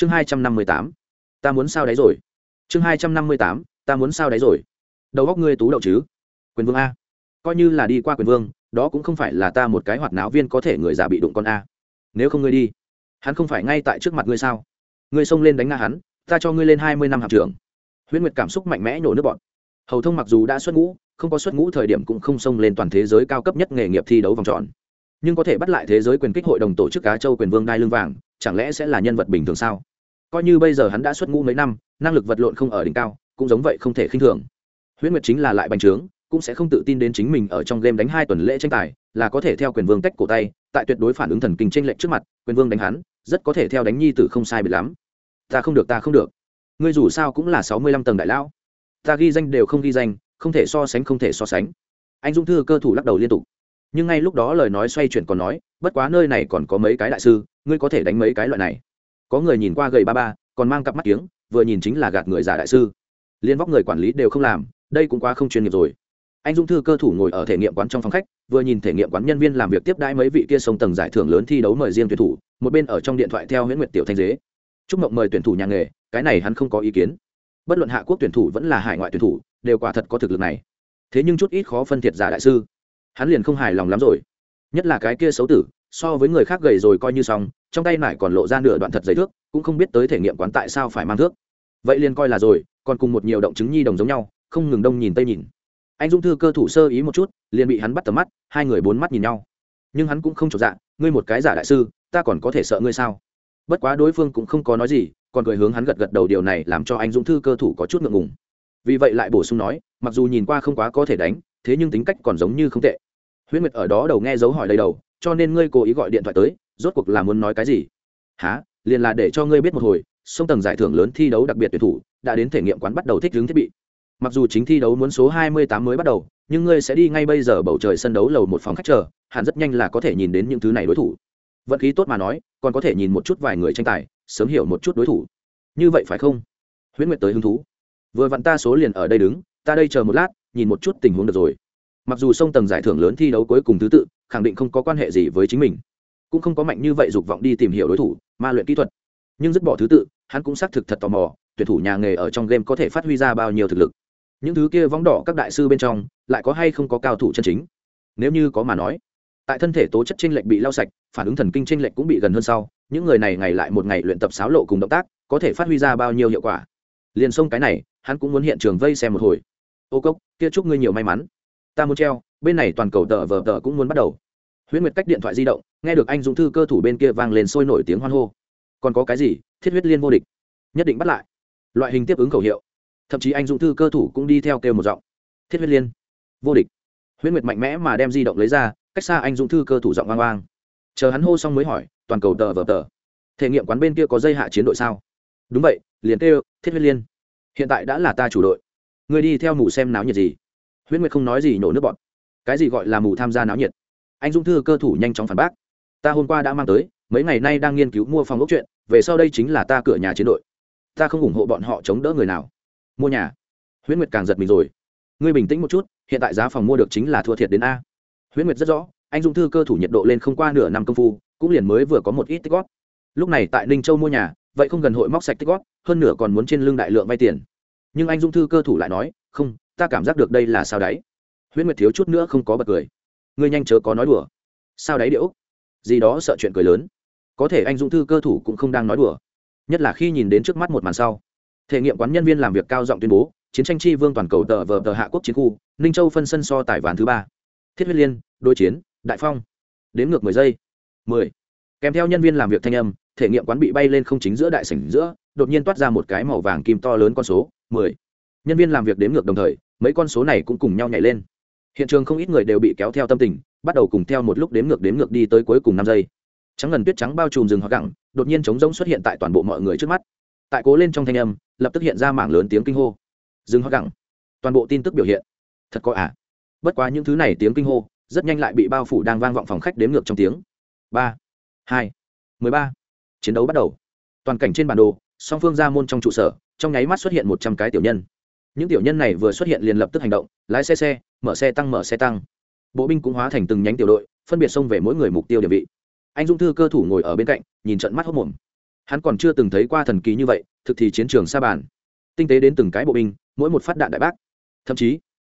chương hai trăm năm mươi tám, ta muốn sao đấy rồi? Chương hai trăm năm mươi tám, ta muốn sao đấy rồi? Đầu góc ngươi tú đậu chứ? Quyền vương a. Coi như là đi qua quyền vương, đó cũng không phải là ta một cái hoạt náo viên có thể người già bị đụng con a. Nếu không ngươi đi, hắn không phải ngay tại trước mặt ngươi sao? Ngươi xông lên đánh ngã hắn, ta cho ngươi lên hai mươi năm hạm trưởng. Huyễn nguyệt cảm xúc mạnh mẽ nhổ nước bọn hầu thông mặc dù đã xuất ngũ, không có xuất ngũ thời điểm cũng không xông lên toàn thế giới cao cấp nhất nghề nghiệp thi đấu vòng tròn nhưng có thể bắt lại thế giới quyền kích hội đồng tổ chức cá châu quyền vương đai lương vàng, chẳng lẽ sẽ là nhân vật bình thường sao? Coi như bây giờ hắn đã xuất ngũ mấy năm, năng lực vật lộn không ở đỉnh cao, cũng giống vậy không thể khinh thường. Huyễn nguyệt chính là lại bành trướng, cũng sẽ không tự tin đến chính mình ở trong game đánh hai tuần lễ tranh tài, là có thể theo quyền vương tách cổ tay, tại tuyệt đối phản ứng thần kinh tranh lệch trước mặt, quyền vương đánh hắn, rất có thể theo đánh nhi tử không sai biệt lắm. Ta không được, ta không được. Ngươi dù sao cũng là sáu mươi lăm tầng đại lão. Ta ghi danh đều không ghi danh, không thể so sánh, không thể so sánh. Anh dung thư cơ thủ lắc đầu liên tục nhưng ngay lúc đó lời nói xoay chuyển còn nói, bất quá nơi này còn có mấy cái đại sư, ngươi có thể đánh mấy cái loại này. Có người nhìn qua gầy ba ba, còn mang cặp mắt kiếng, vừa nhìn chính là gạt người giả đại sư. Liên vóc người quản lý đều không làm, đây cũng quá không chuyên nghiệp rồi. Anh dung thư cơ thủ ngồi ở thể nghiệm quán trong phòng khách, vừa nhìn thể nghiệm quán nhân viên làm việc tiếp đãi mấy vị kia sông tầng giải thưởng lớn thi đấu mời riêng tuyển thủ, một bên ở trong điện thoại theo nguyễn nguyệt tiểu thanh dế. Chúc mộng mời tuyển thủ nhà nghề, cái này hắn không có ý kiến. Bất luận hạ quốc tuyển thủ vẫn là hải ngoại tuyển thủ, đều quả thật có thực lực này. Thế nhưng chút ít khó phân thiệt giả đại sư hắn liền không hài lòng lắm rồi. Nhất là cái kia xấu tử, so với người khác gầy rồi coi như xong, trong tay nải còn lộ ra nửa đoạn thật giấy thước, cũng không biết tới thể nghiệm quán tại sao phải mang thước. Vậy liền coi là rồi, còn cùng một nhiều động chứng nhi đồng giống nhau, không ngừng đông nhìn tây nhìn. Anh dung thư cơ thủ sơ ý một chút, liền bị hắn bắt tầm mắt, hai người bốn mắt nhìn nhau. Nhưng hắn cũng không trọn dạ ngươi một cái giả đại sư, ta còn có thể sợ ngươi sao? Bất quá đối phương cũng không có nói gì, còn cười hướng hắn gật gật đầu điều này làm cho anh dũng thư cơ thủ có chút ngượng ngùng. Vì vậy lại bổ sung nói, mặc dù nhìn qua không quá có thể đánh, thế nhưng tính cách còn giống như không tệ huyết nguyệt ở đó đầu nghe dấu hỏi đầy đầu, cho nên ngươi cố ý gọi điện thoại tới, rốt cuộc là muốn nói cái gì? Há liền là để cho ngươi biết một hồi, sông tầng giải thưởng lớn thi đấu đặc biệt tuyển thủ, đã đến thể nghiệm quán bắt đầu thích ứng thiết bị. Mặc dù chính thi đấu muốn số 28 mới bắt đầu, nhưng ngươi sẽ đi ngay bây giờ bầu trời sân đấu lầu một phòng khách chờ, hẳn rất nhanh là có thể nhìn đến những thứ này đối thủ. Vận khí tốt mà nói, còn có thể nhìn một chút vài người tranh tài, sớm hiểu một chút đối thủ. Như vậy phải không? Huyễn nguyệt tới hứng thú. Vừa vặn ta số liền ở đây đứng, ta đây chờ một lát, nhìn một chút tình huống được rồi mặc dù sông tầng giải thưởng lớn thi đấu cuối cùng thứ tự, khẳng định không có quan hệ gì với chính mình. Cũng không có mạnh như vậy dục vọng đi tìm hiểu đối thủ, ma luyện kỹ thuật. Nhưng dứt bỏ thứ tự, hắn cũng xác thực thật tò mò, tuyển thủ nhà nghề ở trong game có thể phát huy ra bao nhiêu thực lực. Những thứ kia vóng đỏ các đại sư bên trong, lại có hay không có cao thủ chân chính? Nếu như có mà nói, tại thân thể tố chất tranh lệch bị lau sạch, phản ứng thần kinh tranh lệch cũng bị gần hơn sau, những người này ngày lại một ngày luyện tập sáo lộ cùng động tác, có thể phát huy ra bao nhiêu hiệu quả? Liền xông cái này, hắn cũng muốn hiện trường vây xem một hồi. Ô cốc, kia chúc ngươi nhiều may mắn ta muốn treo, bên này toàn cầu tờ vờ tờ cũng muốn bắt đầu. Huyễn nguyệt cách điện thoại di động, nghe được anh dũng thư cơ thủ bên kia vang lên sôi nổi tiếng hoan hô. Còn có cái gì? Thiết huyết liên vô địch. Nhất định bắt lại. Loại hình tiếp ứng khẩu hiệu. Thậm chí anh dũng thư cơ thủ cũng đi theo kêu một giọng. Thiết huyết liên. Vô địch. Huyễn nguyệt mạnh mẽ mà đem di động lấy ra, cách xa anh dũng thư cơ thủ giọng vang vang. Chờ hắn hô xong mới hỏi, toàn cầu tờ vờ tờ. Thể nghiệm quán bên kia có dây hạ chiến đội sao? Đúng vậy, liền kêu, thiết huyết liên. Hiện tại đã là ta chủ đội. Người đi theo mù xem náo nhiệt gì? Huyễn nguyệt không nói gì nổ nước bọn. Cái gì gọi là mù tham gia náo nhiệt? Anh Dung thư cơ thủ nhanh chóng phản bác. Ta hôm qua đã mang tới, mấy ngày nay đang nghiên cứu mua phòng ốc chuyện, về sau đây chính là ta cửa nhà chiến đội. Ta không ủng hộ bọn họ chống đỡ người nào. Mua nhà. Huyễn nguyệt càng giật mình rồi. Ngươi bình tĩnh một chút, hiện tại giá phòng mua được chính là thua thiệt đến a. Huyễn nguyệt rất rõ, anh Dung thư cơ thủ nhiệt độ lên không qua nửa năm công phu, cũng liền mới vừa có một ít tích góp. Lúc này tại ninh châu mua nhà, vậy không gần hội móc sạch tích góp, hơn nửa còn muốn trên lương đại lượng vay tiền. Nhưng anh Dung thư cơ thủ lại nói, không ta cảm giác được đây là sao đáy. Huyễn nguyệt thiếu chút nữa không có bật cười. Ngươi nhanh chớ có nói đùa. Sao đáy điệu gì đó sợ chuyện cười lớn. Có thể anh dũng thư cơ thủ cũng không đang nói đùa. Nhất là khi nhìn đến trước mắt một màn sau. Thể nghiệm quán nhân viên làm việc cao giọng tuyên bố, chiến tranh chi vương toàn cầu tờ vờ tờ hạ quốc chiến khu, ninh châu phân sân so tài ván thứ ba. Thiết huyết liên, đối chiến, đại phong. Đến ngược mười giây. Mười. Kèm theo nhân viên làm việc thanh âm, thể nghiệm quán bị bay lên không chính giữa đại sảnh giữa, đột nhiên toát ra một cái màu vàng kim to lớn con số, mười nhân viên làm việc đếm ngược đồng thời, mấy con số này cũng cùng nhau nhảy lên. Hiện trường không ít người đều bị kéo theo tâm tình, bắt đầu cùng theo một lúc đếm ngược đếm ngược đi tới cuối cùng năm giây. Trắng ngần tuyết trắng bao trùm rừng hoặc gẳng, đột nhiên trống rỗng xuất hiện tại toàn bộ mọi người trước mắt. Tại cố lên trong thanh âm, lập tức hiện ra mảng lớn tiếng kinh hô. Rừng hoặc gẳng. Toàn bộ tin tức biểu hiện. Thật có à. Bất quá những thứ này tiếng kinh hô, rất nhanh lại bị bao phủ đang vang vọng phòng khách đếm ngược trong tiếng. Ba, hai, mười ba. Chiến đấu bắt đầu. Toàn cảnh trên bản đồ, song phương ra môn trong trụ sở, trong nháy mắt xuất hiện một trăm cái tiểu nhân những tiểu nhân này vừa xuất hiện liền lập tức hành động, lái xe xe, mở xe tăng mở xe tăng. Bộ binh cũng hóa thành từng nhánh tiểu đội, phân biệt xông về mỗi người mục tiêu địa vị. Anh dung thư cơ thủ ngồi ở bên cạnh, nhìn trận mắt hốc mồm. Hắn còn chưa từng thấy qua thần kỳ như vậy, thực thì chiến trường xa bàn. Tinh tế đến từng cái bộ binh, mỗi một phát đạn đại bác. Thậm chí,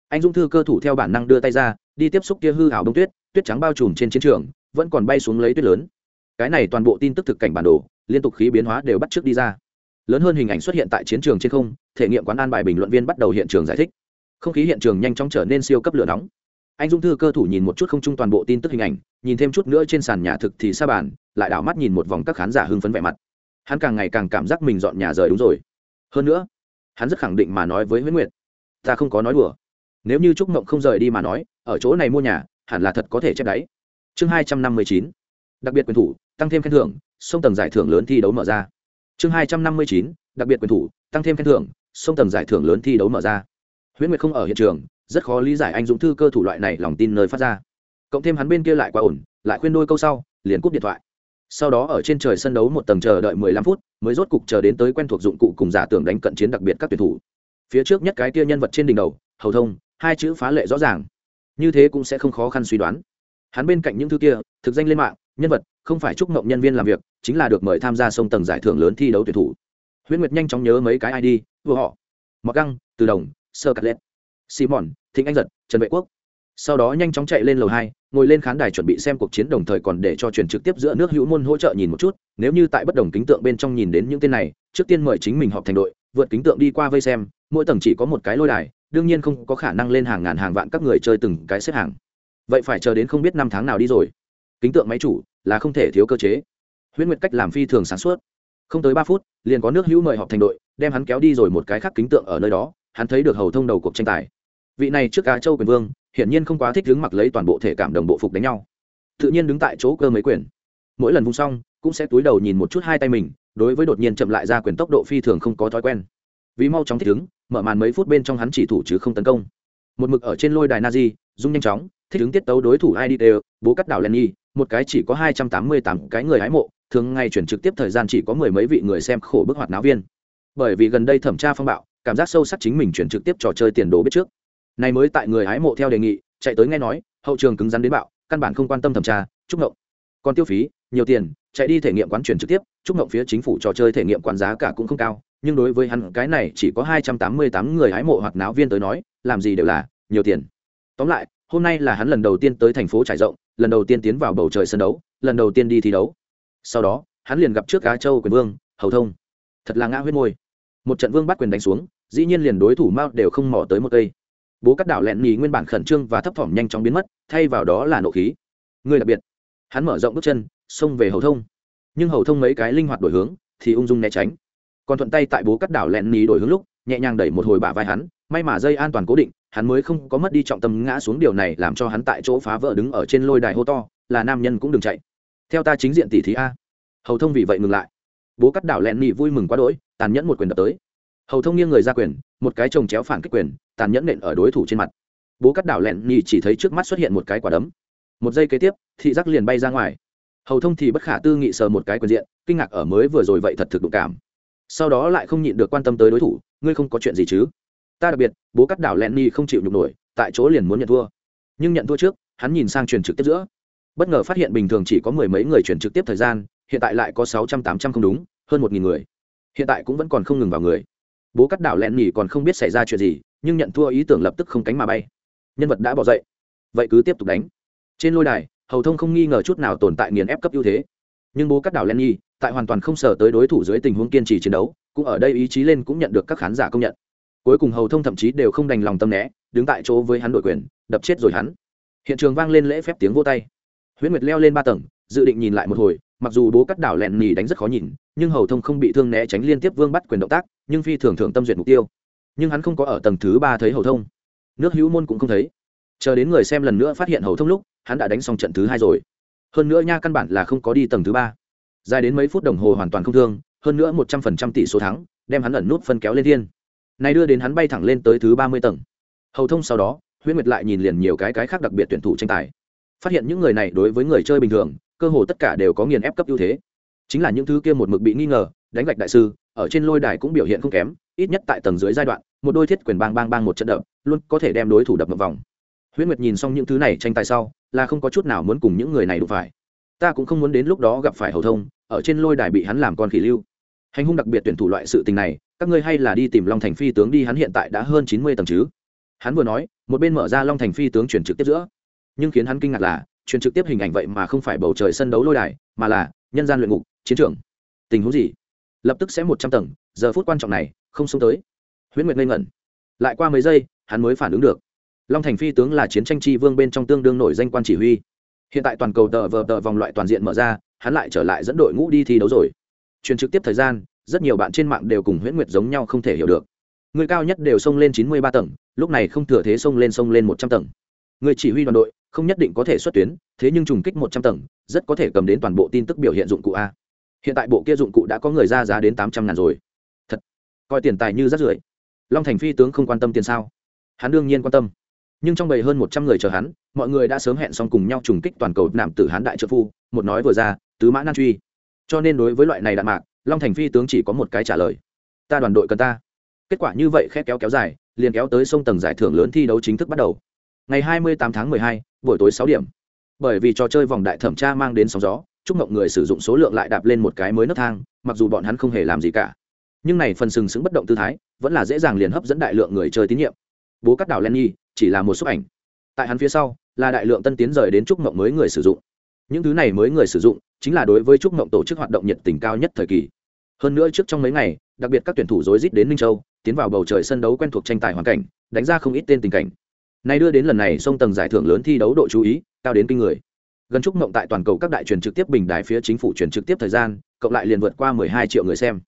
anh Dung thư cơ thủ theo bản năng đưa tay ra, đi tiếp xúc kia hư hảo đông tuyết tuyết trắng bao trùm trên chiến trường, vẫn còn bay xuống lấy tuyết lớn. Cái này toàn bộ tin tức thực cảnh bản đồ, liên tục khí biến hóa đều bắt trước đi ra lớn hơn hình ảnh xuất hiện tại chiến trường trên không, thể nghiệm quán an bài bình luận viên bắt đầu hiện trường giải thích. Không khí hiện trường nhanh chóng trở nên siêu cấp lửa nóng. Anh dung thư cơ thủ nhìn một chút không chung toàn bộ tin tức hình ảnh, nhìn thêm chút nữa trên sàn nhà thực thì xa bàn, lại đảo mắt nhìn một vòng các khán giả hưng phấn vẻ mặt. Hắn càng ngày càng cảm giác mình dọn nhà rời đúng rồi. Hơn nữa, hắn rất khẳng định mà nói với huế nguyệt, ta không có nói đùa. Nếu như trúc mộng không rời đi mà nói, ở chỗ này mua nhà, hẳn là thật có thể chép đáy chương hai trăm năm mươi chín. Đặc biệt quyền thủ, tăng thêm khen thưởng sông tầng giải thưởng lớn thi đấu mở ra chương hai trăm năm mươi chín, đặc biệt quyền thủ, tăng thêm khen thưởng, sông tầng giải thưởng lớn thi đấu mở ra. Huyễn nguyệt không ở hiện trường, rất khó lý giải anh dũng thư cơ thủ loại này lòng tin nơi phát ra. Cộng thêm hắn bên kia lại quá ổn, lại khuyên đôi câu sau, liền cúp điện thoại. Sau đó ở trên trời sân đấu một tầng chờ đợi mười lăm phút, mới rốt cục chờ đến tới quen thuộc dụng cụ cùng giả tưởng đánh cận chiến đặc biệt các tuyển thủ. Phía trước nhất cái kia nhân vật trên đỉnh đầu, hầu thông, hai chữ phá lệ rõ ràng. Như thế cũng sẽ không khó khăn suy đoán. Hắn bên cạnh những thứ kia, thực danh lên mạng nhân vật, không phải chúc mộng nhân viên làm việc, chính là được mời tham gia sông tầng giải thưởng lớn thi đấu tuyển thủ. Huyễn nguyệt nhanh chóng nhớ mấy cái id vừa họ. Mặc găng, từ đồng, sơ cắt lét simon, thịnh anh giật, trần vệ quốc. Sau đó nhanh chóng chạy lên lầu hai, ngồi lên khán đài chuẩn bị xem cuộc chiến đồng thời còn để cho truyền trực tiếp giữa nước hữu môn hỗ trợ nhìn một chút, nếu như tại bất đồng kính tượng bên trong nhìn đến những tên này, trước tiên mời chính mình họp thành đội, vượt kính tượng đi qua vây xem, mỗi tầng chỉ có một cái lôi đài, đương nhiên không có khả năng lên hàng ngàn hàng vạn các người chơi từng cái xếp hàng. Vậy phải chờ đến không biết năm tháng nào đi rồi kính tượng máy chủ là không thể thiếu cơ chế. Huyễn nguyệt cách làm phi thường sản xuất không tới ba phút, liền có nước hữu mời họp thành đội, đem hắn kéo đi rồi một cái khác kính tượng ở nơi đó, hắn thấy được hầu thông đầu cuộc tranh tài. Vị này trước cá châu quyền vương, hiển nhiên không quá thích đứng mặc lấy toàn bộ thể cảm đồng bộ phục đánh nhau. Tự nhiên đứng tại chỗ cơ mấy quyền. Mỗi lần vung xong, cũng sẽ túi đầu nhìn một chút hai tay mình, đối với đột nhiên chậm lại ra quyền tốc độ phi thường không có thói quen. Vì mau chóng thích ứng, mở màn mấy phút bên trong hắn chỉ thủ chứ không tấn công. Một mực ở trên lôi đài nazi dung nhanh chóng thích ứng tiết tấu đối thủ id đều, bố cắt đảo lenny, một cái chỉ có hai trăm tám mươi tám cái người hái mộ, thường ngày chuyển trực tiếp thời gian chỉ có mười mấy vị người xem khổ bức hoạt náo viên. Bởi vì gần đây thẩm tra phong bạo, cảm giác sâu sắc chính mình chuyển trực tiếp trò chơi tiền đồ biết trước. Này mới tại người hái mộ theo đề nghị, chạy tới nghe nói, hậu trường cứng rắn đến bạo, căn bản không quan tâm thẩm tra, chúc ngộng. Còn tiêu phí, nhiều tiền, chạy đi thể nghiệm quán chuyển trực tiếp, chúc ngộng phía chính phủ trò chơi thể nghiệm quán giá cả cũng không cao, nhưng đối với hắn, cái này chỉ có hai trăm tám mươi tám người hái mộ hoặc náo viên tới nói, làm gì đều là nhiều tiền. Tóm lại hôm nay là hắn lần đầu tiên tới thành phố trải rộng, lần đầu tiên tiến vào bầu trời sân đấu, lần đầu tiên đi thi đấu. Sau đó, hắn liền gặp trước cá châu quyền vương, hầu thông. Thật là ngã huyết môi. Một trận vương bắt quyền đánh xuống, dĩ nhiên liền đối thủ mao đều không mỏ tới một cây. Bố cắt đảo lẹn nhì nguyên bản khẩn trương và thấp thỏm nhanh chóng biến mất, thay vào đó là nộ khí. Người đặc biệt. Hắn mở rộng bước chân, xông về hầu thông. Nhưng hầu thông mấy cái linh hoạt đổi hướng, thì ung dung né tránh. Còn thuận tay tại bố cắt đảo lẹn nhì đổi hướng lúc, nhẹ nhàng đẩy một hồi bả vai hắn may mà dây an toàn cố định, hắn mới không có mất đi trọng tâm ngã xuống điều này làm cho hắn tại chỗ phá vỡ đứng ở trên lôi đài hô to, là nam nhân cũng đừng chạy. Theo ta chính diện tỷ thí a. Hầu thông vì vậy ngừng lại. Bố cắt đảo lẹn nị vui mừng quá đỗi, tàn nhẫn một quyền đập tới. Hầu thông nghiêng người ra quyền, một cái trồng chéo phản kích quyền, tàn nhẫn nện ở đối thủ trên mặt. Bố cắt đảo lẹn nị chỉ thấy trước mắt xuất hiện một cái quả đấm. Một giây kế tiếp, thị giác liền bay ra ngoài. Hầu thông thì bất khả tư nghị sờ một cái quyền diện, kinh ngạc ở mới vừa rồi vậy thật thực đụng cảm. Sau đó lại không nhịn được quan tâm tới đối thủ, ngươi không có chuyện gì chứ? Ta đặc biệt, bố cắt đảo lenny không chịu nhục nổi, tại chỗ liền muốn nhận thua. Nhưng nhận thua trước, hắn nhìn sang truyền trực tiếp giữa. Bất ngờ phát hiện bình thường chỉ có mười mấy người truyền trực tiếp thời gian, hiện tại lại có sáu trăm tám trăm không đúng, hơn một nghìn người. Hiện tại cũng vẫn còn không ngừng vào người. Bố cắt đảo lenny còn không biết xảy ra chuyện gì, nhưng nhận thua ý tưởng lập tức không cánh mà bay. Nhân vật đã bỏ dậy. Vậy cứ tiếp tục đánh. Trên lôi đài, hầu thông không nghi ngờ chút nào tồn tại nghiền ép cấp ưu thế. Nhưng bố cắt đảo len tại hoàn toàn không sở tới đối thủ dưới tình huống kiên trì chiến đấu, cũng ở đây ý chí lên cũng nhận được các khán giả công nhận cuối cùng hầu thông thậm chí đều không đành lòng tâm né, đứng tại chỗ với hắn đội quyền, đập chết rồi hắn. Hiện trường vang lên lễ phép tiếng vô tay. Huyễn nguyệt leo lên ba tầng, dự định nhìn lại một hồi, mặc dù bố cắt đảo lẹn nhì đánh rất khó nhìn, nhưng hầu thông không bị thương né tránh liên tiếp vương bắt quyền động tác, nhưng phi thường thường tâm duyệt mục tiêu. Nhưng hắn không có ở tầng thứ ba thấy hầu thông. Nước hữu môn cũng không thấy. Chờ đến người xem lần nữa phát hiện hầu thông lúc, hắn đã đánh xong trận thứ hai rồi. Hơn nữa nha, căn bản là không có đi tầng thứ ba. Dài đến mấy phút đồng hồ hoàn toàn không thương, hơn nữa một trăm phần trăm tỷ số thắng, đem hắn ẩn nút phân kéo lên thiên này đưa đến hắn bay thẳng lên tới thứ ba mươi tầng. Hầu thông sau đó, huyễn nguyệt lại nhìn liền nhiều cái cái khác đặc biệt tuyển thủ tranh tài. Phát hiện những người này đối với người chơi bình thường, cơ hồ tất cả đều có nghiền ép cấp ưu thế. Chính là những thứ kia một mực bị nghi ngờ, đánh gạch đại sư, ở trên lôi đài cũng biểu hiện không kém, ít nhất tại tầng dưới giai đoạn, một đôi thiết quyền bang bang bang một trận đập, luôn có thể đem đối thủ đập một vòng. Huyễn nguyệt nhìn xong những thứ này tranh tài sau, là không có chút nào muốn cùng những người này đụng phải. Ta cũng không muốn đến lúc đó gặp phải hầu thông, ở trên lôi đài bị hắn làm con khỉ lưu hành hung đặc biệt tuyển thủ loại sự tình này, các ngươi hay là đi tìm long thành phi tướng đi, hắn hiện tại đã hơn chín mươi tầng chứ. Hắn vừa nói, một bên mở ra long thành phi tướng chuyển trực tiếp giữa. Nhưng khiến hắn kinh ngạc là, chuyển trực tiếp hình ảnh vậy mà không phải bầu trời sân đấu lôi đài, mà là nhân gian luyện ngục, chiến trường. Tình huống gì? Lập tức sẽ một trăm tầng, giờ phút quan trọng này, không xuống tới. Huyễn nguyệt ngây ngẩn. Lại qua mấy giây, hắn mới phản ứng được. Long thành phi tướng là chiến tranh tri vương bên trong tương đương nổi danh quan chỉ huy. Hiện tại toàn cầu tờ vờ tờ vòng loại toàn diện mở ra, hắn lại trở lại dẫn đội ngũ đi thi đấu rồi truyền trực tiếp thời gian, rất nhiều bạn trên mạng đều cùng huyễn nguyệt giống nhau không thể hiểu được. Người cao nhất đều xông lên chín mươi ba tầng, lúc này không thừa thế xông lên xông lên một trăm tầng. Người chỉ huy đoàn đội, không nhất định có thể xuất tuyến, thế nhưng trùng kích một trăm tầng, rất có thể cầm đến toàn bộ tin tức biểu hiện dụng cụ a. Hiện tại bộ kia dụng cụ đã có người ra giá đến tám trăm ngàn rồi. Thật, coi tiền tài như rắt rưởi. Long thành phi tướng không quan tâm tiền sao? Hắn đương nhiên quan tâm. Nhưng trong bầy hơn một trăm người chờ hắn, mọi người đã sớm hẹn xong cùng nhau trùng kích toàn cầu nạm tử hán đại trợ phu, một nói vừa ra, tứ mã nan truy cho nên đối với loại này đạn mạc long thành phi tướng chỉ có một cái trả lời. Ta đoàn đội cần ta. Kết quả như vậy khét kéo kéo dài liền kéo tới sông tầng giải thưởng lớn thi đấu chính thức bắt đầu. Ngày 28 tháng 12, buổi tối 6 điểm. Bởi vì trò chơi vòng đại thẩm tra mang đến sóng gió chúc mộng người sử dụng số lượng lại đạp lên một cái mới nấc thang mặc dù bọn hắn không hề làm gì cả. Nhưng này phần sừng sững bất động tư thái vẫn là dễ dàng liền hấp dẫn đại lượng người chơi tín nhiệm. Bố cắt đảo lenny chỉ là một số ảnh. Tại hắn phía sau là đại lượng tân tiến rời đến trúc mộng mới người sử dụng những thứ này mới người sử dụng, chính là đối với trúc mộng tổ chức hoạt động nhiệt tình cao nhất thời kỳ. Hơn nữa trước trong mấy ngày, đặc biệt các tuyển thủ rối rít đến ninh châu, tiến vào bầu trời sân đấu quen thuộc tranh tài hoàn cảnh, đánh ra không ít tên tình cảnh. Nay đưa đến lần này sông tầng giải thưởng lớn thi đấu độ chú ý, cao đến kinh người. Gần chúc mộng tại toàn cầu các đại truyền trực tiếp bình đài phía chính phủ truyền trực tiếp thời gian, cộng lại liền vượt qua 12 triệu người xem.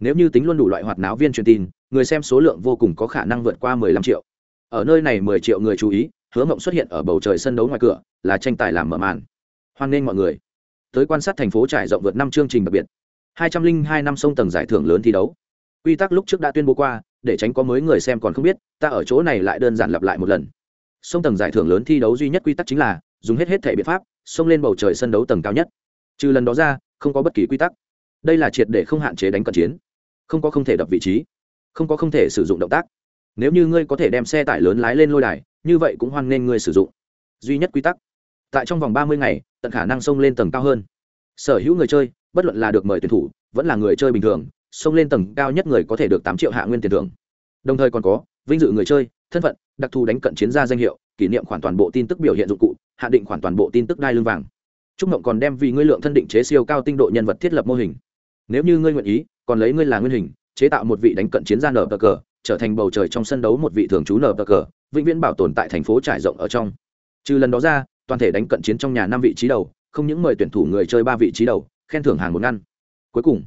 Nếu như tính luôn đủ loại hoạt náo viên truyền tin, người xem số lượng vô cùng có khả năng vượt qua 15 triệu. Ở nơi này 10 triệu người chú ý, hứa mộng xuất hiện ở bầu trời sân đấu ngoài cửa, là tranh tài làm mở màn hoan nghênh mọi người. Tới quan sát thành phố trải rộng vượt năm chương trình đặc biệt. 202 năm sông tầng giải thưởng lớn thi đấu. Quy tắc lúc trước đã tuyên bố qua, để tránh có mới người xem còn không biết, ta ở chỗ này lại đơn giản lặp lại một lần. Sông tầng giải thưởng lớn thi đấu duy nhất quy tắc chính là, dùng hết hết thể biện pháp xông lên bầu trời sân đấu tầng cao nhất. Trừ lần đó ra, không có bất kỳ quy tắc. Đây là triệt để không hạn chế đánh cận chiến. Không có không thể đập vị trí. Không có không thể sử dụng động tác. Nếu như ngươi có thể đem xe tải lớn lái lên lôi đài, như vậy cũng hoan nghênh ngươi sử dụng. Duy nhất quy tắc tại trong vòng ba mươi ngày, tận khả năng xông lên tầng cao hơn. Sở hữu người chơi, bất luận là được mời tuyển thủ, vẫn là người chơi bình thường, xông lên tầng cao nhất người có thể được tám triệu hạ nguyên tiền thưởng. Đồng thời còn có, vinh dự người chơi, thân phận, đặc thù đánh cận chiến gia danh hiệu, kỷ niệm khoản toàn bộ tin tức biểu hiện dụng cụ hạn định khoản toàn bộ tin tức đai lương vàng. Trúc mộng còn đem vì ngươi lượng thân định chế siêu cao tinh độ nhân vật thiết lập mô hình. Nếu như ngươi nguyện ý, còn lấy ngươi là nguyên hình, chế tạo một vị đánh cận chiến gia nở bờ cờ, trở thành bầu trời trong sân đấu một vị thường trú nở bờ cờ, vĩnh viễn bảo tồn tại thành phố trải rộng ở trong. Trừ lần đó ra toàn thể đánh cận chiến trong nhà năm vị trí đầu, không những mời tuyển thủ người chơi ba vị trí đầu, khen thưởng hàng một ngăn. Cuối cùng,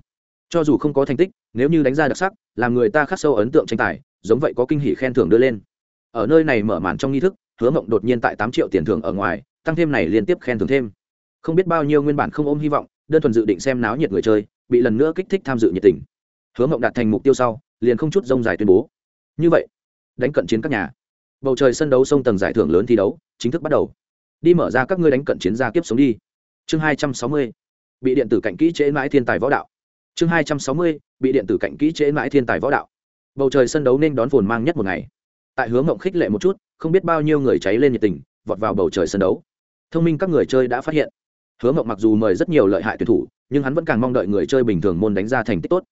cho dù không có thành tích, nếu như đánh ra đặc sắc, làm người ta khắc sâu ấn tượng tranh tài, giống vậy có kinh hỷ khen thưởng đưa lên. Ở nơi này mở màn trong nghi thức, hứa mộng đột nhiên tại tám triệu tiền thưởng ở ngoài, tăng thêm này liên tiếp khen thưởng thêm. Không biết bao nhiêu nguyên bản không ôm hy vọng, đơn thuần dự định xem náo nhiệt người chơi, bị lần nữa kích thích tham dự nhiệt tình. Hứa mộng đạt thành mục tiêu sau, liền không chút rông dài tuyên bố. Như vậy, đánh cận chiến các nhà. Bầu trời sân đấu sông tầng giải thưởng lớn thi đấu, chính thức bắt đầu đi mở ra các ngươi đánh cận chiến ra kiếp sống đi. Chương hai trăm sáu mươi, bị điện tử cạnh kỹ chế mãi thiên tài võ đạo. Chương hai trăm sáu mươi, bị điện tử cạnh kỹ chế mãi thiên tài võ đạo. Bầu trời sân đấu nên đón phồn mang nhất một ngày. Tại hướng ngộng khích lệ một chút, không biết bao nhiêu người cháy lên nhiệt tình, vọt vào bầu trời sân đấu. Thông minh các người chơi đã phát hiện. Hướng ngộng mặc dù mời rất nhiều lợi hại tuyển thủ, nhưng hắn vẫn càng mong đợi người chơi bình thường môn đánh ra thành tích tốt.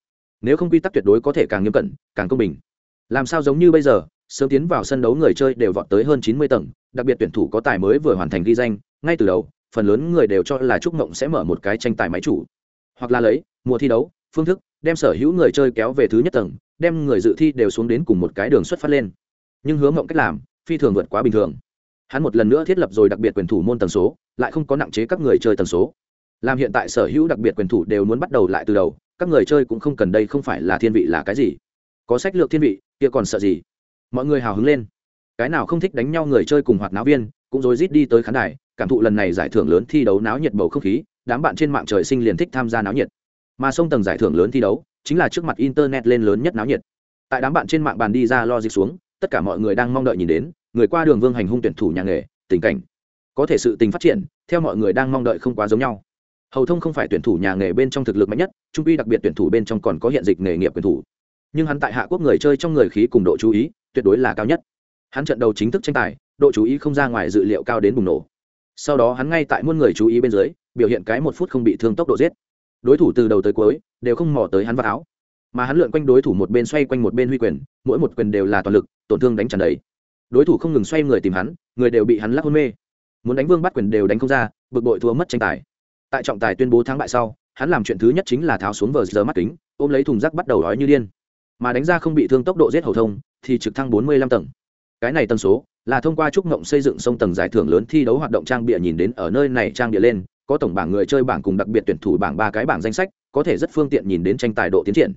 Nếu không quy tắc tuyệt đối có thể càng nghiêm cẩn, càng công bình. Làm sao giống như bây giờ sớm tiến vào sân đấu người chơi đều vọt tới hơn chín mươi tầng, đặc biệt tuyển thủ có tài mới vừa hoàn thành ghi danh, ngay từ đầu, phần lớn người đều cho là trúc mộng sẽ mở một cái tranh tài máy chủ. Hoặc là lấy, mùa thi đấu, phương thức, đem sở hữu người chơi kéo về thứ nhất tầng, đem người dự thi đều xuống đến cùng một cái đường xuất phát lên. Nhưng hướng mộng cách làm, phi thường vượt quá bình thường. Hắn một lần nữa thiết lập rồi đặc biệt quyền thủ môn tần số, lại không có nặng chế các người chơi tần số. Làm hiện tại sở hữu đặc biệt quyền thủ đều muốn bắt đầu lại từ đầu, các người chơi cũng không cần đây không phải là thiên vị là cái gì. Có sách lược thiên vị, kia còn sợ gì? Mọi người hào hứng lên. Cái nào không thích đánh nhau người chơi cùng hoạt náo viên, cũng rối rít đi tới khán đài, cảm thụ lần này giải thưởng lớn thi đấu náo nhiệt bầu không khí, đám bạn trên mạng trời sinh liền thích tham gia náo nhiệt. Mà sông tầng giải thưởng lớn thi đấu, chính là trước mặt internet lên lớn nhất náo nhiệt. Tại đám bạn trên mạng bàn đi ra lo dịch xuống, tất cả mọi người đang mong đợi nhìn đến, người qua đường vương hành hung tuyển thủ nhà nghề, tình cảnh. Có thể sự tình phát triển, theo mọi người đang mong đợi không quá giống nhau. Hầu thông không phải tuyển thủ nhà nghề bên trong thực lực mạnh nhất, trung uy đặc biệt tuyển thủ bên trong còn có hiện dịch nghề nghiệp tuyển thủ. Nhưng hắn tại hạ quốc người chơi trong người khí cùng độ chú ý tuyệt đối là cao nhất. Hắn trận đầu chính thức tranh tài, độ chú ý không ra ngoài dự liệu cao đến bùng nổ. Sau đó hắn ngay tại muôn người chú ý bên dưới, biểu hiện cái một phút không bị thương tốc độ giết. Đối thủ từ đầu tới cuối, đều không mò tới hắn vào áo. Mà hắn lượn quanh đối thủ một bên xoay quanh một bên huy quyền, mỗi một quyền đều là toàn lực, tổn thương đánh tràn đầy. Đối thủ không ngừng xoay người tìm hắn, người đều bị hắn lắc hôn mê. Muốn đánh vương bắt quyền đều đánh không ra, bực bội thua mất tranh tài. Tại trọng tài tuyên bố thắng bại sau, hắn làm chuyện thứ nhất chính là tháo xuống vờ giờ mắt kính, ôm lấy thùng rác bắt đầu đói như điên. Mà đánh ra không bị thương tốc độ giết hầu thông thì trực thăng bốn mươi lăm tầng. Cái này tần số là thông qua trúc ngộng xây dựng sông tầng giải thưởng lớn thi đấu hoạt động trang bịa nhìn đến ở nơi này trang bịa lên, có tổng bảng người chơi bảng cùng đặc biệt tuyển thủ bảng ba cái bảng danh sách, có thể rất phương tiện nhìn đến tranh tài độ tiến triển.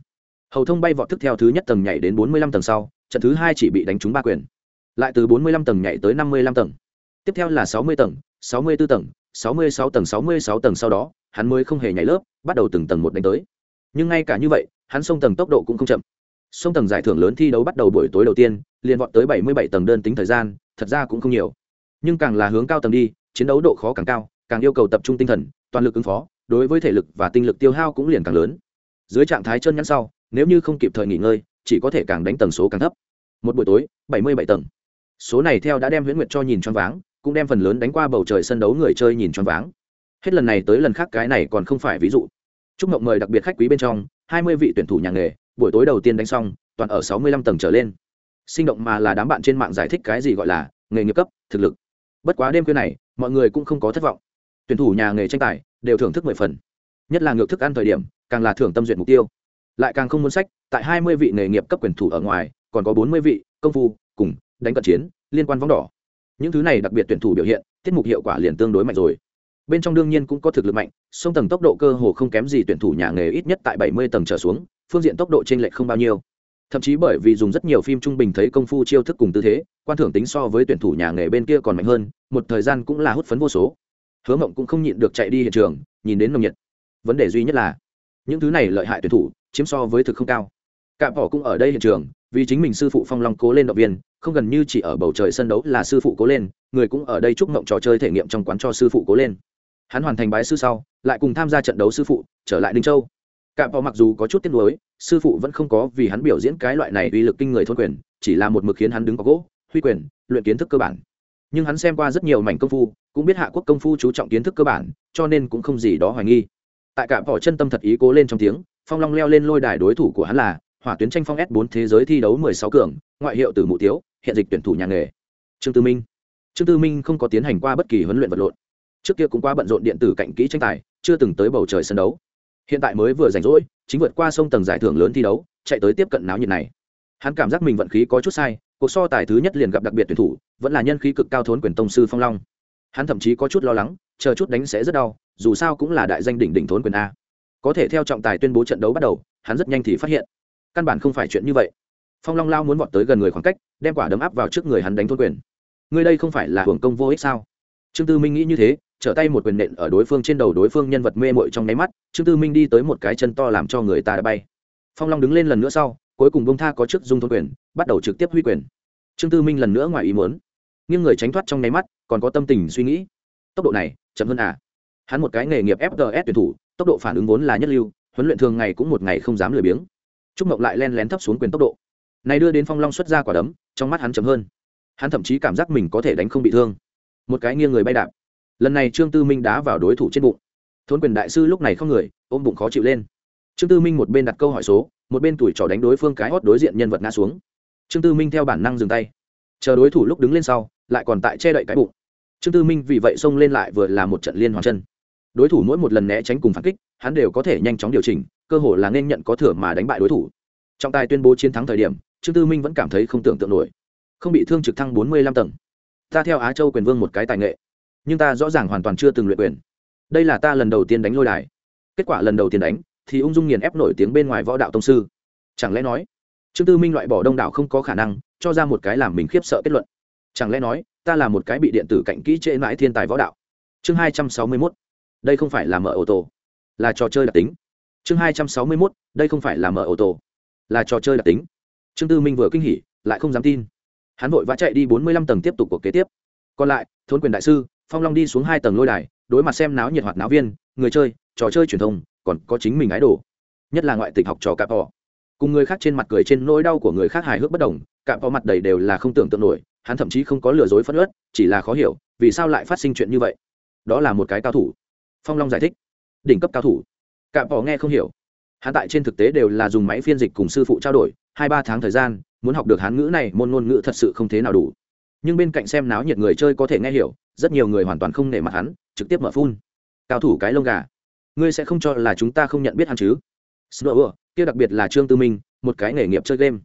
Hầu thông bay vọt thức theo thứ nhất tầng nhảy đến bốn mươi lăm tầng sau, trận thứ hai chỉ bị đánh trúng ba quyền. Lại từ bốn mươi lăm tầng nhảy tới năm mươi lăm tầng. Tiếp theo là sáu mươi tầng, sáu mươi 64 tầng, sáu mươi sáu tầng, sáu mươi sáu tầng sau đó, hắn mới không hề nhảy lớp, bắt đầu từng tầng một đánh tới. Nhưng ngay cả như vậy, hắn xông tầng tốc độ cũng không chậm sông tầng giải thưởng lớn thi đấu bắt đầu buổi tối đầu tiên, liền vọt tới bảy mươi bảy tầng đơn tính thời gian, thật ra cũng không nhiều. Nhưng càng là hướng cao tầng đi, chiến đấu độ khó càng cao, càng yêu cầu tập trung tinh thần, toàn lực ứng phó, đối với thể lực và tinh lực tiêu hao cũng liền càng lớn. Dưới trạng thái chân nhắn sau, nếu như không kịp thời nghỉ ngơi, chỉ có thể càng đánh tầng số càng thấp. Một buổi tối, bảy mươi bảy tầng. Số này theo đã đem huyễn nguyệt cho nhìn choáng váng, cũng đem phần lớn đánh qua bầu trời sân đấu người chơi nhìn choáng váng. Hết lần này tới lần khác cái này còn không phải ví dụ. Chúc mộng mời đặc biệt khách quý bên trong, hai mươi vị tuyển thủ nhà nghề buổi tối đầu tiên đánh xong, toàn ở sáu mươi lăm tầng trở lên. Sinh động mà là đám bạn trên mạng giải thích cái gì gọi là nghề nghiệp cấp, thực lực. Bất quá đêm khuya này, mọi người cũng không có thất vọng. Tuyển thủ nhà nghề tranh tài đều thưởng thức mười phần. Nhất là ngược thức ăn thời điểm, càng là thưởng tâm duyệt mục tiêu. Lại càng không muốn sách, tại hai mươi vị nghề nghiệp cấp quyền thủ ở ngoài, còn có bốn mươi vị công phu cùng đánh cận chiến, liên quan vóng đỏ. Những thứ này đặc biệt tuyển thủ biểu hiện, tiết mục hiệu quả liền tương đối mạnh rồi bên trong đương nhiên cũng có thực lực mạnh, sông tầng tốc độ cơ hồ không kém gì tuyển thủ nhà nghề ít nhất tại bảy mươi tầng trở xuống, phương diện tốc độ t r ê n lệch không bao nhiêu. Thậm chí bởi vì dùng rất nhiều phim trung bình thấy công phu chiêu thức cùng tư thế, quan thưởng tính so với tuyển thủ nhà nghề bên kia còn mạnh hơn, một thời gian cũng là hút phấn vô số. Hứa mộng cũng không nhịn được chạy đi hiện trường, nhìn đến nồng nhiệt. Vấn đề duy nhất là, những thứ này lợi hại tuyển thủ, chiếm so với thực không cao. Cạm bỏ cũng ở đây hiện trường, vì chính mình sư phụ phong long cố lên động viên, không gần như chỉ ở bầu trời sân đấu là sư phụ cố lên, người cũng ở đây chúc mộng trò chơi thể nghiệm trong quán cho sư phụ cố lên hắn hoàn thành bái sư sau, lại cùng tham gia trận đấu sư phụ, trở lại Đinh châu. Cạm vào mặc dù có chút tiếc nuối, sư phụ vẫn không có vì hắn biểu diễn cái loại này uy lực kinh người thôn quyền, chỉ là một mực khiến hắn đứng có gỗ, huy quyền, luyện kiến thức cơ bản. Nhưng hắn xem qua rất nhiều mảnh công phu, cũng biết hạ quốc công phu chú trọng kiến thức cơ bản, cho nên cũng không gì đó hoài nghi. Tại cạm vỏ chân tâm thật ý cố lên trong tiếng, phong long leo lên lôi đài đối thủ của hắn là hỏa tuyến tranh phong s 4 thế giới thi đấu 16 cường, ngoại hiệu từ mụ tiếu, hiện dịch tuyển thủ nhà nghề. Trương tư minh. Trương tư minh không có tiến hành qua bất kỳ huấn luyện vật lộn trước kia cũng quá bận rộn điện tử cạnh kỹ tranh tài, chưa từng tới bầu trời sân đấu. Hiện tại mới vừa rảnh rỗi, chính vượt qua sông tầng giải thưởng lớn thi đấu, chạy tới tiếp cận náo nhiệt này. Hắn cảm giác mình vận khí có chút sai, cuộc so tài thứ nhất liền gặp đặc biệt tuyển thủ, vẫn là nhân khí cực cao thốn quyền tông sư phong long. Hắn thậm chí có chút lo lắng, chờ chút đánh sẽ rất đau, dù sao cũng là đại danh đỉnh đỉnh thốn quyền a. Có thể theo trọng tài tuyên bố trận đấu bắt đầu, hắn rất nhanh thì phát hiện, căn bản không phải chuyện như vậy. Phong long lao muốn vọt tới gần người khoảng cách, đem quả đấm áp vào trước người hắn đánh thốn quyền. Người đây không phải là hưởng công vô ích sao? Trương tư minh nghĩ như thế, trở tay một quyền nện ở đối phương trên đầu đối phương nhân vật mê mội trong nháy mắt, trương tư minh đi tới một cái chân to làm cho người ta đã bay. Phong long đứng lên lần nữa sau, cuối cùng bông tha có chức dung thôn quyền, bắt đầu trực tiếp huy quyền. Trương tư minh lần nữa ngoài ý muốn. Nhưng người tránh thoát trong nháy mắt, còn có tâm tình suy nghĩ. Tốc độ này, chậm hơn à? Hắn một cái nghề nghiệp fts tuyển thủ, tốc độ phản ứng vốn là nhất lưu, huấn luyện thường ngày cũng một ngày không dám lười biếng. Trúc mộng lại len lén thấp xuống quyền tốc độ. Này đưa đến phong long xuất ra quả đấm, trong mắt hắn chậm hơn. Hắn thậm chí cảm giác mình có thể đánh không bị thương một cái nghiêng người bay đạp. Lần này trương tư minh đá vào đối thủ trên bụng. Thốn quyền đại sư lúc này không người, ôm bụng khó chịu lên. Trương tư minh một bên đặt câu hỏi số, một bên tuổi trò đánh đối phương cái hót đối diện nhân vật ngã xuống. Trương tư minh theo bản năng dừng tay. Chờ đối thủ lúc đứng lên sau, lại còn tại che đậy cái bụng. Trương tư minh vì vậy xông lên lại vừa là một trận liên hoàn chân. Đối thủ mỗi một lần né tránh cùng phản kích, hắn đều có thể nhanh chóng điều chỉnh, cơ hội là nên nhận có thừa mà đánh bại đối thủ. Trọng tài tuyên bố chiến thắng thời điểm, trương tư minh vẫn cảm thấy không tưởng tượng nổi. Không bị thương trực thăng bốn mươi lăm tầng ta theo á châu quyền vương một cái tài nghệ, nhưng ta rõ ràng hoàn toàn chưa từng luyện quyền. Đây là ta lần đầu tiên đánh lôi đài. Kết quả lần đầu tiên đánh, thì ung dung nghiền ép nổi tiếng bên ngoài võ đạo tông sư. Chẳng lẽ nói, trương tư minh loại bỏ đông đảo không có khả năng, cho ra một cái làm mình khiếp sợ kết luận. Chẳng lẽ nói, ta là một cái bị điện tử cạnh kỹ trễ mãi thiên tài võ đạo? Chương hai trăm sáu mươi mốt, đây không phải là mở ô tô, là trò chơi đặc tính. Chương hai trăm sáu mươi mốt, đây không phải là mở ô tô, là trò chơi đặc tính. Trương tư minh vừa kinh hỉ, lại không dám tin hắn vội vã chạy đi bốn mươi lăm tầng tiếp tục cuộc kế tiếp. Còn lại, thốn quyền đại sư, phong long đi xuống hai tầng lôi đài, đối mặt xem náo nhiệt hoạt náo viên, người chơi, trò chơi truyền thông, còn có chính mình ái đồ. Nhất là ngoại tịch học trò cạp họ. Cùng người khác trên mặt cười trên nỗi đau của người khác hài hước bất đồng, cạp họ mặt đầy đều là không tưởng tượng nổi, hắn thậm chí không có lừa dối phất ớt chỉ là khó hiểu, vì sao lại phát sinh chuyện như vậy. Đó là một cái cao thủ. Phong long giải thích. Đỉnh cấp cao thủ. Cạm bỏ nghe không hiểu. Hắn tại trên thực tế đều là dùng máy phiên dịch cùng sư phụ trao đổi, hai ba tháng thời gian muốn học được hán ngữ này môn ngôn ngữ thật sự không thế nào đủ. Nhưng bên cạnh xem náo nhiệt người chơi có thể nghe hiểu rất nhiều người hoàn toàn không nể mặt hắn trực tiếp mở phun. Cao thủ cái lông gà. Ngươi sẽ không cho là chúng ta không nhận biết hắn chứ? Snow, kia đặc biệt là trương tư minh một cái nghề nghiệp chơi game.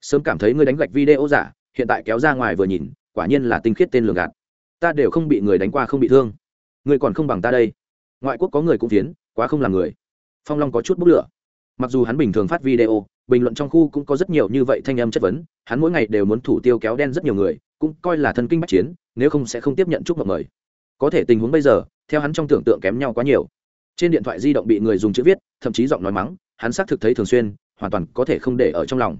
Sớm cảm thấy ngươi đánh gạch video giả hiện tại kéo ra ngoài vừa nhìn quả nhiên là tinh khiết tên lường gạt. Ta đều không bị người đánh qua không bị thương. Ngươi còn không bằng ta đây. Ngoại quốc có người cũng tiến quá không là người. Phong long có chút bốc lửa. Mặc dù hắn bình thường phát video bình luận trong khu cũng có rất nhiều như vậy thanh âm chất vấn, hắn mỗi ngày đều muốn thủ tiêu kéo đen rất nhiều người, cũng coi là thân kinh bách chiến, nếu không sẽ không tiếp nhận chúc mộng mời. Có thể tình huống bây giờ, theo hắn trong tưởng tượng kém nhau quá nhiều. Trên điện thoại di động bị người dùng chữ viết, thậm chí giọng nói mắng, hắn xác thực thấy thường xuyên, hoàn toàn có thể không để ở trong lòng.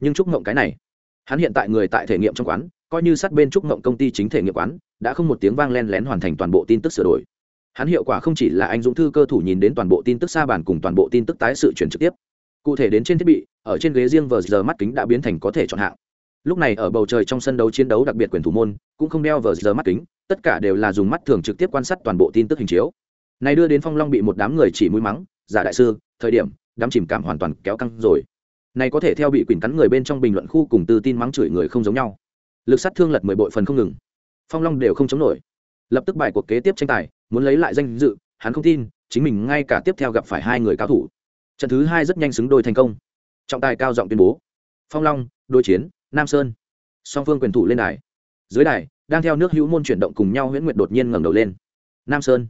Nhưng chúc mộng cái này, hắn hiện tại người tại thể nghiệm trong quán, coi như sát bên chúc mộng công ty chính thể nghiệm quán, đã không một tiếng vang len lén hoàn thành toàn bộ tin tức sửa đổi. Hắn hiệu quả không chỉ là anh dũng thư cơ thủ nhìn đến toàn bộ tin tức xa bản cùng toàn bộ tin tức tái sự chuyển trực tiếp cụ thể đến trên thiết bị, ở trên ghế riêng vờ giờ mắt kính đã biến thành có thể chọn hạng. Lúc này ở bầu trời trong sân đấu chiến đấu đặc biệt quyền thủ môn, cũng không đeo vờ giờ mắt kính, tất cả đều là dùng mắt thường trực tiếp quan sát toàn bộ tin tức hình chiếu. Này đưa đến phong long bị một đám người chỉ mũi mắng, giả đại sư, thời điểm, đám chìm cảm hoàn toàn kéo căng rồi. Này có thể theo bị quỳnh cắn người bên trong bình luận khu cùng tư tin mắng chửi người không giống nhau. Lực sát thương lật mười bội phần không ngừng. Phong long đều không chống nổi. Lập tức bài cuộc kế tiếp tranh tài, muốn lấy lại danh dự, hắn không tin, chính mình ngay cả tiếp theo gặp phải hai người cao thủ trận thứ hai rất nhanh xứng đôi thành công. Trọng tài cao giọng tuyên bố. Phong long đôi chiến, nam sơn. Song phương quyền thủ lên đài. Dưới đài, đang theo nước hữu môn chuyển động cùng nhau huyễn nguyệt đột nhiên ngẩng đầu lên. Nam sơn.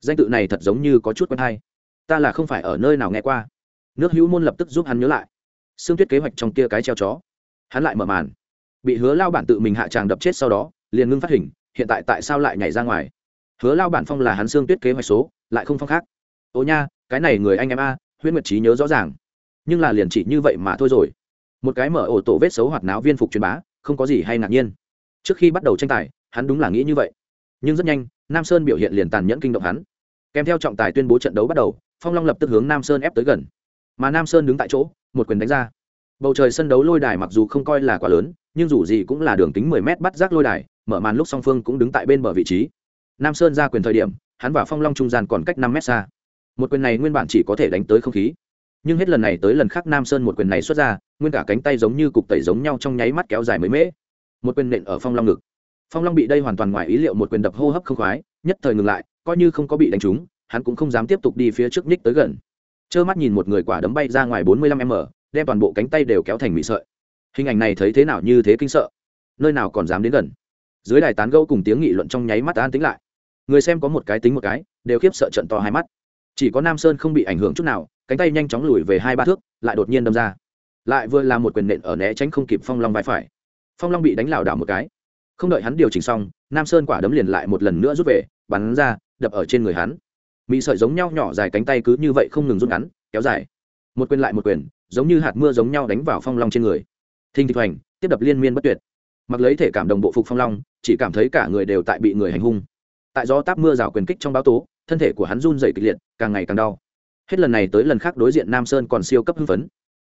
Danh tự này thật giống như có chút quen hay. Ta là không phải ở nơi nào nghe qua. Nước hữu môn lập tức giúp hắn nhớ lại. Xương tuyết kế hoạch trong kia cái treo chó. Hắn lại mở màn. Bị hứa lao bản tự mình hạ tràng đập chết sau đó, liền ngưng phát hình, hiện tại tại sao lại nhảy ra ngoài? Hứa lao bản phong là hắn xương tuyết kế hoạch số, lại không phong khác. Ô nha, cái này người anh em a huyễn nguyệt trí nhớ rõ ràng. Nhưng là liền chỉ như vậy mà thôi rồi. Một cái mở ổ tổ vết xấu hoạt náo viên phục truyền bá, không có gì hay ngạc nhiên. Trước khi bắt đầu tranh tài, hắn đúng là nghĩ như vậy. Nhưng rất nhanh, nam sơn biểu hiện liền tàn nhẫn kinh động hắn. Kèm theo trọng tài tuyên bố trận đấu bắt đầu, phong long lập tức hướng nam sơn ép tới gần. Mà nam sơn đứng tại chỗ, một quyền đánh ra. Bầu trời sân đấu lôi đài mặc dù không coi là quá lớn, nhưng dù gì cũng là đường kính mười mét bắt rác lôi đài, mở màn lúc song phương cũng đứng tại bên bờ vị trí. Nam sơn ra quyền thời điểm, hắn và phong long trung gian còn cách năm mét xa một quyền này nguyên bản chỉ có thể đánh tới không khí. Nhưng hết lần này tới lần khác nam sơn một quyền này xuất ra, nguyên cả cánh tay giống như cục tẩy giống nhau trong nháy mắt kéo dài mấy mễ. Một quyền nện ở phong long ngực. Phong long bị đây hoàn toàn ngoài ý liệu một quyền đập hô hấp không khoái, nhất thời ngừng lại, coi như không có bị đánh trúng, hắn cũng không dám tiếp tục đi phía trước nhích tới gần. Trơ mắt nhìn một người quả đấm bay ra ngoài bốn mươi lăm m, đem toàn bộ cánh tay đều kéo thành mị sợi. Hình ảnh này thấy thế nào như thế kinh sợ. Nơi nào còn dám đến gần. Dưới đài tán gẫu cùng tiếng nghị luận trong nháy mắt an tính lại. Người xem có một cái tính một cái, đều khiếp sợ trận to hai mắt chỉ có nam sơn không bị ảnh hưởng chút nào, cánh tay nhanh chóng lùi về hai ba thước, lại đột nhiên đâm ra. Lại vừa là một quyền nện ở né tránh không kịp phong long vai phải. Phong long bị đánh lảo đảo một cái. Không đợi hắn điều chỉnh xong, nam sơn quả đấm liền lại một lần nữa rút về, bắn ra, đập ở trên người hắn. Mỹ sợi giống nhau nhỏ dài cánh tay cứ như vậy không ngừng rút ngắn, kéo dài. Một quyền lại một quyền, giống như hạt mưa giống nhau đánh vào phong long trên người. Thinh thịch hoành, tiếp đập liên miên bất tuyệt. Mặc lấy thể cảm đồng bộ phục phong long, chỉ cảm thấy cả người đều tại bị người hành hung. Tại do táp mưa rào quyền kích trong báo tố thân thể của hắn run dày kịch liệt, càng ngày càng đau. Hết lần này tới lần khác đối diện nam sơn còn siêu cấp hưng phấn.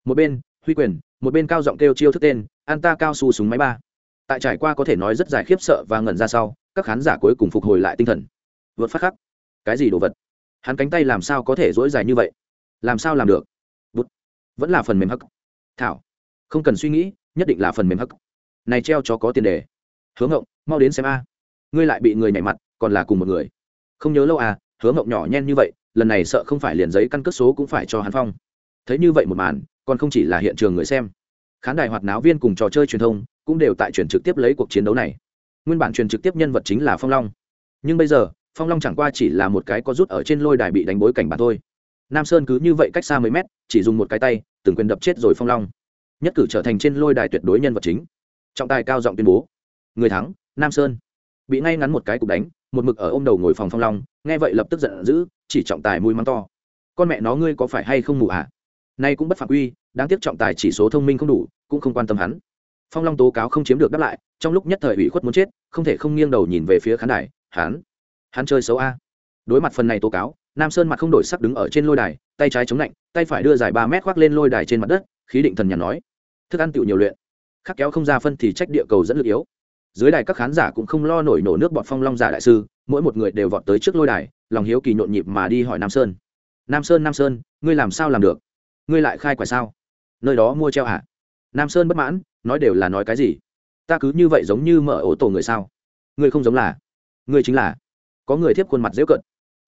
Một bên, huy quyền, một bên cao giọng kêu chiêu thức tên, an ta cao su súng máy ba. Tại trải qua có thể nói rất dài khiếp sợ và ngẩn ra sau, các khán giả cuối cùng phục hồi lại tinh thần. Vượt phát khắc. Cái gì đồ vật? Hắn cánh tay làm sao có thể dỗi dài như vậy? Làm sao làm được? Bút vẫn là phần mềm hắc. Thảo. Không cần suy nghĩ, nhất định là phần mềm hắc. Này treo cho có tiền đề. Hướng ngộng, mau đến xem a. Ngươi lại bị người nhảy mặt, còn là cùng một người. Không nhớ lâu à hứa mộng nhỏ nhen như vậy, lần này sợ không phải liền giấy căn cước số cũng phải cho hắn phong. Thấy như vậy một màn, còn không chỉ là hiện trường người xem, khán đài hoạt náo viên cùng trò chơi truyền thông cũng đều tại truyền trực tiếp lấy cuộc chiến đấu này. Nguyên bản truyền trực tiếp nhân vật chính là phong long. Nhưng bây giờ, phong long chẳng qua chỉ là một cái có rút ở trên lôi đài bị đánh bối cảnh bàn thôi. Nam sơn cứ như vậy cách xa mấy mét, chỉ dùng một cái tay, từng quyền đập chết rồi phong long. Nhất cử trở thành trên lôi đài tuyệt đối nhân vật chính. Trọng tài cao giọng tuyên bố, người thắng, nam sơn. Bị ngay ngắn một cái cục đánh một mực ở ôm đầu ngồi phòng phong long, nghe vậy lập tức giận dữ, chỉ trọng tài mũi mắng to. Con mẹ nó ngươi có phải hay không ngủ à? Nay cũng bất phạm quy, đáng tiếc trọng tài chỉ số thông minh không đủ, cũng không quan tâm hắn. Phong long tố cáo không chiếm được đáp lại, trong lúc nhất thời ủy khuất muốn chết, không thể không nghiêng đầu nhìn về phía khán đài, hắn hắn chơi xấu a. Đối mặt phần này tố cáo, nam sơn mặt không đổi sắc đứng ở trên lôi đài, tay trái chống lạnh, tay phải đưa dài ba mét khoác lên lôi đài trên mặt đất, khí định thần nhàn nói, thức ăn tựu nhiều luyện, khắc kéo không ra phân thì trách địa cầu dẫn lực yếu dưới đài các khán giả cũng không lo nổi nổ nước bọt phong long giả đại sư, mỗi một người đều vọt tới trước lôi đài, lòng hiếu kỳ nhộn nhịp mà đi hỏi nam sơn. Nam sơn nam sơn, ngươi làm sao làm được? Ngươi lại khai quả sao? Nơi đó mua treo hả? Nam sơn bất mãn, nói đều là nói cái gì? Ta cứ như vậy giống như mở ổ tổ người sao? Ngươi không giống là. Ngươi chính là. Có người thiếp khuôn mặt dễ cận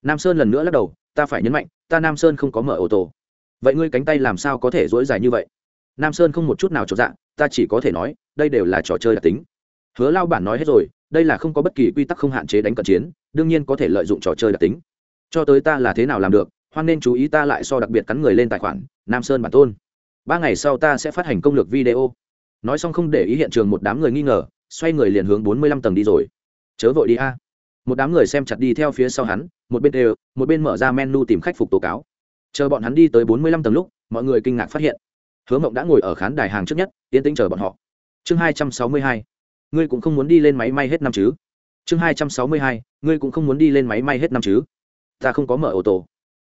nam sơn lần nữa lắc đầu, ta phải nhấn mạnh, ta nam sơn không có mở ổ tô vậy ngươi cánh tay làm sao có thể dối dài như vậy? Nam sơn không một chút nào trọn dạ ta chỉ có thể nói, đây đều là trò chơi đặc tính hứa lao bản nói hết rồi, đây là không có bất kỳ quy tắc không hạn chế đánh cận chiến, đương nhiên có thể lợi dụng trò chơi đặc tính. Cho tới ta là thế nào làm được, hoan nên chú ý ta lại so đặc biệt cắn người lên tài khoản, nam sơn bản tôn. Ba ngày sau ta sẽ phát hành công lược video. Nói xong không để ý hiện trường một đám người nghi ngờ, xoay người liền hướng bốn mươi lăm tầng đi rồi. Chớ vội đi a. Một đám người xem chặt đi theo phía sau hắn, một bên đều, một bên mở ra menu tìm khách phục tố cáo. Chờ bọn hắn đi tới bốn mươi lăm tầng lúc, mọi người kinh ngạc phát hiện. Hứa mộng đã ngồi ở khán đài hàng trước nhất, yên tĩnh chờ bọn họ. Chương hai trăm sáu mươi hai ngươi cũng không muốn đi lên máy may hết năm chứ? Chương hai trăm sáu mươi hai, ngươi cũng không muốn đi lên máy may hết năm chứ? Ta không có mở ô tô.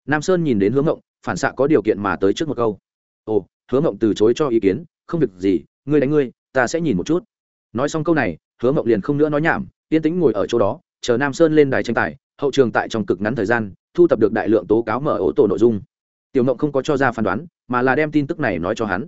Nam sơn nhìn đến hướng ngộng, phản xạ có điều kiện mà tới trước một câu. Ồ hướng ngộng từ chối cho ý kiến, không việc gì, ngươi đánh ngươi, ta sẽ nhìn một chút. Nói xong câu này hướng ngộng liền không nữa nói nhảm, yên tĩnh ngồi ở chỗ đó, chờ nam sơn lên đài tranh tài, hậu trường tại trong cực ngắn thời gian, thu tập được đại lượng tố cáo mở ô tô nội dung. Tiểu ngộng không có cho ra phán đoán, mà là đem tin tức này nói cho hắn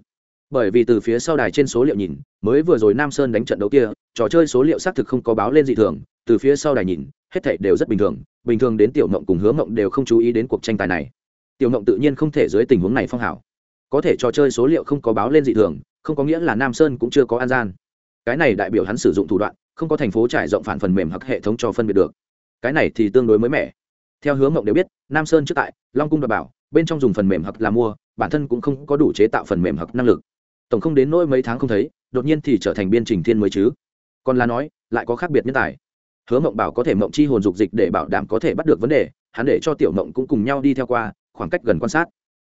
bởi vì từ phía sau đài trên số liệu nhìn, mới vừa rồi nam sơn đánh trận đấu kia, trò chơi số liệu xác thực không có báo lên dị thường, từ phía sau đài nhìn, hết thảy đều rất bình thường bình thường đến tiểu mộng cùng hướng mộng đều không chú ý đến cuộc tranh tài này. Tiểu mộng tự nhiên không thể dưới tình huống này phong hảo. Có thể trò chơi số liệu không có báo lên dị thường, không có nghĩa là nam sơn cũng chưa có an gian. Cái này đại biểu hắn sử dụng thủ đoạn, không có thành phố trải rộng phản phần mềm hoặc hệ thống cho phân biệt được. Cái này thì tương đối mới mẻ. Theo hướng mộng đều biết, nam sơn trước tại, long cung đảm bảo, bên trong dùng phần mềm hoặc là mua, bản thân cũng không có đủ chế tạo phần mềm hoặc năng lực tổng không đến nỗi mấy tháng không thấy, đột nhiên thì trở thành biên trình thiên mới chứ. Còn là nói, lại có khác biệt nhân tài. Hứa mộng bảo có thể mộng chi hồn dục dịch để bảo đảm có thể bắt được vấn đề, hắn để cho tiểu mộng cũng cùng nhau đi theo qua, khoảng cách gần quan sát.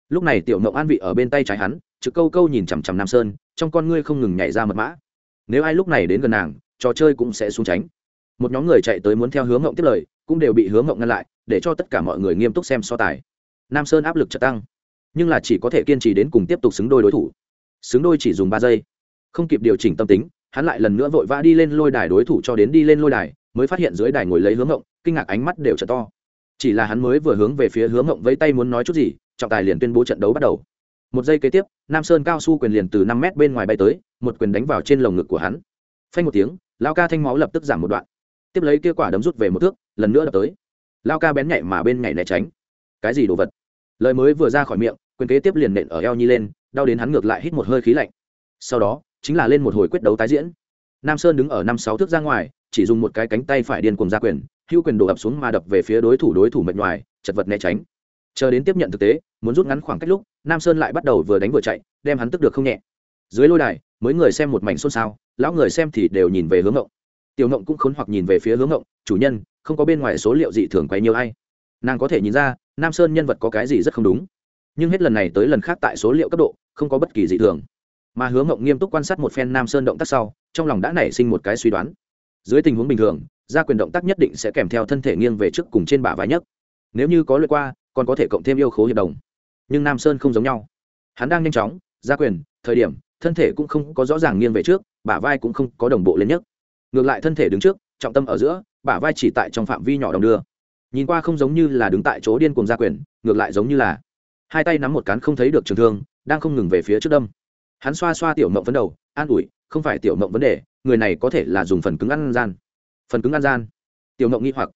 Lúc này tiểu mộng an vị ở bên tay trái hắn, trực câu câu nhìn chằm chằm nam sơn, trong con ngươi không ngừng nhảy ra mật mã. Nếu ai lúc này đến gần nàng, trò chơi cũng sẽ xuống tránh. Một nhóm người chạy tới muốn theo hướng mộng tiếp lời, cũng đều bị hướng mộng ngăn lại, để cho tất cả mọi người nghiêm túc xem so tài. Nam sơn áp lực chợt tăng, nhưng là chỉ có thể kiên trì đến cùng tiếp tục xứng đôi đối thủ xứng đôi chỉ dùng ba giây. Không kịp điều chỉnh tâm tính, hắn lại lần nữa vội vã đi lên lôi đài đối thủ cho đến đi lên lôi đài, mới phát hiện dưới đài ngồi lấy hướng ngộng kinh ngạc ánh mắt đều trở to. Chỉ là hắn mới vừa hướng về phía hướng ngộng vẫy tay muốn nói chút gì, trọng tài liền tuyên bố trận đấu bắt đầu. Một giây kế tiếp, nam sơn cao su quyền liền từ năm mét bên ngoài bay tới, một quyền đánh vào trên lồng ngực của hắn. Phanh một tiếng, lao ca thanh máu lập tức giảm một đoạn. Tiếp lấy kia quả đấm rút về một thước, lần nữa đập tới. Lao ca bén nhảy mà bên nhảy né tránh. Cái gì đồ vật? Lời mới vừa ra khỏi miệng, quyền kế tiếp liền nện ở eo nhi lên đau đến hắn ngược lại hít một hơi khí lạnh. Sau đó, chính là lên một hồi quyết đấu tái diễn. Nam sơn đứng ở năm sáu thước ra ngoài, chỉ dùng một cái cánh tay phải điên cùng ra quyền hữu quyền đổ ập xuống mà đập về phía đối thủ đối thủ mệt ngoài chật vật né tránh. Chờ đến tiếp nhận thực tế, muốn rút ngắn khoảng cách lúc, nam sơn lại bắt đầu vừa đánh vừa chạy, đem hắn tức được không nhẹ. Dưới lôi đài mới người xem một mảnh xôn xao, lão người xem thì đều nhìn về hướng ngộng. Tiểu ngộng cũng khốn hoặc nhìn về phía hướng ngộng, chủ nhân, không có bên ngoài số liệu dị thường quay nhiều hay nàng có thể nhìn ra, nam sơn nhân vật có cái gì rất không đúng nhưng hết lần này tới lần khác tại số liệu cấp độ, không có bất kỳ dị thường. Mà hướng mộng nghiêm túc quan sát một phen nam sơn động tác sau, trong lòng đã nảy sinh một cái suy đoán. Dưới tình huống bình thường, gia quyền động tác nhất định sẽ kèm theo thân thể nghiêng về trước cùng trên bả vai nhất nếu như có lượt qua, còn có thể cộng thêm yêu khố hiệp đồng. Nhưng nam sơn không giống nhau. Hắn đang nhanh chóng, gia quyền, thời điểm, thân thể cũng không có rõ ràng nghiêng về trước, bả vai cũng không có đồng bộ lên nhất ngược lại thân thể đứng trước, trọng tâm ở giữa, bả vai chỉ tại trong phạm vi nhỏ đồng đưa. Nhìn qua không giống như là đứng tại chỗ điên cùng gia quyền, ngược lại giống như là hai tay nắm một cán không thấy được trường thương, đang không ngừng về phía trước đâm. Hắn xoa xoa tiểu mộng vấn đầu, an ủi, không phải tiểu mộng vấn đề, người này có thể là dùng phần cứng ăn gian. Phần cứng ăn gian. Tiểu mộng nghi hoặc.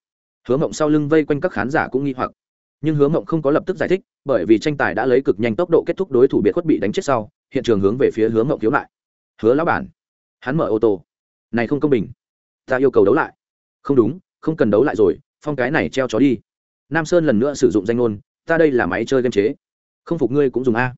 Hứa mộng sau lưng vây quanh các khán giả cũng nghi hoặc. Nhưng hứa mộng không có lập tức giải thích, bởi vì tranh tài đã lấy cực nhanh tốc độ kết thúc đối thủ biệt khuất bị đánh chết sau, hiện trường hướng về phía hứa mộng thiếu lại hứa lão bản. Hắn mở ô tô. Này không công bình. Ta yêu cầu đấu lại. Không đúng, không cần đấu lại rồi, phong cái này treo chó đi. Nam sơn lần nữa sử dụng danh ngôn, ta đây là máy chơi game chế không phục ngươi cũng dùng a.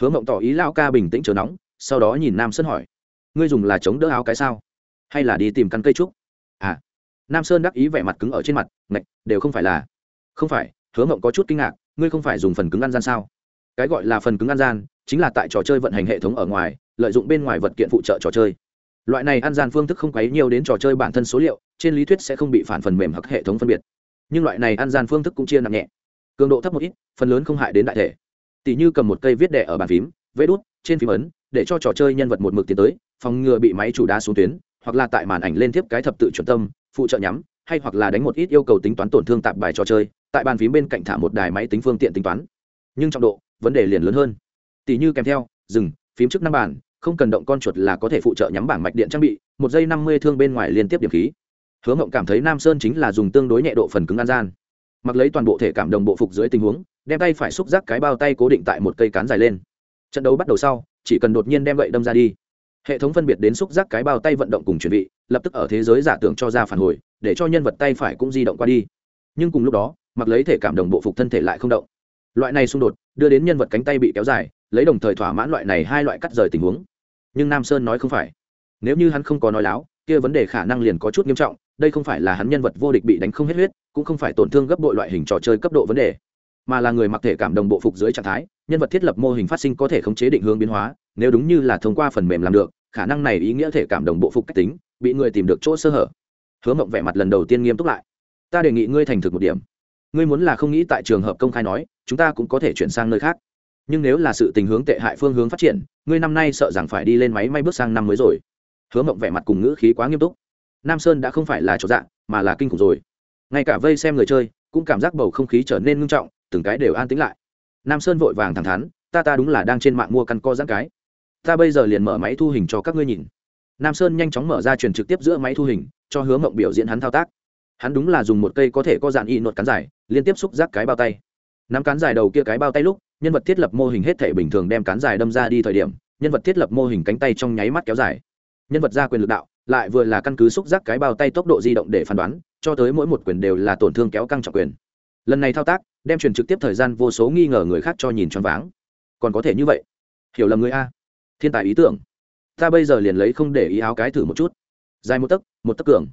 Hứa mộng tỏ ý lao ca bình tĩnh chờ nóng, sau đó nhìn nam sơn hỏi, ngươi dùng là chống đỡ áo cái sao? Hay là đi tìm căn cây trúc? À. Nam sơn đắc ý vẻ mặt cứng ở trên mặt, ngạch, đều không phải là. Không phải, hứa mộng có chút kinh ngạc, ngươi không phải dùng phần cứng ăn gian sao? Cái gọi là phần cứng ăn gian, chính là tại trò chơi vận hành hệ thống ở ngoài, lợi dụng bên ngoài vật kiện phụ trợ trò chơi. Loại này ăn gian phương thức không quấy nhiều đến trò chơi bản thân số liệu, trên lý thuyết sẽ không bị phản phần mềm hoặc hệ thống phân biệt. Nhưng loại này ăn gian phương thức cũng chia nặng nhẹ. Cường độ thấp một ít, phần lớn không hại đến đại thể tỷ như cầm một cây viết đẻ ở bàn phím vê đút, trên phím ấn, để cho trò chơi nhân vật một mực tiến tới, phòng ngừa bị máy chủ đá xuống tuyến, hoặc là tại màn ảnh lên tiếp cái thập tự chuẩn tâm, phụ trợ nhắm, hay hoặc là đánh một ít yêu cầu tính toán tổn thương tạp bài trò chơi, tại bàn phím bên cạnh thả một đài máy tính phương tiện tính toán. Nhưng trọng độ, vấn đề liền lớn hơn. Tỷ như kèm theo, dừng, phím chức năm bản, không cần động con chuột là có thể phụ trợ nhắm bảng mạch điện trang bị, một giây năm mươi thương bên ngoài liên tiếp điểm khí. Hứa mộng cảm thấy nam sơn chính là dùng tương đối nhẹ độ phần cứng an gian. Mặc lấy toàn bộ thể cảm đồng bộ phục dưới tình huống đem tay phải xúc giác cái bao tay cố định tại một cây cán dài lên. Trận đấu bắt đầu sau, chỉ cần đột nhiên đem gậy đâm ra đi. Hệ thống phân biệt đến xúc giác cái bao tay vận động cùng chuẩn bị, lập tức ở thế giới giả tưởng cho ra phản hồi, để cho nhân vật tay phải cũng di động qua đi. Nhưng cùng lúc đó, mặc lấy thể cảm đồng bộ phục thân thể lại không động. Loại này xung đột, đưa đến nhân vật cánh tay bị kéo dài, lấy đồng thời thỏa mãn loại này hai loại cắt rời tình huống. Nhưng nam sơn nói không phải. Nếu như hắn không có nói láo, kia vấn đề khả năng liền có chút nghiêm trọng, đây không phải là hắn nhân vật vô địch bị đánh không hết huyết, cũng không phải tổn thương gấp bội loại hình trò chơi cấp độ vấn đề mà là người mặc thể cảm đồng bộ phục dưới trạng thái, nhân vật thiết lập mô hình phát sinh có thể khống chế định hướng biến hóa, nếu đúng như là thông qua phần mềm làm được, khả năng này ý nghĩa thể cảm đồng bộ phục cách tính, bị người tìm được chỗ sơ hở. Hứa mộng vẻ mặt lần đầu tiên nghiêm túc lại. Ta đề nghị ngươi thành thực một điểm. Ngươi muốn là không nghĩ tại trường hợp công khai nói, chúng ta cũng có thể chuyển sang nơi khác. Nhưng nếu là sự tình hướng tệ hại phương hướng phát triển, ngươi năm nay sợ rằng phải đi lên máy may bước sang năm mới rồi. Hứa mộng vẻ mặt cùng ngữ khí quá nghiêm túc. Nam sơn đã không phải là chỗ dạng mà là kinh khủng rồi. Ngay cả vây xem người chơi, cũng cảm giác bầu không khí trở nên ngưng trọng từng cái đều an tĩnh lại. Nam sơn vội vàng thẳng thắn, ta ta đúng là đang trên mạng mua căn co giãn cái. Ta bây giờ liền mở máy thu hình cho các ngươi nhìn. Nam sơn nhanh chóng mở ra truyền trực tiếp giữa máy thu hình, cho hứa mộng biểu diễn hắn thao tác. Hắn đúng là dùng một cây có thể có dạn y nột cán dài, liên tiếp xúc rác cái bao tay. Nắm cán dài đầu kia cái bao tay lúc, nhân vật thiết lập mô hình hết thể bình thường đem cán dài đâm ra đi thời điểm, nhân vật thiết lập mô hình cánh tay trong nháy mắt kéo dài. Nhân vật ra quyền lực đạo, lại vừa là căn cứ xúc giác cái bao tay tốc độ di động để phán đoán, cho tới mỗi một quyền đều là tổn thương kéo căng trọng quyền. Lần này thao tác đem truyền trực tiếp thời gian vô số nghi ngờ người khác cho nhìn choáng váng. Còn có thể như vậy? Hiểu lầm người a. Thiên tài ý tưởng. Ta bây giờ liền lấy không để ý áo cái thử một chút. Dài một tấc một tấc cường.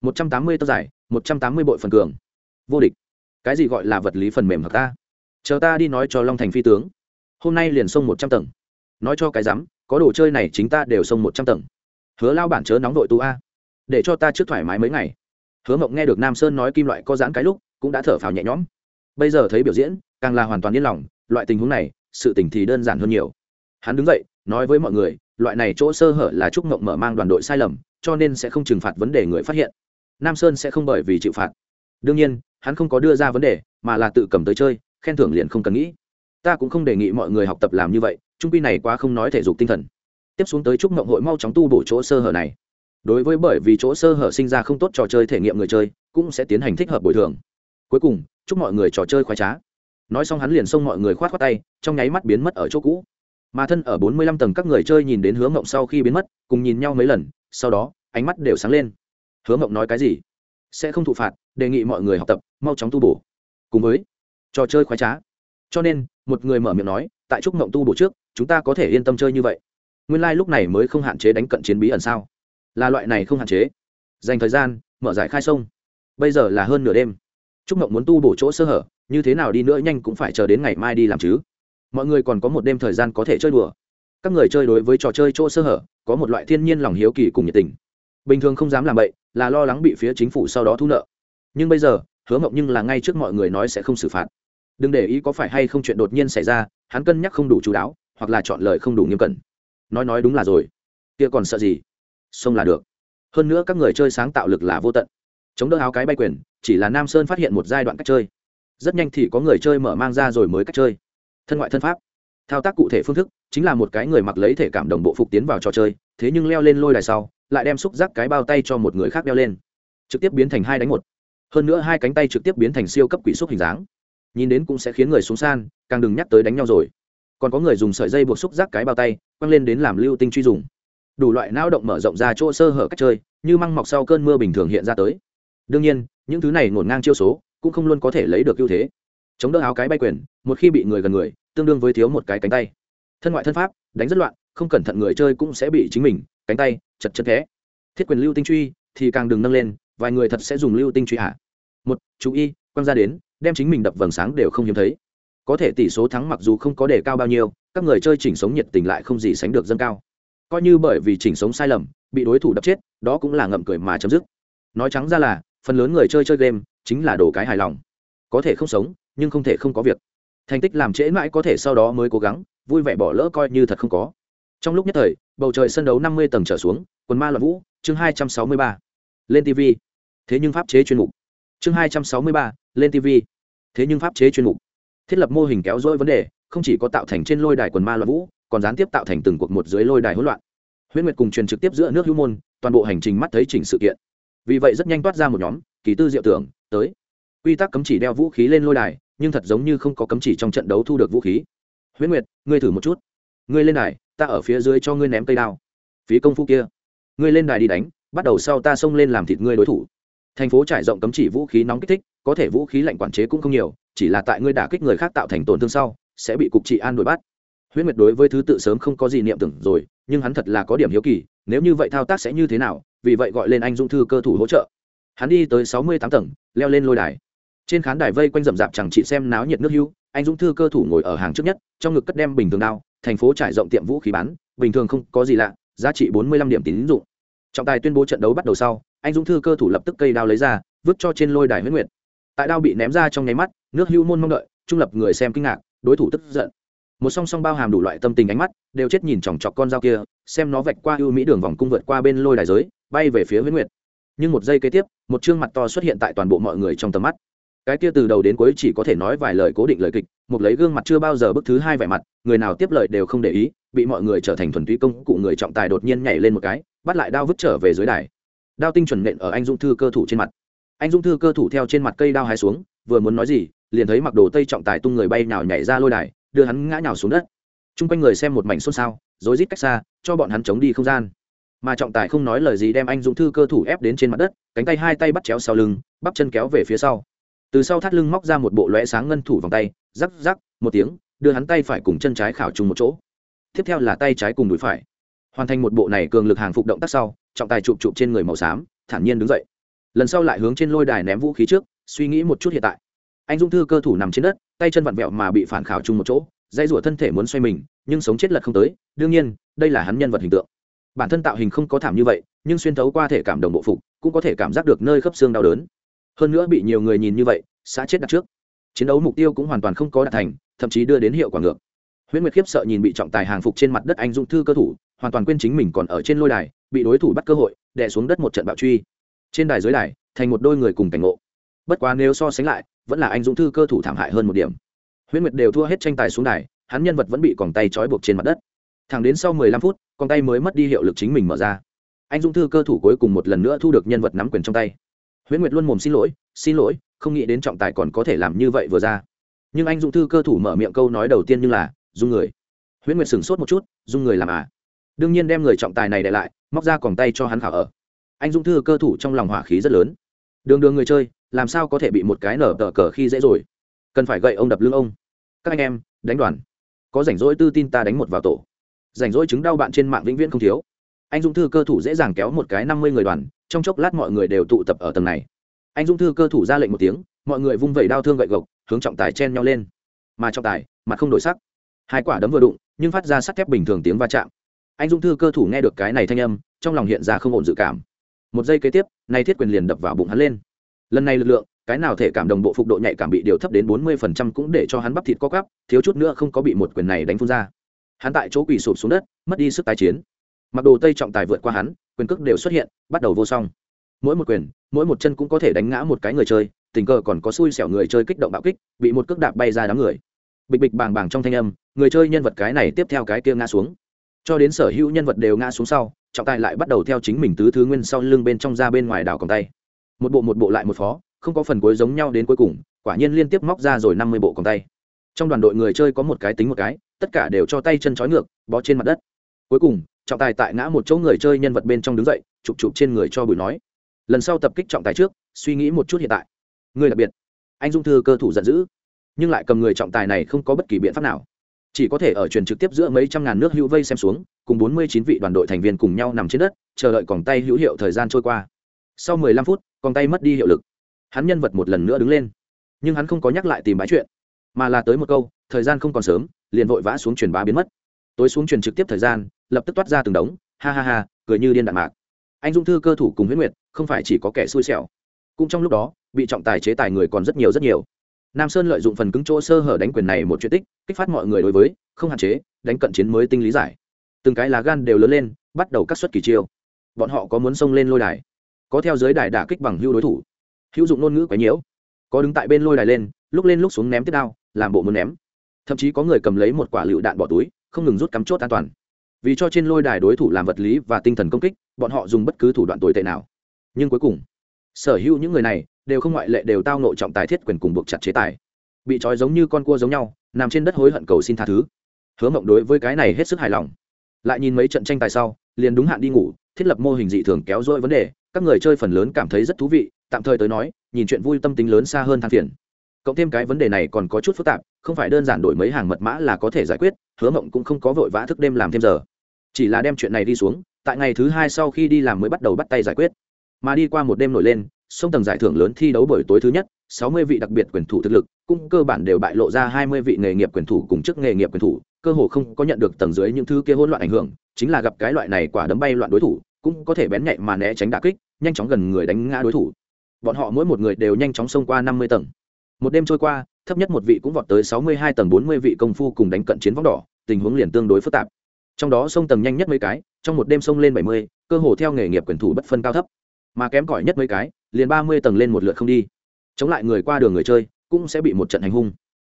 Một trăm tám mươi tấc dài, một trăm tám mươi bội phần cường. Vô địch. Cái gì gọi là vật lý phần mềm hợp ta? Chờ ta đi nói cho long thành phi tướng. Hôm nay liền xông một trăm tầng. Nói cho cái rắm, có đồ chơi này chính ta đều xông một trăm tầng. Hứa lao bản chớ nóng đội tu a. Để cho ta trước thoải mái mấy ngày. Hứa mộng nghe được nam sơn nói kim loại có giãn cái lúc, cũng đã thở phào nhẹ nhõm bây giờ thấy biểu diễn, càng là hoàn toàn yên lòng, loại tình huống này, sự tình thì đơn giản hơn nhiều. Hắn đứng dậy, nói với mọi người, loại này chỗ sơ hở là trúc mộng mở mang đoàn đội sai lầm, cho nên sẽ không trừng phạt vấn đề người phát hiện. Nam sơn sẽ không bởi vì chịu phạt. Đương nhiên, hắn không có đưa ra vấn đề, mà là tự cầm tới chơi, khen thưởng liền không cần nghĩ. Ta cũng không đề nghị mọi người học tập làm như vậy, trung pi này quá không nói thể dục tinh thần. Tiếp xuống tới chúc mộng hội mau chóng tu bổ chỗ sơ hở này. Đối với bởi vì chỗ sơ hở sinh ra không tốt trò chơi thể nghiệm người chơi, cũng sẽ tiến hành thích hợp bồi thường. Cuối cùng chúc mọi người trò chơi khoái trá. Nói xong hắn liền xông mọi người khoát khoát tay, trong nháy mắt biến mất ở chỗ cũ. Mà thân ở bốn mươi lăm tầng các người chơi nhìn đến hướng mộng sau khi biến mất, cùng nhìn nhau mấy lần, sau đó, ánh mắt đều sáng lên. Hướng mộng nói cái gì? Sẽ không thụ phạt, đề nghị mọi người học tập, mau chóng tu bổ. Cùng với, trò chơi khoái trá. Cho nên, một người mở miệng nói, tại trúc mộng tu bổ trước, chúng ta có thể yên tâm chơi như vậy. Nguyên lai、like、lúc này mới không hạn chế đánh cận chiến bí ẩn sao? Là loại này không hạn chế. Dành thời gian, mở giải khai sông. Bây giờ là hơn nửa đêm trúc mộng muốn tu bổ chỗ sơ hở, như thế nào đi nữa nhanh cũng phải chờ đến ngày mai đi làm chứ. Mọi người còn có một đêm thời gian có thể chơi đùa. Các người chơi đối với trò chơi chỗ sơ hở, có một loại thiên nhiên lòng hiếu kỳ cùng nhiệt tình. Bình thường không dám làm vậy là lo lắng bị phía chính phủ sau đó thu nợ. Nhưng bây giờ, hứa mộng nhưng là ngay trước mọi người nói sẽ không xử phạt. Đừng để ý có phải hay không chuyện đột nhiên xảy ra, hắn cân nhắc không đủ chú đáo, hoặc là chọn lời không đủ nghiêm cẩn. Nói nói đúng là rồi. Kia còn sợ gì? Xông là được. Hơn nữa các người chơi sáng tạo lực là vô tận chống đỡ áo cái bay quyền, chỉ là nam sơn phát hiện một giai đoạn cách chơi. Rất nhanh thì có người chơi mở mang ra rồi mới cách chơi. Thân ngoại thân pháp. Thao tác cụ thể phương thức, chính là một cái người mặc lấy thể cảm đồng bộ phục tiến vào trò chơi, thế nhưng leo lên lôi đài sau, lại đem xúc giác cái bao tay cho một người khác đeo lên. Trực tiếp biến thành hai đánh một. Hơn nữa hai cánh tay trực tiếp biến thành siêu cấp quỷ xúc hình dáng. Nhìn đến cũng sẽ khiến người xuống san càng đừng nhắc tới đánh nhau rồi. Còn có người dùng sợi dây buộc xúc giác cái bao tay, quăng lên đến làm lưu tinh truy dùng. Đủ loại não động mở rộng ra chỗ sơ hở cách chơi, như măng mọc sau cơn mưa bình thường hiện ra tới đương nhiên, những thứ này ngổn ngang chiêu số, cũng không luôn có thể lấy được ưu thế. Chống đỡ áo cái bay quyền, một khi bị người gần người, tương đương với thiếu một cái cánh tay. Thân ngoại thân pháp, đánh rất loạn, không cẩn thận người chơi cũng sẽ bị chính mình, cánh tay, chật chân thế. Thiết quyền lưu tinh truy, thì càng đừng nâng lên, vài người thật sẽ dùng lưu tinh truy hạ. Một, chú y, quăng ra đến, đem chính mình đập vầng sáng đều không hiếm thấy. Có thể tỷ số thắng mặc dù không có đề cao bao nhiêu, các người chơi chỉnh sống nhiệt tình lại không gì sánh được dâng cao. Coi như bởi vì chỉnh sống sai lầm, bị đối thủ đập chết, đó cũng là ngậm cười mà chấm dứt. Nói trắng ra là phần lớn người chơi chơi game chính là đồ cái hài lòng. Có thể không sống, nhưng không thể không có việc. Thành tích làm trễ mãi có thể sau đó mới cố gắng, vui vẻ bỏ lỡ coi như thật không có. Trong lúc nhất thời, bầu trời sân đấu năm mươi tầng trở xuống, quần ma loạn vũ, chương hai trăm sáu mươi ba. Lên tv thế nhưng pháp chế chuyên mục. Chương hai trăm sáu mươi ba, lên tv thế nhưng pháp chế chuyên mục. Thiết lập mô hình kéo dỗi vấn đề, không chỉ có tạo thành trên lôi đài quần ma loạn vũ, còn gián tiếp tạo thành từng cuộc một dưới lôi đài hỗn loạn. Huyễn nguyệt cùng truyền trực tiếp giữa nước hữu môn, toàn bộ hành trình mắt thấy chỉnh sự kiện vì vậy rất nhanh toát ra một nhóm, kỳ tư diệu tưởng, tới. Quy tắc cấm chỉ đeo vũ khí lên lôi đài, nhưng thật giống như không có cấm chỉ trong trận đấu thu được vũ khí. Huyễn nguyệt, ngươi thử một chút. Ngươi lên đài, ta ở phía dưới cho ngươi ném cây đao. Phí công phu kia. Ngươi lên đài đi đánh, bắt đầu sau ta xông lên làm thịt ngươi đối thủ. Thành phố trải rộng cấm chỉ vũ khí nóng kích thích, có thể vũ khí lạnh quản chế cũng không nhiều, chỉ là tại ngươi đả kích người khác tạo thành tổn thương sau, sẽ bị cục trị an đuổi bắt. Huyễn nguyệt đối với thứ tự sớm không có gì niệm tưởng rồi, nhưng hắn thật là có điểm hiếu kỳ, nếu như vậy thao tác sẽ như thế nào vì vậy gọi lên anh dung thư cơ thủ hỗ trợ. Hắn đi tới sáu mươi tám tầng, leo lên lôi đài. Trên khán đài vây quanh rậm rạp chẳng chị xem náo nhiệt nước hưu, anh dũng thư cơ thủ ngồi ở hàng trước nhất, trong ngực cất đem bình thường đao, thành phố trải rộng tiệm vũ khí bán, bình thường không có gì lạ, giá trị bốn mươi lăm điểm tín dụng. Trọng tài tuyên bố trận đấu bắt đầu sau, anh dũng thư cơ thủ lập tức cây đao lấy ra, vứt cho trên lôi đài huyết nguyệt. Tại đao bị ném ra trong nháy mắt, nước hưu môn mong đợi, trung lập người xem kinh ngạc, đối thủ tức giận một song song bao hàm đủ loại tâm tình ánh mắt, đều chết nhìn chòng chọc con dao kia, xem nó vạch qua ưu mỹ đường vòng cung vượt qua bên lôi đài giới, bay về phía huyễn nguyệt. Nhưng một giây kế tiếp, một chương mặt to xuất hiện tại toàn bộ mọi người trong tầm mắt. Cái kia từ đầu đến cuối chỉ có thể nói vài lời cố định lời kịch, một lấy gương mặt chưa bao giờ bức thứ hai vẻ mặt, người nào tiếp lời đều không để ý, bị mọi người trở thành thuần túy công cụ người trọng tài đột nhiên nhảy lên một cái, bắt lại đao vứt trở về dưới đài. Đao tinh chuẩn nện ở anh dung thư cơ thủ trên mặt. Anh dung thư cơ thủ theo trên mặt cây đao hai xuống, vừa muốn nói gì, liền thấy mặc đồ tây trọng tài tung người bay nào nhảy ra lôi đài đưa hắn ngã nhào xuống đất. T r u n g quanh người xem một mảnh xôn xao, rối rít cách xa, cho bọn hắn chống đi không gian. Mà trọng tài không nói lời gì đem anh dũng thư cơ thủ ép đến trên mặt đất, cánh tay hai tay bắt chéo sau lưng, bắp chân kéo về phía sau. Từ sau thắt lưng móc ra một bộ lóe sáng ngân thủ vòng tay, rắc rắc, một tiếng, đưa hắn tay phải cùng chân trái khảo trùng một chỗ. Tiếp theo là tay trái cùng đùi phải. Hoàn thành một bộ này cường lực hàng phục động tác sau, trọng tài chụp chụp trên người màu xám, thản nhiên đứng dậy. Lần sau lại hướng trên lôi đài ném vũ khí trước, suy nghĩ một chút hiện tại anh dung thư cơ thủ nằm trên đất, tay chân vặn vẹo mà bị phản khảo chung một chỗ dây rủa thân thể muốn xoay mình, nhưng sống chết lật không tới. Đương nhiên, đây là hắn nhân vật hình tượng. Bản thân tạo hình không có thảm như vậy, nhưng xuyên thấu qua thể cảm đồng bộ phục, cũng có thể cảm giác được nơi khớp xương đau đớn. Hơn nữa bị nhiều người nhìn như vậy, xã chết đặt trước. Chiến đấu mục tiêu cũng hoàn toàn không có đạt thành, thậm chí đưa đến hiệu quả ngược. Huyễn nguyệt khiếp sợ nhìn bị trọng tài hàng phục trên mặt đất anh dung thư cơ thủ, hoàn toàn quên chính mình còn ở trên lôi đài, bị đối thủ bắt cơ hội, đè xuống đất một trận bạo truy. Trên đài dưới đài, thành một đôi người cùng cảnh ngộ. Bất quá nếu so sánh lại vẫn là anh dũng thư cơ thủ thảm hại hơn một điểm. Huyễn nguyệt đều thua hết tranh tài xuống đài, hắn nhân vật vẫn bị còng tay trói buộc trên mặt đất. Thẳng đến sau mười lăm phút, còng tay mới mất đi hiệu lực chính mình mở ra. Anh dũng thư cơ thủ cuối cùng một lần nữa thu được nhân vật nắm quyền trong tay. Huyễn nguyệt luôn mồm xin lỗi xin lỗi, không nghĩ đến trọng tài còn có thể làm như vậy vừa ra. Nhưng anh dũng thư cơ thủ mở miệng câu nói đầu tiên như là, dung người. Huyễn nguyệt sửng sốt một chút, dung người làm à? Đương nhiên đem người trọng tài này để lại, móc ra còng tay cho hắn khảo ở. Anh dũng thư cơ thủ trong lòng hỏa khí rất lớn. Đường đường người chơi làm sao có thể bị một cái nở tờ cờ khi dễ rồi? Cần phải gậy ông đập lưng ông. Các anh em, đánh đoàn. Có rảnh rỗi tư tin ta đánh một vào tổ. Rảnh rỗi chứng đau bạn trên mạng vĩnh viễn không thiếu. Anh Dung thư cơ thủ dễ dàng kéo một cái năm mươi người đoàn, trong chốc lát mọi người đều tụ tập ở tầng này. Anh Dung thư cơ thủ ra lệnh một tiếng, mọi người vung vẩy đao thương gậy gộc, hướng trọng tài chen nhau lên. Mà trọng tài, mặt không đổi sắc. Hai quả đấm vừa đụng, nhưng phát ra sắt thép bình thường tiếng va chạm. Anh Dung thư cơ thủ nghe được cái này thanh âm, trong lòng hiện ra không ổn dự cảm. Một giây kế tiếp, nay thiết quyền liền đập vào bụng hắn lên lần này lực lượng, cái nào thể cảm đồng bộ phục độ nhạy cảm bị điều thấp đến bốn mươi phần trăm cũng để cho hắn bắp thịt co cắp thiếu chút nữa không có bị một quyền này đánh phun ra. Hắn tại chỗ quỳ sụp xuống đất, mất đi sức tái chiến. Mặc đồ tây trọng tài vượt qua hắn, quyền cước đều xuất hiện, bắt đầu vô song. Mỗi một quyền, mỗi một chân cũng có thể đánh ngã một cái người chơi, tình cờ còn có xui xẻo người chơi kích động bạo kích, bị một cước đạp bay ra đám người. Bịch bịch bàng bàng trong thanh âm, người chơi nhân vật cái này tiếp theo cái kia ngã xuống. Cho đến sở hữu nhân vật đều ngã xuống sau, trọng tài lại bắt đầu theo chính mình tứ thứ nguyên sau lưng bên trong ra bên ngoài đảo còng tay một bộ một bộ lại một phó, không có phần cuối giống nhau đến cuối cùng, quả nhiên liên tiếp móc ra rồi năm mươi bộ còng tay. Trong đoàn đội người chơi có một cái tính một cái, tất cả đều cho tay chân trói ngược, bó trên mặt đất. Cuối cùng, trọng tài tại ngã một chỗ người chơi nhân vật bên trong đứng dậy, chụp chụp trên người cho bùi nói. Lần sau tập kích trọng tài trước, suy nghĩ một chút hiện tại. Người đặc biệt. Anh dung thư cơ thủ giận dữ. Nhưng lại cầm người trọng tài này không có bất kỳ biện pháp nào. Chỉ có thể ở truyền trực tiếp giữa mấy trăm ngàn nước hữu vây xem xuống, cùng bốn mươi chín vị đoàn đội thành viên cùng nhau nằm trên đất, chờ đợi còng tay hữu hiệu thời gian trôi qua. Sau mười lăm phút con tay mất đi hiệu lực. Hắn nhân vật một lần nữa đứng lên. Nhưng hắn không có nhắc lại tìm bái chuyện, mà là tới một câu, thời gian không còn sớm, liền vội vã xuống truyền bá biến mất. Tối xuống truyền trực tiếp thời gian, lập tức toát ra từng đống, ha ha ha, cười như điên đạn mạc. Anh dung thư cơ thủ cùng huyết nguyệt, không phải chỉ có kẻ xui xẻo. Cũng trong lúc đó, bị trọng tài chế tài người còn rất nhiều rất nhiều. Nam sơn lợi dụng phần cứng chỗ sơ hở đánh quyền này một chuyện tích, kích phát mọi người đối với, không hạn chế, đánh cận chiến mới tinh lý giải. Từng cái lá gan đều lớn lên, bắt đầu cắt xuất kỳ chiêu. Bọn họ có muốn xông lên lôi đài? Có theo giới đài đả kích bằng hưu đối thủ. Hữu dụng ngôn ngữ quấy nhiễu. Có đứng tại bên lôi đài lên, lúc lên lúc xuống ném tiếp đao, làm bộ muốn ném. Thậm chí có người cầm lấy một quả lựu đạn bỏ túi, không ngừng rút cắm chốt an toàn. Vì cho trên lôi đài đối thủ làm vật lý và tinh thần công kích, bọn họ dùng bất cứ thủ đoạn tồi tệ nào. Nhưng cuối cùng, sở hữu những người này đều không ngoại lệ đều tao nộ trọng tài thiết quyền cùng buộc chặt chế tài. Bị trói giống như con cua giống nhau, nằm trên đất hối hận cầu xin tha thứ. Hứa mộng đối với cái này hết sức hài lòng. Lại nhìn mấy trận tranh tài sau, liền đúng hạn đi ngủ, thiết lập mô hình dị thường kéo dỗi vấn đề các người chơi phần lớn cảm thấy rất thú vị, tạm thời tới nói, nhìn chuyện vui tâm tính lớn xa hơn than phiền. Cộng thêm cái vấn đề này còn có chút phức tạp, không phải đơn giản đổi mấy hàng mật mã là có thể giải quyết, hứa mộng cũng không có vội vã thức đêm làm thêm giờ. Chỉ là đem chuyện này đi xuống, tại ngày thứ hai sau khi đi làm mới bắt đầu bắt tay giải quyết. Mà đi qua một đêm nổi lên, sông tầng giải thưởng lớn thi đấu buổi tối thứ nhất, sáu mươi vị đặc biệt quyền thủ thực lực, cũng cơ bản đều bại lộ ra hai mươi vị nghề nghiệp quyền thủ cùng chức nghề nghiệp quyền thủ, cơ hồ không có nhận được tầng dưới những thứ kia hỗn loạn ảnh hưởng, chính là gặp cái loại này quả đấm bay loạn đối thủ, cũng có thể bén nhạy mà né tránh đả kích nhanh chóng gần người đánh ngã đối thủ. Bọn họ mỗi một người đều nhanh chóng xông qua năm mươi tầng. Một đêm trôi qua, thấp nhất một vị cũng vọt tới sáu mươi hai tầng, bốn mươi vị công phu cùng đánh cận chiến vóng đỏ, tình huống liền tương đối phức tạp. Trong đó sông tầng nhanh nhất mấy cái, trong một đêm sông lên bảy mươi, cơ hồ theo nghề nghiệp quyền thủ bất phân cao thấp. Mà kém cỏi nhất mấy cái, liền ba mươi tầng lên một lượt không đi. Chống lại người qua đường người chơi, cũng sẽ bị một trận hành hung.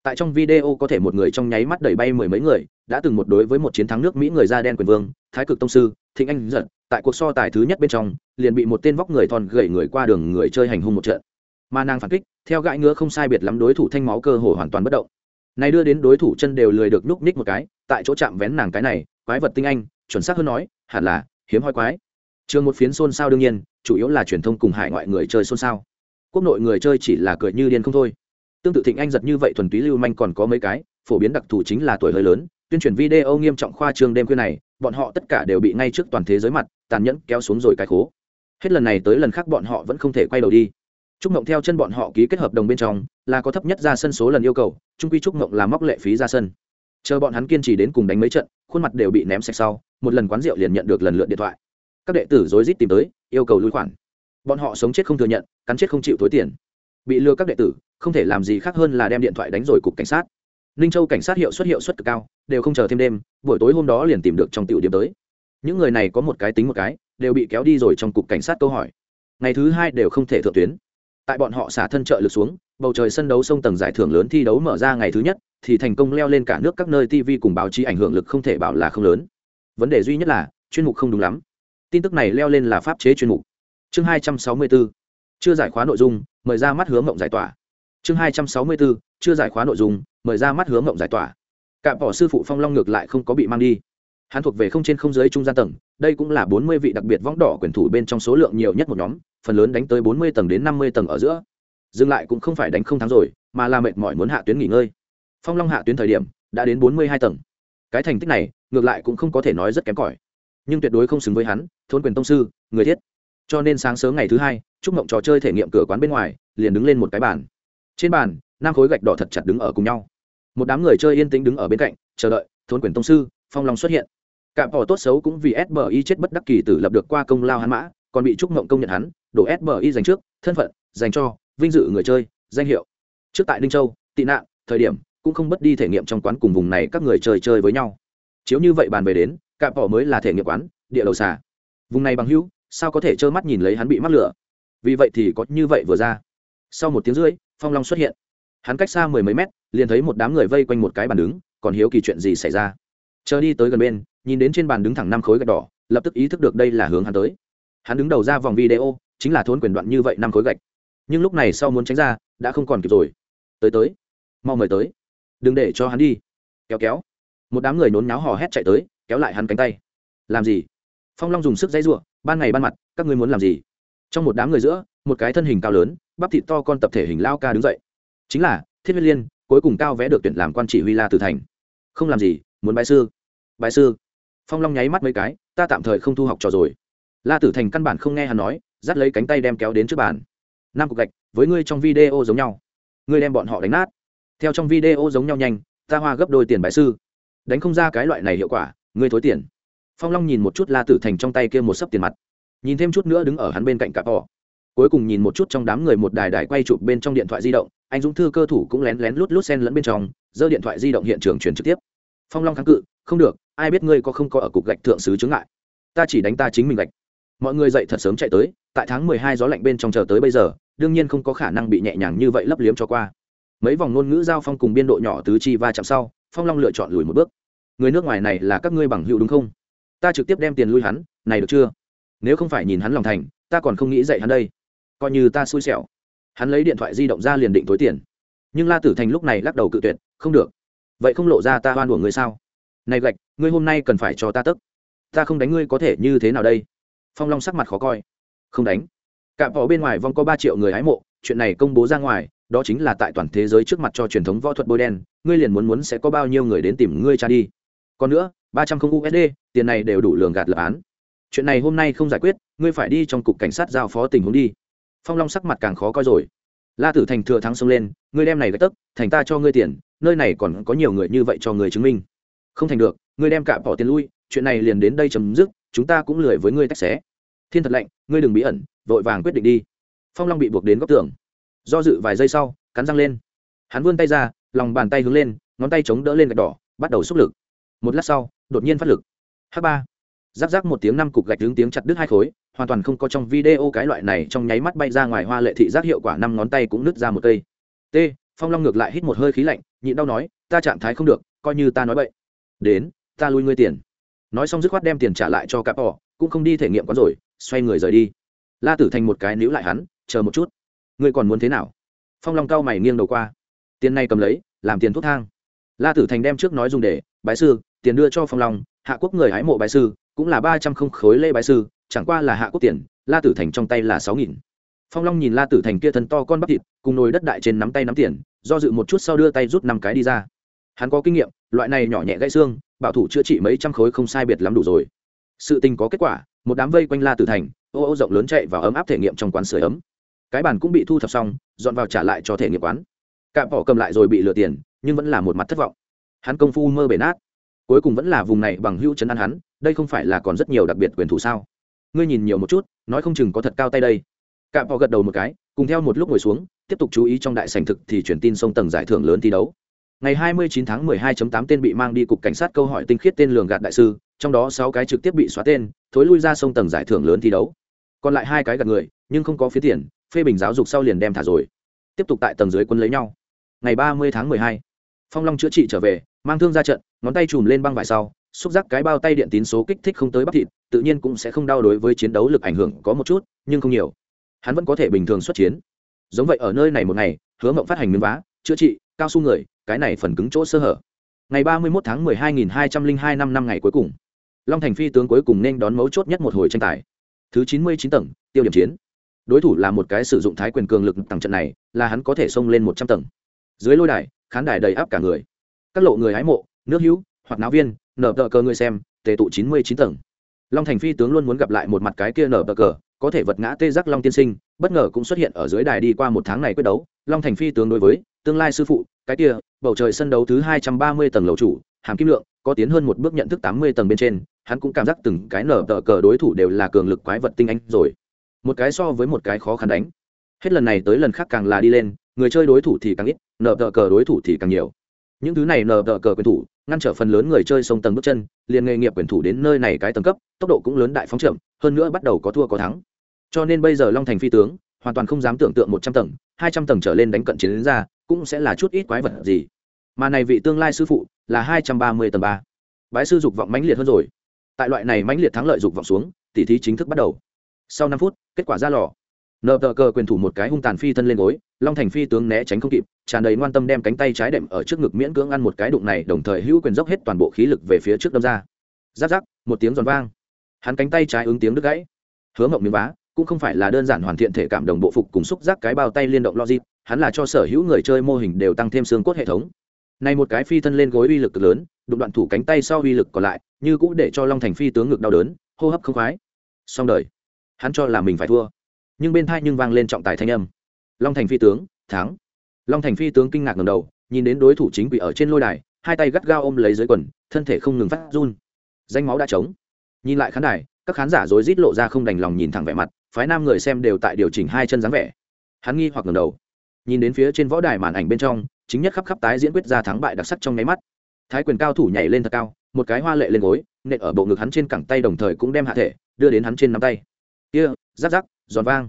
Tại trong video có thể một người trong nháy mắt đẩy bay mười mấy người, đã từng một đối với một chiến thắng nước mỹ người da đen quyền vương, thái cực tông sư, thịnh anh giật tại cuộc so tài thứ nhất bên trong, liền bị một tên vóc người thon gầy người qua đường người chơi hành hung một trận. Mà nàng phản kích, theo gãi ngứa không sai biệt lắm đối thủ thanh máu cơ hồ hoàn toàn bất động. Này đưa đến đối thủ chân đều lười được núp ních một cái, tại chỗ chạm vén nàng cái này, quái vật tinh anh, chuẩn xác hơn nói, hẳn là hiếm hoi quái. Trường một phiến xôn xao đương nhiên, chủ yếu là truyền thông cùng hải ngoại người chơi xôn xao. Quốc nội người chơi chỉ là cười như điên không thôi. Tương tự thịnh anh giật như vậy thuần túy lưu manh còn có mấy cái, phổ biến đặc thù chính là tuổi hơi lớn, tuyên truyền video nghiêm trọng khoa trương đêm khuya này bọn họ tất cả đều bị ngay trước toàn thế giới mặt, tàn nhẫn kéo xuống rồi cái khố. Hết lần này tới lần khác bọn họ vẫn không thể quay đầu đi. Trúc mộng theo chân bọn họ ký kết hợp đồng bên trong, là có thấp nhất ra sân số lần yêu cầu trung quy trúc mộng là móc lệ phí ra sân. Chờ bọn hắn kiên trì đến cùng đánh mấy trận, khuôn mặt đều bị ném sạch sau, một lần quán rượu liền nhận được lần lượt điện thoại. Các đệ tử rối rít tìm tới, yêu cầu lui khoản. Bọn họ sống chết không thừa nhận, cắn chết không chịu tối tiền. Bị lừa các đệ tử, không thể làm gì khác hơn là đem điện thoại đánh rồi cục cảnh sát ninh châu cảnh sát hiệu suất hiệu suất cực cao, đều không chờ thêm đêm, buổi tối hôm đó liền tìm được trong tiểu điểm tới. Những người này có một cái tính một cái, đều bị kéo đi rồi trong cục cảnh sát câu hỏi. Ngày thứ hai đều không thể thượng tuyến. Tại bọn họ xả thân trợ lực xuống, bầu trời sân đấu sông tầng giải thưởng lớn thi đấu mở ra ngày thứ nhất, thì thành công leo lên cả nước các nơi tv cùng báo chí ảnh hưởng lực không thể bảo là không lớn. Vấn đề duy nhất là, chuyên mục không đúng lắm. Tin tức này leo lên là pháp chế chuyên mục. Chương hai trăm sáu mươi bốn. Chưa giải khóa nội dung, mời ra mắt hướng mộng giải tỏa. Chương hai trăm sáu mươi bốn chưa giải khóa nội dung, mời ra mắt hướng ngộng giải tỏa. Cạm bỏ sư phụ phong long ngược lại không có bị mang đi. Hắn thuộc về không trên không dưới trung gian tầng, đây cũng là bốn mươi vị đặc biệt võng đỏ quyền thủ bên trong số lượng nhiều nhất một nhóm, phần lớn đánh tới bốn mươi tầng đến năm mươi tầng ở giữa. Dừng lại cũng không phải đánh không thắng rồi, mà là mệt mỏi muốn hạ tuyến nghỉ ngơi. Phong long hạ tuyến thời điểm, đã đến bốn mươi hai tầng. Cái thành tích này, ngược lại cũng không có thể nói rất kém cỏi. Nhưng tuyệt đối không xứng với hắn, thôn quyền tông sư, người thiết. Cho nên sáng sớm ngày thứ hai, chúc mộng trò chơi thể nghiệm cửa quán bên ngoài, liền đứng lên một cái bàn. Trên bàn năm khối gạch đỏ thật chặt đứng ở cùng nhau. Một đám người chơi yên tĩnh đứng ở bên cạnh, chờ đợi thôn quyền tông sư, phong long xuất hiện. Cạm bỏ tốt xấu cũng vì sbi chết bất đắc kỳ tử lập được qua công lao hắn mã, còn bị trúc mộng công nhận hắn, đổ sbi dành trước, thân phận dành cho, vinh dự người chơi, danh hiệu. Trước tại Ninh châu, tị nạn, thời điểm, cũng không mất đi thể nghiệm trong quán cùng vùng này các người chơi chơi với nhau. Chiếu như vậy bàn về đến cạm bỏ mới là thể nghiệm quán, địa đầu xà. Vùng này bằng hữu, sao có thể trơ mắt nhìn lấy hắn bị mắc lửa? Vì vậy thì có như vậy vừa ra. Sau một tiếng rưỡi, phong long xuất hiện hắn cách xa mười mấy mét, liền thấy một đám người vây quanh một cái bàn đứng, còn hiếu kỳ chuyện gì xảy ra? Chờ đi tới gần bên, nhìn đến trên bàn đứng thẳng năm khối gạch đỏ, lập tức ý thức được đây là hướng hắn tới. Hắn đứng đầu ra vòng video, chính là thốn quyền đoạn như vậy năm khối gạch. Nhưng lúc này sau muốn tránh ra, đã không còn kịp rồi. Tới tới, mau mời tới. Đừng để cho hắn đi. Kéo kéo. Một đám người nôn náo hò hét chạy tới, kéo lại hắn cánh tay. Làm gì? Phong long dùng sức dãy ruộng ban ngày ban mặt, các ngươi muốn làm gì? Trong một đám người giữa, một cái thân hình cao lớn, bắp thịt to con tập thể hình lao ca đứng dậy chính là, thiết huyết liên, cuối cùng cao vẽ được tuyển làm quan chỉ huy la từ thành. Không làm gì, muốn bái sư. Bái sư. Phong long nháy mắt mấy cái, ta tạm thời không thu học trò rồi. La tử thành căn bản không nghe hắn nói, dắt lấy cánh tay đem kéo đến trước bàn. Năm cục gạch, với ngươi trong video giống nhau. Ngươi đem bọn họ đánh nát. Theo trong video giống nhau nhanh, ta hoa gấp đôi tiền bái sư. Đánh không ra cái loại này hiệu quả, ngươi thối tiền. Phong long nhìn một chút la tử thành trong tay kia một sấp tiền mặt. Nhìn thêm chút nữa đứng ở hắn bên cạnh cặp họ cuối cùng nhìn một chút trong đám người một đài đài quay chụp bên trong điện thoại di động, anh dũng thư cơ thủ cũng lén lén lút lút sen lẫn bên trong, giơ điện thoại di động hiện trường truyền trực tiếp. Phong long kháng cự, không được, ai biết ngươi có không có ở cục gạch thượng sứ chứng ngại? Ta chỉ đánh ta chính mình gạch. Mọi người dậy thật sớm chạy tới, tại tháng mười hai gió lạnh bên trong chờ tới bây giờ, đương nhiên không có khả năng bị nhẹ nhàng như vậy lấp liếm cho qua. Mấy vòng ngôn ngữ giao phong cùng biên độ nhỏ tứ chi va chạm sau, phong long lựa chọn lùi một bước. Người nước ngoài này là các ngươi bằng hữu đúng không? Ta trực tiếp đem tiền lui hắn, này được chưa? Nếu không phải nhìn hắn lòng thành, ta còn không nghĩ dạy hắn đây coi như ta xui xẻo. Hắn lấy điện thoại di động ra liền định tối tiền. Nhưng la tử thành lúc này lắc đầu cự tuyệt, không được. Vậy không lộ ra ta oan của người sao? Này gạch, ngươi hôm nay cần phải cho ta tức. Ta không đánh ngươi có thể như thế nào đây? Phong long sắc mặt khó coi. Không đánh. Cạm bỏ bên ngoài vong có ba triệu người hái mộ, chuyện này công bố ra ngoài, đó chính là tại toàn thế giới trước mặt cho truyền thống võ thuật bôi đen, ngươi liền muốn muốn sẽ có bao nhiêu người đến tìm ngươi cha đi. Còn nữa, ba trăm không usd tiền này đều đủ lường gạt lập án. Chuyện này hôm nay không giải quyết, ngươi phải đi trong cục cảnh sát giao phó tình huống đi phong long sắc mặt càng khó coi rồi. La tử thành thừa thắng xông lên, ngươi đem này gạch tấc, thành ta cho ngươi tiền, nơi này còn có nhiều người như vậy cho người chứng minh. Không thành được, ngươi đem cả bỏ tiền lui, chuyện này liền đến đây chấm dứt, chúng ta cũng lười với ngươi tách xé. Thiên thật lạnh, ngươi đừng bí ẩn, vội vàng quyết định đi. Phong long bị buộc đến góc tường. Do dự vài giây sau, cắn răng lên. Hắn vươn tay ra, lòng bàn tay hướng lên, ngón tay chống đỡ lên gạch đỏ, bắt đầu xúc lực. Một lát sau, đột nhiên phát lực. H ba giáp giáp một tiếng năm cục gạch hướng tiếng chặt đứt hai khối, hoàn toàn không có trong video cái loại này trong nháy mắt bay ra ngoài hoa lệ thị giác hiệu quả năm ngón tay cũng nứt ra một cây. T, phong long ngược lại hít một hơi khí lạnh, nhịn đau nói, ta trạng thái không được, coi như ta nói vậy đến, ta lui ngươi tiền. Nói xong dứt khoát đem tiền trả lại cho cặp ỏ cũng không đi thể nghiệm quán rồi, xoay người rời đi. La tử thành một cái níu lại hắn, chờ một chút, ngươi còn muốn thế nào? Phong long cao mày nghiêng đầu qua. Tiền này cầm lấy, làm tiền thuốc thang. La tử thành đem trước nói dùng để bái sư, tiền đưa cho phong long, hạ quốc người hái mộ bái sư, cũng là ba trăm không khối lê bái sư, chẳng qua là hạ quốc tiền, la tử thành trong tay là sáu nghìn. Phong long nhìn la tử thành kia thân to con bắp thịt, cùng nồi đất đại trên nắm tay nắm tiền, do dự một chút sau đưa tay rút năm cái đi ra. Hắn có kinh nghiệm, loại này nhỏ nhẹ gãy xương, bảo thủ chữa trị mấy trăm khối không sai biệt lắm đủ rồi. Sự tình có kết quả, một đám vây quanh la tử thành, ô ô rộng lớn chạy vào ấm áp thể nghiệm trong quán sửa ấm. Cái bàn cũng bị thu thập xong, dọn vào trả lại cho thể nghiệm quán. Cạm bỏ cầm lại rồi bị lừa tiền, nhưng vẫn là một mặt thất vọng hắn công phu mơ bể nát. Cuối cùng vẫn là vùng này bằng hữu chấn an hắn đây không phải là còn rất nhiều đặc biệt quyền thủ sao? Ngươi nhìn nhiều một chút nói không chừng có thật cao tay đây. Cạm bỏ gật đầu một cái cùng theo một lúc ngồi xuống tiếp tục chú ý trong đại sành thực thì truyền tin sông tầng giải thưởng lớn thi đấu. Ngày 29 tháng 12.8 tên bị mang đi cục cảnh sát câu hỏi tinh khiết tên lường gạt đại sư trong đó sáu cái trực tiếp bị xóa tên thối lui ra sông tầng giải thưởng lớn thi đấu. Còn lại hai cái gạt người nhưng không có phía tiền phê bình giáo dục sau liền đem thả rồi. Tiếp tục tại tầng dưới quân lấy nhau. Ngày 30 tháng 12, phong long chữa trị trở về mang thương ra trận, ngón tay chùm lên băng vải sau, xúc giác cái bao tay điện tín số kích thích không tới bắp thịt, tự nhiên cũng sẽ không đau đối với chiến đấu lực ảnh hưởng có một chút, nhưng không nhiều. Hắn vẫn có thể bình thường xuất chiến. Giống vậy ở nơi này một ngày, hứa mộng phát hành miếng vá, chữa trị, cao su người, cái này phần cứng chỗ sơ hở. Ngày ba mươi một tháng mười hai nghìn hai trăm linh hai năm năm ngày cuối cùng. Long thành phi tướng cuối cùng nên đón mấu chốt nhất một hồi tranh tài. Thứ chín mươi chín tầng, tiêu điểm chiến. Đối thủ là một cái sử dụng thái quyền cường lực tầng trận này, là hắn có thể xông lên một trăm tầng. Dưới lôi đài, khán đài đầy áp cả người các lộ người hái mộ, nước hữu, hoặc náo viên, nở tờ cờ người xem, tề tụ chín mươi chín tầng. Long thành phi tướng luôn muốn gặp lại một mặt cái kia nở tờ cờ, có thể vật ngã tê giác long tiên sinh, bất ngờ cũng xuất hiện ở dưới đài đi qua một tháng này quyết đấu. Long thành phi tướng đối với tương lai sư phụ, cái kia, bầu trời sân đấu thứ hai trăm ba mươi tầng lầu chủ, hàm kim lượng, có tiến hơn một bước nhận thức tám mươi tầng bên trên, hắn cũng cảm giác từng cái nở tờ cờ đối thủ đều là cường lực quái vật tinh anh rồi. Một cái so với một cái khó khăn đánh. Hết lần này tới lần khác càng là đi lên, người chơi đối thủ thì càng ít, nở tờ cờ đối thủ thì càng nhiều những thứ này nở tờ cờ quyền thủ, ngăn trở phần lớn người chơi sông tầng bước chân, liền nghề nghiệp quyền thủ đến nơi này cái tầng cấp, tốc độ cũng lớn đại phóng chậm, hơn nữa bắt đầu có thua có thắng. Cho nên bây giờ long thành phi tướng, hoàn toàn không dám tưởng tượng một trăm tầng, hai trăm tầng trở lên đánh cận chiến đến ra, cũng sẽ là chút ít quái vật gì. Mà này vị tương lai sư phụ là hai trăm ba mươi tầng ba. Bái sư dục vọng mãnh liệt hơn rồi. Tại loại này mãnh liệt thắng lợi dục vọng xuống, tỉ thí chính thức bắt đầu. Sau năm phút, kết quả ra lò nợ tờ cờ quyền thủ một cái hung tàn phi thân lên gối, long thành phi tướng né tránh không kịp, tràn đầy ngoan tâm đem cánh tay trái đệm ở trước ngực miễn cưỡng ăn một cái đụng này, đồng thời hữu quyền dốc hết toàn bộ khí lực về phía trước đâm ra. Giáp giáp, một tiếng giòn vang. Hắn cánh tay trái ứng tiếng đứt gãy. Hứa mộng miếng vá, cũng không phải là đơn giản hoàn thiện thể cảm đồng bộ phục cùng xúc giác cái bao tay liên động logic, hắn là cho sở hữu người chơi mô hình đều tăng thêm xương cốt hệ thống. Này một cái phi thân lên gối uy lực cực lớn, đụng đoạn thủ cánh tay sau uy lực còn lại, như cũ để cho long thành phi tướng ngực đau đớn, hô hấp không khoái. Xong đời. Hắn cho là mình phải thua nhưng bên thai nhưng vang lên trọng tài thanh âm. Long thành phi tướng, thắng. Long thành phi tướng kinh ngạc ngầm đầu, nhìn đến đối thủ chính quỷ ở trên lôi đài, hai tay gắt gao ôm lấy dưới quần, thân thể không ngừng phát run. Danh máu đã trống. Nhìn lại khán đài, các khán giả rối rít lộ ra không đành lòng nhìn thẳng vẻ mặt, phái nam người xem đều tại điều chỉnh hai chân dáng vẻ. Hắn nghi hoặc ngầm đầu. Nhìn đến phía trên võ đài màn ảnh bên trong, chính nhất khắp khắp tái diễn quyết ra thắng bại đặc sắc trong nháy mắt. Thái quyền cao thủ nhảy lên thật cao, một cái hoa lệ lên gối, nện ở bộ ngực hắn trên cẳng tay đồng thời cũng đem hạ thể, đưa đến hắn trên nắm tay. Kia giáp giáp giòn vang.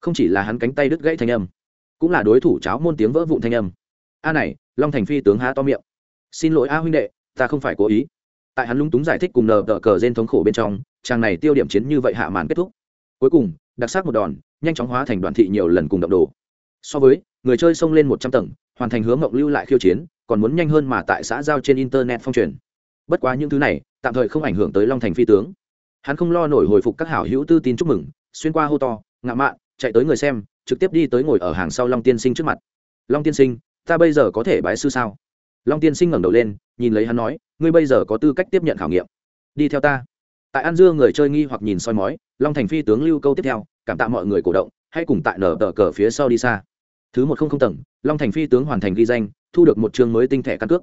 Không chỉ là hắn cánh tay đứt gãy thanh âm, cũng là đối thủ cháo môn tiếng vỡ vụn thanh âm. A này, long thành phi tướng há to miệng. Xin lỗi a huynh đệ, ta không phải cố ý. Tại hắn lung túng giải thích cùng nờ đỡ cờ trên thống khổ bên trong, chàng này tiêu điểm chiến như vậy hạ màn kết thúc. Cuối cùng, đặc sắc một đòn, nhanh chóng hóa thành đoàn thị nhiều lần cùng động đồ. So với, người chơi xông lên một trăm tầng, hoàn thành hướng ngọc lưu lại khiêu chiến, còn muốn nhanh hơn mà tại xã giao trên internet phong truyền. Bất quá những thứ này, tạm thời không ảnh hưởng tới long thành phi tướng. Hắn không lo nổi hồi phục các hảo hữu tư tin chúc mừng xuyên qua hô to, ngạ mạn, chạy tới người xem, trực tiếp đi tới ngồi ở hàng sau long tiên sinh trước mặt. Long tiên sinh, ta bây giờ có thể bái sư sao? Long tiên sinh ngẩng đầu lên, nhìn lấy hắn nói, ngươi bây giờ có tư cách tiếp nhận khảo nghiệm. Đi theo ta. Tại an dương người chơi nghi hoặc nhìn soi mói, long thành phi tướng lưu câu tiếp theo, cảm tạ mọi người cổ động hay cùng tại nở tờ cờ phía sau đi xa. Thứ một không không tầng, long thành phi tướng hoàn thành ghi danh, thu được một chương mới tinh thẻ căn cước.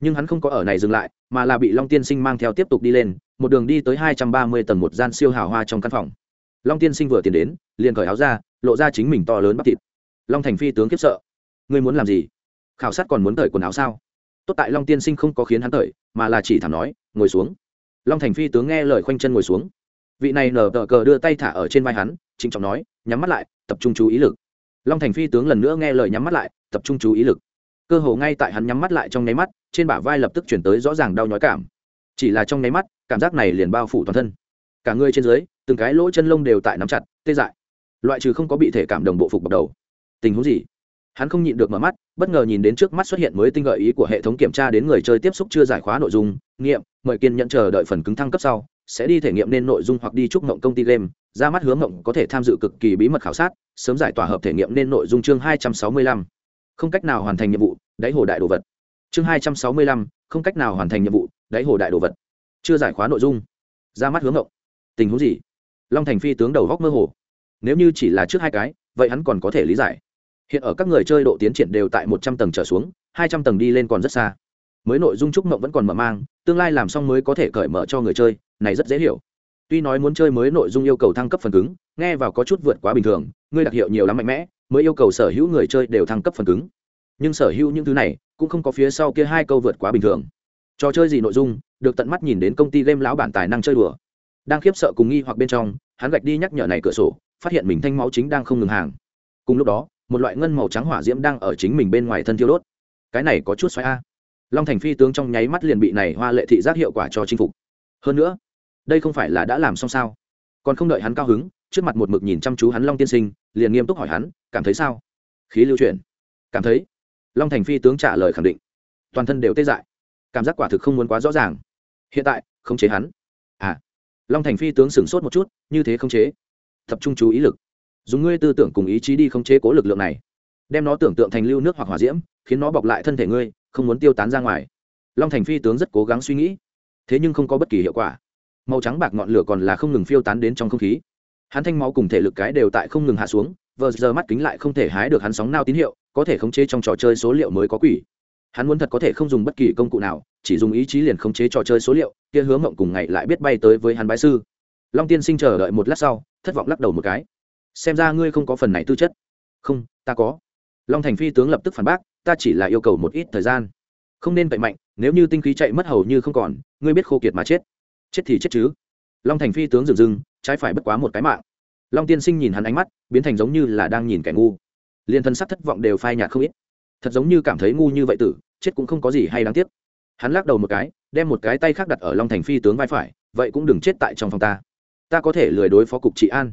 Nhưng hắn không có ở này dừng lại, mà là bị long tiên sinh mang theo tiếp tục đi lên, một đường đi tới hai trăm ba mươi tầng một gian siêu hào hoa trong căn phòng long tiên sinh vừa tiến đến, liền cởi áo ra, lộ ra chính mình to lớn bắp thịt. Long thành phi tướng kiếp sợ. Ngươi muốn làm gì? Khảo sát còn muốn tởi quần áo sao? Tốt tại long tiên sinh không có khiến hắn tởi mà là chỉ thảm nói, ngồi xuống. Long thành phi tướng nghe lời khoanh chân ngồi xuống. Vị này nở tờ cờ đưa tay thả ở trên vai hắn, trịnh trọng nói, nhắm mắt lại, tập trung chú ý lực. Long thành phi tướng lần nữa nghe lời nhắm mắt lại, tập trung chú ý lực. Cơ hồ ngay tại hắn nhắm mắt lại trong nháy mắt, trên bả vai lập tức chuyển tới rõ ràng đau nhói cảm. Chỉ là trong nháy mắt, cảm giác này liền bao phủ toàn thân. Cả người trên dưới từng cái lỗ chân lông đều tại nắm chặt, tê dại. Loại trừ không có bị thể cảm đồng bộ phục bọc đầu. Tình huống gì? Hắn không nhịn được mở mắt, bất ngờ nhìn đến trước mắt xuất hiện mới tinh gợi ý của hệ thống kiểm tra đến người chơi tiếp xúc chưa giải khóa nội dung, nghiệm, mời kiên nhận chờ đợi phần cứng thăng cấp sau, sẽ đi thể nghiệm nên nội dung hoặc đi chúc mộng công ty game, ra mắt hướng mộng có thể tham dự cực kỳ bí mật khảo sát, sớm giải tỏa hợp thể nghiệm nên nội dung chương hai trăm sáu mươi lăm. Không cách nào hoàn thành nhiệm vụ, đáy hồ đại đồ vật. Chương hai trăm sáu mươi lăm, không cách nào hoàn thành nhiệm vụ, đáy hồ đại đồ vật. Chưa giải khóa nội dung. Ra mắt hướng mộng. Tình huống gì? Long thành phi tướng đầu góc mơ hồ. Nếu như chỉ là trước hai cái, vậy hắn còn có thể lý giải. Hiện ở các người chơi độ tiến triển đều tại một trăm tầng trở xuống, hai trăm tầng đi lên còn rất xa. Mới nội dung trúc mộng vẫn còn mở mang, tương lai làm xong mới có thể cởi mở cho người chơi, này rất dễ hiểu. Tuy nói muốn chơi mới nội dung yêu cầu thăng cấp phần cứng, nghe vào có chút vượt quá bình thường, ngươi đặc hiệu nhiều lắm mạnh mẽ, mới yêu cầu sở hữu người chơi đều thăng cấp phần cứng. Nhưng sở hữu những thứ này, cũng không có phía sau kia hai câu vượt quá bình thường. Trò chơi gì nội dung, được tận mắt nhìn đến công ty game lão bản tài năng chơi đùa. Đang khiếp sợ cùng nghi hoặc bên trong hắn gạch đi nhắc nhở này cửa sổ, phát hiện mình thanh máu chính đang không ngừng hàng. Cùng lúc đó, một loại ngân màu trắng hỏa diễm đang ở chính mình bên ngoài thân thiêu đốt. Cái này có chút xoáy a. Long thành phi tướng trong nháy mắt liền bị này hoa lệ thị giác hiệu quả cho chinh phục. Hơn nữa, đây không phải là đã làm xong sao? Còn không đợi hắn cao hứng, trước mặt một mực nhìn chăm chú hắn long tiên sinh, liền nghiêm túc hỏi hắn, cảm thấy sao? Khí lưu chuyển. Cảm thấy. Long thành phi tướng trả lời khẳng định. Toàn thân đều tê dại. Cảm giác quả thực không muốn quá rõ ràng. Hiện tại, khống chế hắn. À long thành phi tướng sửng sốt một chút, như thế khống chế. Tập trung chú ý lực. Dùng ngươi tư tưởng cùng ý chí đi khống chế cố lực lượng này. Đem nó tưởng tượng thành lưu nước hoặc hỏa diễm, khiến nó bọc lại thân thể ngươi, không muốn tiêu tán ra ngoài. Long thành phi tướng rất cố gắng suy nghĩ, thế nhưng không có bất kỳ hiệu quả. Màu trắng bạc ngọn lửa còn là không ngừng phiêu tán đến trong không khí. Hắn thanh máu cùng thể lực cái đều tại không ngừng hạ xuống vờ giờ mắt kính lại không thể hái được hắn sóng nao tín hiệu, có thể khống chế trong trò chơi số liệu mới có quỷ hắn muốn thật có thể không dùng bất kỳ công cụ nào, chỉ dùng ý chí liền khống chế trò chơi số liệu, kia hướng mộng cùng ngày lại biết bay tới với hắn bái sư. Long tiên sinh chờ đợi một lát sau, thất vọng lắc đầu một cái. Xem ra ngươi không có phần này tư chất. Không, ta có. Long thành phi tướng lập tức phản bác, ta chỉ là yêu cầu một ít thời gian. Không nên vậy mạnh, nếu như tinh khí chạy mất hầu như không còn, ngươi biết khô kiệt mà chết. Chết thì chết chứ. Long thành phi tướng dừng dừng, trái phải bất quá một cái mạng. Long tiên sinh nhìn hắn ánh mắt, biến thành giống như là đang nhìn kẻ ngu. Liền thân sắc thất vọng đều phai nhạt không ít thật giống như cảm thấy ngu như vậy tử, chết cũng không có gì hay đáng tiếc. Hắn lắc đầu một cái, đem một cái tay khác đặt ở long thành phi tướng vai phải, vậy cũng đừng chết tại trong phòng ta. Ta có thể lười đối phó cục trị an.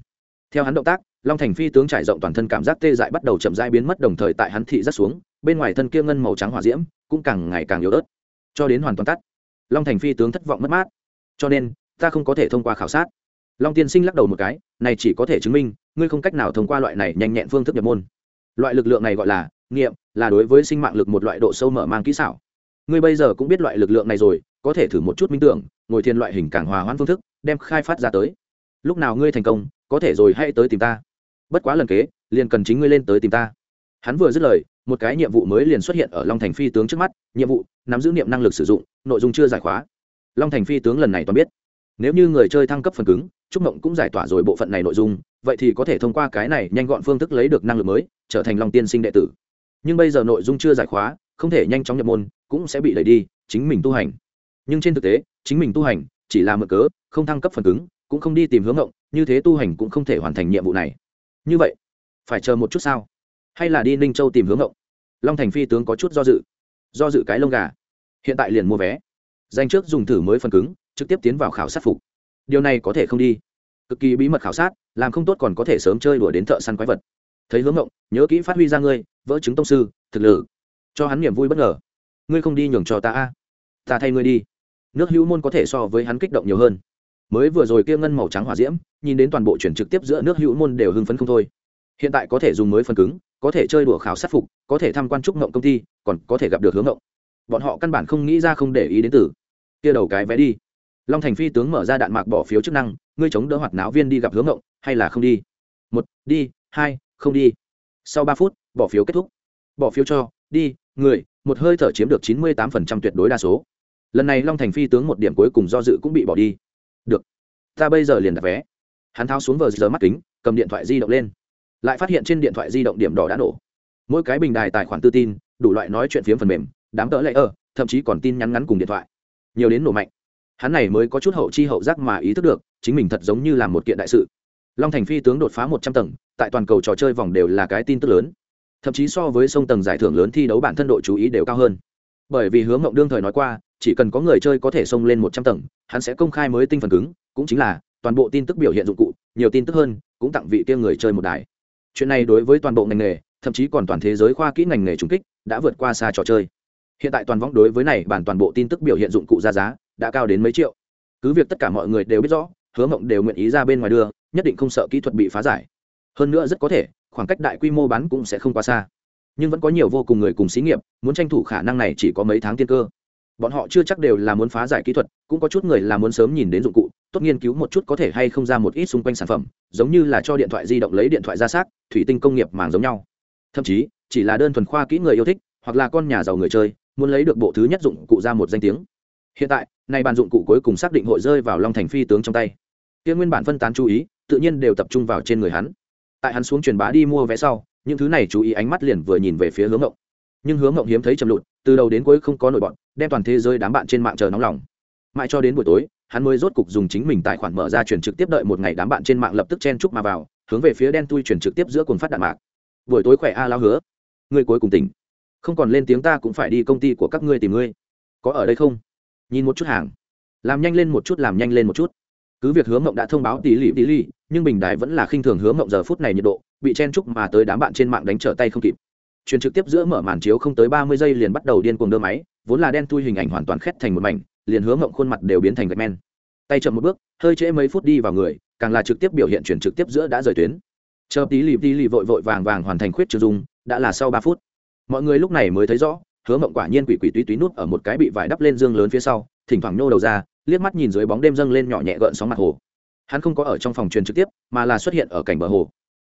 Theo hắn động tác, long thành phi tướng trải rộng toàn thân cảm giác tê dại bắt đầu chậm dai biến mất đồng thời tại hắn thị rất xuống, bên ngoài thân kia ngân màu trắng hỏa diễm cũng càng ngày càng yếu ớt. Cho đến hoàn toàn tắt, long thành phi tướng thất vọng mất mát. Cho nên, ta không có thể thông qua khảo sát. Long tiên sinh lắc đầu một cái, này chỉ có thể chứng minh, ngươi không cách nào thông qua loại này nhanh nhẹn phương thức nhập môn. Loại lực lượng này gọi là nghiệm, là đối với sinh mạng lực một loại độ sâu mở mang kỹ xảo. Ngươi bây giờ cũng biết loại lực lượng này rồi, có thể thử một chút minh tưởng, ngồi thiên loại hình càng hòa hoãn phương thức, đem khai phát ra tới. Lúc nào ngươi thành công, có thể rồi hãy tới tìm ta. Bất quá lần kế, liền cần chính ngươi lên tới tìm ta. Hắn vừa dứt lời, một cái nhiệm vụ mới liền xuất hiện ở long thành phi tướng trước mắt, nhiệm vụ, nắm giữ niệm năng lực sử dụng, nội dung chưa giải khóa. Long thành phi tướng lần này toàn biết. Nếu như người chơi thăng cấp phần cứng, trúc mộng cũng giải tỏa rồi bộ phận này nội dung, vậy thì có thể thông qua cái này nhanh gọn phương thức lấy được năng lực mới, trở thành long tiên sinh đệ tử nhưng bây giờ nội dung chưa giải khóa, không thể nhanh chóng nhập môn, cũng sẽ bị đẩy đi, chính mình tu hành. Nhưng trên thực tế, chính mình tu hành chỉ là mở cớ, không thăng cấp phần cứng, cũng không đi tìm hướng ngộng, như thế tu hành cũng không thể hoàn thành nhiệm vụ này. Như vậy, phải chờ một chút sao? Hay là đi ninh châu tìm hướng ngộng? Long thành phi tướng có chút do dự. Do dự cái lông gà. Hiện tại liền mua vé. Dành trước dùng thử mới phần cứng, trực tiếp tiến vào khảo sát phục. Điều này có thể không đi. Cực kỳ bí mật khảo sát, làm không tốt còn có thể sớm chơi đùa đến thợ săn quái vật thấy hướng ngộng, nhớ kỹ phát huy ra ngươi, vỡ chứng tông sư, thực lử cho hắn niềm vui bất ngờ. Ngươi không đi nhường cho ta a. Ta thay ngươi đi. Nước hữu môn có thể so với hắn kích động nhiều hơn. Mới vừa rồi kia ngân màu trắng hỏa diễm, nhìn đến toàn bộ chuyển trực tiếp giữa nước hữu môn đều hưng phấn không thôi. Hiện tại có thể dùng mới phần cứng, có thể chơi đùa khảo sát phục, có thể tham quan trúc ngộng công ty, còn có thể gặp được hướng ngộng. Bọn họ căn bản không nghĩ ra không để ý đến tử. Kia đầu cái vé đi. Long thành phi tướng mở ra đạn mạc bỏ phiếu chức năng, ngươi chống đỡ hoạt náo viên đi gặp hướng ngộng, hay là không đi? Một, đi, hai không đi. Sau ba phút, bỏ phiếu kết thúc. Bỏ phiếu cho, đi, người, một hơi thở chiếm được chín mươi tám phần trăm tuyệt đối đa số. Lần này long thành phi tướng một điểm cuối cùng do dự cũng bị bỏ đi. Được, ta bây giờ liền đặt vé. Hắn tháo xuống vờ giờ mắt kính, cầm điện thoại di động lên. Lại phát hiện trên điện thoại di động điểm đỏ đã nổ. Mỗi cái bình đài tài khoản tư tin, đủ loại nói chuyện phiếm phần mềm, đám tỡ lệ ơ, thậm chí còn tin nhắn ngắn cùng điện thoại. Nhiều đến nổ mạnh. Hắn này mới có chút hậu chi hậu giác mà ý thức được, chính mình thật giống như là một kiện đại sự long thành phi tướng đột phá một trăm tầng, tại toàn cầu trò chơi vòng đều là cái tin tức lớn. Thậm chí so với sông tầng giải thưởng lớn thi đấu bản thân độ chú ý đều cao hơn. Bởi vì hướng mộng đương thời nói qua, chỉ cần có người chơi có thể xông lên một trăm tầng, hắn sẽ công khai mới tinh phần cứng, cũng chính là toàn bộ tin tức biểu hiện dụng cụ, nhiều tin tức hơn, cũng tặng vị kia người chơi một đài. Chuyện này đối với toàn bộ ngành nghề, thậm chí còn toàn thế giới khoa kỹ ngành nghề trùng kích, đã vượt qua xa trò chơi. Hiện tại toàn võng đối với này bản toàn bộ tin tức biểu hiện dụng cụ ra giá, đã cao đến mấy triệu. Cứ việc tất cả mọi người đều biết rõ hứa mộng đều nguyện ý ra bên ngoài đưa nhất định không sợ kỹ thuật bị phá giải. Hơn nữa rất có thể, khoảng cách đại quy mô bán cũng sẽ không quá xa. Nhưng vẫn có nhiều vô cùng người cùng xí nghiệp, muốn tranh thủ khả năng này chỉ có mấy tháng tiên cơ. Bọn họ chưa chắc đều là muốn phá giải kỹ thuật, cũng có chút người là muốn sớm nhìn đến dụng cụ, tốt nghiên cứu một chút có thể hay không ra một ít xung quanh sản phẩm, giống như là cho điện thoại di động lấy điện thoại ra xác, thủy tinh công nghiệp màng giống nhau. Thậm chí, chỉ là đơn thuần khoa kỹ người yêu thích, hoặc là con nhà giàu người chơi, muốn lấy được bộ thứ nhất dụng cụ ra một danh tiếng. Hiện tại nay bàn dụng cụ cuối cùng xác định hội rơi vào long thành phi tướng trong tay. Kia nguyên bản phân tán chú ý tự nhiên đều tập trung vào trên người hắn. Tại hắn xuống truyền bá đi mua vé sau, những thứ này chú ý ánh mắt liền vừa nhìn về phía hướng ngộng nhưng hướng ngộng hiếm thấy trầm lụt, từ đầu đến cuối không có nổi bọn, đem toàn thế giới đám bạn trên mạng chờ nóng lòng. Mãi cho đến buổi tối, hắn mới rốt cục dùng chính mình tài khoản mở ra chuyển trực tiếp đợi một ngày đám bạn trên mạng lập tức chen chúc mà vào, hướng về phía đen tui chuyển trực tiếp giữa cuồng phát đạn mạc. Buổi tối khỏe a lao hứa. Người cuối cùng tỉnh. Không còn lên tiếng ta cũng phải đi công ty của các ngươi tìm ngươi. Có ở đây không? Nhìn một chút hàng. Làm nhanh lên một chút, làm nhanh lên một chút. Cứ việc hướng mộng đã thông báo tỷ lệ tỷ lệ nhưng bình đài vẫn là khinh thường hướng mộng giờ phút này nhiệt độ, bị chen chúc mà tới đám bạn trên mạng đánh trở tay không kịp. Truyền trực tiếp giữa mở màn chiếu không tới ba mươi giây liền bắt đầu điên cuồng đưa máy, vốn là đen tui hình ảnh hoàn toàn khét thành một mảnh, liền hướng mộng khuôn mặt đều biến thành gạch men. Tay chậm một bước, hơi trễ mấy phút đi vào người, càng là trực tiếp biểu hiện chuyển trực tiếp giữa đã rời tuyến. Chờ tí lì tí lì vội vội vàng vàng hoàn thành khuyết trừ dung, đã là sau ba phút. Mọi người lúc này mới thấy rõ, hứa mộng quả nhiên quỷ quỷ túy túy nút ở một cái bị vải đắp lên dương lớn phía sau, thỉnh thoảng nhô đầu ra, liếc mắt nhìn dưới bóng đêm dâng lên nhỏ nhẹ gợn sóng mặt hồ hắn không có ở trong phòng truyền trực tiếp, mà là xuất hiện ở cảnh bờ hồ.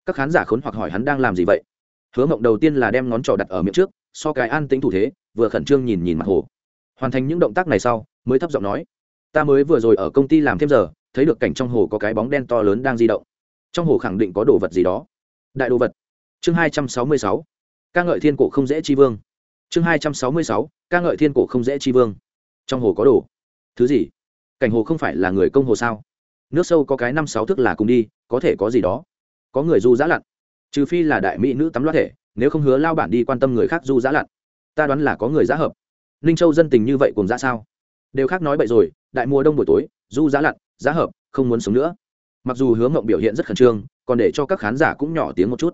Các khán giả khốn hoặc hỏi hắn đang làm gì vậy? Hứa mộng đầu tiên là đem ngón trỏ đặt ở miệng trước, so cái an tính thủ thế, vừa khẩn trương nhìn nhìn mặt hồ. Hoàn thành những động tác này sau, mới thấp giọng nói, ta mới vừa rồi ở công ty làm thêm giờ, thấy được cảnh trong hồ có cái bóng đen to lớn đang di động. Trong hồ khẳng định có đồ vật gì đó. Đại đồ vật. Chương hai trăm sáu mươi sáu. Ca ngợi thiên cổ không dễ chi vương. Chương hai trăm sáu mươi sáu. Ca ngợi thiên cổ không dễ chi vương. Trong hồ có đồ. Thứ gì? Cảnh hồ không phải là người công hồ sao? Nước sâu có cái năm sáu thước là cùng đi, có thể có gì đó. Có người du giã lặn. Trừ phi là đại mỹ nữ tắm loát thể, nếu không hứa lao bản đi quan tâm người khác du giã lặn. Ta đoán là có người giã hợp. Ninh châu dân tình như vậy cùng giã sao? Đều khác nói bậy rồi, đại mùa đông buổi tối, du giã lặn, giã hợp, không muốn sống nữa. Mặc dù hứa mộng biểu hiện rất khẩn trương, còn để cho các khán giả cũng nhỏ tiếng một chút.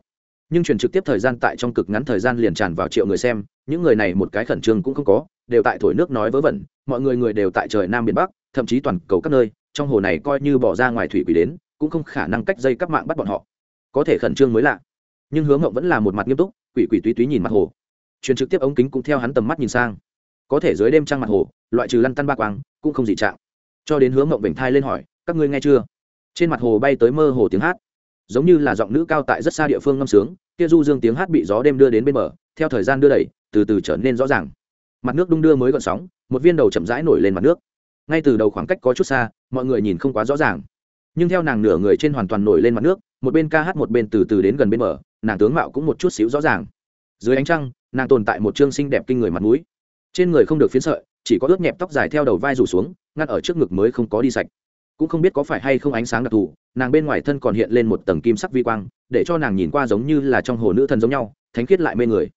Nhưng truyền trực tiếp thời gian tại trong cực ngắn thời gian liền tràn vào triệu người xem, những người này một cái khẩn trương cũng không có, đều tại thổi nước nói vớ vẩn, mọi người người đều tại trời nam biển bắc, thậm chí toàn cầu các nơi trong hồ này coi như bỏ ra ngoài thủy quỷ đến, cũng không khả năng cách dây các mạng bắt bọn họ. Có thể khẩn trương mới lạ. Nhưng hướng ngộng vẫn là một mặt nghiêm túc, quỷ quỷ túy túy nhìn mặt hồ. Truyền trực tiếp ống kính cũng theo hắn tầm mắt nhìn sang. Có thể dưới đêm trăng mặt hồ, loại trừ lăn tăn ba quang, cũng không dị trạng. Cho đến hướng ngộng vểnh thai lên hỏi, các ngươi nghe chưa? Trên mặt hồ bay tới mơ hồ tiếng hát. Giống như là giọng nữ cao tại rất xa địa phương ngâm sướng, kia du dương tiếng hát bị gió đêm đưa đến bên bờ, theo thời gian đưa đẩy, từ từ trở nên rõ ràng. Mặt nước đung đưa mới gọn sóng, một viên đầu chậm rãi nổi lên mặt nước ngay từ đầu khoảng cách có chút xa, mọi người nhìn không quá rõ ràng. Nhưng theo nàng nửa người trên hoàn toàn nổi lên mặt nước, một bên ca hát một bên từ từ đến gần bên bờ, nàng tướng mạo cũng một chút xíu rõ ràng. Dưới ánh trăng, nàng tồn tại một chương xinh đẹp kinh người mặt mũi. Trên người không được phiến sợi, chỉ có ướt nhẹp tóc dài theo đầu vai rủ xuống ngắt ở trước ngực mới không có đi sạch. Cũng không biết có phải hay không ánh sáng đặc thù, nàng bên ngoài thân còn hiện lên một tầng kim sắc vi quang, để cho nàng nhìn qua giống như là trong hồ nữ thần giống nhau, thánh khiết lại mê người.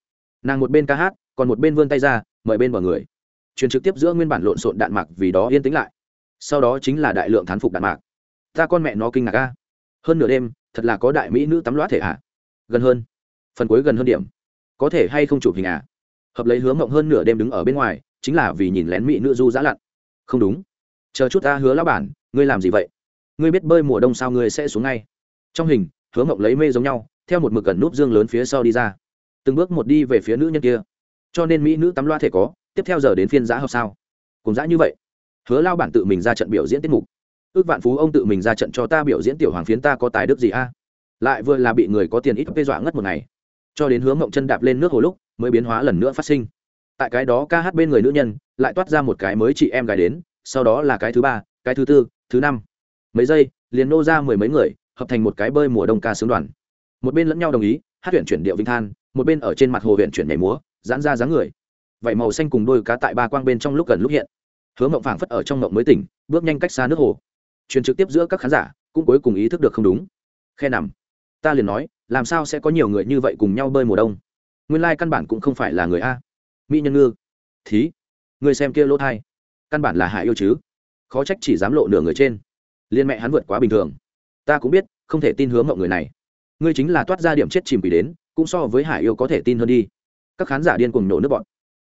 Nàng một bên ca hát, còn một bên vươn tay ra, mời bên vào người truyền trực tiếp giữa nguyên bản lộn xộn đạn mạc vì đó yên tĩnh lại. Sau đó chính là đại lượng thán phục đạn mạc. Ta con mẹ nó kinh ngạc a. hơn nửa đêm, thật là có đại mỹ nữ tắm loát thể ạ à? gần hơn. Phần cuối gần hơn điểm. Có thể hay không chụp hình à? Hợp lấy hướng mộng hơn nửa đêm đứng ở bên ngoài, chính là vì nhìn lén mỹ nữ du dã lặn. Không đúng. Chờ chút ta hứa lão bản, ngươi làm gì vậy? Ngươi biết bơi mùa đông sao ngươi sẽ xuống ngay. Trong hình, hứa mộng lấy mê giống nhau, theo một mực gần núp dương lớn phía sau đi ra. Từng bước một đi về phía nữ nhân kia. Cho nên mỹ nữ tắm loa thể có tiếp theo giờ đến phiên giã học sao? Cùng giã như vậy, hứa lao bản tự mình ra trận biểu diễn tiết mục. Ước vạn phú ông tự mình ra trận cho ta biểu diễn tiểu hoàng phiến ta có tài đức gì a? Lại vừa là bị người có tiền ít bê dọa ngất một ngày. Cho đến hướng mộng chân đạp lên nước hồ lúc, mới biến hóa lần nữa phát sinh. Tại cái đó ca hát bên người nữ nhân, lại toát ra một cái mới chị em gái đến, sau đó là cái thứ ba, cái thứ tư, thứ năm. Mấy giây, liền nô ra mười mấy người, hợp thành một cái bơi mùa đông ca sướng đoàn. Một bên lẫn nhau đồng ý, hát huyện chuyển điệu vinh than, một bên ở trên mặt hồ huyện chuyển nhảy múa, giãn ra dáng người vậy màu xanh cùng đôi cá tại ba quang bên trong lúc gần lúc hiện. Hướng mộng phảng phất ở trong mộng mới tỉnh, bước nhanh cách xa nước hồ. Truyền trực tiếp giữa các khán giả, cũng cuối cùng ý thức được không đúng. Khe nằm. Ta liền nói, làm sao sẽ có nhiều người như vậy cùng nhau bơi mùa đông? Nguyên lai căn bản cũng không phải là người a. Mỹ nhân ngư. Thí. Người xem kia lỗ thai. Căn bản là hạ yêu chứ. Khó trách chỉ dám lộ nửa người trên. Liên mẹ hắn vượt quá bình thường. Ta cũng biết, không thể tin hướng mộng người này. Ngươi chính là toát ra điểm chết chìm vì đến, cũng so với hải yêu có thể tin hơn đi. Các khán giả điên cùng nổ nước bọn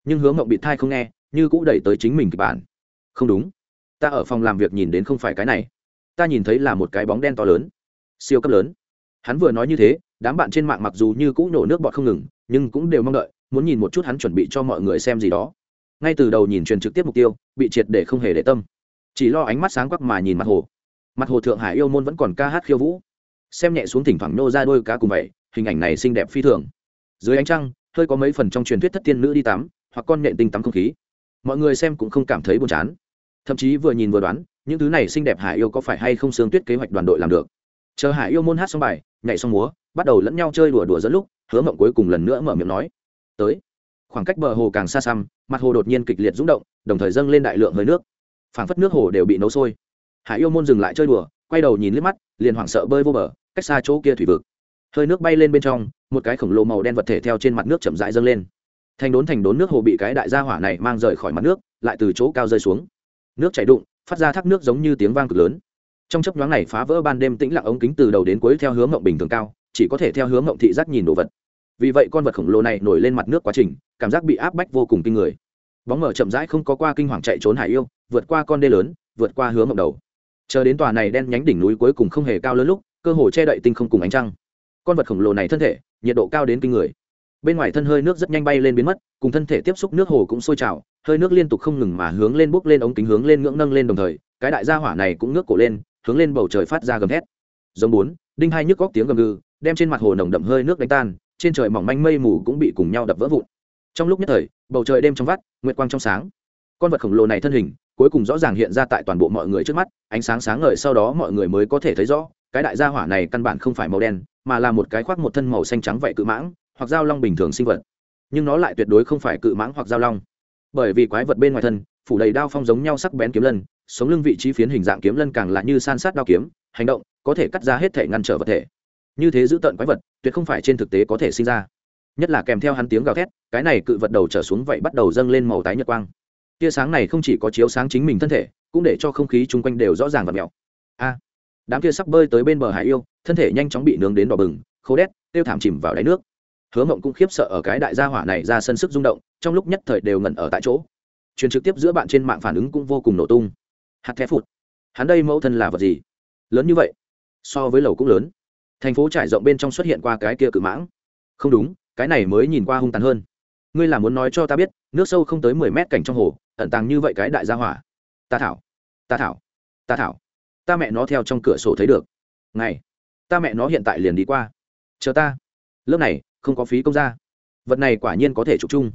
nhưng hứa mộng bị thai không nghe, như cũ đẩy tới chính mình kịch bản. Không đúng. Ta ở phòng làm việc nhìn đến không phải cái này. Ta nhìn thấy là một cái bóng đen to lớn. Siêu cấp lớn. Hắn vừa nói như thế, đám bạn trên mạng mặc dù như cũng nổ nước bọt không ngừng, nhưng cũng đều mong đợi, muốn nhìn một chút hắn chuẩn bị cho mọi người xem gì đó. Ngay từ đầu nhìn truyền trực tiếp mục tiêu, bị triệt để không hề để tâm. Chỉ lo ánh mắt sáng quắc mà nhìn mặt hồ. Mặt hồ thượng hải yêu môn vẫn còn ca hát khiêu vũ. Xem nhẹ xuống thỉnh thoảng nô ra đôi cá cùng vậy, hình ảnh này xinh đẹp phi thường. Dưới ánh trăng, hơi có mấy phần trong truyền thuyết thất tiên nữ đi tắm hoặc con nện tinh tắm không khí. Mọi người xem cũng không cảm thấy buồn chán. Thậm chí vừa nhìn vừa đoán, những thứ này xinh đẹp hải yêu có phải hay không sương tuyết kế hoạch đoàn đội làm được. Chờ hải yêu môn hát xong bài, nhảy xong múa, bắt đầu lẫn nhau chơi đùa đùa dẫn lúc, hứa mộng cuối cùng lần nữa mở miệng nói, tới. Khoảng cách bờ hồ càng xa xăm, mặt hồ đột nhiên kịch liệt rung động, đồng thời dâng lên đại lượng hơi nước. Phảng phất nước hồ đều bị nấu sôi. Hải yêu môn dừng lại chơi đùa, quay đầu nhìn liếc mắt, liền hoảng sợ bơi vô bờ, cách xa chỗ kia thủy vực. Hơi nước bay lên bên trong, một cái khổng lồ màu đen vật thể theo trên mặt nước chậm rãi dâng lên thành đốn thành đốn nước hồ bị cái đại gia hỏa này mang rời khỏi mặt nước, lại từ chỗ cao rơi xuống. Nước chảy đụng, phát ra thác nước giống như tiếng vang cực lớn. Trong chấp nhoáng này phá vỡ ban đêm tĩnh lặng ống kính từ đầu đến cuối theo hướng ngộng bình thường cao, chỉ có thể theo hướng ngộng thị giác nhìn đồ vật. Vì vậy con vật khổng lồ này nổi lên mặt nước quá trình, cảm giác bị áp bách vô cùng kinh người. Bóng mở chậm rãi không có qua kinh hoàng chạy trốn hải yêu, vượt qua con đê lớn, vượt qua hướng ngộng đầu. Chờ đến tòa này đen nhánh đỉnh núi cuối cùng không hề cao lớn lúc, cơ hồ che đậy tinh không cùng ánh trăng. Con vật khổng lồ này thân thể, nhiệt độ cao đến kinh người bên ngoài thân hơi nước rất nhanh bay lên biến mất, cùng thân thể tiếp xúc nước hồ cũng sôi trào, hơi nước liên tục không ngừng mà hướng lên bốc lên ống kính hướng lên ngưỡng nâng lên đồng thời, cái đại gia hỏa này cũng nước cổ lên, hướng lên bầu trời phát ra gầm thét. Giống bốn, đinh hai nhức góc tiếng gầm gừ, đem trên mặt hồ nồng đậm hơi nước đánh tan, trên trời mỏng manh mây mù cũng bị cùng nhau đập vỡ vụn. Trong lúc nhất thời, bầu trời đêm trong vắt, nguyệt quang trong sáng. Con vật khổng lồ này thân hình, cuối cùng rõ ràng hiện ra tại toàn bộ mọi người trước mắt, ánh sáng sáng ngời sau đó mọi người mới có thể thấy rõ, cái đại gia hỏa này căn bản không phải màu đen, mà là một cái khoác một thân màu xanh trắng vậy cự mãng hoặc dao long bình thường sinh vật. Nhưng nó lại tuyệt đối không phải cự mãng hoặc dao long. Bởi vì quái vật bên ngoài thân, phủ đầy đao phong giống nhau sắc bén kiếm lân, sống lưng vị trí phiến hình dạng kiếm lân càng là như san sát đao kiếm, hành động có thể cắt ra hết thể ngăn trở vật thể. Như thế giữ tận quái vật, tuyệt không phải trên thực tế có thể sinh ra. Nhất là kèm theo hắn tiếng gào thét, cái này cự vật đầu trở xuống vậy bắt đầu dâng lên màu tái nhật quang. Tia sáng này không chỉ có chiếu sáng chính mình thân thể, cũng để cho không khí chung quanh đều rõ ràng và mèo a, đám kia sắp bơi tới bên bờ hải yêu, thân thể nhanh chóng bị nướng đến đỏ bừng, khô đét, tiêu thảm chìm vào đáy nước hứa mộng cũng khiếp sợ ở cái đại gia hỏa này ra sân sức rung động, trong lúc nhất thời đều ngẩn ở tại chỗ. Truyền trực tiếp giữa bạn trên mạng phản ứng cũng vô cùng nổ tung. Hạt thép phụt. Hắn đây mẫu thân là vật gì? Lớn như vậy, so với lầu cũng lớn. Thành phố trải rộng bên trong xuất hiện qua cái kia cự mãng. Không đúng, cái này mới nhìn qua hung tàn hơn. Ngươi là muốn nói cho ta biết, nước sâu không tới mười mét cảnh trong hồ, ẩn tàng như vậy cái đại gia hỏa. Ta thảo ta thảo ta thảo. Ta mẹ nó theo trong cửa sổ thấy được. Ngày ta mẹ nó hiện tại liền đi qua. Chờ ta. Lớp này không có phí công ra vật này quả nhiên có thể chụp chung.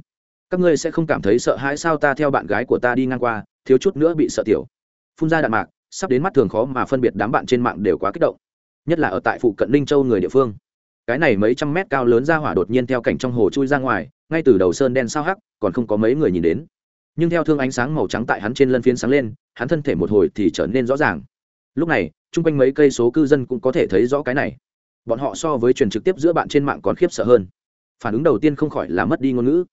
Các ngươi sẽ không cảm thấy sợ hãi sao ta theo bạn gái của ta đi ngang qua, thiếu chút nữa bị sợ tiểu. Phun ra đạn mạc, sắp đến mắt thường khó mà phân biệt đám bạn trên mạng đều quá kích động. Nhất là ở tại phụ cận ninh châu người địa phương. Cái này mấy trăm mét cao lớn ra hỏa đột nhiên theo cảnh trong hồ chui ra ngoài, ngay từ đầu sơn đen sao hắc, còn không có mấy người nhìn đến. Nhưng theo thương ánh sáng màu trắng tại hắn trên lân phiến sáng lên, hắn thân thể một hồi thì trở nên rõ ràng. Lúc này, chung quanh mấy cây số cư dân cũng có thể thấy rõ cái này bọn họ so với truyền trực tiếp giữa bạn trên mạng còn khiếp sợ hơn. Phản ứng đầu tiên không khỏi là mất đi ngôn ngữ.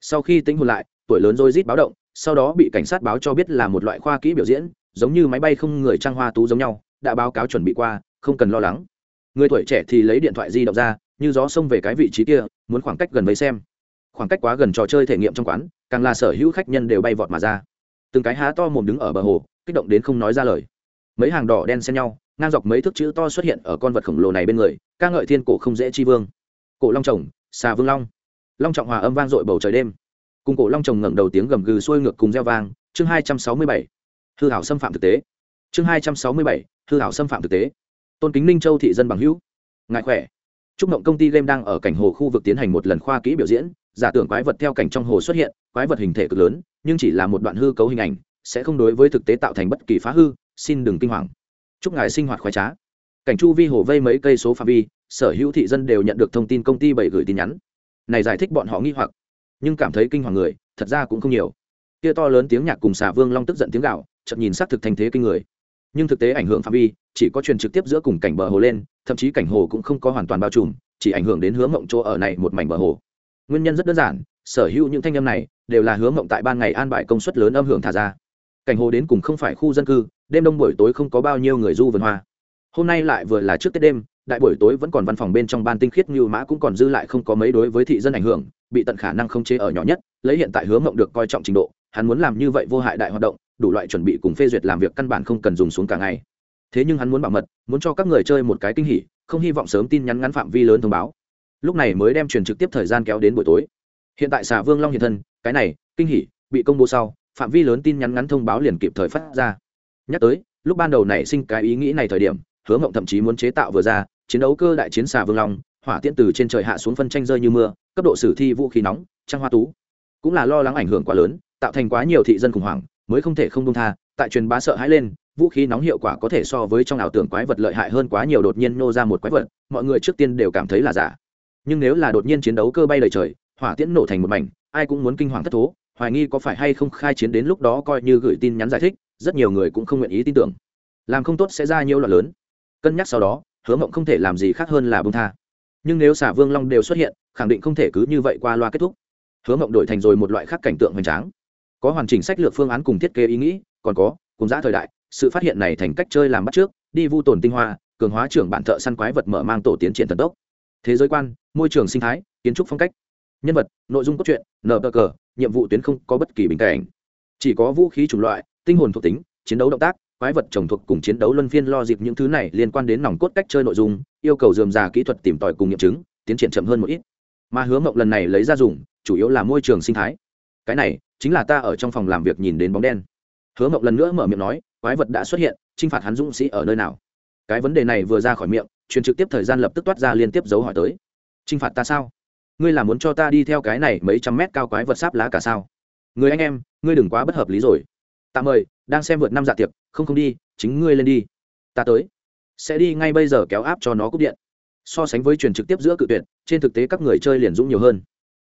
Sau khi tính hồn lại, tuổi lớn rồi rít báo động, sau đó bị cảnh sát báo cho biết là một loại khoa kỹ biểu diễn, giống như máy bay không người trang hoa tú giống nhau, đã báo cáo chuẩn bị qua, không cần lo lắng. Người tuổi trẻ thì lấy điện thoại di động ra, như gió xông về cái vị trí kia, muốn khoảng cách gần với xem. Khoảng cách quá gần trò chơi thể nghiệm trong quán, càng là sở hữu khách nhân đều bay vọt mà ra. Từng cái há to mồm đứng ở bờ hồ, kích động đến không nói ra lời. Mấy hàng đỏ đen xen nhau ngang dọc mấy thước chữ to xuất hiện ở con vật khổng lồ này bên người, ca ngợi thiên cổ không dễ chi vương. Cổ long trồng xà vương long. Long trọng hòa âm vang dội bầu trời đêm. Cùng cổ long trồng ngẩng đầu tiếng gầm gừ xuôi ngược cùng gieo vang, chương hai trăm sáu mươi bảy. Hư hảo xâm phạm thực tế. Chương hai trăm sáu mươi bảy, hư hảo xâm phạm thực tế. Tôn kính ninh châu thị dân bằng hữu. Ngại khỏe. Chúc mộng công ty game đang ở cảnh hồ khu vực tiến hành một lần khoa kỹ biểu diễn, giả tưởng quái vật theo cảnh trong hồ xuất hiện, quái vật hình thể cực lớn, nhưng chỉ là một đoạn hư cấu hình ảnh, sẽ không đối với thực tế tạo thành bất kỳ phá hư, xin đừng kinh hoàng chúc ngài sinh hoạt khoái trá. Cảnh chu vi hồ vây mấy cây số phạm vi, sở hữu thị dân đều nhận được thông tin công ty bảy gửi tin nhắn. Này giải thích bọn họ nghi hoặc, nhưng cảm thấy kinh hoàng người, thật ra cũng không nhiều. Kia to lớn tiếng nhạc cùng xà vương long tức giận tiếng gạo chậm nhìn xác thực thành thế kinh người. Nhưng thực tế ảnh hưởng phạm vi, chỉ có truyền trực tiếp giữa cùng cảnh bờ hồ lên, thậm chí cảnh hồ cũng không có hoàn toàn bao trùm, chỉ ảnh hưởng đến hướng mộng chỗ ở này một mảnh bờ hồ. Nguyên nhân rất đơn giản, sở hữu những thanh âm này đều là hướng mộng tại ban ngày an bài công suất lớn âm hưởng thả ra. Cảnh hồ đến cùng không phải khu dân cư đêm đông buổi tối không có bao nhiêu người du vườn hoa. Hôm nay lại vừa là trước tết đêm, đại buổi tối vẫn còn văn phòng bên trong ban tinh khiết như mã cũng còn dư lại không có mấy đối với thị dân ảnh hưởng, bị tận khả năng không chế ở nhỏ nhất, lấy hiện tại hướng mộng được coi trọng trình độ, hắn muốn làm như vậy vô hại đại hoạt động, đủ loại chuẩn bị cùng phê duyệt làm việc căn bản không cần dùng xuống cả ngày. Thế nhưng hắn muốn bảo mật, muốn cho các người chơi một cái kinh hỉ, không hy vọng sớm tin nhắn ngắn phạm vi lớn thông báo. Lúc này mới đem truyền trực tiếp thời gian kéo đến buổi tối. Hiện tại xà vương long hiện thân, cái này, kinh hỉ, bị công bố sau, phạm vi lớn tin nhắn ngắn thông báo liền kịp thời phát ra nhắc tới, lúc ban đầu nảy sinh cái ý nghĩ này thời điểm, hứa mộng thậm chí muốn chế tạo vừa ra, chiến đấu cơ đại chiến xà vương long, hỏa tiễn từ trên trời hạ xuống phân tranh rơi như mưa, cấp độ sử thi vũ khí nóng, trăng hoa tú. Cũng là lo lắng ảnh hưởng quá lớn, tạo thành quá nhiều thị dân khủng hoảng, mới không thể không đông tha, tại truyền bá sợ hãi lên, vũ khí nóng hiệu quả có thể so với trong ảo tưởng quái vật lợi hại hơn quá nhiều đột nhiên nô ra một quái vật, mọi người trước tiên đều cảm thấy là giả. Nhưng nếu là đột nhiên chiến đấu cơ bay lời trời, hỏa tiễn nổ thành một mảnh, ai cũng muốn kinh hoàng thất thố, hoài nghi có phải hay không khai chiến đến lúc đó coi như gửi tin nhắn giải thích rất nhiều người cũng không nguyện ý tin tưởng. Làm không tốt sẽ ra nhiều loạn lớn. Cân nhắc sau đó, hứa mộng không thể làm gì khác hơn là bông tha. Nhưng nếu xả vương long đều xuất hiện, khẳng định không thể cứ như vậy qua loa kết thúc. Hứa mộng đổi thành rồi một loại khác cảnh tượng hoành tráng. Có hoàn chỉnh sách lược phương án cùng thiết kế ý nghĩ, còn có, cùng giã thời đại, sự phát hiện này thành cách chơi làm bắt trước, đi vu tồn tinh hoa, cường hóa trưởng bản thợ săn quái vật mở mang tổ tiến triển thần tốc. Thế giới quan, môi trường sinh thái, kiến trúc phong cách, nhân vật, nội dung cốt truyện, nờ cờ, nhiệm vụ tuyến không có bất kỳ bình cảnh. Chỉ có vũ khí chủng loại tinh hồn thuộc tính, chiến đấu động tác, quái vật trồng thuộc cùng chiến đấu luân phiên lo dịp những thứ này liên quan đến nòng cốt cách chơi nội dung, yêu cầu dườm già kỹ thuật tìm tòi cùng nghiệm chứng, tiến triển chậm hơn một ít. Mà hứa mộng lần này lấy ra dùng, chủ yếu là môi trường sinh thái. Cái này chính là ta ở trong phòng làm việc nhìn đến bóng đen. Hứa mộng lần nữa mở miệng nói, quái vật đã xuất hiện t r i n h phạt hắn dũng sĩ ở nơi nào? Cái vấn đề này vừa ra khỏi miệng, truyền trực tiếp thời gian lập tức toát ra liên tiếp dấu hỏi tới. T r i n h phạt ta sao? Ngươi là muốn cho ta đi theo cái này mấy trăm mét cao quái vật sáp lá cả sao? Người anh em, ngươi đừng quá bất hợp lý rồi tạm mời đang xem vượt năm dạ tiệc không không đi chính ngươi lên đi. Ta tới. Sẽ đi ngay bây giờ kéo áp cho nó cúp điện. So sánh với truyền trực tiếp giữa cự tuyển, trên thực tế các người chơi liền dũng nhiều hơn.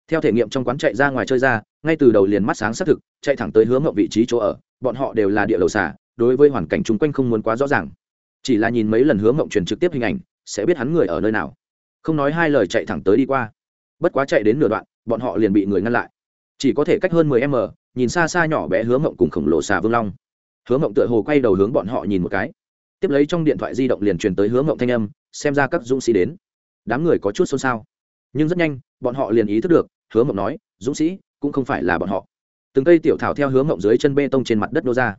Theo thể nghiệm trong quán chạy ra ngoài chơi ra ngay từ đầu liền mắt sáng xác thực chạy thẳng tới hướng ngậm vị trí chỗ ở bọn họ đều là địa lầu xả đối với hoàn cảnh chung quanh không muốn quá rõ ràng. Chỉ là nhìn mấy lần hướng ngậm truyền trực tiếp hình ảnh sẽ biết hắn người ở nơi nào. Không nói hai lời chạy thẳng tới đi qua. Bất quá chạy đến nửa đoạn bọn họ liền bị người ngăn lại. Chỉ có thể cách hơn mười m nhìn xa xa nhỏ bé hướng mộng cùng khổng lồ xà vương long. Hướng mộng tựa hồ quay đầu hướng bọn họ nhìn một cái. Tiếp lấy trong điện thoại di động liền truyền tới hướng mộng thanh âm, xem ra các dũng sĩ đến. Đám người có chút xôn xao. Nhưng rất nhanh, bọn họ liền ý thức được, hứa mộng nói, dũng sĩ, cũng không phải là bọn họ. Từng cây tiểu thảo theo hướng mộng dưới chân bê tông trên mặt đất nô ra.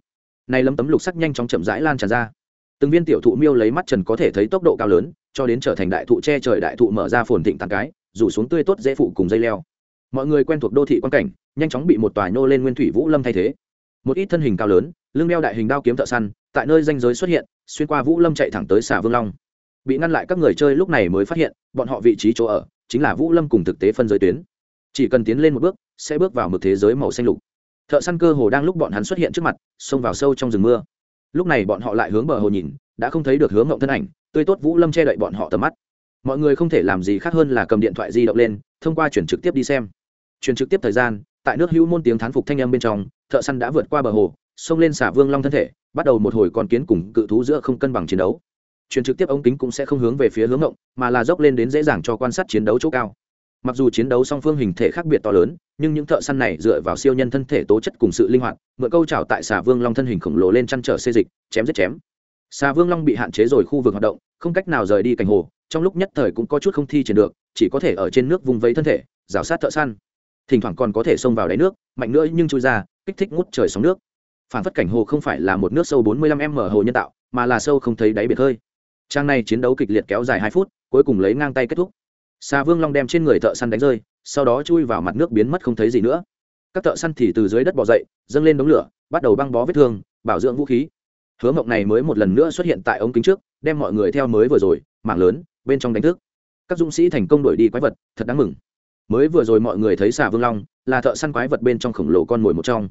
Nay lấm tấm lục sắc nhanh chóng chậm rãi lan tràn ra. Từng viên tiểu thụ miêu lấy mắt trần có thể thấy tốc độ cao lớn, cho đến trở thành đại thụ che trời đại thụ mở ra phồn thịnh tàn cái, rủ xuống tươi tốt dễ phụ cùng dây leo. Mọi người quen thuộc đô thị quan cảnh nhanh chóng bị một tòa nhô lên nguyên thủy vũ lâm thay thế. Một ít thân hình cao lớn, lưng đeo đại hình đao kiếm thợ săn, tại nơi danh giới xuất hiện, xuyên qua vũ lâm chạy thẳng tới xả vương long. Bị ngăn lại các người chơi lúc này mới phát hiện, bọn họ vị trí chỗ ở chính là vũ lâm cùng thực tế phân giới tuyến. Chỉ cần tiến lên một bước, sẽ bước vào một thế giới màu xanh lục. Thợ săn cơ hồ đang lúc bọn hắn xuất hiện trước mặt, xông vào sâu trong rừng mưa. Lúc này bọn họ lại hướng bờ hồ nhìn, đã không thấy được hướng ngộng thân ảnh, tươi tốt vũ lâm che đậy bọn họ tầm mắt. Mọi người không thể làm gì khác hơn là cầm điện thoại di động lên, thông qua chuyển trực tiếp đi xem. Chuyển trực tiếp thời gian tại nước hữu môn tiếng thán phục thanh âm bên trong, thợ săn đã vượt qua bờ hồ, xông lên xả vương long thân thể, bắt đầu một hồi con kiến cùng cự thú giữa không cân bằng chiến đấu. Chuyển trực tiếp ống kính cũng sẽ không hướng về phía hướng ngộng, mà là dốc lên đến dễ dàng cho quan sát chiến đấu chỗ cao. Mặc dù chiến đấu song phương hình thể khác biệt to lớn, nhưng những thợ săn này dựa vào siêu nhân thân thể tố chất cùng sự linh hoạt, mượn câu trào tại xà vương long thân hình khổng lồ lên chăn trở xê dịch, chém giết chém. Xà vương long bị hạn chế rồi khu vực hoạt động, không cách nào rời đi cảnh hồ, trong lúc nhất thời cũng có chút không thi triển được, chỉ có thể ở trên nước vùng vẫy thân thể, rào sát thợ săn thỉnh thoảng còn có thể xông vào đáy nước, mạnh nữa nhưng chui ra, kích thích ngút trời sóng nước. Phản phất cảnh hồ không phải là một nước sâu 45 m hồ nhân tạo, mà là sâu không thấy đáy biệt hơi trang này chiến đấu kịch liệt kéo dài hai phút, cuối cùng lấy ngang tay kết thúc. Xà vương long đem trên người thợ săn đánh rơi, sau đó chui vào mặt nước biến mất không thấy gì nữa. Các thợ săn thì từ dưới đất bỏ dậy, dâng lên đống lửa, bắt đầu băng bó vết thương, bảo dưỡng vũ khí. Hứa mộng này mới một lần nữa xuất hiện tại ống kính trước, đem mọi người theo mới vừa rồi, mảng lớn, bên trong đánh thức. Các dũng sĩ thành công đuổi đi quái vật, thật đáng mừng mới vừa rồi mọi người thấy xà vương long là thợ săn quái vật bên trong khổng lồ con mồi một trong.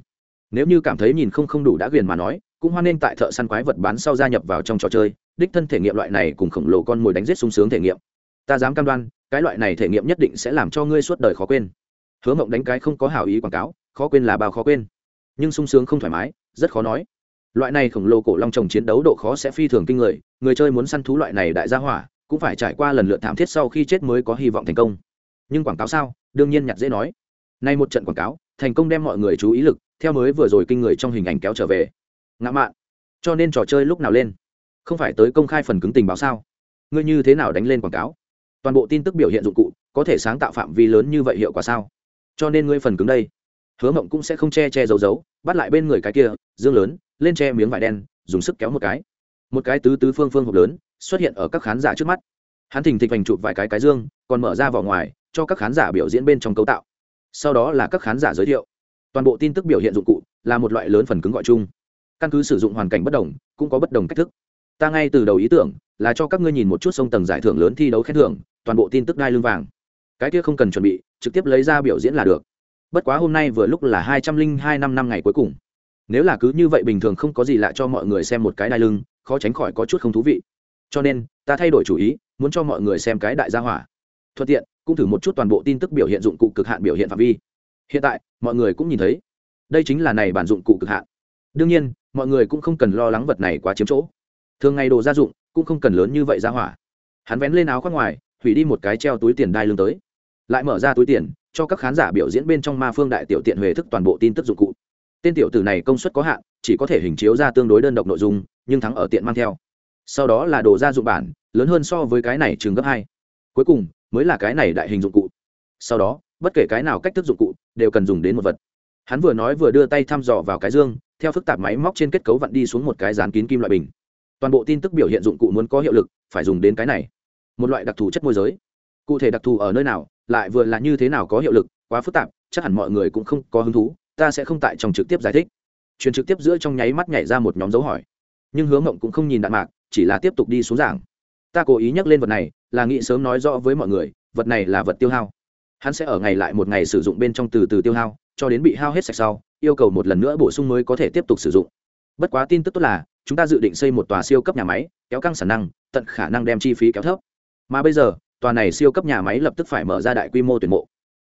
Nếu như cảm thấy nhìn không không đủ đã ghiền mà nói, cũng hoan nghênh tại thợ săn quái vật bán sau gia nhập vào trong trò chơi, đích thân thể nghiệm loại này cùng khổng lồ con mồi đánh giết sung sướng thể nghiệm. Ta dám cam đoan, cái loại này thể nghiệm nhất định sẽ làm cho ngươi suốt đời khó quên. Hứa mộng đánh cái không có hảo ý quảng cáo, khó quên là bao khó quên. Nhưng sung sướng không thoải mái, rất khó nói. Loại này khổng lồ cổ long trồng chiến đấu độ khó sẽ phi thường kinh người người chơi muốn săn thú loại này đại gia hỏa, cũng phải trải qua lần lượt thảm thiết sau khi chết mới có hy vọng thành công nhưng quảng cáo sao? Đương nhiên nhặt dễ nói. Nay một trận quảng cáo, thành công đem mọi người chú ý lực, theo mới vừa rồi kinh người trong hình ảnh kéo trở về. Ngã mạn. Cho nên trò chơi lúc nào lên? Không phải tới công khai phần cứng tình báo sao? Ngươi như thế nào đánh lên quảng cáo? Toàn bộ tin tức biểu hiện dụng cụ, có thể sáng tạo phạm vi lớn như vậy hiệu quả sao? Cho nên ngươi phần cứng đây. Hứa mộng cũng sẽ không che che giấu giấu, bắt lại bên người cái kia, dương lớn, lên che miếng vải đen, dùng sức kéo một cái. Một cái tứ tứ phương phương hộp lớn, xuất hiện ở các khán giả trước mắt. Hắn thình thịch vành chụp vài cái cái dương, còn mở ra vào ngoài cho các khán giả biểu diễn bên trong cấu tạo. Sau đó là các khán giả giới thiệu. Toàn bộ tin tức biểu hiện dụng cụ là một loại lớn phần cứng gọi chung. Căn cứ sử dụng hoàn cảnh bất đồng, cũng có bất đồng cách thức. Ta ngay từ đầu ý tưởng là cho các ngươi nhìn một chút sông tầng giải thưởng lớn thi đấu khen thưởng, toàn bộ tin tức đai lưng vàng. Cái kia không cần chuẩn bị, trực tiếp lấy ra biểu diễn là được. Bất quá hôm nay vừa lúc là hai trăm linh hai năm năm ngày cuối cùng. Nếu là cứ như vậy bình thường không có gì lạ cho mọi người xem một cái đai lưng, khó tránh khỏi có chút không thú vị. Cho nên, ta thay đổi chủ ý, muốn cho mọi người xem cái đại gia hỏa. Thuận tiện cũng thử một chút toàn bộ tin tức biểu hiện dụng cụ cực hạn biểu hiện phạm vi. Hiện tại, mọi người cũng nhìn thấy, đây chính là này bản dụng cụ cực hạn. Đương nhiên, mọi người cũng không cần lo lắng vật này quá chiếm chỗ. Thường ngày đồ gia dụng cũng không cần lớn như vậy ra hỏa. Hắn vén lên áo khoác ngoài, hủy đi một cái treo túi tiền đai lưng tới. Lại mở ra túi tiền, cho các khán giả biểu diễn bên trong ma phương đại tiểu tiện huệ thức toàn bộ tin tức dụng cụ. Tên tiểu tử này công suất có hạn, chỉ có thể hình chiếu ra tương đối đơn độc nội dung, nhưng thắng ở tiện mang theo. Sau đó là đồ gia dụng bản, lớn hơn so với cái này trường gấp hai. Cuối cùng mới là cái này đại hình dụng cụ. Sau đó, bất kể cái nào cách thức dụng cụ đều cần dùng đến một vật. Hắn vừa nói vừa đưa tay thăm dò vào cái dương, theo phức tạp máy móc trên kết cấu vặn đi xuống một cái dán kín kim loại bình. Toàn bộ tin tức biểu hiện dụng cụ muốn có hiệu lực, phải dùng đến cái này. Một loại đặc thù chất môi giới. Cụ thể đặc thù ở nơi nào, lại vừa là như thế nào có hiệu lực, quá phức tạp, chắc hẳn mọi người cũng không có hứng thú, ta sẽ không tại trong trực tiếp giải thích. Truyền trực tiếp giữa trong nháy mắt nhảy ra một nhóm dấu hỏi. Nhưng hứa mộng cũng không nhìn đạn mạc, chỉ là tiếp tục đi xuống giảng. Ta cố ý nhắc lên vật này là nghĩ sớm nói rõ với mọi người, vật này là vật tiêu hao. Hắn sẽ ở ngày lại một ngày sử dụng bên trong từ từ tiêu hao, cho đến bị hao hết sạch sau, yêu cầu một lần nữa bổ sung mới có thể tiếp tục sử dụng. Bất quá tin tức tốt là, chúng ta dự định xây một tòa siêu cấp nhà máy, kéo căng sản năng, tận khả năng đem chi phí kéo thấp. Mà bây giờ, tòa này siêu cấp nhà máy lập tức phải mở ra đại quy mô tuyển mộ.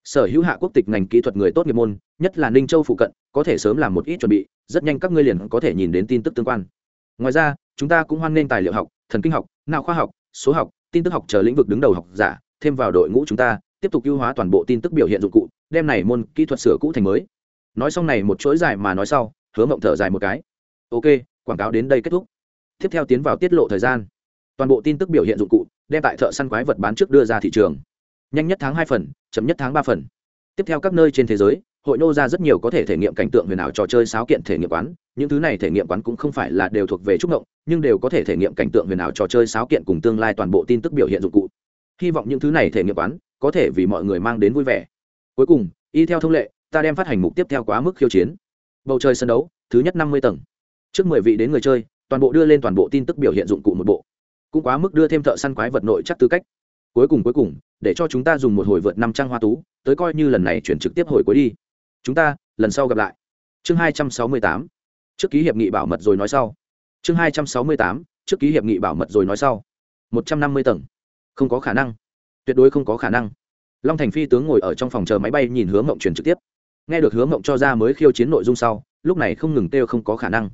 Sở hữu hạ quốc tịch ngành kỹ thuật người tốt nghiệp môn, nhất là ninh châu phụ cận, có thể sớm làm một ít chuẩn bị, rất nhanh các ngươi liền có thể nhìn đến tin tức tương quan. Ngoài ra, chúng ta cũng hoan nghênh tài liệu học, thần kinh học, não khoa học, số học tin tức học chờ lĩnh vực đứng đầu học giả, thêm vào đội ngũ chúng ta, tiếp tục ưu hóa toàn bộ tin tức biểu hiện dụng cụ, đem này môn kỹ thuật sửa cũ thành mới. Nói xong này một chuỗi dài mà nói sau, hứa mộng thở dài một cái. Ok, quảng cáo đến đây kết thúc. Tiếp theo tiến vào tiết lộ thời gian. Toàn bộ tin tức biểu hiện dụng cụ, đem tại thợ săn quái vật bán trước đưa ra thị trường. Nhanh nhất tháng hai phần, chậm nhất tháng ba phần. Tiếp theo các nơi trên thế giới hội nô ra rất nhiều có thể thể nghiệm cảnh tượng huyền ảo trò chơi sáo kiện thể nghiệm quán. Những thứ này thể nghiệm quán cũng không phải là đều thuộc về trúc ngộng, nhưng đều có thể thể nghiệm cảnh tượng huyền ảo trò chơi sáo kiện cùng tương lai toàn bộ tin tức biểu hiện dụng cụ. Hy vọng những thứ này thể nghiệm quán có thể vì mọi người mang đến vui vẻ. Cuối cùng, y theo thông lệ, ta đem phát hành mục tiếp theo quá mức khiêu chiến. Bầu trời sân đấu, thứ nhất năm mươi tầng. Trước mười vị đến người chơi, toàn bộ đưa lên toàn bộ tin tức biểu hiện dụng cụ một bộ. Cũng quá mức đưa thêm thợ săn quái vật nội chắc tư cách. Cuối cùng cuối cùng, để cho chúng ta dùng một hồi vượt năm trang hoa tú, tới coi như lần này chuyển trực tiếp hồi cuối đi chúng ta, lần sau gặp lại. Chương hai trăm sáu mươi tám. Trước ký hiệp nghị bảo mật rồi nói sau. Chương hai trăm sáu mươi tám. Trước ký hiệp nghị bảo mật rồi nói sau. một trăm năm mươi tầng. Không có khả năng. Tuyệt đối không có khả năng. Long thành phi tướng ngồi ở trong phòng chờ máy bay nhìn hướng mộng truyền trực tiếp. Nghe được hướng mộng cho ra mới khiêu chiến nội dung sau, lúc này không ngừng têu không có khả năng.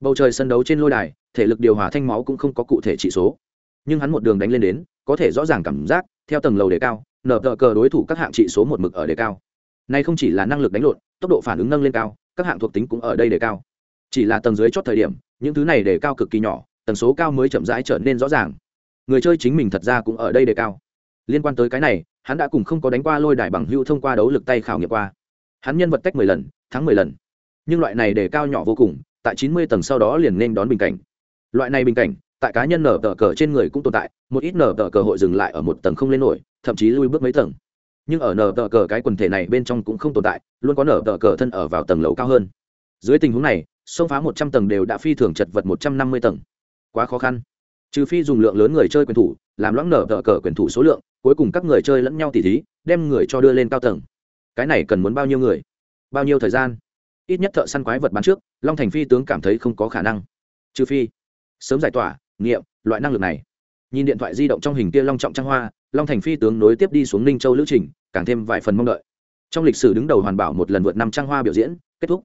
Bầu trời sân đấu trên lôi đài, thể lực điều hòa thanh máu cũng không có cụ thể trị số. Nhưng hắn một đường đánh lên đến, có thể rõ ràng cảm giác, theo tầng lầu đề cao, nở tờ cờ đối thủ các hạng trị số một mực ở đề cao nay không chỉ là năng lực đánh lộn, tốc độ phản ứng nâng lên cao, các hạng thuộc tính cũng ở đây đề cao. Chỉ là tầng dưới chót thời điểm, những thứ này đề cao cực kỳ nhỏ, tần số cao mới chậm rãi trở nên rõ ràng. Người chơi chính mình thật ra cũng ở đây đề cao. Liên quan tới cái này, hắn đã cùng không có đánh qua lôi đài bằng hưu thông qua đấu lực tay khảo nghiệm qua. Hắn nhân vật tách mười lần, thắng mười lần. Nhưng loại này đề cao nhỏ vô cùng, tại chín mươi tầng sau đó liền nên đón bình cảnh. Loại này bình cảnh, tại cá nhân nở tờ cờ trên người cũng tồn tại, một ít nở tờ cờ hội dừng lại ở một tầng không lên nổi, thậm chí lui bước mấy tầng nhưng ở nở tờ cờ cái quần thể này bên trong cũng không tồn tại, luôn có nở tờ cờ thân ở vào tầng lầu cao hơn. Dưới tình huống này, xông phá một trăm tầng đều đã phi thường chật vật một trăm năm mươi tầng. Quá khó khăn. Trừ phi dùng lượng lớn người chơi quyền thủ, làm loãng nở tờ cờ quyền thủ số lượng, cuối cùng các người chơi lẫn nhau tỉ thí, đem người cho đưa lên cao tầng. Cái này cần muốn bao nhiêu người? Bao nhiêu thời gian? Ít nhất thợ săn quái vật bán trước, long thành phi tướng cảm thấy không có khả năng. Trừ phi, sớm giải tỏa, nghiệm, loại năng lực này. Nhìn điện thoại di động trong hình kia long trọng trang hoa, long thành phi tướng nối tiếp đi xuống ninh châu lữ trình càng thêm vài phần mong đợi. Trong lịch sử đứng đầu hoàn bảo một lần vượt năm trang hoa biểu diễn, kết thúc.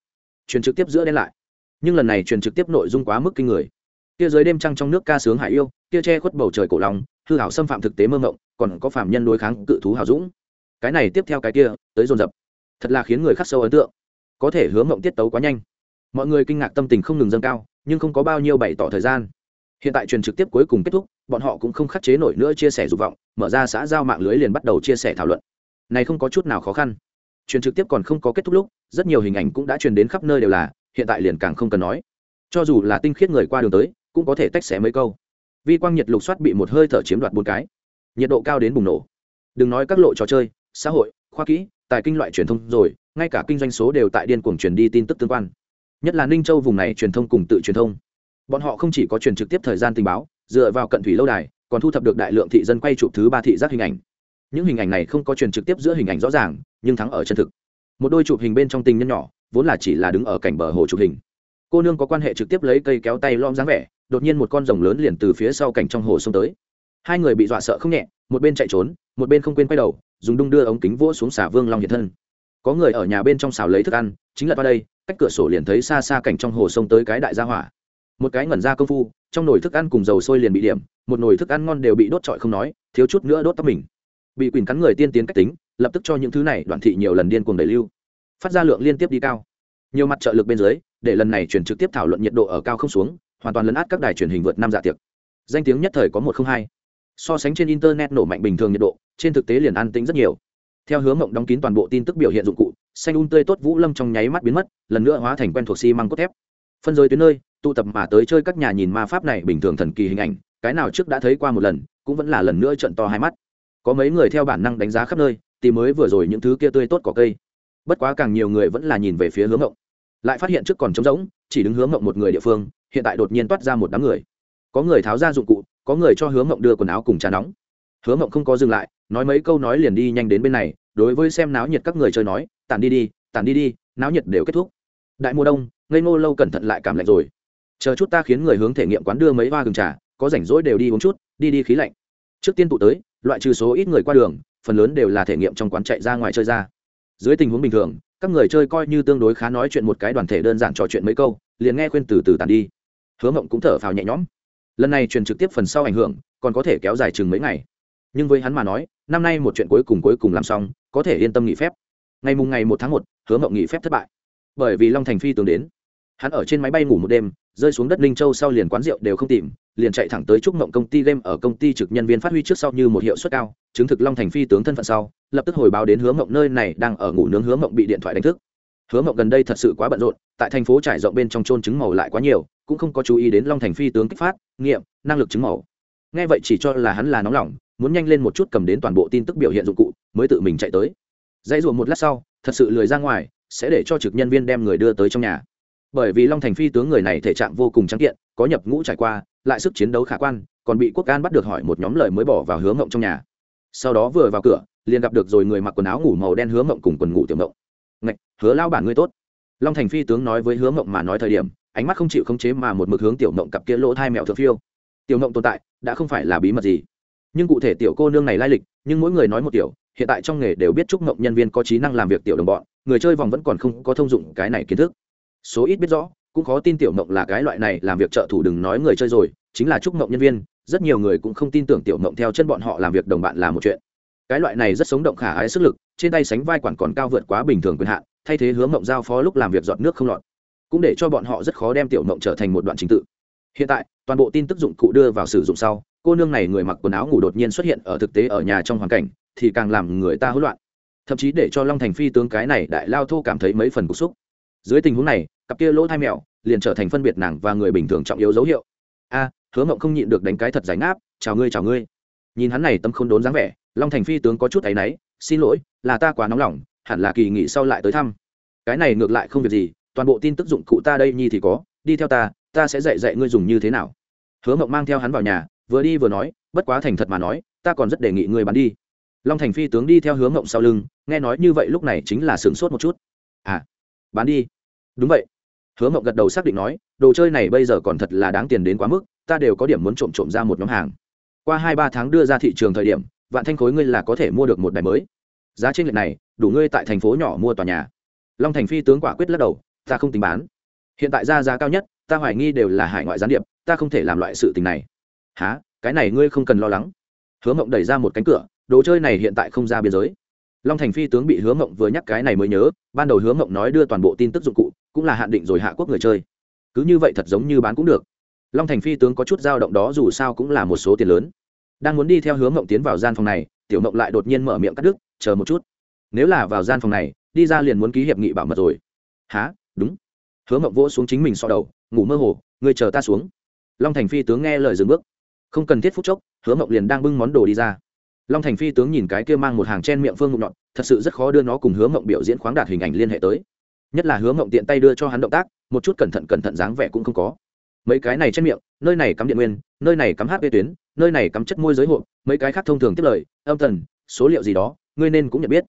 Truyền trực tiếp giữa đen lại. Nhưng lần này truyền trực tiếp nội dung quá mức kinh người. Kia dưới đêm trăng trong nước ca sướng hải yêu, kia che khuất bầu trời cổ lòng hư hảo xâm phạm thực tế mơ ngộng còn có phạm nhân đối kháng cự thú hào dũng. Cái này tiếp theo cái kia, tới dồn dập. Thật là khiến người khắc sâu ấn tượng. Có thể hứa mộng tiết tấu quá nhanh. Mọi người kinh ngạc tâm tình không ngừng dâng cao, nhưng không có bao nhiêu bày tỏ thời gian. Hiện tại truyền trực tiếp cuối cùng kết thúc, bọn họ cũng không khắc chế nổi nữa chia sẻ dục vọng, mở ra xã giao mạng lưới liền bắt đầu chia sẻ thảo luận này không có chút nào khó khăn. Truyền trực tiếp còn không có kết thúc lúc, rất nhiều hình ảnh cũng đã truyền đến khắp nơi đều là, hiện tại liền càng không cần nói. Cho dù là tinh khiết người qua đường tới, cũng có thể tách xé mấy câu. Vi quang nhiệt lục soát bị một hơi thở chiếm đoạt bốn cái. Nhiệt độ cao đến bùng nổ. Đừng nói các lộ trò chơi, xã hội, khoa kỹ, tài kinh loại truyền thông rồi, ngay cả kinh doanh số đều tại điên cuồng truyền đi tin tức tương quan. Nhất là ninh châu vùng này truyền thông cùng tự truyền thông. Bọn họ không chỉ có truyền trực tiếp thời gian tình báo, dựa vào cận thủy lâu đài, còn thu thập được đại lượng thị dân quay chụp thứ ba thị giác hình ảnh những hình ảnh này không có truyền trực tiếp giữa hình ảnh rõ ràng, nhưng thắng ở chân thực. Một đôi chụp hình bên trong tình nhân nhỏ, vốn là chỉ là đứng ở cảnh bờ hồ chụp hình. Cô nương có quan hệ trực tiếp lấy cây kéo tay lom dáng vẻ, đột nhiên một con rồng lớn liền từ phía sau cảnh trong hồ xông tới. Hai người bị dọa sợ không nhẹ, một bên chạy trốn, một bên không quên quay đầu, dùng đung đưa ống kính vỗ xuống xả vương long hiện thân. Có người ở nhà bên trong xào lấy thức ăn, chính là qua đây, cách cửa sổ liền thấy xa xa cảnh trong hồ sông tới cái đại gia hỏa. Một cái ngẩn ra công phu, trong nồi thức ăn cùng dầu sôi liền bị điểm, một nồi thức ăn ngon đều bị đốt trọi không nói, thiếu chút nữa đốt tóc mình bị quỷ cắn người tiên tiến cách tính, lập tức cho những thứ này đoạn thị nhiều lần điên cuồng đẩy lưu. Phát ra lượng liên tiếp đi cao. Nhiều mặt trợ lực bên dưới, để lần này chuyển trực tiếp thảo luận nhiệt độ ở cao không xuống, hoàn toàn lấn át các đài truyền hình vượt năm dạ tiệc. Danh tiếng nhất thời có một không hai. So sánh trên internet nổ mạnh bình thường nhiệt độ, trên thực tế liền an tĩnh rất nhiều. Theo hướng mộng đóng kín toàn bộ tin tức biểu hiện dụng cụ, xanh un tươi tốt vũ lâm trong nháy mắt biến mất, lần nữa hóa thành quen thuộc xi măng cốt thép. Phân giới tuyến nơi, tụ tập mà tới chơi các nhà nhìn ma pháp này bình thường thần kỳ hình ảnh, cái nào trước đã thấy qua một lần, cũng vẫn là lần nữa trận to hai mắt có mấy người theo bản năng đánh giá khắp nơi tìm mới vừa rồi những thứ kia tươi tốt cỏ cây. Bất quá càng nhiều người vẫn là nhìn về phía hướng ngộng. Lại phát hiện trước còn trống rỗng, chỉ đứng hướng ngộng một người địa phương, hiện tại đột nhiên toát ra một đám người. Có người tháo ra dụng cụ, có người cho hướng ngộng đưa quần áo cùng trà nóng. Hướng ngộng không có dừng lại, nói mấy câu nói liền đi nhanh đến bên này, đối với xem náo nhiệt các người chơi nói, tản đi đi, tản đi đi, náo nhiệt đều kết thúc. Đại mùa đông, ngây ngô lâu cẩn thận lại cảm lạnh rồi. Chờ chút ta khiến người hướng thể nghiệm quán đưa mấy hoa gừng trà, có rảnh rỗi đều đi uống chút, đi đi khí lạnh. Trước tiên tụ tới loại trừ số ít người qua đường, phần lớn đều là thể nghiệm trong quán chạy ra ngoài chơi ra. Dưới tình huống bình thường, các người chơi coi như tương đối khá nói chuyện một cái đoàn thể đơn giản trò chuyện mấy câu, liền nghe khuyên từ từ tàn đi. Hứa mộng cũng thở phào nhẹ nhõm. Lần này truyền trực tiếp phần sau ảnh hưởng, còn có thể kéo dài chừng mấy ngày. Nhưng với hắn mà nói, năm nay một chuyện cuối cùng cuối cùng làm xong, có thể yên tâm nghỉ phép. Ngày mùng ngày một tháng một, hứa mộng nghỉ phép thất bại. Bởi vì long thành phi tường đến. Hắn ở trên máy bay ngủ một đêm, rơi xuống đất linh châu sau liền quán rượu đều không tìm liền chạy thẳng tới trúc mộng công ty game ở công ty trực nhân viên phát huy trước sau như một hiệu suất cao, chứng thực long thành phi tướng thân phận sau, lập tức hồi báo đến hứa mộng nơi này đang ở ngủ nướng hứa mộng bị điện thoại đánh thức. Hứa mộng gần đây thật sự quá bận rộn, tại thành phố trải rộng bên trong trôn chứng màu lại quá nhiều, cũng không có chú ý đến long thành phi tướng kích phát, nghiệm, năng lực chứng màu. Nghe vậy chỉ cho là hắn là nóng lòng, muốn nhanh lên một chút cầm đến toàn bộ tin tức biểu hiện dụng cụ, mới tự mình chạy tới. Dãy ruộng một lát sau, thật sự lười ra ngoài, sẽ để cho trực nhân viên đem người đưa tới trong nhà bởi vì long thành phi tướng người này thể trạng vô cùng trắng kiện, có nhập ngũ trải qua, lại sức chiến đấu khả quan, còn bị quốc an bắt được hỏi một nhóm lời mới bỏ vào hướng ngộng trong nhà. Sau đó vừa vào cửa, liền gặp được rồi người mặc quần áo ngủ màu đen hướng ngộng cùng quần ngủ tiểu ngộng ngạch, hứa lao bản ngươi tốt. Long thành phi tướng nói với hướng ngộng mà nói thời điểm, ánh mắt không chịu khống chế mà một mực hướng tiểu ngộng cặp kia lỗ thai mẹo thượng phiêu. Tiểu ngộng tồn tại, đã không phải là bí mật gì. Nhưng cụ thể tiểu cô nương này lai lịch, nhưng mỗi người nói một tiểu, hiện tại trong nghề đều biết chúc ngộng nhân viên có trí năng làm việc tiểu đồng bọn, người chơi vòng vẫn còn không có thông dụng cái này kiến thức số ít biết rõ, cũng khó tin tiểu mộng là cái loại này làm việc trợ thủ đừng nói người chơi rồi, chính là chúc mộng nhân viên, rất nhiều người cũng không tin tưởng tiểu mộng theo chân bọn họ làm việc đồng bạn là một chuyện. Cái loại này rất sống động khả ái sức lực, trên tay sánh vai quản còn cao vượt quá bình thường quyền hạn, thay thế hướng mộng giao phó lúc làm việc dọn nước không lọt. Cũng để cho bọn họ rất khó đem tiểu mộng trở thành một đoạn trình tự. Hiện tại, toàn bộ tin tức dụng cụ đưa vào sử dụng sau, cô nương này người mặc quần áo ngủ đột nhiên xuất hiện ở thực tế ở nhà trong hoàn cảnh, thì càng làm người ta hỗn loạn. Thậm chí để cho long thành phi tướng cái này đại lao thô cảm thấy mấy phần cục xúc dưới tình huống này, cặp kia lỗ thai mèo liền trở thành phân biệt nàng và người bình thường trọng yếu dấu hiệu. A, hứa mộng không nhịn được đánh cái thật giải ngáp, chào ngươi chào ngươi. Nhìn hắn này tâm không đốn dáng vẻ, long thành phi tướng có chút áy náy, xin lỗi, là ta quá nóng lòng, hẳn là kỳ nghỉ sau lại tới thăm. Cái này ngược lại không việc gì, toàn bộ tin tức dụng cụ ta đây nhi thì có, đi theo ta ta sẽ dạy dạy ngươi dùng như thế nào. Hứa mộng mang theo hắn vào nhà, vừa đi vừa nói, bất quá thành thật mà nói, ta còn rất đề nghị ngươi bán đi. Long thành phi tướng đi theo hướng mộng sau lưng, nghe nói như vậy lúc này chính là sửng sốt một chút. À bán đi. Đúng vậy. Hứa mộng gật đầu xác định nói, đồ chơi này bây giờ còn thật là đáng tiền đến quá mức, ta đều có điểm muốn trộm trộm ra một nhóm hàng. Qua hai ba tháng đưa ra thị trường thời điểm, vạn thanh khối ngươi là có thể mua được một đài mới. Giá trên lệch này, đủ ngươi tại thành phố nhỏ mua tòa nhà. Long thành phi tướng quả quyết lắc đầu, ta không tính bán. Hiện tại ra giá cao nhất, ta hoài nghi đều là hải ngoại gián điệp, ta không thể làm loại sự tình này. Há cái này ngươi không cần lo lắng. Hứa mộng đẩy ra một cánh cửa, đồ chơi này hiện tại không ra biên giới long thành phi tướng bị hứa mộng vừa nhắc cái này mới nhớ, ban đầu hứa mộng nói đưa toàn bộ tin tức dụng cụ, cũng là hạn định rồi hạ quốc người chơi. Cứ như vậy thật giống như bán cũng được. Long thành phi tướng có chút dao động đó dù sao cũng là một số tiền lớn. Đang muốn đi theo hướng mộng tiến vào gian phòng này, tiểu mộng lại đột nhiên mở miệng cắt đứt, chờ một chút. Nếu là vào gian phòng này, đi ra liền muốn ký hiệp nghị bảo mật rồi. Há đúng. Hướng mộng vỗ xuống chính mình so đầu, ngủ mơ hồ người chờ ta xuống. Long thành phi tướng nghe lời dừng bước. Không cần thiết phút chốc hướng mộng liền đang bưng món đồ đi ra long thành phi tướng nhìn cái kia mang một hàng chen miệng phương ngụm nhọn thật sự rất khó đưa nó cùng hướng mộng biểu diễn khoáng đạt hình ảnh liên hệ tới. Nhất là hướng mộng tiện tay đưa cho hắn động tác, một chút cẩn thận cẩn thận dáng vẻ cũng không có. Mấy cái này trên miệng, nơi này cắm điện nguyên, nơi này cắm hp tuyến, nơi này cắm chất môi giới hộp, mấy cái khác thông thường tiếp lời, âm thần, số liệu gì đó, ngươi nên cũng nhận biết.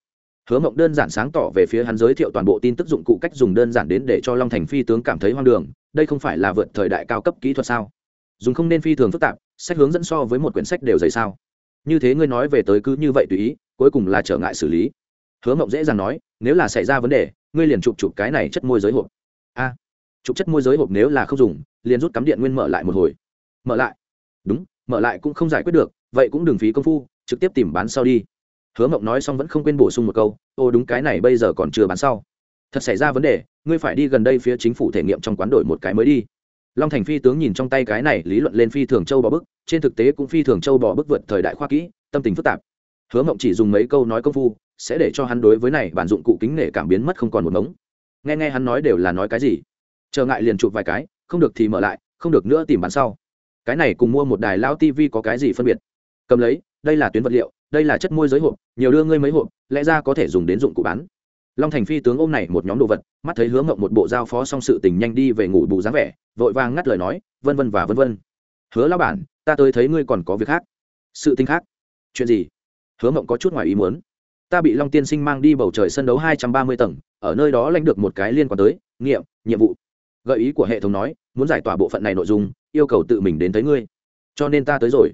Hứa mộng đơn giản sáng tỏ về phía hắn giới thiệu toàn bộ tin tức dụng cụ cách dùng đơn giản đến để cho long thành phi tướng cảm thấy hoang đường, đây không phải là vượt thời đại cao cấp kỹ thuật sao? Dùng không nên phi thường phức tạp, sách hướng dẫn so với một quyển sách đều dày sao? Như thế ngươi nói về tới cứ như vậy tùy ý, cuối cùng là trở ngại xử lý. Hứa mộng dễ dàng nói, nếu là xảy ra vấn đề, ngươi liền chụp chụp cái này chất môi giới hộp. A, chụp chất môi giới hộp nếu là không dùng, liền rút cắm điện nguyên mở lại một hồi. Mở lại. Đúng, mở lại cũng không giải quyết được, vậy cũng đừng phí công phu, trực tiếp tìm bán sau đi. Hứa mộng nói xong vẫn không quên bổ sung một câu, ô đúng cái này bây giờ còn chưa bán sau. Thật xảy ra vấn đề, ngươi phải đi gần đây phía chính phủ thể nghiệm trong quán đổi một cái mới đi long thành phi tướng nhìn trong tay cái này lý luận lên phi thường châu bò bức, trên thực tế cũng phi thường châu bò bức vượt thời đại khoa kỹ, tâm tình phức tạp. Hứa mộng chỉ dùng mấy câu nói công phu, sẽ để cho hắn đối với này bản dụng cụ kính nể cảm biến mất không còn một mống. Nghe nghe hắn nói đều là nói cái gì? Chờ ngại liền chụp vài cái, không được thì mở lại, không được nữa tìm bán sau. Cái này cùng mua một đài lao tv có cái gì phân biệt? Cầm lấy, đây là tuyến vật liệu, đây là chất môi giới hộp, nhiều đưa ngươi mấy hộp, lẽ ra có thể dùng đến dụng cụ bán long thành phi tướng ôm này một nhóm đồ vật, mắt thấy hướng ngộng một bộ giao phó xong sự tình nhanh đi về ngủ bù dáng vẻ, vội vàng ngắt lời nói, vân vân và vân vân. Hứa lao bản, ta tới thấy ngươi còn có việc khác. Sự tình khác? Chuyện gì? Hứa ngộng có chút ngoài ý muốn. Ta bị long tiên sinh mang đi bầu trời sân đấu hai trăm ba mươi tầng, ở nơi đó lãnh được một cái liên quan tới, nghiệm, nhiệm vụ. Gợi ý của hệ thống nói, muốn giải tỏa bộ phận này nội dung, yêu cầu tự mình đến thấy ngươi. Cho nên ta tới rồi.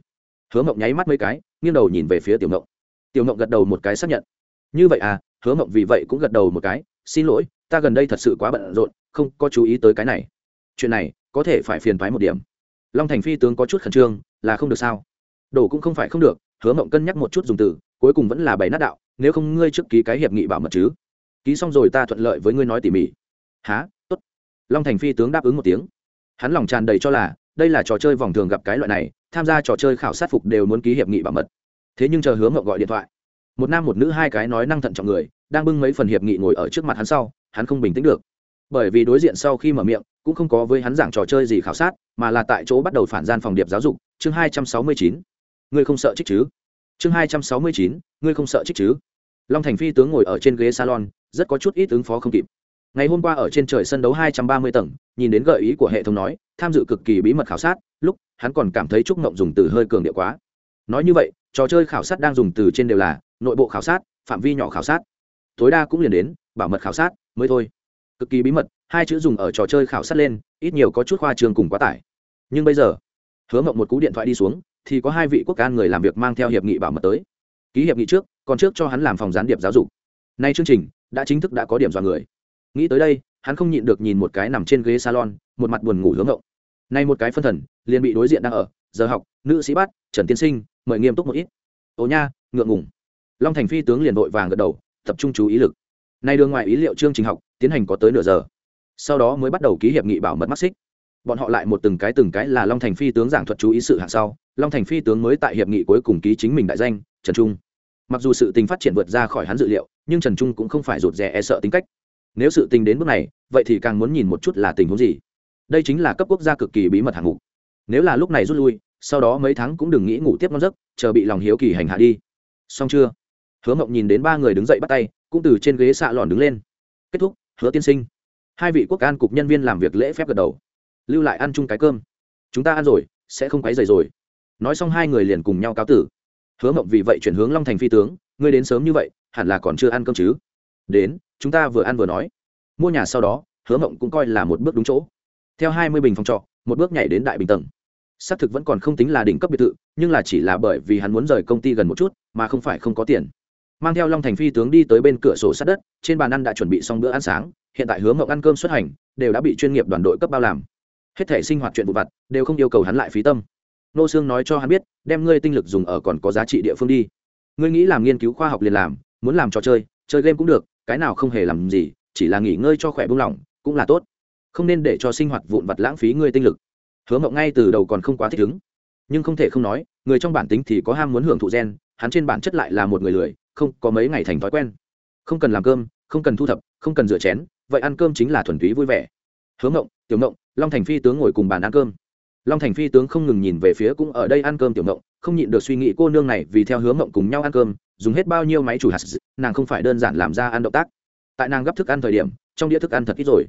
Hứa mộng nháy mắt mấy cái, nghiêng đầu nhìn về phía tiểu mộng tiểu mộng gật đầu một cái xác nhận. Như vậy à hứa mộng vì vậy cũng gật đầu một cái, xin lỗi, ta gần đây thật sự quá bận rộn, không có chú ý tới cái này. Chuyện này có thể phải phiền thoái một điểm. Long thành phi tướng có chút khẩn trương, là không được sao? Đổ cũng không phải không được, hứa mộng cân nhắc một chút dùng từ, cuối cùng vẫn là bày nát đạo, nếu không ngươi trước ký cái hiệp nghị bảo mật chứ? Ký xong rồi ta thuận lợi với ngươi nói tỉ mỉ. Há tốt. Long thành phi tướng đáp ứng một tiếng. Hắn lòng tràn đầy cho là, đây là trò chơi vòng thường gặp cái loại này, tham gia trò chơi khảo sát phục đều muốn ký hiệp nghị bảo mật. Thế nhưng chờ hứa mộng gọi điện thoại một nam một nữ hai cái nói năng thận trọng người, đang bưng mấy phần hiệp nghị ngồi ở trước mặt hắn sau, hắn không bình tĩnh được. Bởi vì đối diện sau khi mở miệng, cũng không có với hắn giảng trò chơi gì khảo sát, mà là tại chỗ bắt đầu phản gian phòng điệp giáo dục, chương hai trăm sáu mươi chín. Ngươi không sợ trích chứ? Chương hai trăm sáu mươi chín, ngươi không sợ trích chứ? Long thành phi tướng ngồi ở trên ghế salon, rất có chút ít ứng phó không kịp. Ngày hôm qua ở trên trời sân đấu hai trăm ba mươi tầng, nhìn đến gợi ý của hệ thống nói, tham dự cực kỳ bí mật khảo sát, lúc, hắn còn cảm thấy trúc mộng dùng từ hơi cường điệu quá. Nói như vậy, trò chơi khảo sát đang dùng từ trên đều là nội bộ khảo sát, phạm vi nhỏ khảo sát. Tối đa cũng liền đến, bảo mật khảo sát, mới thôi. Cực kỳ bí mật, hai chữ dùng ở trò chơi khảo sát lên, ít nhiều có chút khoa trường cùng quá tải. Nhưng bây giờ, hứa mộng một cú điện thoại đi xuống, thì có hai vị quốc can người làm việc mang theo hiệp nghị bảo mật tới. Ký hiệp nghị trước, còn trước cho hắn làm phòng gián điệp giáo dục. Nay chương trình, đã chính thức đã có điểm dọa người. Nghĩ tới đây, hắn không nhịn được nhìn một cái nằm trên ghế salon, một mặt buồn ngủ hướng ngộng nay một cái phân thần, liền bị đối diện đang ở, giờ học, nữ sĩ bát trần tiên sinh, mời nghiêm túc một ít. Ồ nha, ngượng ngùng long thành phi tướng liền vội vàng gật đầu, tập trung chú ý lực. Nay đường ngoài ý liệu chương trình học tiến hành có tới nửa giờ. Sau đó mới bắt đầu ký hiệp nghị bảo mật mắt xích bọn họ lại một từng cái từng cái là long thành phi tướng giảng thuật chú ý sự hạng sau, long thành phi tướng mới tại hiệp nghị cuối cùng ký chính mình đại danh, trần trung. Mặc dù sự tình phát triển vượt ra khỏi hắn dự liệu, nhưng trần trung cũng không phải rụt rè e sợ tính cách. Nếu sự tình đến bước này, vậy thì càng muốn nhìn một chút là tình huống gì. Đây chính là cấp quốc gia cực kỳ bí mật hạng ngục nếu là lúc này rút lui, sau đó mấy tháng cũng đừng nghĩ ngủ tiếp ngon giấc, chờ bị lòng hiếu kỳ hành hạ đi. Xong chưa? Hứa mộng nhìn đến ba người đứng dậy bắt tay, cũng từ trên ghế xạ lòn đứng lên. Kết thúc, hứa tiên sinh. Hai vị quốc an cục nhân viên làm việc lễ phép gật đầu. Lưu lại ăn chung cái cơm. Chúng ta ăn rồi, sẽ không quấy dày rồi. Nói xong hai người liền cùng nhau cáo tử. Hứa mộng vì vậy chuyển hướng long thành phi tướng, ngươi đến sớm như vậy, hẳn là còn chưa ăn cơm chứ? Đến, chúng ta vừa ăn vừa nói. Mua nhà sau đó, hứa mộng cũng coi là một bước đúng chỗ. Theo hai mươi bình phòng trọ, một bước nhảy đến đại bình tầng. Xác thực vẫn còn không tính là đỉnh cấp biệt thự, nhưng là chỉ là bởi vì hắn muốn rời công ty gần một chút, mà không phải không có tiền mang theo long thành phi tướng đi tới bên cửa sổ sát đất, trên bàn ăn đã chuẩn bị xong bữa ăn sáng, hiện tại hướng mộng ăn cơm xuất hành, đều đã bị chuyên nghiệp đoàn đội cấp bao làm. Hết thể sinh hoạt chuyện vụ vặt, đều không yêu cầu hắn lại phí tâm. Nô sương nói cho hắn biết, đem ngươi tinh lực dùng ở còn có giá trị địa phương đi. Ngươi nghĩ làm nghiên cứu khoa học liền làm, muốn làm trò chơi chơi game cũng được, cái nào không hề làm gì, chỉ là nghỉ ngơi cho khỏe buông lỏng, cũng là tốt. Không nên để cho sinh hoạt vụn vặt lãng phí ngươi tinh lực. Hứa mộng ngay từ đầu còn không quá thích ứng. Nhưng không thể không nói, người trong bản tính thì có ham muốn hưởng thụ gen, hắn trên bản chất lại là một người lười không có mấy ngày thành thói quen. Không cần làm cơm, không cần thu thập, không cần rửa chén, vậy ăn cơm chính là thuần túy vui vẻ. Hướng ngộng, tiểu ngộng, long thành phi tướng ngồi cùng bàn ăn cơm. Long thành phi tướng không ngừng nhìn về phía cũng ở đây ăn cơm tiểu ngộng, không nhịn được suy nghĩ cô nương này vì theo hướng ngộng cùng nhau ăn cơm, dùng hết bao nhiêu máy chủ hạt nàng không phải đơn giản làm ra ăn động tác. Tại nàng gấp thức ăn thời điểm, trong đĩa thức ăn thật ít rồi.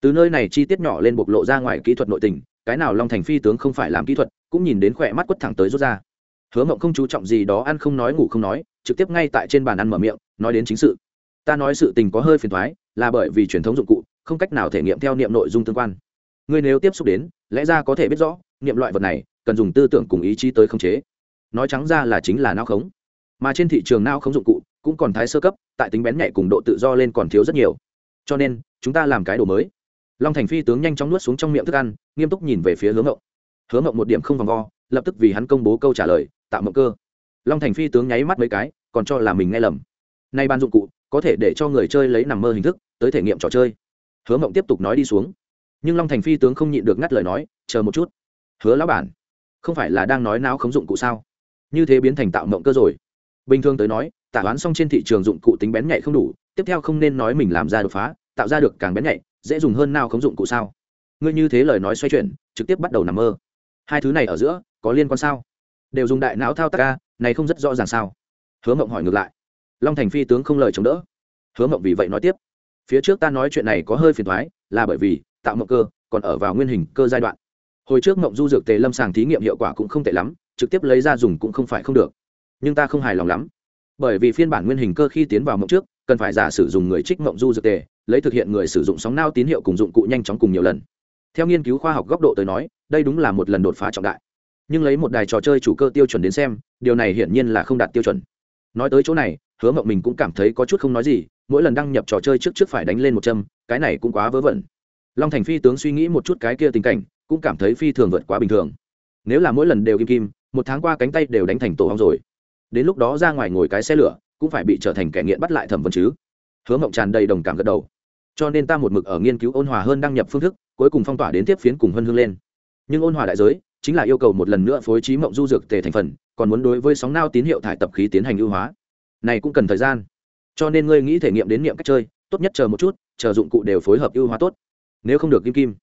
Từ nơi này chi tiết nhỏ lên bộc lộ ra ngoài kỹ thuật nội tình, cái nào long thành phi tướng không phải làm kỹ thuật, cũng nhìn đến khỏe mắt quất thẳng tới rút ra. Hứa mộng không chú trọng gì đó ăn không nói ngủ không nói trực tiếp ngay tại trên bàn ăn mở miệng, nói đến chính sự. Ta nói sự tình có hơi phiền thoái là bởi vì truyền thống dụng cụ, không cách nào thể nghiệm theo niệm nội dung tương quan. Ngươi nếu tiếp xúc đến, lẽ ra có thể biết rõ, niệm loại vật này, cần dùng tư tưởng cùng ý chí tới khống chế. Nói trắng ra là chính là não khống. Mà trên thị trường não khống dụng cụ, cũng còn thái sơ cấp, tại tính bén nhạy cùng độ tự do lên còn thiếu rất nhiều. Cho nên, chúng ta làm cái đồ mới. Long thành phi tướng nhanh chóng nuốt xuống trong miệng thức ăn, nghiêm túc nhìn về phía hướng ngộng hướng ngộng một điểm không vòng vo, lập tức vì hắn công bố câu trả lời tạo mộng cơ long thành phi tướng nháy mắt mấy cái, còn cho là mình nghe lầm. Nay ban dụng cụ, có thể để cho người chơi lấy nằm mơ hình thức, tới thể nghiệm trò chơi. Hứa mộng tiếp tục nói đi xuống. Nhưng long thành phi tướng không nhịn được ngắt lời nói, chờ một chút. Hứa lão bản, không phải là đang nói não khống dụng cụ sao? Như thế biến thành tạo mộng cơ rồi. Bình thường tới nói, tả toán xong trên thị trường dụng cụ tính bén nhạy không đủ, tiếp theo không nên nói mình làm ra đột phá, tạo ra được càng bén nhạy, dễ dùng hơn nào khống dụng cụ sao? Ngươi như thế lời nói xoay chuyển, trực tiếp bắt đầu nằm mơ. Hai thứ này ở giữa, có liên quan sao? Đều dùng đại não thao tác ca này không rất rõ ràng sao? Hứa mộng hỏi ngược lại. Long thành phi tướng không lời chống đỡ. Hứa mộng vì vậy nói tiếp. Phía trước ta nói chuyện này có hơi phiền thoái là bởi vì, tạo mộng cơ, còn ở vào nguyên hình cơ giai đoạn. Hồi trước mộng du dược tề lâm sàng thí nghiệm hiệu quả cũng không tệ lắm, trực tiếp lấy ra dùng cũng không phải không được. Nhưng ta không hài lòng lắm. Bởi vì phiên bản nguyên hình cơ khi tiến vào mộng trước, cần phải giả sử dụng người trích mộng du dược tề, lấy thực hiện người sử dụng sóng nao tín hiệu cùng dụng cụ nhanh chóng cùng nhiều lần. Theo nghiên cứu khoa học góc độ tới nói, đây đúng là một lần đột phá trọng đại nhưng lấy một đài trò chơi chủ cơ tiêu chuẩn đến xem, điều này hiển nhiên là không đạt tiêu chuẩn. Nói tới chỗ này, hứa mộng mình cũng cảm thấy có chút không nói gì, mỗi lần đăng nhập trò chơi trước trước phải đánh lên một châm, cái này cũng quá vớ vẩn. Long thành phi tướng suy nghĩ một chút cái kia tình cảnh, cũng cảm thấy phi thường vượt quá bình thường. Nếu là mỗi lần đều kim kim một tháng qua cánh tay đều đánh thành tổ hong rồi. Đến lúc đó ra ngoài ngồi cái xe lửa, cũng phải bị trở thành kẻ nghiện bắt lại thẩm vấn chứ. Hứa mộng tràn đầy đồng cảm gật đầu. Cho nên ta một mực ở nghiên cứu ôn hòa hơn đăng nhập phương thức, cuối cùng phong tỏa đến tiếp phiến cùng hân hương lên. Nhưng ôn hòa đại giới chính là yêu cầu một lần nữa phối trí mộng du dược tề thành phần, còn muốn đối với sóng nao tín hiệu thải tập khí tiến hành ưu hóa. Này cũng cần thời gian. Cho nên ngươi nghĩ thể nghiệm đến niệm cách chơi, tốt nhất chờ một chút, chờ dụng cụ đều phối hợp ưu hóa tốt. Nếu không được kim kim.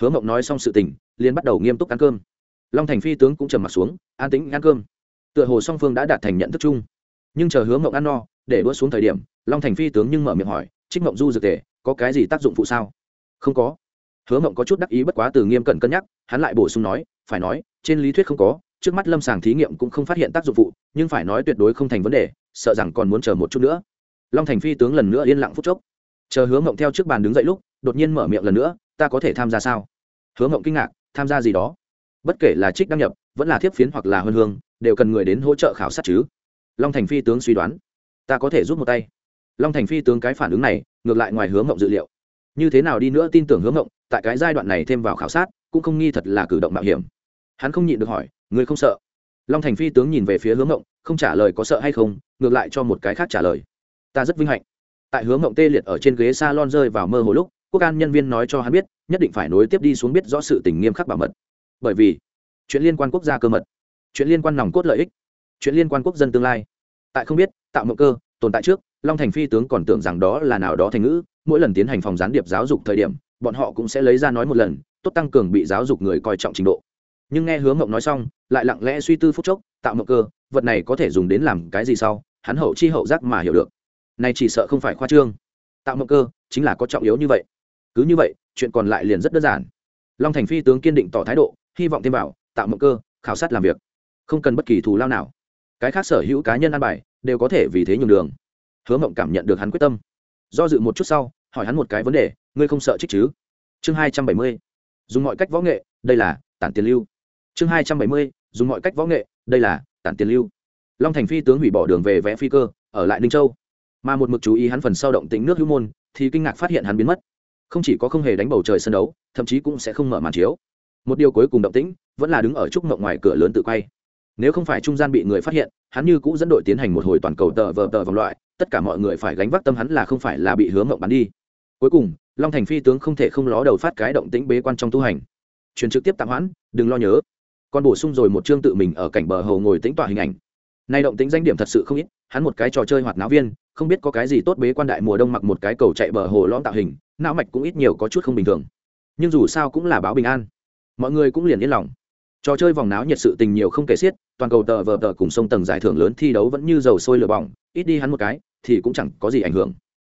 Hứa mộng nói xong sự tình, liền bắt đầu nghiêm túc ăn cơm. Long thành phi tướng cũng trầm m ặ t xuống, an tĩnh ăn cơm. Tựa hồ song phương đã đạt thành nhận thức chung. Nhưng chờ hứa mộng ăn no, để đua xuống thời điểm, long thành phi tướng nhưng mở miệng hỏi, trích mộng du dược tề, có cái gì tác dụng phụ sao? Không có hứa mộng có chút đắc ý bất quá từ nghiêm cẩn cân nhắc, hắn lại bổ sung nói, phải nói, trên lý thuyết không có, trước mắt lâm sàng thí nghiệm cũng không phát hiện tác dụng phụ, nhưng phải nói tuyệt đối không thành vấn đề, sợ rằng còn muốn chờ một chút nữa. Long thành phi tướng lần nữa yên lặng phút chốc. Chờ hứa mộng theo trước bàn đứng dậy lúc, đột nhiên mở miệng lần nữa, ta có thể tham gia sao? Hứa mộng kinh ngạc, tham gia gì đó? Bất kể là trích đăng nhập, vẫn là thiếp phiến hoặc là huân hương, đều cần người đến hỗ trợ khảo sát chứ. Long thành phi tướng suy đoán, ta có thể giúp một tay. Long thành phi tướng cái phản ứng này, ngược lại ngoài hướng mộng dự liệu. Như thế nào đi nữa tin tưởng hướng mộng tại cái giai đoạn này thêm vào khảo sát, cũng không nghi thật là cử động mạo hiểm. Hắn không nhịn được hỏi người không sợ? Long thành phi tướng nhìn về phía hướng ngộng không trả lời có sợ hay không, ngược lại cho một cái khác trả lời. Ta rất vinh hạnh. Tại hướng ngộng tê liệt ở trên ghế s a lon rơi vào mơ hồ lúc, quốc an nhân viên nói cho hắn biết, nhất định phải nối tiếp đi xuống biết rõ sự tình nghiêm khắc bảo mật. Bởi vì, chuyện liên quan quốc gia cơ mật, chuyện liên quan nòng cốt lợi ích, chuyện liên quan quốc dân tương lai. Tại không biết, tạo mộng cơ, tồn tại trước, long thành phi tướng còn tưởng rằng đó là nào đó thành ngữ, mỗi lần tiến hành phòng gián điệp giáo dục thời điểm bọn họ cũng sẽ lấy ra nói một lần, tốt tăng cường bị giáo dục người coi trọng trình độ. Nhưng nghe Hứa mộng nói xong, lại lặng lẽ suy tư phúc chốc, tạo mộng cơ, vật này có thể dùng đến làm cái gì sau, hắn hậu chi hậu giác mà hiểu được. Này chỉ sợ không phải khoa trương. Tạo mộng cơ chính là có trọng yếu như vậy. Cứ như vậy, chuyện còn lại liền rất đơn giản. Long thành phi tướng kiên định tỏ thái độ, hy vọng thêm vào, tạo mộng cơ, khảo sát làm việc. Không cần bất kỳ thù lao nào. Cái khác sở hữu cá nhân ăn bài, đều có thể vì thế nhường đường. Hứa mộng cảm nhận được hắn quyết tâm. Do dự một chút sau hỏi hắn một cái vấn đề, ngươi không sợ trích chứ? Chương hai trăm bảy mươi, dùng mọi cách võ nghệ, đây là tản tiền lưu. Chương hai trăm bảy mươi, dùng mọi cách võ nghệ, đây là tản tiền lưu. Long thành phi tướng hủy bỏ đường về vẽ phi cơ, ở lại ninh châu. Mà một mực chú ý hắn phần sau động tính nước hữu môn, thì kinh ngạc phát hiện hắn biến mất. Không chỉ có không hề đánh bầu trời sân đấu, thậm chí cũng sẽ không mở màn chiếu. Một điều cuối cùng động tĩnh, vẫn là đứng ở trúc mộng ngoài cửa lớn tự quay. Nếu không phải trung gian bị người phát hiện, hắn như cũ dẫn đội tiến hành một hồi toàn cầu tờ vờ tờ vòng loại, tất cả mọi người phải gánh vác tâm hắn là không phải là bị hướng mộng bắn đi cuối cùng, long thành phi tướng không thể không ló đầu phát cái động tĩnh bế quan trong tu hành. Truyền trực tiếp tạm hoãn, đừng lo nhớ. Còn bổ sung rồi một chương tự mình ở cảnh bờ hồ ngồi tĩnh tỏa hình ảnh. Nay động tĩnh danh điểm thật sự không ít, hắn một cái trò chơi hoạt náo viên, không biết có cái gì tốt bế quan đại mùa đông mặc một cái cầu chạy bờ hồ lõm tạo hình, não mạch cũng ít nhiều có chút không bình thường. Nhưng dù sao cũng là báo bình an. Mọi người cũng liền yên lòng. Trò chơi vòng náo nhiệt sự tình nhiều không kể xiết, toàn cầu tờ vờ tờ cùng sông tầng giải thưởng lớn thi đấu vẫn như dầu sôi lửa bỏng, ít đi hắn một cái, thì cũng chẳng có gì ảnh hưởng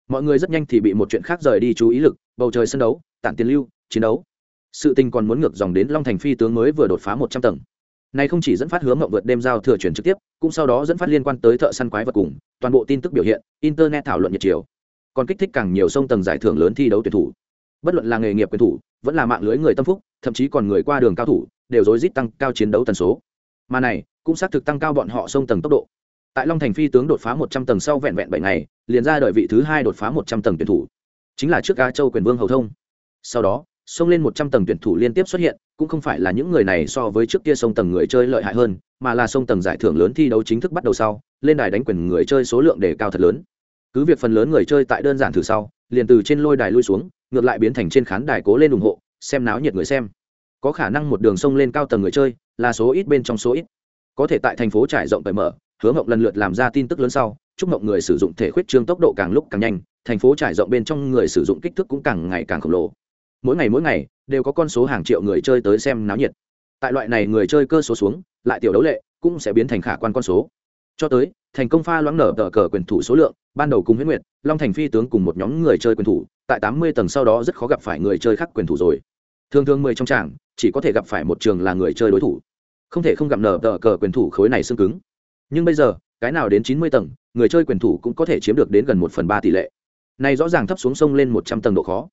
mọi người rất nhanh thì bị một chuyện khác rời đi chú ý lực, bầu trời sân đấu, tản tiền lưu, chiến đấu. Sự tình còn muốn ngược dòng đến long thành phi tướng mới vừa đột phá một trăm tầng. Này không chỉ dẫn phát hướng mộng vượt đêm giao thừa chuyển trực tiếp, cũng sau đó dẫn phát liên quan tới thợ săn quái vật cùng, toàn bộ tin tức biểu hiện, internet thảo luận nhiệt chiều. Còn kích thích càng nhiều sông tầng giải thưởng lớn thi đấu tuyển thủ. Bất luận là nghề nghiệp quyền thủ, vẫn là mạng lưới người tâm phúc, thậm chí còn người qua đường cao thủ, đều rối rít tăng cao chiến đấu tần số. Mà này, cũng xác thực tăng cao bọn họ sông tầng tốc độ tại long thành phi tướng đột phá một trăm tầng sau vẹn vẹn bảy ngày, liền ra đợi vị thứ hai đột phá một trăm tầng tuyển thủ. Chính là trước cá châu quyền vương hầu thông. Sau đó, xông lên một trăm tầng tuyển thủ liên tiếp xuất hiện, cũng không phải là những người này so với trước kia sông tầng người chơi lợi hại hơn, mà là sông tầng giải thưởng lớn thi đấu chính thức bắt đầu sau, lên đài đánh quyền người chơi số lượng đề cao thật lớn. Cứ việc phần lớn người chơi tại đơn giản thử sau, liền từ trên lôi đài lui xuống, ngược lại biến thành trên khán đài cố lên ủng hộ, xem náo nhiệt người xem. Có khả năng một đường sông lên cao tầng người chơi, là số ít bên trong số ít. Có thể tại thành phố trải rộng cởi mở hứa mộng lần lượt làm ra tin tức lớn sau, chúc mộng người sử dụng thể khuyết trương tốc độ càng lúc càng nhanh, thành phố trải rộng bên trong người sử dụng kích thước cũng càng ngày càng khổng lồ. Mỗi ngày mỗi ngày, đều có con số hàng triệu người chơi tới xem náo nhiệt. Tại loại này người chơi cơ số xuống, lại tiểu đấu lệ cũng sẽ biến thành khả quan con số. Cho tới, thành công pha loãng nở tờ cờ quyền thủ số lượng, ban đầu cùng huyết nguyệt, long thành phi tướng cùng một nhóm người chơi quyền thủ, tại tám mươi tầng sau đó rất khó gặp phải người chơi khác quyền thủ rồi. Thường thường mười trong tràng, chỉ có thể gặp phải một trường là người chơi đối thủ. Không thể không gặp nở tờ cờ quyền thủ khối này xương cứng nhưng bây giờ, cái nào đến chín mươi tầng, người chơi quyền thủ cũng có thể chiếm được đến gần một phần ba tỷ lệ. Này rõ ràng thấp xuống sông lên một trăm tầng độ khó.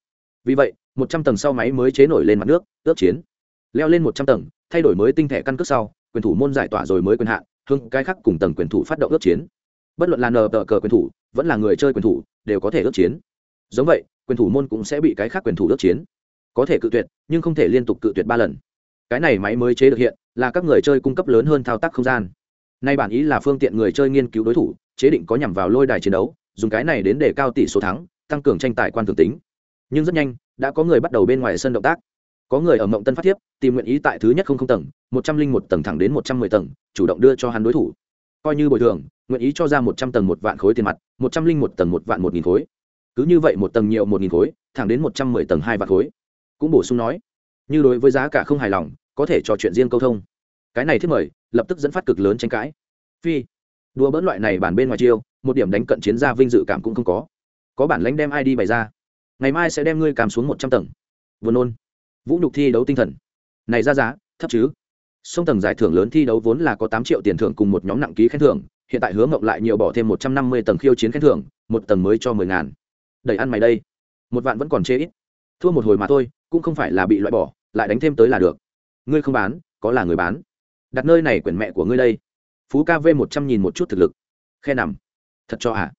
Vì vậy, một trăm tầng sau máy mới chế nổi lên mặt nước, ước chiến. Leo lên một trăm tầng, thay đổi mới tinh thể căn cước sau, quyền thủ môn giải tỏa rồi mới quyền hạn, hưng cái khác cùng tầng quyền thủ phát động ước chiến. Bất luận là nờ tờ cờ quyền thủ, vẫn là người chơi quyền thủ, đều có thể ước chiến. Giống vậy, quyền thủ môn cũng sẽ bị cái khác quyền thủ ước chiến. Có thể cự tuyệt, nhưng không thể liên tục cự tuyệt ba lần. Cái này máy mới chế được hiện, là các người chơi cung cấp lớn hơn thao tác không gian nay bản ý là phương tiện người chơi nghiên cứu đối thủ, chế định có nhằm vào lôi đài chiến đấu, dùng cái này đến để cao tỷ số thắng, tăng cường tranh tài quan thường tính. Nhưng rất nhanh, đã có người bắt đầu bên ngoài sân động tác. Có người ở mộng tân phát thiếp, tìm nguyện ý tại thứ nhất không không tầng, một trăm linh một tầng thẳng đến một trăm mười tầng, chủ động đưa cho hắn đối thủ. Coi như bồi thường, nguyện ý cho ra một trăm tầng một vạn khối tiền mặt, một trăm linh một tầng một vạn một nghìn khối. Cứ như vậy một tầng nhiều một nghìn khối, thẳng đến một trăm mười tầng hai vạn khối. Cũng bổ sung nói, như đối với giá cả không hài lòng, có thể trò chuyện riêng câu thông. Cái này thiết mời lập tức dẫn phát cực lớn tranh cãi. Phi, đùa bỡn loại này bản bên ngoài chiêu, một điểm đánh cận chiến gia vinh dự cảm cũng không có. Có bản lãnh đem ai đi bày ra? Ngày mai sẽ đem ngươi cảm xuống một trăm tầng. Vừa nôn. Vũ nhục thi đấu tinh thần. Này ra giá, thấp chứ? Sông tầng giải thưởng lớn thi đấu vốn là có tám triệu tiền thưởng cùng một nhóm nặng ký khen thưởng, hiện tại hướng ngộng lại nhiều bỏ thêm một trăm năm mươi tầng khiêu chiến khen thưởng, một tầng mới cho mười ngàn. Đầy ăn mày đây. Một vạn vẫn còn chê ít. Thua một hồi mà thôi, cũng không phải là bị loại bỏ, lại đánh thêm tới là được. Ngươi không bán, có là người bán đặt nơi này quyển mẹ của ngươi đây. Phú ca v một trăm nhìn một chút thực lực. Khe nằm. Thật cho hả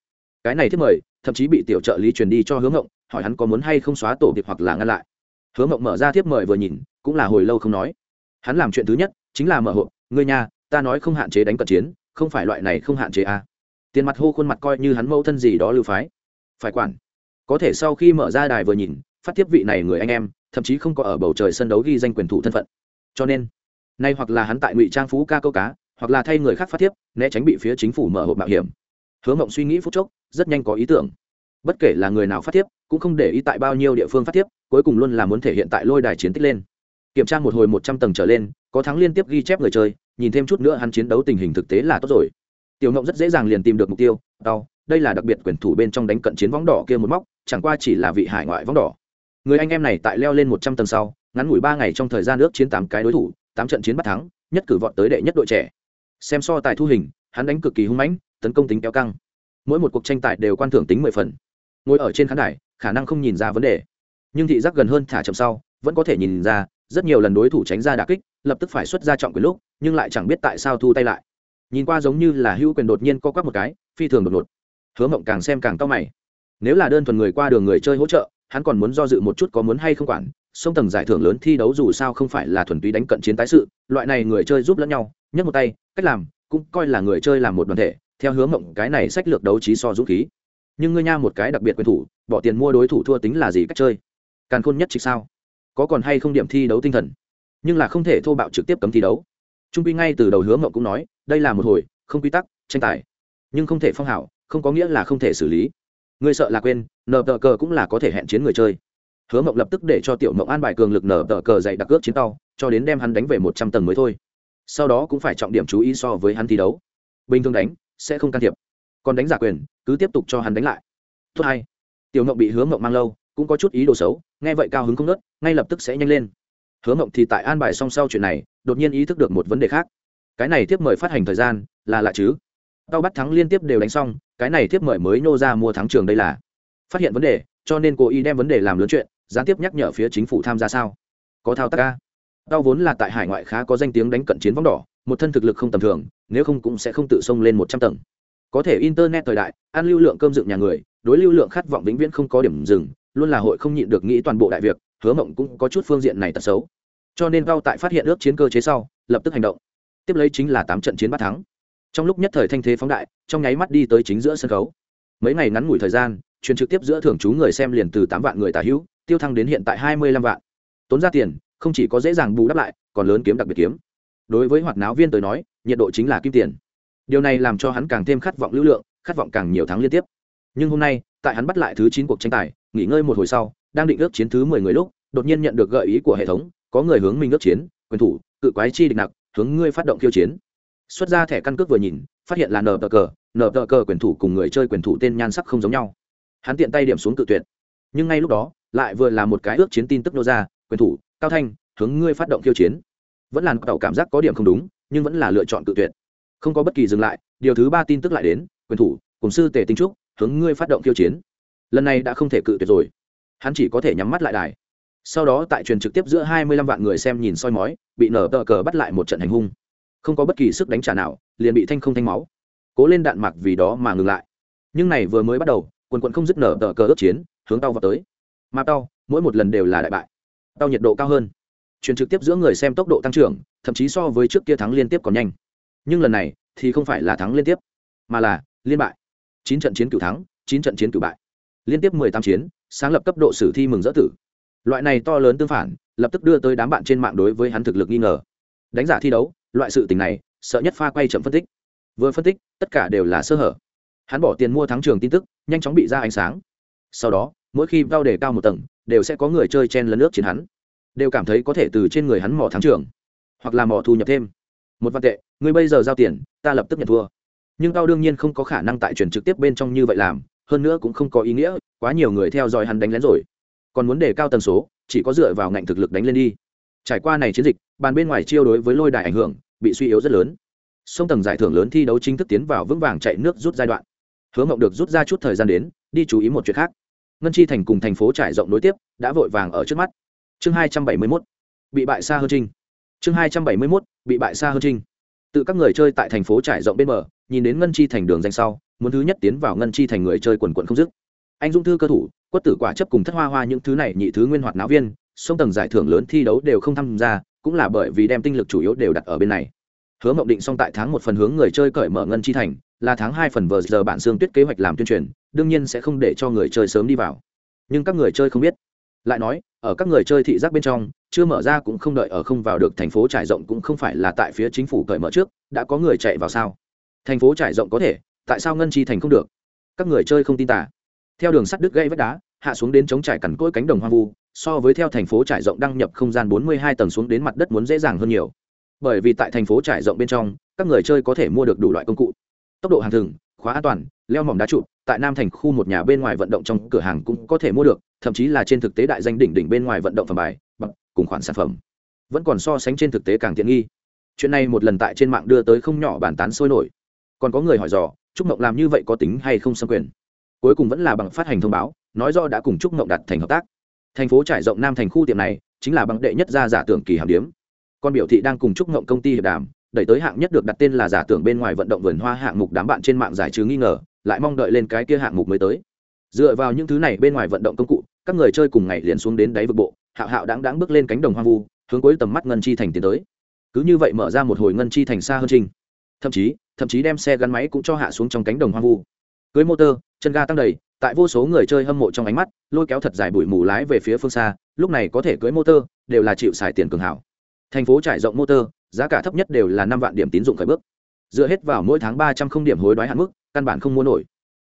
cái này thiết mời, thậm chí bị tiểu trợ lý truyền đi cho hướng ngộng, hỏi hắn có muốn hay không xóa tổ điệp hoặc là ngăn lại. Hướng ngộng mở ra thiếp mời vừa nhìn, cũng là hồi lâu không nói. Hắn làm chuyện thứ nhất, chính là mở hộp, ngươi nhà ta nói không hạn chế đánh cận chiến, không phải loại này không hạn chế à. tiền mặt hô khuôn mặt coi như hắn mẫu thân gì đó lưu phái. Phải quản. Có thể sau khi mở ra đài vừa nhìn, phát tiếp vị này người anh em, thậm chí không có ở bầu trời sân đấu ghi danh quyền thủ thân phận. Cho nên nay hoặc là hắn tại ngụy trang phú ca câu cá, hoặc là thay người khác phát tiếp né tránh bị phía chính phủ mở hộp mạo hiểm. Hứa mộng suy nghĩ phút chốc, rất nhanh có ý tưởng. Bất kể là người nào phát tiếp cũng không để ý tại bao nhiêu địa phương phát tiếp cuối cùng luôn là muốn thể hiện tại lôi đài chiến tích lên. Kiểm tra một hồi một trăm tầng trở lên, có thắng liên tiếp ghi chép người chơi, nhìn thêm chút nữa hắn chiến đấu tình hình thực tế là tốt rồi. Tiểu ngộng rất dễ dàng liền tìm được mục tiêu đau đây là đặc biệt quyền thủ bên trong đánh cận chiến võng đỏ kia một móc, chẳng qua chỉ là vị hải ngoại võng đỏ. Người anh em này tại leo lên một trăm tầng sau, ngắn ngủi ba ngày trong thời gian nước chiến tám cái đối thủ tám trận chiến bắt thắng, nhất cử vọt tới đệ nhất đội trẻ. Xem so tài thu hình, hắn đánh cực kỳ hung mãnh, tấn công tính kéo căng. Mỗi một cuộc tranh tài đều quan thưởng tính mười phần. Ngồi ở trên khán đài, khả năng không nhìn ra vấn đề. Nhưng thị giác gần hơn thả chậm sau, vẫn có thể nhìn ra, rất nhiều lần đối thủ tránh ra đà kích, lập tức phải xuất ra trọng quyền lúc, nhưng lại chẳng biết tại sao thu tay lại. Nhìn qua giống như là hữu quyền đột nhiên co quắp một cái, phi thường đột ngột. Hứa mộng càng xem càng cao mày. Nếu là đơn thuần người qua đường người chơi hỗ trợ, hắn còn muốn do dự một chút có muốn hay không quản sông tầng giải thưởng lớn thi đấu dù sao không phải là thuần túy đánh cận chiến tái sự, loại này người chơi giúp lẫn nhau, nhấc một tay, cách làm, cũng coi là người chơi làm một đoàn thể, theo hướng mộng cái này sách lược đấu trí so dũng khí. Nhưng ngươi nha một cái đặc biệt quyền thủ, bỏ tiền mua đối thủ thua tính là gì cách chơi? Càn khôn nhất trịch sao? Có còn hay không điểm thi đấu tinh thần? Nhưng là không thể thô bạo trực tiếp cấm thi đấu. Trung quy ngay từ đầu hướng mộng cũng nói, đây là một hồi, không quy tắc, tranh tài. Nhưng không thể phong hảo, không có nghĩa là không thể xử lý. Ngươi sợ là quên, nờ tờ cờ cũng là có thể hẹn chiến người chơi hứa mộng lập tức để cho tiểu mộng an bài cường lực nở tờ cờ dạy đặc ước chiến tàu cho đến đem hắn đánh về một trăm tầng mới thôi. Sau đó cũng phải trọng điểm chú ý so với hắn thi đấu. Bình thường đánh, sẽ không can thiệp. Còn đánh giả quyền, cứ tiếp tục cho hắn đánh lại. Tốt hay. Tiểu mộng bị hứa mộng mang lâu, cũng có chút ý đồ xấu, nghe vậy cao hứng không nớt ngay lập tức sẽ nhanh lên. Hứa mộng thì tại an bài song sau chuyện này, đột nhiên ý thức được một vấn đề khác. Cái này tiếp mời phát hành thời gian, là lạ chứ? Tao bắt thắng liên tiếp đều đánh xong, cái này tiếp mời mới nô ra mua thắng trường đây là. Phát hiện vấn đề, cho nên cô ý đem vấn đề làm lớn chuyện gián tiếp nhắc nhở phía chính phủ tham gia sao? Có thao tác ca tao vốn là tại hải ngoại khá có danh tiếng đánh cận chiến vóng đỏ, một thân thực lực không tầm thường, nếu không cũng sẽ không tự xông lên một trăm tầng. Có thể internet thời đại, ăn lưu lượng cơm dựng nhà người, đối lưu lượng khát vọng vĩnh viễn không có điểm dừng, luôn là hội không nhịn được nghĩ toàn bộ đại việc, hứa mộng cũng có chút phương diện này tật xấu. Cho nên cao tại phát hiện ước chiến cơ chế sau, lập tức hành động. Tiếp lấy chính là tám trận chiến bắt thắng. Trong lúc nhất thời thanh thế phóng đại, trong nháy mắt đi tới chính giữa sân khấu. Mấy ngày ngắn ngủi thời gian, truyền trực tiếp giữa thưởng chú người xem liền từ tám vạn người tà hữu tiêu thăng đến hiện tại hai mươi lăm vạn. Tốn ra tiền, không chỉ có dễ dàng bù đắp lại, còn lớn kiếm đặc biệt kiếm. Đối với hoạt náo viên tới nói, nhiệt độ chính là kim tiền. Điều này làm cho hắn càng thêm khát vọng lưu lượng, khát vọng càng nhiều thắng liên tiếp. Nhưng hôm nay, tại hắn bắt lại thứ chín cuộc tranh tài, nghỉ ngơi một hồi sau, đang định ước chiến thứ mười người lúc, đột nhiên nhận được gợi ý của hệ thống, có người hướng mình ước chiến, quyền thủ, cự quái chi địch nặc, hướng ngươi phát động khiêu chiến. Xuất ra thẻ căn cước vừa nhìn, phát hiện là nờ tờ cờ, nờ tờ cờ quyền thủ cùng người chơi quyền thủ tên nhan sắc không giống nhau. Hắn tiện tay điểm xuống cự tuyệt. Nhưng ngay lúc đó lại vừa là một cái ước chiến tin tức nô ra, quyền thủ, cao thanh, hướng ngươi phát động khiêu chiến. Vẫn là tàu cảm giác có điểm không đúng, nhưng vẫn là lựa chọn tự tuyệt. Không có bất kỳ dừng lại, điều thứ ba tin tức lại đến, quyền thủ, cùng sư tề tinh trúc, hướng ngươi phát động khiêu chiến. Lần này đã không thể cự tuyệt rồi. Hắn chỉ có thể nhắm mắt lại đài. Sau đó tại truyền trực tiếp giữa hai mươi lăm vạn người xem nhìn soi mói, bị nở tờ cờ bắt lại một trận hành hung. Không có bất kỳ sức đánh trả nào, liền bị thanh không thanh máu. Cố lên đạn mặc vì đó mà ngừng lại. Nhưng này vừa mới bắt đầu, quần quận không dứt nở tờ cờ ước chiến, hướng tao vào tới mà tao, mỗi một lần đều là đại bại. Tao nhiệt độ cao hơn. Truyền trực tiếp giữa người xem tốc độ tăng trưởng, thậm chí so với trước kia thắng liên tiếp còn nhanh. Nhưng lần này thì không phải là thắng liên tiếp, mà là liên bại. Chín trận chiến cửu thắng, chín trận chiến cửu bại. Liên tiếp mười tám chiến, sáng lập cấp độ sử thi mừng dỡ tử. Loại này to lớn tương phản, lập tức đưa tới đám bạn trên mạng đối với hắn thực lực nghi ngờ. Đánh giả thi đấu, loại sự tình này, sợ nhất pha quay chậm phân tích. Vừa phân tích, tất cả đều là sơ hở. Hắn bỏ tiền mua thắng trường tin tức, nhanh chóng bị ra ánh sáng. Sau đó mỗi khi vào đề cao một tầng đều sẽ có người chơi chen lấn nước chiến hắn. Đều cảm thấy có thể từ trên người hắn mỏ thắng trưởng, hoặc là mỏ thu nhập thêm. Một văn tệ người bây giờ giao tiền ta lập tức nhận thua. Nhưng tao đương nhiên không có khả năng tại chuyển trực tiếp bên trong như vậy làm hơn nữa cũng không có ý nghĩa quá nhiều người theo dõi hắn đánh lén rồi. Còn muốn đề cao tần số chỉ có dựa vào ngạnh thực lực đánh lên đi. Trải qua này chiến dịch bàn bên ngoài chiêu đối với lôi đài ảnh hưởng bị suy yếu rất lớn. Sông tầng giải thưởng lớn thi đấu chính thức tiến vào vững vàng chạy nước rút giai đoạn. Hứa mộng được rút ra chút thời gian đến đi chú ý một chuyện khác ngân chi thành cùng thành phố trải rộng nối tiếp, đã vội vàng ở trước mắt. Chương hai trăm bảy mươi mốt, bị bại xa hơn trinh. Chương hai trăm bảy mươi mốt, bị bại xa hơn trinh. Tự các người chơi tại thành phố trải rộng bên bờ, nhìn đến ngân chi thành đường danh sau, muốn thứ nhất tiến vào ngân chi thành người chơi quần quận không dứt. Anh dung thư cơ thủ, quất tử quả chấp cùng thất hoa hoa những thứ này nhị thứ nguyên hoạt náo viên sông tầng giải thưởng lớn thi đấu đều không tham gia, cũng là bởi vì đem tinh lực chủ yếu đều đặt ở bên này. Hứa mộng định xong tại tháng một phần hướng người chơi cởi mở ngân chi thành, là tháng hai phần vờ giờ bản xương tuyết kế hoạch làm tuyên truyền đương nhiên sẽ không để cho người chơi sớm đi vào. Nhưng các người chơi không biết. Lại nói, ở các người chơi thị giác bên trong, chưa mở ra cũng không đợi ở không vào được thành phố trải rộng cũng không phải là tại phía chính phủ cởi mở trước, đã có người chạy vào sao? Thành phố trải rộng có thể, tại sao ngân chi thành không được? Các người chơi không tin tả theo đường sắt đứt gây vách đá, hạ xuống đến chống trải cằn cỗi cánh đồng hoang vu, so với theo thành phố trải rộng đăng nhập không gian 42 tầng xuống đến mặt đất muốn dễ dàng hơn nhiều. Bởi vì tại thành phố trải rộng bên trong, các người chơi có thể mua được đủ loại công cụ. Tốc độ hàng thường khóa an toàn, leo mỏm đá trụ tại nam thành khu một nhà bên ngoài vận động trong cửa hàng cũng có thể mua được, thậm chí là trên thực tế đại danh đỉnh đỉnh bên ngoài vận động phẩm bài bậc cùng khoản sản phẩm. Vẫn còn so sánh trên thực tế càng tiện nghi. Chuyện này một lần tại trên mạng đưa tới không nhỏ bàn tán sôi nổi. Còn có người hỏi dò, trúc mộng làm như vậy có tính hay không xâm quyền? Cuối cùng vẫn là bằng phát hành thông báo, nói do đã cùng trúc mộng đặt thành hợp tác. Thành phố trải rộng nam thành khu tiệm này, chính là bằng đệ nhất ra giả tưởng kỳ hàm điếm. Con biểu thị đang cùng trúc mộng công ty hiệp đàm, đẩy tới hạng nhất được đặt tên là giả tưởng bên ngoài vận động vườn hoa hạng mục đám bạn trên mạng giải trừ nghi ngờ lại mong đợi lên cái kia hạng mục mới tới. Dựa vào những thứ này bên ngoài vận động công cụ, các người chơi cùng ngày liền xuống đến đáy vực bộ, hạo hạo đáng đáng bước lên cánh đồng hoang vu, hướng cuối tầm mắt ngân chi thành tiến tới. Cứ như vậy mở ra một hồi ngân chi thành xa hơn trinh thậm chí thậm chí đem xe gắn máy cũng cho hạ xuống trong cánh đồng hoang vu. Cưới motor, chân ga tăng đầy, tại vô số người chơi hâm mộ trong ánh mắt, lôi kéo thật dài bụi mù lái về phía phương xa, lúc này có thể cưới motor, đều là chịu xài tiền cường hảo. Thành phố trải rộng motor, giá cả thấp nhất đều là năm vạn điểm tín dụng khởi bước. Dựa hết vào mỗi tháng ba trăm không điểm hối đoái hạn mức căn bản không mua nổi.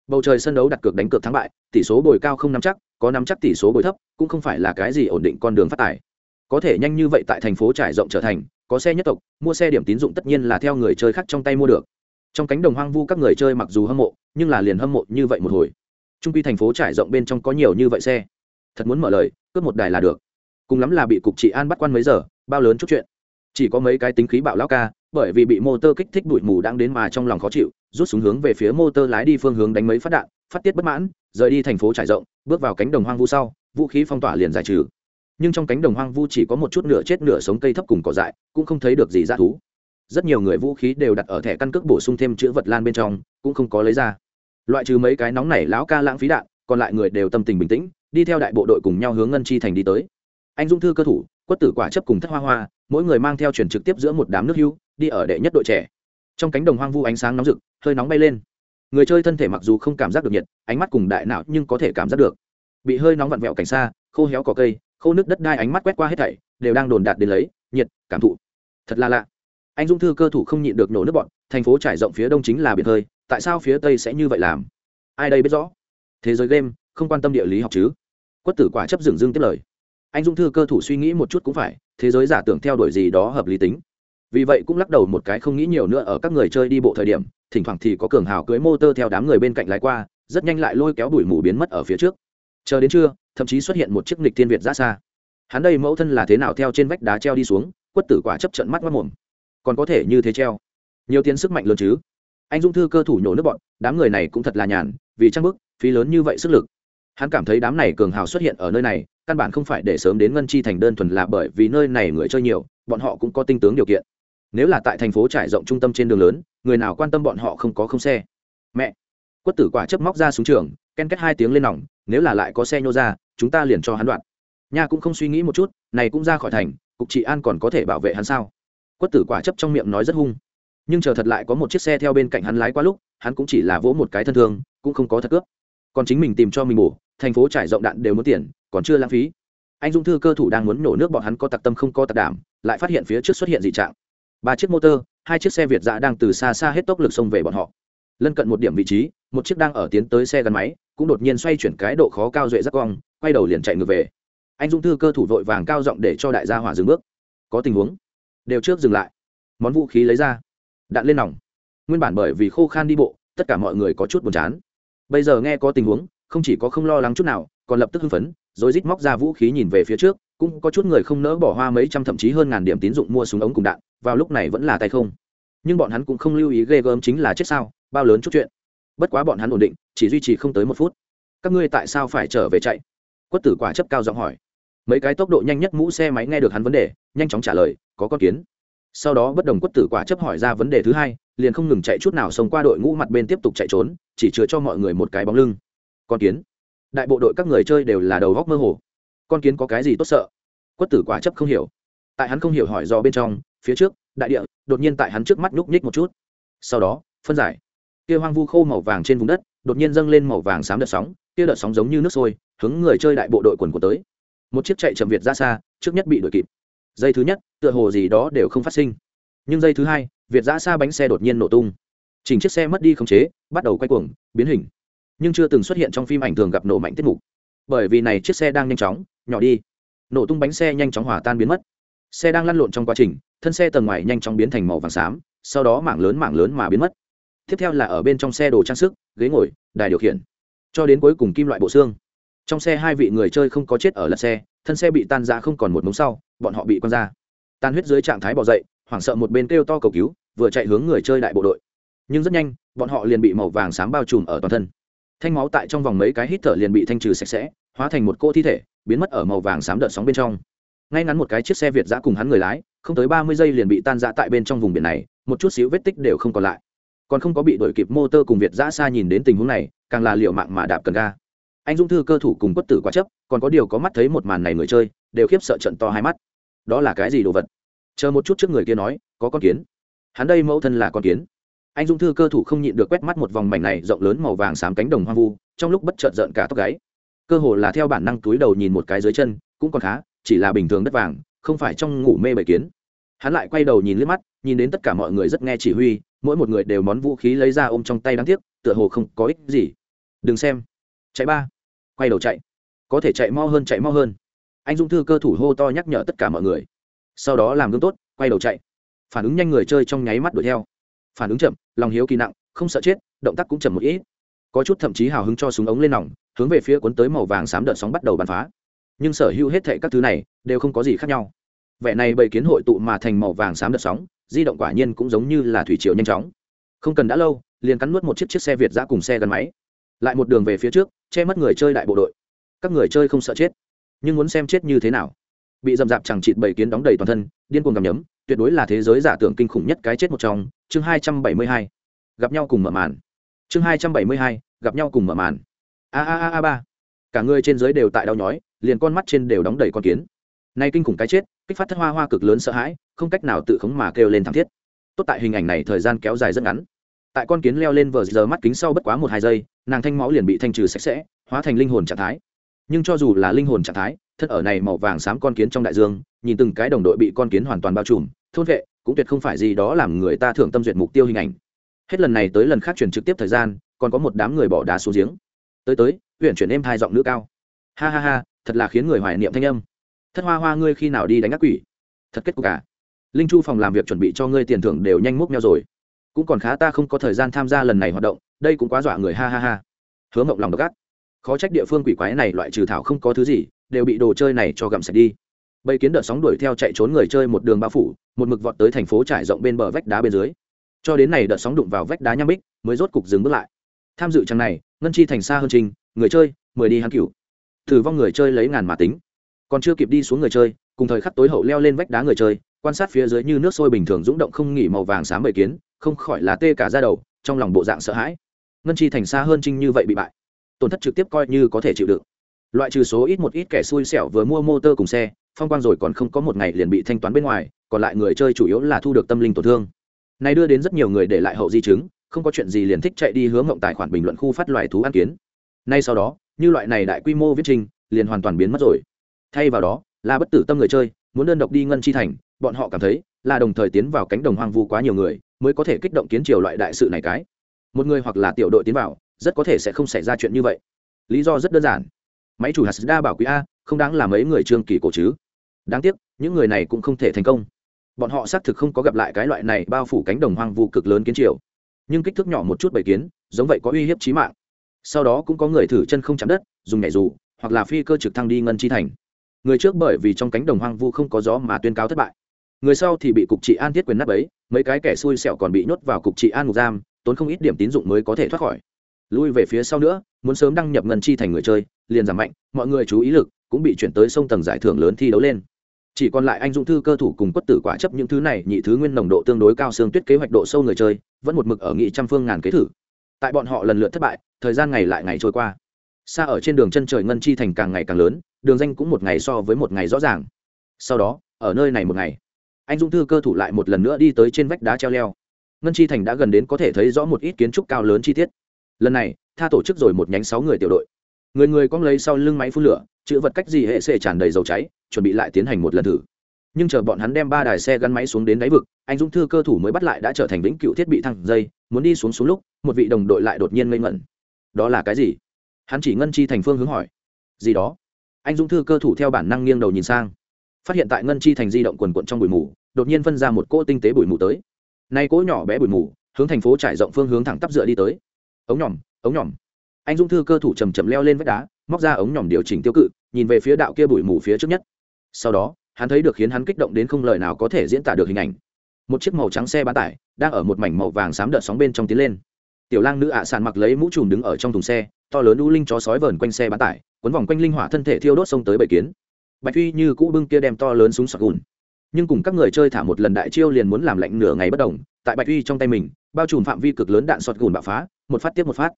Bầu trời sân đấu đặt cược đánh cược thắng bại, tỷ số bồi cao không nắm chắc, có nắm chắc tỷ số bồi thấp, cũng không phải là cái gì ổn định con đường phát tài. Có thể nhanh như vậy tại thành phố trải rộng trở thành, có xe nhất tộc, mua xe điểm tín dụng tất nhiên là theo người chơi khác trong tay mua được. Trong cánh đồng hoang vu các người chơi mặc dù hâm mộ, nhưng là liền hâm mộ như vậy một hồi. Trung quy thành phố trải rộng bên trong có nhiều như vậy xe. Thật muốn mở lời, cướp một đài là được. Cùng lắm là bị cục trị an bắt quan mấy giờ, bao lớn chút chuyện. Chỉ có mấy cái tính khí bạo lao ca, bởi vì bị motor kích thích bụi mù đang đến mà trong lòng khó chịu rút xuống hướng về phía motor lái đi phương hướng đánh mấy phát đạn, phát tiết bất mãn, rời đi thành phố trải rộng, bước vào cánh đồng hoang vu sau, vũ khí phong tỏa liền giải trừ. Nhưng trong cánh đồng hoang vu chỉ có một chút nửa chết nửa sống cây thấp cùng cỏ dại, cũng không thấy được gì ra thú. Rất nhiều người vũ khí đều đặt ở thẻ căn cước bổ sung thêm chữ vật lan bên trong, cũng không có lấy ra. Loại trừ mấy cái nóng nảy lão ca lãng phí đạn, còn lại người đều tâm tình bình tĩnh, đi theo đại bộ đội cùng nhau hướng ngân chi thành đi tới. Anh dung thư cơ thủ, quất tử quả chấp cùng thất hoa hoa, mỗi người mang theo chuyển trực tiếp giữa một đám nước hưu, đi ở đệ nhất đội trẻ trong cánh đồng hoang vu ánh sáng nóng rực, hơi nóng bay lên. Người chơi thân thể mặc dù không cảm giác được nhiệt, ánh mắt cùng đại não nhưng có thể cảm giác được. Bị hơi nóng vặn vẹo cảnh xa, khô héo cỏ cây, khô nước đất đai ánh mắt quét qua hết thảy, đều đang đồn đạt đến lấy, nhiệt, cảm thụ. Thật là lạ. Anh dung thư cơ thủ không nhịn được nổ nước bọn, thành phố trải rộng phía đông chính là biển hơi, tại sao phía tây sẽ như vậy làm? Ai đây biết rõ? Thế giới game, không quan tâm địa lý học chứ. Quất tử quả chấp dừng dưng tiếp lời. Anh dung thư cơ thủ suy nghĩ một chút cũng phải, thế giới giả tưởng theo đuổi gì đó hợp lý tính vì vậy cũng lắc đầu một cái không nghĩ nhiều nữa ở các người chơi đi bộ thời điểm, thỉnh thoảng thì có cường hào cưới tơ theo đám người bên cạnh lái qua, rất nhanh lại lôi kéo đuổi mù biến mất ở phía trước. Chờ đến trưa, thậm chí xuất hiện một chiếc lịch thiên việt ra xa. Hắn đây mẫu thân là thế nào theo trên vách đá treo đi xuống, quất tử quả chấp trận mắt mất mồm còn có thể như thế treo? Nhiều tiền sức mạnh lớn chứ? Anh dung thư cơ thủ nhổ nước bọn, đám người này cũng thật là nhàn, vì trang bức, phí lớn như vậy sức lực. Hắn cảm thấy đám này cường hào xuất hiện ở nơi này, căn bản không phải để sớm đến ngân chi thành đơn thuần là bởi vì nơi này người chơi nhiều, bọn họ cũng có tinh tướng điều kiện nếu là tại thành phố trải rộng trung tâm trên đường lớn, người nào quan tâm bọn họ không có không xe? Mẹ! Quất tử quả chấp móc ra xuống trường, ken kết hai tiếng lên nòng, nếu là lại có xe nhô ra, chúng ta liền cho hắn đoạn. Nha cũng không suy nghĩ một chút, này cũng ra khỏi thành, cục trị an còn có thể bảo vệ hắn sao? Quất tử quả chấp trong miệng nói rất hung. Nhưng chờ thật lại có một chiếc xe theo bên cạnh hắn lái qua lúc, hắn cũng chỉ là vỗ một cái thân thương, cũng không có thật cướp. Còn chính mình tìm cho mình bổ, thành phố trải rộng đạn đều muốn tiền, còn chưa lãng phí. Anh dung thư cơ thủ đang muốn nổ nước bọn hắn có tặc tâm không có tặc đảm, lại phát hiện phía trước xuất hiện dị trạng ba chiếc motor hai chiếc xe việt giã đang từ xa xa hết tốc lực xông về bọn họ. Lân cận một điểm vị trí, một chiếc đang ở tiến tới xe gắn máy, cũng đột nhiên xoay chuyển cái độ khó cao duệ rất cong, quay đầu liền chạy ngược về. Anh dung thư cơ thủ vội vàng cao giọng để cho đại gia hỏa dừng bước. Có tình huống. Đều trước dừng lại. Món vũ khí lấy ra. Đạn lên nòng. Nguyên bản bởi vì khô khan đi bộ, tất cả mọi người có chút buồn chán. Bây giờ nghe có tình huống, không chỉ có không lo lắng chút nào, còn lập tức hưng phấn rồi rít móc ra vũ khí nhìn về phía trước cũng có chút người không nỡ bỏ hoa mấy trăm thậm chí hơn ngàn điểm tín dụng mua súng ống cùng đạn, vào lúc này vẫn là tay không. Nhưng bọn hắn cũng không lưu ý ghê gớm chính là chết sao, bao lớn chút chuyện. Bất quá bọn hắn ổn định, chỉ duy trì không tới một phút. Các ngươi tại sao phải trở về chạy? Quất tử quả chấp cao giọng hỏi. Mấy cái tốc độ nhanh nhất mũ xe máy nghe được hắn vấn đề, nhanh chóng trả lời, có con kiến. Sau đó bất đồng quất tử quả chấp hỏi ra vấn đề thứ hai, liền không ngừng chạy chút nào xông qua đội ngũ mặt bên tiếp tục chạy trốn, chỉ chứa cho mọi người một cái bóng lưng. Con kiến. Đại bộ đội các người chơi đều là đầu góc mơ hồ con kiến có cái gì tốt sợ? Quất tử quả chấp không hiểu. Tại hắn không hiểu hỏi do bên trong, phía trước, đại địa, đột nhiên tại hắn trước mắt nhúc nhích một chút. Sau đó, phân giải. Kia hoang vu khô màu vàng trên vùng đất, đột nhiên dâng lên màu vàng xám đợt sóng, kia đợt sóng giống như nước sôi, hướng người chơi đại bộ đội quần của tới. Một chiếc chạy chậm việt ra xa, trước nhất bị đuổi kịp. Dây thứ nhất, tựa hồ gì đó đều không phát sinh. Nhưng dây thứ hai, việt ra xa bánh xe đột nhiên nổ tung. Chỉnh chiếc xe mất đi khống chế, bắt đầu quay cuồng, biến hình. Nhưng chưa từng xuất hiện trong phim ảnh thường gặp nổ mạnh tiết mục. Bởi vì này chiếc xe đang nhanh chóng nhỏ đi. Nổ tung bánh xe nhanh chóng hỏa tan biến mất. Xe đang lăn lộn trong quá trình, thân xe tầng ngoài nhanh chóng biến thành màu vàng xám, sau đó mảng lớn mảng lớn mà biến mất. Tiếp theo là ở bên trong xe đồ trang sức, ghế ngồi, đài điều khiển. Cho đến cuối cùng kim loại bộ xương. Trong xe hai vị người chơi không có chết ở lật xe, thân xe bị tan ra không còn một mống sau, bọn họ bị quăng ra. Tan huyết dưới trạng thái bỏ dậy, hoảng sợ một bên kêu to cầu cứu, vừa chạy hướng người chơi đại bộ đội. Nhưng rất nhanh, bọn họ liền bị màu vàng xám bao trùm ở toàn thân. Thanh máu tại trong vòng mấy cái hít thở liền bị thanh trừ sạch sẽ, hóa thành một cô thi thể biến mất ở màu vàng xám đợt sóng bên trong. Ngay ngắn một cái chiếc xe việt giã cùng hắn người lái, không tới ba mươi giây liền bị tan ra tại bên trong vùng biển này, một chút xíu vết tích đều không còn lại. Còn không có bị đuổi kịp motor cùng việt giã xa nhìn đến tình huống này, càng là liệu mạng mà đạp cần ga. Anh dung thư cơ thủ cùng quất tử quá chấp, còn có điều có mắt thấy một màn này người chơi, đều khiếp sợ trận to hai mắt. Đó là cái gì đồ vật? Chờ một chút trước người kia nói, có con kiến. Hắn đây mẫu thân là con kiến. Anh dung thư cơ thủ không nhịn được quét mắt một vòng mảnh này rộng lớn màu vàng xám cánh đồng hoang vu, trong lúc bất chợt giận cả tóc gáy cơ hồ là theo bản năng túi đầu nhìn một cái dưới chân, cũng còn khá, chỉ là bình thường đất vàng, không phải trong ngủ mê bầy kiến. Hắn lại quay đầu nhìn liếc mắt, nhìn đến tất cả mọi người rất nghe chỉ huy, mỗi một người đều món vũ khí lấy ra ôm trong tay đáng tiếc, tựa hồ không có ích gì. Đừng xem. Chạy ba. Quay đầu chạy. Có thể chạy mau hơn, chạy mau hơn. Anh dung thư cơ thủ hô to nhắc nhở tất cả mọi người. Sau đó làm gương tốt, quay đầu chạy. Phản ứng nhanh người chơi trong nháy mắt đuổi theo. Phản ứng chậm, lòng hiếu kỳ nặng, không sợ chết, động tác cũng chậm một ít. Có chút thậm chí hào hứng cho súng ống lên nòng hướng về phía cuốn tới màu vàng xám đợt sóng bắt đầu bắn phá. Nhưng sở hữu hết thệ các thứ này đều không có gì khác nhau. Vẻ này bầy kiến hội tụ mà thành màu vàng xám đợt sóng, di động quả nhiên cũng giống như là thủy triều nhanh chóng. Không cần đã lâu, liền cắn nuốt một chiếc chiếc xe việt giã cùng xe gắn máy. Lại một đường về phía trước, che mất người chơi đại bộ đội. Các người chơi không sợ chết, nhưng muốn xem chết như thế nào. Bị dầm dạp chẳng chịt bầy kiến đóng đầy toàn thân, điên cuồng gầm nhấm, tuyệt đối là thế giới giả tưởng kinh khủng nhất cái chết một trong. Chương hai trăm bảy mươi hai. Gặp nhau cùng mở màn. Chương hai trăm bảy mươi hai, gặp nhau cùng mở màn a a a a, ba. Cả người trên giới đều tại đau nhói, liền con mắt trên đều đóng đầy con kiến. Nay kinh khủng cái chết, kích phát thất hoa hoa cực lớn sợ hãi, không cách nào tự khống mà kêu lên thảm thiết. Tốt tại hình ảnh này thời gian kéo dài rất ngắn. Tại con kiến leo lên vờ giờ mắt kính sau bất quá một hai giây, nàng thanh máu liền bị thanh trừ sạch sẽ, hóa thành linh hồn trạng thái. Nhưng cho dù là linh hồn trạng thái, thân ở này màu vàng xám con kiến trong đại dương, nhìn từng cái đồng đội bị con kiến hoàn toàn bao trùm, thôn vệ, cũng tuyệt không phải gì đó làm người ta thưởng tâm duyệt mục tiêu hình ảnh. Hết lần này tới lần khác chuyển trực tiếp thời gian, còn có một đám người bỏ đá xuống giếng tới tới huyện chuyển êm hai giọng nữ cao. Ha ha ha, thật là khiến người hoài niệm thanh âm. Thất hoa hoa ngươi khi nào đi đánh ác quỷ? Thật kết cục cả linh chu phòng làm việc chuẩn bị cho ngươi tiền thưởng đều nhanh múc nhau rồi. Cũng còn khá ta không có thời gian tham gia lần này hoạt động, đây cũng quá dọa người, ha ha ha. Hứa mộng lòng độc ác. Khó trách địa phương quỷ quái này loại trừ thảo không có thứ gì, đều bị đồ chơi này cho gặm sạch đi. Bầy kiến đợt sóng đuổi theo chạy trốn người chơi một đường bao phủ, một mực vọt tới thành phố trải rộng bên bờ vách đá bên dưới. Cho đến này đợt sóng đụng vào vách đá nham bích, mới rốt cục dừng bước lại. Tham dự trang này ngân chi thành xa hơn trình, người chơi, mười đi hắn cựu thử vong người chơi lấy ngàn mà tính. Còn chưa kịp đi xuống người chơi, cùng thời khắc tối hậu leo lên vách đá người chơi, quan sát phía dưới như nước sôi bình thường rúng động không nghỉ màu vàng sáng bầy kiến, không khỏi là tê cả ra đầu, trong lòng bộ dạng sợ hãi. Ngân chi thành xa hơn trinh như vậy bị bại. Tổn thất trực tiếp coi như có thể chịu đựng. Loại trừ số ít một ít kẻ xui xẻo vừa mua motor cùng xe, phong quang rồi còn không có một ngày liền bị thanh toán bên ngoài, còn lại người chơi chủ yếu là thu được tâm linh tổn thương. Này đưa đến rất nhiều người để lại hậu di chứng không có chuyện gì liền thích chạy đi hướng ngộng tài khoản bình luận khu phát loài thú ăn kiến. Nay sau đó, như loại này đại quy mô viết trình, liền hoàn toàn biến mất rồi. Thay vào đó, là bất tử tâm người chơi, muốn đơn độc đi ngân chi thành, bọn họ cảm thấy là đồng thời tiến vào cánh đồng hoang vu quá nhiều người, mới có thể kích động kiến triều loại đại sự này cái. Một người hoặc là tiểu đội tiến vào, rất có thể sẽ không xảy ra chuyện như vậy. Lý do rất đơn giản. Máy chủ hasda bảo quý a, không đáng là mấy người trương kỳ cổ chứ. Đáng tiếc, những người này cũng không thể thành công. Bọn họ xác thực không có gặp lại cái loại này bao phủ cánh đồng hoang vu cực lớn kiến triều nhưng kích thước nhỏ một chút bầy kiến, giống vậy có uy hiếp chí mạng. Sau đó cũng có người thử chân không chạm đất, dùng nhảy dù, hoặc là phi cơ trực thăng đi ngân chi thành. Người trước bởi vì trong cánh đồng hoang vu không có gió mà tuyên cáo thất bại. Người sau thì bị cục trị an thiết quyền nắp ấy, mấy cái kẻ xui xẻo còn bị nhốt vào cục trị an ngục giam, tốn không ít điểm tín dụng mới có thể thoát khỏi. Lui về phía sau nữa, muốn sớm đăng nhập ngân chi thành người chơi, liền giảm mạnh, mọi người chú ý lực cũng bị chuyển tới sông tầng giải thưởng lớn thi đấu lên chỉ còn lại anh dũng thư cơ thủ cùng quất tử quả chấp những thứ này, nhị thứ nguyên nồng độ tương đối cao xương tuyết kế hoạch độ sâu người chơi, vẫn một mực ở nghị trăm phương ngàn kế thử. Tại bọn họ lần lượt thất bại, thời gian ngày lại ngày trôi qua. Xa ở trên đường chân trời ngân chi thành càng ngày càng lớn, đường danh cũng một ngày so với một ngày rõ ràng. Sau đó, ở nơi này một ngày, anh dũng thư cơ thủ lại một lần nữa đi tới trên vách đá treo leo. Ngân chi thành đã gần đến có thể thấy rõ một ít kiến trúc cao lớn chi tiết. Lần này, tha tổ chức rồi một nhánh sáu người tiểu đội người người cong lấy sau lưng máy phun lửa, chữ vật cách gì hệ xệ tràn đầy dầu cháy, chuẩn bị lại tiến hành một lần thử. Nhưng chờ bọn hắn đem ba đài xe gắn máy xuống đến đáy vực, anh dũng thư cơ thủ mới bắt lại đã trở thành vĩnh cựu thiết bị thăng dây, muốn đi xuống xuống lúc, một vị đồng đội lại đột nhiên ngây ngẩn. Đó là cái gì? Hắn chỉ ngân chi thành phương hướng hỏi. Gì đó? Anh dũng thư cơ thủ theo bản năng nghiêng đầu nhìn sang. Phát hiện tại ngân chi thành di động quần quận trong bụi mù, đột nhiên phân ra một cỗ tinh tế bụi mù tới. Nay cỗ nhỏ bé bụi mù, hướng thành phố trải rộng phương hướng thẳng tắp dựa đi tới. Ống nhỏm ống nhỏm anh dũng thư cơ thủ chầm chậm leo lên vách đá, móc ra ống nhỏm điều chỉnh tiêu cự, nhìn về phía đạo kia bụi mù phía trước nhất. Sau đó, hắn thấy được khiến hắn kích động đến không lời nào có thể diễn tả được hình ảnh. Một chiếc màu trắng xe bán tải đang ở một mảnh màu vàng xám đợt sóng bên trong tiến lên. Tiểu lang nữ ạ sàn mặc lấy mũ trùm đứng ở trong thùng xe, to lớn u linh chó sói vờn quanh xe bán tải quấn vòng quanh linh hỏa thân thể thiêu đốt xông tới bầy kiến. Bạch phi như cũ bưng kia đem to lớn súng sọt gùn. Nhưng cùng các người chơi thả một lần đại chiêu liền muốn làm lạnh nửa ngày bất đồng, tại bạch phi trong tay mình, bao trùm phạm vi cực lớn đạn sọt gùn bạo phá, một phát tiếp một phát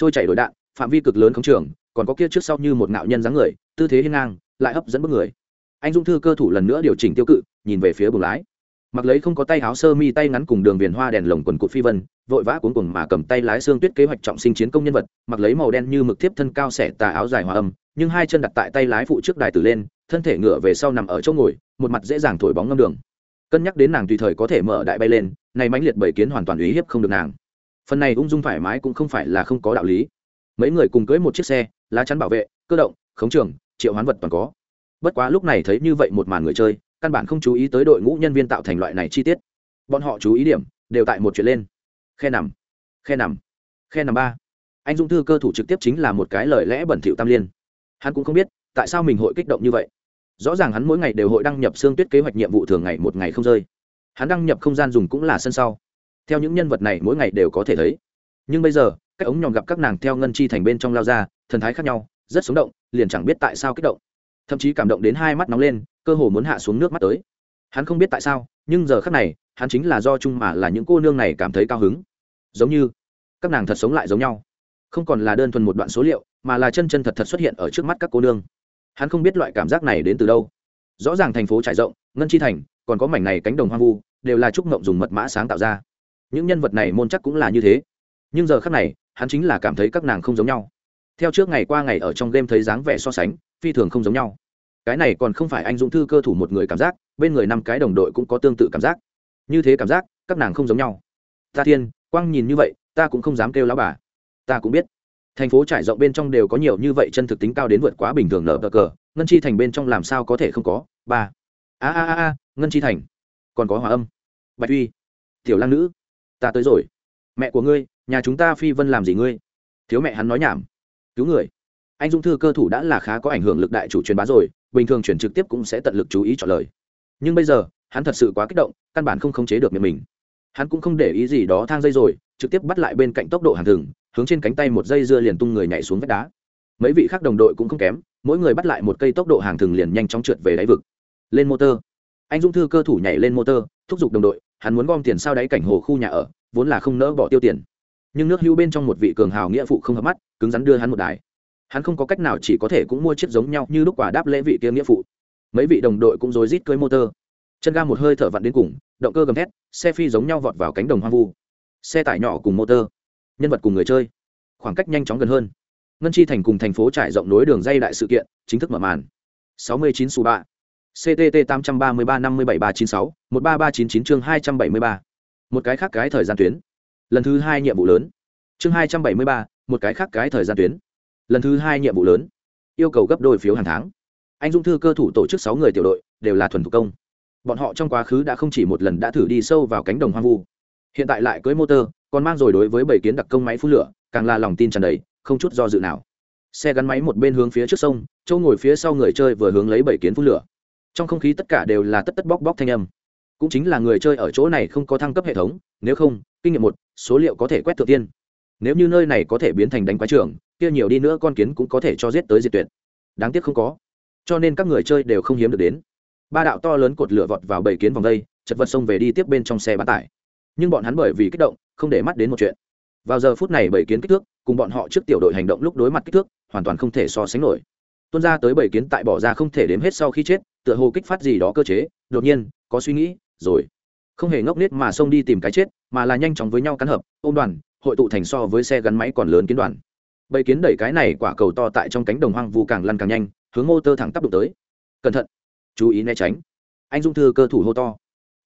trôi chảy đổi đạn, phạm vi cực lớn không trường, còn có kia trước sau như một ngạo nhân dáng người, tư thế hiên ngang, lại hấp dẫn bức người. Anh dung thư cơ thủ lần nữa điều chỉnh tiêu cự, nhìn về phía buồng lái. Mặc lấy không có tay áo sơ mi tay ngắn cùng đường viền hoa đèn lồng quần cụt phi vân, vội vã cuốn cuồng mà cầm tay lái xương tuyết kế hoạch trọng sinh chiến công nhân vật, mặc lấy màu đen như mực thiếp thân cao xẻ tà áo dài hòa âm, nhưng hai chân đặt tại tay lái phụ trước đài tử lên, thân thể ngựa về sau nằm ở chỗ ngồi, một mặt dễ dàng thổi bóng ngâm đường. Cân nhắc đến nàng tùy thời có thể mở đại bay lên, này mãnh liệt bảy kiến hoàn toàn uy hiếp không được nàng phần này ung dung thoải mái cũng không phải là không có đạo lý. Mấy người cùng cưới một chiếc xe, lá chắn bảo vệ, cơ động, khống trường, triệu hoán vật toàn có. Bất quá lúc này thấy như vậy một màn người chơi, căn bản không chú ý tới đội ngũ nhân viên tạo thành loại này chi tiết. Bọn họ chú ý điểm, đều tại một chuyện lên. Khe nằm khe nằm khe nằm ba. Anh dung thư cơ thủ trực tiếp chính là một cái lời lẽ bẩn thỉu tam liên. Hắn cũng không biết, tại sao mình hội kích động như vậy. Rõ ràng hắn mỗi ngày đều hội đăng nhập xương tuyết kế hoạch nhiệm vụ thường ngày một ngày không rơi. Hắn đăng nhập không gian dùng cũng là sân sau theo những nhân vật này mỗi ngày đều có thể thấy. Nhưng bây giờ các ống nhòm gặp các nàng theo ngân chi thành bên trong lao ra, thần thái khác nhau, rất sống động, liền chẳng biết tại sao kích động. Thậm chí cảm động đến hai mắt nóng lên, cơ hồ muốn hạ xuống nước mắt tới. Hắn không biết tại sao, nhưng giờ khác này, hắn chính là do chung mà là những cô nương này cảm thấy cao hứng. Giống như, các nàng thật sống lại giống nhau. Không còn là đơn thuần một đoạn số liệu, mà là chân chân thật thật xuất hiện ở trước mắt các cô nương. Hắn không biết loại cảm giác này đến từ đâu. Rõ ràng thành phố trải rộng, ngân chi thành, còn có mảnh này cánh đồng hoang vu, đều là trúc ngộng dùng mật mã sáng tạo ra những nhân vật này môn chắc cũng là như thế. Nhưng giờ khác này, hắn chính là cảm thấy các nàng không giống nhau. Theo trước ngày qua ngày ở trong game thấy dáng vẻ so sánh, phi thường không giống nhau. Cái này còn không phải anh dũng thư cơ thủ một người cảm giác, bên người năm cái đồng đội cũng có tương tự cảm giác. Như thế cảm giác, các nàng không giống nhau. Ta thiên, quang nhìn như vậy, ta cũng không dám kêu lão bà. Ta cũng biết. Thành phố trải rộng bên trong đều có nhiều như vậy chân thực tính cao đến vượt quá bình thường nở bờ cờ. Ngân chi thành bên trong làm sao có thể không có? Ba. A a a a, ngân chi thành. Còn có hòa âm. Bạch uy. Tiểu lang nữ ta tới rồi. Mẹ của ngươi, nhà chúng ta phi vân làm gì ngươi? Thiếu mẹ hắn nói nhảm. Cứu người. Anh dung thư cơ thủ đã là khá có ảnh hưởng lực đại chủ truyền bá rồi, bình thường chuyển trực tiếp cũng sẽ tận lực chú ý trả lời. Nhưng bây giờ, hắn thật sự quá kích động, căn bản không khống chế được miệng mình. Hắn cũng không để ý gì đó thang dây rồi, trực tiếp bắt lại bên cạnh tốc độ hàng thừng, hướng trên cánh tay một dây dưa liền tung người nhảy xuống vách đá. Mấy vị khác đồng đội cũng không kém, mỗi người bắt lại một cây tốc độ hàng thừng liền nhanh chóng trượt về đáy vực. Lên motor. Anh dung thư cơ thủ nhảy lên motor, thúc giục đồng đội hắn muốn gom tiền sao đáy cảnh hồ khu nhà ở, vốn là không nỡ bỏ tiêu tiền. Nhưng nước hữu bên trong một vị cường hào nghĩa phụ không hợp mắt, cứng rắn đưa hắn một đài. Hắn không có cách nào chỉ có thể cũng mua chiếc giống nhau như lúc quả đáp lễ vị kia nghĩa phụ. Mấy vị đồng đội cũng rối rít cưới motor. Chân ga một hơi thở vặn đến cùng, động cơ gầm thét, xe phi giống nhau vọt vào cánh đồng hoang vu. Xe tải nhỏ cùng motor, nhân vật cùng người chơi, khoảng cách nhanh chóng gần hơn. Ngân chi thành cùng thành phố trải rộng nối đường dây đại sự kiện, chính thức mở màn. 69 mươi chín ctt 833 57 396 13399 chương 273 một cái khác cái thời gian tuyến. Lần thứ hai nhiệm vụ lớn. Chương 273 một cái khác cái thời gian tuyến. Lần thứ hai nhiệm vụ lớn. Yêu cầu gấp đôi phiếu hàng tháng. Anh dung thư cơ thủ tổ chức sáu người tiểu đội, đều là thuần thủ công. Bọn họ trong quá khứ đã không chỉ một lần đã thử đi sâu vào cánh đồng hoang vu. Hiện tại lại cưới motor, còn mang rồi đối với bảy kiến đặc công máy phun lửa, càng là lòng tin tràn đầy, không chút do dự nào. Xe gắn máy một bên hướng phía trước sông châu ngồi phía sau người chơi vừa hướng lấy bảy kiến phun lửa trong không khí tất cả đều là tất tất bóc bóc thanh âm. Cũng chính là người chơi ở chỗ này không có thăng cấp hệ thống, nếu không, kinh nghiệm một, số liệu có thể quét thượng tiên. Nếu như nơi này có thể biến thành đánh quái trường, kia nhiều đi nữa con kiến cũng có thể cho giết tới diệt tuyệt. Đáng tiếc không có. Cho nên các người chơi đều không hiếm được đến. Ba đạo to lớn cột lửa vọt vào bảy kiến vòng đây, chật vật xông về đi tiếp bên trong xe bán tải. Nhưng bọn hắn bởi vì kích động, không để mắt đến một chuyện. Vào giờ phút này bảy kiến kích thước, cùng bọn họ trước tiểu đội hành động lúc đối mặt kích thước, hoàn toàn không thể so sánh nổi. Tuân ra tới bảy kiến tại bỏ ra không thể đếm hết sau khi chết tựa hồ kích phát gì đó cơ chế, đột nhiên, có suy nghĩ, rồi. Không hề ngốc nết mà xông đi tìm cái chết, mà là nhanh chóng với nhau cắn hợp, ôm đoàn, hội tụ thành so với xe gắn máy còn lớn kiến đoàn. Bầy kiến đẩy cái này quả cầu to tại trong cánh đồng hoang vu càng lăn càng nhanh, hướng mô tơ thẳng tắp đụng tới. Cẩn thận, chú ý né tránh. Anh dung thư cơ thủ hô to.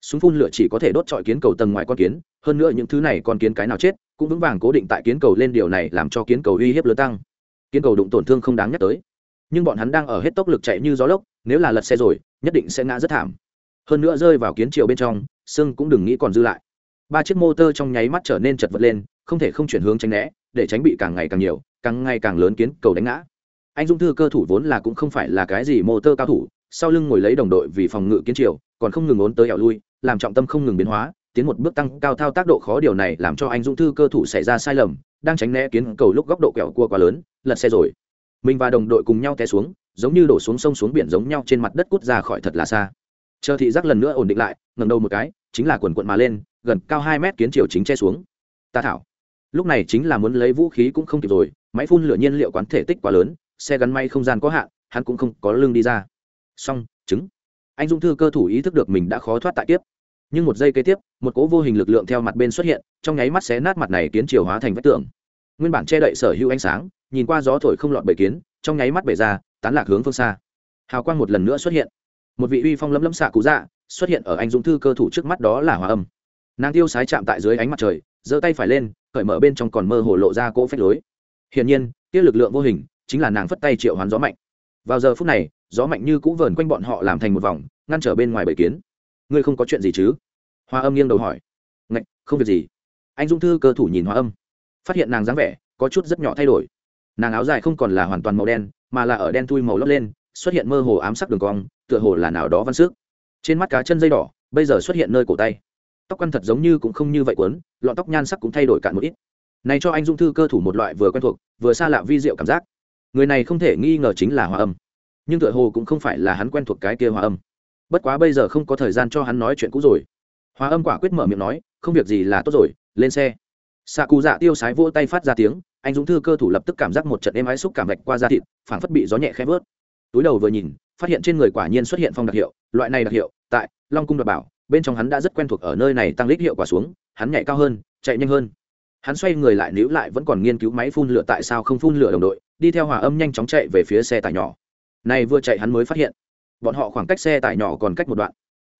Súng phun lửa chỉ có thể đốt trọi kiến cầu tầng ngoài con kiến, hơn nữa những thứ này con kiến cái nào chết, cũng vững vàng cố định tại kiến cầu lên điều này làm cho kiến cầu uy hiếp lớn tăng. Kiến cầu đụng tổn thương không đáng nhắc tới. Nhưng bọn hắn đang ở hết tốc lực chạy như gió lốc nếu là lật xe rồi, nhất định sẽ ngã rất thảm. Hơn nữa rơi vào kiến triều bên trong sưng cũng đừng nghĩ còn dư lại. Ba chiếc motor trong nháy mắt trở nên chật vật lên, không thể không chuyển hướng tránh né, để tránh bị càng ngày càng nhiều, càng ngày càng lớn kiến cầu đánh ngã. Anh dung thư cơ thủ vốn là cũng không phải là cái gì motor cao thủ, sau lưng ngồi lấy đồng đội vì phòng ngự kiến triều, còn không ngừng ốn tới hẻo lui, làm trọng tâm không ngừng biến hóa, tiến một bước tăng cao thao tác độ khó, điều này làm cho anh dung thư cơ thủ xảy ra sai lầm, đang tránh né kiến cầu lúc góc độ quẹo cua quá lớn, lật xe rồi. Mình và đồng đội cùng nhau té xuống giống như đổ xuống sông xuống biển giống nhau trên mặt đất cút ra khỏi thật là xa. Chờ thị giác lần nữa ổn định lại ngầm đầu một cái, chính là quần quận mà lên, gần cao hai mét kiến chiều chính che xuống. Ta thảo. Lúc này chính là muốn lấy vũ khí cũng không kịp rồi, máy phun lửa nhiên liệu quán thể tích quá lớn, xe gắn may không gian có hạn, hắn cũng không có lưng đi ra. Xong, chứng. Anh dung thư cơ thủ ý thức được mình đã khó thoát tại tiếp nhưng một giây kế tiếp, một cố vô hình lực lượng theo mặt bên xuất hiện, trong nháy mắt xé nát mặt này kiến chiều hóa thành vách tường. Nguyên bản che đậy sở hữu ánh sáng, nhìn qua gió thổi không lọt bể kiến, trong nháy mắt bể ra tán lạc hướng phương xa. Hào quang một lần nữa xuất hiện. Một vị uy phong lấm lấm xạ cụ dạ xuất hiện ở anh dũng thư cơ thủ trước mắt đó là hòa âm. Nàng tiêu sái chạm tại dưới ánh mặt trời, giơ tay phải lên, cởi mở bên trong còn mơ hồ lộ ra cỗ phách lối. Hiển nhiên, kia lực lượng vô hình chính là nàng phất tay triệu hoán gió mạnh. Vào giờ phút này, gió mạnh như cũ vờn quanh bọn họ làm thành một vòng, ngăn trở bên ngoài bầy kiến. Ngươi không có chuyện gì chứ? Hoa âm nghiêng đầu hỏi. Ngạch, không việc gì. Anh dung thư cơ thủ nhìn hoa âm. Phát hiện nàng dáng vẻ, có chút rất nhỏ thay đổi. Nàng áo dài không còn là hoàn toàn màu đen mà là ở đen thui màu lót lên, xuất hiện mơ hồ ám sắc đường cong, tựa hồ là nào đó văn sức trên mắt cá chân dây đỏ, bây giờ xuất hiện nơi cổ tay. Tóc căn thật giống như cũng không như vậy quấn lọn tóc nhan sắc cũng thay đổi cạn một ít. Này cho anh dung thư cơ thủ một loại vừa quen thuộc, vừa xa lạ vi diệu cảm giác. Người này không thể nghi ngờ chính là hòa âm. Nhưng tựa hồ cũng không phải là hắn quen thuộc cái kia hòa âm. Bất quá bây giờ không có thời gian cho hắn nói chuyện cũ rồi. Hòa âm quả quyết mở miệng nói, không việc gì là tốt rồi, lên xe xạ cụ dạ tiêu sái vỗ tay phát ra tiếng, anh dũng thư cơ thủ lập tức cảm giác một trận êm ái xúc cảm lạch qua da thịt, phảng phất bị gió nhẹ khẽ vớt. Túi đầu vừa nhìn, phát hiện trên người quả nhiên xuất hiện phong đặc hiệu, loại này đặc hiệu, tại long cung đặc bảo, bên trong hắn đã rất quen thuộc ở nơi này tăng lít hiệu quả xuống, hắn nhảy cao hơn, chạy nhanh hơn. Hắn xoay người lại níu lại vẫn còn nghiên cứu máy phun lửa tại sao không phun lửa đồng đội, đi theo hòa âm nhanh chóng chạy về phía xe tải nhỏ. Này vừa chạy hắn mới phát hiện, bọn họ khoảng cách xe tải nhỏ còn cách một đoạn.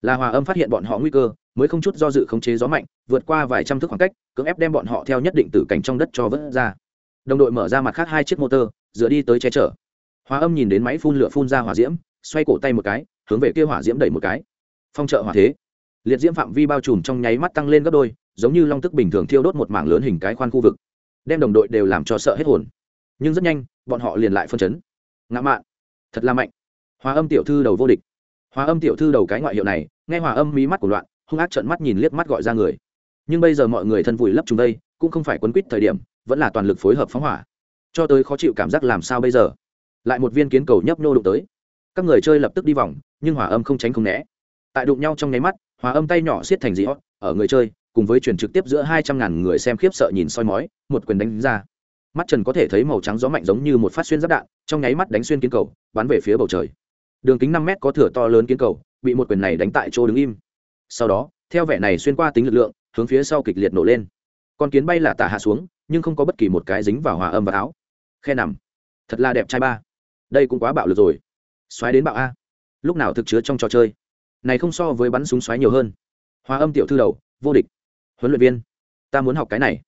Là hòa âm phát hiện bọn họ nguy cơ mới không chút do dự khống chế gió mạnh, vượt qua vài trăm thước khoảng cách, cưỡng ép đem bọn họ theo nhất định tử cảnh trong đất cho vớt ra. Đồng đội mở ra mặt khác hai chiếc motor, dựa đi tới che chở. Hóa âm nhìn đến máy phun lửa phun ra hỏa diễm, xoay cổ tay một cái, hướng về kia hỏa diễm đẩy một cái. Phong trợ hỏa thế. Liệt diễm phạm vi bao trùm trong nháy mắt tăng lên gấp đôi, giống như long tức bình thường thiêu đốt một mảng lớn hình cái khoan khu vực. Đem đồng đội đều làm cho sợ hết hồn. Nhưng rất nhanh, bọn họ liền lại phân chấn. Ngã mạn. Thật là mạnh. Hòa âm tiểu thư đầu vô địch. Hòa âm tiểu thư đầu cái ngoại hiệu này, nghe hòa âm mí mắt của loạn hung ác trợn mắt nhìn liếc mắt gọi ra người. Nhưng bây giờ mọi người thân vùi lấp chúng đây, cũng không phải quấn quýt thời điểm, vẫn là toàn lực phối hợp phóng hỏa. Cho tới khó chịu cảm giác làm sao bây giờ? Lại một viên kiến cầu nhấp nhô đụng tới. Các người chơi lập tức đi vòng, nhưng hỏa âm không tránh không né. Tại đụng nhau trong nháy mắt, hỏa âm tay nhỏ xiết thành dị hót, ở người chơi, cùng với truyền trực tiếp giữa hai trăm ngàn người xem khiếp sợ nhìn soi mói, một quyền đánh ra. Mắt trần có thể thấy màu trắng gió mạnh giống như một phát xuyên giáp đạn, trong nháy mắt đánh xuyên kiến cầu, bắn về phía bầu trời. Đường kính năm mét có thửa to lớn kiến cầu, bị một quyền này đánh tại chỗ đứng im sau đó, theo vẻ này xuyên qua tính lực lượng, hướng phía sau kịch liệt nổ lên. Con kiến bay là tả hạ xuống, nhưng không có bất kỳ một cái dính vào hòa âm và áo khe nằm. Thật là đẹp trai ba. Đây cũng quá bạo lực rồi. Xoáy đến bạo a. Lúc nào thực chứa trong trò chơi? Này không so với bắn súng xoáy nhiều hơn. Hòa âm tiểu thư đầu, vô địch. Huấn luyện viên, ta muốn học cái này.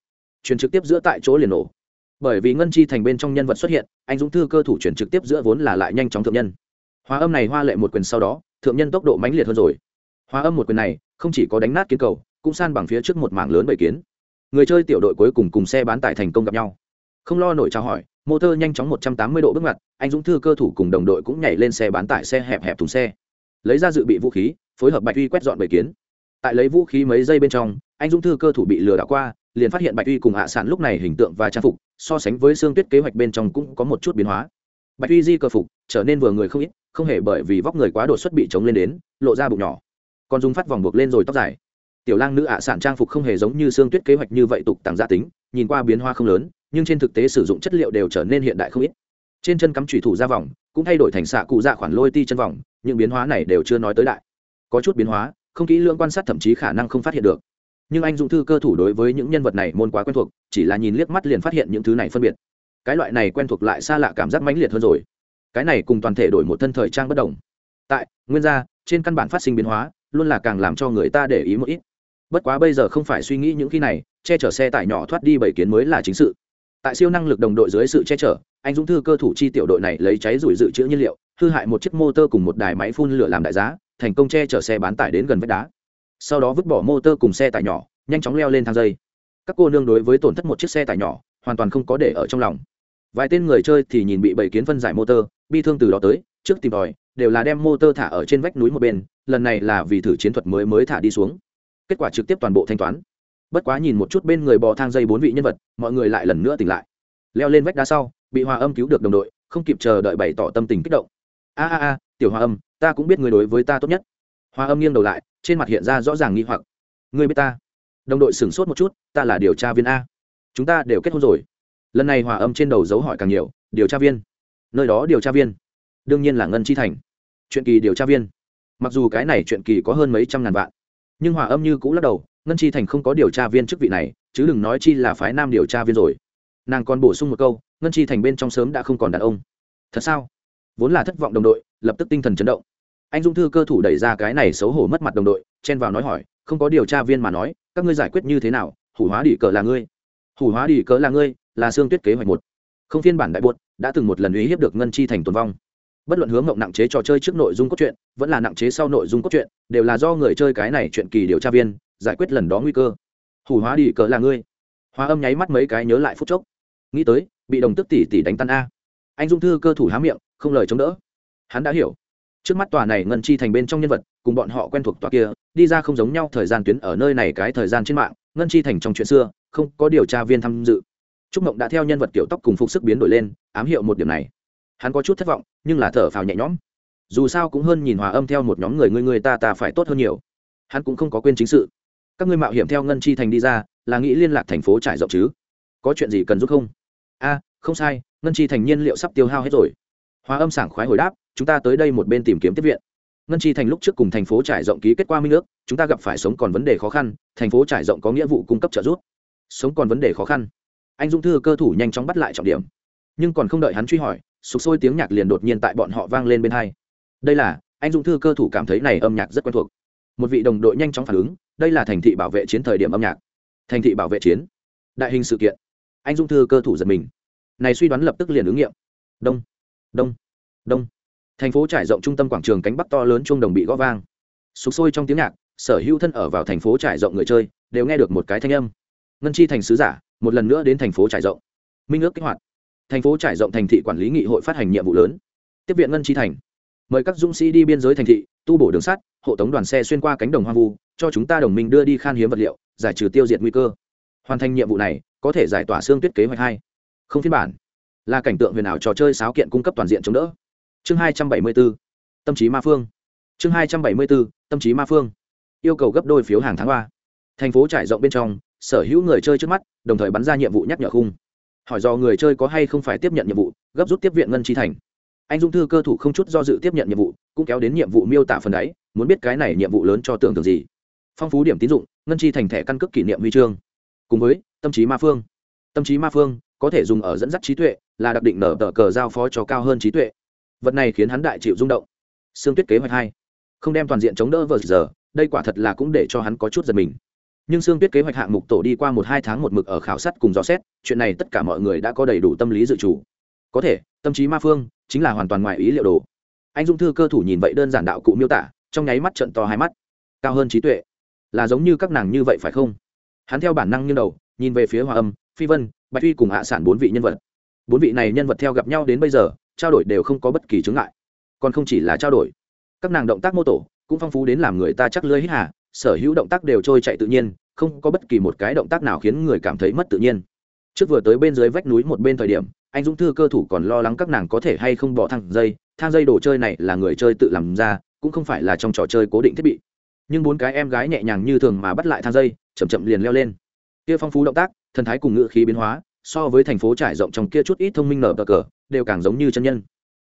Truyền trực tiếp giữa tại chỗ liền nổ. Bởi vì ngân chi thành bên trong nhân vật xuất hiện, anh dũng thư cơ thủ chuyển trực tiếp giữa vốn là lại nhanh chóng thượng nhân. Hòa âm này hoa lệ một quyền sau đó, thượng nhân tốc độ mãnh liệt hơn rồi. Hóa âm một quyền này, không chỉ có đánh nát kiến cầu, cũng san bằng phía trước một mảng lớn bầy kiến. Người chơi tiểu đội cuối cùng cùng xe bán tải thành công gặp nhau. Không lo nổi trao hỏi mô tơ nhanh chóng một trăm tám mươi độ bước mặt anh dũng thư cơ thủ cùng đồng đội cũng nhảy lên xe bán tải xe hẹp hẹp thùng xe. Lấy ra dự bị vũ khí, phối hợp bạch uy quét dọn bầy kiến. Tại lấy vũ khí mấy giây bên trong, anh dũng thư cơ thủ bị lừa đảo qua, liền phát hiện bạch uy cùng hạ sản lúc này hình tượng và trang phục, so sánh với xương tuyết kế hoạch bên trong cũng có một chút biến hóa. Bạch uy di cơ phục, trở nên vừa người không ít, không hề bởi vì vóc người quá đột xuất bị chống lên đến, lộ ra bụng nhỏ còn dùng phát vòng buộc lên rồi tóc dài. Tiểu lang nữ ạ, sản trang phục không hề giống như xương tuyết kế hoạch như vậy tục tàng gia tính, nhìn qua biến hoa không lớn, nhưng trên thực tế sử dụng chất liệu đều trở nên hiện đại không ít. Trên chân cắm thủy thủ ra vòng, cũng thay đổi thành xạ cụ dạ khoản lôi ti chân vòng, những biến hóa này đều chưa nói tới đại. Có chút biến hóa, không kỹ lưỡng quan sát thậm chí khả năng không phát hiện được. Nhưng anh dũng thư cơ thủ đối với những nhân vật này môn quá quen thuộc, chỉ là nhìn liếc mắt liền phát hiện những thứ này phân biệt. Cái loại này quen thuộc lại xa lạ cảm giác mãnh liệt hơn rồi. Cái này cùng toàn thể đổi một thân thời trang bất đồng. Tại, nguyên gia, trên căn bản phát sinh biến hóa luôn là càng làm cho người ta để ý một ít. Bất quá bây giờ không phải suy nghĩ những khi này, che chở xe tải nhỏ thoát đi bảy kiến mới là chính sự. Tại siêu năng lực đồng đội dưới sự che chở, anh dũng thư cơ thủ chi tiểu đội này lấy cháy rủi dự trữ nhiên liệu, hư hại một chiếc motor cùng một đài máy phun lửa làm đại giá, thành công che chở xe bán tải đến gần vách đá. Sau đó vứt bỏ motor cùng xe tải nhỏ, nhanh chóng leo lên thang dây. Các cô nương đối với tổn thất một chiếc xe tải nhỏ, hoàn toàn không có để ở trong lòng. Vài tên người chơi thì nhìn bị bảy kiến phân giải motor, bi thương từ đó tới, trước tìm tòi đều là đem motor thả ở trên vách núi một bên, lần này là vì thử chiến thuật mới mới thả đi xuống. Kết quả trực tiếp toàn bộ thanh toán. Bất quá nhìn một chút bên người bò thang dây bốn vị nhân vật, mọi người lại lần nữa tỉnh lại. Leo lên vách đá sau, bị hòa âm cứu được đồng đội, không kịp chờ đợi bày tỏ tâm tình kích động. A a a, tiểu hòa âm, ta cũng biết người đối với ta tốt nhất. Hòa âm nghiêng đầu lại, trên mặt hiện ra rõ ràng nghi hoặc. Người biết ta? Đồng đội sửng sốt một chút, ta là điều tra viên a. Chúng ta đều kết hôn rồi. Lần này hòa âm trên đầu dấu hỏi càng nhiều, điều tra viên? Nơi đó điều tra viên. Đương nhiên là ngân chi thành chuyện kỳ điều tra viên. Mặc dù cái này chuyện kỳ có hơn mấy trăm ngàn vạn, nhưng hòa âm như cũ lắc đầu, ngân chi thành không có điều tra viên chức vị này, chứ đừng nói chi là phái nam điều tra viên rồi. Nàng còn bổ sung một câu, ngân chi thành bên trong sớm đã không còn đàn ông. Thật sao? Vốn là thất vọng đồng đội, lập tức tinh thần chấn động. Anh dung thư cơ thủ đẩy ra cái này xấu hổ mất mặt đồng đội, chen vào nói hỏi, không có điều tra viên mà nói, các ngươi giải quyết như thế nào? Hủ hóa đỉ cờ là ngươi. Hủ hóa đỉ cờ là ngươi, là xương tuyết kế hoạch một. Không phiên bản đại buột đã từng một lần uy hiếp được ngân chi thành tồn vong bất luận hướng ngộng nặng chế trò chơi trước nội dung cốt truyện, vẫn là nặng chế sau nội dung cốt truyện, đều là do người chơi cái này chuyện kỳ điều tra viên, giải quyết lần đó nguy cơ. Hủ hóa đi, cờ là ngươi. Hóa âm nháy mắt mấy cái nhớ lại phút chốc. Nghĩ tới, bị đồng tức tỷ tỷ đánh tan a. Anh dung thư cơ thủ há miệng, không lời chống đỡ. Hắn đã hiểu. Trước mắt tòa này ngân chi thành bên trong nhân vật, cùng bọn họ quen thuộc tòa kia, đi ra không giống nhau thời gian tuyến ở nơi này cái thời gian trên mạng, ngân chi thành trong chuyện xưa, không có điều tra viên tham dự. Trúc mộng đã theo nhân vật kiểu tóc cùng phục sức biến đổi lên, ám hiệu một điểm này. Hắn có chút thất vọng nhưng là thở phào nhẹ nhõm. Dù sao cũng hơn nhìn hòa âm theo một nhóm người ngươi người ta ta phải tốt hơn nhiều. Hắn cũng không có quên chính sự. Các ngươi mạo hiểm theo ngân chi thành đi ra, là nghĩ liên lạc thành phố trải rộng chứ? Có chuyện gì cần giúp không? A, không sai, ngân chi thành nhiên liệu sắp tiêu hao hết rồi. Hòa âm sảng khoái hồi đáp, chúng ta tới đây một bên tìm kiếm tiếp viện. Ngân chi thành lúc trước cùng thành phố trải rộng ký kết quả minh ước, chúng ta gặp phải sống còn vấn đề khó khăn, thành phố trải rộng có nghĩa vụ cung cấp trợ giúp. Sống còn vấn đề khó khăn. Anh dũng thư cơ thủ nhanh chóng bắt lại trọng điểm. Nhưng còn không đợi hắn truy hỏi sục sôi tiếng nhạc liền đột nhiên tại bọn họ vang lên bên hai. Đây là, anh dũng thư cơ thủ cảm thấy này âm nhạc rất quen thuộc. Một vị đồng đội nhanh chóng phản ứng, đây là thành thị bảo vệ chiến thời điểm âm nhạc. Thành thị bảo vệ chiến. Đại hình sự kiện. Anh dũng thư cơ thủ giật mình. Này suy đoán lập tức liền ứng nghiệm. Đông. Đông. Đông. Thành phố trải rộng trung tâm quảng trường cánh bắc to lớn chuông đồng bị gõ vang. Sục sôi trong tiếng nhạc, sở hữu thân ở vào thành phố trải rộng người chơi, đều nghe được một cái thanh âm. Ngân chi thành sứ giả, một lần nữa đến thành phố trải rộng. Minh ước kích hoạt thành phố trải rộng thành thị quản lý nghị hội phát hành nhiệm vụ lớn. Tiếp viện ngân chi thành. Mời các dũng sĩ đi biên giới thành thị, tu bổ đường sắt, hộ tống đoàn xe xuyên qua cánh đồng hoang vu, cho chúng ta đồng minh đưa đi khan hiếm vật liệu, giải trừ tiêu diệt nguy cơ. Hoàn thành nhiệm vụ này, có thể giải tỏa xương tuyết kế hoạch hai. Không phiên bản. Là cảnh tượng huyền ảo trò chơi sáo kiện cung cấp toàn diện chống đỡ. Chương hai trăm bảy mươi bốn tâm trí ma phương. Chương hai trăm bảy mươi bốn tâm trí ma phương. Yêu cầu gấp đôi phiếu hàng tháng ba. Thành phố trải rộng bên trong, sở hữu người chơi trước mắt, đồng thời bắn ra nhiệm vụ nhắc nhở khung hỏi do người chơi có hay không phải tiếp nhận nhiệm vụ, gấp rút tiếp viện ngân chi thành. Anh dung thư cơ thủ không chút do dự tiếp nhận nhiệm vụ, cũng kéo đến nhiệm vụ miêu tả phần đáy, muốn biết cái này nhiệm vụ lớn cho tưởng tượng gì. Phong phú điểm tín dụng, ngân chi thành thẻ căn cước kỷ niệm huy chương. Cùng với, tâm trí ma phương. Tâm trí ma phương, có thể dùng ở dẫn dắt trí tuệ, là đặc định nở tờ cờ giao phó cho cao hơn trí tuệ. Vật này khiến hắn đại chịu rung động. Xương tuyết kế hoạch hai. Không đem toàn diện chống đỡ vờ giờ, đây quả thật là cũng để cho hắn có chút giật mình nhưng xương tuyết kế hoạch hạng mục tổ đi qua một hai tháng một mực ở khảo sát cùng dò xét, chuyện này tất cả mọi người đã có đầy đủ tâm lý dự chủ có thể, tâm trí ma phương chính là hoàn toàn ngoài ý liệu đồ. Anh dung thư cơ thủ nhìn vậy đơn giản đạo cụ miêu tả, trong nháy mắt trận to hai mắt. Cao hơn trí tuệ. Là giống như các nàng như vậy phải không? Hắn theo bản năng như đầu, nhìn về phía hòa âm, phi vân, bạch huy cùng hạ sản bốn vị nhân vật. Bốn vị này nhân vật theo gặp nhau đến bây giờ, trao đổi đều không có bất kỳ chứng ngại. Còn không chỉ là trao đổi, các nàng động tác mô tổ cũng phong phú đến làm người ta chắc lưới hít hà sở hữu động tác đều trôi chạy tự nhiên, không có bất kỳ một cái động tác nào khiến người cảm thấy mất tự nhiên. Trước vừa tới bên dưới vách núi một bên thời điểm, anh dũng thư cơ thủ còn lo lắng các nàng có thể hay không bỏ thang dây thang dây đồ chơi này là người chơi tự làm ra, cũng không phải là trong trò chơi cố định thiết bị. Nhưng bốn cái em gái nhẹ nhàng như thường mà bắt lại thang dây, chậm chậm liền leo lên. Kia phong phú động tác, thần thái cùng ngữ khí biến hóa, so với thành phố trải rộng trong kia chút ít thông minh nở tờ cờ, đều càng giống như chân nhân.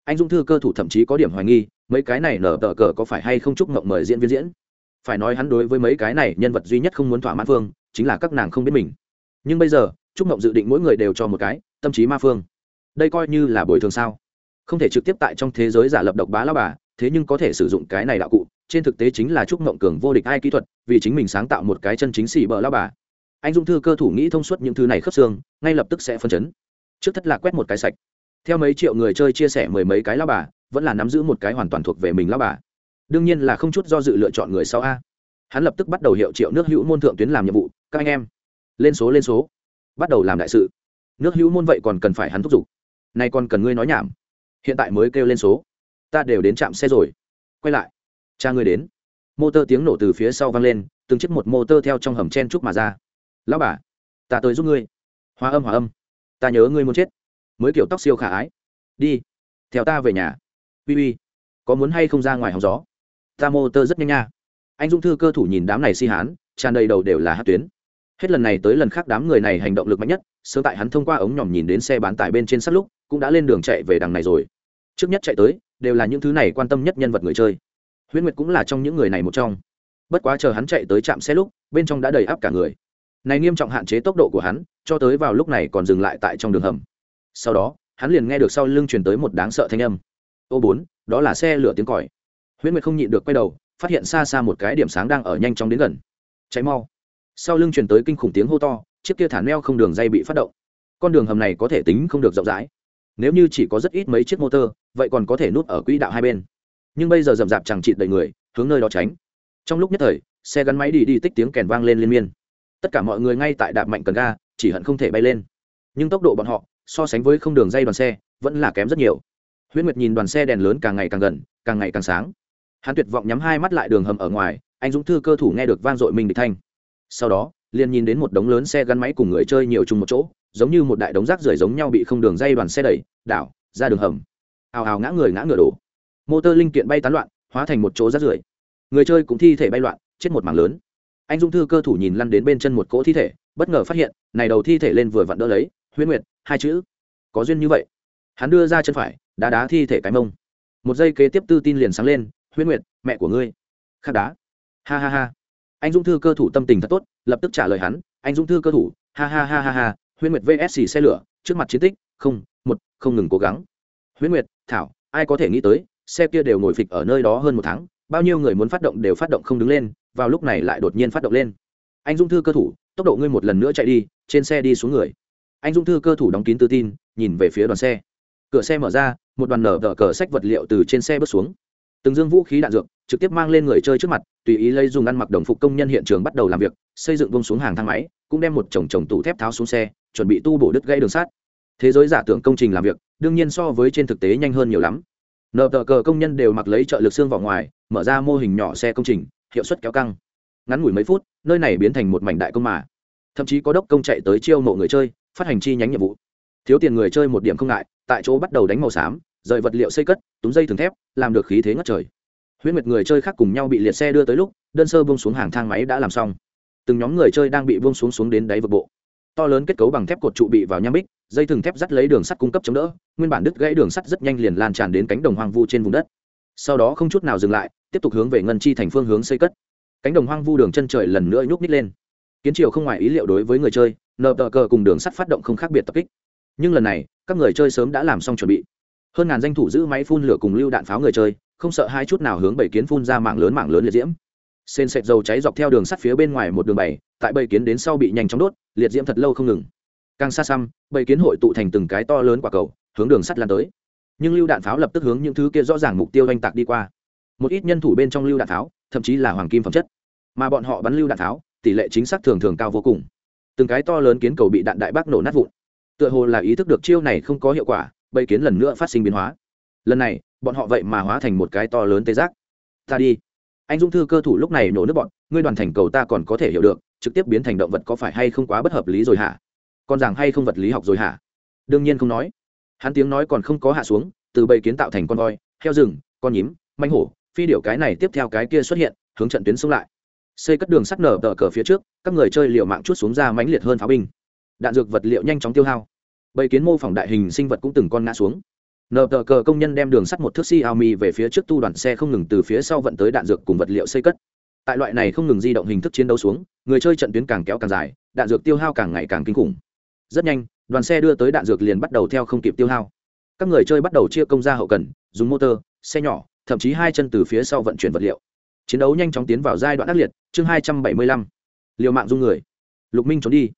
Anh dũng thư cơ thủ thậm chí có điểm hoài nghi, mấy cái này nở tờ cờ có phải hay không chúc mộng mời diễn viên diễn? Phải nói hắn đối với mấy cái này nhân vật duy nhất không muốn thỏa mãn phương, chính là các nàng không biết mình. Nhưng bây giờ, trúc mộng dự định mỗi người đều cho một cái, tâm trí ma phương. Đây coi như là bồi thường sao? Không thể trực tiếp tại trong thế giới giả lập độc bá lao bà, thế nhưng có thể sử dụng cái này đạo cụ, trên thực tế chính là trúc mộng cường vô địch ai kỹ thuật, vì chính mình sáng tạo một cái chân chính xì bờ lao bà. Anh dung thư cơ thủ nghĩ thông suốt những thứ này khớp xương, ngay lập tức sẽ phân chấn. Trước thất là quét một cái sạch. Theo mấy triệu người chơi chia sẻ mười mấy cái lao bà, vẫn là nắm giữ một cái hoàn toàn thuộc về mình lao bà đương nhiên là không chút do dự lựa chọn người sau a. Hắn lập tức bắt đầu hiệu triệu nước hữu môn thượng tuyến làm nhiệm vụ, các anh em, lên số lên số. Bắt đầu làm đại sự. Nước hữu môn vậy còn cần phải hắn thúc giục. Nay còn cần ngươi nói nhảm. Hiện tại mới kêu lên số. Ta đều đến trạm xe rồi. Quay lại. Cha ngươi đến. Mô tơ tiếng nổ từ phía sau vang lên, từng chiếc một mô tơ theo trong hầm chen chúc mà ra. Lão bà, ta tới giúp ngươi. Hòa âm hòa âm. Ta nhớ ngươi muốn chết. Mới kiểu tóc siêu khả ái. Đi, theo ta về nhà. Uy uy, có muốn hay không ra ngoài hóng gió? Ta motor rất nhanh nha. Anh dung thư cơ thủ nhìn đám này si hán, tràn đầy đầu đều là hát tuyến. Hết lần này tới lần khác đám người này hành động lực mạnh nhất, sớm tại hắn thông qua ống nhòm nhìn đến xe bán tải bên trên sắt lúc, cũng đã lên đường chạy về đằng này rồi. Trước nhất chạy tới, đều là những thứ này quan tâm nhất nhân vật người chơi. Huyễn nguyệt cũng là trong những người này một trong. Bất quá chờ hắn chạy tới trạm xe lúc, bên trong đã đầy áp cả người. Này nghiêm trọng hạn chế tốc độ của hắn, cho tới vào lúc này còn dừng lại tại trong đường hầm. Sau đó, hắn liền nghe được sau lưng truyền tới một đáng sợ thanh âm. Ô bốn, đó là xe lửa tiếng còi huyễn nguyệt không nhịn được quay đầu, phát hiện xa xa một cái điểm sáng đang ở nhanh chóng đến gần. Cháy mau. Sau lưng truyền tới kinh khủng tiếng hô to, chiếc kia thả neo không đường dây bị phát động. Con đường hầm này có thể tính không được rộng rãi. Nếu như chỉ có rất ít mấy chiếc motor, vậy còn có thể nút ở quỹ đạo hai bên. Nhưng bây giờ rậm rạp chẳng chịt đầy người, hướng nơi đó tránh. Trong lúc nhất thời, xe gắn máy đi đi tích tiếng kèn vang lên liên miên. Tất cả mọi người ngay tại đạp mạnh cần ga, chỉ hận không thể bay lên. Nhưng tốc độ bọn họ, so sánh với không đường dây đoàn xe, vẫn là kém rất nhiều. Huyễn nguyệt nhìn đoàn xe đèn lớn càng ngày càng gần, càng ngày càng sáng hắn tuyệt vọng nhắm hai mắt lại đường hầm ở ngoài, anh dũng thư cơ thủ nghe được vang dội mình địch thanh. Sau đó, liền nhìn đến một đống lớn xe gắn máy cùng người chơi nhiều chung một chỗ, giống như một đại đống rác rưởi giống nhau bị không đường dây đoàn xe đẩy, đảo, ra đường hầm. Ào ào ngã người ngã ngựa đổ. Motor linh kiện bay tán loạn, hóa thành một chỗ rác rưởi. Người chơi cũng thi thể bay loạn, chết một mảng lớn. Anh dung thư cơ thủ nhìn lăn đến bên chân một cỗ thi thể, bất ngờ phát hiện, này đầu thi thể lên vừa vặn đỡ lấy, huyễn nguyệt, hai chữ. Có duyên như vậy. Hắn đưa ra chân phải, đá đá thi thể cái mông. Một giây kế tiếp tư tin liền sáng lên huyễn nguyệt, mẹ của ngươi. Khắc đá. Ha ha ha. Anh dung thư cơ thủ tâm tình thật tốt, lập tức trả lời hắn, anh dung thư cơ thủ, ha ha ha ha ha, huyễn nguyệt vsc xe lửa, trước mặt chiến tích, không, một, không ngừng cố gắng. Huyễn nguyệt, thảo, ai có thể nghĩ tới, xe kia đều ngồi phịch ở nơi đó hơn một tháng, bao nhiêu người muốn phát động đều phát động không đứng lên, vào lúc này lại đột nhiên phát động lên. Anh dung thư cơ thủ, tốc độ ngươi một lần nữa chạy đi, trên xe đi xuống người. Anh dung thư cơ thủ đóng kín tự tin, nhìn về phía đoàn xe. Cửa xe mở ra, một đoàn nở đỡ cờ sách vật liệu từ trên xe bước xuống từng dương vũ khí đạn dược trực tiếp mang lên người chơi trước mặt, tùy ý lấy dùng ăn mặc đồng phục công nhân hiện trường bắt đầu làm việc, xây dựng vông xuống hàng thang máy, cũng đem một chồng chồng tủ thép tháo xuống xe, chuẩn bị tu bổ đứt gãy đường sát thế giới giả tưởng công trình làm việc, đương nhiên so với trên thực tế nhanh hơn nhiều lắm. Nợ tờ cờ công nhân đều mặc lấy trợ lực xương vào ngoài, mở ra mô hình nhỏ xe công trình, hiệu suất kéo căng. Ngắn ngủi mấy phút, nơi này biến thành một mảnh đại công mà. Thậm chí có đốc công chạy tới chiêu mộ người chơi, phát hành chi nhánh nhiệm vụ. Thiếu tiền người chơi một điểm không ngại, tại chỗ bắt đầu đánh màu xám rời vật liệu xây cất túng dây thừng thép, làm được khí thế ngất trời. Huyết nguyệt người chơi khác cùng nhau bị liệt xe đưa tới lúc, đơn sơ buông xuống hàng thang máy đã làm xong. Từng nhóm người chơi đang bị buông xuống xuống đến đáy vực bộ. To lớn kết cấu bằng thép cột trụ bị vào nham bích, dây thừng thép dắt lấy đường sắt cung cấp chống đỡ, nguyên bản đứt gãy đường sắt rất nhanh liền lan tràn đến cánh đồng hoang vu trên vùng đất. Sau đó không chút nào dừng lại, tiếp tục hướng về ngân chi thành phương hướng xây cất. Cánh đồng hoang vu đường chân trời lần nữa nhúc nít lên. Kiến triều không ngoài ý liệu đối với người chơi, nợ tờ cờ cùng đường sắt phát động không khác biệt tập kích. Nhưng lần này, các người chơi sớm đã làm xong chuẩn bị hơn ngàn danh thủ giữ máy phun lửa cùng lưu đạn pháo người chơi, không sợ hai chút nào hướng bảy kiến phun ra mạng lớn mạng lớn liệt diễm. Sên sệt dầu cháy dọc theo đường sắt phía bên ngoài một đường bảy, tại bảy kiến đến sau bị nhanh chóng đốt, liệt diễm thật lâu không ngừng. Càng xa xăm, bảy kiến hội tụ thành từng cái to lớn quả cầu, hướng đường sắt lan tới. Nhưng lưu đạn pháo lập tức hướng những thứ kia rõ ràng mục tiêu oanh tạc đi qua. Một ít nhân thủ bên trong lưu đạn pháo, thậm chí là hoàng kim phẩm chất. Mà bọn họ bắn lưu đạn pháo, tỷ lệ chính xác thường thường cao vô cùng. Từng cái to lớn kiến cầu bị đạn đại bác nổ nát vụn. Tựa hồ là ý thức được chiêu này không có hiệu quả bầy kiến lần nữa phát sinh biến hóa. Lần này, bọn họ vậy mà hóa thành một cái to lớn tê giác. Ta đi. Anh dung thư cơ thủ lúc này nổ nước bọn, ngươi đoàn thành cầu ta còn có thể hiểu được, trực tiếp biến thành động vật có phải hay không quá bất hợp lý rồi hả? Còn rằng hay không vật lý học rồi hả? Đương nhiên không nói. Hắn tiếng nói còn không có hạ xuống, từ bầy kiến tạo thành con voi, heo rừng, con nhím, manh hổ, phi điệu cái này tiếp theo cái kia xuất hiện, hướng trận tuyến xông lại. Xây cất đường sắt nở tờ cờ phía trước, các người chơi liệu mạng chút xuống ra mãnh liệt hơn pháo binh. Đạn dược vật liệu nhanh chóng tiêu hao bầy kiến mô phỏng đại hình sinh vật cũng từng con ngã xuống. Nờ tờ cờ công nhân đem đường sắt một thước xiaomi về phía trước tu đoàn xe không ngừng từ phía sau vận tới đạn dược cùng vật liệu xây cất. Tại loại này không ngừng di động hình thức chiến đấu xuống, người chơi trận tuyến càng kéo càng dài, đạn dược tiêu hao càng ngày càng kinh khủng. Rất nhanh, đoàn xe đưa tới đạn dược liền bắt đầu theo không kịp tiêu hao. Các người chơi bắt đầu chia công ra hậu cần, dùng motor, xe nhỏ, thậm chí hai chân từ phía sau vận chuyển vật liệu. Chiến đấu nhanh chóng tiến vào giai đoạn ác liệt, chương hai trăm bảy mươi lăm. Liều mạng dung người. Lục minh trốn đi.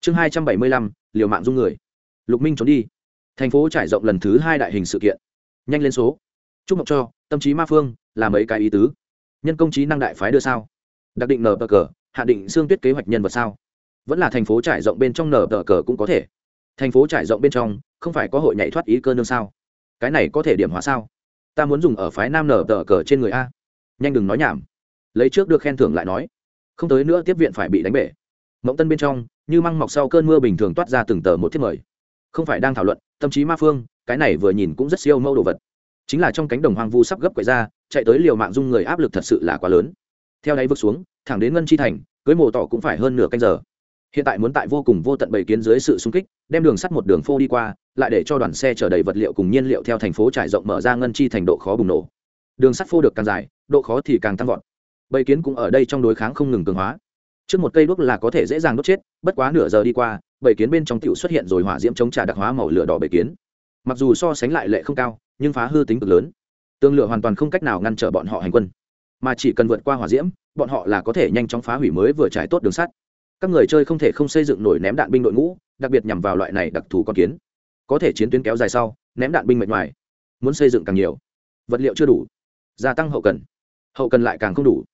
Chương hai trăm bảy mươi lăm, liều mạng dung người lục minh trốn đi. Thành phố trải rộng lần thứ hai đại hình sự kiện. Nhanh lên số. Chúc mộng cho, tâm trí ma phương, là mấy cái ý tứ. Nhân công trí năng đại phái đưa sao? Đặc định nở tờ cờ, hạ định xương tuyết kế hoạch nhân vật sao? Vẫn là thành phố trải rộng bên trong nở tờ cờ cũng có thể. Thành phố trải rộng bên trong, không phải có hội nhảy thoát ý cơ nương sao? Cái này có thể điểm hóa sao? Ta muốn dùng ở phái nam nở tờ cờ trên người a. Nhanh đừng nói nhảm. Lấy trước được khen thưởng lại nói. Không tới nữa tiếp viện phải bị đánh bể. Mộng tân bên trong, như măng mọc sau cơn mưa bình thường toát ra từng tờ một thiết mời không phải đang thảo luận, tâm trí ma phương, cái này vừa nhìn cũng rất siêu mẫu đồ vật. Chính là trong cánh đồng hoang vu sắp gấp quậy ra, chạy tới liều mạng dung người áp lực thật sự là quá lớn. Theo đáy vượt xuống, thẳng đến ngân chi thành, cưới mồ tỏ cũng phải hơn nửa canh giờ. Hiện tại muốn tại vô cùng vô tận bầy kiến dưới sự xung kích, đem đường sắt một đường phô đi qua, lại để cho đoàn xe chở đầy vật liệu cùng nhiên liệu theo thành phố trải rộng mở ra ngân chi thành độ khó bùng nổ. Đường sắt phô được càng dài, độ khó thì càng tăng vọt. Bầy kiến cũng ở đây trong đối kháng không ngừng cường hóa trước một cây đuốc là có thể dễ dàng đốt chết, bất quá nửa giờ đi qua bảy kiến bên trong tiểu xuất hiện rồi hỏa diễm chống trả đặc hóa màu lửa đỏ bảy kiến. Mặc dù so sánh lại lệ không cao, nhưng phá hư tính cực lớn. Tương lửa hoàn toàn không cách nào ngăn trở bọn họ hành quân. Mà chỉ cần vượt qua hỏa diễm, bọn họ là có thể nhanh chóng phá hủy mới vừa trải tốt đường sắt. Các người chơi không thể không xây dựng nổi ném đạn binh đội ngũ, đặc biệt nhằm vào loại này đặc thù con kiến. Có thể chiến tuyến kéo dài sau, ném đạn binh mệt ngoài muốn xây dựng càng nhiều. Vật liệu chưa đủ. Gia tăng hậu cần. Hậu cần lại càng không đủ.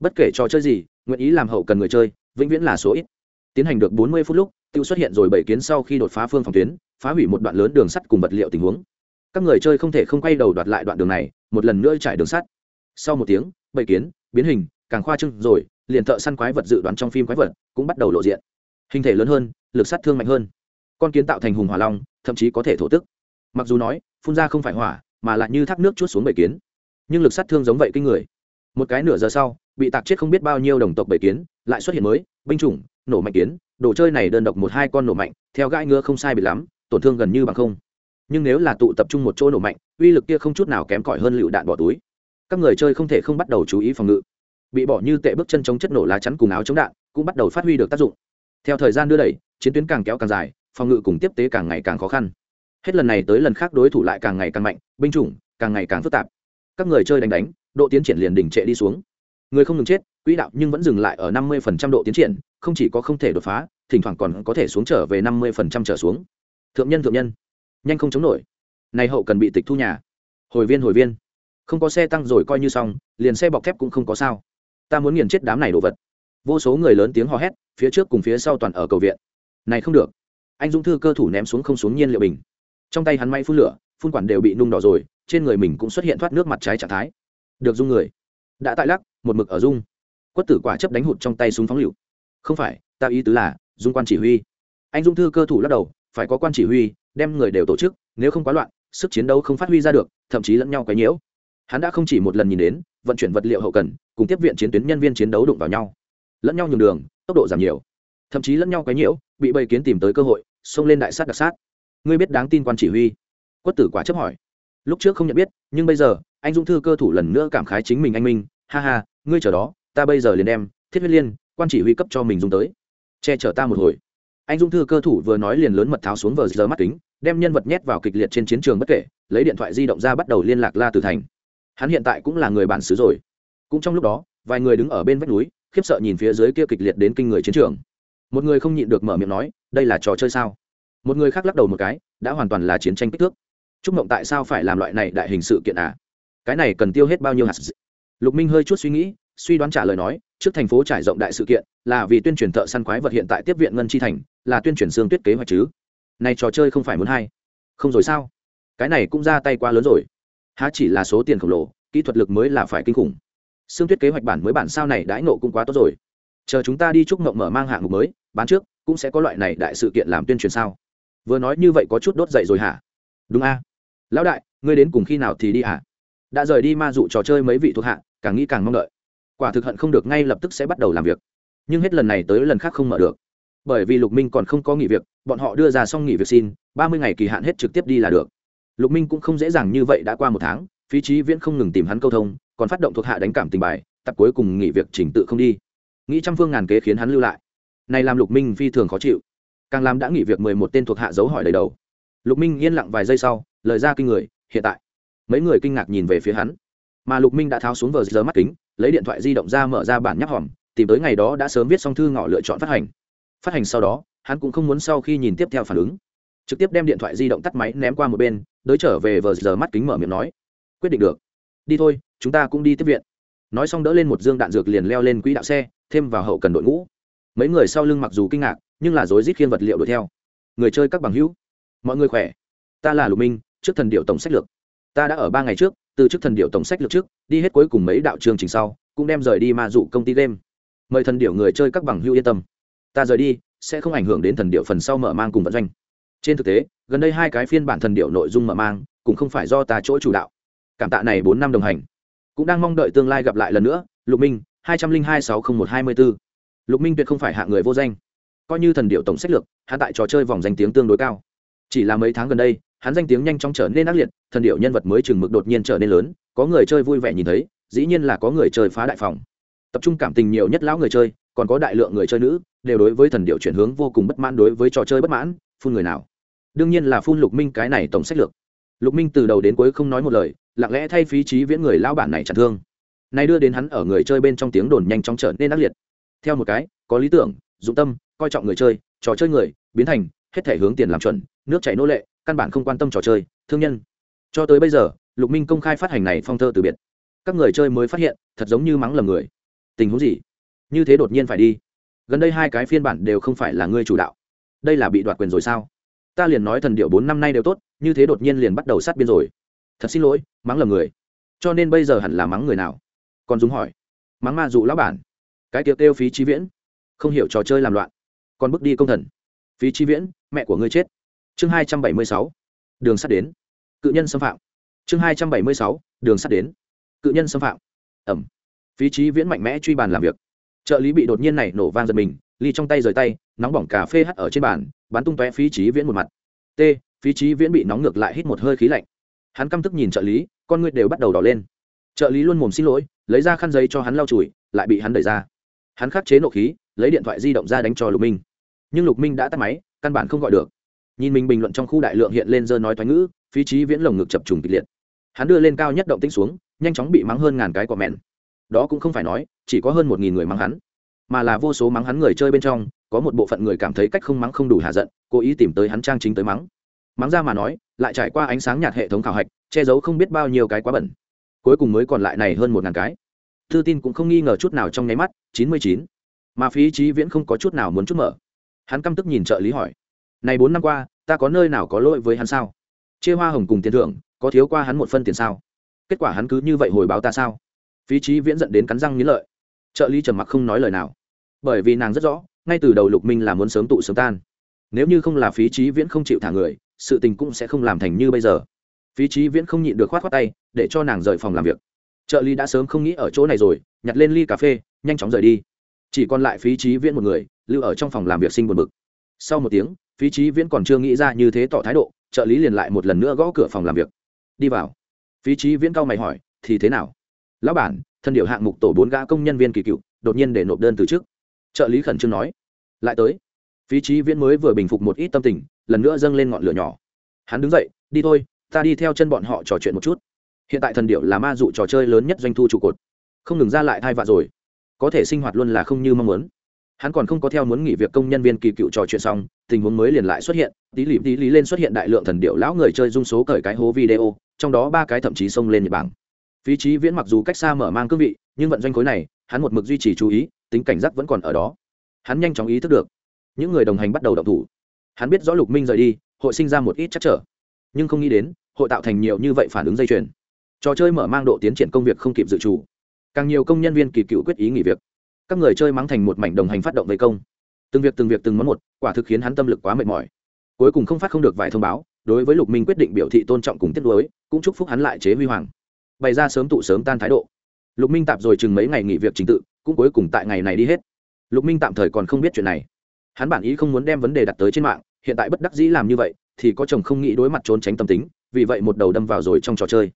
Bất kể trò chơi gì nguyện ý làm hậu cần người chơi, vĩnh viễn là số ít. Tiến hành được bốn mươi phút lúc, tiêu xuất hiện rồi bảy kiến sau khi đột phá phương phòng tuyến, phá hủy một đoạn lớn đường sắt cùng vật liệu tình huống. Các người chơi không thể không quay đầu đoạt lại đoạn đường này, một lần nữa trải đường sắt. Sau một tiếng, bảy kiến, biến hình, càng khoa trưng rồi, liền thợ săn quái vật dự đoán trong phim quái vật cũng bắt đầu lộ diện. Hình thể lớn hơn, lực sát thương mạnh hơn. Con kiến tạo thành hùng hỏa long, thậm chí có thể thổ tức. Mặc dù nói, phun ra không phải hỏa, mà lại như thác nước chút xuống bảy kiến. Nhưng lực sát thương giống vậy kinh người. Một cái nửa giờ sau bị tạc chết không biết bao nhiêu đồng tộc bảy kiến, lại xuất hiện mới, binh chủng, nổ mạnh kiến. Đồ chơi này đơn độc một hai con nổ mạnh, theo gai ngứa không sai bị lắm, tổn thương gần như bằng không. Nhưng nếu là tụ tập trung một chỗ nổ mạnh, uy lực kia không chút nào kém cỏi hơn lựu đạn bỏ túi. Các người chơi không thể không bắt đầu chú ý phòng ngự. Bị bỏ như tệ bước chân chống chất nổ lá chắn cùng áo chống đạn, cũng bắt đầu phát huy được tác dụng. Theo thời gian đưa đẩy, chiến tuyến càng kéo càng dài, phòng ngự cùng tiếp tế càng ngày càng khó khăn. Hết lần này tới lần khác đối thủ lại càng ngày càng mạnh, binh chủng càng ngày càng phức tạp. Các người chơi đánh đánh, độ tiến triển liền đỉnh trệ đi xuống người không ngừng chết, quỹ đạo nhưng vẫn dừng lại ở năm mươi độ tiến triển, không chỉ có không thể đột phá, thỉnh thoảng còn có thể xuống trở về năm mươi trở xuống. Thượng nhân thượng nhân, nhanh không chống nổi. Này hậu cần bị tịch thu nhà. Hồi viên hồi viên. Không có xe tăng rồi coi như xong, liền xe bọc thép cũng không có sao. Ta muốn nghiền chết đám này đồ vật. Vô số người lớn tiếng hò hét, phía trước cùng phía sau toàn ở cầu viện. Này không được. Anh dũng thư cơ thủ ném xuống không xuống nhiên liệu bình. Trong tay hắn may phun lửa, phun quản đều bị nung đỏ rồi, trên người mình cũng xuất hiện thoát nước mặt trái trạng thái. Được dung người. Đã tại lắc một mực ở dung. Quất tử quả chấp đánh hụt trong tay súng phóng lựu. Không phải, ta ý tứ là, dung quan chỉ huy. Anh dung thư cơ thủ lắc đầu, phải có quan chỉ huy, đem người đều tổ chức, nếu không quá loạn, sức chiến đấu không phát huy ra được, thậm chí lẫn nhau quấy nhiễu. Hắn đã không chỉ một lần nhìn đến, vận chuyển vật liệu hậu cần, cùng tiếp viện chiến tuyến nhân viên chiến đấu đụng vào nhau. Lẫn nhau nhường đường, tốc độ giảm nhiều. Thậm chí lẫn nhau quấy nhiễu, bị bầy kiến tìm tới cơ hội, xông lên đại sát đặc sát. Ngươi biết đáng tin quan chỉ huy? Quất tử quả chấp hỏi. Lúc trước không nhận biết, nhưng bây giờ, anh dung thư cơ thủ lần nữa cảm khái chính mình anh minh ha ha, ngươi chờ đó, ta bây giờ liền đem, thiết huyết liên, quan chỉ huy cấp cho mình dùng tới. Che chở ta một hồi. Anh Dung thư cơ thủ vừa nói liền lớn mật tháo xuống vờ giờ mắt kính, đem nhân vật nhét vào kịch liệt trên chiến trường bất kể, lấy điện thoại di động ra bắt đầu liên lạc la từ thành. Hắn hiện tại cũng là người bản xứ rồi. Cũng trong lúc đó, vài người đứng ở bên vách núi, khiếp sợ nhìn phía dưới kia kịch liệt đến kinh người chiến trường. Một người không nhịn được mở miệng nói, đây là trò chơi sao? Một người khác lắc đầu một cái, đã hoàn toàn là chiến tranh kích thước. Chúc mộng tại sao phải làm loại này đại hình sự kiện à? Cái này cần tiêu hết bao nhiêu hạt lục minh hơi chút suy nghĩ, suy đoán trả lời nói, trước thành phố trải rộng đại sự kiện, là vì tuyên truyền thợ săn quái vật hiện tại tiếp viện ngân chi thành, là tuyên truyền xương tuyết kế hoạch chứ. Này trò chơi không phải muốn hay. Không rồi sao? Cái này cũng ra tay quá lớn rồi. Há chỉ là số tiền khổng lồ, kỹ thuật lực mới là phải kinh khủng. Xương tuyết kế hoạch bản mới bản sao này đãi nộ cũng quá tốt rồi. Chờ chúng ta đi chúc mộng mở mang hạng mục mới, bán trước, cũng sẽ có loại này đại sự kiện làm tuyên truyền sao? Vừa nói như vậy có chút đốt dậy rồi hả? Đúng a. Lão đại, ngươi đến cùng khi nào thì đi hả? Đã rời đi ma dụ trò chơi mấy vị thuộc hạ càng nghĩ càng mong đợi. Quả thực hận không được ngay lập tức sẽ bắt đầu làm việc. Nhưng hết lần này tới lần khác không mở được. Bởi vì lục minh còn không có nghỉ việc, bọn họ đưa ra xong nghỉ việc xin, ba mươi ngày kỳ hạn hết trực tiếp đi là được. Lục minh cũng không dễ dàng như vậy đã qua một tháng, phí trí viễn không ngừng tìm hắn câu thông, còn phát động thuộc hạ đánh cảm tình bài, tập cuối cùng nghỉ việc chỉnh tự không đi. Nghĩ trăm phương ngàn kế khiến hắn lưu lại. Này làm lục minh phi thường khó chịu. Càng làm đã nghỉ việc mười một tên thuộc hạ dấu hỏi đầy đầu. Lục minh yên lặng vài giây sau, lời ra kinh người, hiện tại. Mấy người kinh ngạc nhìn về phía hắn mà lục minh đã tháo xuống vờ giờ mắt kính, lấy điện thoại di động ra mở ra bản nhắc hòm, tìm tới ngày đó đã sớm viết xong thư ngỏ lựa chọn phát hành. Phát hành sau đó, hắn cũng không muốn sau khi nhìn tiếp theo phản ứng. Trực tiếp đem điện thoại di động tắt máy ném qua một bên, đới trở về vờ giờ mắt kính mở miệng nói, quyết định được. Đi thôi, chúng ta cũng đi tiếp viện. Nói xong đỡ lên một dương đạn dược liền leo lên quỹ đạo xe, thêm vào hậu cần đội ngũ. Mấy người sau lưng mặc dù kinh ngạc, nhưng là dối rít khiên vật liệu đuổi theo. Người chơi các bằng hữu, mọi người khỏe. Ta là lục minh, trước thần điệu tổng sách lược ta đã ở ba ngày trước, từ trước thần điệu tổng sách lược trước, đi hết cuối cùng mấy đạo chương trình sau, cũng đem rời đi ma dụ công ty game. Mời thần điệu người chơi các bằng hưu yên tâm. Ta rời đi, sẽ không ảnh hưởng đến thần điệu phần sau mở mang cùng vận doanh. Trên thực tế, gần đây hai cái phiên bản thần điệu nội dung mở mang, cũng không phải do ta chỗ chủ đạo. Cảm tạ này bốn năm đồng hành. Cũng đang mong đợi tương lai gặp lại lần nữa, lục minh, hai trăm linh hai sáu không một hai mươi bốn. Lục minh tuyệt không phải hạng người vô danh. Coi như thần điệu tổng sách lược hạ tại trò chơi vòng danh tiếng tương đối cao. Chỉ là mấy tháng gần đây hắn danh tiếng nhanh chóng trở nên ác liệt, thần điệu nhân vật mới chừng mực đột nhiên trở nên lớn, có người chơi vui vẻ nhìn thấy, dĩ nhiên là có người chơi phá đại phòng. Tập trung cảm tình nhiều nhất lão người chơi, còn có đại lượng người chơi nữ, đều đối với thần điệu chuyển hướng vô cùng bất mãn, đối với trò chơi bất mãn, phun người nào. Đương nhiên là phun lục minh cái này tổng sách lược. Lục minh từ đầu đến cuối không nói một lời, lặng lẽ thay phí trí viễn người lão bản này chặn thương. Nay đưa đến hắn ở người chơi bên trong tiếng đồn nhanh chóng trở nên ác liệt. Theo một cái, có lý tưởng, dụng tâm, coi trọng người chơi, trò chơi người, biến thành, hết thể hướng tiền làm chuẩn, nước chảy nô lệ căn bản không quan tâm trò chơi, thương nhân. Cho tới bây giờ, lục minh công khai phát hành này phong thơ từ biệt. Các người chơi mới phát hiện, thật giống như mắng lầm người. Tình huống gì? Như thế đột nhiên phải đi. Gần đây hai cái phiên bản đều không phải là ngươi chủ đạo. Đây là bị đoạt quyền rồi sao? Ta liền nói thần điệu bốn năm nay đều tốt, như thế đột nhiên liền bắt đầu sát biên rồi. Thật xin lỗi, mắng lầm người. Cho nên bây giờ hẳn là mắng người nào? Còn dùng hỏi. Mắng ma dụ lão bản. Cái tiệc kêu phí chi viễn. Không hiểu trò chơi làm loạn. Còn bước đi công thần. Phí chi viễn, mẹ của ngươi chết chương hai trăm bảy mươi sáu, đường sắt đến. Cự nhân xâm phạm. Chương hai trăm bảy mươi sáu, đường sắt đến. Cự nhân xâm phạm. Ẩm. Phí trí viễn mạnh mẽ truy bàn làm việc. Trợ lý bị đột nhiên này nổ vang giật mình, ly trong tay rời tay, nóng bỏng cà phê hắt ở trên bàn, bắn tung tóe phí trí viễn một mặt. T, phí trí viễn bị nóng ngược lại hít một hơi khí lạnh. Hắn căm tức nhìn trợ lý, con người đều bắt đầu đỏ lên. Trợ lý luôn mồm xin lỗi, lấy ra khăn giấy cho hắn lau chùi, lại bị hắn đẩy ra. Hắn khắc chế nộ khí, lấy điện thoại di động ra đánh cho lục minh. Nhưng lục minh đã tắt máy, căn bản không gọi được nhìn mình bình luận trong khu đại lượng hiện lên dơ nói thoái ngữ, phí trí viễn lồng ngực chập trùng kịch liệt. Hắn đưa lên cao nhất động tĩnh xuống, nhanh chóng bị mắng hơn ngàn cái quả mẹn. Đó cũng không phải nói, chỉ có hơn một nghìn người mắng hắn, mà là vô số mắng hắn người chơi bên trong, có một bộ phận người cảm thấy cách không mắng không đủ hạ giận, cố ý tìm tới hắn trang chính tới mắng. Mắng ra mà nói, lại trải qua ánh sáng nhạt hệ thống khảo hạch, che giấu không biết bao nhiêu cái quá bẩn. Cuối cùng mới còn lại này hơn một ngàn cái. Thư tin cũng không nghi ngờ chút nào trong nháy mắt, chín mươi chín. Mà phí trí viễn không có chút nào muốn chút mở. Hắn căm tức nhìn trợ lý hỏi này bốn năm qua, ta có nơi nào có lỗi với hắn sao? Chia hoa hồng cùng tiền thưởng, có thiếu qua hắn một phân tiền sao? Kết quả hắn cứ như vậy hồi báo ta sao? Phí trí viễn dẫn đến cắn răng nghĩ lợi. Trợ lý trầm mặc không nói lời nào. Bởi vì nàng rất rõ, ngay từ đầu lục minh là muốn sớm tụ sớm tan. Nếu như không là phí trí viễn không chịu thả người, sự tình cũng sẽ không làm thành như bây giờ. Phí trí viễn không nhịn được khoát khoát tay, để cho nàng rời phòng làm việc. Trợ lý đã sớm không nghĩ ở chỗ này rồi, nhặt lên ly cà phê, nhanh chóng rời đi. Chỉ còn lại phí trí viễn một người, lưu ở trong phòng làm việc sinh buồn bực sau một tiếng, phí trí viễn còn chưa nghĩ ra như thế tỏ thái độ, trợ lý liền lại một lần nữa gõ cửa phòng làm việc. Đi vào. Phí trí viễn cao mày hỏi, thì thế nào? Lão bản, thân điệu hạng mục tổ bốn gã công nhân viên kỳ cựu, đột nhiên để nộp đơn từ trước. Trợ lý khẩn trương nói. Lại tới. Phí trí viễn mới vừa bình phục một ít tâm tình, lần nữa dâng lên ngọn lửa nhỏ. Hắn đứng dậy, đi thôi, ta đi theo chân bọn họ trò chuyện một chút. Hiện tại thần điệu là ma dụ trò chơi lớn nhất doanh thu trụ cột. Không ngừng ra lại thai vạ rồi. Có thể sinh hoạt luôn là không như mong muốn hắn còn không có theo muốn nghỉ việc công nhân viên kỳ cựu trò chuyện xong, tình huống mới liền lại xuất hiện, tí lì tí lý lên xuất hiện đại lượng thần điệu lão người chơi dung số cởi cái hố video, trong đó ba cái thậm chí xông lên nhật bảng phí trí viễn mặc dù cách xa mở mang cương vị, nhưng vận doanh khối này, hắn một mực duy trì chú ý, tính cảnh giác vẫn còn ở đó. Hắn nhanh chóng ý thức được, những người đồng hành bắt đầu động thủ. Hắn biết rõ lục minh rời đi, hội sinh ra một ít chắc trở. Nhưng không nghĩ đến, hội tạo thành nhiều như vậy phản ứng dây chuyền. Trò chơi mở mang độ tiến triển công việc không kịp dự trù. Càng nhiều công nhân viên kỳ cựu quyết ý nghỉ việc các người chơi mắng thành một mảnh đồng hành phát động vây công. Từng việc từng việc từng món một, quả thực khiến hắn tâm lực quá mệt mỏi. Cuối cùng không phát không được vài thông báo, đối với lục minh quyết định biểu thị tôn trọng cùng tiết đối cũng chúc phúc hắn lại chế huy hoàng. Bày ra sớm tụ sớm tan thái độ. Lục minh tạm rồi chừng mấy ngày nghỉ việc trình tự, cũng cuối cùng tại ngày này đi hết. Lục minh tạm thời còn không biết chuyện này. Hắn bản ý không muốn đem vấn đề đặt tới trên mạng, hiện tại bất đắc dĩ làm như vậy, thì có chồng không nghĩ đối mặt trốn tránh tâm tính, vì vậy một đầu đâm vào rồi trong trò chơi.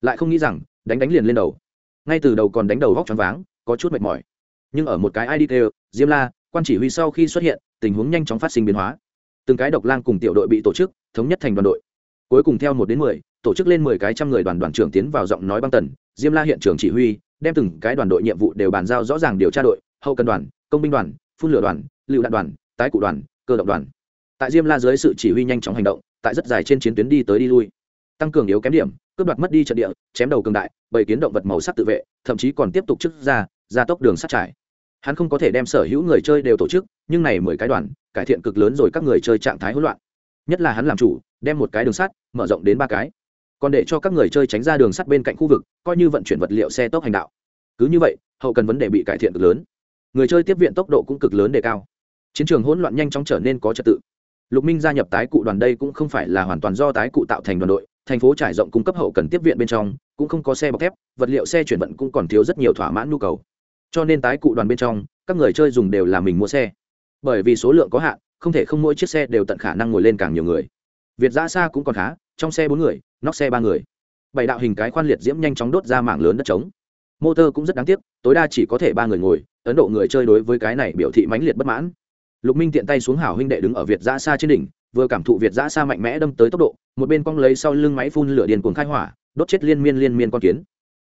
Lại không nghĩ rằng, đánh đánh liền lên đầu. Ngay từ đầu còn đánh đầu vóc choáng váng, có chút mệt mỏi nhưng ở một cái id kêu, diêm la, quan chỉ huy sau khi xuất hiện, tình huống nhanh chóng phát sinh biến hóa. Từng cái độc lang cùng tiểu đội bị tổ chức, thống nhất thành đoàn đội. Cuối cùng theo một đến mười, tổ chức lên mười cái trăm người đoàn đoàn trưởng tiến vào giọng nói băng tần, diêm la hiện trường chỉ huy, đem từng cái đoàn đội nhiệm vụ đều bàn giao rõ ràng điều tra đội, hậu cần đoàn, công binh đoàn, phun lửa đoàn, lựu đạn đoàn, tái cụ đoàn, cơ động đoàn. Tại diêm la dưới sự chỉ huy nhanh chóng hành động, tại rất dài trên chiến tuyến đi tới đi lui. Tăng cường yếu kém điểm, cướp đoạt mất đi trận địa, chém đầu cường đại, bầy kiến động vật màu sắc tự vệ, thậm chí còn tiếp tục chức ra gia tốc đường sát trải hắn không có thể đem sở hữu người chơi đều tổ chức, nhưng này mười cái đoàn, cải thiện cực lớn rồi các người chơi trạng thái hỗn loạn. Nhất là hắn làm chủ, đem một cái đường sắt, mở rộng đến ba cái. Còn để cho các người chơi tránh ra đường sắt bên cạnh khu vực, coi như vận chuyển vật liệu xe tốc hành đạo. Cứ như vậy, hậu cần vấn đề bị cải thiện cực lớn. Người chơi tiếp viện tốc độ cũng cực lớn đề cao. Chiến trường hỗn loạn nhanh chóng trở nên có trật tự. Lục minh gia nhập tái cụ đoàn đây cũng không phải là hoàn toàn do tái cụ tạo thành đoàn đội, thành phố trải rộng cung cấp hậu cần tiếp viện bên trong, cũng không có xe bọc thép, vật liệu xe chuyển vận cũng còn thiếu rất nhiều thỏa mãn nhu cầu cho nên tái cụ đoàn bên trong, các người chơi dùng đều là mình mua xe. Bởi vì số lượng có hạn, không thể không mỗi chiếc xe đều tận khả năng ngồi lên càng nhiều người. Việt giã xa cũng còn khá, trong xe bốn người, nóc xe ba người. Bảy đạo hình cái khoan liệt diễm nhanh chóng đốt ra mảng lớn đất trống. Motor cũng rất đáng tiếc, tối đa chỉ có thể ba người ngồi, ấn độ người chơi đối với cái này biểu thị mãnh liệt bất mãn. Lục minh tiện tay xuống hảo huynh đệ đứng ở việt giã xa trên đỉnh, vừa cảm thụ việt giã xa mạnh mẽ đâm tới tốc độ, một bên cong lấy sau lưng máy phun lửa điền cuồng khai hỏa, đốt chết liên miên liên miên con kiến.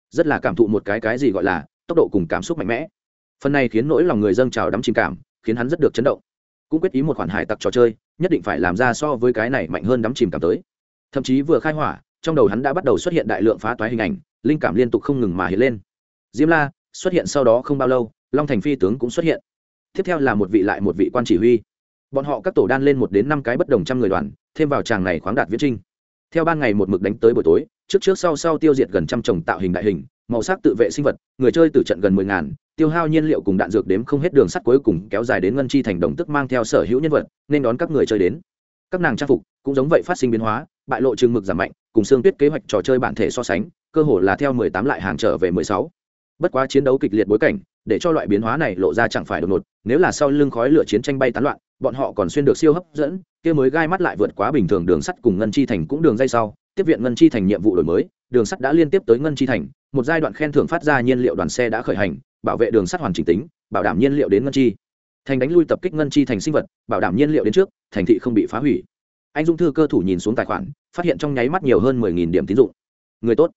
Rất là cảm thụ một cái cái gì gọi là tốc độ cùng cảm xúc mạnh mẽ. Phần này khiến nỗi lòng người dâng trào đắm chìm cảm, khiến hắn rất được chấn động. Cũng quyết ý một khoản hải tặc trò chơi, nhất định phải làm ra so với cái này mạnh hơn đắm chìm cảm tới. Thậm chí vừa khai hỏa, trong đầu hắn đã bắt đầu xuất hiện đại lượng phá toái hình ảnh, linh cảm liên tục không ngừng mà hiện lên. Diêm la, xuất hiện sau đó không bao lâu, long thành phi tướng cũng xuất hiện. Tiếp theo là một vị lại một vị quan chỉ huy. Bọn họ các tổ đan lên một đến năm cái bất đồng trăm người đoàn, thêm vào tràng này khoáng đạt viễn trinh. Theo ban ngày một mực đánh tới buổi tối trước trước sau sau tiêu diệt gần trăm trồng tạo hình đại hình, màu sắc tự vệ sinh vật, người chơi từ trận gần mười ngàn, tiêu hao nhiên liệu cùng đạn dược đếm không hết đường sắt cuối cùng kéo dài đến ngân chi thành đồng tức mang theo sở hữu nhân vật, nên đón các người chơi đến. Các nàng trang phục cũng giống vậy phát sinh biến hóa, bại lộ chừng mực giảm mạnh, cùng xương tuyết kế hoạch trò chơi bản thể so sánh, cơ hồ là theo mười tám lại hàng trở về mười sáu. Bất quá chiến đấu kịch liệt bối cảnh, để cho loại biến hóa này lộ ra chẳng phải đột ngột, nếu là sau lưng khói lửa chiến tranh bay tán loạn, bọn họ còn xuyên được siêu hấp dẫn, kia mới gai mắt lại vượt quá bình thường đường sắt cùng ngân chi thành cũng đường dây sau tiếp viện ngân chi thành nhiệm vụ đổi mới, đường sắt đã liên tiếp tới ngân chi thành, một giai đoạn khen thưởng phát ra nhiên liệu đoàn xe đã khởi hành, bảo vệ đường sắt hoàn chỉnh tính, bảo đảm nhiên liệu đến ngân chi. Thành đánh lui tập kích ngân chi thành sinh vật, bảo đảm nhiên liệu đến trước, thành thị không bị phá hủy. Anh dung thư cơ thủ nhìn xuống tài khoản, phát hiện trong nháy mắt nhiều hơn mười nghìn điểm tín dụng. Người tốt.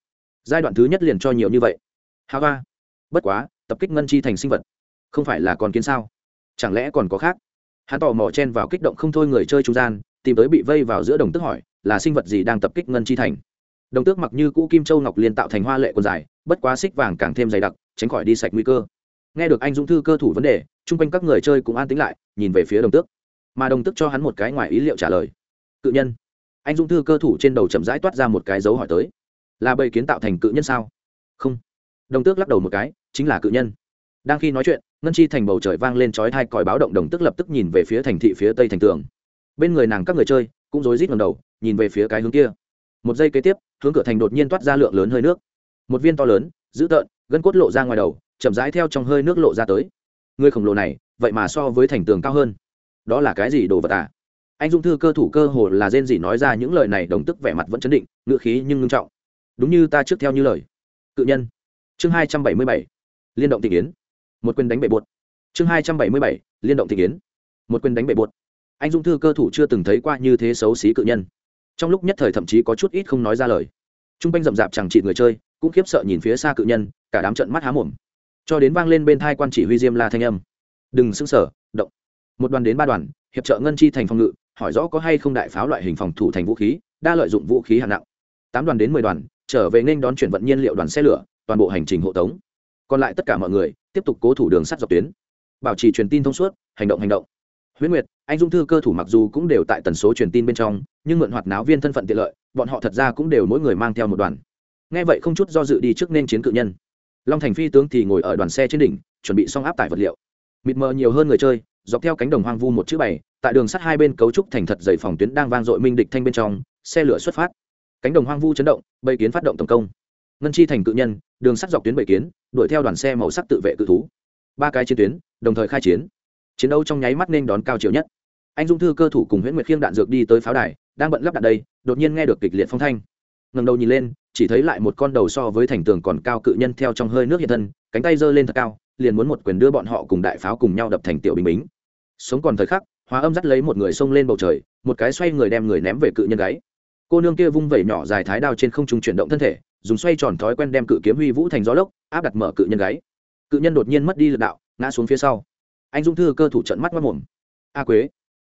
Giai đoạn thứ nhất liền cho nhiều như vậy. Hà ga bất quá, tập kích ngân chi thành sinh vật, không phải là còn kiến sao? Chẳng lẽ còn có khác? Hắn tò mò chen vào kích động không thôi người chơi trung gian, tìm tới bị vây vào giữa đồng tức hỏi là sinh vật gì đang tập kích ngân chi thành? Đồng tước mặc như cũ kim châu ngọc liên tạo thành hoa lệ quần dài, bất quá xích vàng càng thêm dày đặc, tránh khỏi đi sạch nguy cơ. Nghe được anh dũng thư cơ thủ vấn đề, chung quanh các người chơi cũng an tính lại, nhìn về phía đồng tước. Mà đồng tước cho hắn một cái ngoài ý liệu trả lời. Cự nhân. Anh dũng thư cơ thủ trên đầu chậm rãi toát ra một cái dấu hỏi tới. Là bầy kiến tạo thành cự nhân sao? Không. Đồng tước lắc đầu một cái, chính là cự nhân. Đang khi nói chuyện, ngân chi thành bầu trời vang lên chói thai còi báo động, đồng tức lập tức nhìn về phía thành thị phía tây thành tường. Bên người nàng các người chơi cũng rối rít ngầm đầu, nhìn về phía cái hướng kia. Một giây kế tiếp, hướng cửa thành đột nhiên toát ra lượng lớn hơi nước. Một viên to lớn, dữ tợn, gân cốt lộ ra ngoài đầu, chậm rãi theo trong hơi nước lộ ra tới. Người khổng lồ này, vậy mà so với thành tường cao hơn. Đó là cái gì đồ vật à? Anh dung thư cơ thủ cơ hồ là rên gì nói ra những lời này đồng tức vẻ mặt vẫn chấn định ngựa khí nhưng ngưng trọng. Đúng như ta trước theo như lời. Cự nhân. Chương hai trăm bảy mươi bảy. Liên động thị kiến. Một quyền đánh bệ bột. Chương hai trăm bảy mươi bảy. Liên động thị kiến. Một quyền đánh bệ bột anh dung thư cơ thủ chưa từng thấy qua như thế xấu xí cự nhân. Trong lúc nhất thời thậm chí có chút ít không nói ra lời. T r u n g quanh rậm rạp chẳng trị người chơi, cũng khiếp sợ nhìn phía xa cự nhân, cả đám trận mắt há mồm. Cho đến vang lên bên thai quan chỉ huy diêm la thanh âm. Đừng xưng sở động. Một đoàn đến ba đoàn, hiệp trợ ngân chi thành phòng ngự, hỏi rõ có hay không đại pháo loại hình phòng thủ thành vũ khí, đa lợi dụng vũ khí hạng nặng. Tám đoàn đến mười đoàn, trở về nên đón chuyển vận nhiên liệu đoàn xe lửa, toàn bộ hành trình hộ tống. Còn lại tất cả mọi người, tiếp tục cố thủ đường sắt dọc tuyến. Bảo trì truyền tin thông suốt, hành động hành động huyễn nguyệt, anh dung thư cơ thủ mặc dù cũng đều tại tần số truyền tin bên trong, nhưng mượn hoạt náo viên thân phận tiện lợi, bọn họ thật ra cũng đều mỗi người mang theo một đoàn. Nghe vậy không chút do dự đi trước nên chiến cự nhân. Long thành phi tướng thì ngồi ở đoàn xe trên đỉnh, chuẩn bị xong áp tải vật liệu. Mịt mờ nhiều hơn người chơi, dọc theo cánh đồng hoang vu một chữ bảy, tại đường sắt hai bên cấu trúc thành thật dày phòng tuyến đang vang dội minh địch thanh bên trong, xe lửa xuất phát. Cánh đồng hoang vu chấn động, bầy kiến phát động tổng công. Ngân chi thành cự nhân, đường sắt dọc tuyến bầy kiến, đuổi theo đoàn xe màu sắc tự vệ cự thú. Ba cái chiến tuyến, đồng thời khai chiến chiến đấu trong nháy mắt nên đón cao chiều nhất. Anh dung thư cơ thủ cùng Huyễn nguyệt khiêng đạn dược đi tới pháo đài, đang bận lắp đạn đây, đột nhiên nghe được kịch liệt phong thanh. Ngầm đầu nhìn lên, chỉ thấy lại một con đầu so với thành tường còn cao cự nhân theo trong hơi nước hiện thân, cánh tay giơ lên thật cao, liền muốn một quyền đưa bọn họ cùng đại pháo cùng nhau đập thành tiểu bình bính. Sống còn thời khắc, hóa âm dắt lấy một người xông lên bầu trời, một cái xoay người đem người ném về cự nhân gáy. Cô nương kia vung vẩy nhỏ dài thái đao trên không trung chuyển động thân thể, dùng xoay tròn thói quen đem cự kiếm huy vũ thành gió lốc, áp đặt mở cự nhân gáy. Cự nhân đột nhiên mất đi lực đạo, ngã xuống phía sau anh dung thư cơ thủ trận mắt mất mồm. A quế.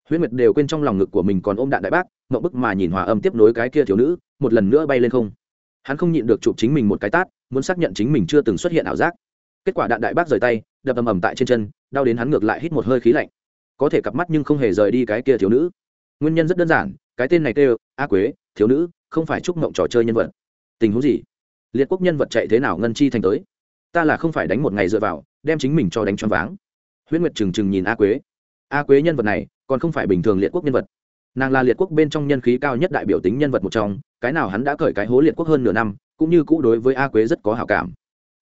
Huyễn nguyệt đều quên trong lòng ngực của mình còn ôm đạn đại bác mậu bức mà nhìn hòa âm tiếp nối cái kia thiếu nữ, một lần nữa bay lên không. Hắn không nhịn được chụp chính mình một cái tát, muốn xác nhận chính mình chưa từng xuất hiện ảo giác. Kết quả đạn đại bác rời tay, đập ầm ầm tại trên chân, đau đến hắn ngược lại hít một hơi khí lạnh. Có thể cặp mắt nhưng không hề rời đi cái kia thiếu nữ. Nguyên nhân rất đơn giản, cái tên này kêu, a quế, thiếu nữ, không phải chúc mộng trò chơi nhân vật. Tình huống gì? Liệt quốc nhân vật chạy thế nào ngân chi thành tới? Ta là không phải đánh một ngày dựa vào, đem chính mình cho đánh choáng váng huyễn nguyệt trừng trừng nhìn a quế. A quế nhân vật này còn không phải bình thường liệt quốc nhân vật. Nàng là liệt quốc bên trong nhân khí cao nhất đại biểu tính nhân vật một trong, cái nào hắn đã cởi cái hố liệt quốc hơn nửa năm, cũng như cũ đối với a quế rất có hào cảm.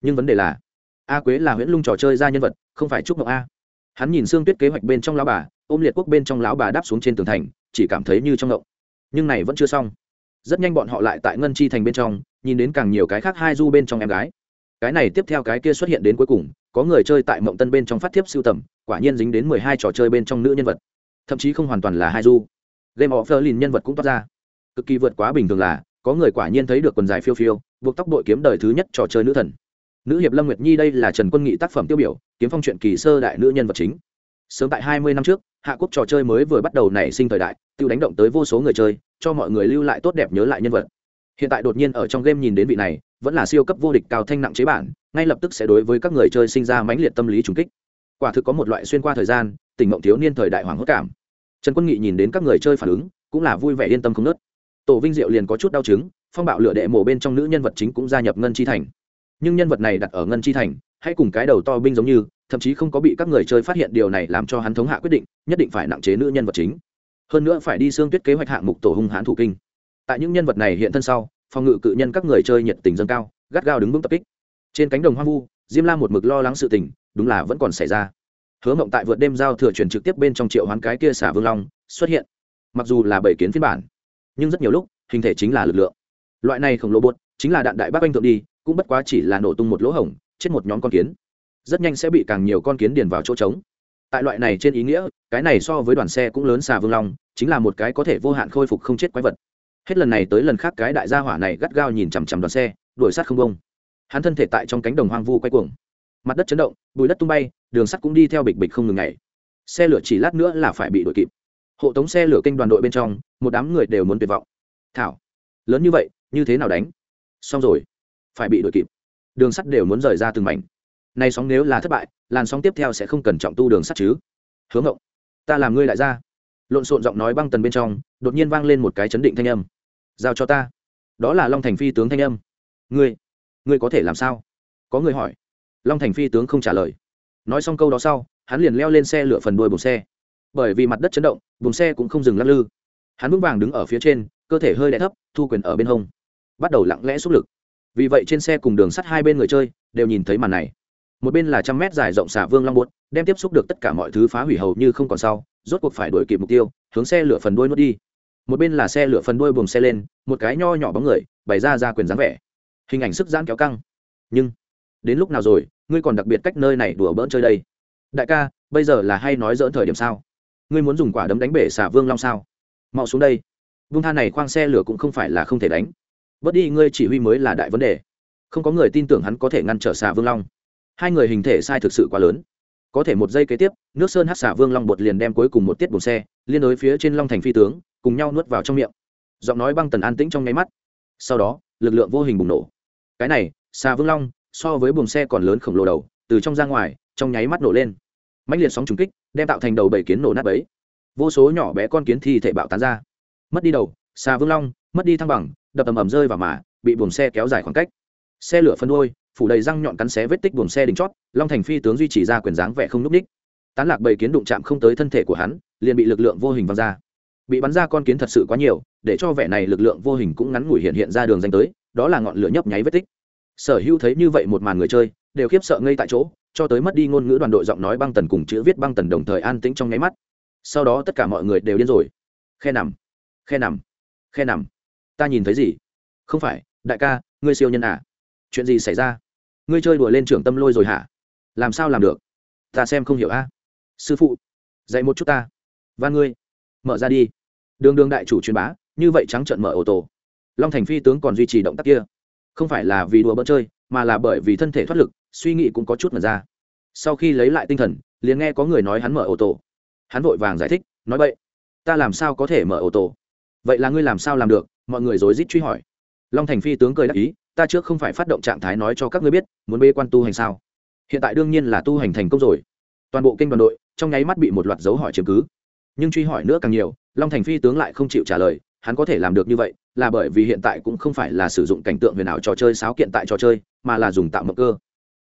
Nhưng vấn đề là, a quế là huyễn lung trò chơi ra nhân vật, không phải trúc mộng a. Hắn nhìn xương tuyết kế hoạch bên trong lão bà, ôm liệt quốc bên trong lão bà đáp xuống trên tường thành, chỉ cảm thấy như trong ngộng nhưng này vẫn chưa xong. Rất nhanh bọn họ lại tại ngân chi thành bên trong, nhìn đến càng nhiều cái khác hai du bên trong em gái cái này tiếp theo cái kia xuất hiện đến cuối cùng, có người chơi tại mộng tân bên trong phát thiếp siêu tầm, quả nhiên dính đến mười hai trò chơi bên trong nữ nhân vật. Thậm chí không hoàn toàn là hai du. Game of lin nhân vật cũng toát ra. Cực kỳ vượt quá bình thường là, có người quả nhiên thấy được quần dài phiêu phiêu, buộc tóc đội kiếm đời thứ nhất trò chơi nữ thần. Nữ hiệp lâm nguyệt nhi đây là trần quân nghị tác phẩm tiêu biểu, kiếm phong truyện kỳ sơ đại nữ nhân vật chính. Sớm tại hai mươi năm trước, hạ quốc trò chơi mới vừa bắt đầu nảy sinh thời đại tự đánh động tới vô số người chơi, cho mọi người lưu lại tốt đẹp nhớ lại nhân vật. Hiện tại đột nhiên ở trong game nhìn đến vị này vẫn là siêu cấp vô địch cao thanh nặng chế bản, ngay lập tức sẽ đối với các người chơi sinh ra mãnh liệt tâm lý trùng kích. Quả thực có một loại xuyên qua thời gian tình mộng thiếu niên thời đại hoàng hốt cảm. Trần quân nghị nhìn đến các người chơi phản ứng, cũng là vui vẻ yên tâm không nớt. Tổ vinh diệu liền có chút đau chứng, phong bạo lửa đệ mổ bên trong nữ nhân vật chính cũng gia nhập ngân chi thành. Nhưng nhân vật này đặt ở ngân chi thành, hay cùng cái đầu to binh giống như, thậm chí không có bị các người chơi phát hiện điều này làm cho hắn thống hạ quyết định, nhất định phải nặng chế nữ nhân vật chính. Hơn nữa phải đi xương tuyết kế hoạch hạng mục tổ hung hãn thủ kinh. Tại những nhân vật này hiện thân sau phòng ngự cự nhân các người chơi nhiệt tình dâng cao, gắt gao đứng vững tập kích. Trên cánh đồng hoang vu, diêm la một mực lo lắng sự tình, đúng là vẫn còn xảy ra. Hứa mộng tại vượt đêm giao thừa truyền trực tiếp bên trong triệu hoán cái kia xả vương long, xuất hiện. Mặc dù là bảy kiến phiên bản, nhưng rất nhiều lúc, hình thể chính là lực lượng. Loại này khổng lồ bột, chính là đạn đại bác anh thượng đi, cũng bất quá chỉ là nổ tung một lỗ hổng, chết một nhóm con kiến. Rất nhanh sẽ bị càng nhiều con kiến điền vào chỗ trống. Tại loại này trên ý nghĩa, cái này so với đoàn xe cũng lớn xà vương long, chính là một cái có thể vô hạn khôi phục không chết quái vật hết lần này tới lần khác cái đại gia hỏa này gắt gao nhìn chằm chằm đoàn xe, đuổi sát không bông hắn thân thể tại trong cánh đồng hoang vu quay cuồng. Mặt đất chấn động bùi đất tung bay, đường sắt cũng đi theo bịch bịch không ngừng ngày xe lửa chỉ lát nữa là phải bị đuổi kịp. Hộ tống xe lửa kênh đoàn đội bên trong, một đám người đều muốn tuyệt vọng. Thảo, lớn như vậy, như thế nào đánh? Xong rồi, phải bị đuổi kịp. Đường sắt đều muốn rời ra từng mảnh. Nay sóng nếu là thất bại, làn sóng tiếp theo sẽ không cần trọng tu đường sắt chứ. Hướng ngộng, ta làm ngươi lại ra lộn xộn giọng nói băng tần bên trong, đột nhiên vang lên một cái chấn định thanh âm giao cho ta. Đó là long thành phi tướng thanh âm. Ngươi ngươi có thể làm sao? Có người hỏi. Long thành phi tướng không trả lời. Nói xong câu đó sau, hắn liền leo lên xe lửa phần đuôi buồng xe. Bởi vì mặt đất chấn động, buồng xe cũng không dừng lắc lư. Hắn vững vàng đứng ở phía trên, cơ thể hơi đ thấp, thu quyền ở bên hông. Bắt đầu lặng lẽ xúc lực. Vì vậy trên xe cùng đường sắt hai bên người chơi đều nhìn thấy màn này. Một bên là trăm mét dài rộng xả vương long bột, đem tiếp xúc được tất cả mọi thứ phá hủy hầu như không còn sau, rốt cuộc phải đuổi kịp mục tiêu, hướng xe lửa phần đuôi nuốt đi một bên là xe lửa phần đuôi buồng xe lên, một cái nho nhỏ bóng người, bày ra ra quyền dáng vẻ. Hình ảnh sức giãn kéo căng. Nhưng, đến lúc nào rồi, ngươi còn đặc biệt cách nơi này đùa bỡn chơi đây? Đại ca, bây giờ là hay nói dỡn thời điểm sao? Ngươi muốn dùng quả đấm đánh bể xả vương long sao? Mau xuống đây. Vương tha này khoang xe lửa cũng không phải là không thể đánh. Bớt đi, ngươi chỉ huy mới là đại vấn đề. Không có người tin tưởng hắn có thể ngăn trở xả vương long. Hai người hình thể sai thực sự quá lớn. Có thể một giây kế tiếp, nước sơn hát xả vương long bột liền đem cuối cùng một tiết bùng xe, liên đối phía trên long thành phi tướng cùng nhau nuốt vào trong miệng. Giọng nói băng tần an tĩnh trong nháy mắt. Sau đó, lực lượng vô hình bùng nổ. Cái này, xà vương long, so với buồng xe còn lớn khổng lồ đầu, từ trong ra ngoài, trong nháy mắt nổ lên. Mạnh liệt sóng trùng kích, đem tạo thành đầu bảy kiến nổ nát bấy. Vô số nhỏ bé con kiến thi thể bạo tán ra. Mất đi đầu, xà vương long, mất đi thăng bằng, đập ầm ầm rơi vào mà, bị buồng xe kéo dài khoảng cách. Xe lửa phân đôi, phủ đầy răng nhọn cắn xé vết tích buồng xe đỉnh chót, long thành phi tướng duy trì ra quyền dáng vẻ không núp ních tán lạc bảy kiến đụng chạm không tới thân thể của hắn, liền bị lực lượng vô hình văng ra bị bắn ra con kiến thật sự quá nhiều, để cho vẻ này lực lượng vô hình cũng ngắn ngủi hiện hiện ra đường danh tới, đó là ngọn lửa nhấp nháy vết tích. Sở hữu thấy như vậy một màn người chơi, đều khiếp sợ ngay tại chỗ, cho tới mất đi ngôn ngữ đoàn đội giọng nói băng tần cùng chữ viết băng tần đồng thời an tĩnh trong nháy mắt. Sau đó tất cả mọi người đều điên rồi. Khe nằm khe nằm khe nằm. Ta nhìn thấy gì? Không phải, đại ca, ngươi siêu nhân à? Chuyện gì xảy ra? Ngươi chơi đùa lên trưởng tâm lôi rồi hả? Làm sao làm được? Ta xem không hiểu a. Sư phụ, dạy một chút ta. Và ngươi, mở ra đi đường đường đại chủ truyền bá, như vậy trắng trợn mở ô tô long thành phi tướng còn duy trì động tác kia. Không phải là vì đùa bỡn chơi, mà là bởi vì thân thể thoát lực, suy nghĩ cũng có chút mật ra. Sau khi lấy lại tinh thần, liền nghe có người nói hắn mở ô tô hắn vội vàng giải thích, nói vậy ta làm sao có thể mở ô tô vậy là ngươi làm sao làm được? Mọi người rối rít truy hỏi. Long thành phi tướng cười đáp ý, ta trước không phải phát động trạng thái nói cho các ngươi biết, muốn bê quan tu hành sao? Hiện tại đương nhiên là tu hành thành công rồi. Toàn bộ kênh đoàn đội, trong nháy mắt bị một loạt dấu hỏi chiếm cứ nhưng truy hỏi nữa càng nhiều, long thành phi tướng lại không chịu trả lời, hắn có thể làm được như vậy là bởi vì hiện tại cũng không phải là sử dụng cảnh tượng huyền ảo trò chơi sáo kiện tại trò chơi, mà là dùng tạo mộng cơ.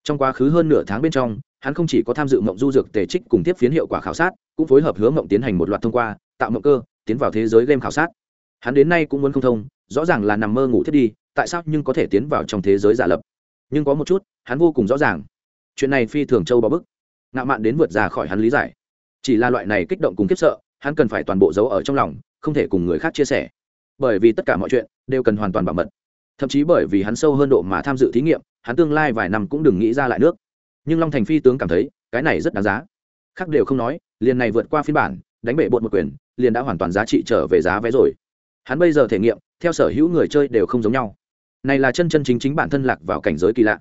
Trong quá khứ hơn nửa tháng bên trong, hắn không chỉ có tham dự mộng du dược tề trích cùng tiếp phiến hiệu quả khảo sát, cũng phối hợp hướng mộng tiến hành một loạt thông qua, tạo mộng cơ, tiến vào thế giới game khảo sát. Hắn đến nay cũng muốn không thông, rõ ràng là nằm mơ ngủ thiết đi, tại sao nhưng có thể tiến vào trong thế giới giả lập? Nhưng có một chút, hắn vô cùng rõ ràng. Chuyện này phi thường châu bó bức. Ngạo mạn đến vượt ra khỏi hắn lý giải. Chỉ là loại này kích động cùng kiếp sợ hắn cần phải toàn bộ giấu ở trong lòng, không thể cùng người khác chia sẻ. Bởi vì tất cả mọi chuyện đều cần hoàn toàn bảo mật. Thậm chí bởi vì hắn sâu hơn độ mà tham dự thí nghiệm, hắn tương lai vài năm cũng đừng nghĩ ra lại nước. Nhưng long thành phi tướng cảm thấy, cái này rất đáng giá. Khác đều không nói, liền này vượt qua phiên bản, đánh bể bột một quyền, liền đã hoàn toàn giá trị trở về giá vé rồi. Hắn bây giờ thể nghiệm, theo sở hữu người chơi đều không giống nhau. Này là chân chân chính chính bản thân lạc vào cảnh giới kỳ lạ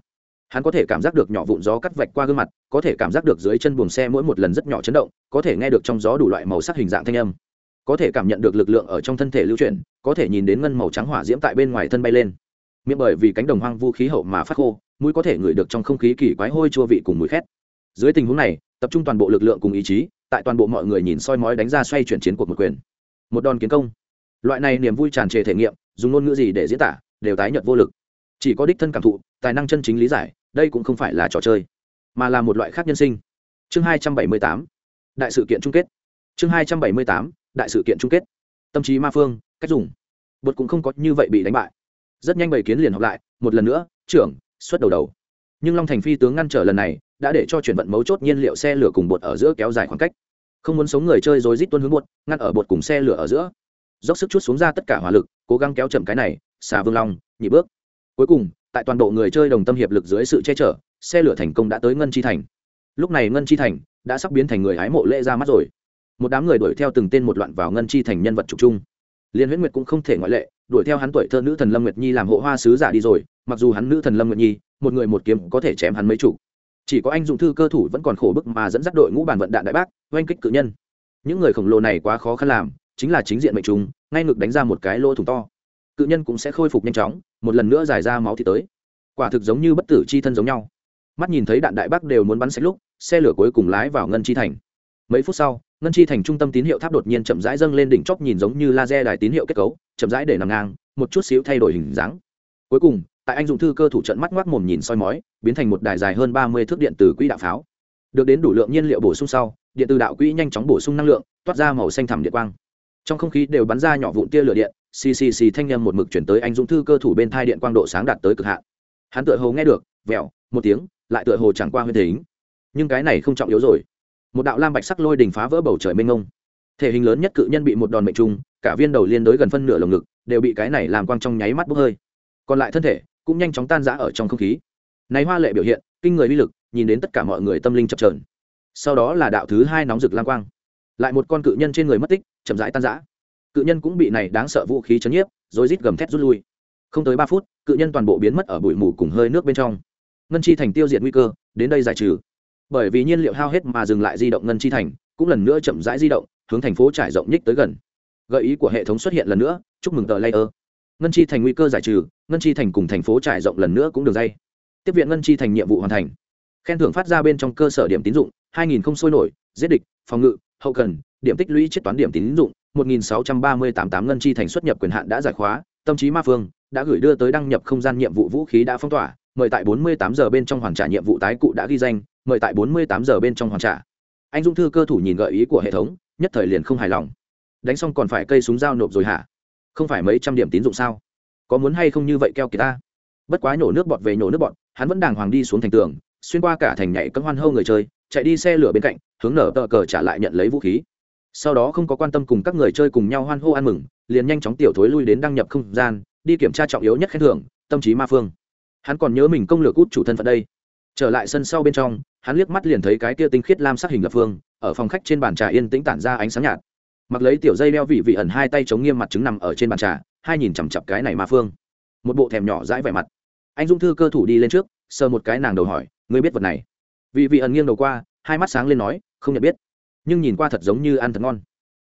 hắn có thể cảm giác được nhỏ vụn gió cắt vạch qua gương mặt, có thể cảm giác được dưới chân buồng xe mỗi một lần rất nhỏ chấn động, có thể nghe được trong gió đủ loại màu sắc hình dạng thanh âm. Có thể cảm nhận được lực lượng ở trong thân thể lưu chuyển, có thể nhìn đến ngân màu trắng hỏa diễm tại bên ngoài thân bay lên. Miệng bởi vì cánh đồng hoang vu khí hậu mà phát khô, mũi có thể ngửi được trong không khí kỳ quái hôi chua vị cùng mùi khét. Dưới tình huống này, tập trung toàn bộ lực lượng cùng ý chí, tại toàn bộ mọi người nhìn soi mói đánh ra xoay chuyển chiến cuộc một quyền. Một đòn kiến công. Loại này niềm vui tràn trề thể nghiệm, dùng ngôn ngữ gì để diễn tả, đều tái nhợt vô lực. Chỉ có đích thân cảm thụ, tài năng chân chính lý giải đây cũng không phải là trò chơi, mà là một loại khác nhân sinh. Chương hai trăm bảy mươi tám, đại sự kiện chung kết. Chương hai trăm bảy mươi tám, đại sự kiện chung kết. Tâm trí ma phương, cách dùng. Bột cũng không có như vậy bị đánh bại. Rất nhanh bảy kiến liền học lại, một lần nữa, trưởng, xuất đầu đầu. Nhưng long thành phi tướng ngăn trở lần này, đã để cho chuyển vận mấu chốt nhiên liệu xe lửa cùng bột ở giữa kéo dài khoảng cách. Không muốn sống người chơi rồi rít tuân hướng bột, ngăn ở bột cùng xe lửa ở giữa. Dốc sức chút xuống ra tất cả hỏa lực, cố gắng kéo chậm cái này, xà vương long, nhị bước. Cuối cùng tại toàn bộ người chơi đồng tâm hiệp lực dưới sự che chở, xe lửa thành công đã tới ngân chi thành. Lúc này ngân chi thành đã sắp biến thành người hái mộ lễ ra mắt rồi. Một đám người đuổi theo từng tên một loạn vào ngân chi thành nhân vật trục chung. Liên huyễn nguyệt cũng không thể ngoại lệ, đuổi theo hắn tuổi thơ nữ thần lâm nguyệt nhi làm hộ hoa sứ giả đi rồi, mặc dù hắn nữ thần lâm nguyệt nhi, một người một kiếm có thể chém hắn mấy chủ chỉ có anh dụng thư cơ thủ vẫn còn khổ bức mà dẫn dắt đội ngũ bàn vận đạn đại bác, oanh kích cự nhân. Những người khổng lồ này quá khó khăn làm, chính là chính diện mệnh chúng ngay ngực đánh ra một cái lỗ thủng to. Cự nhân cũng sẽ khôi phục nhanh chóng một lần nữa giải ra máu thì tới. Quả thực giống như bất tử chi thân giống nhau. Mắt nhìn thấy đạn đại bác đều muốn bắn xách lúc, xe lửa cuối cùng lái vào ngân chi thành. Mấy phút sau, ngân chi thành trung tâm tín hiệu tháp đột nhiên chậm rãi dâng lên đỉnh chóp nhìn giống như laser đài tín hiệu kết cấu, chậm rãi để nằm ngang, một chút xíu thay đổi hình dáng. Cuối cùng, tại anh dụng thư cơ thủ trận mắt ngoác mồm nhìn soi mói, biến thành một đài dài hơn ba mươi thước điện từ quỹ đạo pháo. Được đến đủ lượng nhiên liệu bổ sung sau, điện từ đạo quỹ nhanh chóng bổ sung năng lượng, toát ra màu xanh thẳm điện quang trong không khí đều bắn ra nhỏ vụn tia lửa điện ccc thanh nhâm một mực chuyển tới anh dũng thư cơ thủ bên thai điện quang độ sáng đạt tới cực hạn. Hắn tựa hồ nghe được, vẹo, một tiếng, lại tựa hồ chẳng qua huyên thính. Nhưng cái này không trọng yếu rồi. Một đạo lam bạch sắc lôi đình phá vỡ bầu trời mênh ngông thể hình lớn nhất cự nhân bị một đòn mệnh trung cả viên đầu liên đối gần phân nửa lồng ngực, đều bị cái này làm quang trong nháy mắt bốc hơi. Còn lại thân thể, cũng nhanh chóng tan rã ở trong không khí. Này hoa lệ biểu hiện, kinh người uy lực, nhìn đến tất cả mọi người tâm linh chập trờn sau đó là đạo thứ hai nóng rực lam quang lại một con cự nhân trên người mất tích, chậm rãi tan rã. Cự nhân cũng bị này đáng sợ vũ khí chấn nhiếp, rồi rít gầm thét rút lui. Không tới ba phút, cự nhân toàn bộ biến mất ở bụi mù cùng hơi nước bên trong. Ngân chi thành tiêu diệt nguy cơ, đến đây giải trừ. Bởi vì nhiên liệu hao hết mà dừng lại di động ngân chi thành, cũng lần nữa chậm rãi di động, hướng thành phố trải rộng nhích tới gần. Gợi ý của hệ thống xuất hiện lần nữa, chúc mừng tờ layer. Ngân chi thành nguy cơ giải trừ, ngân chi thành cùng thành phố trải rộng lần nữa cũng được dây. Tiếp viện ngân chi thành nhiệm vụ hoàn thành. Khen thưởng phát ra bên trong cơ sở điểm tín dụng, hai nghìn không sôi nổi, giết địch, phòng ngự hậu cần, điểm tích lũy chết toán điểm tín dụng, một nghìn sáu trăm ba mươi tám tám ngân chi thành xuất nhập quyền hạn đã giải khóa, tâm trí ma phương đã gửi đưa tới đăng nhập không gian nhiệm vụ vũ khí đã phong tỏa, mời tại bốn mươi tám giờ bên trong hoàn trả nhiệm vụ tái cụ đã ghi danh, mời tại bốn mươi tám giờ bên trong hoàn trả. Anh dung thư cơ thủ nhìn gợi ý của hệ thống, nhất thời liền không hài lòng. Đánh xong còn phải cây súng dao nộp rồi hả? Không phải mấy trăm điểm tín dụng sao? Có muốn hay không như vậy keo kỳ ta? Bất quá nhổ nước bọt về nhổ nước bọt, hắn vẫn đàng hoàng đi xuống thành tường, xuyên qua cả thành nhảy cấm hoan hâu người chơi chạy đi xe lửa bên cạnh, hướng nở tờ cờ trả lại nhận lấy vũ khí. Sau đó không có quan tâm cùng các người chơi cùng nhau hoan hô ăn mừng, liền nhanh chóng tiểu thối lui đến đăng nhập không gian, đi kiểm tra trọng yếu nhất khen thưởng, tâm trí ma phương. Hắn còn nhớ mình công lược út chủ thân phận đây. Trở lại sân sau bên trong, hắn liếc mắt liền thấy cái kia tinh khiết lam sắc hình lập phương, ở phòng khách trên bàn trà yên tĩnh tản ra ánh sáng nhạt. Mặc lấy tiểu dây đeo vị vị ẩn hai tay chống nghiêm mặt trứng nằm ở trên bàn trà, hai nhìn chằm chặp cái này ma phương. Một bộ thèm nhỏ dãi vẻ mặt. Anh dung thư cơ thủ đi lên trước, sờ một cái nàng đầu hỏi, ngươi biết vật này? Vị vị ẩn nghiêng đầu qua, hai mắt sáng lên nói, không nhận biết. Nhưng nhìn qua thật giống như ăn thật ngon.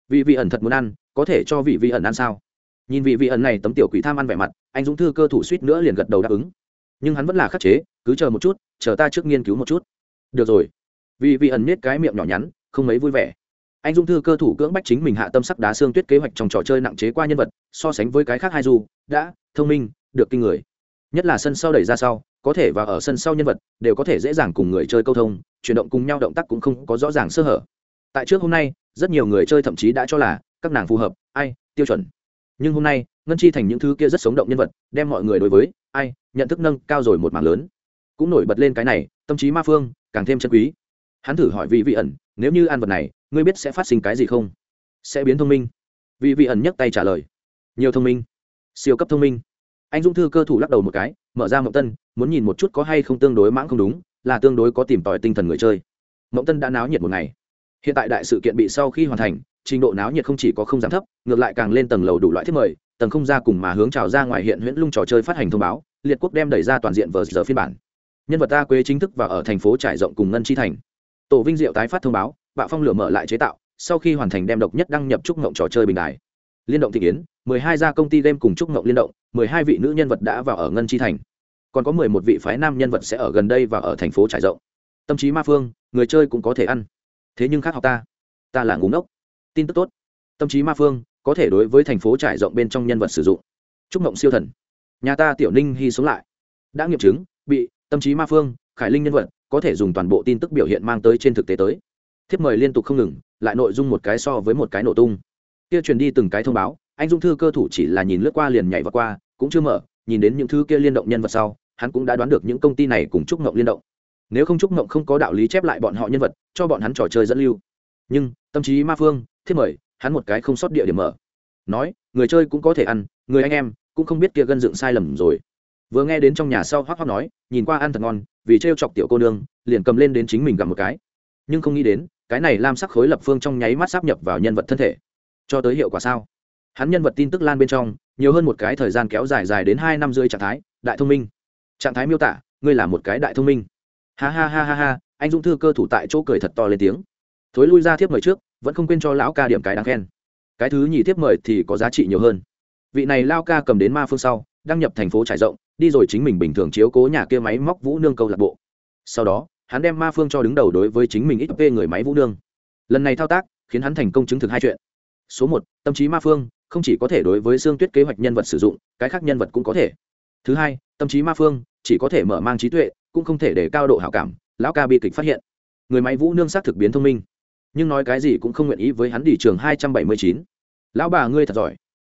Vị vị ẩn thật muốn ăn, có thể cho vị vị ẩn ăn sao? Nhìn vị vị ẩn này tấm tiểu quỷ tham ăn vẻ mặt, anh dũng thư cơ thủ suýt nữa liền gật đầu đáp ứng. Nhưng hắn vẫn là khắc chế, cứ chờ một chút, chờ ta trước nghiên cứu một chút. Được rồi. Vị vị ẩn nết cái miệng nhỏ nhắn, không mấy vui vẻ. Anh dung thư cơ thủ cưỡng bách chính mình hạ tâm sắc đá xương tuyết kế hoạch trong trò chơi nặng chế qua nhân vật, so sánh với cái khác hai du, đã, thông minh, được kinh người. Nhất là sân sau đẩy ra sau có thể và ở sân sau nhân vật, đều có thể dễ dàng cùng người chơi câu thông, chuyển động cùng nhau động tác cũng không có rõ ràng sơ hở. Tại trước hôm nay, rất nhiều người chơi thậm chí đã cho là các nàng phù hợp, ai, tiêu chuẩn. Nhưng hôm nay, ngân chi thành những thứ kia rất sống động nhân vật, đem mọi người đối với, ai, nhận thức nâng cao rồi một mảng lớn. Cũng nổi bật lên cái này, tâm trí ma phương, càng thêm chân quý. Hắn thử hỏi vị vị ẩn, nếu như ăn vật này, ngươi biết sẽ phát sinh cái gì không? Sẽ biến thông minh? Vị vị ẩn nhấc tay trả lời, nhiều thông minh, siêu cấp thông minh anh dũng thư cơ thủ lắc đầu một cái, mở ra mộng tân, muốn nhìn một chút có hay không tương đối mãng không đúng, là tương đối có tìm tòi tinh thần người chơi. Mộng tân đã náo nhiệt một ngày. Hiện tại đại sự kiện bị sau khi hoàn thành, trình độ náo nhiệt không chỉ có không giảm thấp, ngược lại càng lên tầng lầu đủ loại thiết mời, tầng không ra cùng mà hướng trào ra ngoài hiện huyễn lung trò chơi phát hành thông báo, liệt quốc đem đẩy ra toàn diện vờ giờ phiên bản. Nhân vật ta quế chính thức và ở thành phố trải rộng cùng ngân chi thành. Tổ vinh diệu tái phát thông báo, bạo phong lửa mở lại chế tạo, sau khi hoàn thành đem độc nhất đăng nhập trúc ngộng trò chơi bình đài liên động thị kiến, mười hai gia công ty game cùng trúc ngộng liên động, mười hai vị nữ nhân vật đã vào ở ngân chi thành. Còn có mười một vị phái nam nhân vật sẽ ở gần đây và ở thành phố trải rộng. Tâm trí ma phương, người chơi cũng có thể ăn. Thế nhưng khác học ta. Ta là ngủ ngốc. Tin tức tốt. Tâm trí ma phương, có thể đối với thành phố trải rộng bên trong nhân vật sử dụng. Trúc mộng siêu thần. Nhà ta tiểu ninh hy sống lại. Đã nghiệm chứng, bị, tâm trí ma phương, khải linh nhân vật, có thể dùng toàn bộ tin tức biểu hiện mang tới trên thực tế tới. Thiếp mời liên tục không ngừng, lại nội dung một cái so với một cái nổ tung kia truyền đi từng cái thông báo, anh dung thư cơ thủ chỉ là nhìn lướt qua liền nhảy vào qua, cũng chưa mở, nhìn đến những thứ kia liên động nhân vật sau, hắn cũng đã đoán được những công ty này cùng trúc ngộng liên động. Nếu không trúc ngộng không có đạo lý chép lại bọn họ nhân vật, cho bọn hắn trò chơi dẫn lưu. Nhưng, tâm trí ma phương, thiết mời, hắn một cái không sót địa điểm mở. Nói, người chơi cũng có thể ăn, người anh em, cũng không biết kia gân dựng sai lầm rồi. Vừa nghe đến trong nhà sau hoác hoác nói, nhìn qua ăn thật ngon, vì t chọc tiểu cô nương, liền cầm lên đến chính mình gặp một cái. Nhưng không nghĩ đến, cái này lam sắc khối lập phương trong nháy mắt sắp nhập vào nhân vật thân thể cho tới hiệu quả sao? Hắn nhân vật tin tức lan bên trong, nhiều hơn một cái thời gian kéo dài dài đến hai năm rưỡi trạng thái, đại thông minh. Trạng thái miêu tả, ngươi là một cái đại thông minh. Ha ha ha ha ha, anh dũng thư cơ thủ tại chỗ cười thật to lên tiếng. Thối lui ra thiếp mời trước, vẫn không quên cho lão ca điểm cái đáng khen. Cái thứ nhì thiếp mời thì có giá trị nhiều hơn. Vị này lao ca cầm đến ma phương sau, đăng nhập thành phố trải rộng, đi rồi chính mình bình thường chiếu cố nhà kia máy móc vũ nương câu lạc bộ. Sau đó, hắn đem ma phương cho đứng đầu đối với chính mình ít p người máy vũ nương. Lần này thao tác, khiến hắn thành công chứng thực hai chuyện số một, tâm trí ma phương, không chỉ có thể đối với xương tuyết kế hoạch nhân vật sử dụng, cái khác nhân vật cũng có thể. Thứ hai, tâm trí ma phương, chỉ có thể mở mang trí tuệ, cũng không thể để cao độ hảo cảm, lão ca bi kịch phát hiện. Người máy vũ nương xác thực biến thông minh. Nhưng nói cái gì cũng không nguyện ý với hắn đi trường hai trăm bảy mươi chín. Lão bà ngươi thật giỏi.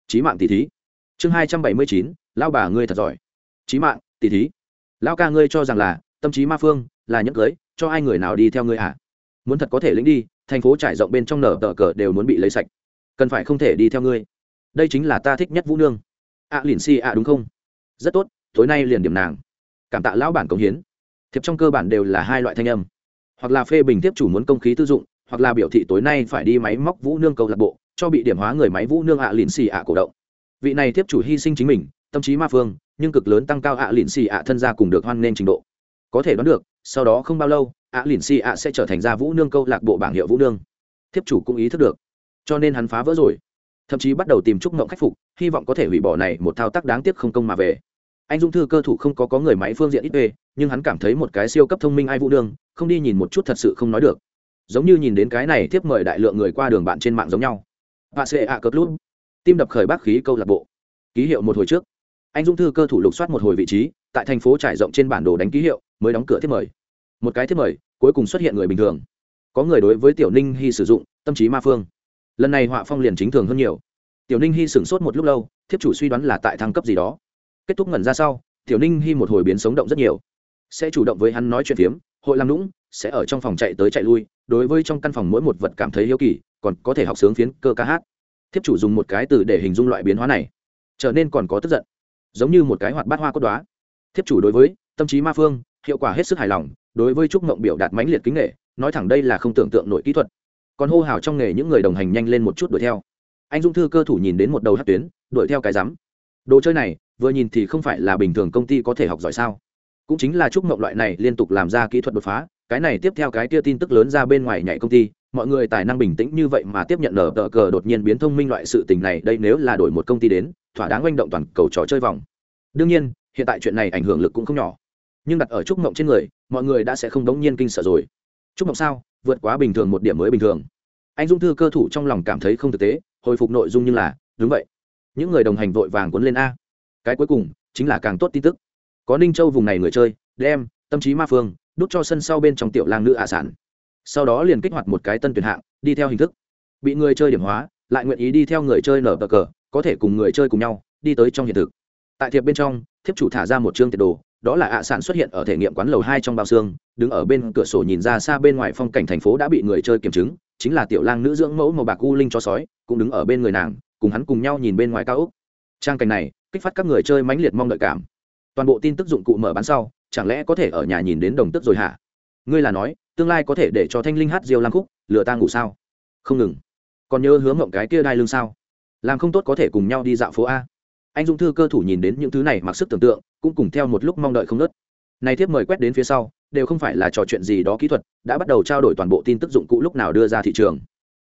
Trí mạng tỷ thí. Chương hai trăm bảy mươi chín, lão bà ngươi thật giỏi. Trí mạng tỷ thí. Lão ca ngươi cho rằng là, tâm trí ma phương, là nhẫn cưới, cho ai người nào đi theo ngươi à? Muốn thật có thể lĩnh đi, thành phố trải rộng bên trong nở tờ cờ đều muốn bị lấy sạch cần phải không thể đi theo ngươi. Đây chính là ta thích nhất vũ nương. Ạ à, lìn si ạ đúng không? Rất tốt tối nay liền điểm nàng. Cảm tạ lão bản công hiến. Thiệp trong cơ bản đều là hai loại thanh âm. Hoặc là phê bình tiếp chủ muốn công khí tư dụng hoặc là biểu thị tối nay phải đi máy móc vũ nương câu lạc bộ cho bị điểm hóa người máy vũ nương ạ à lìn xì ạ cổ động. Vị này tiếp chủ hy sinh chính mình tâm trí ma phương nhưng cực lớn tăng cao ạ à lìn xì ạ thân gia cùng được hoan nghênh trình độ. Có thể đoán được sau đó không bao lâu ạ lìn xì ạ sẽ trở thành gia vũ nương câu lạc bộ bảng hiệu vũ nương. Tiếp chủ cũng ý thức được cho nên hắn phá vỡ rồi. Thậm chí bắt đầu tìm trúc mộng khắc phục, hy vọng có thể hủy bỏ này một thao tác đáng tiếc không công mà về. Anh dung thư cơ thủ không có có người máy phương diện ít về, nhưng hắn cảm thấy một cái siêu cấp thông minh ai vũ nương không đi nhìn một chút thật sự không nói được. Giống như nhìn đến cái này tiếp mời đại lượng người qua đường bạn trên mạng giống nhau. Bạn sẽ ạ cất lút. Tim đập khởi bác khí câu lạc bộ. Ký hiệu một hồi trước. Anh dung thư cơ thủ lục soát một hồi vị trí, tại thành phố trải rộng trên bản đồ đánh ký hiệu, mới đóng cửa tiếp mời. Một cái tiếp mời, cuối cùng xuất hiện người bình thường. Có người đối với tiểu ninh hy sử dụng, tâm trí ma phương lần này họa phong liền chính thường hơn nhiều. Tiểu ninh hy sửng sốt một lúc lâu, thiếp chủ suy đoán là tại thăng cấp gì đó. Kết thúc ngẩn ra sau, tiểu ninh hy một hồi biến sống động rất nhiều. Sẽ chủ động với hắn nói chuyện phiếm, hội làm lũng sẽ ở trong phòng chạy tới chạy lui, đối với trong căn phòng mỗi một vật cảm thấy hiếu kỳ, còn có thể học sướng phiến cơ ca hát. Thiếp chủ dùng một cái từ để hình dung loại biến hóa này, trở nên còn có tức giận, giống như một cái hoạt bát hoa cốt đoá thiếp chủ đối với tâm trí ma phương, hiệu quả hết sức hài lòng, đối với trúc mộng biểu đạt mãnh liệt kính nghệ nói thẳng đây là không tưởng tượng nổi kỹ thuật còn hô hào trong nghề những người đồng hành nhanh lên một chút đuổi theo. Anh dung thư cơ thủ nhìn đến một đầu hát tuyến, đuổi theo cái rắm. Đồ chơi này, vừa nhìn thì không phải là bình thường công ty có thể học giỏi sao? Cũng chính là chúc mộng loại này liên tục làm ra kỹ thuật đột phá, cái này tiếp theo cái kia tin tức lớn ra bên ngoài nhảy công ty, mọi người tài năng bình tĩnh như vậy mà tiếp nhận nở tờ cờ đột nhiên biến thông minh loại sự tình này, đây nếu là đổi một công ty đến, thỏa đáng oanh động toàn cầu trò chơi vòng. Đương nhiên, hiện tại chuyện này ảnh hưởng lực cũng không nhỏ. Nhưng đặt ở trúc mộng trên người, mọi người đã sẽ không đống nhiên kinh sợ rồi. Chúc mộng sao, vượt quá bình thường một điểm mới bình thường. Anh dung thư cơ thủ trong lòng cảm thấy không thực tế, hồi phục nội dung như là, đúng vậy. Những người đồng hành vội vàng cuốn lên a. Cái cuối cùng, chính là càng tốt tin tức. Có ninh châu vùng này người chơi, đem, tâm trí ma phương, đút cho sân sau bên trong tiểu lang nữ ả sản. Sau đó liền kích hoạt một cái tân tuyển hạng, đi theo hình thức. Bị người chơi điểm hóa, lại nguyện ý đi theo người chơi nở bờ cờ, có thể cùng người chơi cùng nhau, đi tới trong hiện thực. Tại thiệp bên trong, thiếp chủ thả ra một chương tiệt đồ đó là ạ sản xuất hiện ở thể nghiệm quán lầu hai trong bao xương, đứng ở bên cửa sổ nhìn ra xa bên ngoài phong cảnh thành phố đã bị người chơi kiểm chứng, chính là tiểu lang nữ dưỡng mẫu màu bạc u linh cho sói, cũng đứng ở bên người nàng, cùng hắn cùng nhau nhìn bên ngoài cao úc trang cảnh này, kích phát các người chơi mãnh liệt mong đợi cảm. Toàn bộ tin tức dụng cụ mở bán sau, chẳng lẽ có thể ở nhà nhìn đến đồng tức rồi hả? Ngươi là nói, tương lai có thể để cho thanh linh hát diêu lang khúc lựa ta ngủ sao? Không ngừng. Còn nhớ hướng ngộng cái kia đai lưng sao? Làm không tốt có thể cùng nhau đi dạo phố a. Anh dũng thư cơ thủ nhìn đến những thứ này mặc sức tưởng tượng cũng cùng theo một lúc mong đợi không nớt. Này thiếp mời quét đến phía sau, đều không phải là trò chuyện gì đó kỹ thuật, đã bắt đầu trao đổi toàn bộ tin tức dụng cụ lúc nào đưa ra thị trường.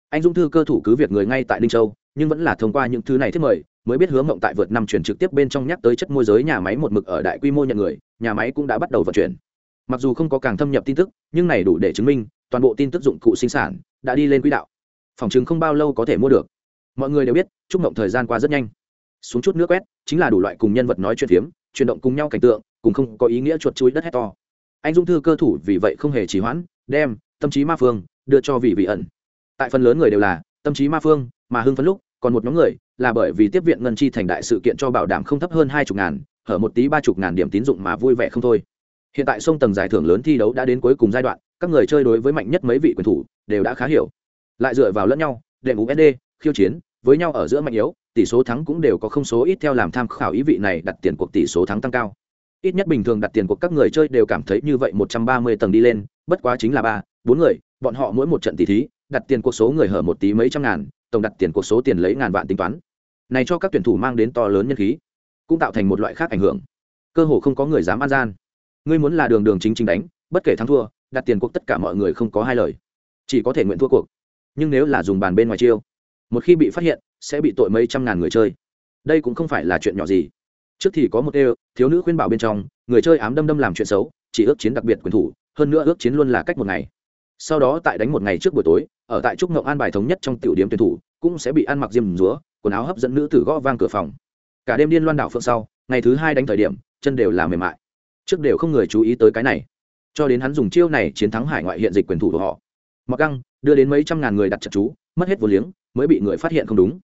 Anh Dung thư cơ thủ cứ việc người ngay tại ninh châu, nhưng vẫn là thông qua những thứ này thiếp mời, mới biết hướng mộng tại vượt năm chuyển trực tiếp bên trong nhắc tới chất môi giới nhà máy một mực ở đại quy mô nhận người, nhà máy cũng đã bắt đầu vận chuyển. Mặc dù không có càng thâm nhập tin tức, nhưng này đủ để chứng minh, toàn bộ tin tức dụng cụ sinh sản đã đi lên quỹ đạo. Phòng chứng không bao lâu có thể mua được. Mọi người đều biết, chúc mộng thời gian qua rất nhanh. Xuống chút nước quét, chính là đủ loại cùng nhân vật nói chuyện phiếm chuyển động cùng nhau cảnh tượng, cùng không có ý nghĩa chuột chuối đất hét to. Anh dung thư cơ thủ vì vậy không hề trì hoãn, đem tâm trí ma phương đưa cho vị vị ẩn. Tại phần lớn người đều là, tâm trí ma phương mà hưng phấn lúc, còn một nhóm người là bởi vì tiếp viện ngân chi thành đại sự kiện cho bảo đảm không thấp hơn hai chục ngàn, hở một tí ba chục ngàn điểm tín dụng mà vui vẻ không thôi. Hiện tại sông tầng giải thưởng lớn thi đấu đã đến cuối cùng giai đoạn, các người chơi đối với mạnh nhất mấy vị quyền thủ đều đã khá hiểu. Lại dựa vào lẫn nhau, đệm usd khiêu chiến với nhau ở giữa mạnh yếu, tỷ số thắng cũng đều có không số ít theo làm tham khảo ý vị này đặt tiền cuộc tỷ số thắng tăng cao. Ít nhất bình thường đặt tiền cuộc các người chơi đều cảm thấy như vậy một trăm ba mươi tầng đi lên, bất quá chính là ba, bốn người, bọn họ mỗi một trận tỷ thí, đặt tiền cuộc số người hở một tí mấy trăm ngàn, tổng đặt tiền cuộc số tiền lấy ngàn vạn tính toán. Này cho các tuyển thủ mang đến to lớn nhân khí, cũng tạo thành một loại khác ảnh hưởng. Cơ hồ không có người dám an gian. Ngươi muốn là đường đường chính chính đánh, bất kể thắng thua, đặt tiền cuộc tất cả mọi người không có hai lời. Chỉ có thể nguyện thua cuộc. Nhưng nếu là dùng bàn bên ngoài chiêu một khi bị phát hiện, sẽ bị tội mấy trăm ngàn người chơi. Đây cũng không phải là chuyện nhỏ gì. Trước thì có một đều thiếu nữ khuyên bảo bên trong, người chơi ám đâm đâm làm chuyện xấu, chỉ ước chiến đặc biệt quyền thủ, hơn nữa ước chiến luôn là cách một ngày. Sau đó tại đánh một ngày trước buổi tối, ở tại trúc ngộng an bài thống nhất trong tiểu điểm tuyển thủ, cũng sẽ bị ăn mặc diêm rúa quần áo hấp dẫn nữ tử gõ vang cửa phòng. Cả đêm điên loan đảo phượng sau, ngày thứ hai đánh thời điểm, chân đều là mềm mại. Trước đều không người chú ý tới cái này. Cho đến hắn dùng chiêu này chiến thắng hải ngoại hiện dịch quyền thủ của họ. Mặc găng, đưa đến mấy trăm ngàn người đặt trận chú, mất hết vô liếng mới bị người phát hiện không đúng.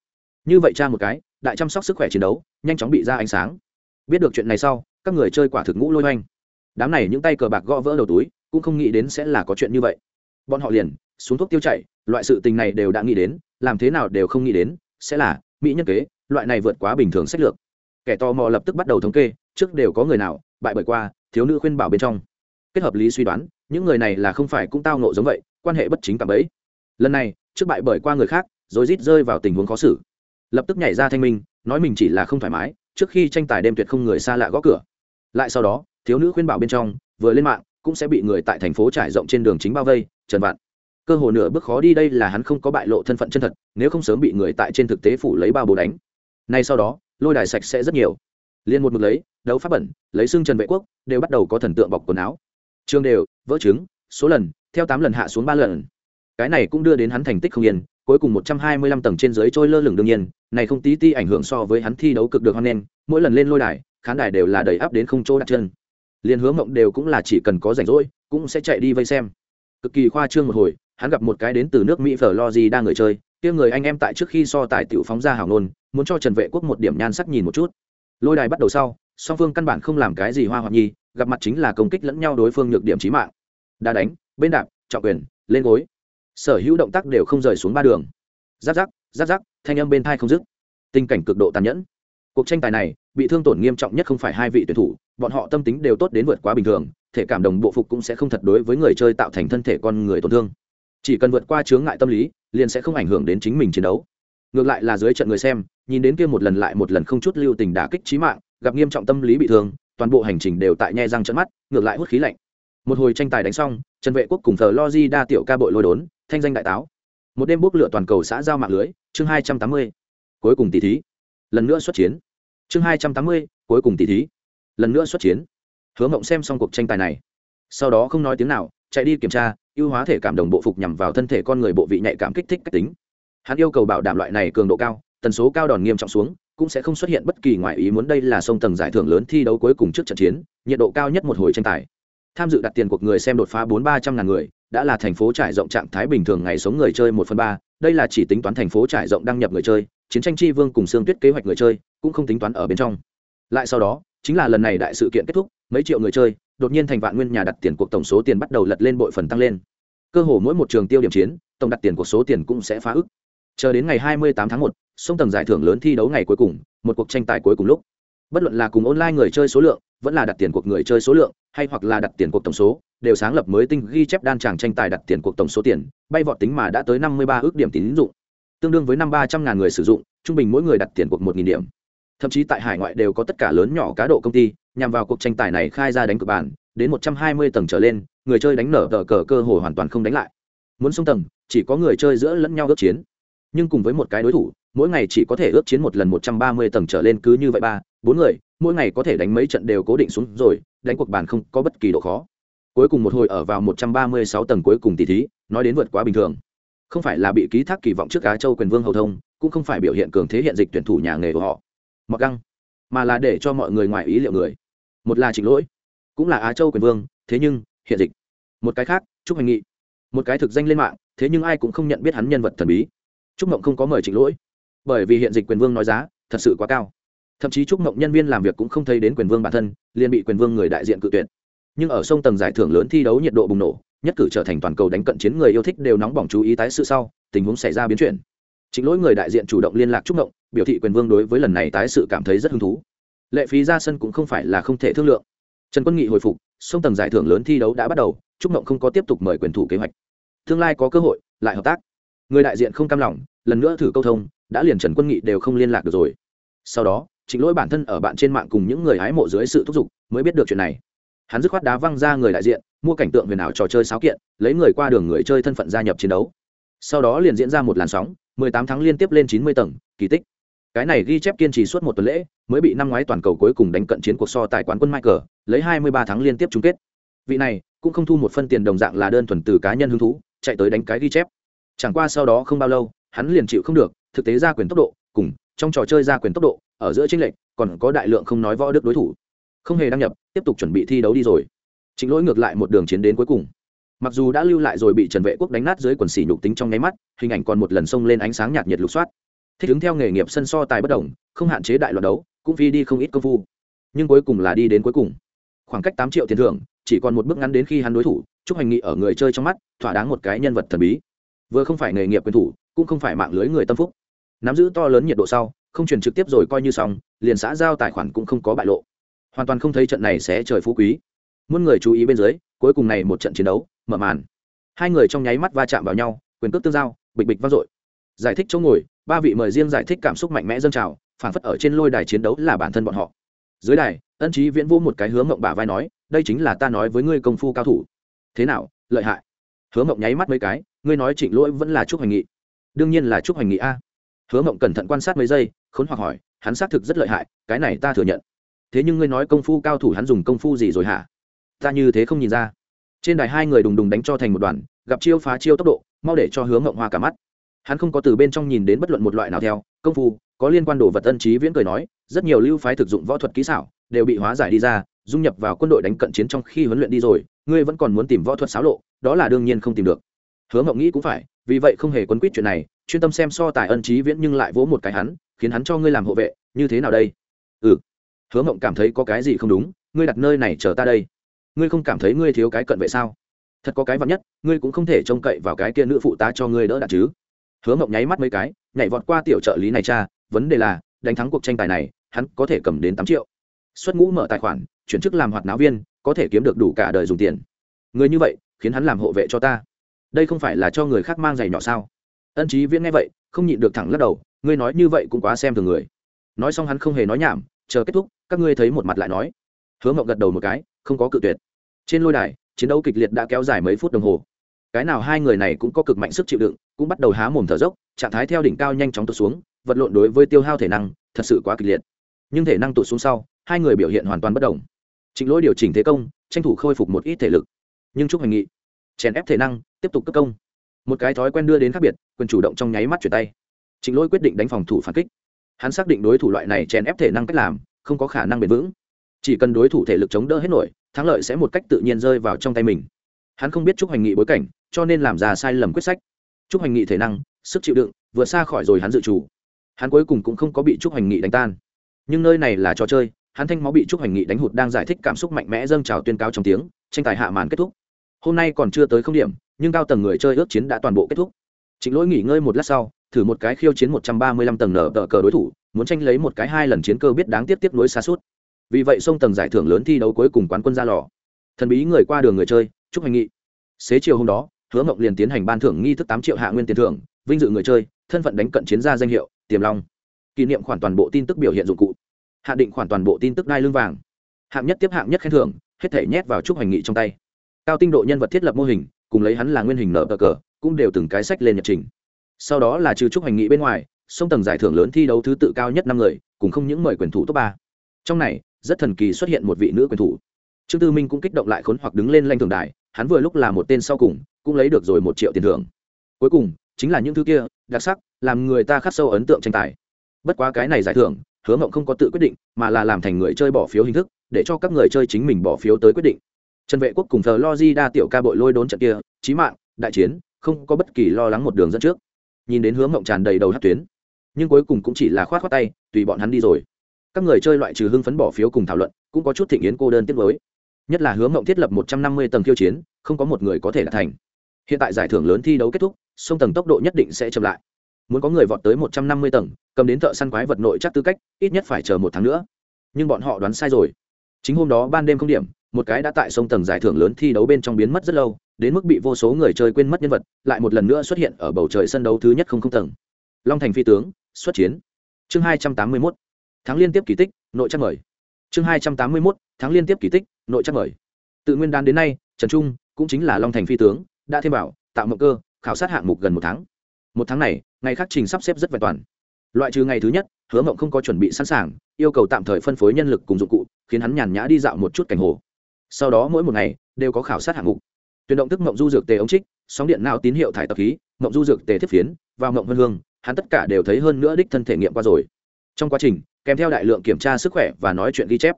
Như vậy cha một cái, đại chăm sóc sức khỏe chiến đấu, nhanh chóng bị ra ánh sáng. Biết được chuyện này sau, các người chơi quả thực ngũ lôi oanh đám này những tay cờ bạc gõ vỡ đầu túi, cũng không nghĩ đến sẽ là có chuyện như vậy. Bọn họ liền, xuống thuốc tiêu chảy, loại sự tình này đều đã nghĩ đến, làm thế nào đều không nghĩ đến, sẽ là, mỹ nhân kế, loại này vượt quá bình thường sách lược. Kẻ tò mò lập tức bắt đầu thống kê, trước đều có người nào, bại bởi qua, thiếu nữ khuyên bảo bên trong. Kết hợp lý suy đoán, những người này là không phải cũng tao nộ giống vậy, quan hệ bất chính cảm ấy lần này, trước bại bởi qua người khác rồi rít rơi vào tình huống khó xử. Lập tức nhảy ra thanh minh, nói mình chỉ là không thoải mái, trước khi tranh tài đêm tuyệt không người xa lạ gõ cửa. Lại sau đó, thiếu nữ khuyên bảo bên trong, vừa lên mạng, cũng sẽ bị người tại thành phố trải rộng trên đường chính bao vây, trần vạn. Cơ hồ nửa bước khó đi đây là hắn không có bại lộ thân phận chân thật, nếu không sớm bị người tại trên thực tế phủ lấy bao bồ đánh. Nay sau đó, lôi đài sạch sẽ rất nhiều. Liên một mực lấy, đấu pháp bẩn, lấy xương trần vệ quốc, đều bắt đầu có thần tượng bọc quần áo. Trường đều, vỡ trứng, số lần, theo tám lần hạ xuống ba lần cái này cũng đưa đến hắn thành tích không yên, cuối cùng một trăm hai mươi lăm tầng trên dưới trôi lơ lửng đương nhiên, này không tí ti ảnh hưởng so với hắn thi đấu cực được hoan nên mỗi lần lên lôi đài, khán đài đều là đầy áp đến không chỗ đặt chân. Liền hướng mộng đều cũng là chỉ cần có rảnh rỗi, cũng sẽ chạy đi vây xem. Cực kỳ khoa trương một hồi, hắn gặp một cái đến từ nước mỹ phở lo gì đang người chơi, kia người anh em tại trước khi so tài tiểu phóng ra hào nôn, muốn cho trần vệ quốc một điểm nhan sắc nhìn một chút. Lôi đài bắt đầu sau, song phương căn bản không làm cái gì hoa hoặc nhi, gặp mặt chính là công kích lẫn nhau đối phương nhược điểm chí mạng. Đá đánh, bên đạp, trọng quyền, lên gối sở hữu động tác đều không rời xuống ba đường. Giáp giáp giáp giáp, thanh âm bên thai không dứt. Tình cảnh cực độ tàn nhẫn. Cuộc tranh tài này, bị thương tổn nghiêm trọng nhất không phải hai vị tuyển thủ, bọn họ tâm tính đều tốt đến vượt quá bình thường, thể cảm đồng bộ phục cũng sẽ không thật đối với người chơi tạo thành thân thể con người tổn thương. Chỉ cần vượt qua chướng ngại tâm lý, liền sẽ không ảnh hưởng đến chính mình chiến đấu. Ngược lại là dưới trận người xem, nhìn đến kia một lần lại một lần không chút lưu tình đả kích trí mạng, gặp nghiêm trọng tâm lý bị thương, toàn bộ hành trình đều tại nhe răng trận mắt, ngược lại hút khí lạnh. Một hồi tranh tài đánh xong, trần vệ quốc cùng thờ lo di đa tiểu ca bội lôi đốn thanh danh đại táo. Một đêm bốc lửa toàn cầu xã giao mạng lưới, chương hai trăm tám mươi, cuối cùng tỷ thí. Lần nữa xuất chiến. Chương hai trăm tám mươi, cuối cùng tỷ thí. Lần nữa xuất chiến. Hứa mộng xem xong cuộc tranh tài này. Sau đó không nói tiếng nào, chạy đi kiểm tra, ưu hóa thể cảm đồng bộ phục nhằm vào thân thể con người bộ vị nhạy cảm kích thích cách tính. Hắn yêu cầu bảo đảm loại này cường độ cao, tần số cao đòn nghiêm trọng xuống, cũng sẽ không xuất hiện bất kỳ ngoại ý muốn đây là sông tầng giải thưởng lớn thi đấu cuối cùng trước trận chiến, nhiệt độ cao nhất một hồi tranh tài. Tham dự đặt tiền cuộc người xem đột phá bốn ba trăm ngàn người đã là thành phố trải rộng trạng thái bình thường ngày sống người chơi một phần ba đây là chỉ tính toán thành phố trải rộng đăng nhập người chơi chiến tranh chi vương cùng xương tuyết kế hoạch người chơi cũng không tính toán ở bên trong. Lại sau đó chính là lần này đại sự kiện kết thúc mấy triệu người chơi đột nhiên thành vạn nguyên nhà đặt tiền cuộc tổng số tiền bắt đầu lật lên bội phần tăng lên. Cơ hồ mỗi một trường tiêu điểm chiến tổng đặt tiền của số tiền cũng sẽ phá ức. Chờ đến ngày 28 tháng 1, sông tầng giải thưởng lớn thi đấu ngày cuối cùng một cuộc tranh tài cuối cùng lúc. Bất luận là cùng online người chơi số lượng vẫn là đặt tiền cuộc người chơi số lượng, hay hoặc là đặt tiền cuộc tổng số, đều sáng lập mới tinh ghi chép đan tràng tranh tài đặt tiền cuộc tổng số tiền, bay vọt tính mà đã tới 53 ước điểm tín dụng. Tương đương với năm ba trăm ngàn người sử dụng, trung bình mỗi người đặt tiền cuộc một nghìn điểm. Thậm chí tại hải ngoại đều có tất cả lớn nhỏ cá độ công ty, nhằm vào cuộc tranh tài này khai ra đánh cược bản đến một trăm hai mươi tầng trở lên, người chơi đánh nở tờ cờ cơ hồ hoàn toàn không đánh lại. Muốn xuống tầng, chỉ có người chơi giữa lẫn nhau ước chiến. Nhưng cùng với một cái đối thủ, mỗi ngày chỉ có thể ước chiến một lần một trăm ba mươi tầng trở lên cứ như vậy ba, bốn người mỗi ngày có thể đánh mấy trận đều cố định xuống rồi, đánh cuộc bàn không có bất kỳ độ khó. Cuối cùng một hồi ở vào một trăm ba mươi sáu tầng cuối cùng tỷ thí, nói đến vượt quá bình thường. Không phải là bị ký thác kỳ vọng trước á châu quyền vương hầu thông, cũng không phải biểu hiện cường thế hiện dịch tuyển thủ nhà nghề của họ. Mặc găng, mà là để cho mọi người ngoài ý liệu người. Một là trịnh lỗi, cũng là á châu quyền vương, thế nhưng, hiện dịch. Một cái khác chúc hành nghị. Một cái thực danh lên mạng, thế nhưng ai cũng không nhận biết hắn nhân vật thần bí. Trúc mộng không có mời trịnh lỗi, bởi vì hiện dịch quyền vương nói giá, thật sự quá cao thậm chí trúc mộng nhân viên làm việc cũng không thấy đến quyền vương bản thân, liền bị quyền vương người đại diện cự tuyệt. Nhưng ở sông tầng giải thưởng lớn thi đấu nhiệt độ bùng nổ, nhất cử trở thành toàn cầu đánh cận chiến người yêu thích đều nóng bỏng chú ý tái sự sau, tình huống xảy ra biến chuyển. Chính lỗi người đại diện chủ động liên lạc trúc mộng, biểu thị quyền vương đối với lần này tái sự cảm thấy rất hứng thú. Lệ phí ra sân cũng không phải là không thể thương lượng. Trần quân nghị hồi phục, sông tầng giải thưởng lớn thi đấu đã bắt đầu trúc mộng không có tiếp tục mời quyền thủ kế hoạch. Tương lai có cơ hội, lại hợp tác. Người đại diện không cam lòng, lần nữa thử câu thông, đã liền trần quân nghị đều không liên lạc được rồi. Sau đó chính lỗi bản thân ở bạn trên mạng cùng những người hái mộ dưới sự thúc giục mới biết được chuyện này. Hắn dứt khoát đá văng ra người đại diện, mua cảnh tượng huyền ảo trò chơi sáo kiện, lấy người qua đường người chơi thân phận gia nhập chiến đấu. Sau đó liền diễn ra một làn sóng 18 tháng liên tiếp lên 90 tầng, kỳ tích. Cái này ghi chép kiên trì suốt một tuần lễ, mới bị năm ngoái toàn cầu cuối cùng đánh cận chiến cuộc so tài quán quân michael, lấy 23 tháng liên tiếp chung kết. Vị này cũng không thu một phân tiền đồng dạng là đơn thuần từ cá nhân hứng thú, chạy tới đánh cái ghi chép. Chẳng qua sau đó không bao lâu, hắn liền chịu không được, thực tế ra quyền tốc độ cùng trong trò chơi ra quyền tốc độ, ở giữa trinh lệch, còn có đại lượng không nói võ đức đối thủ. Không hề đăng nhập, tiếp tục chuẩn bị thi đấu đi rồi. Chính lỗi ngược lại một đường chiến đến cuối cùng. Mặc dù đã lưu lại rồi bị trần vệ quốc đánh nát dưới quần xỉ nhục tính trong nháy mắt, hình ảnh còn một lần xông lên ánh sáng nhạt nhiệt lục soát. Thích ứng theo nghề nghiệp sân so tài bất đồng, không hạn chế đại loạt đấu, cũng phi đi không ít công phu. Nhưng cuối cùng là đi đến cuối cùng. Khoảng cách tám triệu tiền thưởng, chỉ còn một bước ngắn đến khi hắn đối thủ, chúc hành nghị ở người chơi trong mắt, thỏa đáng một cái nhân vật thần bí. Vừa không phải nghề nghiệp quyền thủ, cũng không phải mạng lưới người tâm phúc nắm giữ to lớn nhiệt độ sau, không chuyển trực tiếp rồi coi như xong, liền xã giao tài khoản cũng không có bại lộ. Hoàn toàn không thấy trận này sẽ trời phú quý. Muôn người chú ý bên dưới, cuối cùng này một trận chiến đấu, mở màn. Hai người trong nháy mắt va chạm vào nhau, quyền cước tương giao, bịch bịch vang dội. Giải thích chỗ ngồi, ba vị mời riêng giải thích cảm xúc mạnh mẽ dâng trào, phản phất ở trên lôi đài chiến đấu là bản thân bọn họ. Dưới đài, ân trí viễn vô một cái hướng mộng bả vai nói, đây chính là ta nói với ngươi công phu cao thủ. Thế nào, lợi hại? Hứa mộng nháy mắt mấy cái, ngươi nói trịnh lỗi vẫn là chúc hành nghị. Đương nhiên là chúc hành nghị a hứa mộng cẩn thận quan sát mấy giây, khốn hoặc hỏi, hắn xác thực rất lợi hại, cái này ta thừa nhận. Thế nhưng ngươi nói công phu cao thủ hắn dùng công phu gì rồi hả? Ta như thế không nhìn ra. Trên đài hai người đùng đùng đánh cho thành một đoàn, gặp chiêu phá chiêu tốc độ, mau để cho Hứa Mộng hoa cả mắt. Hắn không có từ bên trong nhìn đến bất luận một loại nào theo, công phu, có liên quan đồ vật ân trí viễn cười nói, rất nhiều lưu phái thực dụng võ thuật kỹ xảo, đều bị hóa giải đi ra, dung nhập vào quân đội đánh cận chiến trong khi huấn luyện đi rồi, ngươi vẫn còn muốn tìm võ thuật xáo lộ, đó là đương nhiên không tìm được. Hứa Mộng nghĩ cũng phải, vì vậy không hề quấn quýt chuyện này chuyên tâm xem so tài ân trí viễn nhưng lại vỗ một cái hắn, khiến hắn cho ngươi làm hộ vệ, như thế nào đây? Ừ. Hứa mộng cảm thấy có cái gì không đúng, ngươi đặt nơi này chờ ta đây. Ngươi không cảm thấy ngươi thiếu cái cận vệ sao? Thật có cái vặn nhất, ngươi cũng không thể trông cậy vào cái kia nữ phụ tá cho ngươi đỡ đạn chứ. Hứa mộng nháy mắt mấy cái, nhảy vọt qua tiểu trợ lý này cha, vấn đề là, đánh thắng cuộc tranh tài này, hắn có thể cầm đến tám triệu. Xuất ngũ mở tài khoản, chuyển chức làm hoạt náo viên, có thể kiếm được đủ cả đời dùng tiền. Người như vậy, khiến hắn làm hộ vệ cho ta. Đây không phải là cho người khác mang giày nhỏ sao? Ân Chí viễn nghe vậy, không nhịn được thẳng lắc đầu, ngươi nói như vậy cũng quá xem thường người. Nói xong hắn không hề nói nhảm, chờ kết thúc, các ngươi thấy một mặt lại nói. Hứa mậu gật đầu một cái, không có cự tuyệt. Trên lôi đài, chiến đấu kịch liệt đã kéo dài mấy phút đồng hồ. Cái nào hai người này cũng có cực mạnh sức chịu đựng, cũng bắt đầu há mồm thở dốc, trạng thái theo đỉnh cao nhanh chóng tụt xuống, vật lộn đối với tiêu hao thể năng, thật sự quá kịch liệt. Nhưng thể năng tụt xuống sau, hai người biểu hiện hoàn toàn bất đồng. Trịnh lỗi điều chỉnh thế công, tranh thủ khôi phục một ít thể lực. Nhưng chúc hành nghị. Chèn ép thể năng, tiếp tục cấp công một cái thói quen đưa đến khác biệt, quyền chủ động trong nháy mắt chuyển tay. Trịnh lỗi quyết định đánh phòng thủ phản kích. Hắn xác định đối thủ loại này chèn ép thể năng cách làm, không có khả năng bền vững. Chỉ cần đối thủ thể lực chống đỡ hết nổi, thắng lợi sẽ một cách tự nhiên rơi vào trong tay mình. Hắn không biết chúc hành nghị bối cảnh, cho nên làm ra sai lầm quyết sách. Chúc hành nghị thể năng, sức chịu đựng, vượt xa khỏi rồi hắn dự trù. Hắn cuối cùng cũng không có bị chúc hành nghị đánh tan. Nhưng nơi này là trò chơi, hắn thanh máu bị trúc hành nghị đánh hụt đang giải thích cảm xúc mạnh mẽ dâng trào tuyên cáo trong tiếng, tranh tài hạ màn kết thúc. Hôm nay còn chưa tới không điểm nhưng cao tầng người chơi ước chiến đã toàn bộ kết thúc. Chính lỗi nghỉ ngơi một lát sau, thử một cái khiêu chiến một trăm ba mươi lăm tầng nở tờ cờ đối thủ, muốn tranh lấy một cái hai lần chiến cơ biết đáng tiếc tiếp nối xa suốt. Vì vậy sông tầng giải thưởng lớn thi đấu cuối cùng quán quân ra lò. Thần bí người qua đường người chơi, chúc hành nghị. Xế chiều hôm đó, hứa mộng liền tiến hành ban thưởng nghi thức tám triệu hạ nguyên tiền thưởng, vinh dự người chơi, thân phận đánh cận chiến gia danh hiệu, tiềm long. Kỷ niệm khoản toàn bộ tin tức biểu hiện dụng cụ. Hạ định khoản toàn bộ tin tức đai lương vàng. Hạng nhất tiếp hạng nhất khen thưởng, hết thể nhét vào chúc hành nghị trong tay. Cao tinh độ nhân vật thiết lập mô hình cùng lấy hắn là nguyên hình nở cờ cờ, cũng đều từng cái sách lên nhật trình. Sau đó là trừ chúc hành nghị bên ngoài, sông tầng giải thưởng lớn thi đấu thứ tự cao nhất năm người, cùng không những mời quyền thủ top ba. Trong này, rất thần kỳ xuất hiện một vị nữ quyền thủ. Trương tư minh cũng kích động lại khốn hoặc đứng lên lanh thường đài, hắn vừa lúc là một tên sau cùng, cũng lấy được rồi một triệu tiền thưởng. Cuối cùng, chính là những thứ kia, đặc sắc, làm người ta khắc sâu ấn tượng tranh tài. Bất quá cái này giải thưởng, hứa mộng không có tự quyết định, mà là làm thành người chơi bỏ phiếu hình thức, để cho các người chơi chính mình bỏ phiếu tới quyết định trần vệ quốc cùng thờ lo di đa tiểu ca bội lôi đốn trận kia trí mạng, đại chiến, không có bất kỳ lo lắng một đường dẫn trước. Nhìn đến hướng Mộng tràn đầy đầu hát tuyến, nhưng cuối cùng cũng chỉ là khoát khoát tay, tùy bọn hắn đi rồi. Các người chơi loại trừ hưng phấn bỏ phiếu cùng thảo luận, cũng có chút thịnh yến cô đơn tiết với nhất là hướng Mộng thiết lập một trăm năm mươi tầng khiêu chiến, không có một người có thể đạt thành. Hiện tại giải thưởng lớn thi đấu kết thúc, sông tầng tốc độ nhất định sẽ chậm lại. Muốn có người vọt tới một trăm năm mươi tầng, cầm đến thợ săn quái vật nội chắc tư cách, ít nhất phải chờ một tháng nữa. Nhưng bọn họ đoán sai rồi. Chính hôm đó ban đêm không điểm một cái đã tại sông tầng giải thưởng lớn thi đấu bên trong biến mất rất lâu, đến mức bị vô số người chơi quên mất nhân vật, lại một lần nữa xuất hiện ở bầu trời sân đấu thứ nhất không không tầng. Long thành phi tướng, xuất chiến. Chương hai trăm tám mươi mốt. Tháng liên tiếp kỳ tích, nội chắc mời. Chương hai trăm tám mươi mốt tháng liên tiếp kỳ tích, nội chắc mời. Tự nguyên đán đến nay, trần trung cũng chính là long thành phi tướng, đã thêm bảo tạo mộng cơ, khảo sát hạng mục gần một tháng. Một tháng này, ngày khác trình sắp xếp rất vẹn toàn. Loại trừ ngày thứ nhất, hứa mộng không có chuẩn bị sẵn sàng, yêu cầu tạm thời phân phối nhân lực cùng dụng cụ, khiến hắn nhàn nhã đi dạo một chút cảnh hồ sau đó mỗi một ngày, đều có khảo sát hạng mục. Tuyển động thức mộng du dược tề ống trích, sóng điện não tín hiệu thải tập khí, mộng du dược tề thiết phiến và mộng vân hương, hắn tất cả đều thấy hơn nữa đích thân thể nghiệm qua rồi. Trong quá trình, kèm theo đại lượng kiểm tra sức khỏe và nói chuyện ghi chép.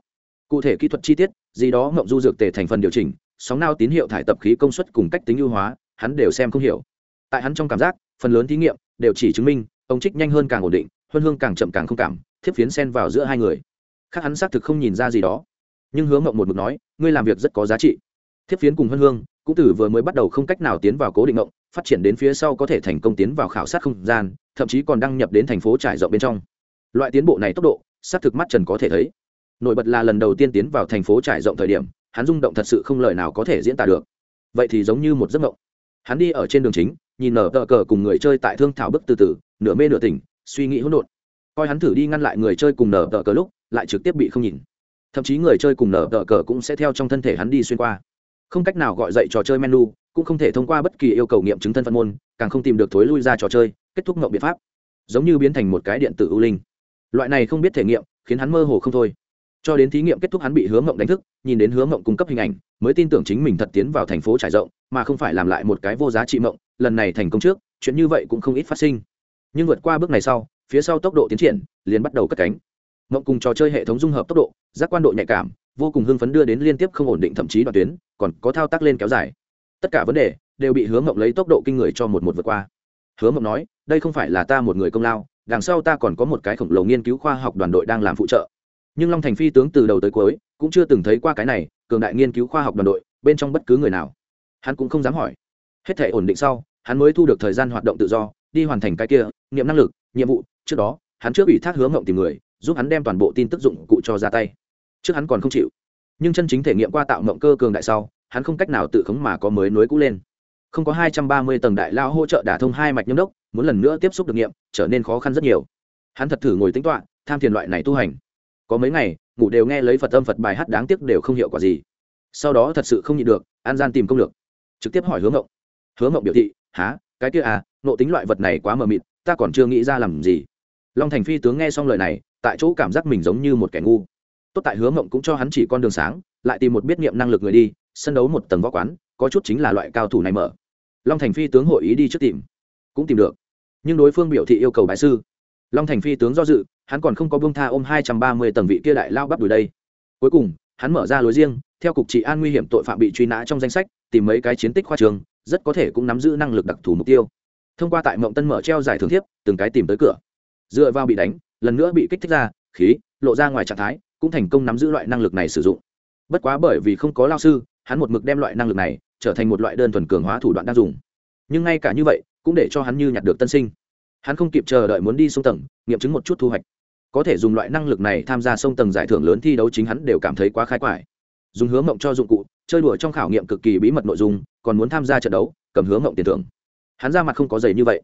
Cụ thể kỹ thuật chi tiết, gì đó mộng du dược tề thành phần điều chỉnh, sóng nao tín hiệu thải tập khí công suất cùng cách tính ưu hóa, hắn đều xem không hiểu. Tại hắn trong cảm giác, phần lớn thí nghiệm đều chỉ chứng minh ông trích nhanh hơn càng ổn định huân hương càng chậm càng không cảm thiếp phiến sen vào giữa hai người. Khác hắn xác thực không nhìn ra gì đó nhưng hướng mộng một mực nói, ngươi làm việc rất có giá trị. Thiếp phiến cùng Hân hương cũng từ vừa mới bắt đầu không cách nào tiến vào cố định mộng phát triển đến phía sau có thể thành công tiến vào khảo sát không gian, thậm chí còn đăng nhập đến thành phố trải rộng bên trong. Loại tiến bộ này tốc độ, xác thực mắt trần có thể thấy. Nổi bật là lần đầu tiên tiến vào thành phố trải rộng thời điểm, hắn rung động thật sự không lời nào có thể diễn tả được. Vậy thì giống như một giấc mộng. Hắn đi ở trên đường chính, nhìn nở tờ cờ cùng người chơi tại thương thảo bức từ từ, nửa mê nửa tỉnh, suy nghĩ hỗn độn. Coi hắn thử đi ngăn lại người chơi cùng nở tờ cờ lúc, lại trực tiếp bị không nhìn thậm chí người chơi cùng nở tờ cờ cũng sẽ theo trong thân thể hắn đi xuyên qua. Không cách nào gọi dậy trò chơi menu, cũng không thể thông qua bất kỳ yêu cầu nghiệm chứng thân phân môn, càng không tìm được thối lui ra trò chơi, kết thúc mộng biện pháp. Giống như biến thành một cái điện tử ưu linh. Loại này không biết thể nghiệm, khiến hắn mơ hồ không thôi. Cho đến thí nghiệm kết thúc hắn bị hướng mộng đánh thức, nhìn đến hướng mộng cung cấp hình ảnh, mới tin tưởng chính mình thật tiến vào thành phố trải rộng, mà không phải làm lại một cái vô giá trị mộng, lần này thành công trước, chuyện như vậy cũng không ít phát sinh. Nhưng vượt qua bước này sau, phía sau tốc độ tiến triển, liền bắt đầu cất cánh mộng cùng trò chơi hệ thống dung hợp tốc độ, giác quan độ nhạy cảm, vô cùng hưng phấn đưa đến liên tiếp không ổn định thậm chí đoạn tuyến, còn có thao tác lên kéo dài. Tất cả vấn đề đều bị Hứa mộng lấy tốc độ kinh người cho một một vượt qua. Hứa mộng nói, đây không phải là ta một người công lao, đằng sau ta còn có một cái khổng lồ nghiên cứu khoa học đoàn đội đang làm phụ trợ. Nhưng long thành phi tướng từ đầu tới cuối cũng chưa từng thấy qua cái này cường đại nghiên cứu khoa học đoàn đội bên trong bất cứ người nào. Hắn cũng không dám hỏi. Hết thể ổn định sau, hắn mới thu được thời gian hoạt động tự do, đi hoàn thành cái kia, nghiệm năng lực, nhiệm vụ. Trước đó, hắn trước ủy thác hướng mộng tìm người giúp hắn đem toàn bộ tin tức dụng cụ cho ra tay. Trước hắn còn không chịu, nhưng chân chính thể nghiệm qua tạo mộng cơ cường đại sau, hắn không cách nào tự khống mà có mới nối cũ lên. Không có hai trăm ba mươi tầng đại lao hỗ trợ đả thông hai mạch nhâm đốc, muốn lần nữa tiếp xúc được nghiệm, trở nên khó khăn rất nhiều. Hắn thật thử ngồi tính toạ tham thiền loại này tu hành. Có mấy ngày, ngủ đều nghe lấy phật âm phật bài hát đáng tiếc đều không hiệu quả gì. Sau đó thật sự không nhịn được, an gian tìm công lược. Trực tiếp hỏi hướng ngộng hướng ngộng biểu thị há cái kia à nộ tính loại vật này quá mờ mịt, ta còn chưa nghĩ ra làm gì. Long thành phi tướng nghe xong lời này tại chỗ cảm giác mình giống như một kẻ ngu. Tốt tại hứa mộng cũng cho hắn chỉ con đường sáng, lại tìm một biết nghiệm năng lực người đi, sân đấu một tầng võ quán, có chút chính là loại cao thủ này mở. Long thành phi tướng hội ý đi trước tìm, cũng tìm được. Nhưng đối phương biểu thị yêu cầu bái sư. Long thành phi tướng do dự, hắn còn không có bông tha ôm hai trăm ba mươi tầng vị kia đại lao bắp đùi đây. Cuối cùng, hắn mở ra lối riêng, theo cục trị an nguy hiểm tội phạm bị truy nã trong danh sách, tìm mấy cái chiến tích khoa trường, rất có thể cũng nắm giữ năng lực đặc thù mục tiêu. Thông qua tại mộng tân mở treo giải thưởng thiếp, từng cái tìm tới cửa. Dựa vào bị đánh lần nữa bị kích thích ra, khí, lộ ra ngoài trạng thái, cũng thành công nắm giữ loại năng lực này sử dụng. Bất quá bởi vì không có lao sư, hắn một mực đem loại năng lực này trở thành một loại đơn thuần cường hóa thủ đoạn đang dùng. Nhưng ngay cả như vậy, cũng để cho hắn như nhặt được tân sinh. Hắn không kịp chờ đợi muốn đi sông tầng, nghiệm chứng một chút thu hoạch. Có thể dùng loại năng lực này tham gia sông tầng giải thưởng lớn thi đấu chính hắn đều cảm thấy quá khai quải. Dùng hướng mộng cho dụng cụ, chơi đùa trong khảo nghiệm cực kỳ bí mật nội dung, còn muốn tham gia trận đấu, cầm hướng mộng tiền thưởng. Hắn ra mặt không có giày như vậy.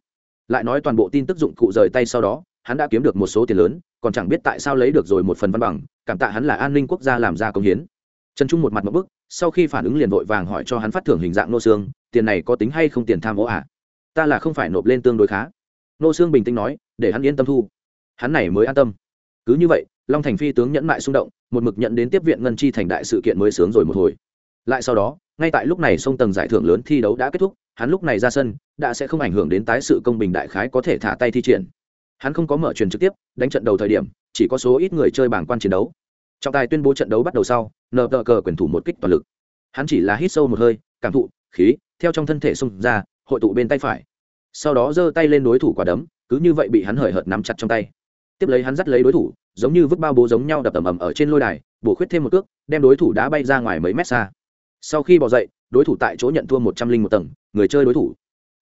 Lại nói toàn bộ tin tức dụng cụ rời tay sau đó hắn đã kiếm được một số tiền lớn, còn chẳng biết tại sao lấy được rồi một phần văn bằng, cảm tạ hắn là an ninh quốc gia làm ra công hiến. Trần trung một mặt một bức, sau khi phản ứng liền vội vàng hỏi cho hắn phát thưởng hình dạng nô xương tiền này có tính hay không tiền tham ô à? ta là không phải nộp lên tương đối khá. Nô xương bình tĩnh nói, để hắn yên tâm thu. Hắn này mới an tâm. Cứ như vậy, long thành phi tướng nhẫn mại xung động, một mực nhận đến tiếp viện ngân chi thành đại sự kiện mới sướng rồi một hồi. Lại sau đó, ngay tại lúc này sông tầng giải thưởng lớn thi đấu đã kết thúc, hắn lúc này ra sân, đã sẽ không ảnh hưởng đến tái sự công bình đại khái có thể thả tay thi triển hắn không có mở truyền trực tiếp, đánh trận đầu thời điểm, chỉ có số ít người chơi bảng quan chiến đấu. Trọng tài tuyên bố trận đấu bắt đầu sau, nờ tờ cờ quyền thủ một kích toàn lực. Hắn chỉ là hít sâu một hơi, cảm thụ, khí, theo trong thân thể xông ra, hội tụ bên tay phải. Sau đó giơ tay lên đối thủ quả đấm, cứ như vậy bị hắn hời hợt nắm chặt trong tay. Tiếp lấy hắn dắt lấy đối thủ, giống như vứt bao bố giống nhau đập tầm ầm ở trên lôi đài, bổ khuyết thêm một cước, đem đối thủ đá bay ra ngoài mấy mét xa. Sau khi bỏ dậy, đối thủ tại chỗ nhận thua một trăm linh một tầng, người chơi đối thủ.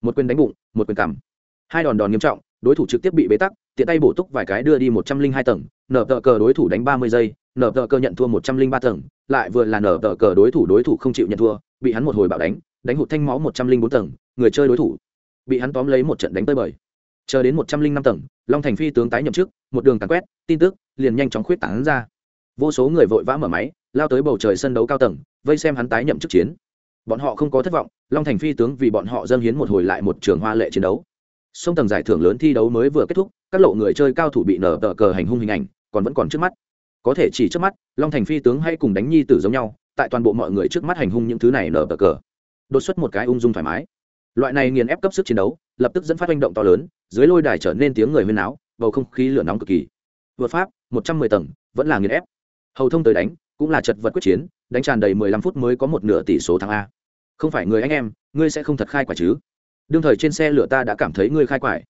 Một quyền đánh bụng, một quyền cằm. Hai đòn đòn nghiêm trọng đối thủ trực tiếp bị bế tắc, tiện tay bổ túc vài cái đưa đi một trăm linh hai tầng, nở tờ cờ đối thủ đánh ba mươi giây, nở tờ cờ nhận thua một trăm linh ba tầng, lại vừa là nở tờ cờ đối thủ đối thủ không chịu nhận thua, bị hắn một hồi bạo đánh đánh hụt thanh máu một trăm linh bốn tầng, người chơi đối thủ bị hắn tóm lấy một trận đánh tơi bời. Chờ đến một trăm linh năm tầng, long thành phi tướng tái nhậm chức, một đường càn quét, tin tức liền nhanh chóng khuyết tảng ra. Vô số người vội vã mở máy, lao tới bầu trời sân đấu cao tầng, vây xem hắn tái nhậm chức chiến. Bọn họ không có thất vọng, long thành phi tướng vì bọn họ dâng hiến một hồi lại một trường hoa lệ chiến đấu sông tầng giải thưởng lớn thi đấu mới vừa kết thúc, các lộ người chơi cao thủ bị nở tờ cờ hành hung hình ảnh, còn vẫn còn trước mắt. Có thể chỉ trước mắt, long thành phi tướng hay cùng đánh nhi tử giống nhau, tại toàn bộ mọi người trước mắt hành hung những thứ này nở tờ cờ. Đột xuất một cái ung dung thoải mái. Loại này nghiền ép cấp sức chiến đấu, lập tức dẫn phát manh động to lớn, dưới lôi đài trở nên tiếng người huyên náo, bầu không khí lửa nóng cực kỳ. Vượt pháp, một trăm mười tầng, vẫn là nghiền ép. Hầu thông tới đánh, cũng là chật vật quyết chiến, đánh tràn đầy mười lăm phút mới có một nửa tỷ số thắng a. Không phải người anh em, ngươi sẽ không thật khai quả chứ? Đương thời trên xe lửa ta đã cảm thấy ngươi khai quải.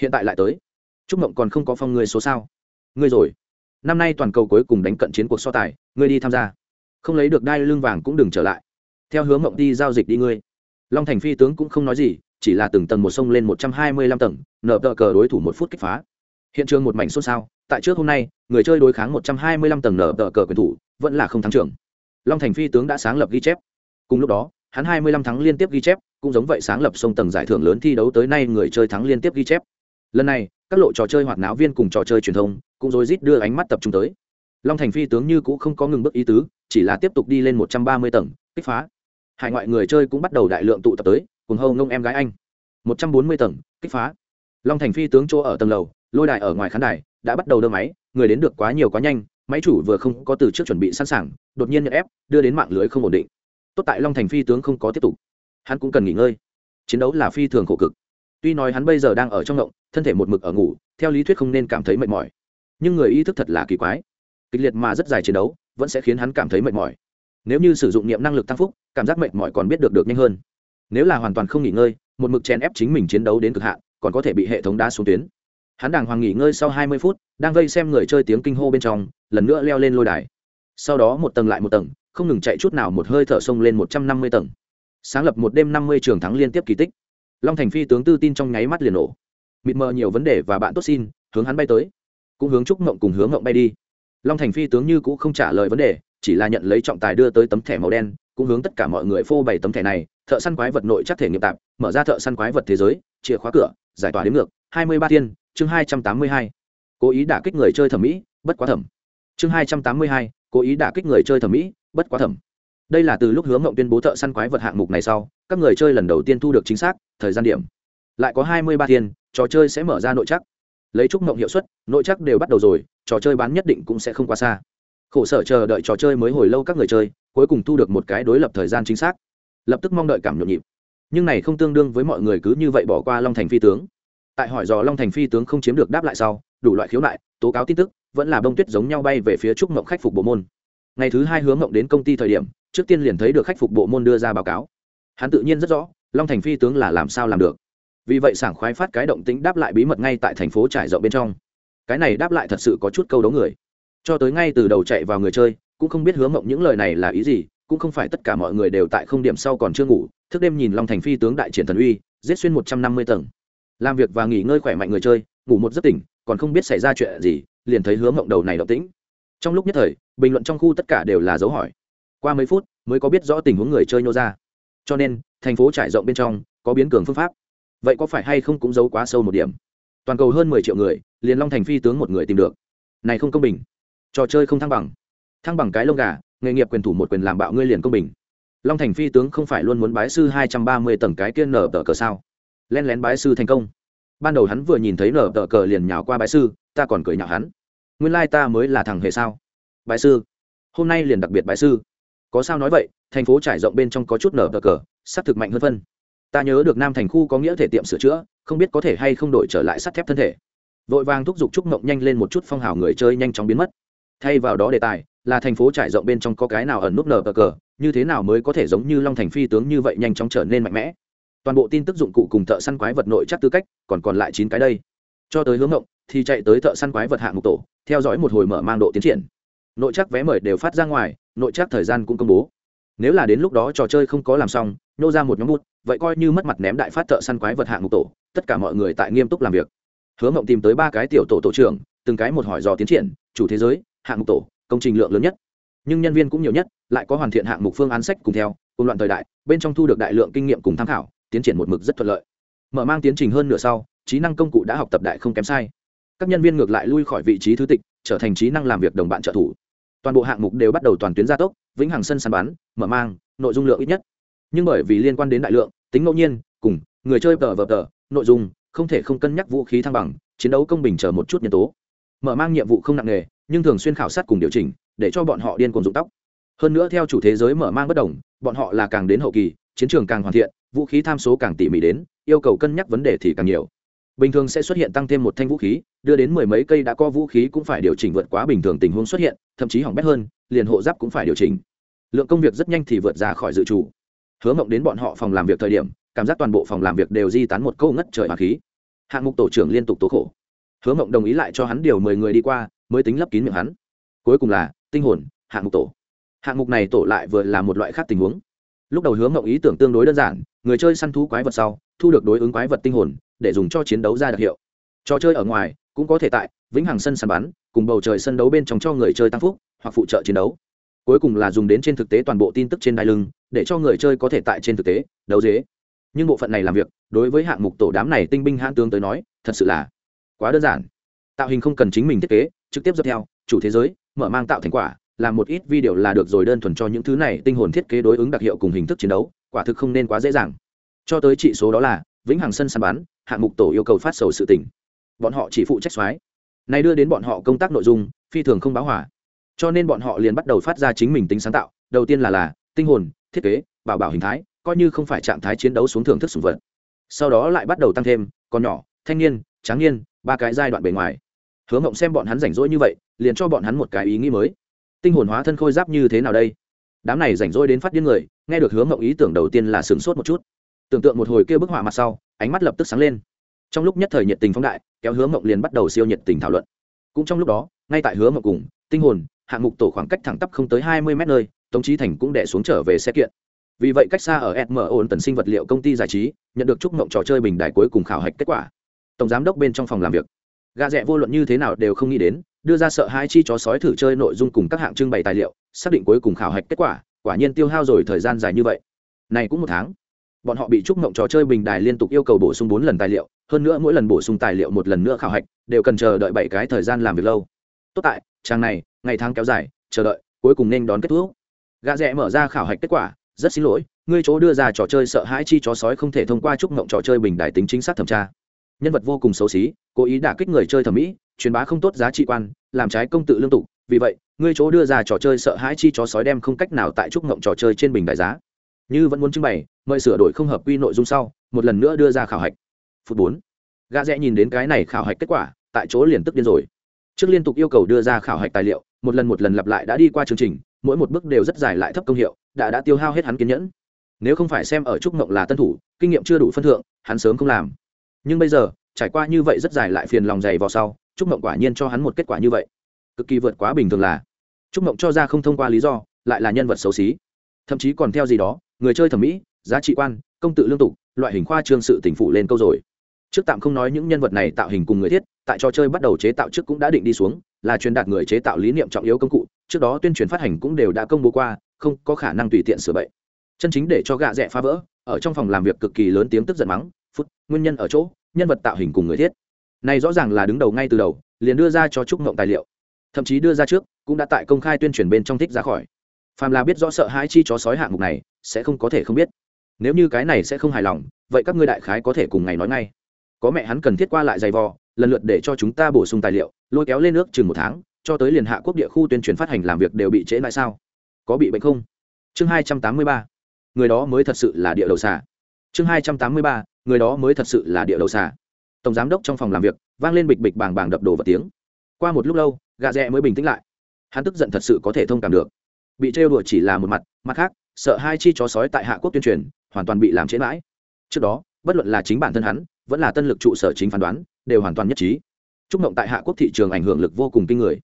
Hiện tại lại tới. Chúc mộng còn không có phong ngươi số sao? Ngươi rồi. Năm nay toàn cầu cuối cùng đánh cận chiến cuộc so tài, ngươi đi tham gia. Không lấy được đai lương vàng cũng đừng trở lại. Theo hướng mộng đi giao dịch đi ngươi. Long thành phi tướng cũng không nói gì, chỉ là từng tầng một sông lên một trăm hai mươi lăm tầng, nở tờ cờ đối thủ một phút kích phá. Hiện trường một mảnh xôn xao, tại trước hôm nay, người chơi đối kháng một trăm hai mươi lăm tầng nở tờ cờ quyền thủ, vẫn là không thắng trưởng. Long thành phi tướng đã sáng lập ghi chép. Cùng lúc đó, hắn hai mươi lăm thắng liên tiếp ghi chép cũng giống vậy sáng lập sông tầng giải thưởng lớn thi đấu tới nay người chơi thắng liên tiếp ghi chép. Lần này, các lộ trò chơi hoạt náo viên cùng trò chơi truyền thông cũng rối rít đưa ánh mắt tập trung tới. Long thành phi tướng như cũ không có ngừng bước ý tứ, chỉ là tiếp tục đi lên một trăm ba mươi tầng, kích phá. Hải ngoại người chơi cũng bắt đầu đại lượng tụ tập tới, cùng hầu ngông em gái anh. một trăm bốn mươi tầng, kích phá. Long thành phi tướng chỗ ở tầng lầu, lôi đài ở ngoài khán đài, đã bắt đầu đơ máy, người đến được quá nhiều quá nhanh, máy chủ vừa không có từ trước chuẩn bị sẵn sàng, đột nhiên nhận ép, đưa đến mạng lưới không ổn định. Tốt tại long thành phi tướng không có tiếp tục hắn cũng cần nghỉ ngơi. Chiến đấu là phi thường khổ cực. Tuy nói hắn bây giờ đang ở trong ngộng, thân thể một mực ở ngủ, theo lý thuyết không nên cảm thấy mệt mỏi. Nhưng người ý thức thật là kỳ quái. Kịch liệt mà rất dài chiến đấu, vẫn sẽ khiến hắn cảm thấy mệt mỏi. Nếu như sử dụng niệm năng lực tăng phúc, cảm giác mệt mỏi còn biết được được nhanh hơn. Nếu là hoàn toàn không nghỉ ngơi, một mực chèn ép chính mình chiến đấu đến cực hạn, còn có thể bị hệ thống đá xuống tuyến. Hắn đàng hoàng nghỉ ngơi sau hai mươi phút, đang vây xem người chơi tiếng kinh hô bên trong, lần nữa leo lên lôi đài. Sau đó một tầng lại một tầng, không ngừng chạy chút nào một hơi thở sông lên một trăm năm mươi tầng sáng lập một đêm năm mươi trường thắng liên tiếp kỳ tích. Long thành phi tướng tư tin trong nháy mắt liền nổ. Mịt mờ nhiều vấn đề và bạn tốt xin, hướng hắn bay tới. Cũng hướng trúc mộng cùng hướng mộng bay đi. Long thành phi tướng như cũng không trả lời vấn đề, chỉ là nhận lấy trọng tài đưa tới tấm thẻ màu đen, cũng hướng tất cả mọi người phô bày tấm thẻ này, thợ săn quái vật nội chắc thể nghiệm tạp, mở ra thợ săn quái vật thế giới, chìa khóa cửa, giải tỏa đến ngược, hai mươi ba thiên, chương hai trăm tám mươi hai. Cố ý đả kích người chơi thẩm mỹ, bất quá thẩm. Chương hai trăm tám mươi hai, cố ý đả kích người chơi thẩm mỹ, bất quá thẩm đây là từ lúc hướng mộng tuyên bố thợ săn quái vật hạng mục này sau, các người chơi lần đầu tiên thu được chính xác, thời gian điểm. Lại có hai mươi ba thiên, trò chơi sẽ mở ra nội chắc. Lấy chúc mộng hiệu suất, nội chắc đều bắt đầu rồi, trò chơi bán nhất định cũng sẽ không quá xa. Khổ sở chờ đợi trò chơi mới hồi lâu các người chơi, cuối cùng thu được một cái đối lập thời gian chính xác. Lập tức mong đợi cảm nhộn nhịp. Nhưng này không tương đương với mọi người cứ như vậy bỏ qua long thành phi tướng. Tại hỏi dò long thành phi tướng không chiếm được đáp lại sau, đủ loại khiếu nại, tố cáo tin tức, vẫn là bông tuyết giống nhau bay về phía trúc mộng khắc phục bộ môn. Ngày thứ hai hướng mộng đến công ty thời điểm trước tiên liền thấy được khắc phục bộ môn đưa ra báo cáo. Hắn tự nhiên rất rõ, long thành phi tướng là làm sao làm được. Vì vậy sảng khoái phát cái động tính đáp lại bí mật ngay tại thành phố trải rộng bên trong. Cái này đáp lại thật sự có chút câu đấu người. Cho tới ngay từ đầu chạy vào người chơi, cũng không biết hướng mộng những lời này là ý gì, cũng không phải tất cả mọi người đều tại không điểm sau còn chưa ngủ, thức đêm nhìn long thành phi tướng đại triển thần uy, giết xuyên một trăm năm mươi tầng. Làm việc và nghỉ ngơi khỏe mạnh người chơi, ngủ một giấc tỉnh, còn không biết xảy ra chuyện gì, liền thấy hướng mộng đầu này động tĩnh. Trong lúc nhất thời, bình luận trong khu tất cả đều là dấu hỏi qua mấy phút mới có biết rõ tình huống người chơi nô ra. Cho nên, thành phố trải rộng bên trong có biến cường phương pháp. Vậy có phải hay không cũng giấu quá sâu một điểm? Toàn cầu hơn mười triệu người, liền long thành phi tướng một người tìm được. Này không công bình. Trò chơi không thăng bằng. Thăng bằng cái lông gà, nghề nghiệp quyền thủ một quyền làm bạo ngươi liền công bình. Long thành phi tướng không phải luôn muốn bái sư hai trăm ba mươi tầng cái kia nở tờ cờ sao? Len lén bái sư thành công. Ban đầu hắn vừa nhìn thấy nở tờ cờ liền nhào qua bái sư, ta còn cười nhạo hắn. Nguyên lai ta mới là thằng hề sao? Bái sư. Hôm nay liền đặc biệt bái sư có sao nói vậy, thành phố trải rộng bên trong có chút nở bờ cờ s c thực mạnh hơn phân. Ta nhớ được nam thành khu có nghĩa thể tiệm sửa chữa, không biết có thể hay không đổi trở lại sắt thép thân thể. Vội vàng thúc giục trúc mộng nhanh lên một chút phong hào người chơi nhanh chóng biến mất. Thay vào đó đề tài, là thành phố trải rộng bên trong có cái nào ẩn núp nở bờ cờ, như thế nào mới có thể giống như long thành phi tướng như vậy nhanh chóng trở nên mạnh mẽ. Toàn bộ tin tức dụng cụ cùng thợ săn quái vật nội chắc tư cách, còn còn lại chín cái đây. Cho tới hướng ngộng, thì chạy tới thợ săn quái vật hạng mục tổ, theo dõi một hồi mở mang độ tiến triển nội chắc vé mời đều phát ra ngoài, nội chắc thời gian cũng công bố. Nếu là đến lúc đó trò chơi không có làm xong, nô ra một nhóm bút, vậy coi như mất mặt ném đại phát thợ săn quái vật hạng mục tổ, tất cả mọi người tại nghiêm túc làm việc. Hứa mộng tìm tới ba cái tiểu tổ tổ trưởng, từng cái một hỏi dò tiến triển, chủ thế giới, hạng mục tổ, công trình lượng lớn nhất. Nhưng nhân viên cũng nhiều nhất, lại có hoàn thiện hạng mục phương án sách cùng theo, cùng loạn thời đại, bên trong thu được đại lượng kinh nghiệm cùng tham khảo, tiến triển một mực rất thuận lợi. Mở mang tiến trình hơn nửa sau, trí năng công cụ đã học tập đại không kém sai. Các nhân viên ngược lại lui khỏi vị trí thứ tịch, trở thành trí năng làm việc đồng bạn trợ thủ toàn bộ hạng mục đều bắt đầu toàn tuyến gia tốc vĩnh hằng sân sàn bán, mở mang nội dung lượng ít nhất. Nhưng bởi vì liên quan đến đại lượng tính ngẫu nhiên cùng người chơi tờ vờ tờ nội dung không thể không cân nhắc vũ khí thăng bằng chiến đấu công bình chờ một chút nhân tố. Mở mang nhiệm vụ không nặng nề nhưng thường xuyên khảo sát cùng điều chỉnh để cho bọn họ điên cuồng dụng tóc. Hơn nữa theo chủ thế giới mở mang bất đồng bọn họ là càng đến hậu kỳ chiến trường càng hoàn thiện vũ khí tham số càng tỉ mỉ đến yêu cầu cân nhắc vấn đề thì càng nhiều bình thường sẽ xuất hiện tăng thêm một thanh vũ khí, đưa đến mười mấy cây đã có vũ khí cũng phải điều chỉnh vượt quá bình thường tình huống xuất hiện, thậm chí hỏng bét hơn, liền hộ giáp cũng phải điều chỉnh. Lượng công việc rất nhanh thì vượt ra khỏi dự trù. Hứa mộng đến bọn họ phòng làm việc thời điểm, cảm giác toàn bộ phòng làm việc đều di tán một câu ngất trời hà khí. Hạng mục tổ trưởng liên tục tố khổ. Hứa mộng đồng ý lại cho hắn điều mười người đi qua, mới tính lấp kín miệng hắn. Cuối cùng là, tinh hồn, hạng mục tổ. Hạng mục này tổ lại vừa là một loại khác tình huống lúc đầu hướng mộng ý tưởng tương đối đơn giản, người chơi săn thú quái vật sau, thu được đối ứng quái vật tinh hồn, để dùng cho chiến đấu ra đặc hiệu. Trò chơi ở ngoài, cũng có thể tại vĩnh hằng sân săn bắn, cùng bầu trời sân đấu bên trong cho người chơi tăng phúc, hoặc phụ trợ chiến đấu. Cuối cùng là dùng đến trên thực tế toàn bộ tin tức trên đai lưng, để cho người chơi có thể tại trên thực tế đấu dế. Nhưng bộ phận này làm việc, đối với hạng mục tổ đám này tinh binh hãn tướng tới nói, thật sự là quá đơn giản. Tạo hình không cần chính mình thiết kế, trực tiếp dập theo, chủ thế giới, mở mang tạo thành quả làm một ít video là được rồi đơn thuần cho những thứ này tinh hồn thiết kế đối ứng đặc hiệu cùng hình thức chiến đấu, quả thực không nên quá dễ dàng. Cho tới trị số đó là, vĩnh hằng sân săn bắn, hạng mục tổ yêu cầu phát sầu sự tỉnh bọn họ chỉ phụ trách soái. Này đưa đến bọn họ công tác nội dung, phi thường không báo hỏa cho nên bọn họ liền bắt đầu phát ra chính mình tính sáng tạo. Đầu tiên là là, tinh hồn, thiết kế, bảo bảo hình thái, coi như không phải trạng thái chiến đấu xuống thưởng thức sùng vật. Sau đó lại bắt đầu tăng thêm, còn nhỏ, thanh niên, tráng niên, ba cái giai đoạn bề ngoài. Hứa ngộng xem bọn hắn rảnh rỗi như vậy, liền cho bọn hắn một cái ý nghĩ mới tinh hồn hóa thân khôi giáp như thế nào đây? Đám này rảnh rỗi đến phát điên người, nghe được hướng ngộng ý tưởng đầu tiên là sửng sốt một chút. Tưởng tượng một hồi kia bức họa mặt sau, ánh mắt lập tức sáng lên. Trong lúc nhất thời nhiệt tình phóng đại, kéo hướng ngộng liền bắt đầu siêu nhiệt tình thảo luận. Cũng trong lúc đó, ngay tại hướng ngộng cùng tinh hồn, hạng mục tổ khoảng cách thẳng tắp không tới hai mươi mét nơi, tống trí thành cũng đẻ xuống trở về xe kiện. Vì vậy cách xa ở sm ổn tần sinh vật liệu công ty giải trí, nhận được chúc mộng trò chơi bình đại cuối cùng khảo hạch kết quả. Tổng giám đốc bên trong phòng làm việc. Gà rẽ vô luận như thế nào đều không nghĩ đến đưa ra sợ hai chi chó sói thử chơi nội dung cùng các hạng trưng bày tài liệu, xác định cuối cùng khảo hạch kết quả quả nhiên tiêu hao rồi thời gian dài như vậy. Này cũng một tháng, bọn họ bị trúc mộng trò chơi bình đài liên tục yêu cầu bổ sung bốn lần tài liệu, hơn nữa mỗi lần bổ sung tài liệu một lần nữa khảo hạch, đều cần chờ đợi bảy cái thời gian làm việc lâu. Tốt tại, trang này, ngày tháng kéo dài, chờ đợi, cuối cùng nên đón kết thúc. Gã rẽ mở ra khảo hạch kết quả, rất xin lỗi, ngươi chỗ đưa ra trò chơi sợ hãi chi chó sói không thể thông qua trúc mộng trò chơi bình đài tính chính xác thẩm tra nhân vật vô cùng xấu xí, cố ý đả kích người chơi thẩm mỹ, truyền bá không tốt giá trị quan, làm trái công tự lương tục. Vì vậy, ngươi chỗ đưa ra trò chơi sợ hãi chi chó sói đem không cách nào tại trúc ngộng trò chơi trên bình đại giá. Như vẫn muốn trưng bày, mời sửa đổi không hợp quy nội dung sau, một lần nữa đưa ra khảo hạch. Phút bốn. Gã rẽ nhìn đến cái này khảo hạch kết quả, tại chỗ liền tức điên rồi. Trước liên tục yêu cầu đưa ra khảo hạch tài liệu, một lần một lần lặp lại đã đi qua chương trình, mỗi một bước đều rất dài lại thấp công hiệu, đã đã tiêu hao hết hắn kiên nhẫn. Nếu không phải xem ở trúc ngộng là tân thủ, kinh nghiệm chưa đủ phân thượng, hắn sớm không làm nhưng bây giờ, trải qua như vậy rất dài lại phiền lòng dày vào sau, trúc mộng quả nhiên cho hắn một kết quả như vậy. Cực kỳ vượt quá bình thường là. Trúc mộng cho ra không thông qua lý do, lại là nhân vật xấu xí. Thậm chí còn theo gì đó, người chơi thẩm mỹ, giá trị quan, công tự lương tục, loại hình khoa trương sự tỉnh phụ lên câu rồi. Trước tạm không nói những nhân vật này tạo hình cùng người thiết, tại trò chơi bắt đầu chế tạo trước cũng đã định đi xuống, là truyền đạt người chế tạo lý niệm trọng yếu công cụ, trước đó tuyên truyền phát hành cũng đều đã công bố qua, không có khả năng tùy tiện sửa bậy. Chân chính để cho gạ rẽ phá vỡ, ở trong phòng làm việc cực kỳ lớn tiếng tức giận mắng, phút, nguyên nhân ở chỗ nhân vật tạo hình cùng người thiết. Này rõ ràng là đứng đầu ngay từ đầu, liền đưa ra cho trúc ngộng tài liệu. Thậm chí đưa ra trước, cũng đã tại công khai tuyên truyền bên trong thích ra khỏi. Phàm là biết rõ sợ hãi chi chó sói hạng mục này, sẽ không có thể không biết. Nếu như cái này sẽ không hài lòng, vậy các ngươi đại khái có thể cùng ngày nói ngay. Có mẹ hắn cần thiết qua lại giày vò, lần lượt để cho chúng ta bổ sung tài liệu, lôi kéo lên nước chừng một tháng, cho tới liền hạ quốc địa khu tuyên truyền phát hành làm việc đều bị trễ lại sao? Có bị bệnh không? Chương hai trăm tám mươi ba. Người đó mới thật sự là địa đầu xả chương hai trăm tám mươi ba người đó mới thật sự là địa đầu xà. Tổng giám đốc trong phòng làm việc, vang lên bịch bịch bàng bàng đập đồ vật tiếng. Qua một lúc lâu, gà rẽ mới bình tĩnh lại. Hắn tức giận thật sự có thể thông cảm được. Bị trêu đùa chỉ là một mặt mặt khác, sợ hai chi chó sói tại hạ quốc tuyên truyền, hoàn toàn bị làm chế mãi. Trước đó, bất luận là chính bản thân hắn, vẫn là tân lực trụ sở chính phán đoán, đều hoàn toàn nhất trí. Trúc mộng tại hạ quốc thị trường ảnh hưởng lực vô cùng kinh người.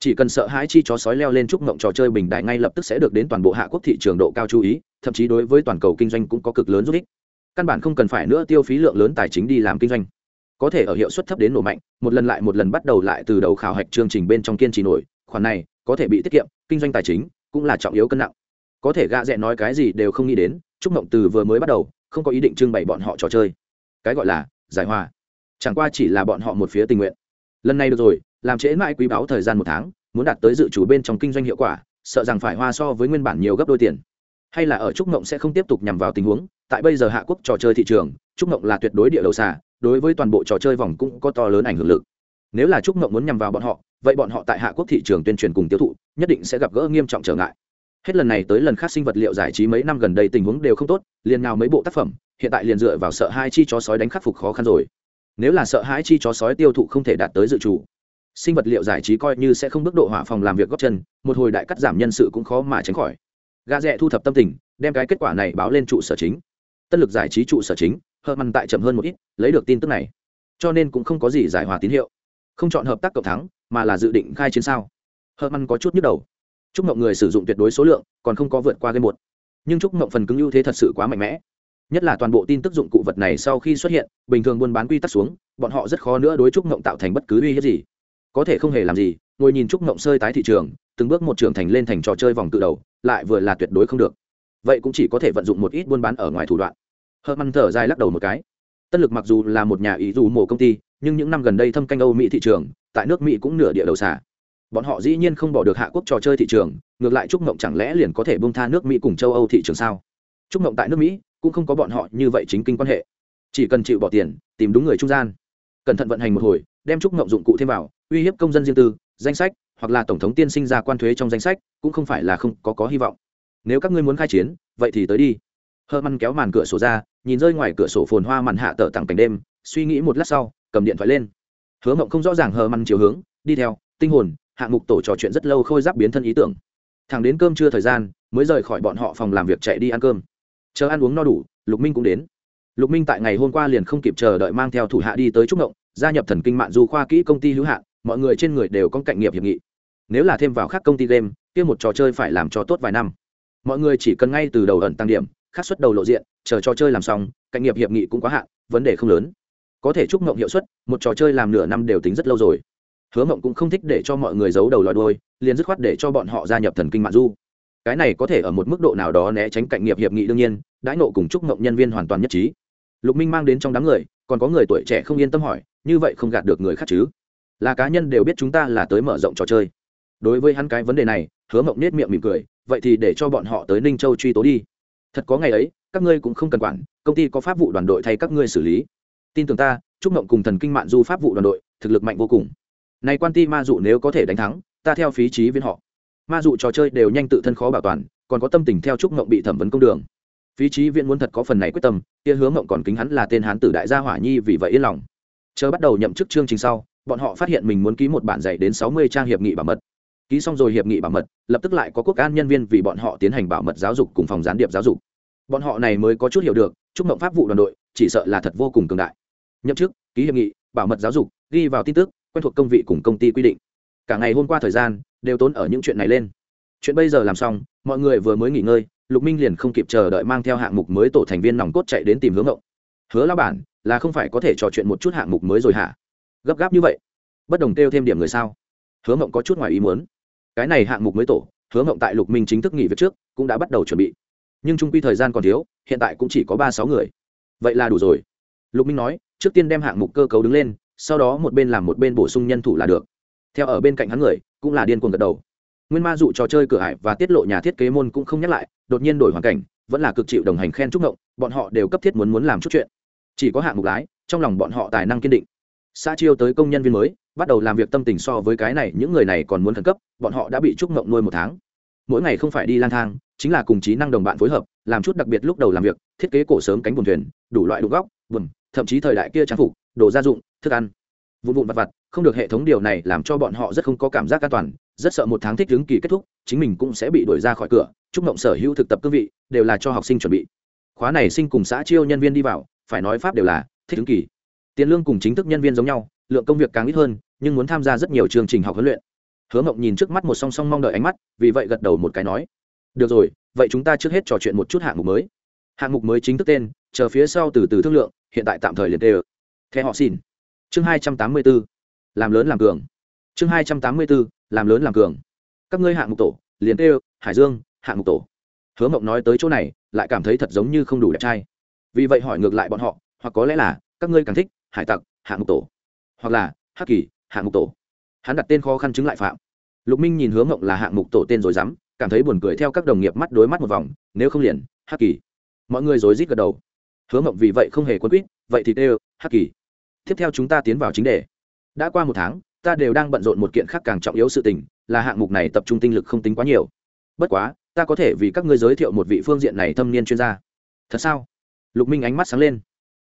Chỉ cần sợ hãi chi chó sói leo lên trúc mộng trò chơi bình đại ngay lập tức sẽ được đến toàn bộ hạ quốc thị trường độ cao chú ý, thậm chí đối với toàn cầu kinh doanh cũng có cực lớn giúp ích căn bản không cần phải nữa tiêu phí lượng lớn tài chính đi làm kinh doanh. Có thể ở hiệu suất thấp đến nổ mạnh, một lần lại một lần bắt đầu lại từ đầu khảo hạch chương trình bên trong kiên trì nổi, khoản này có thể bị tiết kiệm, kinh doanh tài chính cũng là trọng yếu cân nặng. Có thể gạ rẽ nói cái gì đều không nghĩ đến, trúc mộng từ vừa mới bắt đầu, không có ý định trưng bày bọn họ trò chơi. Cái gọi là giải hòa. Chẳng qua chỉ là bọn họ một phía tình nguyện. Lần này được rồi, làm trễ mãi quý báo thời gian một tháng, muốn đạt tới dự chủ bên trong kinh doanh hiệu quả, sợ rằng phải hoa so với nguyên bản nhiều gấp đôi tiền. Hay là ở trúc mộng sẽ không tiếp tục nhằm vào tình huống tại bây giờ hạ quốc trò chơi thị trường, trúc mộng là tuyệt đối địa đầu xà, đối với toàn bộ trò chơi vòng cũng có to lớn ảnh hưởng lực. Nếu là trúc mộng muốn nhằm vào bọn họ, vậy bọn họ tại hạ quốc thị trường tuyên truyền cùng tiêu thụ, nhất định sẽ gặp gỡ nghiêm trọng trở ngại. Hết lần này tới lần khác sinh vật liệu giải trí mấy năm gần đây tình huống đều không tốt, liền nào mấy bộ tác phẩm, hiện tại liền dựa vào sợ hai chi chó sói đánh khắc phục khó khăn rồi. Nếu là sợ hãi chi chó sói tiêu thụ không thể đạt tới dự chủ, sinh vật liệu giải trí coi như sẽ không bước độ hỏa phòng làm việc góp chân, một hồi đại cắt giảm nhân sự cũng khó mà tránh khỏi. Gà rẽ thu thập tâm tình, đem cái kết quả này báo lên trụ sở chính tân lực giải trí trụ sở chính hợp mặn tại chậm hơn một ít, lấy được tin tức này. Cho nên cũng không có gì giải hòa tín hiệu. Không chọn hợp tác cộng thắng, mà là dự định khai chiến sao? Hợp mặn có chút nhức đầu. Chúc mộng người sử dụng tuyệt đối số lượng, còn không có vượt qua game một. Nhưng chúc mộng phần cứng ưu thế thật sự quá mạnh mẽ. Nhất là toàn bộ tin tức dụng cụ vật này sau khi xuất hiện, bình thường buôn bán quy tắc xuống, bọn họ rất khó nữa đối trúc mộng tạo thành bất cứ uy hiếp gì. Có thể không hề làm gì, ngồi nhìn trúc mộng sơi tái thị trường, từng bước một trưởng thành lên thành trò chơi vòng tự đầu, lại vừa là tuyệt đối không được vậy cũng chỉ có thể vận dụng một ít buôn bán ở ngoài thủ đoạn. Hợp măn thở dài lắc đầu một cái. Tân lực mặc dù là một nhà ý dù mổ công ty, nhưng những năm gần đây thâm canh âu mỹ thị trường, tại nước mỹ cũng nửa địa đầu xả bọn họ dĩ nhiên không bỏ được hạ quốc trò chơi thị trường, ngược lại trúc mộng chẳng lẽ liền có thể bông tha nước mỹ cùng châu âu thị trường sao? Trúc mộng tại nước mỹ cũng không có bọn họ như vậy chính kinh quan hệ. Chỉ cần chịu bỏ tiền, tìm đúng người trung gian. Cẩn thận vận hành một hồi, đem trúc mộng dụng cụ thêm vào, uy hiếp công dân riêng tư, danh sách, hoặc là tổng thống tiên sinh ra quan thuế trong danh sách, cũng không phải là không có có hy vọng nếu các ngươi muốn khai chiến, vậy thì tới đi. Hơ măn kéo màn cửa sổ ra, nhìn rơi ngoài cửa sổ phồn hoa màn hạ tở tặng cảnh đêm, suy nghĩ một lát sau, cầm điện thoại lên. Hứa mộng không rõ ràng hờ măn chiều hướng, đi theo, tinh hồn, hạng mục tổ trò chuyện rất lâu khôi giáp biến thân ý tưởng. Thẳng đến cơm trưa thời gian, mới rời khỏi bọn họ phòng làm việc chạy đi ăn cơm. Chờ ăn uống no đủ, lục minh cũng đến. Lục minh tại ngày hôm qua liền không kịp chờ đợi mang theo thủ hạ đi tới trúc ngộng, gia nhập thần kinh mạng du khoa kỹ công ty hữu hạn, mọi người trên người đều có cạnh nghiệp hiệp nghị. Nếu là thêm vào khác công ty game, kia một trò chơi phải làm cho tốt vài năm mọi người chỉ cần ngay từ đầu ẩn tăng điểm khác xuất đầu lộ diện, chờ trò chơi làm xong, cạnh nghiệp hiệp nghị cũng quá hạn, vấn đề không lớn. Có thể chúc mộng hiệu suất, một trò chơi làm nửa năm đều tính rất lâu rồi. Hứa mộng cũng không thích để cho mọi người giấu đầu lòi đôi liền dứt khoát để cho bọn họ gia nhập thần kinh mạng du. Cái này có thể ở một mức độ nào đó né tránh cạnh nghiệp hiệp nghị đương nhiên, đãi nộ cùng chúc mộng nhân viên hoàn toàn nhất trí. Lục minh mang đến trong đám người, còn có người tuổi trẻ không yên tâm hỏi, như vậy không gạt được người khác chứ? Là cá nhân đều biết chúng ta là tới mở rộng trò chơi. Đối với hắn cái vấn đề này hứa mộng nết miệng mỉm cười, vậy thì để cho bọn họ tới ninh châu truy tố đi. Thật có ngày ấy, các ngươi cũng không cần quản, công ty có pháp vụ đoàn đội thay các ngươi xử lý. Tin tưởng ta, chúc mộng cùng thần kinh Mạn du pháp vụ đoàn đội, thực lực mạnh vô cùng. Này quan ti ma dụ nếu có thể đánh thắng, ta theo phí trí viên họ. Ma dụ trò chơi đều nhanh tự thân khó bảo toàn, còn có tâm tình theo chúc mộng bị thẩm vấn công đường. Phí trí viện muốn thật có phần này quyết tâm, kia hướng mộng còn kính hắn là tên hán tử đại gia hỏa nhi vì vậy yên lòng. Chờ bắt đầu nhậm chức chương trình sau, bọn họ phát hiện mình muốn ký một bản dạy đến sáu mươi trang hiệp nghị bảo mật ký xong rồi hiệp nghị bảo mật, lập tức lại có quốc an nhân viên vì bọn họ tiến hành bảo mật giáo dục cùng phòng gián điệp giáo dục. Bọn họ này mới có chút hiểu được, chúc mộng pháp vụ đoàn đội, chỉ sợ là thật vô cùng cường đại. Nhậm chức, ký hiệp nghị, bảo mật giáo dục, ghi vào tin tức, quen thuộc công vị cùng công ty quy định. Cả ngày hôm qua thời gian, đều tốn ở những chuyện này lên. Chuyện bây giờ làm xong, mọi người vừa mới nghỉ ngơi, lục minh liền không kịp chờ đợi mang theo hạng mục mới tổ thành viên nòng cốt chạy đến tìm hướng hậu hứa lao bản, là không phải có thể trò chuyện một chút hạng mục mới rồi hả? Gấp gáp như vậy, bất đồng kêu thêm điểm người sao? Hứa mộng có chút ngoài ý muốn cái này hạng mục mới tổ, hứa mộng tại lục minh chính thức nghỉ việc trước, cũng đã bắt đầu chuẩn bị. Nhưng trung quy thời gian còn thiếu, hiện tại cũng chỉ có ba sáu người. Vậy là đủ rồi. Lục minh nói, trước tiên đem hạng mục cơ cấu đứng lên, sau đó một bên làm một bên bổ sung nhân thủ là được. Theo ở bên cạnh hắn người, cũng là điên cuồng gật đầu. Nguyên ma dụ trò chơi cửa hải và tiết lộ nhà thiết kế môn cũng không nhắc lại, đột nhiên đổi hoàn cảnh, vẫn là cực chịu đồng hành khen chúc ngộng bọn họ đều cấp thiết muốn muốn làm chút chuyện. Chỉ có hạng mục lái, trong lòng bọn họ tài năng kiên định. Xã chiêu tới công nhân viên mới bắt đầu làm việc tâm tình so với cái này, những người này còn muốn khẩn cấp, bọn họ đã bị trúc mộng nuôi một tháng. Mỗi ngày không phải đi lang thang, chính là cùng trí năng đồng bạn phối hợp, làm chút đặc biệt lúc đầu làm việc, thiết kế cổ sớm cánh buồn thuyền, đủ loại đục góc, buồn, thậm chí thời đại kia trang phục, đồ gia dụng, thức ăn. Vụn vụn vặt vặt, không được hệ thống điều này làm cho bọn họ rất không có cảm giác an toàn, rất sợ một tháng thích ứng kỳ kết thúc, chính mình cũng sẽ bị đuổi ra khỏi cửa chúc mộng sở hữu thực tập cương vị, đều là cho học sinh chuẩn bị. Khóa này sinh cùng xã chiêu nhân viên đi vào, phải nói pháp đều là, thích ứng kỳ. Tiền lương cùng chính thức nhân viên giống nhau, lượng công việc càng ít hơn nhưng muốn tham gia rất nhiều chương trình học huấn luyện. Hứa mộng nhìn trước mắt một song song mong đợi ánh mắt, vì vậy gật đầu một cái nói, được rồi, vậy chúng ta trước hết trò chuyện một chút hạng mục mới. Hạng mục mới chính thức tên, chờ phía sau từ từ thương lượng, hiện tại tạm thời liền đề ơ. Theo họ xin. Chương hai trăm tám mươi b ố làm lớn làm cường. Chương hai trăm tám mươi b ố làm lớn làm cường. Các ngươi hạng mục tổ, liền tê hải dương, hạng mục tổ. Hứa mộng nói tới chỗ này, lại cảm thấy thật giống như không đủ đẹp trai. Vì vậy hỏi ngược lại bọn họ, hoặc có lẽ là, các ngươi càng thích hải tặc, hạng mục tổ. Hoặc là, hắc kỳ hạng mục tổ. Hắn đặt tên khó khăn chứng lại phạm. Lục minh nhìn hướng mộng là hạng mục tổ tên rồi dám, cảm thấy buồn cười theo các đồng nghiệp mắt đối mắt một vòng, nếu không liền, hắc kỳ. Mọi người rối rít gật đầu. Hứa mộng vì vậy không hề quân quýt, vậy thì tê hắc kỳ. Tiếp theo chúng ta tiến vào chính đề. Đã qua một tháng, ta đều đang bận rộn một kiện khác càng trọng yếu sự tình, là hạng mục này tập trung tinh lực không tính quá nhiều. Bất quá, ta có thể vì các ngươi giới thiệu một vị phương diện này thâm niên chuyên gia. Thật sao? Lục minh ánh mắt sáng lên.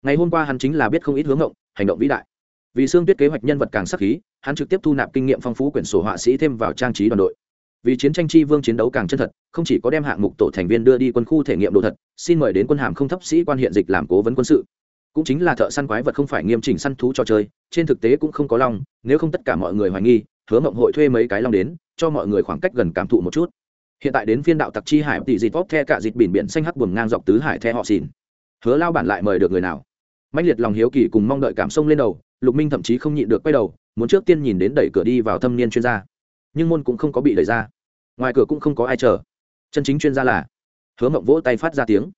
Ngày hôm qua hắn chính là biết không ít hướng ngộng, hành động vĩ đại vì xương tuyết kế hoạch nhân vật càng sắc khí, hắn trực tiếp thu nạp kinh nghiệm phong phú quyển sổ họa sĩ thêm vào trang trí đoàn đội. Vì chiến tranh chi vương chiến đấu càng chân thật, không chỉ có đem hạng mục tổ thành viên đưa đi quân khu thể nghiệm đồ thật, xin mời đến quân hàm không thấp sĩ quan hiện dịch làm cố vấn quân sự. Cũng chính là thợ săn quái vật không phải nghiêm chỉnh săn thú trò chơi, trên thực tế cũng không có long nếu không tất cả mọi người hoài nghi, hứa mộng hội thuê mấy cái long đến, cho mọi người khoảng cách gần cảm thụ một chút. Hiện tại đến phiên đạo tặc chi hải tỷ dịt vóc the cả dịt biển biển xanh hắc buồm ngang dọc tứ hải the họ xìn hứa lao bản lại mời được người nào? Mạnh liệt lòng hiếu kỳ cùng mong đợi cảm sông lên đầu lục minh thậm chí không nhịn được quay đầu muốn trước tiên nhìn đến đẩy cửa đi vào thâm niên chuyên gia. Nhưng môn cũng không có bị đẩy ra. Ngoài cửa cũng không có ai chờ. Chân chính chuyên gia là hứa mộng vỗ tay phát ra tiếng.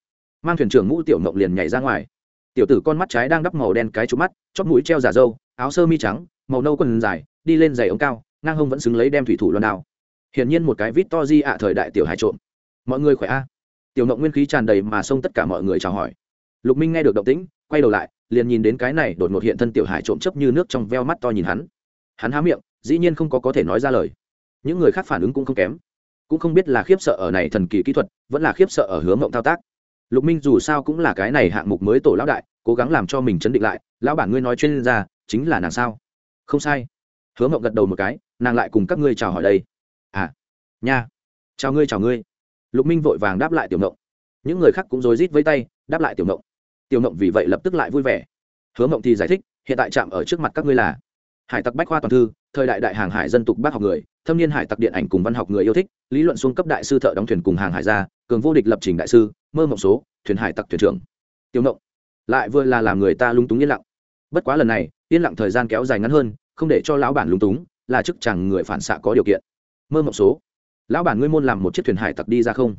Mang thuyền trưởng ngũ tiểu mộng liền nhảy ra ngoài. Tiểu tử con mắt trái đang đắp màu đen cái trúng mắt chóp mũi treo giả dâu, áo sơ mi trắng màu nâu quần dài đi lên giày ống cao ngang hông vẫn xứng lấy đem thủy thủ loan đao. Hiển nhiên một cái vít to di ạ thời đại tiểu hải trộm. Mọi người khỏe a? Tiểu mộng nguyên khí tràn đầy mà xông tất cả mọi người chào hỏi. Lục minh nghe được động tĩnh quay đầu lại, liền nhìn đến cái này đột ngột hiện thân tiểu hải trộm chấp như nước trong veo mắt to nhìn hắn. Hắn há miệng, dĩ nhiên không có có thể nói ra lời. Những người khác phản ứng cũng không kém. Cũng không biết là khiếp sợ ở này thần kỳ kỹ thuật, vẫn là khiếp sợ ở hướng mộng thao tác. Lục minh dù sao cũng là cái này hạng mục mới tổ lão đại, cố gắng làm cho mình chấn định lại, lão bản ngươi nói chuyên gia, chính là nàng sao? Không sai. Hứa mộng gật đầu một cái, nàng lại cùng các ngươi chào hỏi đây. À nha. Chào ngươi chào ngươi. Lục minh vội vàng đáp lại tiểu mộng. Những người khác cũng rối rít với tay, đáp lại tiểu mộng tiểu mộng vì vậy lập tức lại vui vẻ. Hứa mộng thì giải thích, hiện tại chạm ở trước mặt các ngươi là hải tặc bách khoa toàn thư, thời đại đại hàng hải dân tục bác học người, thâm niên hải tặc điện ảnh cùng văn học người yêu thích, lý luận xuống cấp đại sư thợ đóng thuyền cùng hàng hải gia, cường vô địch lập trình đại sư, mơ mộng số, thuyền hải tặc thuyền trưởng. Tiểu mộng, lại vừa là làm người ta lung túng yên lặng. Bất quá lần này, yên lặng thời gian kéo dài ngắn hơn, không để cho lão bản lúng túng, là chức chẳng người phản xạ có điều kiện. Mơ mộng số, lão bản ngươi môn làm một chiếc thuyền hải tặc đi ra không?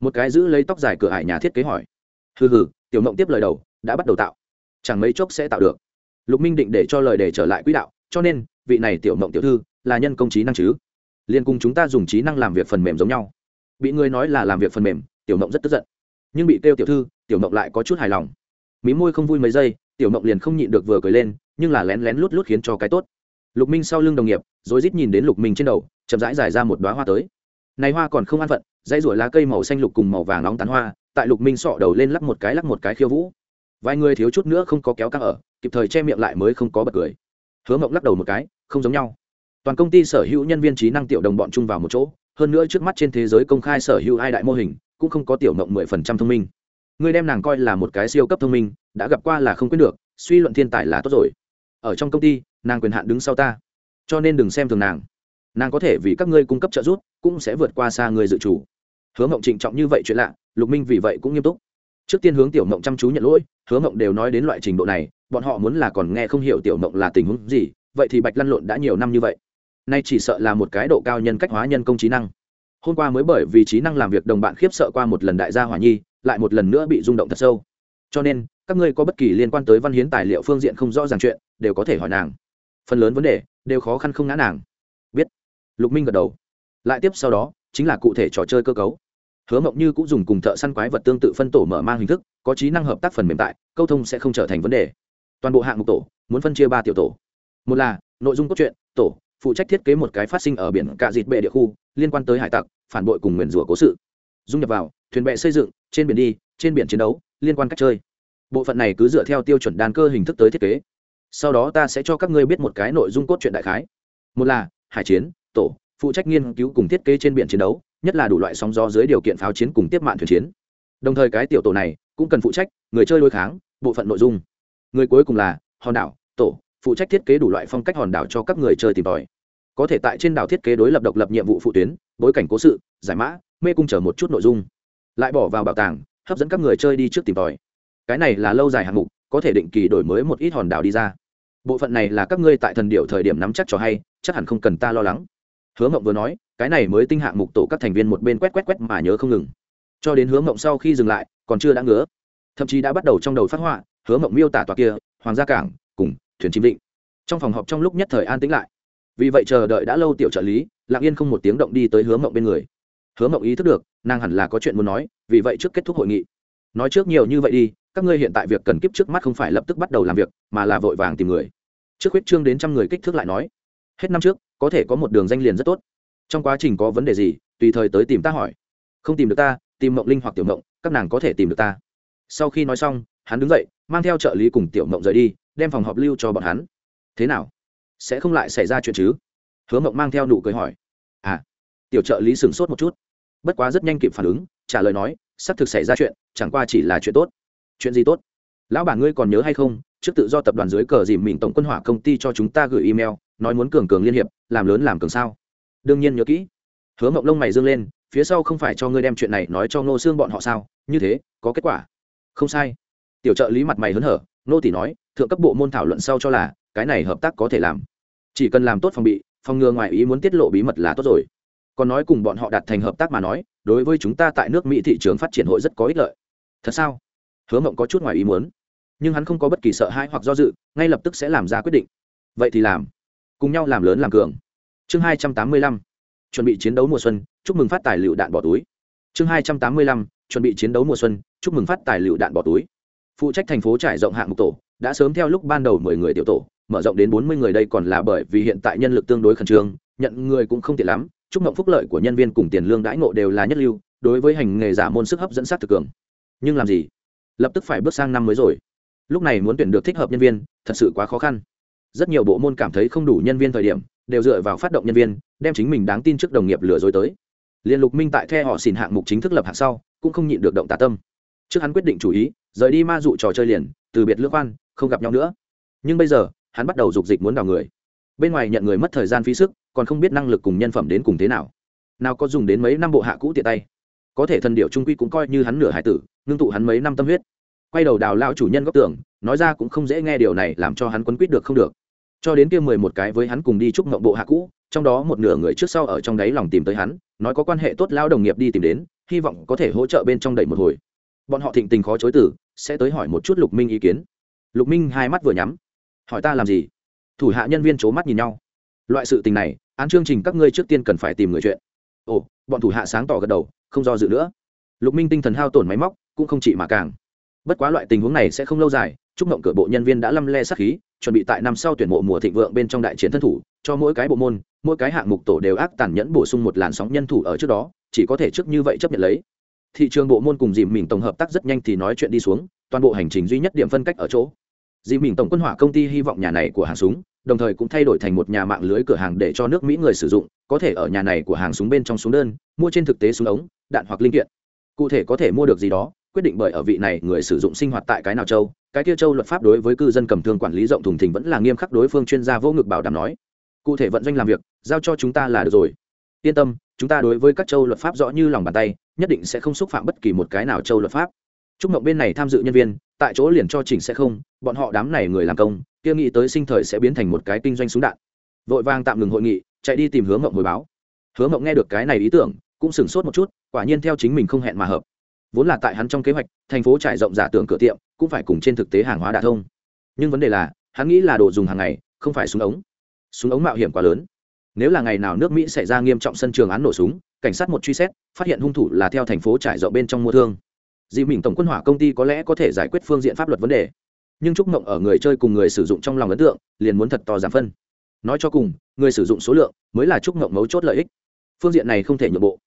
Một cái giữ lấy tóc dài cửa hải nhà thiết kế hỏi. Hừ hừ tiểu mộng tiếp lời đầu, đã bắt đầu tạo. Chẳng mấy chốc sẽ tạo được. Lục minh định để cho lời để trở lại quỹ đạo, cho nên, vị này tiểu mộng tiểu thư là nhân công trí năng chứ? Liên cùng chúng ta dùng trí năng làm việc phần mềm giống nhau. Bị người nói là làm việc phần mềm, tiểu mộng rất tức giận. Nhưng bị kêu tiểu thư, tiểu mộng lại có chút hài lòng. Mí môi không vui mấy giây, tiểu mộng liền không nhịn được vừa cười lên, nhưng là lén lén lút lút khiến cho cái tốt. Lục minh sau lưng đồng nghiệp rồi rít nhìn đến lục minh trên đầu, chậm rãi dài ra một đoá hoa tới. Này hoa còn không an phận, dãy ruổi lá cây màu xanh lục cùng màu vàng nóng tán hoa tại lục minh sọ đầu lên lắc một cái lắc một cái khiêu vũ. Vài người thiếu chút nữa không có kéo căng ở, kịp thời che miệng lại mới không có bật cười. Hứa mộng lắc đầu một cái, không giống nhau. Toàn công ty sở hữu nhân viên trí năng tiểu đồng bọn chung vào một chỗ, hơn nữa trước mắt trên thế giới công khai sở hữu hai đại mô hình, cũng không có tiểu mộng mười phần trăm thông minh. Người đem nàng coi là một cái siêu cấp thông minh, đã gặp qua là không quyết được, suy luận thiên tài là tốt rồi. Ở trong công ty, nàng quyền hạn đứng sau ta. Cho nên đừng xem thường nàng. Nàng có thể vì các ngươi cung cấp trợ giúp, cũng sẽ vượt qua xa người dự chủ hứa mộng trịnh trọng như vậy chuyện lạ, lục minh vì vậy cũng nghiêm túc. Trước tiên hướng tiểu mộng chăm chú nhận lỗi, hứa mộng đều nói đến loại trình độ này, bọn họ muốn là còn nghe không hiểu tiểu mộng là tình huống gì, vậy thì bạch lăn lộn đã nhiều năm như vậy. Nay chỉ sợ là một cái độ cao nhân cách hóa nhân công trí năng. Hôm qua mới bởi vì trí năng làm việc đồng bạn khiếp sợ qua một lần đại gia hỏa nhi, lại một lần nữa bị rung động thật sâu. Cho nên, các ngươi có bất kỳ liên quan tới văn hiến tài liệu phương diện không rõ ràng chuyện, đều có thể hỏi nàng. Phần lớn vấn đề đều khó khăn không ngã nàng. Biết. Lục minh gật đầu. Lại tiếp sau đó chính là cụ thể trò chơi cơ cấu. Hứa mộng như cũng dùng cùng thợ săn quái vật tương tự phân tổ mở mang hình thức, có trí năng hợp tác phần mềm tại, câu thông sẽ không trở thành vấn đề. Toàn bộ hạng mục tổ, muốn phân chia ba tiểu tổ. Một là, nội dung cốt truyện, tổ, phụ trách thiết kế một cái phát sinh ở biển cả dịt bệ địa khu, liên quan tới hải tặc, phản bội cùng nguyền rủa cố sự. Dung nhập vào, thuyền bè xây dựng, trên biển đi, trên biển chiến đấu, liên quan cách chơi. Bộ phận này cứ dựa theo tiêu chuẩn đàn cơ hình thức tới thiết kế. Sau đó ta sẽ cho các ngươi biết một cái nội dung cốt truyện đại khái. Một là, hải chiến, tổ phụ trách nghiên cứu cùng thiết kế trên biển chiến đấu, nhất là đủ loại sóng gió dưới điều kiện pháo chiến cùng tiếp mạng thuyền chiến. Đồng thời cái tiểu tổ này cũng cần phụ trách người chơi đối kháng, bộ phận nội dung. Người cuối cùng là hòn đảo, tổ, phụ trách thiết kế đủ loại phong cách hòn đảo cho các người chơi tìm tòi. Có thể tại trên đảo thiết kế đối lập độc lập nhiệm vụ phụ tuyến, bối cảnh cố sự, giải mã, mê cung chở một chút nội dung. Lại bỏ vào bảo tàng, hấp dẫn các người chơi đi trước tìm tòi. Cái này là lâu dài hạng mục, có thể định kỳ đổi mới một ít hòn đảo đi ra. Bộ phận này là các ngươi tại thần điệu thời điểm nắm chắc cho hay, chắc hẳn không cần ta lo lắng hứa mộng vừa nói, cái này mới tinh hạng mục tổ các thành viên một bên quét quét quét mà nhớ không ngừng. Cho đến hứa mộng sau khi dừng lại, còn chưa đã ngứa. Thậm chí đã bắt đầu trong đầu phát họa, hứa mộng miêu tả tòa kia, hoàng gia cảng, cùng thuyền chim định trong phòng họp trong lúc nhất thời an tĩnh lại. Vì vậy chờ đợi đã lâu tiểu trợ lý, lặng yên không một tiếng động đi tới hứa mộng bên người. Hứa mộng ý thức được, nàng hẳn là có chuyện muốn nói, vì vậy trước kết thúc hội nghị. Nói trước nhiều như vậy đi, các ngươi hiện tại việc cần kiếp trước mắt không phải lập tức bắt đầu làm việc, mà là vội vàng tìm người. Trước huyết trương đến trăm người kích thước lại nói hết năm trước, có thể có một đường danh liền rất tốt. Trong quá trình có vấn đề gì, tùy thời tới tìm ta hỏi. Không tìm được ta, tìm mộng linh hoặc tiểu mộng, các nàng có thể tìm được ta. Sau khi nói xong, hắn đứng dậy, mang theo trợ lý cùng tiểu mộng rời đi, đem phòng họp lưu cho bọn hắn. Thế nào? Sẽ không lại xảy ra chuyện chứ? Hứa mộng mang theo nụ cười hỏi. À tiểu trợ lý sửng sốt một chút. Bất quá rất nhanh kịp phản ứng, trả lời nói sắp thực xảy ra chuyện, chẳng qua chỉ là chuyện tốt. Chuyện gì tốt? Lão bản ngươi còn nhớ hay không? Trước tự do tập đoàn dưới cờ dìm mình tổng quân hỏa công ty cho chúng ta gửi email nói muốn cường cường liên hiệp, làm lớn làm cường sao? Đương nhiên nhớ kỹ. Hứa mộng lông mày dương lên, phía sau không phải cho ngươi đem chuyện này nói cho ngô xương bọn họ sao? Như thế, có kết quả. Không sai. Tiểu trợ lý mặt mày hớn hở nô tỷ nói, thượng cấp bộ môn thảo luận sau cho là, cái này hợp tác có thể làm. Chỉ cần làm tốt phòng bị, phòng ngừa ngoài ý muốn tiết lộ bí mật là tốt rồi. Còn nói cùng bọn họ đạt thành hợp tác mà nói, đối với chúng ta tại nước mỹ thị trường phát triển hội rất có ích lợi. Thật sao? Hứa mộng có chút ngoài ý muốn. Nhưng hắn không có bất kỳ sợ hãi hoặc do dự, ngay lập tức sẽ làm ra quyết định. Vậy thì làm cùng nhau làm lớn làm cường. Chương hai trăm tám mươi lăm, chuẩn bị chiến đấu mùa xuân, chúc mừng phát tài liệu đạn bỏ túi. Chương hai trăm tám mươi lăm, chuẩn bị chiến đấu mùa xuân, chúc mừng phát tài liệu đạn bỏ túi. Phụ trách thành phố trải rộng hạng mục tổ, đã sớm theo lúc ban đầu mười người tiểu tổ, mở rộng đến bốn mươi người đây còn là bởi vì hiện tại nhân lực tương đối khẩn trương, nhận người cũng không tiện lắm, chúc mộng phúc lợi của nhân viên cùng tiền lương đãi ngộ đều là nhất lưu, đối với hành nghề giả môn sức hấp dẫn sát thực cường. Nhưng làm gì? Lập tức phải bước sang năm mới rồi. Lúc này muốn tuyển được thích hợp nhân viên, thật sự quá khó khăn rất nhiều bộ môn cảm thấy không đủ nhân viên thời điểm, đều dựa vào phát động nhân viên, đem chính mình đáng tin trước đồng nghiệp lừa dối tới. Liên lục minh tại the họ xin hạng mục chính thức lập hạng sau, cũng không nhịn được động tà tâm. Trước hắn quyết định chủ ý, rời đi ma dụ trò chơi liền, từ biệt lưỡng quan không gặp nhau nữa. Nhưng bây giờ, hắn bắt đầu dục dịch muốn đào người. Bên ngoài nhận người mất thời gian phí sức, còn không biết năng lực cùng nhân phẩm đến cùng thế nào. Nào có dùng đến mấy năm bộ hạ cũ tiện tay. Có thể thần điệu trung quy cũng coi như hắn nửa hải tử, ngưng tụ hắn mấy năm tâm huyết. Quay đầu đào lao chủ nhân góc tưởng nói ra cũng không dễ nghe điều này, làm cho hắn quấn quýt được không được cho đến kia mười một cái với hắn cùng đi chúc mộng bộ hạ cũ, trong đó một nửa người trước sau ở trong đáy lòng tìm tới hắn, nói có quan hệ tốt lao đồng nghiệp đi tìm đến, hy vọng có thể hỗ trợ bên trong đầy một hồi. Bọn họ thịnh tình khó chối từ, sẽ tới hỏi một chút lục minh ý kiến. Lục minh hai mắt vừa nhắm. Hỏi ta làm gì? Thủ hạ nhân viên c h ố mắt nhìn nhau. Loại sự tình này, án chương trình các ngươi trước tiên cần phải tìm người chuyện. Ồ, bọn thủ hạ sáng tỏ gật đầu, không do dự nữa. Lục minh tinh thần hao tổn máy móc, cũng không chỉ mà càng. Bất quá loại tình huống này sẽ không lâu dài chúc mộng cửa bộ nhân viên đã lăm le sát khí, chuẩn bị tại năm sau tuyển mộ mùa thịnh vượng bên trong đại chiến thân thủ, cho mỗi cái bộ môn, mỗi cái hạng mục tổ đều ác tàn nhẫn bổ sung một làn sóng nhân thủ ở trước đó, chỉ có thể trước như vậy chấp nhận lấy. Thị trường bộ môn cùng dìm mình tổng hợp tác rất nhanh thì nói chuyện đi xuống, toàn bộ hành trình duy nhất điểm phân cách ở chỗ. Dìm mình tổng quân hỏa công ty hy vọng nhà này của hàng súng, đồng thời cũng thay đổi thành một nhà mạng lưới cửa hàng để cho nước mỹ người sử dụng, có thể ở nhà này của hàng súng bên trong súng đơn, mua trên thực tế súng ống, đạn hoặc linh kiện. Cụ thể có thể mua được gì đó, quyết định bởi ở vị này người sử dụng sinh hoạt tại cái nào châu cái kia châu luật pháp đối với cư dân cầm thương quản lý rộng thùng thình vẫn là nghiêm khắc đối phương chuyên gia vô ngực bảo đảm nói. Cụ thể vận doanh làm việc, giao cho chúng ta là được rồi. Yên tâm, chúng ta đối với các châu luật pháp rõ như lòng bàn tay, nhất định sẽ không xúc phạm bất kỳ một cái nào châu luật pháp. Chúc mộng bên này tham dự nhân viên, tại chỗ liền cho chỉnh sẽ không, bọn họ đám này người làm công, kia nghĩ tới sinh thời sẽ biến thành một cái kinh doanh súng đạn. Vội vàng tạm ngừng hội nghị, chạy đi tìm hướng mộng hồi báo. Hướng mộng nghe được cái này ý tưởng, cũng sửng sốt một chút, quả nhiên theo chính mình không hẹn mà hợp. Vốn là tại hắn trong kế hoạch, thành phố trải rộng giả tưởng cửa tiệm cũng phải cùng trên thực tế hàng hóa đà thông. Nhưng vấn đề là, hắn nghĩ là đồ dùng hàng ngày, không phải súng ống. Súng ống mạo hiểm quá lớn. Nếu là ngày nào nước mỹ xảy ra nghiêm trọng sân trường án nổ súng, cảnh sát một truy xét, phát hiện hung thủ là theo thành phố trải rộng bên trong mua thương. Dị mình tổng quân hỏa công ty có lẽ có thể giải quyết phương diện pháp luật vấn đề. Nhưng trúc mộng ở người chơi cùng người sử dụng trong lòng ấn tượng, liền muốn thật to giảm phân. Nói cho cùng, người sử dụng số lượng mới là trúc mộng mấu chốt lợi ích. Phương diện này không thể nhượng bộ.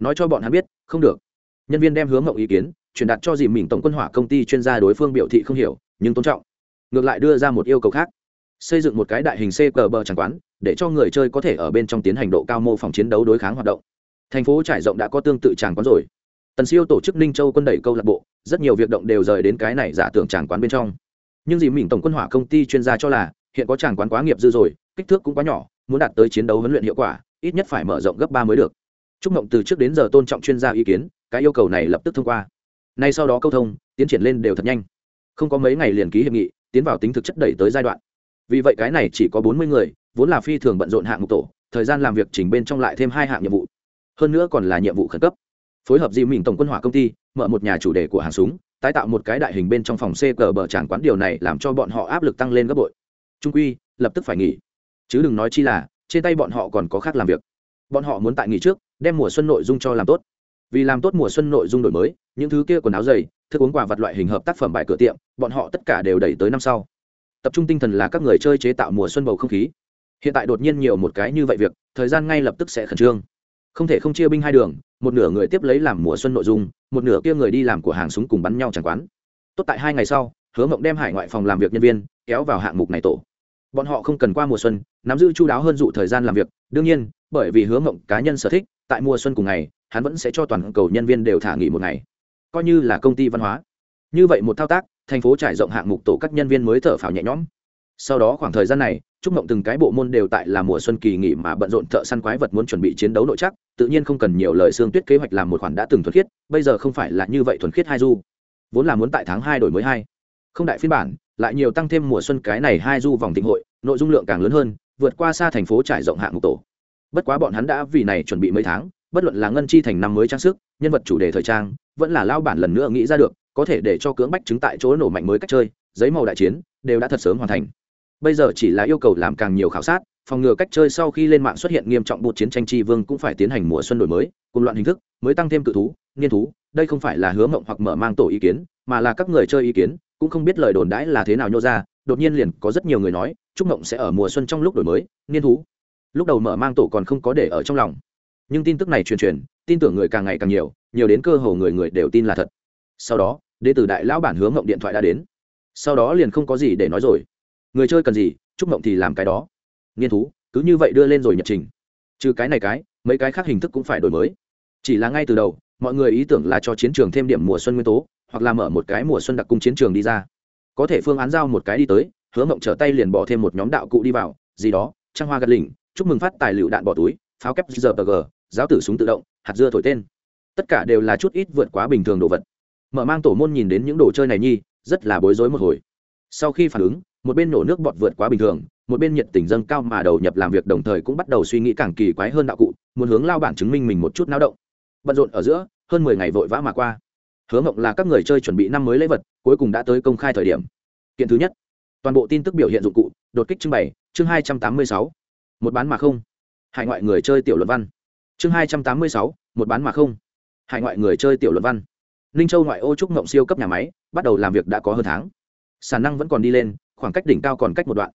Nói cho bọn hắn biết, không được. Nhân viên đem hướng mộng ý kiến truyền đạt cho dì mình tổng quân hỏa công ty chuyên gia đối phương biểu thị không hiểu, nhưng tôn trọng. Ngược lại đưa ra một yêu cầu khác. Xây dựng một cái đại hình c cờ bờ chẳng quán, để cho người chơi có thể ở bên trong tiến hành độ cao mô phỏng chiến đấu đối kháng hoạt động. Thành phố trải rộng đã có tương tự tràng quán rồi. Tần siêu tổ chức ninh châu quân đẩy câu lạc bộ, rất nhiều việc động đều rời đến cái này giả tưởng tràng quán bên trong. Nhưng dì mình tổng quân hỏa công ty chuyên gia cho là, hiện có tràng quán quá nghiệp dư rồi, kích thước cũng quá nhỏ, muốn đạt tới chiến đấu huấn luyện hiệu quả, ít nhất phải mở rộng gấp ba mới được. Chúc mộng từ trước đến giờ tôn trọng chuyên gia ý kiến, cái yêu cầu này lập tức thông qua nay sau đó câu thông, tiến triển lên đều thật nhanh. Không có mấy ngày liền ký hiệp nghị, tiến vào tính thực chất đẩy tới giai đoạn. Vì vậy cái này chỉ có bốn mươi người, vốn là phi thường bận rộn hạng mục tổ, thời gian làm việc chỉnh bên trong lại thêm hai hạng nhiệm vụ. Hơn nữa còn là nhiệm vụ khẩn cấp. Phối hợp di mình tổng quân hỏa công ty, mở một nhà chủ đề của hàng súng, tái tạo một cái đại hình bên trong phòng c cờ bờ tràn quán điều này làm cho bọn họ áp lực tăng lên gấp bội. Trung quy, lập tức phải nghỉ. Chứ đừng nói chi là, trên tay bọn họ còn có khác làm việc. Bọn họ muốn tại nghỉ trước, đem mùa xuân nội dung cho làm tốt vì làm tốt mùa xuân nội dung đổi mới, những thứ kia quần áo dày, thức uống quà vật loại hình hợp tác phẩm bài cửa tiệm, bọn họ tất cả đều đẩy tới năm sau. Tập trung tinh thần là các người chơi chế tạo mùa xuân bầu không khí. Hiện tại đột nhiên nhiều một cái như vậy việc, thời gian ngay lập tức sẽ khẩn trương. Không thể không chia binh hai đường, một nửa người tiếp lấy làm mùa xuân nội dung, một nửa kia người đi làm của hàng súng cùng bắn nhau chẳng quán. Tốt tại hai ngày sau, hứa mộng đem hải ngoại phòng làm việc nhân viên, kéo vào hạng mục này tổ bọn họ không cần qua mùa xuân, nắm giữ chu đáo hơn dụ thời gian làm việc. Đương nhiên, bởi vì hứa mộng cá nhân sở thích, tại mùa xuân cùng ngày, hắn vẫn sẽ cho toàn cầu nhân viên đều thả nghỉ một ngày. Coi như là công ty văn hóa. Như vậy một thao tác, thành phố trải rộng hạng mục tổ các nhân viên mới thở phào nhẹ nhõm. Sau đó khoảng thời gian này chúc mộng từng cái bộ môn đều tại là mùa xuân kỳ nghỉ mà bận rộn thợ săn quái vật muốn chuẩn bị chiến đấu nội chắc, tự nhiên không cần nhiều lời xương tuyết kế hoạch làm một khoản đã từng thuần khiết, bây giờ không phải là như vậy thuần khiết hai du. Vốn là muốn tại tháng hai đổi mới hai không đại phiên bản, lại nhiều tăng thêm mùa xuân cái này hai du vòng tịnh hội, nội dung lượng càng lớn hơn, vượt qua xa thành phố trải rộng hạng mục tổ. Bất quá bọn hắn đã vì này chuẩn bị mấy tháng, bất luận là ngân chi thành năm mới trang sức, nhân vật chủ đề thời trang, vẫn là lao bản lần nữa nghĩ ra được, có thể để cho cưỡng bách chứng tại chỗ nổ mạnh mới cách chơi, giấy màu đại chiến, đều đã thật sớm hoàn thành. Bây giờ chỉ là yêu cầu làm càng nhiều khảo sát, phòng ngừa cách chơi sau khi lên mạng xuất hiện nghiêm trọng bột chiến tranh tri vương cũng phải tiến hành mùa xuân đổi mới, cùng loạn hình thức, mới tăng thêm cự thú niên thú, đây không phải là hứa mộng hoặc mở mang tổ ý kiến, mà là các người chơi ý kiến cũng không biết lời đồn đãi là thế nào nhô ra, đột nhiên liền có rất nhiều người nói, trúc mộng sẽ ở mùa xuân trong lúc đổi mới, niên thú. Lúc đầu mở mang tổ còn không có để ở trong lòng. Nhưng tin tức này truyền truyền, tin tưởng người càng ngày càng nhiều nhiều đến cơ hồ người người đều tin là thật. Sau đó, đệ tử đại lão bản hướng mộng điện thoại đã đến. Sau đó liền không có gì để nói rồi. Người chơi cần gì, Trúc mộng thì làm cái đó. Nghiên thú, cứ như vậy đưa lên rồi nhật trình. Trừ cái này cái, mấy cái khác hình thức cũng phải đổi mới. Chỉ là ngay từ đầu, mọi người ý tưởng là cho chiến trường thêm điểm mùa xuân nguyên tố hoặc là mở một cái mùa xuân đặc cung chiến trường đi ra. Có thể phương án giao một cái đi tới, hứa mộng trở tay liền bỏ thêm một nhóm đạo cụ đi vào, gì đó, trang hoa gật lỉnh, chúc mừng phát tài liệu đạn bỏ túi, pháo kép rpg giáo tử súng tự động, hạt dưa thổi tên. Tất cả đều là chút ít vượt quá bình thường đồ vật. Mở mang tổ môn nhìn đến những đồ chơi này nhi, rất là bối rối một hồi. Sau khi phản ứng, một bên nổ nước bọt vượt quá bình thường, một bên nhiệt tình dâng cao mà đầu nhập làm việc đồng thời cũng bắt đầu suy nghĩ càng kỳ quái hơn đạo cụ, muốn hướng lao bản chứng minh mình một chút náo động. Bận rộn ở giữa, hơn mười ngày vội vã mà qua hứa mộng là các người chơi chuẩn bị năm mới lễ vật, cuối cùng đã tới công khai thời điểm. Kiện thứ nhất, toàn bộ tin tức biểu hiện dụng cụ, đột kích trưng bày, chương hai trăm tám mươi sáu. Một bán mà không. Hải ngoại người chơi tiểu luận văn. Chương hai trăm tám mươi sáu, một bán mà không. Hải ngoại người chơi tiểu luận văn. Ninh châu ngoại ô trúc mộng siêu cấp nhà máy, bắt đầu làm việc đã có hơn tháng. Sản năng vẫn còn đi lên, khoảng cách đỉnh cao còn cách một đoạn.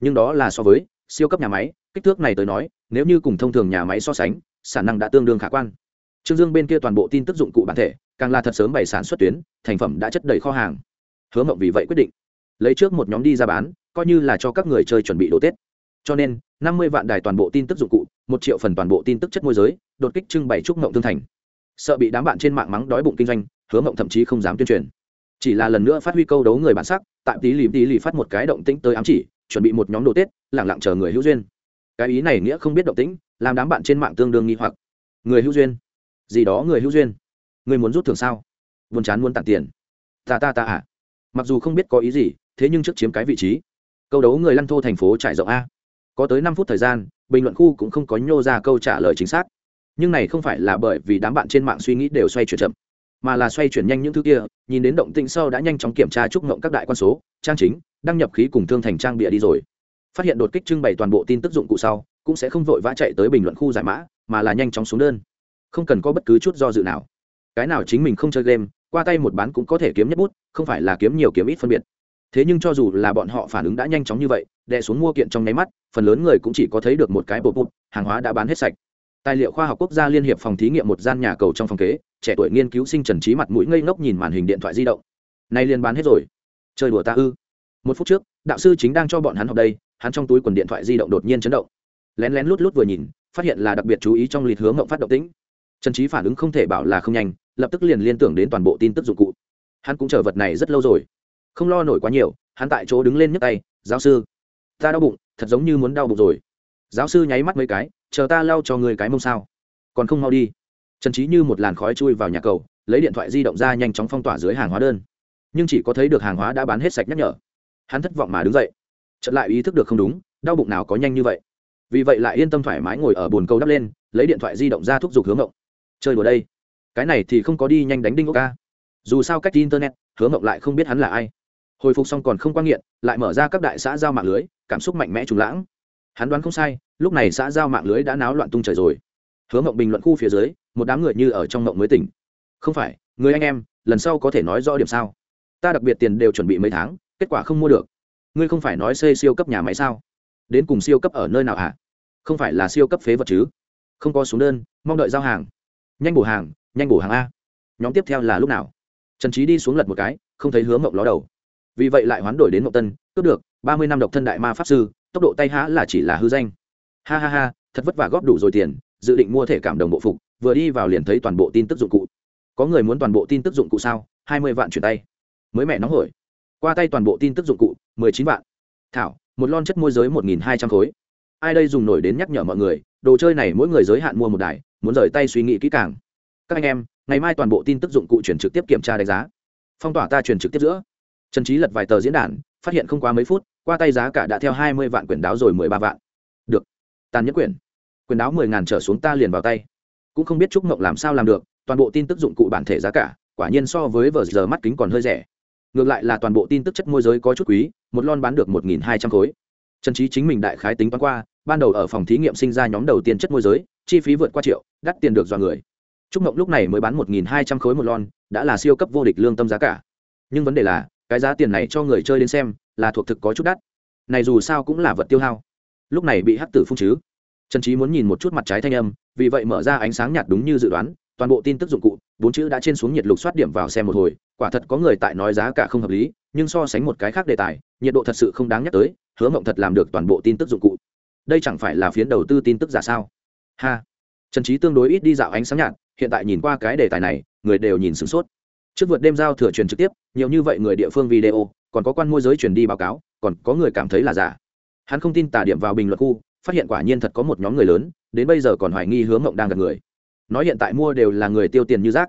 Nhưng đó là so với siêu cấp nhà máy, kích thước này tới nói, nếu như cùng thông thường nhà máy so sánh, sản năng đã tương đương khả quan. Trương dương bên kia toàn bộ tin tức dụng cụ bản thể càng là thật sớm bày sản xuất tuyến, thành phẩm đã chất đầy kho hàng. Hứa mộng vì vậy quyết định lấy trước một nhóm đi ra bán, coi như là cho các người chơi chuẩn bị đồ tết. Cho nên, năm mươi vạn đài toàn bộ tin tức dụng cụ, một triệu phần toàn bộ tin tức chất môi giới, đột kích trưng bày trúc mộng tương thành. Sợ bị đám bạn trên mạng mắng đói bụng kinh doanh, hứa mộng thậm chí không dám tuyên truyền. Chỉ là lần nữa phát huy câu đấu người bản sắc, tại tí lì tí lì phát một cái động tĩnh tới ám chỉ, chuẩn bị một nhóm đồ tết lẳng lặng chờ người hữu duyên. Cái ý này nghĩa không biết động tĩnh, làm đám bạn trên mạng tương đương nghi hoặc. Người hữu duyên. Gì đó người hữu duyên. Ngươi muốn rút thưởng sao? Buồn chán muốn tặng tiền. Ta ta ta à? Mặc dù không biết có ý gì, thế nhưng trước chiếm cái vị trí. Câu đấu người lăn thô thành phố trải rộng a. Có tới năm phút thời gian, bình luận khu cũng không có nhô ra câu trả lời chính xác. Nhưng này không phải là bởi vì đám bạn trên mạng suy nghĩ đều xoay chuyển chậm, mà là xoay chuyển nhanh những thứ kia, nhìn đến động tĩnh sau đã nhanh chóng kiểm tra chúc ngộng các đại quan số, trang chính, đăng nhập khí cùng thương thành trang bịa đi rồi. Phát hiện đột kích trưng bày toàn bộ tin tức dụng cụ sau, cũng sẽ không vội vã chạy tới bình luận khu giải mã, mà là nhanh chóng xuống đơn. Không cần có bất cứ chút do dự nào cái nào chính mình không chơi game, qua tay một bán cũng có thể kiếm nhất bút, không phải là kiếm nhiều kiếm ít phân biệt. Thế nhưng cho dù là bọn họ phản ứng đã nhanh chóng như vậy, đè xuống mua kiện trong nháy mắt, phần lớn người cũng chỉ có thấy được một cái bột bụt hàng hóa đã bán hết sạch. Tài liệu khoa học quốc gia liên hiệp phòng thí nghiệm một gian nhà cầu trong phòng kế, trẻ tuổi nghiên cứu sinh trần trí mặt mũi ngây ngốc nhìn màn hình điện thoại di động. Nay liền bán hết rồi. Chơi đùa ta ư? Một phút trước, đạo sư chính đang cho bọn hắn học đây, hắn trong túi quần điện thoại di động đột nhiên chấn động. Lén lén lút lút vừa nhìn, phát hiện là đặc biệt chú ý trong lịch hướng ngộng phát động tĩnh. Trần trí phản ứng không thể bảo là không nhanh lập tức liền liên tưởng đến toàn bộ tin tức dụng cụ. Hắn cũng chờ vật này rất lâu rồi. Không lo nổi quá nhiều, hắn tại chỗ đứng lên nhấc tay, giáo sư, ta đau bụng, thật giống như muốn đau bụng rồi. Giáo sư nháy mắt mấy cái, chờ ta lau cho người cái mông sao? Còn không mau đi. Trần trí như một làn khói chui vào nhà cầu, lấy điện thoại di động ra nhanh chóng phong tỏa dưới hàng hóa đơn. Nhưng chỉ có thấy được hàng hóa đã bán hết sạch nhắc nhở. Hắn thất vọng mà đứng dậy. Chợt lại ý thức được không đúng, đau bụng nào có nhanh như vậy. Vì vậy lại yên tâm thoải mái ngồi ở bồn cầu đắp lên, lấy điện thoại di động ra thúc giục hướng ngộng. Chơi đùa đây cái này thì không có đi nhanh đánh đinh ốc ca. Dù sao cách internet hướng mộng lại không biết hắn là ai. Hồi phục xong còn không quan nghiện, lại mở ra các đại xã giao mạng lưới, cảm xúc mạnh mẽ trùng lãng. Hắn đoán không sai, lúc này xã giao mạng lưới đã náo loạn tung trời rồi. Hứa mộng bình luận khu phía dưới, một đám người như ở trong mộng mới tỉnh. Không phải, người anh em, lần sau có thể nói rõ điểm sao? Ta đặc biệt tiền đều chuẩn bị mấy tháng, kết quả không mua được. Ngươi không phải nói xây siêu cấp nhà máy sao? Đến cùng siêu cấp ở nơi nào hả? Không phải là siêu cấp phế vật chứ? Không có xuống đơn, mong đợi giao hàng. Nhanh bổ hàng nhanh bổ hàng a. Nhóm tiếp theo là lúc nào? Trần trí đi xuống lật một cái, không thấy hứa mộng ló đầu. Vì vậy lại hoán đổi đến mộng tân, cướp được, ba mươi năm độc thân đại ma pháp sư, tốc độ tay há là chỉ là hư danh. Ha ha ha, thật vất vả góp đủ rồi tiền, dự định mua thể cảm đồng bộ phục, vừa đi vào liền thấy toàn bộ tin tức dụng cụ. Có người muốn toàn bộ tin tức dụng cụ sao? hai mươi vạn chuyển tay. Mới mẹ nóng hổi. Qua tay toàn bộ tin tức dụng cụ, mười chín vạn. Thảo, một lon chất môi giới một nghìn hai trăm khối. Ai đây dùng nổi đến nhắc nhở mọi người, đồ chơi này mỗi người giới hạn mua một đài, muốn rời tay suy nghĩ kỹ càng các anh em, ngày mai toàn bộ tin tức dụng cụ chuyển trực tiếp kiểm tra đánh giá. Phong tỏa ta chuyển trực tiếp giữa. Trần trí lật vài tờ diễn đàn, phát hiện không quá mấy phút, qua tay giá cả đã theo hai mươi vạn quyển đáo rồi mười ba vạn. Được. Tàn nhất quyển. Quyển đáo mười ngàn trở xuống ta liền vào tay. Cũng không biết trúc mộng làm sao làm được, toàn bộ tin tức dụng cụ bản thể giá cả, quả nhiên so với vờ giờ mắt kính còn hơi rẻ. Ngược lại là toàn bộ tin tức chất môi giới có chút quý, một lon bán được một nghìn hai trăm khối. Trần trí chính mình đại khái tính toán qua, ban đầu ở phòng thí nghiệm sinh ra nhóm đầu tiên chất môi giới, chi phí vượt qua triệu, đắt tiền được dọa người trúc mộng lúc này mới bán một nghìn hai trăm khối một lon, đã là siêu cấp vô địch lương tâm giá cả. Nhưng vấn đề là, cái giá tiền này cho người chơi đến xem, là thuộc thực có chút đắt. Này dù sao cũng là vật tiêu hao. Lúc này bị hắc tử phung chứ. Trần trí muốn nhìn một chút mặt trái thanh âm, vì vậy mở ra ánh sáng nhạt đúng như dự đoán, toàn bộ tin tức dụng cụ, bốn chữ đã trên xuống nhiệt lục soát điểm vào xem một hồi, quả thật có người tại nói giá cả không hợp lý, nhưng so sánh một cái khác đề tài, nhiệt độ thật sự không đáng nhắc tới, hứa mộng thật làm được toàn bộ tin tức dụng cụ. Đây chẳng phải là phiến đầu tư tin tức giả sao? Ha. Trần trí tương đối ít đi dạo ánh sáng nhạt hiện tại nhìn qua cái đề tài này, người đều nhìn sửng sốt. Trước vượt đêm giao thừa truyền trực tiếp, nhiều như vậy người địa phương video, còn có quan môi giới truyền đi báo cáo, còn có người cảm thấy là giả. Hắn không tin tả điểm vào bình luận khu, phát hiện quả nhiên thật có một nhóm người lớn, đến bây giờ còn hoài nghi hướng mộng đang gặp người. Nói hiện tại mua đều là người tiêu tiền như rác.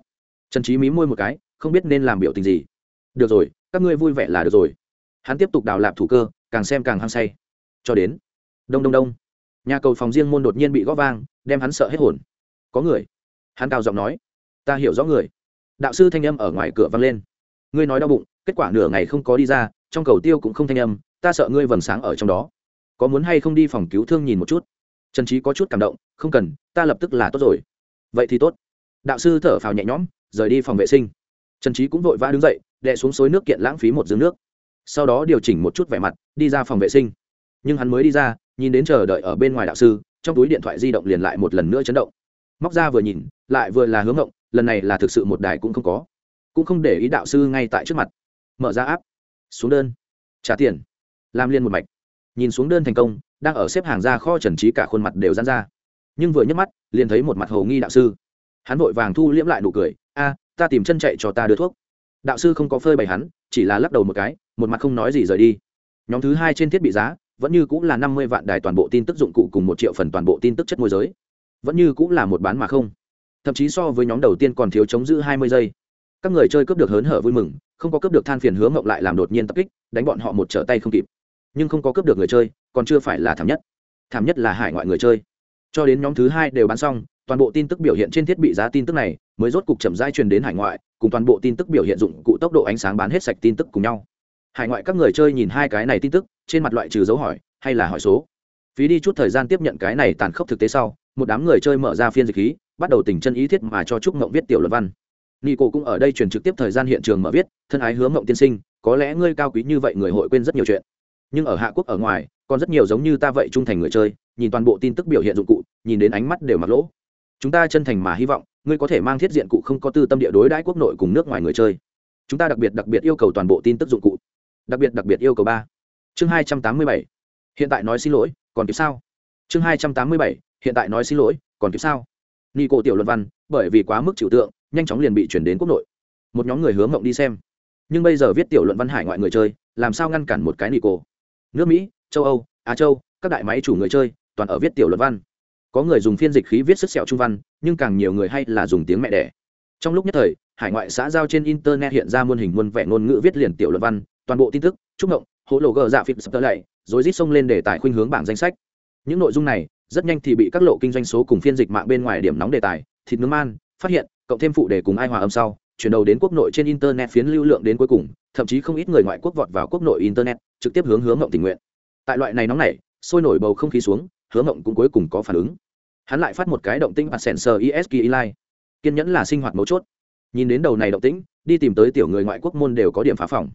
Trần trí mí môi một cái, không biết nên làm biểu tình gì. Được rồi, các ngươi vui vẻ là được rồi. Hắn tiếp tục đào lạp thủ cơ, càng xem càng hăng say. Cho đến. Đông đông đông. Nhà cầu phòng riêng môn đột nhiên bị góp vang, đem hắn sợ hết hồn. Có người hắn cao giọng nói, ta hiểu rõ người. Đạo sư thanh âm ở ngoài cửa vang lên. Ngươi nói đau bụng, kết quả nửa ngày không có đi ra, trong cầu tiêu cũng không thanh âm, ta sợ ngươi vầng sáng ở trong đó. Có muốn hay không đi phòng cứu thương nhìn một chút? Trần trí có chút cảm động, không cần, ta lập tức là tốt rồi. Vậy thì tốt. Đạo sư thở phào nhẹ nhõm, rời đi phòng vệ sinh. Trần trí cũng vội vã đứng dậy, đè xuống suối nước kiện lãng phí một giếng nước. Sau đó điều chỉnh một chút vẻ mặt, đi ra phòng vệ sinh. Nhưng hắn mới đi ra, nhìn đến chờ đợi ở bên ngoài đạo sư, trong túi điện thoại di động liền lại một lần nữa chấn động móc ra vừa nhìn, lại vừa là hướng ngộng, lần này là thực sự một đài cũng không có. Cũng không để ý đạo sư ngay tại trước mặt. Mở ra áp xuống đơn. Trả tiền. Làm liên một mạch. Nhìn xuống đơn thành công, đang ở xếp hàng ra kho trần trí cả khuôn mặt đều dán ra. Nhưng vừa nhấc mắt, liền thấy một mặt hầu nghi đạo sư. Hắn vội vàng thu liễm lại nụ cười. A, ta tìm chân chạy cho ta đưa thuốc. Đạo sư không có phơi bày hắn, chỉ là lắc đầu một cái, một mặt không nói gì rời đi. Nhóm thứ hai trên thiết bị giá, vẫn như cũng là năm mươi vạn đài toàn bộ tin tức dụng cụ cùng một triệu phần toàn bộ tin tức chất môi giới vẫn như cũng là một bán mà không. Thậm chí so với nhóm đầu tiên còn thiếu chống giữ hai mươi giây. Các người chơi cướp được hớn hở vui mừng, không có cướp được than phiền hướng ngộng lại làm đột nhiên tập kích, đánh bọn họ một trở tay không kịp. Nhưng không có cướp được người chơi, còn chưa phải là thảm nhất. Thảm nhất là hải ngoại người chơi. Cho đến nhóm thứ hai đều bán xong, toàn bộ tin tức biểu hiện trên thiết bị giá tin tức này mới rốt cục chậm rãi truyền đến hải ngoại, cùng toàn bộ tin tức biểu hiện dụng cụ tốc độ ánh sáng bán hết sạch tin tức cùng nhau. Hải ngoại các người chơi nhìn hai cái này tin tức, trên mặt loại trừ dấu hỏi, hay là hỏi số. Phí đi chút thời gian tiếp nhận cái này tàn khốc thực tế sau một đám người chơi mở ra phiên dịch khí, bắt đầu tình chân ý thiết mà cho trúc mộng viết tiểu luận văn. Nghi cổ cũng ở đây truyền trực tiếp thời gian hiện trường mở viết, thân ái hướng mộng tiên sinh, có lẽ ngươi cao quý như vậy người hội quên rất nhiều chuyện. Nhưng ở hạ quốc ở ngoài, còn rất nhiều giống như ta vậy trung thành người chơi, nhìn toàn bộ tin tức biểu hiện dụng cụ, nhìn đến ánh mắt đều mặc lỗ. Chúng ta chân thành mà hy vọng, ngươi có thể mang thiết diện cụ không có tư tâm địa đối đãi quốc nội cùng nước ngoài người chơi. Chúng ta đặc biệt đặc biệt yêu cầu toàn bộ tin tức dụng cụ. Đặc biệt đặc biệt yêu cầu ba. Chương hai trăm tám mươi bảy. Hiện tại nói xin lỗi, còn kịp sao? Chương hai trăm tám mươi bảy hiện tại nói xin lỗi, còn kịp sao? Ni cổ tiểu luận văn, bởi vì quá mức chịu tượng, nhanh chóng liền bị chuyển đến quốc nội. Một nhóm người hướng mộng đi xem. Nhưng bây giờ viết tiểu luận văn hải ngoại người chơi, làm sao ngăn cản một cái ni cổ nước mỹ, châu âu, á châu, các đại máy chủ người chơi, toàn ở viết tiểu luận văn. Có người dùng phiên dịch khí viết sức sẹo trung văn, nhưng càng nhiều người hay là dùng tiếng mẹ đẻ. Trong lúc nhất thời, hải ngoại xã giao trên internet hiện ra muôn hình muôn vẻ ngôn ngữ viết liền tiểu luận văn, toàn bộ tin tức, chúc mộng hỗ lộ gờ dạ phịp sập tơ lạy rồi rít xông lên để tài khuynh hướng bảng danh sách. Những nội dung này rất nhanh thì bị các lộ kinh doanh số cùng phiên dịch mạng bên ngoài điểm nóng đề tài, thịt nướng man, phát hiện, cộng thêm phụ đề cùng ai hòa âm sau, chuyển đầu đến quốc nội trên internet phiến lưu lượng đến cuối cùng, thậm chí không ít người ngoại quốc vọt vào quốc nội internet, trực tiếp hướng hướng ngộng tình nguyện. Tại loại này nóng này, sôi nổi bầu không khí xuống hướng ngộng cũng cuối cùng có phản ứng. Hắn lại phát một cái động tĩnh và sensor sờ isk kiên nhẫn là sinh hoạt mấu chốt. Nhìn đến đầu này động tĩnh, đi tìm tới tiểu người ngoại quốc môn đều có điểm phá phòng.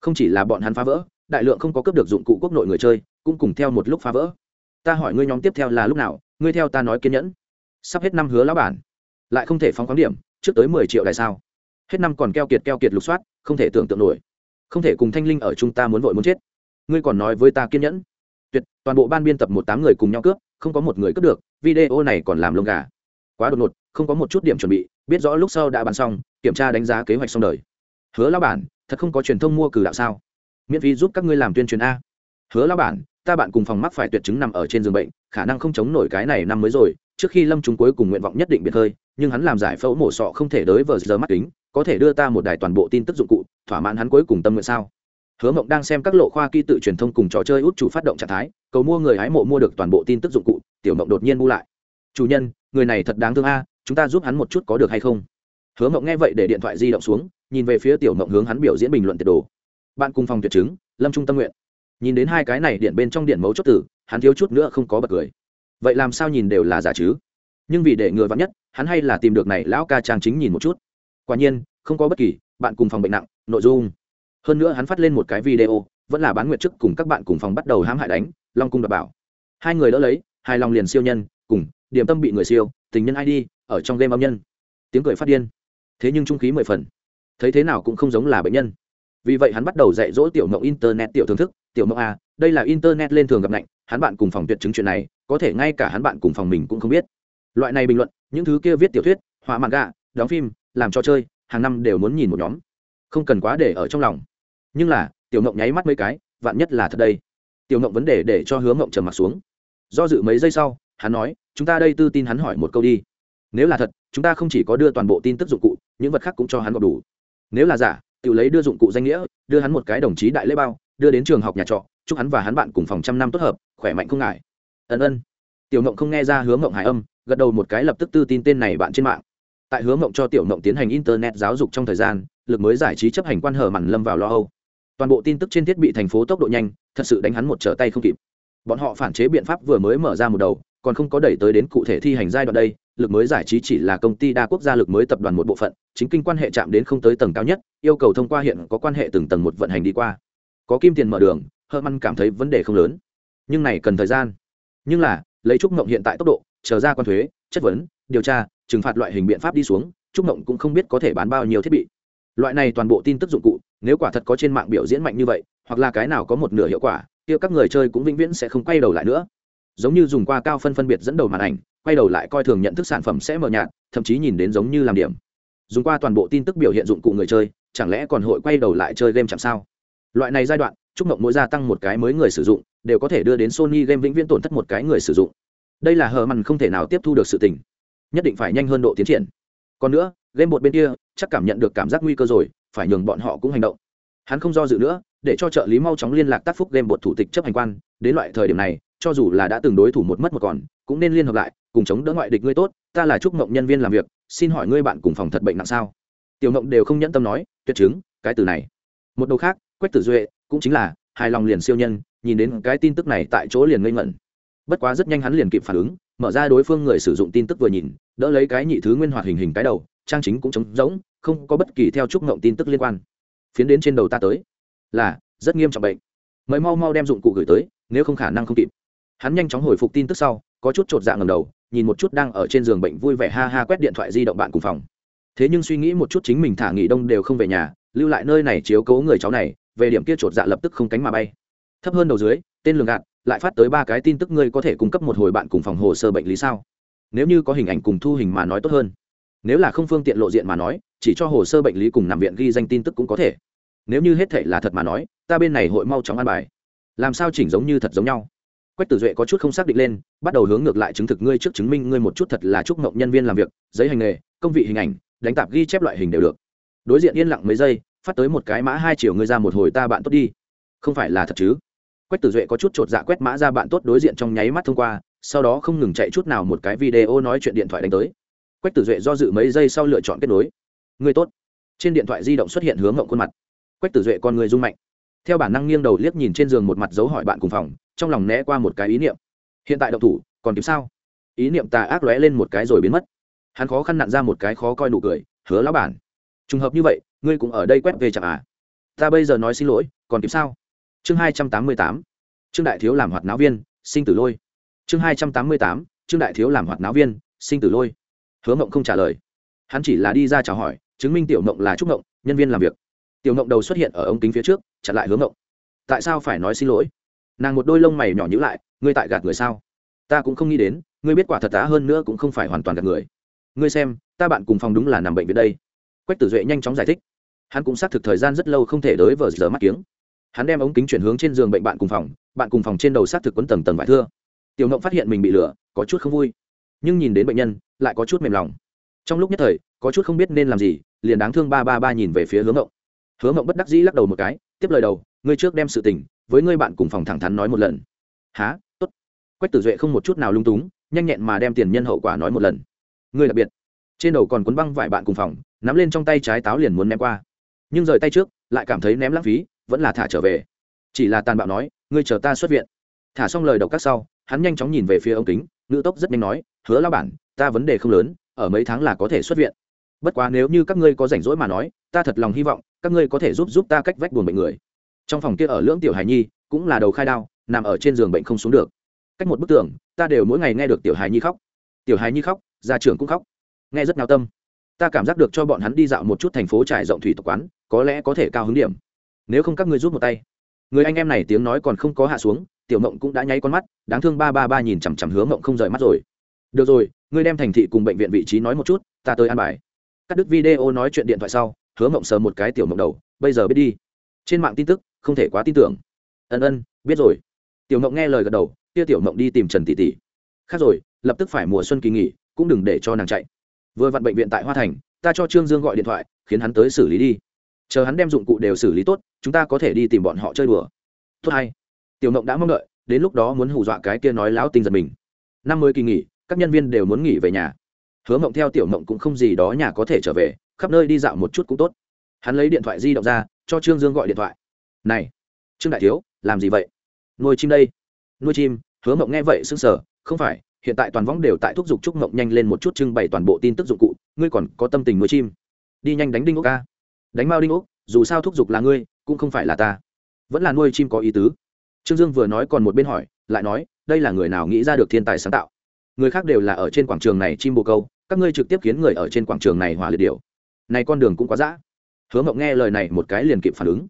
Không chỉ là bọn hắn phá vỡ, đại lượng không có cấp được dụng cụ quốc nội người chơi, cũng cùng theo một lúc phá vỡ ta hỏi ngươi nhóm tiếp theo là lúc nào, ngươi theo ta nói kiên nhẫn. Sắp hết năm hứa lão bản, lại không thể phóng khoáng điểm, trước tới mười triệu đại sao? Hết năm còn keo kiệt keo kiệt lục soát, không thể tưởng tượng nổi. Không thể cùng thanh linh ở chúng ta muốn vội muốn chết. Ngươi còn nói với ta kiên nhẫn. Tuyệt, toàn bộ ban biên tập một tám người cùng nhau cướp, không có một người cướp được, video này còn làm lông gà. Quá đột ngột, không có một chút điểm chuẩn bị, biết rõ lúc sau đã bàn xong, kiểm tra đánh giá kế hoạch xong đời. Hứa lão bản, thật không có truyền thông mua cử đạo sao? Miễn phí giúp các ngươi làm tuyên truyền a hứa lao bản, ta bạn cùng phòng mắc phải tuyệt chứng nằm ở trên giường bệnh, khả năng không chống nổi cái này năm mới rồi. Trước khi lâm chúng cuối cùng nguyện vọng nhất định biệt hơi, nhưng hắn làm giải phẫu mổ sọ không thể đới vờ giờ mắt kính, có thể đưa ta một đài toàn bộ tin tức dụng cụ, thỏa mãn hắn cuối cùng tâm nguyện sao? Hứa mộng đang xem các lộ khoa ký tự truyền thông cùng trò chơi út chủ phát động trạng thái, cầu mua người hái mộ mua được toàn bộ tin tức dụng cụ, tiểu mộng đột nhiên bu lại. Chủ nhân, người này thật đáng thương a, chúng ta giúp hắn một chút có được hay không? Hứa mộng nghe vậy để điện thoại di động xuống, nhìn về phía tiểu mộng hướng hắn biểu diễn bình luận tiệt đồ. Bạn cùng phòng tuyệt chứng, lâm trung tâm nguyện nhìn đến hai cái này điện bên trong điện mấu chốt tử, hắn thiếu chút nữa không có bật cười. Vậy làm sao nhìn đều là giả chứ? Nhưng vì để ngừa vắn nhất, hắn hay là tìm được này lão ca trang chính nhìn một chút. Quả nhiên, không có bất kỳ, bạn cùng phòng bệnh nặng, nội dung. Hơn nữa hắn phát lên một cái video, vẫn là bán nguyện chức cùng các bạn cùng phòng bắt đầu hãm hại đánh, long cung đập bảo. Hai người đỡ lấy hai lòng liền siêu nhân, cùng, điểm tâm bị người siêu, tình nhân id ở trong game âm nhân. Tiếng cười phát điên. Thế nhưng trung khí mười phần. Thấy thế nào cũng không giống là bệnh nhân. Vì vậy hắn bắt đầu dạy dỗ tiểu mộng internet tiểu thưởng thức tiểu mộng a đây là internet lên thường gặp lạnh hắn bạn cùng phòng tuyệt chứng chuyện này, có thể ngay cả hắn bạn cùng phòng mình cũng không biết. Loại này bình luận, những thứ kia viết tiểu thuyết, họa mạng gạ đóng phim, làm trò chơi, hàng năm đều muốn nhìn một nhóm. Không cần quá để ở trong lòng. Nhưng là, tiểu mộng nháy mắt mấy cái, vạn nhất là thật đây. Tiểu mộng vấn đề để cho hướng mộng trầm mặt xuống. Do dự mấy giây sau, hắn nói, chúng ta đây tư tin hắn hỏi một câu đi. Nếu là thật, chúng ta không chỉ có đưa toàn bộ tin tức dụng cụ, những vật khác cũng cho hắn gọp đủ. Nếu là giả, tự lấy đưa dụng cụ danh nghĩa, đưa hắn một cái đồng chí đại lễ bao đưa đến trường học nhà trọ, chúc hắn và hắn bạn cùng phòng trăm năm tốt hợp, khỏe mạnh không ngại. Ân ân. Tiểu mộng không nghe ra hướng mộng hải âm, gật đầu một cái lập tức tư tin tên này bạn trên mạng. Tại hướng mộng cho tiểu mộng tiến hành internet giáo dục trong thời gian, lực mới giải trí chấp hành quan hở mặn lâm vào lo âu. Toàn bộ tin tức trên thiết bị thành phố tốc độ nhanh, thật sự đánh hắn một trở tay không kịp. Bọn họ phản chế biện pháp vừa mới mở ra một đầu, còn không có đẩy tới đến cụ thể thi hành giai đoạn đây, lực mới giải trí chỉ là công ty đa quốc gia lực mới tập đoàn một bộ phận, chính kinh quan hệ chạm đến không tới tầng cao nhất, yêu cầu thông qua hiện có quan hệ từng tầng một vận hành đi qua có kim tiền mở đường hơ măn cảm thấy vấn đề không lớn. Nhưng này cần thời gian. Nhưng là, lấy trúc mộng hiện tại tốc độ, chờ ra quan thuế, chất vấn, điều tra, trừng phạt loại hình biện pháp đi xuống, trúc mộng cũng không biết có thể bán bao nhiêu thiết bị. Loại này toàn bộ tin tức dụng cụ, nếu quả thật có trên mạng biểu diễn mạnh như vậy, hoặc là cái nào có một nửa hiệu quả, kia các người chơi cũng vĩnh viễn sẽ không quay đầu lại nữa. Giống như dùng qua cao phân phân biệt dẫn đầu màn ảnh, quay đầu lại coi thường nhận thức sản phẩm sẽ mờ nhạt, thậm chí nhìn đến giống như làm điểm. Dùng qua toàn bộ tin tức biểu hiện dụng cụ người chơi, chẳng lẽ còn hội quay đầu lại chơi game chẳng sao? Loại này giai đoạn, chúc mộng mỗi gia tăng một cái mới người sử dụng, đều có thể đưa đến sony game vĩnh viễn tổn thất một cái người sử dụng. Đây là hờ mằn không thể nào tiếp thu được sự tình. Nhất định phải nhanh hơn độ tiến triển. Còn nữa, game một bên kia, chắc cảm nhận được cảm giác nguy cơ rồi, phải nhường bọn họ cũng hành động. Hắn không do dự nữa, để cho trợ lý mau chóng liên lạc tác phúc game một thủ tịch chấp hành quan. Đến loại thời điểm này, cho dù là đã từng đối thủ một mất một còn, cũng nên liên hợp lại, cùng chống đỡ ngoại địch ngươi tốt, ta là trúc mộng nhân viên làm việc, xin hỏi ngươi bạn cùng phòng thật bệnh nặng sao? Tiểu mộng đều không nhẫn tâm nói, tuyệt chứng, cái từ này. Một đầu khác quách tử duệ cũng chính là hài lòng liền siêu nhân, nhìn đến cái tin tức này tại chỗ liền ngây ngẩn. Bất quá rất nhanh hắn liền kịp phản ứng, mở ra đối phương người sử dụng tin tức vừa nhìn, đỡ lấy cái nhị thứ nguyên hoạt hình hình cái đầu, trang chính cũng trống rỗng, không có bất kỳ theo trúc ngộng tin tức liên quan. Phiến đến trên đầu ta tới. Là, rất nghiêm trọng bệnh. Mời mau mau đem dụng cụ gửi tới, nếu không khả năng không kịp. Hắn nhanh chóng hồi phục tin tức sau, có chút chột dạng ngầm đầu, nhìn một chút đang ở trên giường bệnh vui vẻ ha ha quét điện thoại di động bạn cùng phòng. Thế nhưng suy nghĩ một chút chính mình thả nghỉ đông đều không về nhà, lưu lại nơi này chiếu cố người cháu này về điểm kia chột dạ lập tức không cánh mà bay. Thấp hơn đầu dưới, tên lường gạt, lại phát tới ba cái tin tức ngươi có thể cung cấp một hồi bạn cùng phòng hồ sơ bệnh lý sao? Nếu như có hình ảnh cùng thu hình mà nói tốt hơn. Nếu là không phương tiện lộ diện mà nói, chỉ cho hồ sơ bệnh lý cùng nằm viện ghi danh tin tức cũng có thể. Nếu như hết thể là thật mà nói, ta bên này hội mau chóng an bài. Làm sao chỉnh giống như thật giống nhau? Quách tử duệ có chút không xác định lên, bắt đầu hướng ngược lại chứng thực ngươi trước chứng minh ngươi một chút thật là chúc mộng nhân viên làm việc, giấy hành nghề, công vị hình ảnh, đánh tạp ghi chép loại hình đều được. Đối diện yên lặng mấy giây phát tới một cái mã hai triệu ngươi ra một hồi ta bạn tốt đi. Không phải là thật chứ? Quách tử duệ có chút chột dạ quét mã ra bạn tốt đối diện trong nháy mắt thông qua, sau đó không ngừng chạy chút nào một cái video nói chuyện điện thoại đánh tới. Quách tử duệ do dự mấy giây sau lựa chọn kết nối. Người tốt. Trên điện thoại di động xuất hiện hướng ngộng khuôn mặt. Quách tử duệ con người rung mạnh. Theo bản năng nghiêng đầu liếc nhìn trên giường một mặt dấu hỏi bạn cùng phòng, trong lòng né qua một cái ý niệm. Hiện tại động thủ, còn kịp sao? Ý niệm tà ác lóe lên một cái rồi biến mất. Hắn khó khăn nặn ra một cái khó coi nụ cười, hứa lão bản trùng hợp như vậy, ngươi cũng ở đây quét về chẳng à? Ta bây giờ nói xin lỗi, còn kịp sao? Chương hai trăm tám mươi tám. Trương đại thiếu làm hoạt náo viên, sinh tử lôi. Chương hai trăm tám mươi tám, trương đại thiếu làm hoạt náo viên, sinh tử lôi. Hứa mộng không trả lời. Hắn chỉ là đi ra chào hỏi, chứng minh tiểu mộng là trúc mộng, nhân viên làm việc. Tiểu mộng đầu xuất hiện ở ống kính phía trước, chặn lại hứa mộng. Tại sao phải nói xin lỗi? Nàng một đôi lông mày nhỏ nhữ lại, ngươi tại gạt người sao? Ta cũng không nghĩ đến, ngươi biết quả thật tá hơn nữa cũng không phải hoàn toàn gạt người. Ngươi xem, ta bạn cùng phòng đúng là nằm bệnh viện đây quách tử duệ nhanh chóng giải thích. Hắn cũng xác thực thời gian rất lâu không thể đới vờ giờ mắt kiếng. Hắn đem ống kính chuyển hướng trên giường bệnh bạn cùng phòng, bạn cùng phòng trên đầu xác thực quấn tầng tầng vải thưa. Tiểu ngộng phát hiện mình bị lửa, có chút không vui. Nhưng nhìn đến bệnh nhân, lại có chút mềm lòng. Trong lúc nhất thời, có chút không biết nên làm gì, liền đáng thương ba ba ba nhìn về phía hướng ngộng. Hướng ngộng bất đắc dĩ lắc đầu một cái, tiếp lời đầu, ngươi trước đem sự tình với ngươi bạn cùng phòng thẳng thắn nói một lần. Há tốt. Quách tử duệ không một chút nào lung túng, nhanh nhẹn mà đem tiền nhân hậu quả nói một lần. Ngươi đặc biệt trên đầu còn cuốn băng vải bạn cùng phòng, nắm lên trong tay trái táo liền muốn ném qua. Nhưng rời tay trước, lại cảm thấy ném lãng phí, vẫn là thả trở về. Chỉ là tàn bạo nói, ngươi chờ ta xuất viện. Thả xong lời độc các sau, hắn nhanh chóng nhìn về phía ông kính, ngữ tốc rất nhanh nói, hứa lao bản, ta vấn đề không lớn, ở mấy tháng là có thể xuất viện. Bất quá nếu như các ngươi có rảnh rỗi mà nói, ta thật lòng hy vọng, các ngươi có thể giúp giúp ta cách vách buồn bệnh người. Trong phòng kia ở lưỡng tiểu hài nhi, cũng là đầu khai đao, nằm ở trên giường bệnh không xuống được. Cách một bức tường, ta đều mỗi ngày nghe được tiểu hài nhi khóc. Tiểu hài nhi khóc, gia trưởng cũng khóc nghe rất nao tâm. Ta cảm giác được cho bọn hắn đi dạo một chút thành phố trải rộng thủy tộc quán, có lẽ có thể cao hứng điểm. Nếu không các ngươi rút một tay. Người anh em này tiếng nói còn không có hạ xuống, tiểu mộng cũng đã nháy con mắt, đáng thương ba ba ba nhìn chằm chằm hướng mộng không rời mắt rồi. Được rồi, ngươi đem thành thị cùng bệnh viện vị trí nói một chút, ta tới an bài. Cắt đứt video nói chuyện điện thoại sau, hứa mộng sờ một cái tiểu mộng đầu, bây giờ biết đi. Trên mạng tin tức, không thể quá tin tưởng. Ân ân, biết rồi. Tiểu mộng nghe lời gật đầu, kia tiểu mộng đi tìm trần tỷ tỷ. Khác rồi, lập tức phải mùa xuân kỳ nghỉ, cũng đừng để cho nàng chạy vừa vặn bệnh viện tại hoa thành, ta cho trương dương gọi điện thoại, khiến hắn tới xử lý đi. Chờ hắn đem dụng cụ đều xử lý tốt, chúng ta có thể đi tìm bọn họ chơi đùa. Tốt hay. Tiểu mộng đã mong đợi, đến lúc đó muốn hù dọa cái kia nói láo tinh giật mình. Năm mới kỳ nghỉ, các nhân viên đều muốn nghỉ về nhà. Hứa mộng theo tiểu mộng cũng không gì đó nhà có thể trở về, khắp nơi đi dạo một chút cũng tốt. Hắn lấy điện thoại di động ra, cho trương dương gọi điện thoại. Này, trương đại thiếu, làm gì vậy? Nuôi chim đây. Nuôi chim? Hứa mộng nghe vậy sững sờ, không phải hiện tại toàn võng đều tại thúc giục trúc ngộng nhanh lên một chút trưng bày toàn bộ tin tức dụng cụ, ngươi còn có tâm tình nuôi chim. Đi nhanh đánh đinh ốc ca. Đánh mao đinh ốc dù sao thúc giục là ngươi, cũng không phải là ta. Vẫn là nuôi chim có ý tứ. Trương dương vừa nói còn một bên hỏi, lại nói, đây là người nào nghĩ ra được thiên tài sáng tạo? Người khác đều là ở trên quảng trường này chim bồ câu, các ngươi trực tiếp khiến người ở trên quảng trường này hòa liệt điều này con đường cũng quá dã. Hứa mộng nghe lời này một cái liền kịp phản ứng.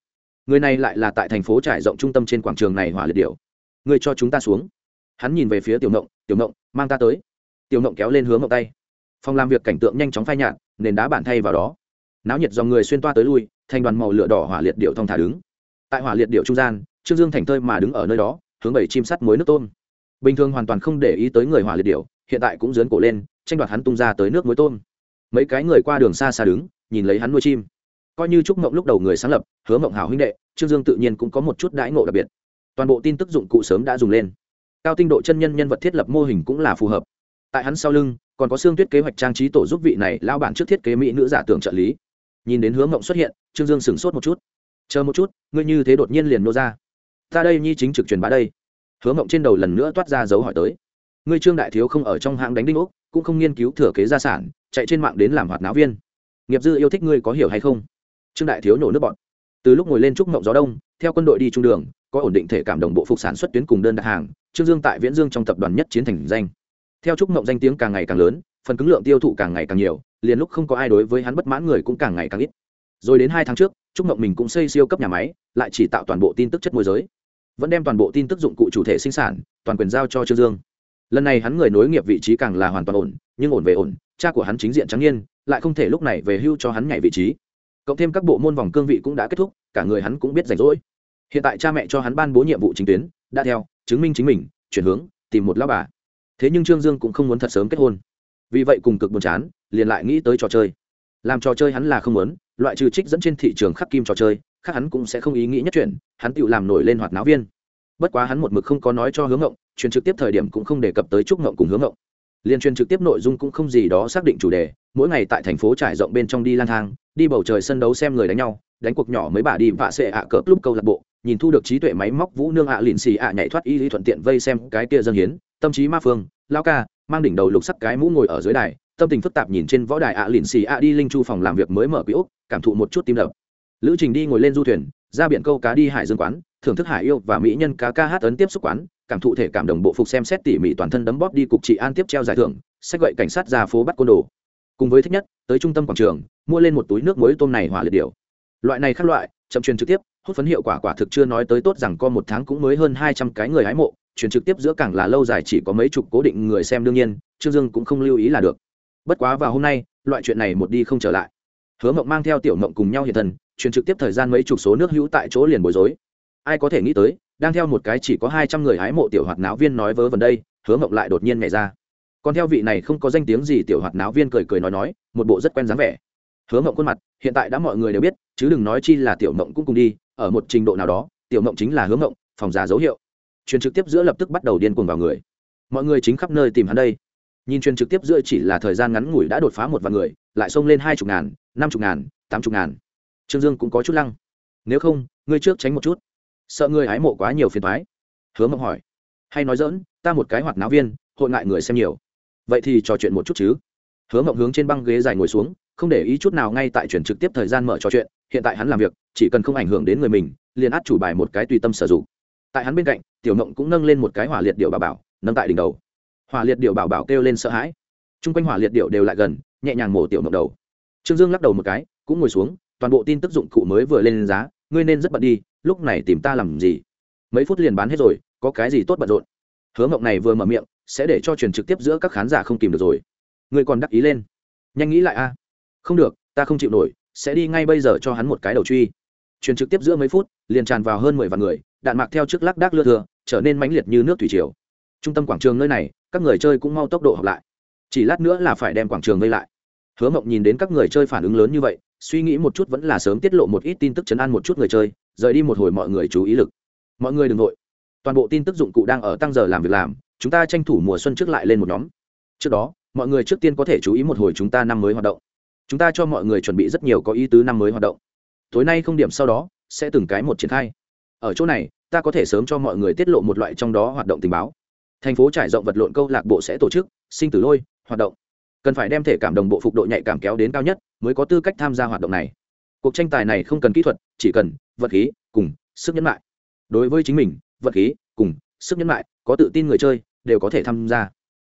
Người này lại là tại thành phố trải rộng trung tâm trên quảng trường này hỏa liệt điều người cho chúng ta xuống. Hắn nhìn về phía tiểu mộng tiểu mộng mang ta tới. Tiểu mộng kéo lên hướng mộng tay. Phòng làm việc cảnh tượng nhanh chóng phai nhạt, nền đá bản thay vào đó. Náo nhiệt dòng người xuyên toa tới lui, thành đoàn màu lửa đỏ hỏa liệt điệu thong thả đứng. Tại hỏa liệt điệu trung gian, trương dương thành thơi mà đứng ở nơi đó, hướng bảy chim sắt muối nước tôm. Bình thường hoàn toàn không để ý tới người hỏa liệt điệu, hiện tại cũng dướn cổ lên, tranh đoạt hắn tung ra tới nước muối tôm. Mấy cái người qua đường xa xa đứng, nhìn lấy hắn nuôi chim. Coi như trúc mộng lúc đầu người sáng lập, hứa mộng hảo huynh đệ, trương dương tự nhiên cũng có một chút đãi ngộ đặc biệt. Toàn bộ tin tức dụng cụ sớm đã dùng lên cao tinh độ chân nhân nhân vật thiết lập mô hình cũng là phù hợp. Tại hắn sau lưng, còn có xương tuyết kế hoạch trang trí tổ giúp vị này lao bản trước thiết kế mỹ nữ giả tưởng trợ lý. Nhìn đến hướng Ngộng xuất hiện, trương dương sửng sốt một chút. Chờ một chút, ngươi như thế đột nhiên liền nô ra. Ta đây nhi chính trực truyền bá đây. Hướng Ngộng trên đầu lần nữa toát ra dấu hỏi tới. Ngươi trương đại thiếu không ở trong hãng đánh đinh ốc, cũng không nghiên cứu thừa kế gia sản, chạy trên mạng đến làm hoạt náo viên. Nghiệp dư yêu thích ngươi có hiểu hay không? Trương đại thiếu nổ nước bọn từ lúc ngồi lên trúc ngộng gió đông, theo quân đội đi trung đường có ổn định thể cảm đồng bộ phục sản xuất tuyến cùng đơn đặt hàng, trương dương tại viễn dương trong tập đoàn nhất chiến thành danh. Theo trúc mộng danh tiếng càng ngày càng lớn, phần cứng lượng tiêu thụ càng ngày càng nhiều, liền lúc không có ai đối với hắn bất mãn người cũng càng ngày càng ít. Rồi đến hai tháng trước, trúc mộng mình cũng xây siêu cấp nhà máy, lại chỉ tạo toàn bộ tin tức chất môi giới. Vẫn đem toàn bộ tin tức dụng cụ chủ thể sinh sản, toàn quyền giao cho trương dương. Lần này hắn người nối nghiệp vị trí càng là hoàn toàn ổn, nhưng ổn về ổn, cha của hắn chính diện trắng nhiên lại không thể lúc này về hưu cho hắn nhảy vị trí. Cộng thêm các bộ môn vòng cương vị cũng đã kết thúc, cả người hắn cũng biết rảnh rỗi hiện tại cha mẹ cho hắn ban bố nhiệm vụ chính tuyến, đã theo, chứng minh chính mình, chuyển hướng, tìm một lao bà. Thế nhưng trương dương cũng không muốn thật sớm kết hôn. Vì vậy cùng cực buồn chán, liền lại nghĩ tới trò chơi. Làm trò chơi hắn là không muốn, loại trừ trích dẫn trên thị trường khắc kim trò chơi, khác hắn cũng sẽ không ý nghĩ nhất chuyện, hắn tự làm nổi lên hoạt náo viên. Bất quá hắn một mực không có nói cho hướng ngộng, truyền trực tiếp thời điểm cũng không đề cập tới trúc ngộng cùng hướng ngộng. Liên truyền trực tiếp nội dung cũng không gì đó xác định chủ đề, mỗi ngày tại thành phố trải rộng bên trong đi lang thang, đi bầu trời sân đấu xem người đánh nhau, đánh cuộc nhỏ mới bà đi vạ xệ ạ cỡ lúc câu lạc bộ nhìn thu được trí tuệ máy móc vũ nương ạ lìn xì ạ nhảy thoát y lý thuận tiện vây xem cái kia dân hiến, tâm trí ma phương, lao ca, mang đỉnh đầu lục sắc cái mũ ngồi ở dưới đài, tâm tình phức tạp nhìn trên võ đài ạ lìn xì ạ đi linh chu phòng làm việc mới mở quỹ úc, cảm thụ một chút tim đập. Lữ trình đi ngồi lên du thuyền, ra biển câu cá đi hải dương quán, thưởng thức hải yêu và mỹ nhân cá ca hát ấn tiếp xúc quán, cảm thụ thể cảm đồng bộ phục xem xét tỉ mỉ toàn thân đấm bóp đi cục trị an tiếp treo giải thưởng, sách gậy cảnh sát ra phố bắt côn đồ. Cùng với thích nhất, tới trung tâm quảng trường, mua lên một túi nước muối tôm này hỏa liệt điều loại này khác loại chậm truyền trực tiếp, hút phấn hiệu quả quả thực chưa nói tới tốt rằng co một tháng cũng mới hơn hai trăm cái người hái mộ, truyền trực tiếp giữa càng là lâu dài chỉ có mấy chục cố định người xem đương nhiên, trương dương cũng không lưu ý là được. Bất quá vào hôm nay, loại chuyện này một đi không trở lại. Hứa mộng mang theo tiểu mộng cùng nhau hiện thần truyền trực tiếp thời gian mấy chục số nước hữu tại chỗ liền bối rối. Ai có thể nghĩ tới, đang theo một cái chỉ có hai trăm người hái mộ tiểu hoạt náo viên nói vớ vẩn đây, hứa mộng lại đột nhiên nhảy ra. Còn theo vị này không có danh tiếng gì tiểu hoạt náo viên cười cười nói nói, một bộ rất quen dáng vẻ hứa mộng khuôn mặt, hiện tại đã mọi người đều biết, chứ đừng nói chi là tiểu mộng cũng cùng đi, ở một trình độ nào đó, tiểu mộng chính là hứa mộng, phòng giả dấu hiệu. Truyền trực tiếp giữa lập tức bắt đầu điên cuồng vào người. Mọi người chính khắp nơi tìm hắn đây. Nhìn truyền trực tiếp giữa chỉ là thời gian ngắn ngủi đã đột phá một vạn người, lại xông lên hai chục ngàn, năm chục ngàn, tám chục ngàn. Trương dương cũng có chút lăng. Nếu không, ngươi trước tránh một chút. Sợ ngươi hái mộ quá nhiều phiền thoái hứa mộng hỏi. Hay nói dỡn ta một cái hoạt náo viên, hội ngại người xem nhiều. Vậy thì trò chuyện một chút chứ. Hứa mộng hướng trên băng ghế dài ngồi xuống không để ý chút nào ngay tại chuyển trực tiếp thời gian mở trò chuyện, hiện tại hắn làm việc, chỉ cần không ảnh hưởng đến người mình, liền át chủ bài một cái tùy tâm sử dụng. Tại hắn bên cạnh, tiểu mộng cũng nâng lên một cái hỏa liệt điệu bảo bảo, nâng tại đỉnh đầu. Hỏa liệt điệu bảo bảo kêu lên sợ hãi. T r u n g quanh hỏa liệt điệu đều lại gần, nhẹ nhàng mổ tiểu mộng đầu. Trương dương lắc đầu một cái, cũng ngồi xuống, toàn bộ tin tức dụng cụ mới vừa lên giá, ngươi nên rất bận đi, lúc này tìm ta làm gì? Mấy phút liền bán hết rồi, có cái gì tốt bận rộn? Hứa mộng này vừa mở miệng, sẽ để cho truyền trực tiếp giữa các khán giả không tìm được rồi. Ngươi còn đắc ý lên. Nhanh nghĩ lại a không được, ta không chịu nổi, sẽ đi ngay bây giờ cho hắn một cái đầu truy. Truyền trực tiếp giữa mấy phút, liền tràn vào hơn mười vạn người, đạn mạc theo trước lác đác lưa thừa trở nên mãnh liệt như nước thủy triều. Trung tâm quảng trường nơi này, các người chơi cũng mau tốc độ học lại. Chỉ lát nữa là phải đem quảng trường vây lại. Hứa mộng nhìn đến các người chơi phản ứng lớn như vậy, suy nghĩ một chút vẫn là sớm tiết lộ một ít tin tức chấn an một chút người chơi, rời đi một hồi mọi người chú ý lực. Mọi người đừng vội. Toàn bộ tin tức dụng cụ đang ở tăng giờ làm việc làm, chúng ta tranh thủ mùa xuân trước lại lên một nhóm. Trước đó, mọi người trước tiên có thể chú ý một hồi chúng ta năm mới hoạt động chúng ta cho mọi người chuẩn bị rất nhiều có ý tứ năm mới hoạt động. Tối nay không điểm sau đó, sẽ từng cái một triển khai. Ở chỗ này, ta có thể sớm cho mọi người tiết lộ một loại trong đó hoạt động tình báo. Thành phố trải rộng vật lộn câu lạc bộ sẽ tổ chức, sinh tử lôi, hoạt động. Cần phải đem thể cảm đồng bộ phục độ nhạy cảm kéo đến cao nhất, mới có tư cách tham gia hoạt động này. Cuộc tranh tài này không cần kỹ thuật, chỉ cần vật khí, cùng sức nhẫn lại đối với chính mình, vật khí, cùng sức nhẫn lại có tự tin người chơi, đều có thể tham gia.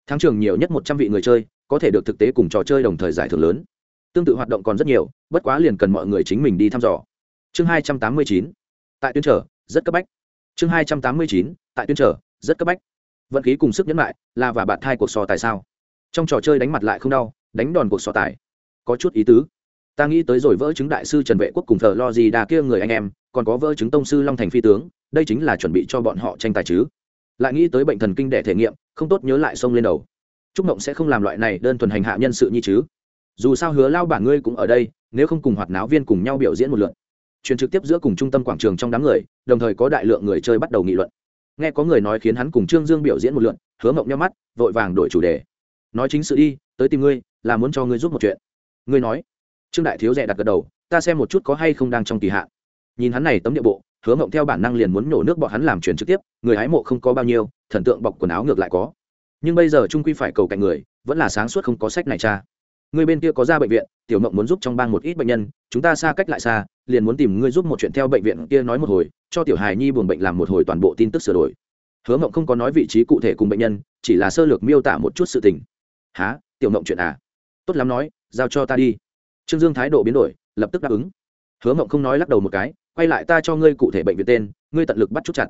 Thắng trường nhiều nhất một trăm vị người chơi, có thể được thực tế cùng trò chơi đồng thời giải thưởng lớn tương tự hoạt động còn rất nhiều, bất quá liền cần mọi người chính mình đi thăm dò. Chương hai trăm tám mươi chín, tại tuyên trở, rất cấp bách. Chương hai trăm tám mươi chín, tại tuyên trở, rất cấp bách. Vận khí cùng sức nhẫn lại, là và bạn thai cuộc sò tại sao? Trong trò chơi đánh mặt lại không đau, đánh đòn cuộc sò tài. Có chút ý tứ. Ta nghĩ tới rồi vỡ chứng đại sư trần vệ quốc cùng thờ lo gì đà kia người anh em, còn có vỡ chứng tông sư long thành phi tướng, đây chính là chuẩn bị cho bọn họ tranh tài chứ. Lại nghĩ tới bệnh thần kinh để thể nghiệm, không tốt nhớ lại xông lên đầu. Trúc mộng sẽ không làm loại này đơn thuần hành hạ nhân sự như chứ dù sao hứa lao bản ngươi cũng ở đây, nếu không cùng hoạt náo viên cùng nhau biểu diễn một lượt. Truyền trực tiếp giữa cùng trung tâm quảng trường trong đám người, đồng thời có đại lượng người chơi bắt đầu nghị luận. Nghe có người nói khiến hắn cùng trương dương biểu diễn một lượt, hứa mộng nhau mắt, vội vàng đổi chủ đề. Nói chính sự đi, tới tìm ngươi, là muốn cho ngươi giúp một chuyện. Ngươi nói. Trương đại thiếu rẻ đặt gật đầu, ta xem một chút có hay không đang trong kỳ hạn. Nhìn hắn này tấm địa bộ, hứa mộng theo bản năng liền muốn nổ nước bọn hắn làm chuyển trực tiếp, người hái mộ không có bao nhiêu, thần tượng bọc quần áo ngược lại có. Nhưng bây giờ trung quy phải cầu cạnh người, vẫn là sáng suốt không có sách này cha người bên kia có ra bệnh viện, tiểu mộng muốn giúp trong bang một ít bệnh nhân, chúng ta xa cách lại xa, liền muốn tìm ngươi giúp một chuyện theo bệnh viện kia nói một hồi, cho tiểu hài nhi buồn bệnh làm một hồi toàn bộ tin tức sửa đổi. Hứa mộng không có nói vị trí cụ thể cùng bệnh nhân, chỉ là sơ lược miêu tả một chút sự tình. Há tiểu mộng chuyện à? Tốt lắm nói, giao cho ta đi. Trương dương thái độ biến đổi, lập tức đáp ứng. Hứa mộng không nói lắc đầu một cái, quay lại ta cho ngươi cụ thể bệnh viện tên, ngươi tận lực bắt chút chặt.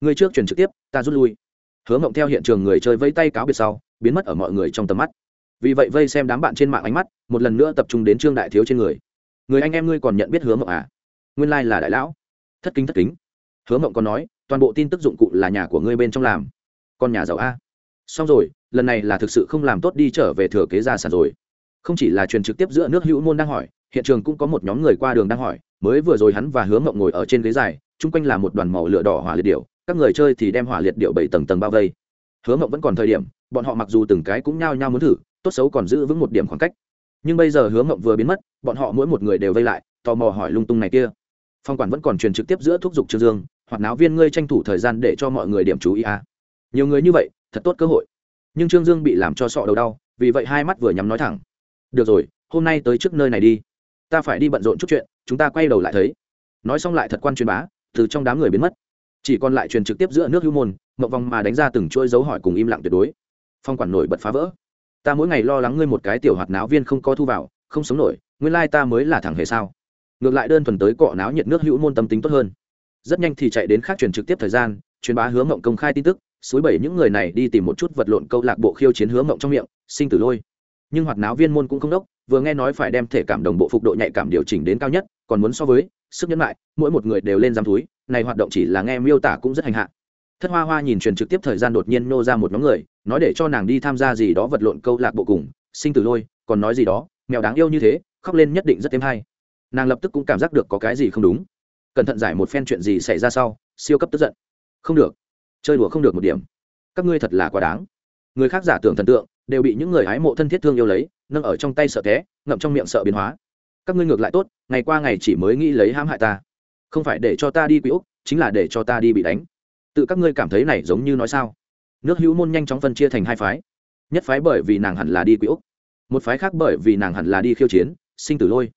Ngươi trước truyền trực tiếp, ta rút lui. Hứa mộng theo hiện trường người chơi vẫy tay cáo biệt sau, biến mất ở mọi người trong tầm mắt vì vậy vây xem đám bạn trên mạng ánh mắt, một lần nữa tập trung đến trương đại thiếu trên người. Người anh em ngươi còn nhận biết hứa mộng à? Nguyên lai、like、là đại lão. Thất kính thất kính. Hứa mộng còn nói, toàn bộ tin tức dụng cụ là nhà của ngươi bên trong làm. Con nhà giàu a. Xong rồi, lần này là thực sự không làm tốt đi trở về thừa kế gia sản rồi. Không chỉ là truyền trực tiếp giữa nước hữu môn đang hỏi, hiện trường cũng có một nhóm người qua đường đang hỏi, mới vừa rồi hắn và hứa mộng ngồi ở trên ghế dài, chung quanh là một đoàn màu lửa đỏ hỏa liệt điệu các người chơi thì đem hỏa liệt điệu bảy tầng tầng bao vây. Hứa mộng vẫn còn thời điểm, bọn họ mặc dù từng cái cũng nhao nhao muốn thử tốt xấu còn giữ vững một điểm khoảng cách. Nhưng bây giờ hứa mộng vừa biến mất, bọn họ mỗi một người đều vây lại, tò mò hỏi lung tung này kia. Phong quản vẫn còn truyền trực tiếp giữa thúc giục trương dương hoặc náo viên ngươi tranh thủ thời gian để cho mọi người điểm chú ý a à. nhiều người như vậy, thật tốt cơ hội. Nhưng trương dương bị làm cho sọ đầu đau, vì vậy hai mắt vừa nhắm nói thẳng. Được rồi, hôm nay tới trước nơi này đi. Ta phải đi bận rộn chút chuyện, chúng ta quay đầu lại thấy. Nói xong lại thật quan truyền bá, từ trong đám người biến mất. Chỉ còn lại truyền trực tiếp giữa nước hưu môn mậu vòng mà đánh ra từng chuỗi dấu hỏi cùng im lặng tuyệt đối. Phong quản nổi bật phá vỡ ta mỗi ngày lo lắng ngươi một cái tiểu hoạt náo viên không có thu vào, không sống nổi, nguyên lai ta mới là thẳng hề sao? Ngược lại đơn thuần tới cọ náo nhiệt nước hữu môn tâm tính tốt hơn. Rất nhanh thì chạy đến khác truyền trực tiếp thời gian, truyền bá hướng mộng công khai tin tức, suối bảy những người này đi tìm một chút vật lộn câu lạc bộ khiêu chiến hướng mộng trong miệng, sinh tử lôi. Nhưng hoạt náo viên môn cũng không đốc, vừa nghe nói phải đem thể cảm đồng bộ phục độ nhạy cảm điều chỉnh đến cao nhất, còn muốn so với, sức nhẫn lại mỗi một người đều lên giam túi, này hoạt động chỉ là nghe miêu tả cũng rất hành hạ thất hoa hoa nhìn truyền trực tiếp thời gian đột nhiên nô ra một nhóm người, nói để cho nàng đi tham gia gì đó vật lộn câu lạc bộ cùng, sinh tử lôi, còn nói gì đó, mèo đáng yêu như thế, khóc lên nhất định rất thêm hay. Nàng lập tức cũng cảm giác được có cái gì không đúng. Cẩn thận giải một phen chuyện gì xảy ra sau, siêu cấp tức giận. Không được. Chơi đùa không được một điểm. Các ngươi thật là quá đáng. Người khác giả tưởng thần tượng, đều bị những người hái mộ thân thiết thương yêu lấy, nâng ở trong tay sợ té, ngậm trong miệng sợ biến hóa. Các ngươi ngược lại tốt, ngày qua ngày chỉ mới nghĩ lấy hãm hại ta. Không phải để cho ta đi quỹ úc, chính là để cho ta đi bị đánh tự các ngươi cảm thấy này giống như nói sao? Nước hữu môn nhanh chóng phân chia thành hai phái. Nhất phái bởi vì nàng hẳn là đi quỹ úc một phái khác bởi vì nàng hẳn là đi khiêu chiến, sinh tử lôi.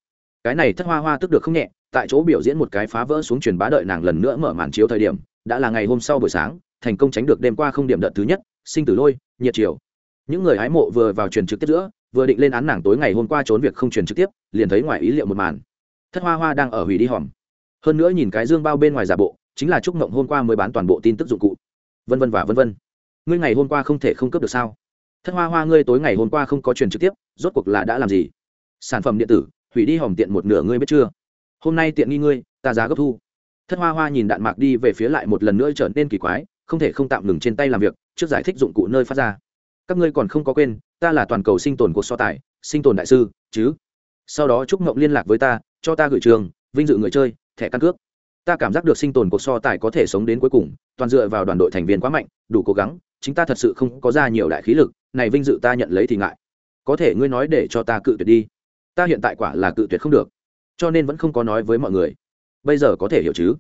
Cái này thất hoa hoa tức được không nhẹ, tại chỗ biểu diễn một cái phá vỡ xuống truyền bá đợi nàng lần nữa mở màn chiếu thời điểm, đã là ngày hôm sau buổi sáng, thành công tránh được đêm qua không điểm đợt thứ nhất, sinh tử lôi, nhiệt chiều. Những người hái mộ vừa vào truyền trực tiếp giữa, vừa định lên án nàng tối ngày hôm qua trốn việc không truyền trực tiếp, liền thấy ngoài ý liệu một màn. Thất hoa hoa đang ở hủy đi hòm. Hơn nữa nhìn cái dương bao bên ngoài giả bộ chính là trúc mộng hôm qua mới bán toàn bộ tin tức dụng cụ. Vân vân và vân vân. Ngươi ngày hôm qua không thể không cướp được sao? Thất hoa hoa, ngươi tối ngày hôm qua không có truyền trực tiếp, rốt cuộc là đã làm gì? Sản phẩm điện tử, hủy đi hỏng tiện một nửa ngươi biết chưa? Hôm nay tiện nghi ngươi, ta giá gấp thu. Thất hoa hoa nhìn đạn mạc đi về phía lại một lần nữa trở nên kỳ quái, không thể không tạm ngừng trên tay làm việc, trước giải thích dụng cụ nơi phát ra. Các ngươi còn không có quên, ta là toàn cầu sinh tồn cuộc so tài, sinh tồn đại sư, chứ? Sau đó trúc mộng liên lạc với ta, cho ta gửi trường, vinh dự người chơi, thẻ căn cước ta cảm giác được sinh tồn cuộc so tài có thể sống đến cuối cùng, toàn dựa vào đoàn đội thành viên quá mạnh, đủ cố gắng, chính ta thật sự không có ra nhiều đại khí lực, này vinh dự ta nhận lấy thì ngại. Có thể ngươi nói để cho ta cự tuyệt đi. Ta hiện tại quả là cự tuyệt không được. Cho nên vẫn không có nói với mọi người. Bây giờ có thể hiểu chứ?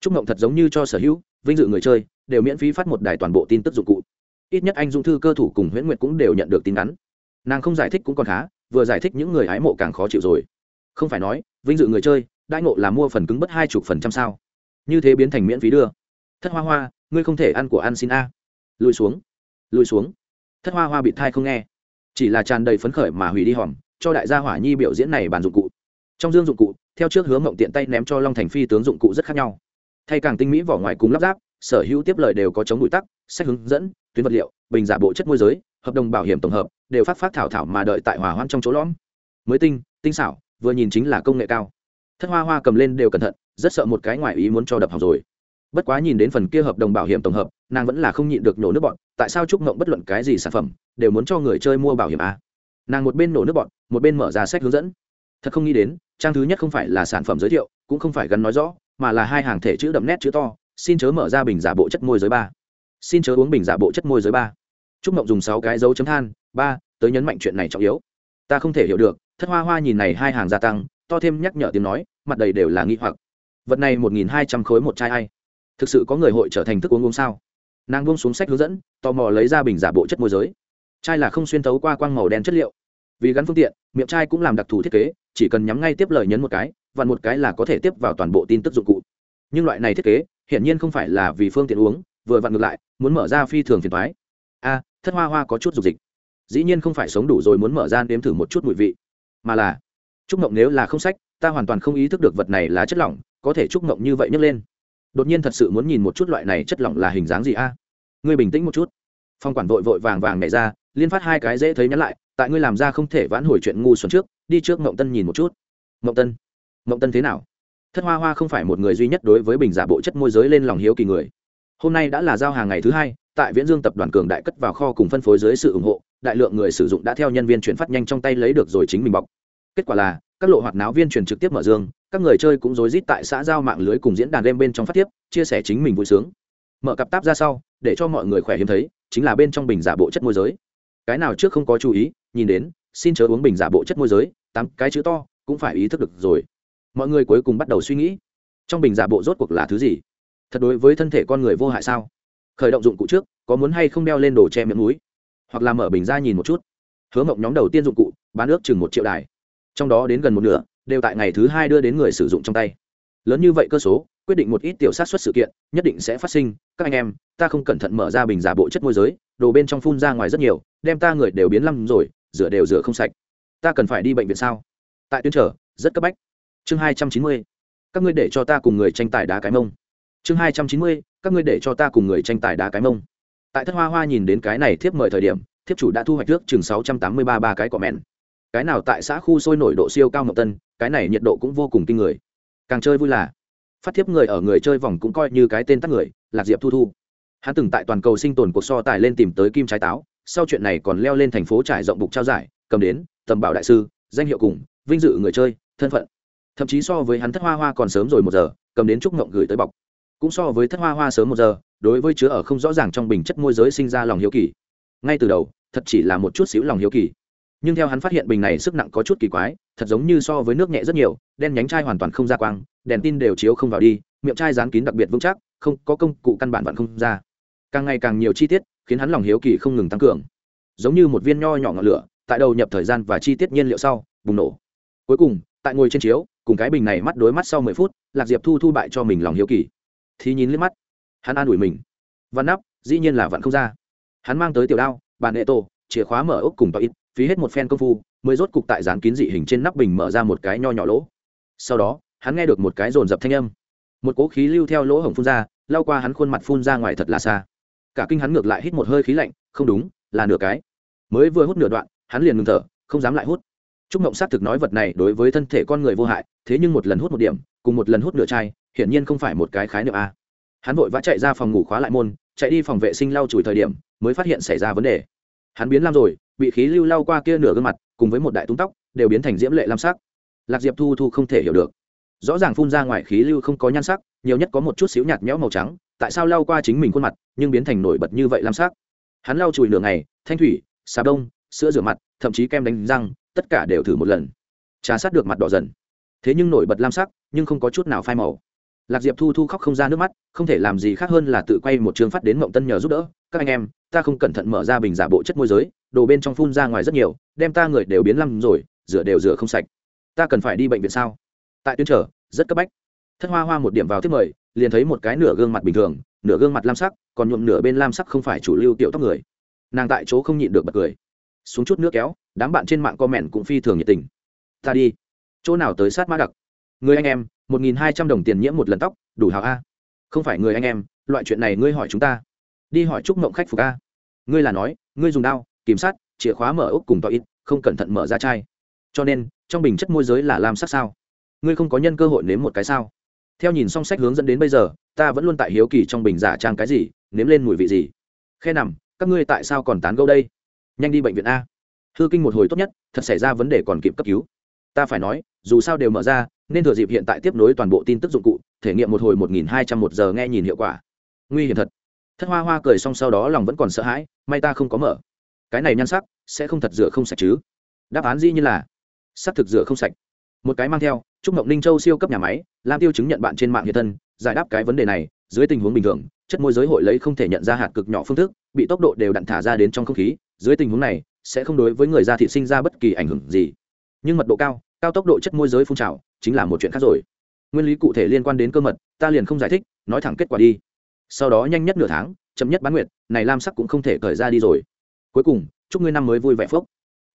Trúc mộng thật giống như cho sở hữu, vinh dự người chơi, đều miễn phí phát một đài toàn bộ tin tức dụng cụ. Ít nhất anh dung thư cơ thủ cùng huyễn nguyệt cũng đều nhận được tin ngắn nàng không giải thích cũng còn khá, vừa giải thích những người hái mộ càng khó chịu rồi. Không phải nói, vinh dự người chơi đại ngộ là mua phần cứng bất hai chục phần trăm sao. Như thế biến thành miễn phí đưa. Thất hoa hoa, ngươi không thể ăn của ăn xin a. Lùi xuống. Lùi xuống. Thất hoa hoa bị thai không nghe. Chỉ là tràn đầy phấn khởi mà hủy đi hòm, cho đại gia hỏa nhi biểu diễn này bàn dụng cụ. Trong dương dụng cụ, theo trước hướng mộng tiện tay ném cho long thành phi tướng dụng cụ rất khác nhau. Thay càng tinh mỹ vỏ ngoài cùng lắp ráp, sở hữu tiếp lời đều có chống bụi tắc, sách hướng dẫn, tuyến vật liệu, bình giả bộ chất môi giới, hợp đồng bảo hiểm tổng hợp, đều phát phát thảo thảo mà đợi tại hỏa hoan trong chỗ lõm. Mới tinh tinh xảo, vừa nhìn chính là công nghệ cao thất hoa hoa cầm lên đều cẩn thận, rất sợ một cái ngoài ý muốn cho đập học rồi. Bất quá nhìn đến phần kia hợp đồng bảo hiểm tổng hợp, nàng vẫn là không nhịn được nổ nước bọn, tại sao trúc mộng bất luận cái gì sản phẩm, đều muốn cho người chơi mua bảo hiểm a nàng một bên nổ nước bọn, một bên mở ra sách hướng dẫn. Thật không nghĩ đến, trang thứ nhất không phải là sản phẩm giới thiệu, cũng không phải gắn nói rõ, mà là hai hàng thể chữ đậm nét chữ to, xin chớ mở ra bình giả bộ chất môi giới ba. Xin chớ uống bình giả bộ chất môi giới ba. Trúc mộng dùng sáu cái dấu chấm than, ba, tới nhấn mạnh chuyện này trọng yếu. Ta không thể hiểu được, thất hoa hoa nhìn này hai hàng gia tăng to thêm nhắc nhở tiếng nói, mặt đầy đều là nghi hoặc. Vật này một nghìn hai trăm khối một chai ai? Thực sự có người hội trở thành thức uống uống sao? Nàng buông xuống sách hướng dẫn, tò mò lấy ra bình giả bộ chất môi giới. Chai là không xuyên thấu qua quang màu đen chất liệu. Vì gắn phương tiện, miệng chai cũng làm đặc thù thiết kế, chỉ cần nhắm ngay tiếp lời nhấn một cái và một cái là có thể tiếp vào toàn bộ tin tức dụng cụ. Nhưng loại này thiết kế, hiển nhiên không phải là vì phương tiện uống, vừa vặn ngược lại, muốn mở ra phi thường phiền thoái a, thất hoa hoa có chút dục dịch. Dĩ nhiên không phải sống đủ rồi muốn mở ra nếm thử một chút mùi vị, mà là trúc mộng nếu là không sách, ta hoàn toàn không ý thức được vật này là chất lỏng, có thể trúc mộng như vậy nhấc lên. Đột nhiên thật sự muốn nhìn một chút loại này chất lỏng là hình dáng gì a? Ngươi bình tĩnh một chút. Phong quản vội vội vàng vàng nhảy ra, liên phát hai cái dễ thấy nhắn lại, tại ngươi làm ra không thể vãn hồi chuyện ngu xuẩn trước, đi trước mộng tân nhìn một chút. Mộng tân mộng tân thế nào? Thất hoa hoa không phải một người duy nhất đối với bình giả bộ chất môi giới lên lòng hiếu kỳ người. Hôm nay đã là giao hàng ngày thứ hai, tại viễn dương tập đoàn cường đại cất vào kho cùng phân phối dưới sự ủng hộ, đại lượng người sử dụng đã theo nhân viên chuyển phát nhanh trong tay lấy được rồi chính mình bọc kết quả là, các lộ hoạt náo viên truyền trực tiếp mở dương các người chơi cũng rối rít tại xã giao mạng lưới cùng diễn đàn đêm bên trong phát tiếp, chia sẻ chính mình vui sướng. Mở cặp táp ra sau, để cho mọi người khỏe hiếm thấy, chính là bên trong bình giả bộ chất môi giới. Cái nào trước không có chú ý, nhìn đến, xin chớ uống bình giả bộ chất môi giới, tám cái chữ to, cũng phải ý thức được rồi. Mọi người cuối cùng bắt đầu suy nghĩ, trong bình giả bộ rốt cuộc là thứ gì? Thật đối với thân thể con người vô hại sao? Khởi động dụng cụ trước, có muốn hay không đeo lên đồ che miệng núi hoặc là mở bình ra nhìn một chút. Hứa mộng nhóm đầu tiên dụng cụ, bán ước chừng một triệu đài trong đó đến gần một nửa đều tại ngày thứ hai đưa đến người sử dụng trong tay. Lớn như vậy cơ số, quyết định một ít tiểu sát xuất sự kiện, nhất định sẽ phát sinh. Các anh em, ta không cẩn thận mở ra bình giả bộ chất môi giới, đồ bên trong phun ra ngoài rất nhiều, đem ta người đều biến lăm rồi, rửa đều rửa không sạch. Ta cần phải đi bệnh viện sao? Tại tuyến trở, rất cấp bách. Chương hai trăm chín mươi, các ngươi để cho ta cùng người tranh tài đá cái mông. Chương hai trăm chín mươi, các ngươi để cho ta cùng người tranh tài đá cái mông. Tại thất hoa hoa nhìn đến cái này thiếp mời thời điểm, thiếp chủ đã thu hoạch trước chừng sáu trăm tám mươi ba ba cái cọ mẹn cái nào tại xã khu sôi nổi độ siêu cao ngọc tân, cái này nhiệt độ cũng vô cùng kinh người. Càng chơi vui là, phát thiếp người ở người chơi vòng cũng coi như cái tên tắt người, lạc diệp thu thu. Hắn từng tại toàn cầu sinh tồn cuộc so tài lên tìm tới kim trái táo, sau chuyện này còn leo lên thành phố trải rộng bục trao giải, cầm đến, tầm bảo đại sư, danh hiệu cùng, vinh dự người chơi, thân phận. Thậm chí so với hắn thất hoa hoa còn sớm rồi một giờ, cầm đến trúc ngộng gửi tới bọc. Cũng so với thất hoa hoa sớm một giờ, đối với chứa ở không rõ ràng trong bình chất môi giới sinh ra lòng hiếu kỳ. Ngay từ đầu, thật chỉ là một chút xíu lòng hiếu kỳ nhưng theo hắn phát hiện bình này sức nặng có chút kỳ quái, thật giống như so với nước nhẹ rất nhiều, đen nhánh chai hoàn toàn không ra quang, đèn tin đều chiếu không vào đi, miệng chai dán kín đặc biệt vững chắc, không, có công cụ căn bản vẫn không ra. Càng ngày càng nhiều chi tiết, khiến hắn lòng hiếu kỳ không ngừng tăng cường. Giống như một viên nho nhỏ ngọn lửa, tại đầu nhập thời gian và chi tiết nhiên liệu sau, bùng nổ. Cuối cùng, tại ngồi trên chiếu, cùng cái bình này mắt đối mắt sau mười phút, lạc diệp thu thu bại cho mình lòng hiếu kỳ. Thì nhìn liếc mắt. Hắn an ủi mình. Văn nắp, dĩ nhiên là vặn không ra. Hắn mang tới tiểu đao, bàn đệ tổ chìa khóa mở ốc cùng tao ít phí hết một phen công phu mới rốt cục tại dán kín dị hình trên nắp bình mở ra một cái nho nhỏ lỗ. Sau đó hắn nghe được một cái rồn rập thanh âm. Một cỗ khí lưu theo lỗ hổng phun ra lao qua hắn khuôn mặt phun ra ngoài thật là xa. Cả kinh hắn ngược lại hít một hơi khí lạnh không đúng là nửa cái. Mới vừa hút nửa đoạn hắn liền ngừng thở không dám lại hút. Chúc Mộng xác thực nói vật này đối với thân thể con người vô hại, thế nhưng một lần hút một điểm, cùng một lần hút nửa chai, hiển nhiên không phải một cái khái niệm a. Hắn vội vã chạy ra phòng ngủ khóa lại môn, chạy đi phòng vệ sinh lau chùi thời điểm, mới phát hiện xảy ra vấn đề. Hắn biến lam rồi, bị khí lưu lau qua kia nửa gương mặt, cùng với một đại tung tóc, đều biến thành diễm lệ lam sắc. Lạc Diệp Thu Thu không thể hiểu được. Rõ ràng phun ra ngoài khí lưu không có nhan sắc, nhiều nhất có một chút xíu nhạt nhẽo màu trắng tại sao lau qua chính mình khuôn mặt nhưng biến thành nổi bật như vậy lam sắc hắn lau chùi lửa ngày thanh thủy xà đông sữa rửa mặt thậm chí kem đánh răng tất cả đều thử một lần trà sát được mặt đỏ dần thế nhưng nổi bật lam sắc nhưng không có chút nào phai màu lạc diệp thu thu khóc không ra nước mắt, không thể làm gì khác hơn là tự quay một chương phát đến mộng tân nhờ giúp đỡ. Các anh em, ta không cẩn thận mở ra bình giả bộ chất môi giới, đồ bên trong phun ra ngoài rất nhiều, đem ta người đều biến lăm rồi, rửa đều rửa không sạch. Ta cần phải đi bệnh viện sao? Tại tuyến trở, rất cấp bách. Thất hoa hoa một điểm vào tiếp mời, liền thấy một cái nửa gương mặt bình thường, nửa gương mặt lam sắc, còn nhuộm nửa bên lam sắc không phải chủ lưu tiểu tóc người. Nàng tại chỗ không nhịn được bật cười. Xuống chút nước kéo, đám bạn trên mạng comment cũng phi thường nhiệt tình. Ta đi. Chỗ nào tới sát mã đặc? Người anh em một nghìn hai trăm đồng tiền nhiễm một lần tóc, đủ hào a. Không phải người anh em, loại chuyện này ngươi hỏi chúng ta. Đi hỏi chúc mộng khách phục a. Ngươi là nói, ngươi dùng đao, kìm sát chìa khóa mở ốc cùng tỏ ít, không cẩn thận mở ra chai. Cho nên, trong bình chất môi giới là làm sắc sao? Ngươi không có nhân cơ hội nếm một cái sao? Theo nhìn song sách hướng dẫn đến bây giờ, ta vẫn luôn tại hiếu kỳ trong bình giả trang cái gì, nếm lên mùi vị gì. Khe nằm, các ngươi tại sao còn tán gẫu đây? Nhanh đi bệnh viện a. Hư kinh một hồi tốt nhất, thật xảy ra vấn đề còn kịp cấp cứu ta phải nói, dù sao đều mở ra, nên thừa dịp hiện tại tiếp nối toàn bộ tin tức dụng cụ, thể nghiệm một hồi một nghìn hai trăm một giờ nghe nhìn hiệu quả. Nguy hiểm thật. Thất hoa hoa cười xong sau đó lòng vẫn còn sợ hãi, may ta không có mở. Cái này nhan sắc, sẽ không thật rửa không sạch chứ? Đáp án dĩ như là sắc thực rửa không sạch. Một cái mang theo chúc mộng ninh châu siêu cấp nhà máy, lam tiêu chứng nhận bạn trên mạng hiện thân, giải đáp cái vấn đề này, dưới tình huống bình thường, chất môi giới hội lấy không thể nhận ra hạt cực nhỏ phương thức, bị tốc độ đều đặn thả ra đến trong không khí, dưới tình huống này, sẽ không đối với người da thị sinh ra bất kỳ ảnh hưởng gì. Nhưng mật độ cao cao tốc độ chất môi giới phun trào, chính là một chuyện khác rồi. Nguyên lý cụ thể liên quan đến cơ mật, ta liền không giải thích, nói thẳng kết quả đi. Sau đó nhanh nhất nửa tháng, chậm nhất bán nguyệt, này lam sắc cũng không thể cởi ra đi rồi. Cuối cùng, chúc ngươi năm mới vui vẻ phốc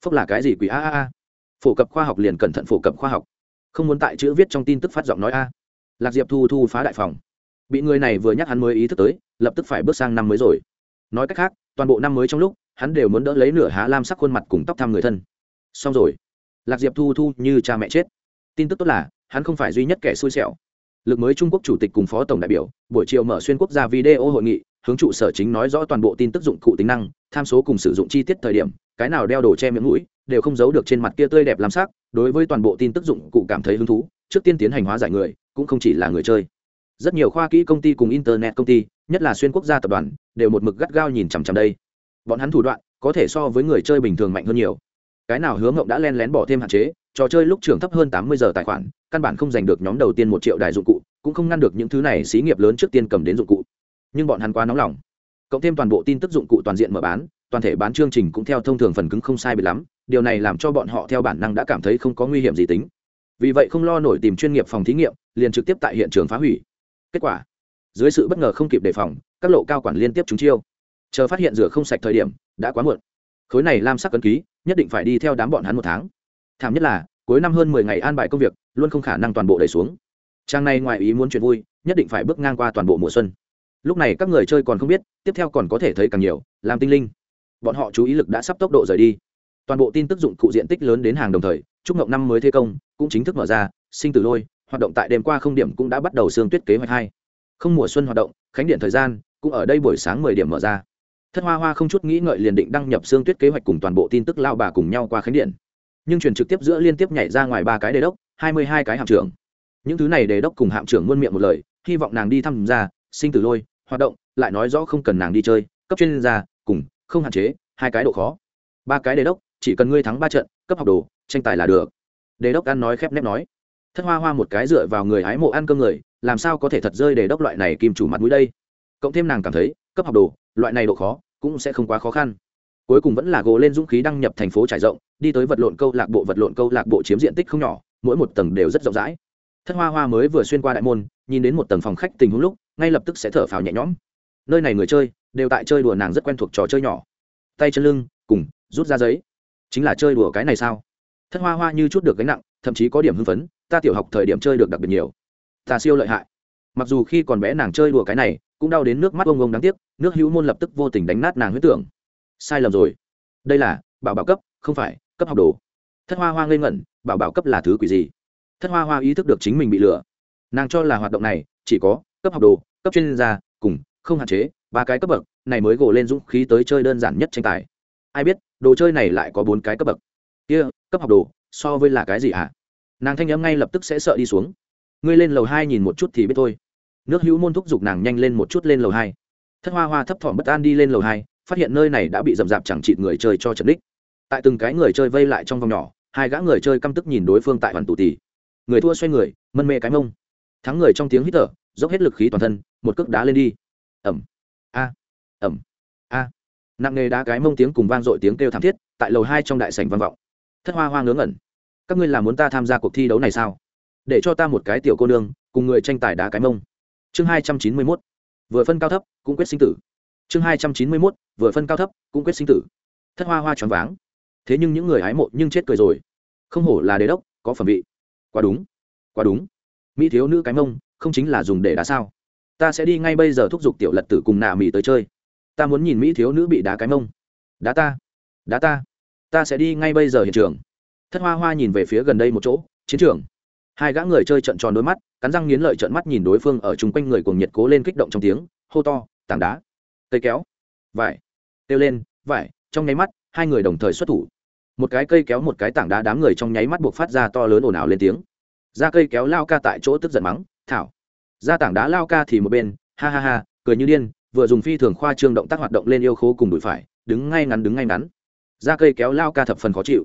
phốc là cái gì quỷ a a a? Phổ cập khoa học liền cẩn thận phổ cập khoa học. Không muốn tại chữ viết trong tin tức phát giọng nói a. Lạc diệp thu thu phá đại phòng. Bị người này vừa nhắc hắn mới ý thức tới, lập tức phải bước sang năm mới rồi. Nói cách khác, toàn bộ năm mới trong lúc, hắn đều muốn đỡ lấy nửa há lam sắc khuôn mặt cùng tóc thăm người thân. Xong rồi lạc diệp thu thu như cha mẹ chết. Tin tức tốt là, hắn không phải duy nhất kẻ xui xẻo. Lực mới trung quốc chủ tịch cùng phó tổng đại biểu, buổi chiều mở xuyên quốc gia video hội nghị, hướng trụ sở chính nói rõ toàn bộ tin tức dụng cụ tính năng, tham số cùng sử dụng chi tiết thời điểm, cái nào đeo đồ che miệng mũi, đều không giấu được trên mặt kia tươi đẹp làm sắc, đối với toàn bộ tin tức dụng cụ cảm thấy hứng thú, trước tiên tiến hành hóa giải người, cũng không chỉ là người chơi. Rất nhiều khoa kỹ công ty cùng internet công ty, nhất là xuyên quốc gia tập đoàn, đều một mực gắt gao nhìn chằm chằm đây. Bọn hắn thủ đoạn, có thể so với người chơi bình thường mạnh hơn nhiều cái nào hứa mộng đã len lén bỏ thêm hạn chế, trò chơi lúc trưởng thấp hơn tám mươi giờ tài khoản, căn bản không giành được nhóm đầu tiên một triệu đài dụng cụ, cũng không ngăn được những thứ này xí nghiệp lớn trước tiên cầm đến dụng cụ. Nhưng bọn hắn quá nóng lòng. Cộng thêm toàn bộ tin tức dụng cụ toàn diện mở bán, toàn thể bán chương trình cũng theo thông thường phần cứng không sai bị lắm, điều này làm cho bọn họ theo bản năng đã cảm thấy không có nguy hiểm gì tính. Vì vậy không lo nổi tìm chuyên nghiệp phòng thí nghiệm, liền trực tiếp tại hiện trường phá hủy. Kết quả, dưới sự bất ngờ không kịp đề phòng, các lộ cao quản liên tiếp trúng chiêu. Chờ phát hiện rửa không sạch thời điểm, đã quá muộn. Khối này lam sắc cấn ký nhất định phải đi theo đám bọn hắn một tháng. Thảm nhất là, cuối năm hơn mười ngày an bài công việc, luôn không khả năng toàn bộ đẩy xuống. Trang này ngoài ý muốn chuyện vui, nhất định phải bước ngang qua toàn bộ mùa xuân. Lúc này các người chơi còn không biết, tiếp theo còn có thể thấy càng nhiều, làm tinh linh. Bọn họ chú ý lực đã sắp tốc độ rời đi. Toàn bộ tin tức dụng cụ diện tích lớn đến hàng đồng thời trúc ngộng năm mới thi công cũng chính thức mở ra, sinh tử lôi, hoạt động tại đêm qua không điểm cũng đã bắt đầu xương tuyết kế hoạch hai. Không mùa xuân hoạt động, khánh điện thời gian cũng ở đây buổi sáng mười điểm mở ra thất hoa hoa không chút nghĩ ngợi liền định đăng nhập xương tuyết kế hoạch cùng toàn bộ tin tức lao bà cùng nhau qua khánh điện. Nhưng truyền trực tiếp giữa liên tiếp nhảy ra ngoài ba cái đề đốc, hai mươi hai cái hạm trưởng. Những thứ này đề đốc cùng hạm trưởng muôn miệng một lời, hy vọng nàng đi thăm ra, sinh tử lôi, hoạt động, lại nói rõ không cần nàng đi chơi, cấp chuyên gia, cùng, không hạn chế, hai cái độ khó. Ba cái đề đốc, chỉ cần ngươi thắng ba trận, cấp học đồ, tranh tài là được. Đề đốc ăn nói khép nép nói. Thất hoa hoa một cái dựa vào người hái mộ ăn cơm người, làm sao có thể thật rơi đề đốc loại này kim chủ mặt mũi đây? Cộng thêm nàng cảm thấy, cấp học đồ loại này độ khó cũng sẽ không quá khó khăn. Cuối cùng vẫn là gồ lên dũng khí đăng nhập thành phố trải rộng, đi tới vật lộn câu lạc bộ, vật lộn câu lạc bộ chiếm diện tích không nhỏ, mỗi một tầng đều rất rộng rãi. Thất hoa hoa mới vừa xuyên qua đại môn, nhìn đến một tầng phòng khách tình huống lúc, ngay lập tức sẽ thở phào nhẹ nhõm. Nơi này người chơi, đều tại chơi đùa nàng rất quen thuộc trò chơi nhỏ. Tay chân lưng, cùng, rút ra giấy. Chính là chơi đùa cái này sao? Thất hoa hoa như chút được gánh nặng, thậm chí có điểm hưng phấn, ta tiểu học thời điểm chơi được đặc biệt nhiều. Ta siêu lợi hại mặc dù khi còn bé nàng chơi đùa cái này, cũng đau đến nước mắt ông ông đáng tiếc, nước hữu môn lập tức vô tình đánh nát nàng huyết tưởng. Sai lầm rồi. Đây là, bảo bảo cấp, không phải, cấp học đồ. Thất hoa hoa ngây ngẩn, bảo bảo cấp là thứ quỷ gì? Thất hoa hoa ý thức được chính mình bị lừa. Nàng cho là hoạt động này, chỉ có, cấp học đồ, cấp chuyên gia, cùng, không hạn chế, ba cái cấp bậc, này mới gồ lên dũng khí tới chơi đơn giản nhất tranh tài. Ai biết, đồ chơi này lại có bốn cái cấp bậc. Kia, cấp học đồ, so với là cái gì à nàng thanh n ngay lập tức sẽ sợ đi xuống ngươi lên lầu hai nhìn một chút thì biết thôi. Nước hữu môn thúc giục nàng nhanh lên một chút lên lầu hai. Thất hoa hoa thấp thỏm bất an đi lên lầu hai, phát hiện nơi này đã bị rậm rạp chẳng chịt người chơi cho trần đích tại từng cái người chơi vây lại trong vòng nhỏ, hai gã người chơi căm tức nhìn đối phương tại hoàn tù tỷ người thua xoay người, mân mê cái mông. Thắng người trong tiếng hít thở, dốc hết lực khí toàn thân, một cước đá lên đi. Ẩm. A. Ẩm. A. Nặng nghề đá cái mông tiếng cùng vang dội tiếng kêu thảm thiết, tại lầu hai trong đại sảnh vang vọng. Thất hoa hoa ngớ ngẩn. Các ngươi làm muốn ta tham gia cuộc thi đấu này sao? Để cho ta một cái tiểu cô nương, cùng người tranh tài đá cái mông. Chương hai trăm chín mươi mốt, vừa phân cao thấp, cũng quyết sinh tử. Chương hai trăm chín mươi mốt, vừa phân cao thấp, cũng quyết sinh tử. Thất hoa hoa choáng váng. Thế nhưng những người hái mộ nhưng chết cười rồi. Không hổ là đế đốc, có phẩm vị. Quá đúng quá đúng. Mỹ thiếu nữ cái mông, không chính là dùng để đá sao? Ta sẽ đi ngay bây giờ thúc giục tiểu lật tử cùng nà mỹ tới chơi. Ta muốn nhìn mỹ thiếu nữ bị đá cái mông. Đá ta đá ta. Ta sẽ đi ngay bây giờ hiện trường. Thất hoa hoa nhìn về phía gần đây một chỗ, chiến trường hai gã người chơi trận tròn đôi mắt, cắn răng nghiến lợi trận mắt nhìn đối phương ở chung quanh người cuồng nhiệt cố lên kích động trong tiếng, hô to, tảng đá, cây kéo, vải. Kêu lên, vải. Trong nháy mắt, hai người đồng thời xuất thủ. Một cái cây kéo, một cái tảng đá, đám người trong nháy mắt buộc phát ra to lớn ồn ào lên tiếng. Ra cây kéo, lao ca tại chỗ tức giận mắng, thảo. Ra tảng đá, lao ca thì một bên, ha ha ha, cười như điên, vừa dùng phi thường khoa trương động tác hoạt động lên yêu khố cùng đùi phải, đứng ngay ngắn, đứng ngay ngắn. Ra cây kéo, lao ca thập phần khó chịu,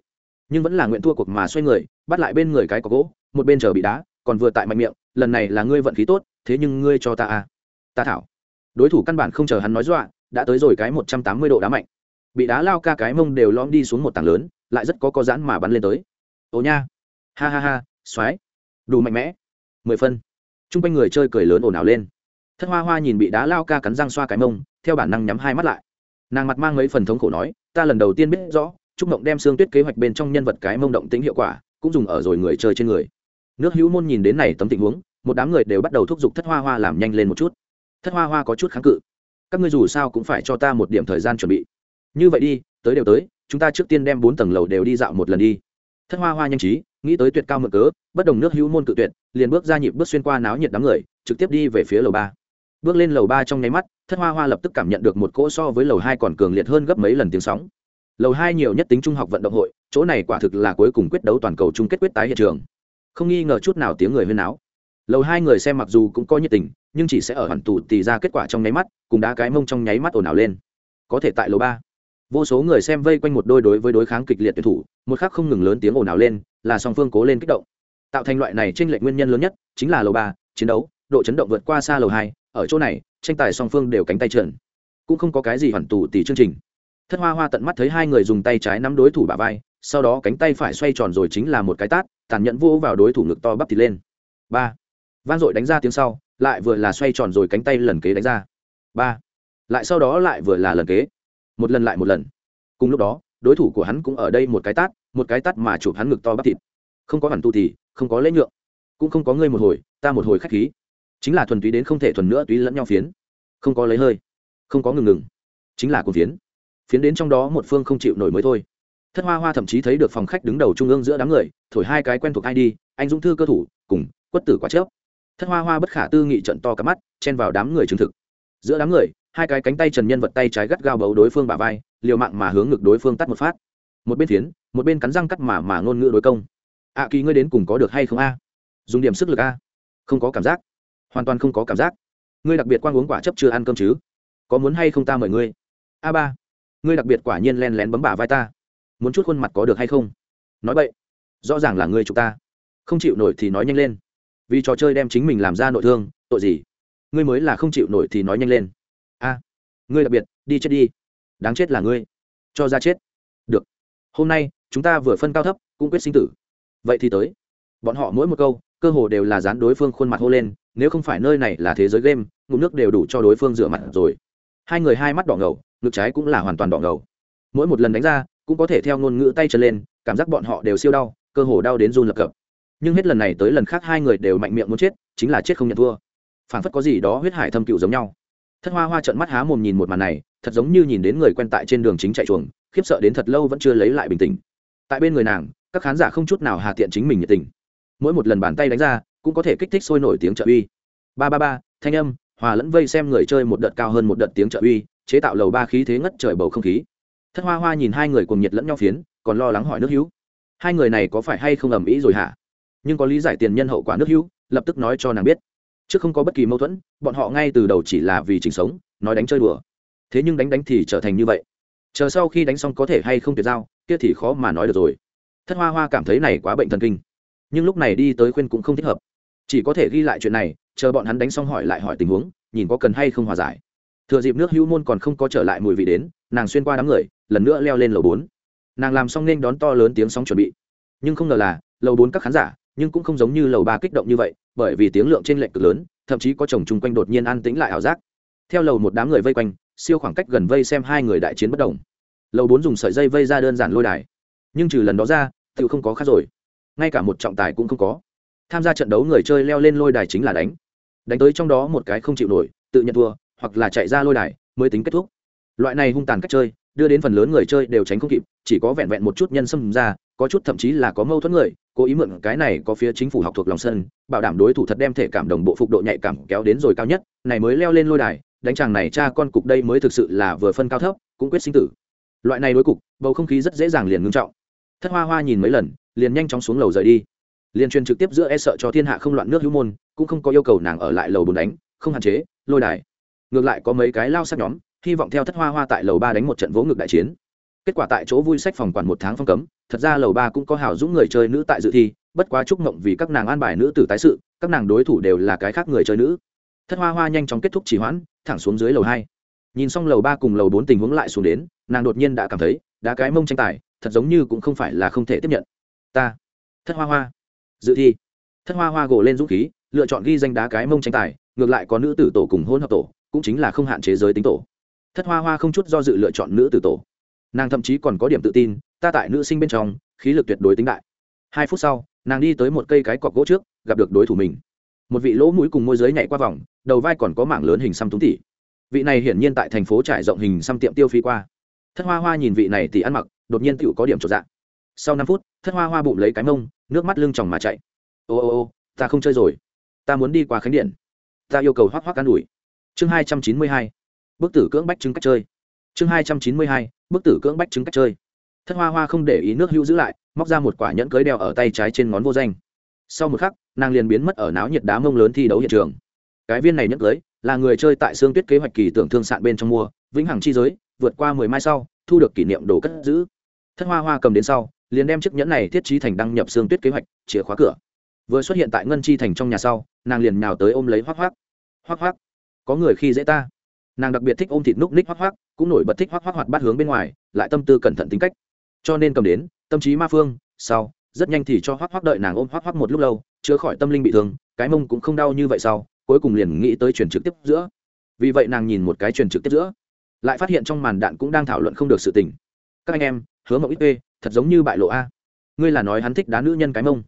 nhưng vẫn là nguyện thua cuộc mà xoay người, bắt lại bên người cái có gỗ một bên chờ bị đá, còn vừa tại mạnh miệng, lần này là ngươi vận khí tốt, thế nhưng ngươi cho ta à. Ta thảo. Đối thủ căn bản không chờ hắn nói dọa, đã tới rồi cái một trăm tám mươi độ đá mạnh. Bị đá lao ca cái mông đều lom đi xuống một tảng lớn, lại rất có có giãn mà bắn lên tới. Ồ nha. Ha ha ha xoáy đủ mạnh mẽ. Mười phân. T r u n g quanh người chơi cười lớn ồn ào lên. Thất hoa hoa nhìn bị đá lao ca cắn răng xoa cái mông, theo bản năng nhắm hai mắt lại. Nàng mặt mang mấy phần thống khổ nói, ta lần đầu tiên biết rõ, trúc mộng đem xương tuyết kế hoạch bên trong nhân vật cái mông động tính hiệu quả, cũng dùng ở rồi người chơi trên người nước hữu môn nhìn đến này tấm tình huống, một đám người đều bắt đầu thúc giục thất hoa hoa làm nhanh lên một chút. Thất hoa hoa có chút kháng cự. Các ngươi dù sao cũng phải cho ta một điểm thời gian chuẩn bị. Như vậy đi, tới đều tới, chúng ta trước tiên đem bốn tầng lầu đều đi dạo một lần đi. Thất hoa hoa nhanh trí, nghĩ tới tuyệt cao mượn cớ, bất đồng nước hữu môn cự tuyệt, liền bước ra nhịp bước xuyên qua náo nhiệt đám người, trực tiếp đi về phía lầu ba. Bước lên lầu ba trong nháy mắt, thất hoa hoa lập tức cảm nhận được một cỗ so với lầu hai còn cường liệt hơn gấp mấy lần tiếng sóng. Lầu hai nhiều nhất tính trung học vận động hội, chỗ này quả thực là cuối cùng quyết đấu toàn cầu chung kết quyết tái hiện trường không nghi ngờ chút nào tiếng người huyên náo. Lầu hai người xem mặc dù cũng có nhiệt tình, nhưng chỉ sẽ ở hoàn tù tì ra kết quả trong nháy mắt, cùng đá cái mông trong nháy mắt ồn ào lên. Có thể tại lầu ba, vô số người xem vây quanh một đôi đối với đối kháng kịch liệt tuyển thủ, một khắc không ngừng lớn tiếng ồn ào lên, là song phương cố lên kích động. Tạo thành loại này tranh lệch nguyên nhân lớn nhất chính là lầu ba, chiến đấu, độ chấn động vượt qua xa lầu hai, ở chỗ này, tranh tài song phương đều cánh tay trượn. Cũng không có cái gì hoàn tù tì chương trình. Thất hoa hoa tận mắt thấy hai người dùng tay trái nắm đối thủ bà vai, sau đó cánh tay phải xoay tròn rồi chính là một cái tát tàn nhẫn vô vào đối thủ ngực to bắp thịt lên. Ba. Vang dội đánh ra tiếng sau, lại vừa là xoay tròn rồi cánh tay lần kế đánh ra. Ba. Lại sau đó lại vừa là lần kế. Một lần lại một lần. Cùng lúc đó, đối thủ của hắn cũng ở đây một cái tát, một cái tát mà chụp hắn ngực to bắp thịt. Không có hẳn tu thì, không có lễ nhượng. Cũng không có ngươi một hồi, ta một hồi khách khí. Chính là thuần túy đến không thể thuần nữa túy lẫn nhau phiến. Không có lấy hơi. Không có ngừng ngừng. Chính là cuồng phiến. Phiến đến trong đó một phương không chịu nổi mới thôi thất hoa hoa thậm chí thấy được phòng khách đứng đầu trung ương giữa đám người thổi hai cái quen thuộc ai đi anh dũng thư cơ thủ cùng quất tử quá chớp. Thất hoa hoa bất khả tư nghị trận to cả mắt chen vào đám người chứng thực. Giữa đám người hai cái cánh tay trần nhân vật tay trái gắt gao bấu đối phương bà vai liều mạng mà hướng ngực đối phương tắt một phát. Một bên phiến một bên cắn răng cắt mà mà ngôn ngữ đối công. Ạ à, kỳ ngươi đến cùng có được hay không a? Dùng điểm sức lực a. Không có cảm giác. Hoàn toàn không có cảm giác. Ngươi đặc biệt quan uống quả chấp chưa ăn cơm chứ? Có muốn hay không ta mời ngươi? A ba ngươi đặc biệt quả nhiên len lén bấm bả vai ta muốn chút khuôn mặt có được hay không? Nói vậy rõ ràng là ngươi chúng ta. Không chịu nổi thì nói nhanh lên. Vì trò chơi đem chính mình làm ra nội thương, tội gì? Ngươi mới là không chịu nổi thì nói nhanh lên. A, ngươi đặc biệt, đi chết đi. Đáng chết là ngươi. Cho ra chết. Được. Hôm nay, chúng ta vừa phân cao thấp, cũng quyết sinh tử. Vậy thì tới. Bọn họ mỗi một câu, cơ hồ đều là dán đối phương khuôn mặt hô lên, nếu không phải nơi này là thế giới game, ngụm nước đều đủ cho đối phương rửa mặt rồi. Hai người hai mắt đỏ ngầu, ngực trái cũng là hoàn toàn đỏ ngầu. Mỗi một lần đánh ra cũng có thể theo ngôn ngữ tay chân lên, cảm giác bọn họ đều siêu đau, cơ hồ đau đến run lập cập. Nhưng hết lần này tới lần khác hai người đều mạnh miệng muốn chết, chính là chết không nhận thua. Phản phất có gì đó huyết hải thâm cựu giống nhau. Thất hoa hoa trợn mắt há mồm nhìn một màn này, thật giống như nhìn đến người quen tại trên đường chính chạy chuồng, khiếp sợ đến thật lâu vẫn chưa lấy lại bình tĩnh. Tại bên người nàng, các khán giả không chút nào hà tiện chính mình nhiệt tình. Mỗi một lần bàn tay đánh ra, cũng có thể kích thích sôi nổi tiếng trợ uy. Ba ba ba, thanh âm, hòa lẫn vây xem người chơi một đợt cao hơn một đợt tiếng trợ uy, chế tạo lầu ba khí thế ngất trời bầu không khí thất hoa hoa nhìn hai người cùng nhiệt lẫn nhau phiến, còn lo lắng hỏi nước hữu. Hai người này có phải hay không ầm ĩ rồi hả? Nhưng có lý giải tiền nhân hậu quả nước hữu, lập tức nói cho nàng biết. Trước không có bất kỳ mâu thuẫn, bọn họ ngay từ đầu chỉ là vì chỉnh sống, nói đánh chơi đùa. Thế nhưng đánh đánh thì trở thành như vậy. Chờ sau khi đánh xong có thể hay không tuyệt giao, kia thì khó mà nói được rồi. Thất hoa hoa cảm thấy này quá bệnh thần kinh. Nhưng lúc này đi tới khuyên cũng không thích hợp. Chỉ có thể ghi lại chuyện này, chờ bọn hắn đánh xong hỏi lại hỏi tình huống, nhìn có cần hay không hòa giải. Thừa dịp nước hữu môn còn không có trở lại mùi vị đến nàng xuyên qua đám người, lần nữa leo lên lầu bốn. Nàng làm xong nên đón to lớn tiếng sóng chuẩn bị. Nhưng không ngờ là, lầu bốn các khán giả, nhưng cũng không giống như lầu ba kích động như vậy, bởi vì tiếng lượng trên lệnh cực lớn, thậm chí có chồng chung quanh đột nhiên an tĩnh lại ảo giác. Theo lầu một đám người vây quanh, siêu khoảng cách gần vây xem hai người đại chiến bất đồng lầu bốn dùng sợi dây vây ra đơn giản lôi đài. Nhưng trừ lần đó ra tự không có khác rồi. Ngay cả một trọng tài cũng không có. Tham gia trận đấu người chơi leo lên lôi đài chính là đánh. Đánh tới trong đó một cái không chịu nổi, tự nhận thua, hoặc là chạy ra lôi đài, mới tính kết thúc loại này hung tàn cách chơi, đưa đến phần lớn người chơi đều tránh không kịp, chỉ có vẹn vẹn một chút nhân xâm ra, có chút thậm chí là có mâu thuẫn người, cố ý mượn cái này có phía chính phủ học thuộc lòng sân, bảo đảm đối thủ thật đem thể cảm đồng bộ phục độ nhạy cảm kéo đến rồi cao nhất, này mới leo lên lôi đài, đánh chàng này cha con cục đây mới thực sự là vừa phân cao thấp, cũng quyết sinh tử. Loại này đối cục, bầu không khí rất dễ dàng liền ngưng trọng. Thất hoa hoa nhìn mấy lần, liền nhanh chóng xuống lầu rời đi. Liền truyền trực tiếp giữa e sợ cho thiên hạ không loạn nước hữu môn, cũng không có yêu cầu nàng ở lại lầu bùn đánh, không hạn chế, lôi đài. Ngược lại có mấy cái lao sắc nhóm hy vọng theo thất hoa hoa tại lầu ba đánh một trận vỗ ngực đại chiến. Kết quả tại chỗ vui sách phòng quản một tháng phong cấm, thật ra lầu ba cũng có hào dũng người chơi nữ tại dự thi, bất quá chúc mộng vì các nàng an bài nữ tử tái sự, các nàng đối thủ đều là cái khác người chơi nữ. Thất hoa hoa nhanh chóng kết thúc trì hoãn, thẳng xuống dưới lầu hai. Nhìn xong lầu ba cùng lầu bốn tình huống lại xuống đến, nàng đột nhiên đã cảm thấy đá cái mông tranh tài, thật giống như cũng không phải là không thể tiếp nhận. Ta, thất hoa hoa. Dự thi. Thất hoa hoa gồ lên dũng khí, lựa chọn ghi danh đá cái mông tranh tài, ngược lại có nữ tử tổ cùng hôn hợp tổ, cũng chính là không hạn chế giới tính tổ thất hoa hoa không chút do dự lựa chọn nữ tử tổ. Nàng thậm chí còn có điểm tự tin, ta tại nữ sinh bên trong, khí lực tuyệt đối tính đại. Hai phút sau, nàng đi tới một cây cái cọc gỗ trước, gặp được đối thủ mình. Một vị lỗ mũi cùng môi giới nhảy qua vòng, đầu vai còn có mảng lớn hình xăm túng tỉ. Vị này hiển nhiên tại thành phố trải rộng hình xăm tiệm tiêu phí qua. Thất hoa hoa nhìn vị này thì ăn mặc, đột nhiên tựu có điểm trọn dạng sau năm phút, thất hoa hoa bụng lấy cái mông, nước mắt lưng tròng mà chạy. Ô ô ô, ta không chơi rồi. Ta muốn đi qua khánh điện. Ta yêu cầu hoác hoác an ủi. Chương hai trăm chín mươi hai bức tử cưỡng bách chứng cách chơi. Chương hai trăm chín mươi hai, bức tử cưỡng bách chứng cách chơi. Thất hoa hoa không để ý nước hữu giữ lại, móc ra một quả nhẫn cưới đeo ở tay trái trên ngón vô danh. Sau một khắc, nàng liền biến mất ở náo nhiệt đá mông lớn thi đấu hiện trường. Cái viên này nhẫn cưới, là người chơi tại xương tuyết kế hoạch kỳ tưởng thương sạn bên trong mua, vĩnh hằng chi giới, vượt qua mười mai sau, thu được kỷ niệm đồ cất giữ. Thất hoa hoa cầm đến sau, liền đem chiếc nhẫn này thiết trí thành đăng nhập xương tuyết kế hoạch, chìa khóa cửa. Vừa xuất hiện tại ngân chi thành trong nhà sau, nàng liền nhào tới ôm lấy hoác hoác hoác hoác có người khi dễ ta nàng đặc biệt thích ôm thịt núc ních hoác hoác cũng nổi bật thích hoác hoác hoạt bát hướng bên ngoài, lại tâm tư cẩn thận tính cách. Cho nên cầm đến, tâm trí ma phương, sau, rất nhanh thì cho hoác hoác đợi nàng ôm hoác hoác một lúc lâu, chữa khỏi tâm linh bị thương, cái mông cũng không đau như vậy sau, cuối cùng liền nghĩ tới truyền trực tiếp giữa. Vì vậy nàng nhìn một cái truyền trực tiếp giữa, lại phát hiện trong màn đạn cũng đang thảo luận không được sự tình. Các anh em, hứa mộng ít p thật giống như bại lộ a. Ngươi là nói hắn thích đá nữ nhân cái mông.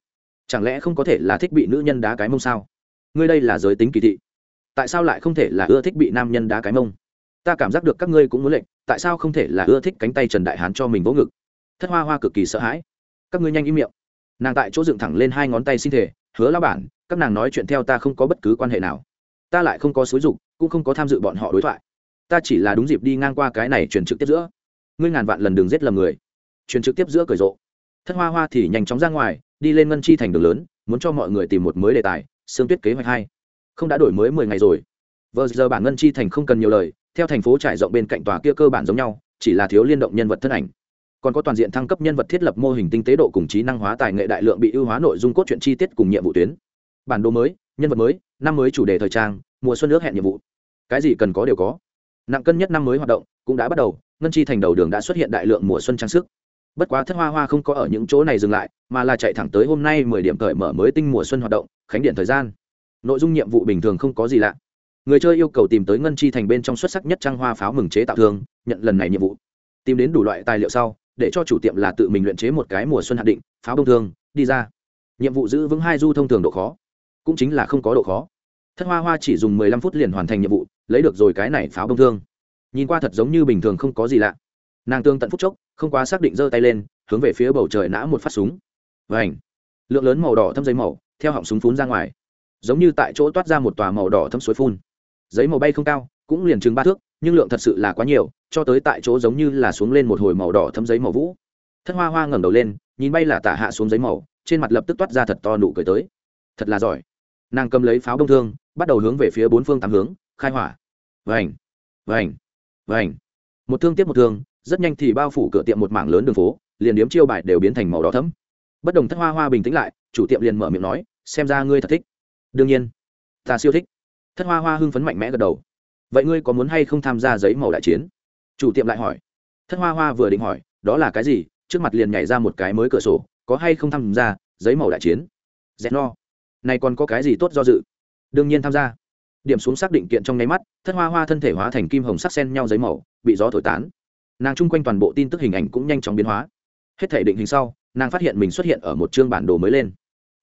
Chẳng lẽ không có thể là thích bị nữ nhân đá cái mông sao? Ngươi đây là giới tính kỳ thị tại sao lại không thể là ưa thích bị nam nhân đá cái mông? Ta cảm giác được các ngươi cũng muốn lệnh, tại sao không thể là ưa thích cánh tay trần đại hán cho mình vỗ ngực? Thất hoa hoa cực kỳ sợ hãi. Các ngươi nhanh im miệng. Nàng tại chỗ dựng thẳng lên hai ngón tay xin thể hứa lao bản, các nàng nói chuyện theo ta không có bất cứ quan hệ nào. Ta lại không có xúi dục, cũng không có tham dự bọn họ đối thoại. Ta chỉ là đúng dịp đi ngang qua cái này truyền trực tiếp giữa. Ngươi ngàn vạn lần đừng giết lầm người. Truyền trực tiếp giữa cười rộ. Thất hoa hoa thì nhanh chóng ra ngoài, đi lên ngân chi thành đường lớn, muốn cho mọi người tìm một mới đề tài xương tuyết kế hoạch hai không đã đổi mới mười ngày rồi. Vờ giờ bản ngân chi thành không cần nhiều lời, theo thành phố trải rộng bên cạnh tòa kia cơ bản giống nhau, chỉ là thiếu liên động nhân vật thân ảnh. Còn có toàn diện thăng cấp nhân vật thiết lập mô hình tinh tế độ cùng trí năng hóa tài nghệ đại lượng bị ưu hóa nội dung cốt truyện chi tiết cùng nhiệm vụ tuyến. Bản đồ mới, nhân vật mới, năm mới chủ đề thời trang, mùa xuân nước hẹn nhiệm vụ. Cái gì cần có đều có. Nặng cân nhất năm mới hoạt động cũng đã bắt đầu, ngân chi thành đầu đường đã xuất hiện đại lượng mùa xuân trang sức. Bất quá thất hoa hoa không có ở những chỗ này dừng lại, mà là chạy thẳng tới hôm nay mười điểm cởi mở mới tinh mùa xuân hoạt động, khánh điện thời gian nội dung nhiệm vụ bình thường không có gì lạ. Người chơi yêu cầu tìm tới ngân chi thành bên trong xuất sắc nhất trang hoa pháo mừng chế tạo thương, nhận lần này nhiệm vụ. Tìm đến đủ loại tài liệu sau, để cho chủ tiệm là tự mình luyện chế một cái mùa xuân hạn định, pháo đông thương, đi ra. Nhiệm vụ giữ vững hai du thông thường độ khó, cũng chính là không có độ khó. Thất hoa hoa chỉ dùng mười lăm phút liền hoàn thành nhiệm vụ, lấy được rồi cái này pháo đông thương. Nhìn qua thật giống như bình thường không có gì lạ. Nàng tương tận phút chốc, không quá xác định giơ tay lên, hướng về phía bầu trời nã một phát súng. Vảnh lượng lớn màu đỏ thâm giấy màu, theo họng súng phun ra ngoài giống như tại chỗ toát ra một tòa màu đỏ thâm suối phun. Giấy màu bay không cao, cũng liền chừng ba thước, nhưng lượng thật sự là quá nhiều, cho tới tại chỗ giống như là xuống lên một hồi màu đỏ thâm giấy màu vũ. Thất hoa hoa ngẩng đầu lên, nhìn bay là tả hạ xuống giấy màu, trên mặt lập tức toát ra thật to nụ cười tới. Thật là giỏi. Nàng cầm lấy pháo đông thương, bắt đầu hướng về phía bốn phương tám hướng, khai hỏa. Vành vành vành. Một thương tiếp một thương, rất nhanh thì bao phủ cửa tiệm một mảng lớn đường phố, liền điếm chiêu bài đều biến thành màu đỏ thấm bất đồng thất hoa hoa bình tĩnh lại, chủ tiệm liền mở miệng nói, xem ra ngươi thật thích đương nhiên, ta siêu thích. Thất hoa hoa hưng phấn mạnh mẽ gật đầu. Vậy ngươi có muốn hay không tham gia giấy màu đại chiến? Chủ tiệm lại hỏi. Thất hoa hoa vừa định hỏi, đó là cái gì? Trước mặt liền nhảy ra một cái mới cửa sổ, có hay không tham gia giấy màu đại chiến? Rẽ no. Này còn có cái gì tốt do dự? Đương nhiên tham gia. Điểm xuống xác định kiện trong nháy mắt, thất hoa hoa thân thể hóa thành kim hồng sắc sen nhau giấy màu, bị gió thổi tán. Nàng chung quanh toàn bộ tin tức hình ảnh cũng nhanh chóng biến hóa. Hết thể định hình sau, nàng phát hiện mình xuất hiện ở một chương bản đồ mới lên.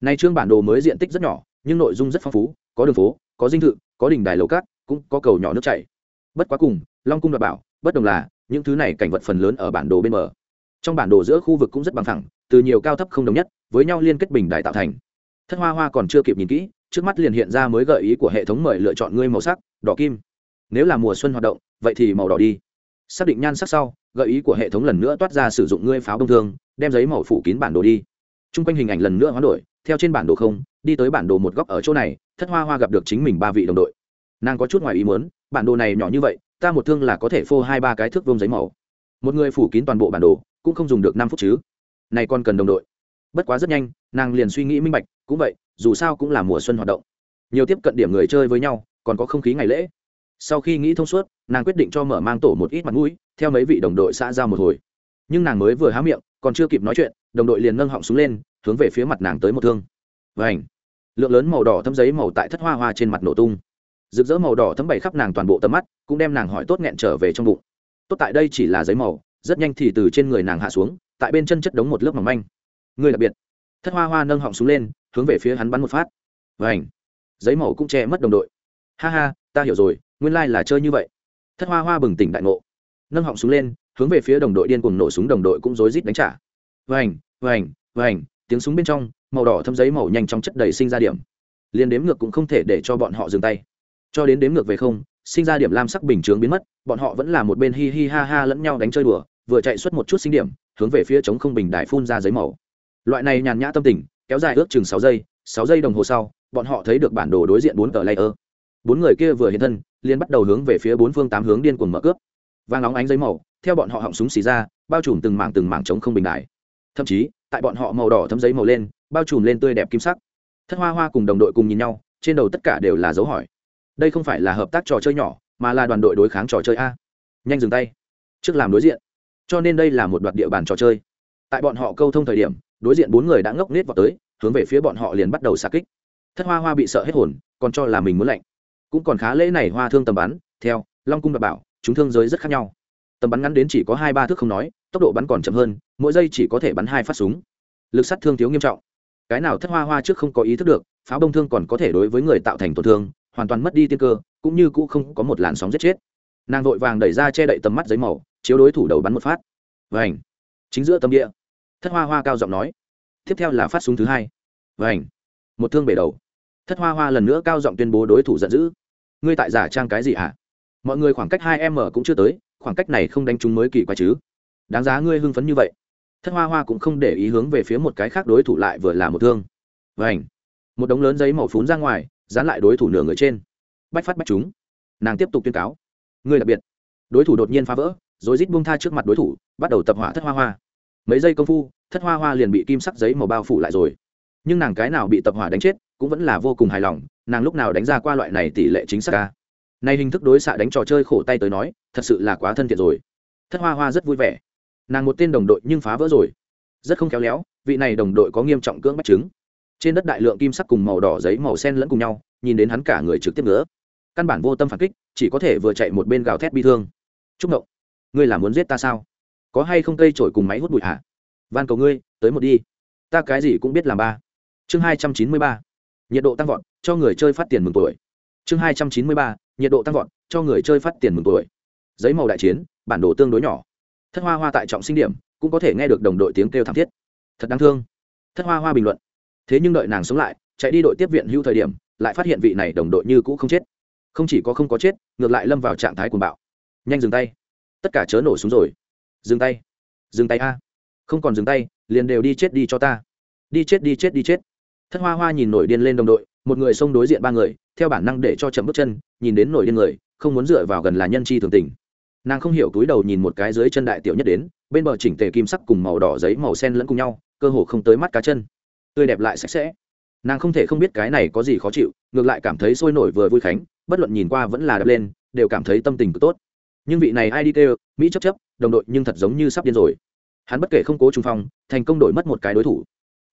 Nay chương bản đồ mới diện tích rất nhỏ nhưng nội dung rất phong phú, có đường phố, có dinh thự, có đình đài lầu cát, cũng có cầu nhỏ nước chảy. Bất quá cùng, long cung đoạt bảo, bất đồng là, những thứ này cảnh vật phần lớn ở bản đồ bên bờ. Trong bản đồ giữa khu vực cũng rất bằng thẳng từ nhiều cao thấp không đồng nhất, với nhau liên kết bình đại tạo thành. Thất hoa hoa còn chưa kịp nhìn kỹ, trước mắt liền hiện ra mới gợi ý của hệ thống mời lựa chọn ngươi màu sắc, đỏ kim. Nếu là mùa xuân hoạt động, vậy thì màu đỏ đi. Xác định nhan sắc sau, gợi ý của hệ thống lần nữa toát ra sử dụng ngươi pháo đông thương, đem giấy màu phủ kín bản đồ đi. T r u n g quanh hình ảnh lần nữa hoán đổi, theo trên bản đồ không đi tới bản đồ một góc ở chỗ này, thất hoa hoa gặp được chính mình ba vị đồng đội. Nàng có chút ngoài ý muốn, bản đồ này nhỏ như vậy, ta một thương là có thể phô hai ba cái thước vông giấy màu. Một người phủ kín toàn bộ bản đồ, cũng không dùng được năm phút chứ. Này còn cần đồng đội. Bất quá rất nhanh, nàng liền suy nghĩ minh bạch, cũng vậy, dù sao cũng là mùa xuân hoạt động. Nhiều tiếp cận điểm người chơi với nhau, còn có không khí ngày lễ. Sau khi nghĩ thông suốt, nàng quyết định cho mở mang tổ một ít mặt mũi, theo mấy vị đồng đội xã giao một hồi. Nhưng nàng mới vừa há miệng, còn chưa kịp nói chuyện, đồng đội liền nâng họng xuống lên, hướng về phía mặt nàng tới một thương. Vảnh lượng lớn màu đỏ thấm giấy màu tại thất hoa hoa trên mặt nổ tung. Rực rỡ màu đỏ thấm bày khắp nàng toàn bộ tầm mắt, cũng đem nàng hỏi tốt nghẹn trở về trong bụng. Tốt tại đây chỉ là giấy màu, rất nhanh thì từ trên người nàng hạ xuống, tại bên chân chất đống một lớp mỏng manh. Người đặc biệt. Thất hoa hoa nâng họng xuống lên, hướng về phía hắn bắn một phát. Vảnh giấy màu cũng che mất đồng đội. Ha ha, ta hiểu rồi, nguyên lai là chơi như vậy. Thất hoa hoa bừng tỉnh đại ngộ. Nâng họng xuống lên, hướng về phía đồng đội điên cùng nổ súng, đồng đội cũng rối rít đánh trả. Vành vành vành, tiếng súng bên trong màu đỏ thâm giấy màu nhanh trong chất đầy sinh ra điểm. Liền đếm ngược cũng không thể để cho bọn họ dừng tay. Cho đến đếm ngược về không, sinh ra điểm lam sắc bình chướng biến mất, bọn họ vẫn là một bên hi hi ha ha lẫn nhau đánh chơi đùa, vừa chạy xuất một chút sinh điểm, hướng về phía chống không bình đài phun ra giấy màu. Loại này nhàn nhã tâm tình, kéo dài ước chừng sáu giây sáu giây đồng hồ sau, bọn họ thấy được bản đồ đối diện bốn tờ layer. Bốn người kia vừa hiện thân, liền bắt đầu hướng về phía bốn phương tám hướng điên cuồng mở cướp. Vàng nóng ánh giấy màu, theo bọn họ họng súng xì ra, bao trùm từng mảng từng mảng chống không bình đài. thậm chí, tại bọn họ màu đỏ thấm giấy màu lên bao trùm lên tươi đẹp kim sắc. Thất hoa hoa cùng đồng đội cùng nhìn nhau, trên đầu tất cả đều là dấu hỏi. Đây không phải là hợp tác trò chơi nhỏ, mà là đoàn đội đối kháng trò chơi a. Nhanh dừng tay. Trước làm đối diện. Cho nên đây là một đoạt địa bàn trò chơi. Tại bọn họ câu thông thời điểm, đối diện bốn người đã ngốc nết vào tới, hướng về phía bọn họ liền bắt đầu xa kích. Thất hoa hoa bị sợ hết hồn, còn cho là mình muốn lạnh. Cũng còn khá lễ này hoa thương tầm bắn, theo, long cung đảm bảo, chúng thương giới rất khác nhau. Tầm bắn ngắn đến chỉ có hai ba thước không nói, tốc độ bắn còn chậm hơn, mỗi giây chỉ có thể bắn hai phát súng. Lực sát thương thiếu nghiêm trọng cái nào thất hoa hoa trước không có ý thức được, pháo bông thương còn có thể đối với người tạo thành tổn thương, hoàn toàn mất đi tiên cơ, cũng như cũ không có một làn sóng giết chết. Nàng vội vàng đẩy ra che đậy tầm mắt giấy màu, chiếu đối thủ đầu bắn một phát. Vảnh chính giữa tâm địa. Thất hoa hoa cao giọng nói. Tiếp theo là phát súng thứ hai. Vảnh một thương bể đầu. Thất hoa hoa lần nữa cao giọng tuyên bố đối thủ giận dữ. Ngươi tại giả trang cái gì hả? Mọi người khoảng cách hai m cũng chưa tới, khoảng cách này không đánh chúng mới kỳ quái chứ. Đáng giá ngươi hưng phấn như vậy thất hoa hoa cũng không để ý hướng về phía một cái khác đối thủ lại vừa là một thương. Vảnh một đống lớn giấy màu phún ra ngoài, dán lại đối thủ nửa người trên. Bách phát bách chúng. Nàng tiếp tục tuyên cáo. Người đặc biệt. Đối thủ đột nhiên phá vỡ, rồi rít buông tha trước mặt đối thủ, bắt đầu tập hỏa thất hoa hoa. Mấy giây công phu, thất hoa hoa liền bị kim sắc giấy màu bao phủ lại rồi. Nhưng nàng cái nào bị tập hỏa đánh chết, cũng vẫn là vô cùng hài lòng, nàng lúc nào đánh ra qua loại này tỷ lệ chính xác ca. Nay hình thức đối xạ đánh trò chơi khổ tay tới nói, thật sự là quá thân thiện rồi. Thất hoa hoa rất vui vẻ nàng một tên đồng đội nhưng phá vỡ rồi. Rất không khéo léo, vị này đồng đội có nghiêm trọng cưỡng bắt chứng. Trên đất đại lượng kim sắc cùng màu đỏ giấy màu sen lẫn cùng nhau, nhìn đến hắn cả người trực tiếp nữa căn bản vô tâm phản kích, chỉ có thể vừa chạy một bên gào thét bi thương. Chúc ngộng ngươi là muốn giết ta sao? Có hay không cây trổi cùng máy hút bụi hả? Van cầu ngươi, tới một đi. Ta cái gì cũng biết làm ba. Chương hai trăm chín mươi ba. Nhiệt độ tăng vọt, cho người chơi phát tiền mừng tuổi. Chương hai trăm chín mươi ba. Nhiệt độ tăng vọt, cho người chơi phát tiền mừng tuổi. Giấy màu đại chiến, bản đồ tương đối nhỏ thất hoa hoa tại trọng sinh điểm, cũng có thể nghe được đồng đội tiếng kêu thảm thiết. Thật đáng thương. Thất hoa hoa bình luận. Thế nhưng đợi nàng sống lại, chạy đi đội tiếp viện hưu thời điểm, lại phát hiện vị này đồng đội như cũ không chết. Không chỉ có không có chết, ngược lại lâm vào trạng thái cuồng bạo. Nhanh dừng tay. Tất cả chớ nổ súng rồi. Dừng tay. Dừng tay a. Không còn dừng tay, liền đều đi chết đi cho ta. Đi chết đi chết đi chết. Thất hoa hoa nhìn nổi điên lên đồng đội, một người xông đối diện ba người, theo bản năng để cho chậm bước chân, nhìn đến nổi điên người, không muốn dựa vào gần là nhân chi thường tình nàng không hiểu túi đầu nhìn một cái dưới chân đại tiểu nhất đến, bên bờ chỉnh tề kim sắc cùng màu đỏ giấy màu sen lẫn cùng nhau, cơ hồ không tới mắt cá chân. Tươi đẹp lại sạch sẽ. Nàng không thể không biết cái này có gì khó chịu, ngược lại cảm thấy sôi nổi vừa vui khánh, bất luận nhìn qua vẫn là đập lên, đều cảm thấy tâm tình cực tốt. Nhưng vị này ai đi kêu, mỹ chấp chấp, đồng đội nhưng thật giống như sắp điên rồi. Hắn bất kể không cố trung phong, thành công đổi mất một cái đối thủ.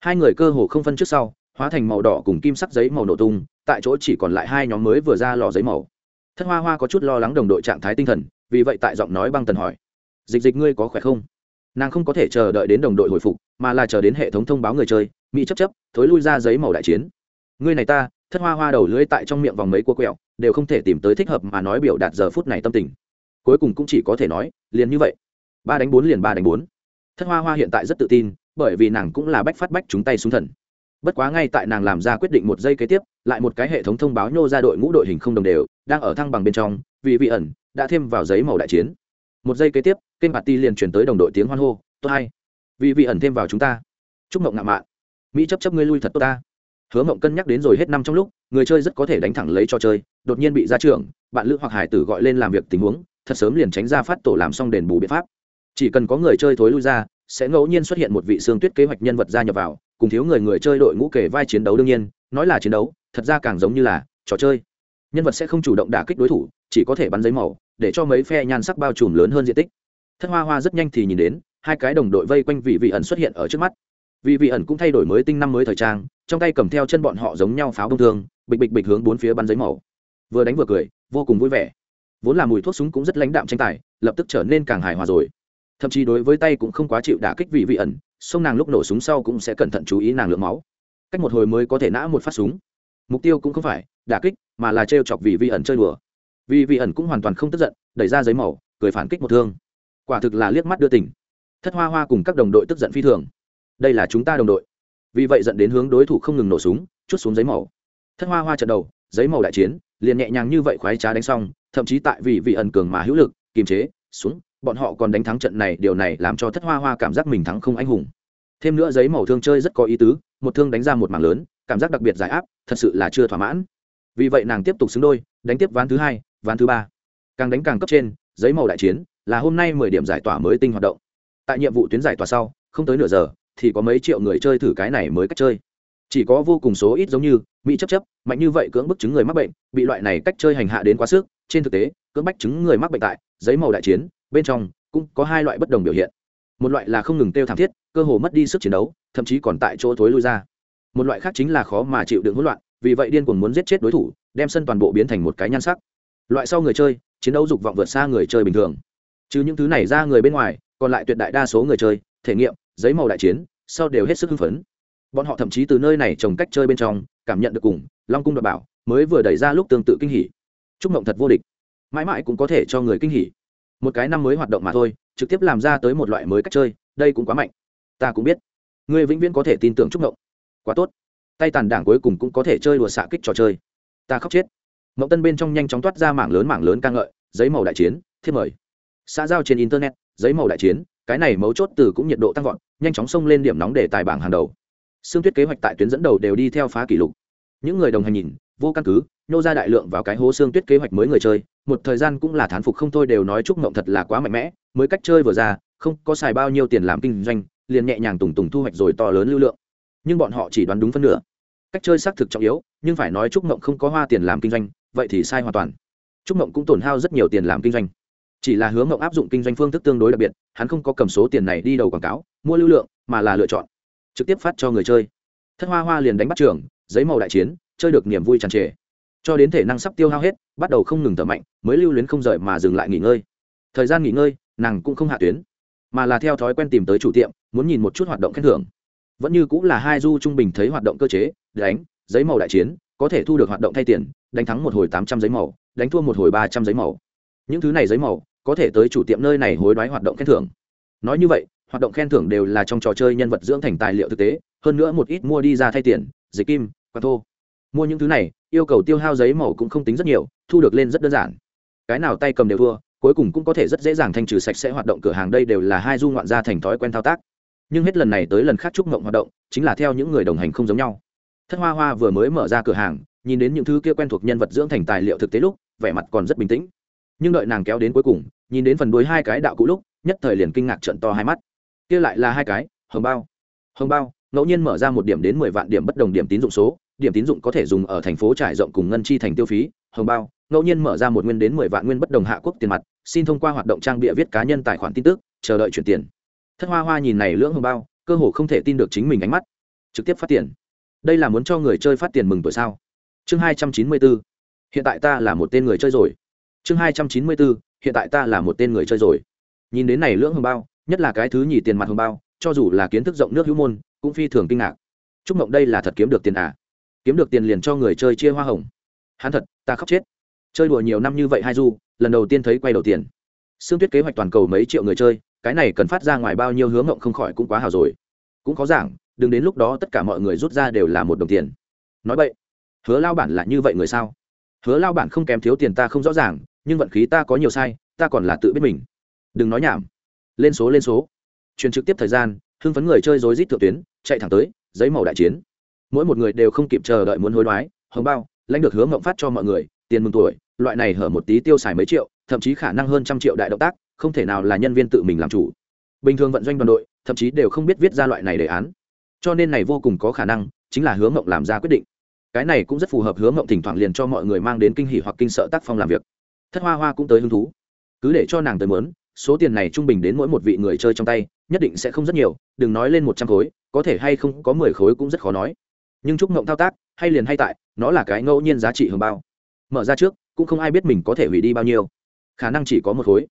Hai người cơ hồ không phân trước sau, hóa thành màu đỏ cùng kim sắc giấy màu nổ tung, tại chỗ chỉ còn lại hai nhóm mới vừa ra lò giấy màu. Thất hoa hoa có chút lo lắng đồng đội trạng thái tinh thần vì vậy tại giọng nói băng tần hỏi, dịch dịch ngươi có khỏe không? Nàng không có thể chờ đợi đến đồng đội hồi phục, mà là chờ đến hệ thống thông báo người chơi, mỹ chấp chấp, thối lui ra giấy màu đại chiến. Ngươi này ta, thất hoa hoa đầu lưỡi tại trong miệng vòng mấy cua quẹo, đều không thể tìm tới thích hợp mà nói biểu đạt giờ phút này tâm tình. Cuối cùng cũng chỉ có thể nói, liền như vậy. Ba đánh bốn liền ba đánh bốn. Thất hoa hoa hiện tại rất tự tin, bởi vì nàng cũng là bách phát bách chúng tay xuống thần. Bất quá ngay tại nàng làm ra quyết định một giây kế tiếp, lại một cái hệ thống thông báo nhô ra đội ngũ đội hình không đồng đều, đang ở thăng bằng bên trong vì vị ẩn đã thêm vào giấy màu đại chiến. Một giây kế tiếp, kênh bạt ti liền chuyển tới đồng đội tiếng hoan hô, tốt hay, vì vị ẩn thêm vào chúng ta. Chúc mộng ngạo mạn. Mỹ chấp chấp ngươi lui thật tốt ta. Hứa mộng cân nhắc đến rồi hết năm trong lúc, người chơi rất có thể đánh thẳng lấy cho chơi, đột nhiên bị ra trường bạn lữ hoặc hải tử gọi lên làm việc tình huống, thật sớm liền tránh ra phát tổ làm xong đền bù biện pháp. Chỉ cần có người chơi thối lui ra, sẽ ngẫu nhiên xuất hiện một vị xương tuyết kế hoạch nhân vật gia nhập vào, cùng thiếu người người chơi đội ngũ kể vai chiến đấu đương nhiên, nói là chiến đấu, thật ra càng giống như là trò chơi. Nhân vật sẽ không chủ động đả kích đối thủ chỉ có thể bắn giấy màu, để cho mấy phe nhan sắc bao trùm lớn hơn diện tích. Thất hoa hoa rất nhanh thì nhìn đến, hai cái đồng đội vây quanh vị vị ẩn xuất hiện ở trước mắt. Vị vị ẩn cũng thay đổi mới tinh năm mới thời trang, trong tay cầm theo chân bọn họ giống nhau pháo đông thương, bịch bịch bịch hướng bốn phía bắn giấy màu. Vừa đánh vừa cười, vô cùng vui vẻ. Vốn là mùi thuốc súng cũng rất lãnh đạm tranh tài, lập tức trở nên càng hài hòa rồi. Thậm chí đối với tay cũng không quá chịu đả kích vị vị ẩn sông nàng lúc nổ súng sau cũng sẽ cẩn thận chú ý nàng lượng máu. Cách một hồi mới có thể nã một phát súng. Mục tiêu cũng không phải đả kích, mà là trêu chọc vị vị ẩn chơi đùa vì vị ẩn cũng hoàn toàn không tức giận, đẩy ra giấy màu, cười phản kích một thương. Quả thực là liếc mắt đưa tỉnh thất hoa hoa cùng các đồng đội tức giận phi thường. Đây là chúng ta đồng đội. Vì vậy dẫn đến hướng đối thủ không ngừng nổ súng, chút xuống giấy màu. Thất hoa hoa trận đầu, giấy màu đại chiến, liền nhẹ nhàng như vậy khoái trá đánh xong, thậm chí tại vì vị ẩn cường mà hữu lực, kiềm chế, xuống, bọn họ còn đánh thắng trận này, điều này làm cho thất hoa hoa cảm giác mình thắng không anh hùng. Thêm nữa giấy màu thương chơi rất có ý tứ, một thương đánh ra một mảng lớn, cảm giác đặc biệt giải áp, thật sự là chưa thỏa mãn. Vì vậy nàng tiếp tục xứng đôi, đánh tiếp ván thứ hai ván thứ ba. Càng đánh càng cấp trên, giấy màu đại chiến, là hôm nay mười điểm giải tỏa mới tinh hoạt động. Tại nhiệm vụ tuyến giải tỏa sau, không tới nửa giờ, thì có mấy triệu người chơi thử cái này mới cách chơi. Chỉ có vô cùng số ít giống như, mỹ chấp chấp, mạnh như vậy cưỡng bức chứng người mắc bệnh, bị loại này cách chơi hành hạ đến quá sức, trên thực tế, cưỡng bách chứng người mắc bệnh tại, giấy màu đại chiến, bên trong, cũng có hai loại bất đồng biểu hiện. Một loại là không ngừng tiêu thảm thiết, cơ hồ mất đi sức chiến đấu, thậm chí còn tại chỗ thối lui ra. Một loại khác chính là khó mà chịu đựng hỗn loạn, vì vậy điên cuồng muốn giết chết đối thủ, đem sân toàn bộ biến thành một cái nhan sắc loại sau người chơi, chiến đấu dục vọng vượt xa người chơi bình thường. Chứ những thứ này ra người bên ngoài, còn lại tuyệt đại đa số người chơi, thể nghiệm, giấy màu đại chiến, sau đều hết sức hưng phấn. Bọn họ thậm chí từ nơi này trồng cách chơi bên trong, cảm nhận được cùng long cung đoạt bảo mới vừa đẩy ra lúc tương tự kinh hỉ. Chúc mộng thật vô địch. Mãi mãi cũng có thể cho người kinh hỉ. Một cái năm mới hoạt động mà thôi, trực tiếp làm ra tới một loại mới cách chơi, đây cũng quá mạnh. Ta cũng biết. Người vĩnh viễn có thể tin tưởng chúc mộng. Quá tốt. Tay tàn đảng cuối cùng cũng có thể chơi đùa xạ kích trò chơi. Ta khóc chết mậu tân bên trong nhanh chóng toát ra mảng lớn mảng lớn ca ngợi, giấy màu đại chiến, thiết mời. Xã giao trên internet, giấy màu đại chiến, cái này mấu chốt từ cũng nhiệt độ tăng vọt, nhanh chóng xông lên điểm nóng để tài bảng hàng đầu. Xương tuyết kế hoạch tại tuyến dẫn đầu đều đi theo phá kỷ lục. Những người đồng hành nhìn, vô căn cứ, nhô ra đại lượng vào cái hố xương tuyết kế hoạch mới người chơi, một thời gian cũng là thán phục không thôi đều nói chúc mộng thật là quá mạnh mẽ, mới cách chơi vừa ra, không có xài bao nhiêu tiền làm kinh doanh, liền nhẹ nhàng tùng tùng thu hoạch rồi to lớn lưu lượng. Nhưng bọn họ chỉ đoán đúng phân nửa. Cách chơi xác thực trọng yếu, nhưng phải nói chúc mộng không có hoa tiền làm kinh doanh vậy thì sai hoàn toàn. Trúc mộng cũng tổn hao rất nhiều tiền làm kinh doanh. Chỉ là hướng mộng áp dụng kinh doanh phương thức tương đối đặc biệt, hắn không có cầm số tiền này đi đầu quảng cáo, mua lưu lượng, mà là lựa chọn. Trực tiếp phát cho người chơi. Thất hoa hoa liền đánh bắt trường, giấy màu đại chiến, chơi được niềm vui tràn trề. Cho đến thể năng sắp tiêu hao hết, bắt đầu không ngừng thở mạnh, mới lưu luyến không rời mà dừng lại nghỉ ngơi. Thời gian nghỉ ngơi, nàng cũng không hạ tuyến, mà là theo thói quen tìm tới chủ tiệm, muốn nhìn một chút hoạt động khen thưởng. Vẫn như cũng là hai du trung bình thấy hoạt động cơ chế, đánh, giấy màu đại chiến có thể thu được hoạt động thay tiền, đánh thắng một hồi tám trăm giấy màu, đánh thua một hồi ba trăm giấy màu. Những thứ này giấy màu, có thể tới chủ tiệm nơi này hối đoái hoạt động khen thưởng. Nói như vậy, hoạt động khen thưởng đều là trong trò chơi nhân vật dưỡng thành tài liệu thực tế, hơn nữa một ít mua đi ra thay tiền, dịch kim quan thô. Mua những thứ này, yêu cầu tiêu hao giấy màu cũng không tính rất nhiều, thu được lên rất đơn giản. Cái nào tay cầm đều thua, cuối cùng cũng có thể rất dễ dàng thanh trừ sạch sẽ hoạt động cửa hàng, đây đều là hai du ngoạn gia thành thói quen thao tác. Nhưng hết lần này tới lần khác trúc mộng hoạt động, chính là theo những người đồng hành không giống nhau thất hoa hoa vừa mới mở ra cửa hàng, nhìn đến những thứ kia quen thuộc nhân vật dưỡng thành tài liệu thực tế lúc, vẻ mặt còn rất bình tĩnh. Nhưng đợi nàng kéo đến cuối cùng, nhìn đến phần đuôi hai cái đạo cũ lúc, nhất thời liền kinh ngạc trận to hai mắt. Kia lại là hai cái, hồng bao. Hồng bao, ngẫu nhiên mở ra một điểm đến mười vạn điểm bất đồng điểm tín dụng số, điểm tín dụng có thể dùng ở thành phố trải rộng cùng ngân chi thành tiêu phí. Hồng bao, ngẫu nhiên mở ra một nguyên đến mười vạn nguyên bất đồng hạ quốc tiền mặt, xin thông qua hoạt động trang bịa viết cá nhân tài khoản tin tức, chờ đợi chuyển tiền. Thất hoa hoa nhìn này lưỡng hồng bao, cơ hồ không thể tin được chính mình ánh mắt. Trực tiếp phát tiền đây là muốn cho người chơi phát tiền mừng tuổi sao? Chương hai trăm chín mươi bốn. Hiện tại ta là một tên người chơi rồi. Chương hai trăm chín mươi bốn. Hiện tại ta là một tên người chơi rồi. Nhìn đến này lưỡng hồng bao, nhất là cái thứ nhì tiền mặt hồng bao, cho dù là kiến thức rộng nước hữu môn, cũng phi thường kinh ngạc. Chúc mộng đây là thật kiếm được tiền à? Kiếm được tiền liền cho người chơi chia hoa hồng. Hắn thật, ta khóc chết. Chơi đùa nhiều năm như vậy hai du, lần đầu tiên thấy quay đầu tiền. Xương tuyết kế hoạch toàn cầu mấy triệu người chơi, cái này cần phát ra ngoài bao nhiêu hướng ngộng không khỏi cũng quá hào rồi. Cũng có giảng đừng đến lúc đó tất cả mọi người rút ra đều là một đồng tiền. Nói vậy, hứa lao bản là như vậy người sao? Hứa lao bản không kém thiếu tiền ta không rõ ràng, nhưng vận khí ta có nhiều sai, ta còn là tự biết mình. Đừng nói nhảm. Lên số lên số. Truyền trực tiếp thời gian, hưng phấn người chơi rối rít thượng tuyến, chạy thẳng tới, giấy màu đại chiến. Mỗi một người đều không kịp chờ đợi muốn hối đoái, hồng bao, lãnh được hứa mộng phát cho mọi người, tiền mừng tuổi, loại này hở một tí tiêu xài mấy triệu, thậm chí khả năng hơn trăm triệu đại động tác, không thể nào là nhân viên tự mình làm chủ. Bình thường vận doanh đoàn đội, thậm chí đều không biết viết ra loại này đề án cho nên này vô cùng có khả năng chính là hướng mộng làm ra quyết định. Cái này cũng rất phù hợp hướng mộng thỉnh thoảng liền cho mọi người mang đến kinh hỉ hoặc kinh sợ tác phong làm việc. Thất hoa hoa cũng tới hứng thú. Cứ để cho nàng tới mớn số tiền này trung bình đến mỗi một vị người chơi trong tay, nhất định sẽ không rất nhiều, đừng nói lên một trăm khối, có thể hay không có mười khối cũng rất khó nói. Nhưng chúc mộng thao tác, hay liền hay tại, nó là cái ngẫu nhiên giá trị hưởng bao. Mở ra trước, cũng không ai biết mình có thể hủy đi bao nhiêu. Khả năng chỉ có một khối,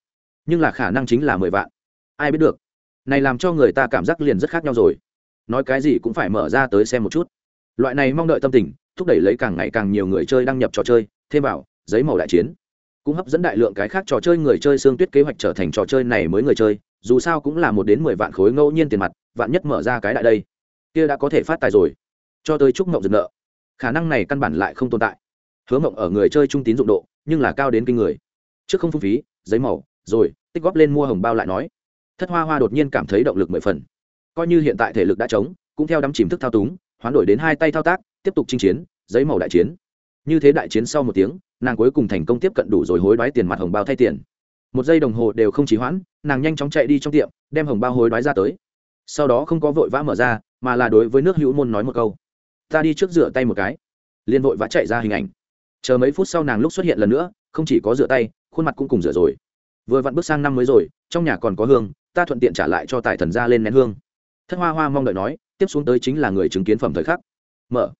nhưng là khả năng chính là mười vạn. Ai biết được. Này làm cho người ta cảm giác liền rất khác nhau rồi nói cái gì cũng phải mở ra tới xem một chút. Loại này mong đợi tâm tình, thúc đẩy lấy càng ngày càng nhiều người chơi đăng nhập trò chơi, thêm vào, giấy màu đại chiến. Cũng hấp dẫn đại lượng cái khác trò chơi người chơi xương tuyết kế hoạch trở thành trò chơi này mới người chơi, dù sao cũng là một đến mười vạn khối ngẫu nhiên tiền mặt, vạn nhất mở ra cái đại đây, kia đã có thể phát tài rồi. Cho tới chúc mộng dừng nợ. Khả năng này căn bản lại không tồn tại. Hứa mộng ở người chơi trung tín dụng độ, nhưng là cao đến kinh người. Trước không phung phí, giấy màu, rồi, tích góp lên mua hồng bao lại nói. Thất hoa hoa đột nhiên cảm thấy động lực mười phần coi như hiện tại thể lực đã trống, cũng theo đắm chìm thức thao túng hoán đổi đến hai tay thao tác tiếp tục chinh chiến giấy màu đại chiến. Như thế đại chiến sau một tiếng nàng cuối cùng thành công tiếp cận đủ rồi hối đoái tiền mặt hồng bao thay tiền. Một giây đồng hồ đều không chỉ hoãn nàng nhanh chóng chạy đi trong tiệm đem hồng bao hối đoái ra tới. Sau đó không có vội vã mở ra mà là đối với nước hữu môn nói một câu. Ta đi trước rửa tay một cái. Liền vội vã chạy ra hình ảnh. Chờ mấy phút sau nàng lúc xuất hiện lần nữa không chỉ có rửa tay khuôn mặt cũng cùng rửa rồi. Vừa vặn bước sang năm mới rồi trong nhà còn có hương ta thuận tiện trả lại cho tài thần ra lên nén hương thất hoa hoa mong đợi nói, tiếp xuống tới chính là người chứng kiến phẩm thời khắc. Mở.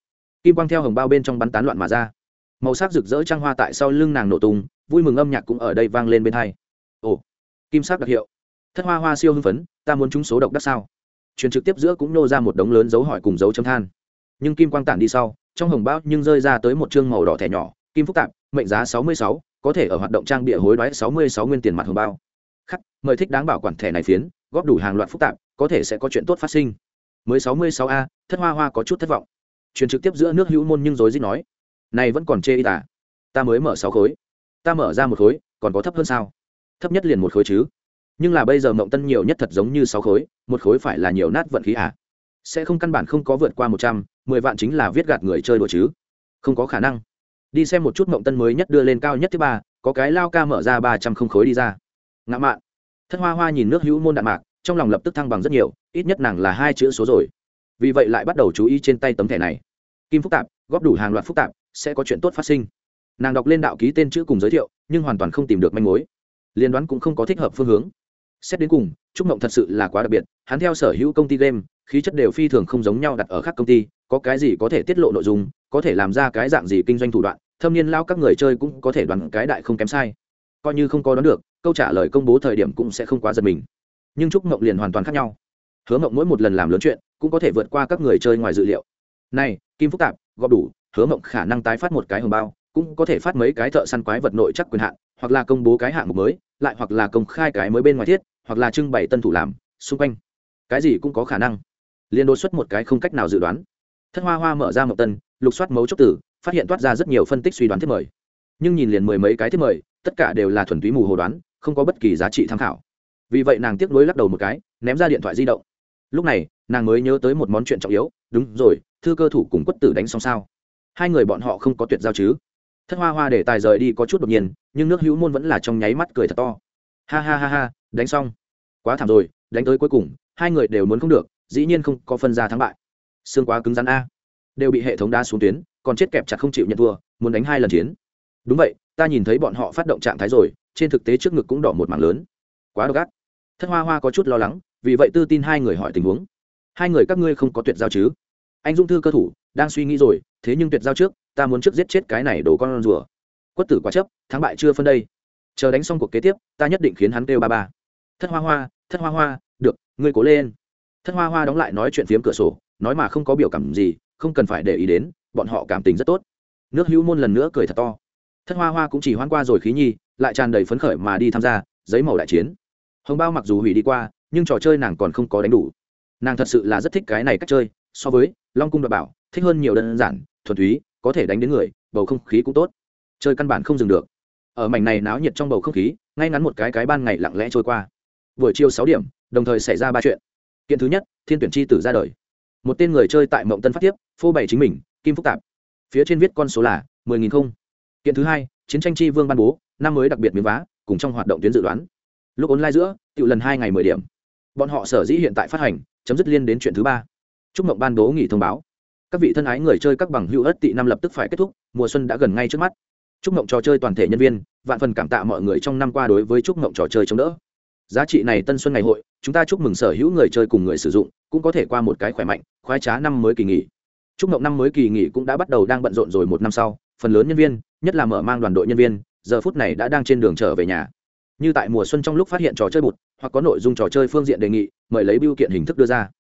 Kim quang theo hồng bao bên trong bắn tán loạn mà ra. Màu sắc rực rỡ trăng hoa tại sau lưng nàng nổ tung, vui mừng âm nhạc cũng ở đây vang lên bên hai. Ồ, kim sắc đặc hiệu. Thất hoa hoa siêu hưng phấn, ta muốn trúng số độc đắc sao? Truyền trực tiếp giữa cũng nô ra một đống lớn dấu hỏi cùng dấu chấm than. Nhưng kim quang tản đi sau, trong hồng bao nhưng rơi ra tới một chương màu đỏ thẻ nhỏ, kim phúc tạp, mệnh giá sáu mươi sáu, có thể ở hoạt động trang bịa hối đoái sáu mươi sáu nguyên tiền mặt hồng bao. Khắc, mời thích đáng bảo quản thẻ này phiến góp đủ hàng loạt phức tạp, có thể sẽ có chuyện tốt phát sinh. Mới sáu mươi sáu a, thất hoa hoa có chút thất vọng. Truyền trực tiếp giữa nước hữu môn nhưng rối rít nói, này vẫn còn chê y tả. Ta mới mở sáu khối. Ta mở ra một khối, còn có thấp hơn sao? Thấp nhất liền một khối chứ. Nhưng là bây giờ mộng tân nhiều nhất thật giống như sáu khối, một khối phải là nhiều nát vận khí à? Sẽ không căn bản không có vượt qua một trăm, mười vạn chính là viết gạt người chơi đùa chứ. Không có khả năng. Đi xem một chút mộng tân mới nhất đưa lên cao nhất thứ ba, có cái lao ca mở ra ba trăm không khối đi ra. Ngã mạn thất hoa hoa nhìn nước hữu môn đạn mạc, trong lòng lập tức thăng bằng rất nhiều, ít nhất nàng là hai chữ số rồi. Vì vậy lại bắt đầu chú ý trên tay tấm thẻ này. Kim phức tạp, góp đủ hàng loạt phức tạp, sẽ có chuyện tốt phát sinh. Nàng đọc lên đạo ký tên chữ cùng giới thiệu, nhưng hoàn toàn không tìm được manh mối. Liên đoán cũng không có thích hợp phương hướng. Xét đến cùng, trúc mộng thật sự là quá đặc biệt, hắn theo sở hữu công ty game, khí chất đều phi thường không giống nhau đặt ở các công ty, có cái gì có thể tiết lộ nội dung, có thể làm ra cái dạng gì kinh doanh thủ đoạn, thâm niên lao các người chơi cũng có thể đoán cái đại không kém sai. Coi như không có đoán được câu trả lời công bố thời điểm cũng sẽ không quá giật mình. Nhưng trúc mộng liền hoàn toàn khác nhau. Hứa mộng mỗi một lần làm lớn chuyện cũng có thể vượt qua các người chơi ngoài dự liệu. Này, kim phúc tạp gọp đủ, hứa mộng khả năng tái phát một cái hồng bao, cũng có thể phát mấy cái thợ săn quái vật nội chắc quyền hạn, hoặc là công bố cái hạng mục mới, lại hoặc là công khai cái mới bên ngoài thiết, hoặc là trưng bày tân thủ làm, xung quanh. Cái gì cũng có khả năng. Liền đột xuất một cái không cách nào dự đoán. Thất hoa hoa mở ra mộng tân, lục soát mấu chốc tử phát hiện toát ra rất nhiều phân tích suy đoán thiết mời. Nhưng nhìn liền mười mấy cái thiết mời, tất cả đều là thuần túy mù hồ đoán không có bất kỳ giá trị tham khảo. Vì vậy nàng tiếc nuối lắc đầu một cái, ném ra điện thoại di động. Lúc này, nàng mới nhớ tới một món chuyện trọng yếu, đúng rồi, thư cơ thủ cùng quất tử đánh xong sao? Hai người bọn họ không có tuyệt giao chứ? Thất hoa hoa để tài rời đi có chút đột nhiên, nhưng nước hữu môn vẫn là trong nháy mắt cười thật to. Ha ha ha ha, đánh xong. Quá thảm rồi, đánh tới cuối cùng, hai người đều muốn không được, dĩ nhiên không có phân ra thắng bại. Xương quá cứng rắn a. Đều bị hệ thống đa xuống tuyến, còn chết kẹp chặt không chịu nhận thua, muốn đánh hai lần chiến. Đúng vậy, ta nhìn thấy bọn họ phát động trạng thái rồi trên thực tế trước ngực cũng đỏ một mảng lớn. Quá độc ác. Thất hoa hoa có chút lo lắng, vì vậy tư tin hai người hỏi tình huống. Hai người các ngươi không có tuyệt giao chứ? Anh dung thư cơ thủ, đang suy nghĩ rồi, thế nhưng tuyệt giao trước, ta muốn trước giết chết cái này đổ con rùa. Quất tử quá chấp, thắng bại chưa phân đây. Chờ đánh xong cuộc kế tiếp, ta nhất định khiến hắn kêu ba ba. Thất hoa hoa, thất hoa hoa, được, ngươi cố lên. Thất hoa hoa đóng lại nói chuyện phiếm cửa sổ, nói mà không có biểu cảm gì, không cần phải để ý đến, bọn họ cảm tình rất tốt. Nước hữu môn lần nữa cười thật to. Thất hoa hoa cũng chỉ hoan qua rồi khí nhi lại tràn đầy phấn khởi mà đi tham gia giấy màu đại chiến. Hồng bao mặc dù hủy đi qua, nhưng trò chơi nàng còn không có đánh đủ. Nàng thật sự là rất thích cái này cách chơi, so với long cung đ bảo, thích hơn nhiều đơn giản, thuần túy, có thể đánh đến người, bầu không khí cũng tốt. Chơi căn bản không dừng được. Ở mảnh này náo nhiệt trong bầu không khí, ngay ngắn một cái cái ban ngày lặng lẽ trôi qua. Buổi chiều sáu điểm, đồng thời xảy ra ba chuyện. Kiện thứ nhất, thiên tuyển chi tử ra đời. Một tên người chơi tại mộng tân phát tiếp phô bày chính mình, kim Phúc tạp. Phía trên viết con số là mười nghìn không. Kiện thứ hai chiến tranh chi vương ban bố, năm mới đặc biệt miếng vá, cùng trong hoạt động tuyến dự đoán. Lúc online giữa tự lần hai ngày mười điểm. Bọn họ sở dĩ hiện tại phát hành, chấm dứt liên đến chuyện thứ ba. Chúc mộng ban bố nghỉ thông báo. Các vị thân ái người chơi các bằng hữu ất tị năm lập tức phải kết thúc, mùa xuân đã gần ngay trước mắt. Chúc mộng trò chơi toàn thể nhân viên, vạn phần cảm tạ mọi người trong năm qua đối với chúc mộng trò chơi chống đỡ. Giá trị này tân xuân ngày hội, chúng ta chúc mừng sở hữu người chơi cùng người sử dụng, cũng có thể qua một cái khỏe mạnh, khoái trá năm mới kỳ nghỉ. Chúc mộng năm mới kỳ nghỉ cũng đã bắt đầu đang bận rộn rồi một năm sau phần lớn nhân viên, nhất là mở mang đoàn đội nhân viên, giờ phút này đã đang trên đường trở về nhà. Như tại mùa xuân trong lúc phát hiện trò chơi bụt, hoặc có nội dung trò chơi phương diện đề nghị, mời lấy biêu kiện hình thức đưa ra.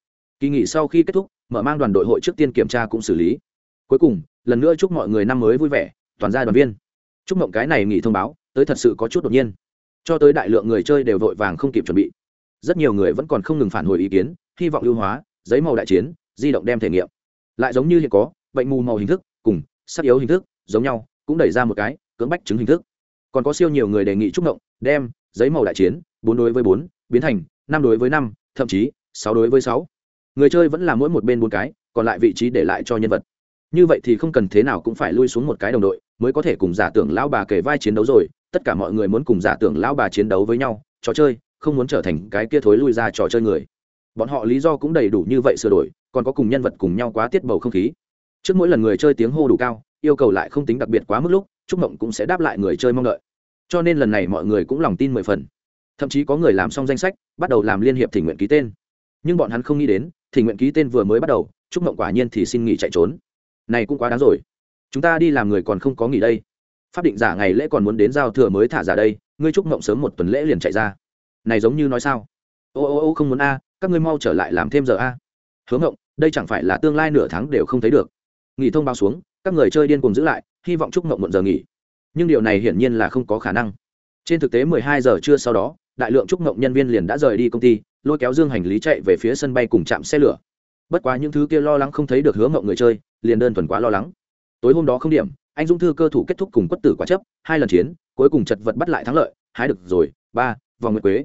Kỳ nghỉ sau khi kết thúc, mở mang đoàn đội hội trước tiên kiểm tra cũng xử lý. Cuối cùng, lần nữa chúc mọi người năm mới vui vẻ, toàn gia đoàn viên. Chúc mộng cái này nghỉ thông báo, tới thật sự có chút đột nhiên. Cho tới đại lượng người chơi đều vội vàng không kịp chuẩn bị. Rất nhiều người vẫn còn không ngừng phản hồi ý kiến, hy vọng ưu hóa, giấy màu đại chiến, di động đem thể nghiệm. Lại giống như hiện có, bệnh mù màu hình thức, cùng sắc yếu hình thức giống nhau, cũng đẩy ra một cái, cưỡng bách chứng hình thức. Còn có siêu nhiều người đề nghị trúc động đem giấy màu đại chiến, bốn đối với bốn, biến thành năm đối với năm, thậm chí sáu đối với sáu. Người chơi vẫn là mỗi một bên bốn cái, còn lại vị trí để lại cho nhân vật. Như vậy thì không cần thế nào cũng phải lui xuống một cái đồng đội, mới có thể cùng giả tưởng lão bà kể vai chiến đấu rồi. Tất cả mọi người muốn cùng giả tưởng lão bà chiến đấu với nhau, trò chơi, không muốn trở thành cái kia thối lui ra trò chơi người. Bọn họ lý do cũng đầy đủ như vậy sửa đổi, còn có cùng nhân vật cùng nhau quá tiết bầu không khí. Trước mỗi lần người chơi tiếng hô đủ cao yêu cầu lại không tính đặc biệt quá mức lúc, trúc mộng cũng sẽ đáp lại người chơi mong đợi. Cho nên lần này mọi người cũng lòng tin mười phần. Thậm chí có người làm xong danh sách, bắt đầu làm liên hiệp thỉnh nguyện ký tên. Nhưng bọn hắn không nghĩ đến, thỉnh nguyện ký tên vừa mới bắt đầu, trúc mộng quả nhiên thì xin nghỉ chạy trốn. Này cũng quá đáng rồi. Chúng ta đi làm người còn không có nghỉ đây. Pháp định giả ngày lễ còn muốn đến giao thừa mới thả giả đây, ngươi trúc mộng sớm một tuần lễ liền chạy ra. Này giống như nói sao? Ô ô ô, không muốn a, các ngươi mau trở lại làm thêm giờ a. Hướng mộng, đây chẳng phải là tương lai nửa tháng đều không thấy được. Nghỉ thông báo xuống các người chơi điên cùng giữ lại, hy vọng chúc mộng muộn giờ nghỉ. Nhưng điều này hiển nhiên là không có khả năng. Trên thực tế 12 giờ trưa sau đó, đại lượng chúc mộng nhân viên liền đã rời đi công ty, lôi kéo dương hành lý chạy về phía sân bay cùng chạm xe lửa. Bất quá những thứ kia lo lắng không thấy được hướng mộng người chơi, liền đơn thuần quá lo lắng. Tối hôm đó không điểm, anh dũng thư cơ thủ kết thúc cùng quất tử quả chấp, hai lần chiến, cuối cùng chật vật bắt lại thắng lợi, hái được rồi, ba, vòng nguyệt quế.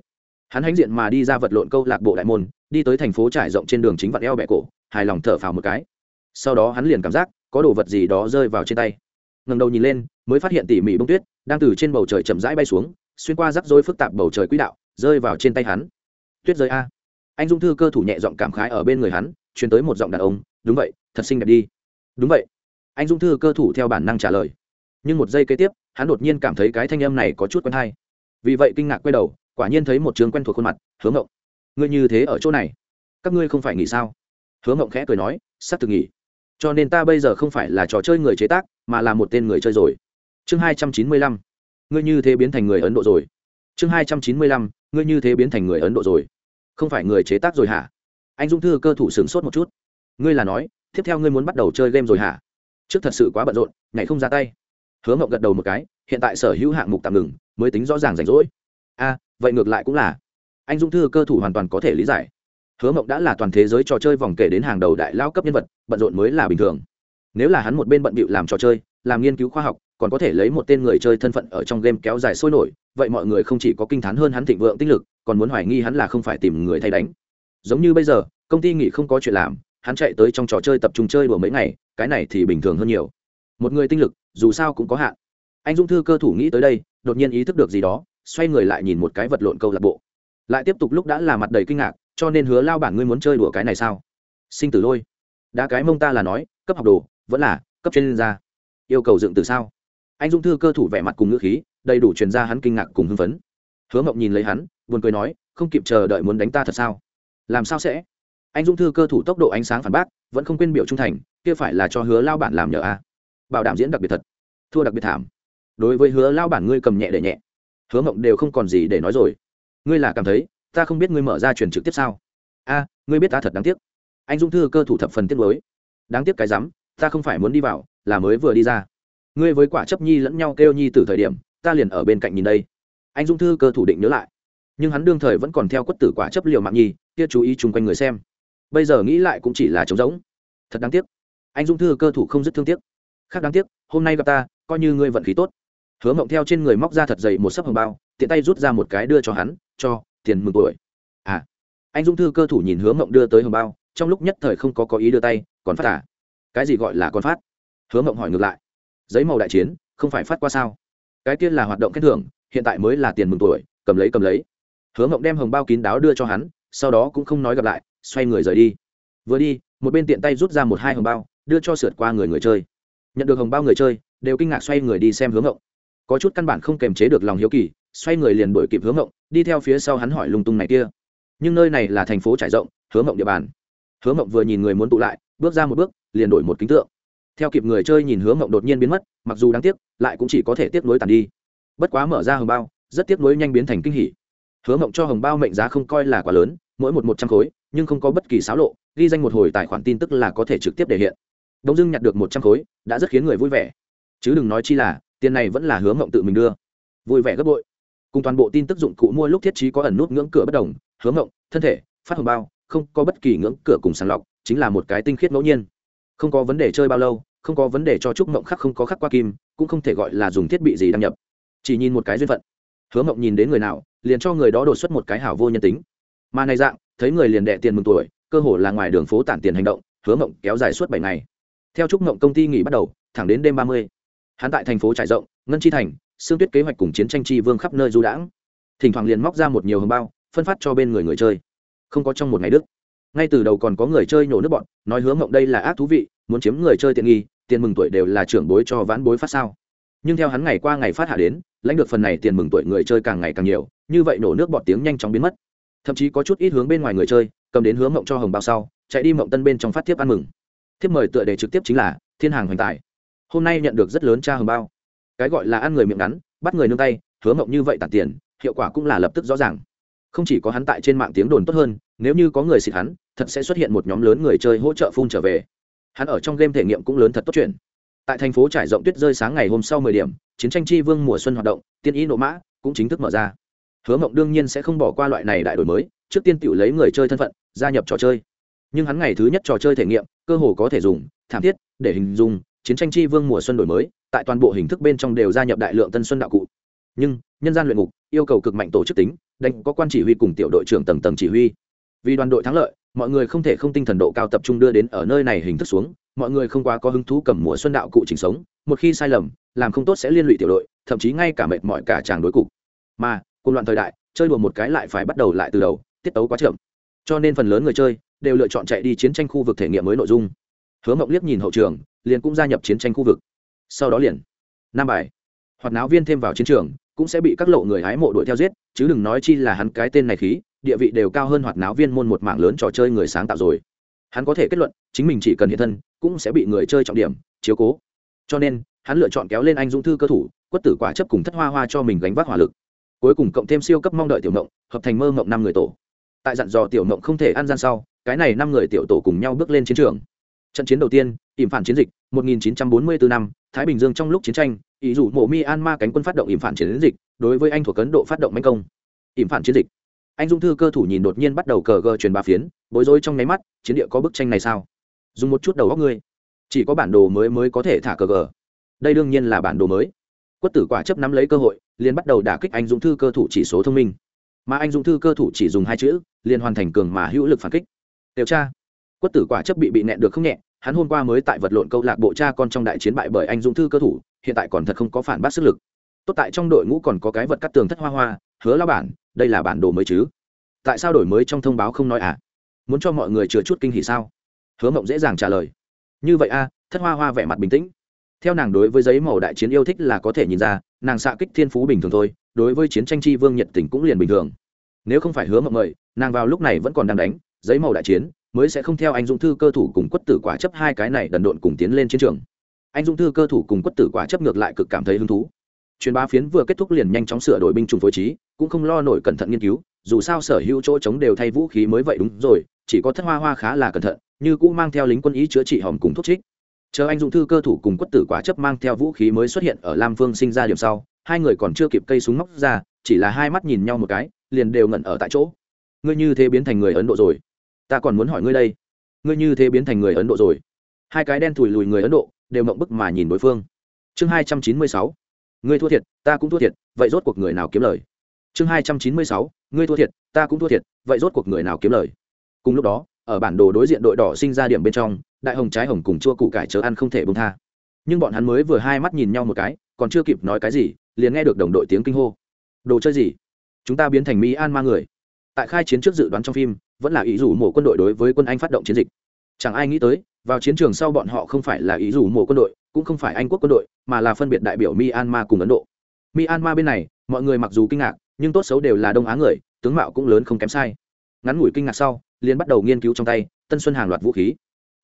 Hắn hãnh diện mà đi ra vật lộn câu lạc bộ đại môn, đi tới thành phố trải rộng trên đường chính vặn eo bẹ cổ, hài lòng thở phào một cái. Sau đó hắn liền cảm giác có đồ vật gì đó rơi vào trên tay. Ngầm đầu nhìn lên, mới phát hiện tỉ mỉ bông tuyết đang từ trên bầu trời chậm rãi bay xuống, xuyên qua rắc rối phức tạp bầu trời quỹ đạo, rơi vào trên tay hắn. Tuyết rơi a. Anh dung thư cơ thủ nhẹ giọng cảm khái ở bên người hắn, truyền tới một giọng đàn ông, đúng vậy, thật xinh đẹp đi. Đúng vậy. Anh dung thư cơ thủ theo bản năng trả lời. Nhưng một giây kế tiếp, hắn đột nhiên cảm thấy cái thanh âm này có chút quen hay. Vì vậy kinh ngạc quay đầu, quả nhiên thấy một trường quen thuộc khuôn mặt hướng ngộng, ngươi như thế ở chỗ này, các ngươi không phải nghỉ sao? Hướng ngộng khẽ cười nói, sắp thực nghỉ cho nên ta bây giờ không phải là trò chơi người chế tác, mà là một tên người chơi rồi. Chương hai trăm chín mươi lăm. Ngươi như thế biến thành người ấn độ rồi. Chương hai trăm chín mươi lăm. Ngươi như thế biến thành người ấn độ rồi. Không phải người chế tác rồi hả? Anh dung thư cơ thủ sửng sốt một chút. Ngươi là nói, tiếp theo ngươi muốn bắt đầu chơi game rồi hả? Trước thật sự quá bận rộn ngày không ra tay. Hứa mộng gật đầu một cái, hiện tại sở hữu hạng mục tạm ngừng, mới tính rõ ràng rảnh rỗi. A, vậy ngược lại cũng là. Anh dung thư cơ thủ hoàn toàn có thể lý giải hứa mộng đã là toàn thế giới trò chơi vòng kể đến hàng đầu đại lao cấp nhân vật, bận rộn mới là bình thường. Nếu là hắn một bên bận bịu làm trò chơi, làm nghiên cứu khoa học, còn có thể lấy một tên người chơi thân phận ở trong game kéo dài sôi nổi, vậy mọi người không chỉ có kinh t h á n hơn hắn thịnh vượng tích lực, còn muốn hoài nghi hắn là không phải tìm người thay đánh. Giống như bây giờ, công ty nghỉ không có chuyện làm, hắn chạy tới trong trò chơi tập trung chơi đùa mấy ngày, cái này thì bình thường hơn nhiều. Một người tinh lực, dù sao cũng có hạn. Anh Dung thư cơ thủ nghĩ tới đây, đột nhiên ý thức được gì đó, xoay người lại nhìn một cái vật lộn câu lạc bộ. Lại tiếp tục lúc đã là mặt đầy kinh ngạc cho nên hứa lao bản ngươi muốn chơi đùa cái này sao? Sinh tử lôi. Đã cái mông ta là nói, cấp học đồ, vẫn là cấp trên ra yêu cầu dựng từ sao? Anh Dung thư cơ thủ vẻ mặt cùng ngữ khí, đầy đủ truyền ra hắn kinh ngạc cùng hưng phấn. Hứa mộng nhìn lấy hắn, buồn cười nói, không kịp chờ đợi muốn đánh ta thật sao? Làm sao sẽ? Anh Dung thư cơ thủ tốc độ ánh sáng phản bác, vẫn không quên biểu trung thành, kia phải là cho hứa lao bản làm nhờ a. Bảo đảm diễn đặc biệt thật. Thua đặc biệt thảm. Đối với hứa lao bản ngươi cầm nhẹ để nhẹ. Hứa mộng đều không còn gì để nói rồi. Ngươi là cảm thấy ta không biết ngươi mở ra truyền trực tiếp sao? A, ngươi biết ta thật đáng tiếc. Anh dũng thư cơ thủ thập phần tiết mới đáng tiếc cái rắm, ta không phải muốn đi vào, là mới vừa đi ra. Ngươi với quả chấp nhi lẫn nhau kêu nhi từ thời điểm, ta liền ở bên cạnh nhìn đây. Anh dũng thư cơ thủ định nhớ lại. Nhưng hắn đương thời vẫn còn theo quất tử quả chấp liều mạng nhi, kia chú ý chung quanh người xem. Bây giờ nghĩ lại cũng chỉ là trống rỗng. Thật đáng tiếc. Anh dũng thư cơ thủ không dứt thương tiếc. Khác đáng tiếc, hôm nay gặp ta, coi như ngươi vận khí tốt. Hứa mộng theo trên người móc ra thật dày một sấp hồng bao, tiện tay rút ra một cái đưa cho hắn, cho tiền mừng tuổi. À anh Dung thư cơ thủ nhìn hứa mộng đưa tới hồng bao, trong lúc nhất thời không có có ý đưa tay, còn phát à? Cái gì gọi là con phát? Hứa mộng hỏi ngược lại. Giấy màu đại chiến, không phải phát qua sao? Cái kia là hoạt động khen thưởng, hiện tại mới là tiền mừng tuổi, cầm lấy cầm lấy. Hứa mộng đem hồng bao kín đáo đưa cho hắn, sau đó cũng không nói gặp lại, xoay người rời đi. Vừa đi, một bên tiện tay rút ra một hai hồng bao, đưa cho sượt qua người người chơi. Nhận được hồng bao người chơi, đều kinh ngạc xoay người đi xem hướng ngộng có chút căn bản không kềm chế được lòng hiếu kỳ xoay người liền đuổi kịp hướng ngộng đi theo phía sau hắn hỏi lung tung này kia. Nhưng nơi này là thành phố trải rộng hướng ngộng địa bàn. Hướng ngộng vừa nhìn người muốn tụ lại, bước ra một bước, liền đổi một kính tượng. Theo kịp người chơi nhìn hướng ngộng đột nhiên biến mất, mặc dù đáng tiếc, lại cũng chỉ có thể tiếp nối tàn đi. Bất quá mở ra hồng bao, rất tiếp nối nhanh biến thành kinh hỉ. Hứa mộng cho hồng bao mệnh giá không coi là quá lớn, mỗi một một trăm khối, nhưng không có bất kỳ xáo lộ, ghi danh một hồi tài khoản tin tức là có thể trực tiếp để hiện. Đông dưng nhặt được một trăm khối, đã rất khiến người vui vẻ. Chứ đừng nói chi là, tiền này vẫn là hứa mộng tự mình đưa. Vui vẻ gấp bội cùng toàn bộ tin tức dụng cụ mua lúc thiết trí có ẩn nút ngưỡng cửa bất đồng hứa mộng thân thể, phát hồng bao, không có bất kỳ ngưỡng cửa cùng sàng lọc, chính là một cái tinh khiết ngẫu nhiên. Không có vấn đề chơi bao lâu, không có vấn đề cho trúc mộng khắc không có khắc qua kim, cũng không thể gọi là dùng thiết bị gì đăng nhập. Chỉ nhìn một cái duyên phận. Hứa mộng nhìn đến người nào, liền cho người đó đột xuất một cái hảo vô nhân tính. Mà này dạng, thấy người liền đệ tiền mừng tuổi, cơ hồ là ngoài đường phố tản tiền hành động hứa mộng kéo dài suốt bảy ngày. Theo trúc mộng công ty nghỉ bắt đầu, thẳng đến đêm ba mươi. Hắn tại thành phố trải rộng, ngân chi thành xương tuyết kế hoạch cùng chiến tranh chi vương khắp nơi du đãng. Thỉnh thoảng liền móc ra một nhiều hồng bao, phân phát cho bên người người chơi. Không có trong một ngày đức. Ngay từ đầu còn có người chơi nhổ nước bọn, nói hứa mộng đây là ác thú vị, muốn chiếm người chơi tiện nghi, tiền mừng tuổi đều là trưởng bối cho vãn bối phát sao. Nhưng theo hắn ngày qua ngày phát hạ đến, lãnh được phần này tiền mừng tuổi người chơi càng ngày càng nhiều, như vậy nổ nước bọt tiếng nhanh chóng biến mất. Thậm chí có chút ít hướng bên ngoài người chơi, cầm đến hướng mộng cho hồng bao sau, chạy đi mộng tân bên trong phát thiếp ăn mừng. Thiếp mời tựa đề trực tiếp chính là thiên hàng hoành tài. Hôm nay nhận được rất lớn cha hồng bao cái gọi là ăn người miệng ngắn, bắt người nương tay, hứa mộng như vậy tản tiền, hiệu quả cũng là lập tức rõ ràng. Không chỉ có hắn tại trên mạng tiếng đồn tốt hơn, nếu như có người xịt hắn, thật sẽ xuất hiện một nhóm lớn người chơi hỗ trợ phun trở về. Hắn ở trong game thể nghiệm cũng lớn thật tốt chuyện. Tại thành phố trải rộng tuyết rơi sáng ngày hôm sau mười điểm, chiến tranh chi vương mùa xuân hoạt động, tiên ý nộ mã cũng chính thức mở ra. Hứa mộng đương nhiên sẽ không bỏ qua loại này đại đổi mới, trước tiên tự lấy người chơi thân phận, gia nhập trò chơi. Nhưng hắn ngày thứ nhất trò chơi thể nghiệm, cơ hồ có thể dùng, thảm thiết, để hình dung chiến tranh chi vương mùa xuân đổi mới, tại toàn bộ hình thức bên trong đều gia nhập đại lượng tân xuân đạo cụ. Nhưng, nhân gian luyện ngục, yêu cầu cực mạnh tổ chức tính, đánh có quan chỉ huy cùng tiểu đội trưởng tầng tầng chỉ huy. Vì đoàn đội thắng lợi, mọi người không thể không tinh thần độ cao tập trung đưa đến ở nơi này hình thức xuống, mọi người không quá có hứng thú cầm mùa xuân đạo cụ chỉnh sống, một khi sai lầm, làm không tốt sẽ liên lụy tiểu đội, thậm chí ngay cả mệt mỏi cả chàng đối cục. Mà, cùng loạn thời đại, chơi đùa một cái lại phải bắt đầu lại từ đầu, tiết tấu quá chậm. Cho nên phần lớn người chơi đều lựa chọn chạy đi chiến tranh khu vực thể nghiệm mới nội dung. Hứa mộng liếc nhìn hậu trường liền cũng gia nhập chiến tranh khu vực. Sau đó liền năm bài hoạt náo viên thêm vào chiến trường, cũng sẽ bị các lộ người hái mộ đuổi theo giết, chứ đừng nói chi là hắn cái tên này khí, địa vị đều cao hơn hoạt náo viên môn một mảng lớn trò chơi người sáng tạo rồi. Hắn có thể kết luận, chính mình chỉ cần hiện thân, cũng sẽ bị người chơi trọng điểm, chiếu cố. Cho nên, hắn lựa chọn kéo lên anh dũng thư cơ thủ, quất tử quả chấp cùng thất hoa hoa cho mình gánh vác hỏa lực. Cuối cùng cộng thêm siêu cấp mong đợi tiểu mộng, hợp thành mơ mộng năm người tổ. Tại dặn dò tiểu mộng không thể ăn gian sau, cái này năm người tiểu tổ cùng nhau bước lên chiến trường. Trận chiến đầu tiên ỉm phản chiến dịch 1944 năm, thái bình dương trong lúc chiến tranh ý dụ mộ mi an ma cánh quân phát động ỉm phản chiến dịch, đối với anh thuộc ấn độ phát động manh công. Ỉm phản chiến dịch. Anh dung thư cơ thủ nhìn đột nhiên bắt đầu cờ gờ truyền ba phiến, bối rối trong nháy mắt, chiến địa có bức tranh này sao? Dùng một chút đầu góc ngươi. Chỉ có bản đồ mới mới có thể thả cờ gờ. Đây đương nhiên là bản đồ mới. Quất tử quả chấp nắm lấy cơ hội, liền bắt đầu đả kích anh dũng thư cơ thủ chỉ số thông minh. Mà anh dũng thư cơ thủ chỉ dùng hai chữ, liền hoàn thành cường mà hữu lực phản kích. Điều tra. Quất tử quả chấp bị bị nẹn được không nhẹ hắn hôm qua mới tại vật lộn câu lạc bộ cha con trong đại chiến bại bởi anh dũng thư cơ thủ, hiện tại còn thật không có phản bác sức lực. Tốt tại trong đội ngũ còn có cái vật cắt tường thất hoa hoa, hứa lao bản, đây là bản đồ mới chứ? Tại sao đổi mới trong thông báo không nói à? Muốn cho mọi người chừa chút kinh hỉ sao? Hứa mộng dễ dàng trả lời. Như vậy a thất hoa hoa vẻ mặt bình tĩnh. Theo nàng đối với giấy màu đại chiến yêu thích là có thể nhìn ra, nàng xạ kích thiên phú bình thường thôi, đối với chiến tranh chi vương nhiệt tình cũng liền bình thường. Nếu không phải hứa mộng mời, nàng vào lúc này vẫn còn đang đánh, giấy màu đại chiến mới sẽ không theo anh dũng thư cơ thủ cùng quất tử quả chấp hai cái này đần độn cùng tiến lên chiến trường. Anh dũng thư cơ thủ cùng quất tử quả chấp ngược lại cực cảm thấy hứng thú. Truyền bá phiến vừa kết thúc liền nhanh chóng sửa đổi binh chủng phối trí, cũng không lo nổi cẩn thận nghiên cứu, dù sao sở hữu chỗ chống đều thay vũ khí mới vậy đúng rồi, chỉ có thất hoa hoa khá là cẩn thận, như cũ mang theo lính quân ý chữa trị hòm cùng thuốc trích. Chờ anh dũng thư cơ thủ cùng quất tử quả chấp mang theo vũ khí mới xuất hiện ở lam phương sinh ra điểm sau, hai người còn chưa kịp cây súng móc ra, chỉ là hai mắt nhìn nhau một cái, liền đều ngẩn ở tại chỗ. Ngươi như thế biến thành người ấn độ rồi ta còn muốn hỏi ngươi đây. Ngươi như thế biến thành người ấn độ rồi. Hai cái đen thùi lùi người ấn độ đều mộng bức mà nhìn đối phương. Chương hai trăm chín mươi sáu. Ngươi thua thiệt, ta cũng thua thiệt, vậy rốt cuộc người nào kiếm lời? Chương hai trăm chín mươi sáu. Ngươi thua thiệt, ta cũng thua thiệt, vậy rốt cuộc người nào kiếm lời? Cùng lúc đó, ở bản đồ đối diện đội đỏ sinh ra điểm bên trong, đại hồng trái hồng cùng chua củ cải chớ ăn không thể bông tha. Nhưng bọn hắn mới vừa hai mắt nhìn nhau một cái, còn chưa kịp nói cái gì, liền nghe được đồng đội tiếng kinh hô. Đồ chơi gì? Chúng ta biến thành mỹ an ma người. Tại khai chiến trước dự đoán trong phim vẫn là ý dù mổ quân đội đối với quân anh phát động chiến dịch. Chẳng ai nghĩ tới, vào chiến trường sau bọn họ không phải là ý dù mổ quân đội, cũng không phải anh quốc quân đội, mà là phân biệt đại biểu myanmar cùng ấn độ. Myanmar bên này, mọi người mặc dù kinh ngạc, nhưng tốt xấu đều là đông á người, tướng mạo cũng lớn không kém sai. Ngắn ngủi kinh ngạc sau, liền bắt đầu nghiên cứu trong tay, tân xuân hàng loạt vũ khí.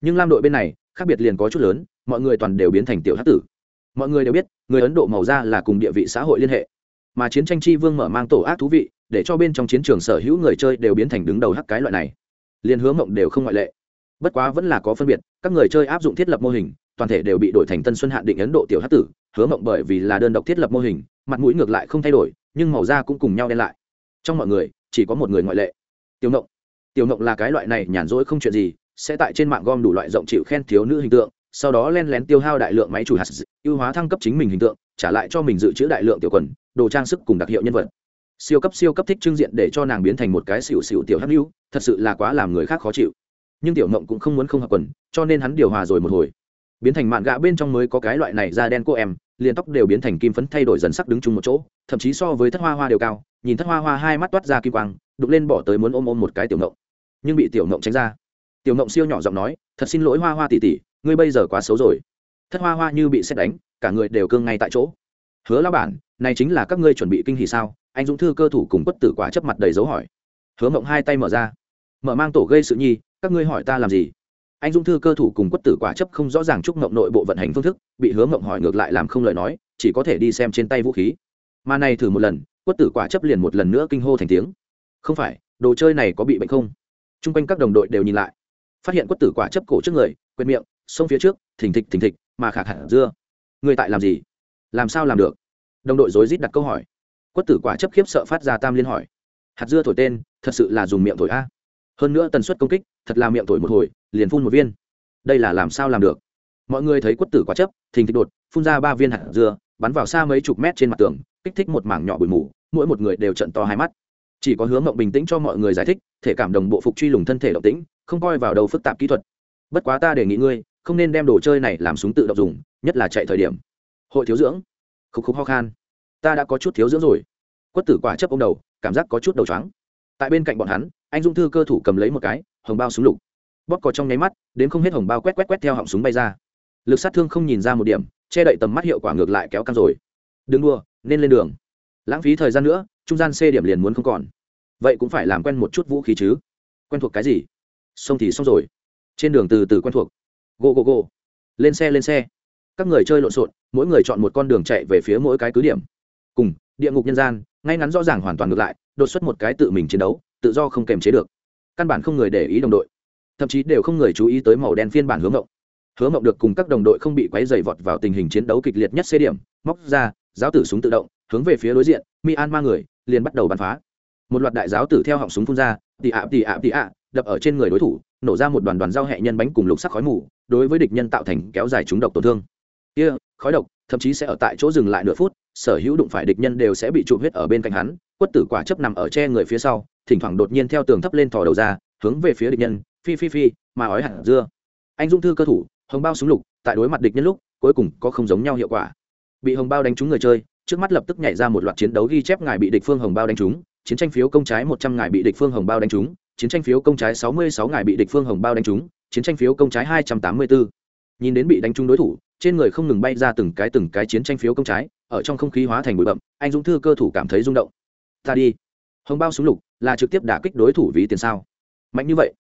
Nhưng lam đội bên này, khác biệt liền có chút lớn, mọi người toàn đều biến thành tiểu hát tử. Mọi người đều biết, người ấn độ màu da là cùng địa vị xã hội liên hệ. Mà chiến tranh tri vương mở mang tổ ác thú vị để cho bên trong chiến trường sở hữu người chơi đều biến thành đứng đầu hắc cái loại này. Liền hứa mộng đều không ngoại lệ. Bất quá vẫn là có phân biệt, các người chơi áp dụng thiết lập mô hình, toàn thể đều bị đổi thành tân xuân hạn định ấn độ tiểu hát tử, hứa mộng bởi vì là đơn độc thiết lập mô hình, mặt mũi ngược lại không thay đổi, nhưng màu da cũng cùng nhau đen lại. Trong mọi người, chỉ có một người ngoại lệ. Tiểu mộng tiểu mộng là cái loại này nhàn rỗi không chuyện gì, sẽ tại trên mạng gom đủ loại rộng chịu khen thiếu nữ hình tượng, sau đó len lén tiêu hao đại lượng máy chủ hạt ưu hóa thăng cấp chính mình hình tượng, trả lại cho mình dự trữ đại lượng tiểu quần, đồ trang sức cùng đặc hiệu nhân vật siêu cấp siêu cấp thích trưng diện để cho nàng biến thành một cái xỉu xỉu tiểu hắc lưu, thật sự là quá làm người khác khó chịu. Nhưng tiểu mộng cũng không muốn không hợp quần, cho nên hắn điều hòa rồi một hồi. Biến thành mạn gạ bên trong mới có cái loại này da đen cô em, liền tóc đều biến thành kim phấn thay đổi dần sắc đứng chung một chỗ, thậm chí so với thất hoa hoa đều cao, nhìn thất hoa hoa hai mắt toát ra kim quang, đục lên bỏ tới muốn ôm ôm một cái tiểu mộng. Nhưng bị tiểu mộng tránh ra. Tiểu mộng siêu nhỏ giọng nói, thật xin lỗi hoa hoa tỉ tỉ ngươi bây giờ quá xấu rồi. Thất hoa hoa như bị xét đánh, cả người đều cương ngay tại chỗ. Hứa lao bản, này chính là các ngươi chuẩn bị kinh hỉ sao? Anh dũng thư cơ thủ cùng quất tử quả chấp mặt đầy dấu hỏi. Hứa mộng hai tay mở ra. Mở mang tổ gây sự nhi, các ngươi hỏi ta làm gì? Anh dũng thư cơ thủ cùng quất tử quả chấp không rõ ràng chúc mộng nội bộ vận hành phương thức, bị hứa mộng hỏi ngược lại làm không lời nói, chỉ có thể đi xem trên tay vũ khí. Mà này thử một lần, quất tử quả chấp liền một lần nữa kinh hô thành tiếng. Không phải, đồ chơi này có bị bệnh không? T r u n g quanh các đồng đội đều nhìn lại. Phát hiện quất tử quả chấp cổ trước người quên miệng, xông phía trước, thình thịch thình thịch, mà khạc hẳn dưa. Người tại làm gì? Làm sao làm được? Đồng đội rối rít đặt câu hỏi quất tử quả chấp khiếp sợ phát ra tam liên hỏi. Hạt dưa thổi tên, thật sự là dùng miệng thổi a. Hơn nữa tần suất công kích, thật là miệng thổi một hồi, liền phun một viên. Đây là làm sao làm được? Mọi người thấy quất tử quả chấp, thình thịch đột, phun ra ba viên hạt dưa, bắn vào xa mấy chục mét trên mặt tường, kích thích một mảng nhỏ bụi mù, mỗi một người đều trận to hai mắt. Chỉ có hướng mộng bình tĩnh cho mọi người giải thích, thể cảm đồng bộ phục truy lùng thân thể động tĩnh, không coi vào đầu phức tạp kỹ thuật. Bất quá ta đề nghị ngươi, không nên đem đồ chơi này làm súng tự động dùng, nhất là chạy thời điểm. Hội thiếu dưỡng. Khúc khúc ho khan ta đã có chút thiếu dưỡng rồi. Quất tử quả chấp ông đầu, cảm giác có chút đầu chóng tại bên cạnh bọn hắn, anh dung thư cơ thủ cầm lấy một cái, hồng bao súng lục. Bóp cò trong nháy mắt, đến không hết hồng bao quét quét quét theo họng súng bay ra. Lực sát thương không nhìn ra một điểm, che đậy tầm mắt hiệu quả ngược lại kéo căng rồi. Đừng đua nên lên đường. Lãng phí thời gian nữa, trung gian c điểm liền muốn không còn. Vậy cũng phải làm quen một chút vũ khí chứ. Quen thuộc cái gì? Xong thì xong rồi. Trên đường từ từ quen thuộc. Go go go. Lên xe lên xe. Các người chơi lộn xộn, mỗi người chọn một con đường chạy về phía mỗi cái cứ điểm cùng địa ngục nhân gian, ngay ngắn rõ ràng hoàn toàn ngược lại, đột xuất một cái tự mình chiến đấu, tự do không kềm chế được. Căn bản không người để ý đồng đội, thậm chí đều không người chú ý tới màu đen phiên bản hướng ngộng hứa mộng được cùng các đồng đội không bị quấy dày vọt vào tình hình chiến đấu kịch liệt nhất xê điểm, móc ra, giáo tử súng tự động, hướng về phía đối diện, mi an ma người, liền bắt đầu bắn phá. Một loạt đại giáo tử theo họng súng phun ra, tì ạ tì ạ tì ạ, đập ở trên người đối thủ, nổ ra một đoàn đoàn dao hẹ nhân bánh cùng lục sắc khói mù, đối với địch nhân tạo thành kéo dài trúng độc tổn thương. Kia, khói độc thậm chí sẽ ở tại chỗ dừng lại nửa phút, sở hữu đụng phải địch nhân đều sẽ bị trụ huyết ở bên cạnh hắn, quất tử quả chấp nằm ở tre người phía sau, thỉnh thoảng đột nhiên theo tường thấp lên thò đầu ra, hướng về phía địch nhân, phi phi phi, mà ói hẳn dưa. Anh dung thư cơ thủ, hồng bao súng lục, tại đối mặt địch nhân lúc, cuối cùng có không giống nhau hiệu quả. Bị hồng bao đánh trúng người chơi, trước mắt lập tức nhảy ra một loạt chiến đấu ghi chép ngài bị địch phương hồng bao đánh trúng, chiến tranh phiếu công trái một trăm ngài bị địch phương hồng bao đánh trúng, chiến tranh phiếu công trái sáu mươi sáu ngài bị địch phương hồng bao đánh trúng, chiến tranh phiếu công trái hai trăm tám mươi bốn nhìn đến bị đánh trúng đối thủ trên người không ngừng bay ra từng cái từng cái chiến tranh phiếu công trái, ở trong không khí hóa thành bụi bậm anh dũng thư cơ thủ cảm thấy rung động. Ta đi. Hồng bao súng lục, là trực tiếp đả kích đối thủ ví tiền sao? Mạnh như vậy.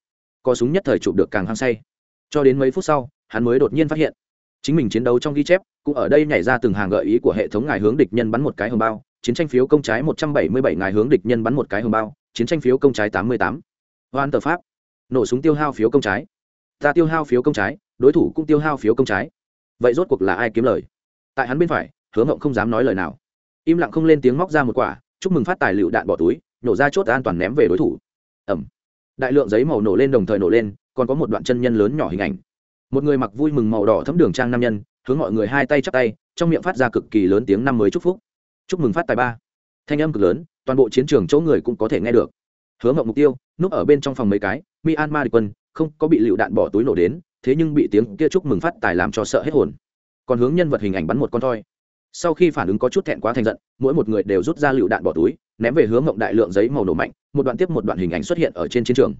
Có súng nhất thời chụp được càng hăng say. Cho đến mấy phút sau, hắn mới đột nhiên phát hiện, chính mình chiến đấu trong ghi chép, cũng ở đây nhảy ra từng hàng gợi ý của hệ thống ngài hướng địch nhân bắn một cái hồng bao, chiến tranh phiếu công trái một trăm bảy mươi bảy ngài hướng địch nhân bắn một cái hồng bao, chiến tranh phiếu công trái tám mươi tám. Hoan tờ pháp. Nổ súng tiêu hao phiếu công trái. Ta tiêu hao phiếu công trái, đối thủ cũng tiêu hao phiếu công trái vậy rốt cuộc là ai kiếm lời? Tại hắn bên phải, hứa mộng không dám nói lời nào. Im lặng không lên tiếng móc ra một quả, chúc mừng phát tài liệu đạn bỏ túi, nổ ra chốt an toàn ném về đối thủ. Ẩm đại lượng giấy màu nổ lên đồng thời nổ lên, còn có một đoạn chân nhân lớn nhỏ hình ảnh. Một người mặc vui mừng màu đỏ thấm đường trang nam nhân, hướng mọi người hai tay chắp tay, trong miệng phát ra cực kỳ lớn tiếng năm mới chúc phúc. Chúc mừng phát tài ba. Thanh âm cực lớn, toàn bộ chiến trường chỗ người cũng có thể nghe được. Hứa mộng mục tiêu, núp ở bên trong phòng mấy cái myanmar địch quân, không có bị lựu đạn bỏ túi nổ đến thế nhưng bị tiếng kia chúc mừng phát tài làm cho sợ hết hồn. Còn hướng nhân vật hình ảnh bắn một con thoi. Sau khi phản ứng có chút thẹn quá thành giận, mỗi một người đều rút ra lựu đạn bỏ túi, ném về hướng mộng đại lượng giấy màu nổ mạnh, một đoạn tiếp một đoạn hình ảnh xuất hiện ở trên chiến trường.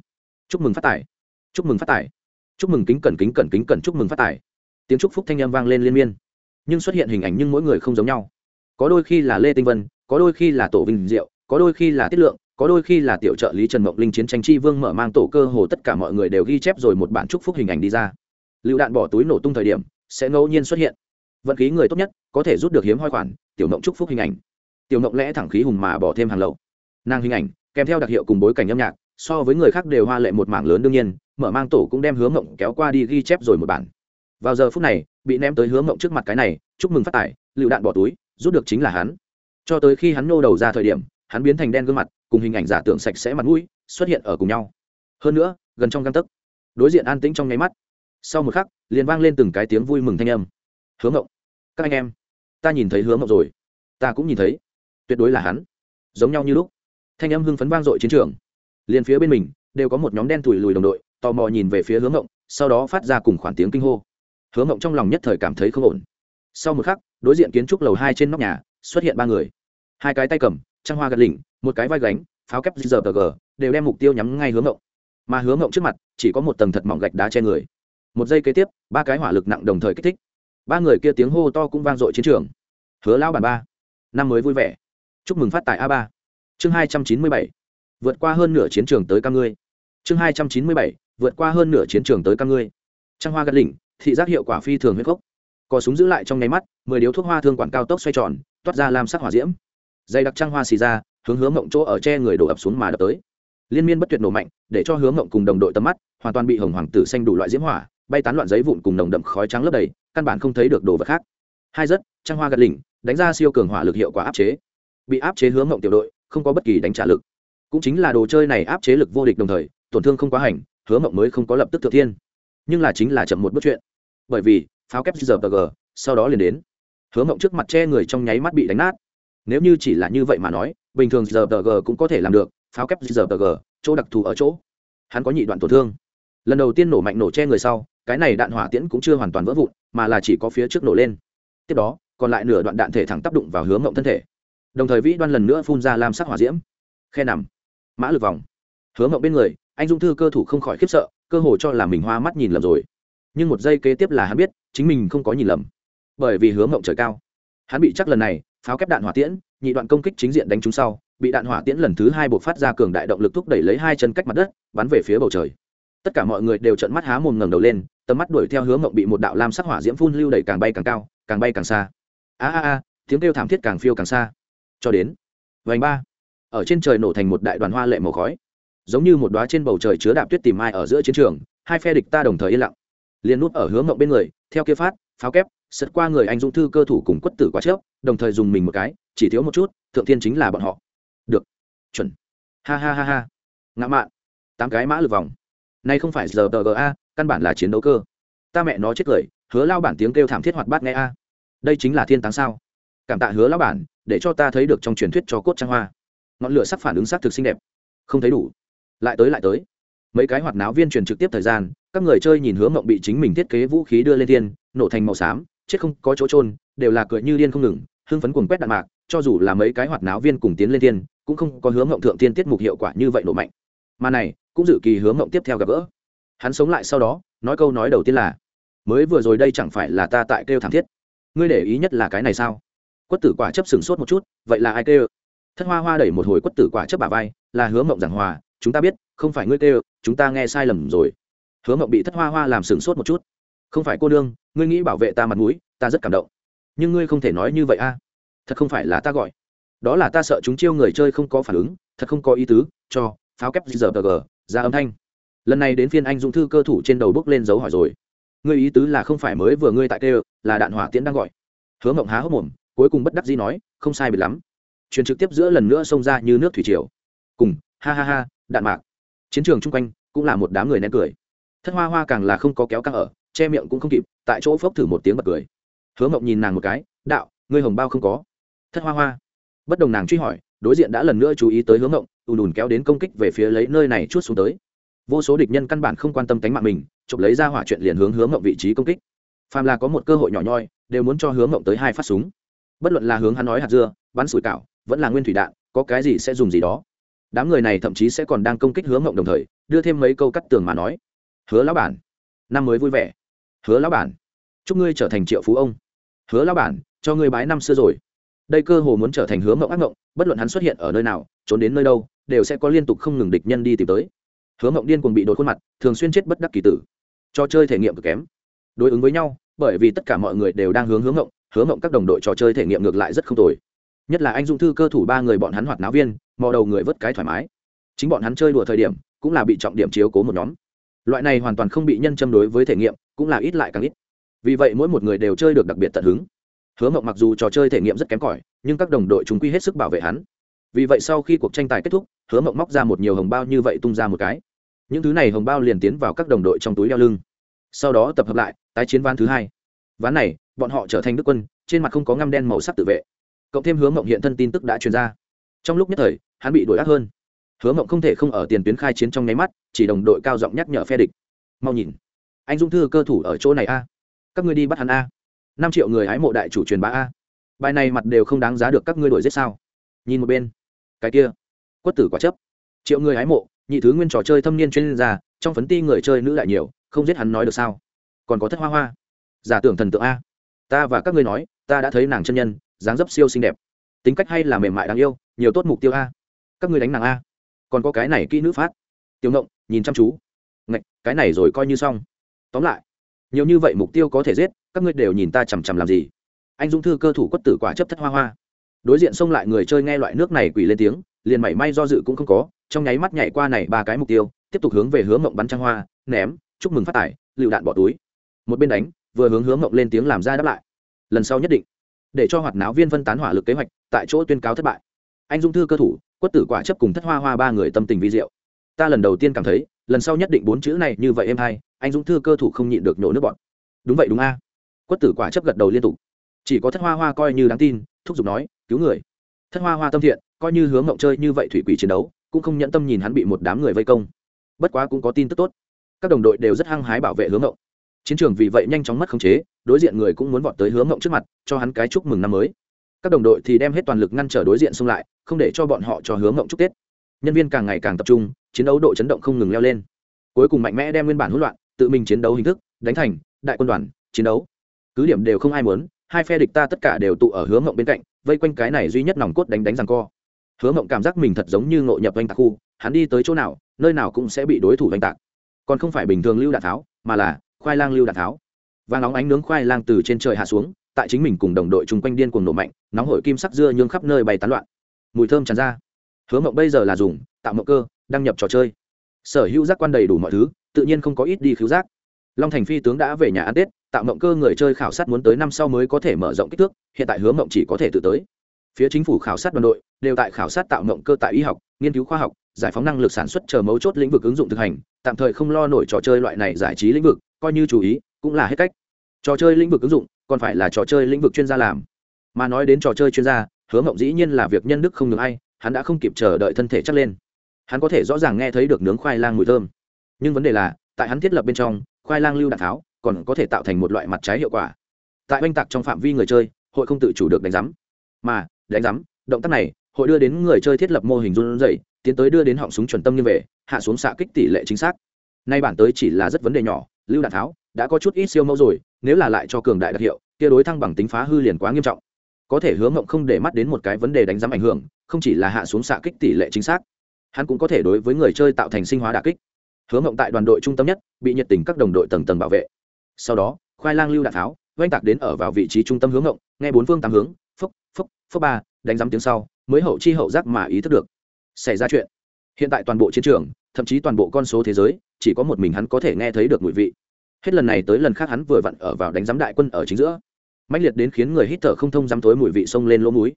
Chúc mừng phát tài. Chúc mừng phát tài. Chúc mừng kính cẩn kính cẩn kính cẩn chúc mừng phát tài. Tiếng chúc phúc thanh â m vang lên liên miên. Nhưng xuất hiện hình ảnh nhưng mỗi người không giống nhau. Có đôi khi là lê tinh vân, có đôi khi là tổ vinh diệu, có đôi khi là tiết lượng có đôi khi là tiểu trợ lý trần mộng linh chiến tranh chi vương mở mang tổ cơ hồ tất cả mọi người đều ghi chép rồi một bản chúc phúc hình ảnh đi ra. Lựu đạn bỏ túi nổ tung thời điểm, sẽ ngẫu nhiên xuất hiện. Vận khí người tốt nhất, có thể rút được hiếm hoi khoản, tiểu mộng chúc phúc hình ảnh. Tiểu mộng lẽ thẳng khí hùng mà bỏ thêm hàng lậu. Nàng hình ảnh, kèm theo đặc hiệu cùng bối cảnh âm nhạc, so với người khác đều hoa lệ một mảng lớn đương nhiên, mở mang tổ cũng đem hướng mộng kéo qua đi ghi chép rồi một bản. Vào giờ phút này, bị ném tới hướng mộng trước mặt cái này, chúc mừng phát tải lựu đạn bỏ túi, rút được chính là hắn. Cho tới khi hắn nô đầu ra thời điểm, hắn biến thành đen gương mặt cùng hình ảnh giả tưởng sạch sẽ mặt mũi, xuất hiện ở cùng nhau. Hơn nữa, gần trong găng tấc, đối diện an tĩnh trong nháy mắt. Sau một khắc, liền vang lên từng cái tiếng vui mừng thanh âm. Hướng ngộng, các anh em, ta nhìn thấy hướng ngộng rồi. Ta cũng nhìn thấy. Tuyệt đối là hắn. Giống nhau như lúc, thanh âm hưng phấn vang dội chiến trường. Liền phía bên mình, đều có một nhóm đen thùi lùi đồng đội, tò mò nhìn về phía hướng ngộng, sau đó phát ra cùng khoản tiếng kinh hô. Hướng ngộng trong lòng nhất thời cảm thấy không ổn. Sau một khắc, đối diện kiến trúc lầu hai trên nóc nhà, xuất hiện ba người. Hai cái tay cầm, trăng hoa gật lỉnh một cái vai gánh, pháo kép giờ tờ g, đều đem mục tiêu nhắm ngay hướng ngộng. Mà hướng ngộng trước mặt, chỉ có một tầng thật mỏng gạch đá che người. Một giây kế tiếp, ba cái hỏa lực nặng đồng thời kích thích. Ba người kia tiếng hô to cũng vang dội chiến trường. Hứa lao bản ba, năm mới vui vẻ. Chúc mừng phát tại a ba. Chương hai trăm chín mươi bảy, vượt qua hơn nửa chiến trường tới ca ngươi. Chương hai trăm chín mươi bảy, vượt qua hơn nửa chiến trường tới ca ngươi. Trăng hoa gắt đỉnh, thị giác hiệu quả phi thường huyết cốc có súng giữ lại trong nháy mắt, mười điếu thuốc hoa thương quản cao tốc xoay tròn, toát ra làm sắc hỏa diễm. Dây đặc trăng hoa xì ra hướng hướng mộng chỗ ở che người đổ ập xuống mà đập tới. Liên miên bất tuyệt nổ mạnh, để cho hướng mộng cùng đồng đội tầm mắt hoàn toàn bị hồng hoàng tử xanh đủ loại diễm hỏa, bay tán loạn giấy vụn cùng nồng đậm khói trắng lấp đầy, căn bản không thấy được đồ vật khác. Hai giấc trăng hoa gạt lỉnh, đánh ra siêu cường hỏa lực hiệu quả áp chế. Bị áp chế hướng mộng tiểu đội, không có bất kỳ đánh trả lực. Cũng chính là đồ chơi này áp chế lực vô địch đồng thời, tổn thương không quá hành hướng mộng mới không có lập tức thượng thiên. Nhưng là chính là chậm một bước chuyện. Bởi vì, pháo kép giờ g, sau đó liền đến. Hướng mộng trước mặt che người trong nháy mắt bị đánh nát. Nếu như chỉ là như vậy mà nói bình thường giờ g cũng có thể làm được, pháo kép giờ g, chỗ đặc thù ở chỗ. Hắn có nhị đoạn tổn thương. Lần đầu tiên nổ mạnh nổ che người sau, cái này đạn hỏa tiễn cũng chưa hoàn toàn vỡ vụn, mà là chỉ có phía trước nổ lên. Tiếp đó, còn lại nửa đoạn đạn thể thẳng tác đụng vào hướng mộng thân thể. Đồng thời vĩ đoan lần nữa phun ra lam sắc hỏa diễm. Khe nằm, mã lực vòng. Hướng mộng bên người, anh dung thư cơ thủ không khỏi khiếp sợ, cơ hồ cho là mình hoa mắt nhìn lầm rồi. Nhưng một giây kế tiếp là hắn biết, chính mình không có nhìn lầm. Bởi vì hướng mộng trời cao. Hắn bị chắc lần này pháo kép đạn hỏa tiễn, nhị đoạn công kích chính diện đánh trúng sau, bị đạn hỏa tiễn lần thứ hai buộc phát ra cường đại động lực thúc đẩy lấy hai chân cách mặt đất, bắn về phía bầu trời. Tất cả mọi người đều trợn mắt há mồm ngẩng đầu lên, tầm mắt đuổi theo hướng mộng bị một đạo lam sắc hỏa diễm phun lưu đẩy càng bay càng cao, càng bay càng xa. A a a, tiếng kêu thảm thiết càng phiêu càng xa. Cho đến, vành ba, ở trên trời nổ thành một đại đoàn hoa lệ màu khói. Giống như một đóa trên bầu trời chứa đạp tuyết tìm ai ở giữa chiến trường, hai phe địch ta đồng thời yên lặng, liền nút ở hướng mộng bên người, theo kia phát, pháo kép sật qua người anh dũng thư cơ thủ cùng quất tử quá chớp, đồng thời dùng mình một cái, chỉ thiếu một chút, thượng thiên chính là bọn họ. Được. Chuẩn. Ha ha ha ha. Ngã mạn. Tám cái mã lực vòng. Nay không phải giờ tờ a, căn bản là chiến đấu cơ. Ta mẹ nó chết cười, hứa lao bản tiếng kêu thảm thiết hoạt bát nghe a. Đây chính là thiên táng sao. Cảm tạ hứa lao bản, để cho ta thấy được trong truyền thuyết cho cốt trang hoa. Ngọn lửa sắc phản ứng sắc thực xinh đẹp. Không thấy đủ. Lại tới lại tới. Mấy cái hoạt náo viên truyền trực tiếp thời gian, các người chơi nhìn hướng mộng bị chính mình thiết kế vũ khí đưa lên thiên, nổ thành màu xám chết không có chỗ trôn đều là cười như điên không ngừng, hưng phấn cuồng quét đạn mạc, cho dù là mấy cái hoạt náo viên cùng tiến lên thiên, cũng không có hướng ngộng thượng tiên tiết mục hiệu quả như vậy nổ mạnh. Mà này, cũng dự kỳ hướng ngộng tiếp theo gặp gỡ. Hắn sống lại sau đó, nói câu nói đầu tiên là, mới vừa rồi đây chẳng phải là ta tại kêu thảm thiết. Ngươi để ý nhất là cái này sao? Quất tử quả chấp sừng sốt một chút, vậy là ai kêu? Thất hoa hoa đẩy một hồi quất tử quả chấp bà vai, là hứa mộng giảng hòa, chúng ta biết, không phải ngươi kêu, chúng ta nghe sai lầm rồi. Hứa mộng bị thất hoa hoa làm sừng sốt một chút. Không phải cô đương ngươi nghĩ bảo vệ ta mặt mũi, ta rất cảm động. Nhưng ngươi không thể nói như vậy a. Thật không phải là ta gọi. Đó là ta sợ chúng chiêu người chơi không có phản ứng, thật không có ý tứ, cho, pháo kép giờ g, ra âm thanh. Lần này đến phiên anh dũng thư cơ thủ trên đầu bước lên dấu hỏi rồi. Ngươi ý tứ là không phải mới vừa ngươi tại kêu, là đạn hỏa tiễn đang gọi. Hứa mộng há hốc mồm, cuối cùng bất đắc dĩ nói, không sai biệt lắm. Truyền trực tiếp giữa lần nữa xông ra như nước thủy triều. Cùng, ha ha ha, đạn mạc. Chiến trường chung quanh cũng là một đám người nén cười. Thất hoa hoa càng là không có kéo căng ở che miệng cũng không kịp, tại chỗ phốc thử một tiếng bật cười. Hứa mộng nhìn nàng một cái, đạo, ngươi hồng bao không có. Thất hoa hoa. Bất đồng nàng truy hỏi, đối diện đã lần nữa chú ý tới hướng mộng, ùn ùn kéo đến công kích về phía lấy nơi này chút xuống tới. Vô số địch nhân căn bản không quan tâm tánh mạng mình, chụp lấy ra hỏa chuyện liền hướng hướng mộng vị trí công kích. Phàm là có một cơ hội nhỏ nhoi, đều muốn cho hướng mộng tới hai phát súng. Bất luận là hướng hắn nói hạt dưa, bắn sủi cảo, vẫn là nguyên thủy đạn, có cái gì sẽ dùng gì đó. Đám người này thậm chí sẽ còn đang công kích hướng mộng đồng thời, đưa thêm mấy câu cắt tường mà nói. Hứa lão bản, năm mới vui vẻ hứa lão bản, chúc ngươi trở thành triệu phú ông. Hứa lão bản, cho ngươi bái năm xưa rồi. Đây cơ hồ muốn trở thành hứa mộng ác mộng, bất luận hắn xuất hiện ở nơi nào, trốn đến nơi đâu, đều sẽ có liên tục không ngừng địch nhân đi tìm tới. Hứa mộng điên cuồng bị đột khuôn mặt, thường xuyên chết bất đắc kỳ tử. Trò chơi thể nghiệm cực kém. Đối ứng với nhau, bởi vì tất cả mọi người đều đang hướng hướng mộng, hứa mộng các đồng đội trò chơi thể nghiệm ngược lại rất không tồi. Nhất là anh dung thư cơ thủ ba người bọn hắn hoạt náo viên, mò đầu người vớt cái thoải mái. Chính bọn hắn chơi đùa thời điểm, cũng là bị trọng điểm chiếu cố một nhóm loại này hoàn toàn không bị nhân châm đối với thể nghiệm, cũng là ít lại càng ít. Vì vậy mỗi một người đều chơi được đặc biệt tận hứng. Hứa mộng mặc dù trò chơi thể nghiệm rất kém cỏi, nhưng các đồng đội chúng quy hết sức bảo vệ hắn. Vì vậy sau khi cuộc tranh tài kết thúc, hứa mộng móc ra một nhiều hồng bao như vậy tung ra một cái. Những thứ này hồng bao liền tiến vào các đồng đội trong túi đeo lưng. Sau đó tập hợp lại, tái chiến ván thứ hai. Ván này, bọn họ trở thành đức quân, trên mặt không có ngăm đen màu sắc tự vệ. Cộng thêm hứa mộng hiện thân tin tức đã truyền ra. Trong lúc nhất thời, hắn bị đuổi ác hơn hứa mộng không thể không ở tiền tuyến khai chiến trong nháy mắt, chỉ đồng đội cao giọng nhắc nhở phe địch. Mau nhìn, anh dung thư cơ thủ ở chỗ này a. Các ngươi đi bắt hắn a. Năm triệu người hái mộ đại chủ truyền bá a. Bài này mặt đều không đáng giá được các ngươi đuổi giết sao? Nhìn một bên, cái kia, quất tử quả chấp. Triệu người hái mộ, nhị thứ nguyên trò chơi thâm niên chuyên gia, trong phấn ti người chơi nữ lại nhiều, không giết hắn nói được sao? Còn có thất hoa hoa. Giả tưởng thần tượng a. Ta và các ngươi nói, ta đã thấy nàng chân nhân, dáng dấp siêu xinh đẹp. Tính cách hay là mềm mại đáng yêu, nhiều tốt mục tiêu a. Các ngươi đánh nàng a còn có cái này kỹ nữ phát. Tiểu ngộng, nhìn chăm chú. Ngạch, cái này rồi coi như xong. Tóm lại, nhiều như vậy mục tiêu có thể giết, các ngươi đều nhìn ta chằm chằm làm gì? Anh dũng thư cơ thủ quất tử quả chấp thất hoa hoa. Đối diện xông lại người chơi nghe loại nước này quỷ lên tiếng, liền mảy may do dự cũng không có, trong nháy mắt nhảy qua này ba cái mục tiêu, tiếp tục hướng về hướng mộng bắn trăng hoa, ném, chúc mừng phát tải, lựu đạn bỏ túi. Một bên đánh, vừa hướng hướng mộng lên tiếng làm ra đáp lại. Lần sau nhất định, để cho hoạt náo viên phân tán hỏa lực kế hoạch tại chỗ tuyên cáo thất bại. Anh dung thư cơ thủ quất tử quả chấp cùng thất hoa hoa ba người tâm tình vi diệu. Ta lần đầu tiên cảm thấy, lần sau nhất định bốn chữ này như vậy em hay, anh dũng thư cơ thủ không nhịn được nhổ nước bọn đúng vậy đúng a. Quất tử quả chấp gật đầu liên tục. Chỉ có thất hoa hoa coi như đáng tin, thúc giục nói, cứu người. Thất hoa hoa tâm thiện, coi như hướng mộng chơi như vậy thủy quỷ chiến đấu, cũng không nhẫn tâm nhìn hắn bị một đám người vây công. Bất quá cũng có tin tức tốt. Các đồng đội đều rất hăng hái bảo vệ hướng mộng chiến trường vì vậy nhanh chóng mất khống chế, đối diện người cũng muốn vọt tới hướng mộng trước mặt, cho hắn cái chúc mừng năm mới các đồng đội thì đem hết toàn lực ngăn trở đối diện xung lại, không để cho bọn họ cho hướng ngộng chúc tết. Nhân viên càng ngày càng tập trung, chiến đấu độ chấn động không ngừng leo lên. Cuối cùng mạnh mẽ đem nguyên bản hỗn loạn, tự mình chiến đấu hình thức, đánh thành đại quân đoàn, chiến đấu. Cứ điểm đều không ai muốn, hai phe địch ta tất cả đều tụ ở hướng ngộng bên cạnh, vây quanh cái này duy nhất nòng cốt đánh đánh rằng co. Hứa mộng cảm giác mình thật giống như ngộ nhập oanh tạc khu, hắn đi tới chỗ nào, nơi nào cũng sẽ bị đối thủ oanh tạc. Còn không phải bình thường lưu đạn tháo, mà là khoai lang lưu đạn tháo. Vàng nóng ánh nướng khoai lang từ trên trời hạ xuống tại chính mình cùng đồng đội chung quanh điên cuồng nổ mạnh, nóng hổi kim sắc dưa nhương khắp nơi bày tán loạn. Mùi thơm tràn ra. Hứa mộng bây giờ là dùng, tạo mộng cơ, đăng nhập trò chơi. Sở hữu giác quan đầy đủ mọi thứ, tự nhiên không có ít đi khiếu giác. Long thành phi tướng đã về nhà ăn tết, tạo mộng cơ người chơi khảo sát muốn tới năm sau mới có thể mở rộng kích thước, hiện tại hứa mộng chỉ có thể tự tới. Phía chính phủ khảo sát đoàn đội, đều tại khảo sát tạo mộng cơ tại y học, nghiên cứu khoa học, giải phóng năng lực sản xuất chờ mấu chốt lĩnh vực ứng dụng thực hành, tạm thời không lo nổi trò chơi loại này giải trí lĩnh vực, coi như chú ý, cũng là hết cách. Trò chơi lĩnh vực ứng dụng còn phải là trò chơi lĩnh vực chuyên gia làm. Mà nói đến trò chơi chuyên gia, hứa mộng dĩ nhiên là việc nhân đức không được ai, hắn đã không kịp chờ đợi thân thể chắc lên. Hắn có thể rõ ràng nghe thấy được nướng khoai lang mùi thơm. Nhưng vấn đề là, tại hắn thiết lập bên trong, khoai lang lưu đạn tháo, còn có thể tạo thành một loại mặt trái hiệu quả. Tại oanh tạc trong phạm vi người chơi, hội không tự chủ được đánh giám mà, đánh giám động tác này, hội đưa đến người chơi thiết lập mô hình run dày tiến tới đưa đến họng súng chuẩn tâm như về, hạ xuống xạ kích tỷ lệ chính xác. Nay bản tới chỉ là rất vấn đề nhỏ, lưu đạn tháo đã có chút ít siêu mẫu rồi, nếu là lại cho cường đại đặc hiệu, kia đối thăng bằng tính phá hư liền quá nghiêm trọng. Có thể hướng mộng không để mắt đến một cái vấn đề đánh giám ảnh hưởng, không chỉ là hạ xuống xạ kích tỷ lệ chính xác, hắn cũng có thể đối với người chơi tạo thành sinh hóa đà kích. Hướng mộng tại đoàn đội trung tâm nhất, bị nhiệt tình các đồng đội tầng tầng bảo vệ. Sau đó, khoai lang lưu đạn tháo, oanh tạc đến ở vào vị trí trung tâm hướng ngộng nghe bốn phương tám hướng, phốc phốc phốc ba, đánh giám tiếng sau, mới hậu chi hậu giác mà ý thức được xảy ra chuyện. Hiện tại toàn bộ chiến trường, thậm chí toàn bộ con số thế giới, chỉ có một mình hắn có thể nghe thấy được mùi vị hết lần này tới lần khác hắn vừa vặn ở vào đánh giám đại quân ở chính giữa. Mãnh liệt đến khiến người hít thở không thông dám tối mùi vị sông lên lỗ mũi.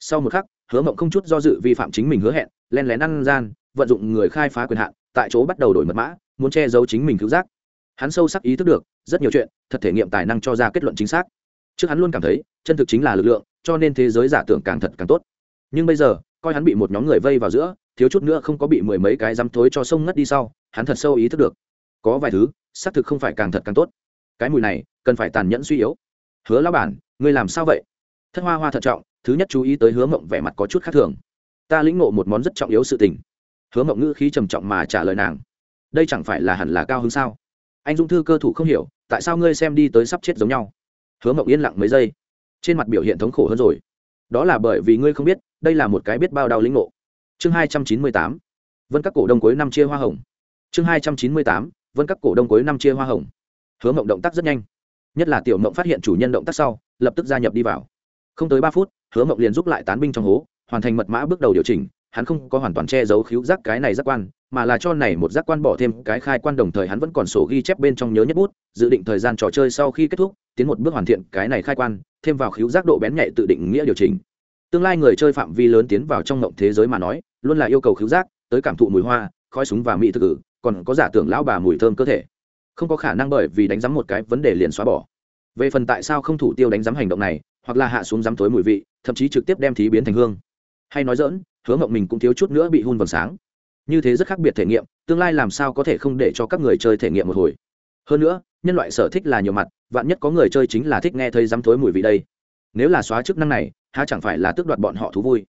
Sau một khắc, hứa mộng không chút do dự vi phạm chính mình hứa hẹn, len lén ăn gian, vận dụng người khai phá quyền hạn, tại chỗ bắt đầu đổi mật mã, muốn che giấu chính mình cứu giác. Hắn sâu sắc ý thức được, rất nhiều chuyện, thật thể nghiệm tài năng cho ra kết luận chính xác. Trước hắn luôn cảm thấy, chân thực chính là lực lượng, cho nên thế giới giả tưởng càng thật càng tốt. Nhưng bây giờ, coi hắn bị một nhóm người vây vào giữa, thiếu chút nữa không có bị mười mấy cái dám thối cho sông ngất đi sau, hắn thật sâu ý thức được. Có vài thứ xác thực không phải càng thật càng tốt. Cái mùi này, cần phải tàn nhẫn suy yếu. Hứa lão bản, ngươi làm sao vậy? Thất hoa hoa thận trọng, thứ nhất chú ý tới hứa mộng vẻ mặt có chút khác thường. Ta lĩnh ngộ một món rất trọng yếu sự tình. Hứa mộng ngữ khí trầm trọng mà trả lời nàng. Đây chẳng phải là hẳn là cao hứng sao? Anh Dung thư cơ thủ không hiểu, tại sao ngươi xem đi tới sắp chết giống nhau? Hứa mộng yên lặng mấy giây. Trên mặt biểu hiện thống khổ hơn rồi. Đó là bởi vì ngươi không biết, đây là một cái biết bao đau lĩnh ngộ. Chương hai trăm chín mươi tám. Vân các cổ đông cuối năm chia hoa hồng. Chương hai trăm chín mươi tám vân các cổ đông cuối năm chia hoa hồng. Hứa mộng động tác rất nhanh. Nhất là tiểu mộng phát hiện chủ nhân động tác sau, lập tức gia nhập đi vào. Không tới ba phút, hứa mộng liền giúp lại tán binh trong hố, hoàn thành mật mã bước đầu điều chỉnh, hắn không có hoàn toàn che giấu khíu giác cái này giác quan, mà là cho này một giác quan bỏ thêm cái khai quan đồng thời hắn vẫn còn sổ ghi chép bên trong nhớ nhất bút, dự định thời gian trò chơi sau khi kết thúc, tiến một bước hoàn thiện cái này khai quan, thêm vào khíu giác độ bén nhạy tự định nghĩa điều chỉnh. Tương lai người chơi phạm vi lớn tiến vào trong ngộng thế giới mà nói, luôn là yêu cầu khíu giác, tới cảm thụ mùi hoa, khói súng và mỹ thực ử còn có giả tưởng lão bà mùi thơm cơ thể. Không có khả năng bởi vì đánh giám một cái vấn đề liền xóa bỏ. Về phần tại sao không thủ tiêu đánh giám hành động này, hoặc là hạ xuống giám thối mùi vị, thậm chí trực tiếp đem thí biến thành hương. Hay nói dỡn hứa mộng mình cũng thiếu chút nữa bị hun vầng sáng. Như thế rất khác biệt thể nghiệm, tương lai làm sao có thể không để cho các người chơi thể nghiệm một hồi. Hơn nữa, nhân loại sở thích là nhiều mặt, vạn nhất có người chơi chính là thích nghe thấy giám thối mùi vị đây. Nếu là xóa chức năng này, há chẳng phải là tước đoạt bọn họ thú vui?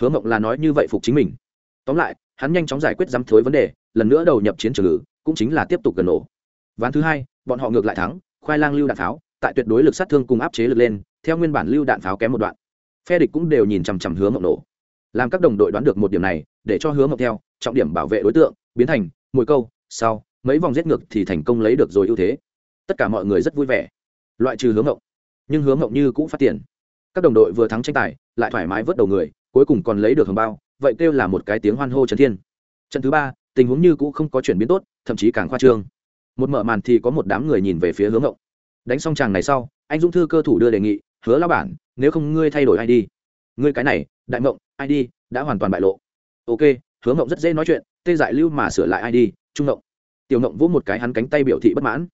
Hứa mộng là nói như vậy phục chính mình. Tóm lại, hắn nhanh chóng giải quyết giám thối vấn đề lần nữa đầu nhập chiến trường ngữ cũng chính là tiếp tục gần nổ. Ván thứ hai, bọn họ ngược lại thắng, khoai lang lưu đạn pháo, tại tuyệt đối lực sát thương cùng áp chế lực lên, theo nguyên bản lưu đạn pháo kém một đoạn. Phe địch cũng đều nhìn chằm chằm hướng mộng nổ. Làm các đồng đội đoán được một điểm này, để cho hướng mộng theo, trọng điểm bảo vệ đối tượng, biến thành mồi câu, sau, mấy vòng giết ngược thì thành công lấy được rồi ưu thế. Tất cả mọi người rất vui vẻ. Loại trừ hướng ngộng nhưng hướng ngộng như cũng phát tiền. Các đồng đội vừa thắng tranh tài, lại thoải mái vớt đầu người, cuối cùng còn lấy được hồng bao, vậy kêu là một cái tiếng hoan hô trấn thiên. Trận thứ ba tình huống như cũ không có chuyển biến tốt, thậm chí càng khoa trương. Một mở màn thì có một đám người nhìn về phía hướng ngộng. Đánh xong tràng này sau, anh dũng thư cơ thủ đưa đề nghị, hứa lao bản, nếu không ngươi thay đổi id ngươi cái này, đại mộng id đã hoàn toàn bại lộ. Ok, hứa ngộng rất dễ nói chuyện, tê dại lưu mà sửa lại id trung ngộng. Tiểu ngộng vỗ một cái hắn cánh tay biểu thị bất mãn.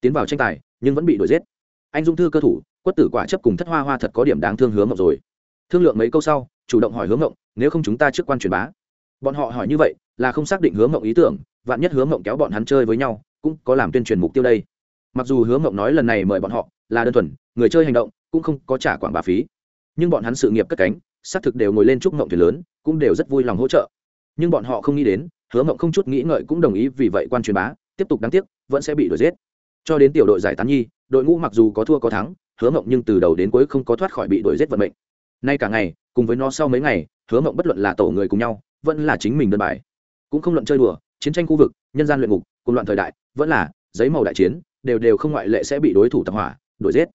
Tiến vào tranh tài, nhưng vẫn bị đuổi giết. Anh dung thư cơ thủ, quất tử quả chấp cùng thất hoa hoa thật có điểm đáng thương hướng ngộng rồi. Thương lượng mấy câu sau, chủ động hỏi hướng ngộng, nếu không chúng ta trước quan truyền bá? Bọn họ hỏi như vậy, là không xác định hướng mộng ý tưởng, vạn nhất hướng mộng kéo bọn hắn chơi với nhau, cũng có làm tuyên truyền mục tiêu đây. Mặc dù hướng mộng nói lần này mời bọn họ là đơn thuần, người chơi hành động, cũng không có trả quảng bá phí. Nhưng bọn hắn sự nghiệp cất cánh, xác thực đều ngồi lên chúc mộng thuyền lớn, cũng đều rất vui lòng hỗ trợ. Nhưng bọn họ không nghĩ đến, hứa mộng không chút nghĩ ngợi cũng đồng ý vì vậy quan truyền bá, tiếp tục đáng tiếc, vẫn sẽ bị đuổi giết. Cho đến tiểu đội giải tán nhi, đội ngũ mặc dù có thua có thắng, hứa mộng nhưng từ đầu đến cuối không có thoát khỏi bị đuổi giết vận mệnh. Nay cả ngày, cùng với nó sau mấy ngày, hứa mộng bất luận là tổ người cùng nhau vẫn là chính mình đơn bài. Cũng không luận chơi đùa chiến tranh khu vực nhân gian luyện ngục cùng loạn thời đại vẫn là giấy màu đại chiến đều đều không ngoại lệ sẽ bị đối thủ tập hỏa đuổi giết.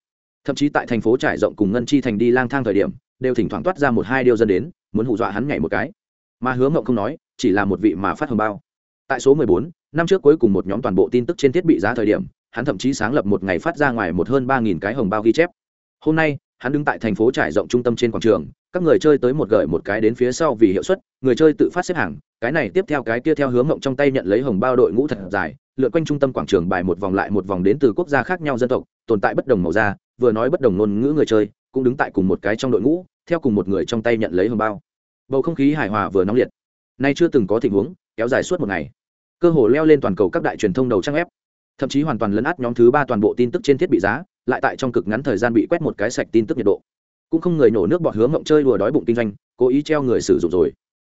Thậm chí tại thành phố trải rộng cùng ngân chi thành đi lang thang thời điểm đều thỉnh thoảng toát ra một hai điều dân đến muốn hù dọa hắn nhảy một cái. Mà hứa mộng không nói chỉ là một vị mà phát hồng bao. Tại số 14, năm trước cuối cùng một nhóm toàn bộ tin tức trên thiết bị giá thời điểm hắn thậm chí sáng lập một ngày phát ra ngoài một hơn ba nghìn cái hồng bao ghi chép. Hôm nay hắn đứng tại thành phố trải rộng trung tâm trên quảng trường, các người chơi tới một gợi một cái đến phía sau vì hiệu suất, người chơi tự phát xếp hàng, cái này tiếp theo cái kia theo hướng mộng trong tay nhận lấy hồng bao đội ngũ thật dài, lượn quanh trung tâm quảng trường bài một vòng lại một vòng đến từ quốc gia khác nhau dân tộc, tồn tại bất đồng màu da, vừa nói bất đồng ngôn ngữ người chơi, cũng đứng tại cùng một cái trong đội ngũ, theo cùng một người trong tay nhận lấy hồng bao. Bầu không khí hài hòa vừa nóng liệt. Nay chưa từng có tình huống, kéo dài suốt một ngày. Cơ hồ leo lên toàn cầu các đại truyền thông đầu trang web. Thậm chí hoàn toàn lấn át nhóm thứ ba toàn bộ tin tức trên thiết bị giá lại tại trong cực ngắn thời gian bị quét một cái sạch tin tức nhiệt độ. Cũng không người nổ nước bọt hướng mộng chơi đùa đói bụng kinh doanh, cố ý treo người sử dụng rồi.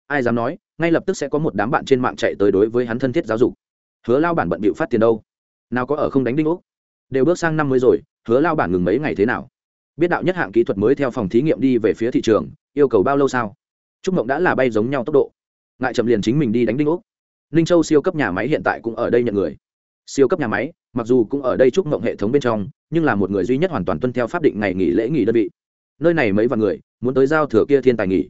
Ai dám nói, ngay lập tức sẽ có một đám bạn trên mạng chạy tới đối với hắn thân thiết giáo dục. Hứa lao bản bận bịu phát tiền đâu? Nào có ở không đánh đinh ốc? Đều bước sang năm mới rồi, hứa lao bản ngừng mấy ngày thế nào? Biết đạo nhất hạng kỹ thuật mới theo phòng thí nghiệm đi về phía thị trường, yêu cầu bao lâu sao? Trúc mộng đã là bay giống nhau tốc độ. Ngại chậm liền chính mình đi đánh đinh ốc. Ninh châu siêu cấp nhà máy hiện tại cũng ở đây nhận người siêu cấp nhà máy, mặc dù cũng ở đây trúc mộng hệ thống bên trong, nhưng là một người duy nhất hoàn toàn tuân theo pháp định ngày nghỉ lễ nghỉ đơn vị. Nơi này mấy vạn người, muốn tới giao thừa kia thiên tài nghỉ.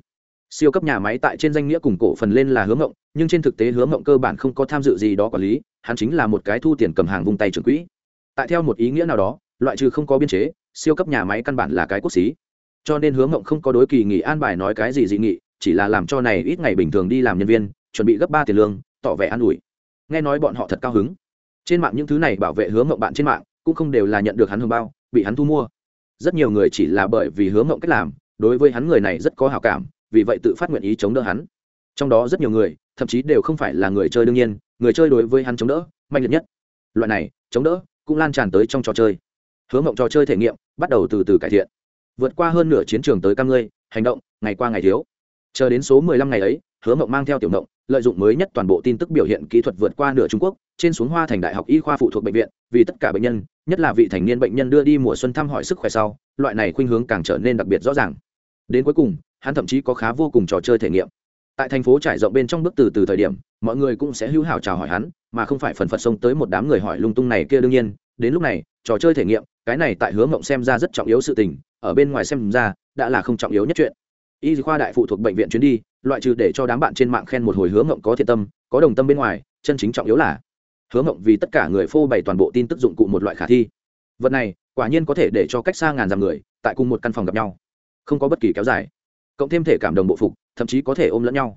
Siêu cấp nhà máy tại trên danh nghĩa cùng cổ phần lên là hướng mộng, nhưng trên thực tế hướng mộng cơ bản không có tham dự gì đó quản lý, hắn chính là một cái thu tiền cầm hàng vung tay trưởng quỹ. Tại theo một ý nghĩa nào đó, loại trừ không có biên chế, siêu cấp nhà máy căn bản là cái quốc xí. Cho nên hướng mộng không có đối kỳ nghỉ an bài nói cái gì dị nghị, chỉ là làm cho này ít ngày bình thường đi làm nhân viên, chuẩn bị gấp ba tiền lương, tỏ vẻ an ủi. Nghe nói bọn họ thật cao hứng trên mạng những thứ này bảo vệ hứa mộng bạn trên mạng cũng không đều là nhận được hắn hương bao, bị hắn thu mua. Rất nhiều người chỉ là bởi vì hứa mộng cách làm, đối với hắn người này rất có hào cảm, vì vậy tự phát nguyện ý chống đỡ hắn. Trong đó rất nhiều người, thậm chí đều không phải là người chơi đương nhiên, người chơi đối với hắn chống đỡ, mạnh liệt nhất. Loại này, chống đỡ, cũng lan tràn tới trong trò chơi. Hứa mộng trò chơi thể nghiệm bắt đầu từ từ cải thiện. Vượt qua hơn nửa chiến trường tới cam ngươi, hành động, ngày qua ngày thiếu. Chờ đến số 15 ngày ấy, hứa mộng mang theo tiểu mộng lợi dụng mới nhất toàn bộ tin tức biểu hiện kỹ thuật vượt qua nửa trung quốc, trên xuống hoa thành đại học y khoa phụ thuộc bệnh viện, vì tất cả bệnh nhân, nhất là vị thành niên bệnh nhân đưa đi mùa xuân thăm hỏi sức khỏe sau, loại này khuynh hướng càng trở nên đặc biệt rõ ràng. Đến cuối cùng, hắn thậm chí có khá vô cùng trò chơi thể nghiệm. Tại thành phố trải rộng bên trong bước từ từ thời điểm, mọi người cũng sẽ hữu hảo chào hỏi hắn, mà không phải phần phật xông tới một đám người hỏi lung tung này kia đương nhiên. Đến lúc này, trò chơi thể nghiệm, cái này tại hướng mộng xem ra rất trọng yếu sự tình, ở bên ngoài xem ra, đã là không trọng yếu nhất chuyện y khoa đại phụ thuộc bệnh viện chuyến đi, loại trừ để cho đám bạn trên mạng khen một hồi hướng ngộng có thiện tâm, có đồng tâm bên ngoài, chân chính trọng yếu là hướng ngộng vì tất cả người phô bày toàn bộ tin tức dụng cụ một loại khả thi. Vật này, quả nhiên có thể để cho cách xa ngàn dặm người, tại cùng một căn phòng gặp nhau, không có bất kỳ kéo dài, cộng thêm thể cảm đồng bộ phục, thậm chí có thể ôm lẫn nhau.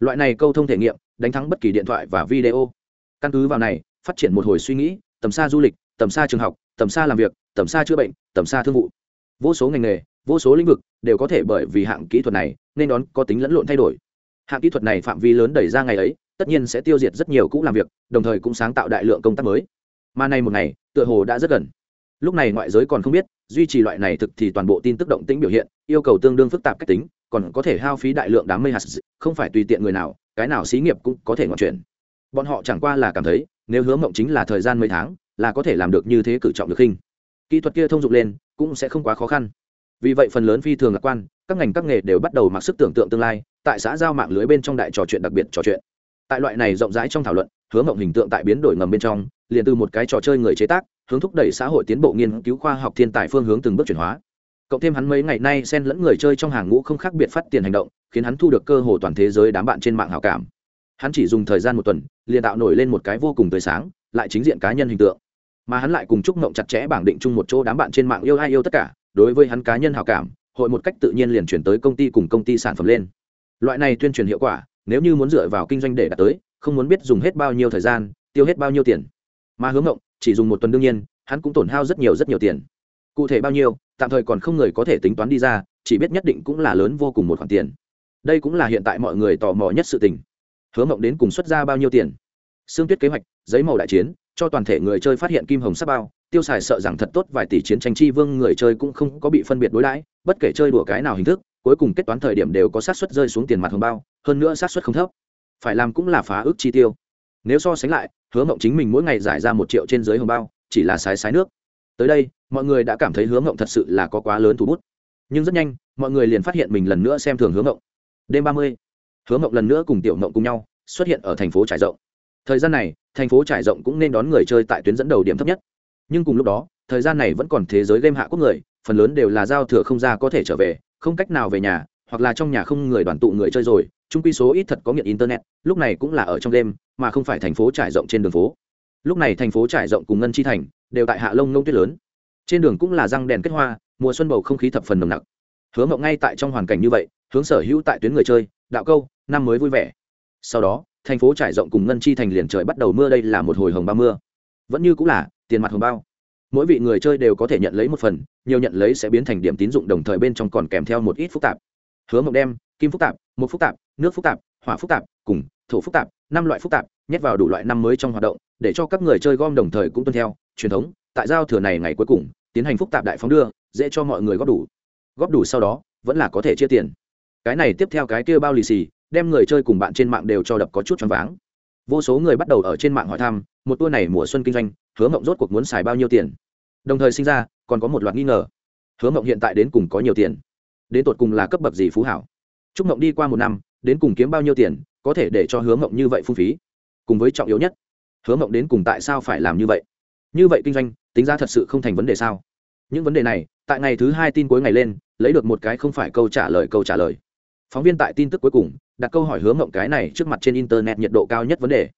Loại này câu thông thể nghiệm, đánh thắng bất kỳ điện thoại và video. Căn cứ vào này, phát triển một hồi suy nghĩ, tầm xa du lịch, tầm xa trường học, tầm xa làm việc, tầm xa chữa bệnh, tầm xa thương vụ. Vô số ngành nghề, vô số lĩnh vực đều có thể bởi vì hạng kỹ thuật này nên đón có tính lẫn lộn thay đổi. Hạng kỹ thuật này phạm vi lớn đẩy ra ngày ấy, tất nhiên sẽ tiêu diệt rất nhiều cũ làm việc, đồng thời cũng sáng tạo đại lượng công tác mới. Mà nay một ngày, tựa hồ đã rất gần. Lúc này ngoại giới còn không biết, duy trì loại này thực thì toàn bộ tin tức động tĩnh biểu hiện, yêu cầu tương đương phức tạp cách tính, còn có thể hao phí đại lượng đám mây hạt không phải tùy tiện người nào, cái nào xí nghiệp cũng có thể ngoại chuyển bọn họ chẳng qua là cảm thấy, nếu hứa mộng chính là thời gian mấy tháng, là có thể làm được như thế cử trọng được khinh. Kỹ thuật kia thông dụng lên, cũng sẽ không quá khó khăn vì vậy phần lớn phi thường lạc quan, các ngành các nghề đều bắt đầu mặc sức tưởng tượng tương lai, tại xã giao mạng lưới bên trong đại trò chuyện đặc biệt trò chuyện. Tại loại này rộng rãi trong thảo luận hướng mộng hình tượng tại biến đổi ngầm bên trong, liền từ một cái trò chơi người chế tác, hướng thúc đẩy xã hội tiến bộ nghiên cứu khoa học thiên tài phương hướng từng bước chuyển hóa. Cộng thêm hắn mấy ngày nay xen lẫn người chơi trong hàng ngũ không khác biệt phát tiền hành động, khiến hắn thu được cơ hồ toàn thế giới đám bạn trên mạng hảo cảm. Hắn chỉ dùng thời gian một tuần, liền tạo nổi lên một cái vô cùng tươi sáng, lại chính diện cá nhân hình tượng. Mà hắn lại cùng chúc mộng chặt chẽ bảng định chung một chỗ đám bạn trên mạng yêu ai yêu tất cả đối với hắn cá nhân hảo cảm, hội một cách tự nhiên liền chuyển tới công ty cùng công ty sản phẩm lên. Loại này tuyên truyền hiệu quả, nếu như muốn dựa vào kinh doanh để đạt tới, không muốn biết dùng hết bao nhiêu thời gian, tiêu hết bao nhiêu tiền. Mà hướng ngộng, chỉ dùng một tuần đương nhiên, hắn cũng tổn hao rất nhiều rất nhiều tiền. Cụ thể bao nhiêu, tạm thời còn không người có thể tính toán đi ra, chỉ biết nhất định cũng là lớn vô cùng một khoản tiền. Đây cũng là hiện tại mọi người tò mò nhất sự tình. Hứa mộng đến cùng xuất ra bao nhiêu tiền? Xương tuyết kế hoạch, giấy màu đại chiến, cho toàn thể người chơi phát hiện kim hồng sắp bao tiêu xài sợ rằng thật tốt, vài tỷ chiến tranh chi vương người chơi cũng không có bị phân biệt đối đãi, bất kể chơi đùa cái nào hình thức, cuối cùng kết toán thời điểm đều có sát suất rơi xuống tiền mặt hồng bao, hơn nữa sát suất không thấp. Phải làm cũng là phá ước chi tiêu. Nếu so sánh lại, hứa mộng chính mình mỗi ngày giải ra một triệu trên dưới hồng bao, chỉ là sái sái nước. Tới đây, mọi người đã cảm thấy hứa mộng thật sự là có quá lớn thủ bút. Nhưng rất nhanh, mọi người liền phát hiện mình lần nữa xem thường hứa mộng. Đêm ba mươi, hứa mộng lần nữa cùng tiểu mộng cùng nhau, xuất hiện ở thành phố trải rộng. Thời gian này, thành phố trải rộng cũng nên đón người chơi tại tuyến dẫn đầu điểm thấp nhất nhưng cùng lúc đó, thời gian này vẫn còn thế giới game hạ quốc người, phần lớn đều là giao thừa không ra có thể trở về, không cách nào về nhà, hoặc là trong nhà không người đoàn tụ người chơi rồi trung quy số ít thật có nghiện internet, lúc này cũng là ở trong đêm mà không phải thành phố trải rộng trên đường phố. Lúc này thành phố trải rộng cùng ngân chi thành, đều tại hạ lông nông tuyết lớn. Trên đường cũng là răng đèn kết hoa, mùa xuân bầu không khí thập phần nồng nặc. Hứa mộng ngay tại trong hoàn cảnh như vậy, hướng sở hữu tại tuyến người chơi, đạo câu, năm mới vui vẻ. Sau đó, thành phố trải rộng cùng ngân chi thành liền trời bắt đầu mưa đây là một hồi hồng ba mưa. Vẫn như cũng là tiền mặt hồng bao. Mỗi vị người chơi đều có thể nhận lấy một phần, nhiều nhận lấy sẽ biến thành điểm tín dụng đồng thời bên trong còn kèm theo một ít phức tạp. Hứa mộng đem kim phức tạp một phức tạp, nước phức tạp, hỏa phức tạp, cùng, thổ phức tạp, năm loại phức tạp, nhét vào đủ loại năm mới trong hoạt động, để cho các người chơi gom đồng thời cũng tuân theo. Truyền thống, tại giao thừa này ngày cuối cùng, tiến hành phức tạp đại phóng đưa, dễ cho mọi người góp đủ. Góp đủ sau đó, vẫn là có thể chia tiền. Cái này tiếp theo cái kia bao lì xì, đem người chơi cùng bạn trên mạng đều cho đập có chút choáng váng vô số người bắt đầu ở trên mạng hỏi thăm, một tour này mùa xuân kinh doanh, hứa mộng rốt cuộc muốn xài bao nhiêu tiền? Đồng thời sinh ra, còn có một loạt nghi ngờ. Hứa mộng hiện tại đến cùng có nhiều tiền? Đến tột cùng là cấp bậc gì phú hảo? Chúc mộng đi qua một năm, đến cùng kiếm bao nhiêu tiền, có thể để cho hứa mộng như vậy phung phí? Cùng với trọng yếu nhất, hứa mộng đến cùng tại sao phải làm như vậy? Như vậy kinh doanh, tính ra thật sự không thành vấn đề sao? Những vấn đề này, tại ngày thứ hai tin cuối ngày lên, lấy được một cái không phải câu trả lời, câu trả lời phóng viên tại tin tức cuối cùng, đặt câu hỏi hứa mộng cái này trước mặt trên internet nhiệt độ cao nhất vấn đề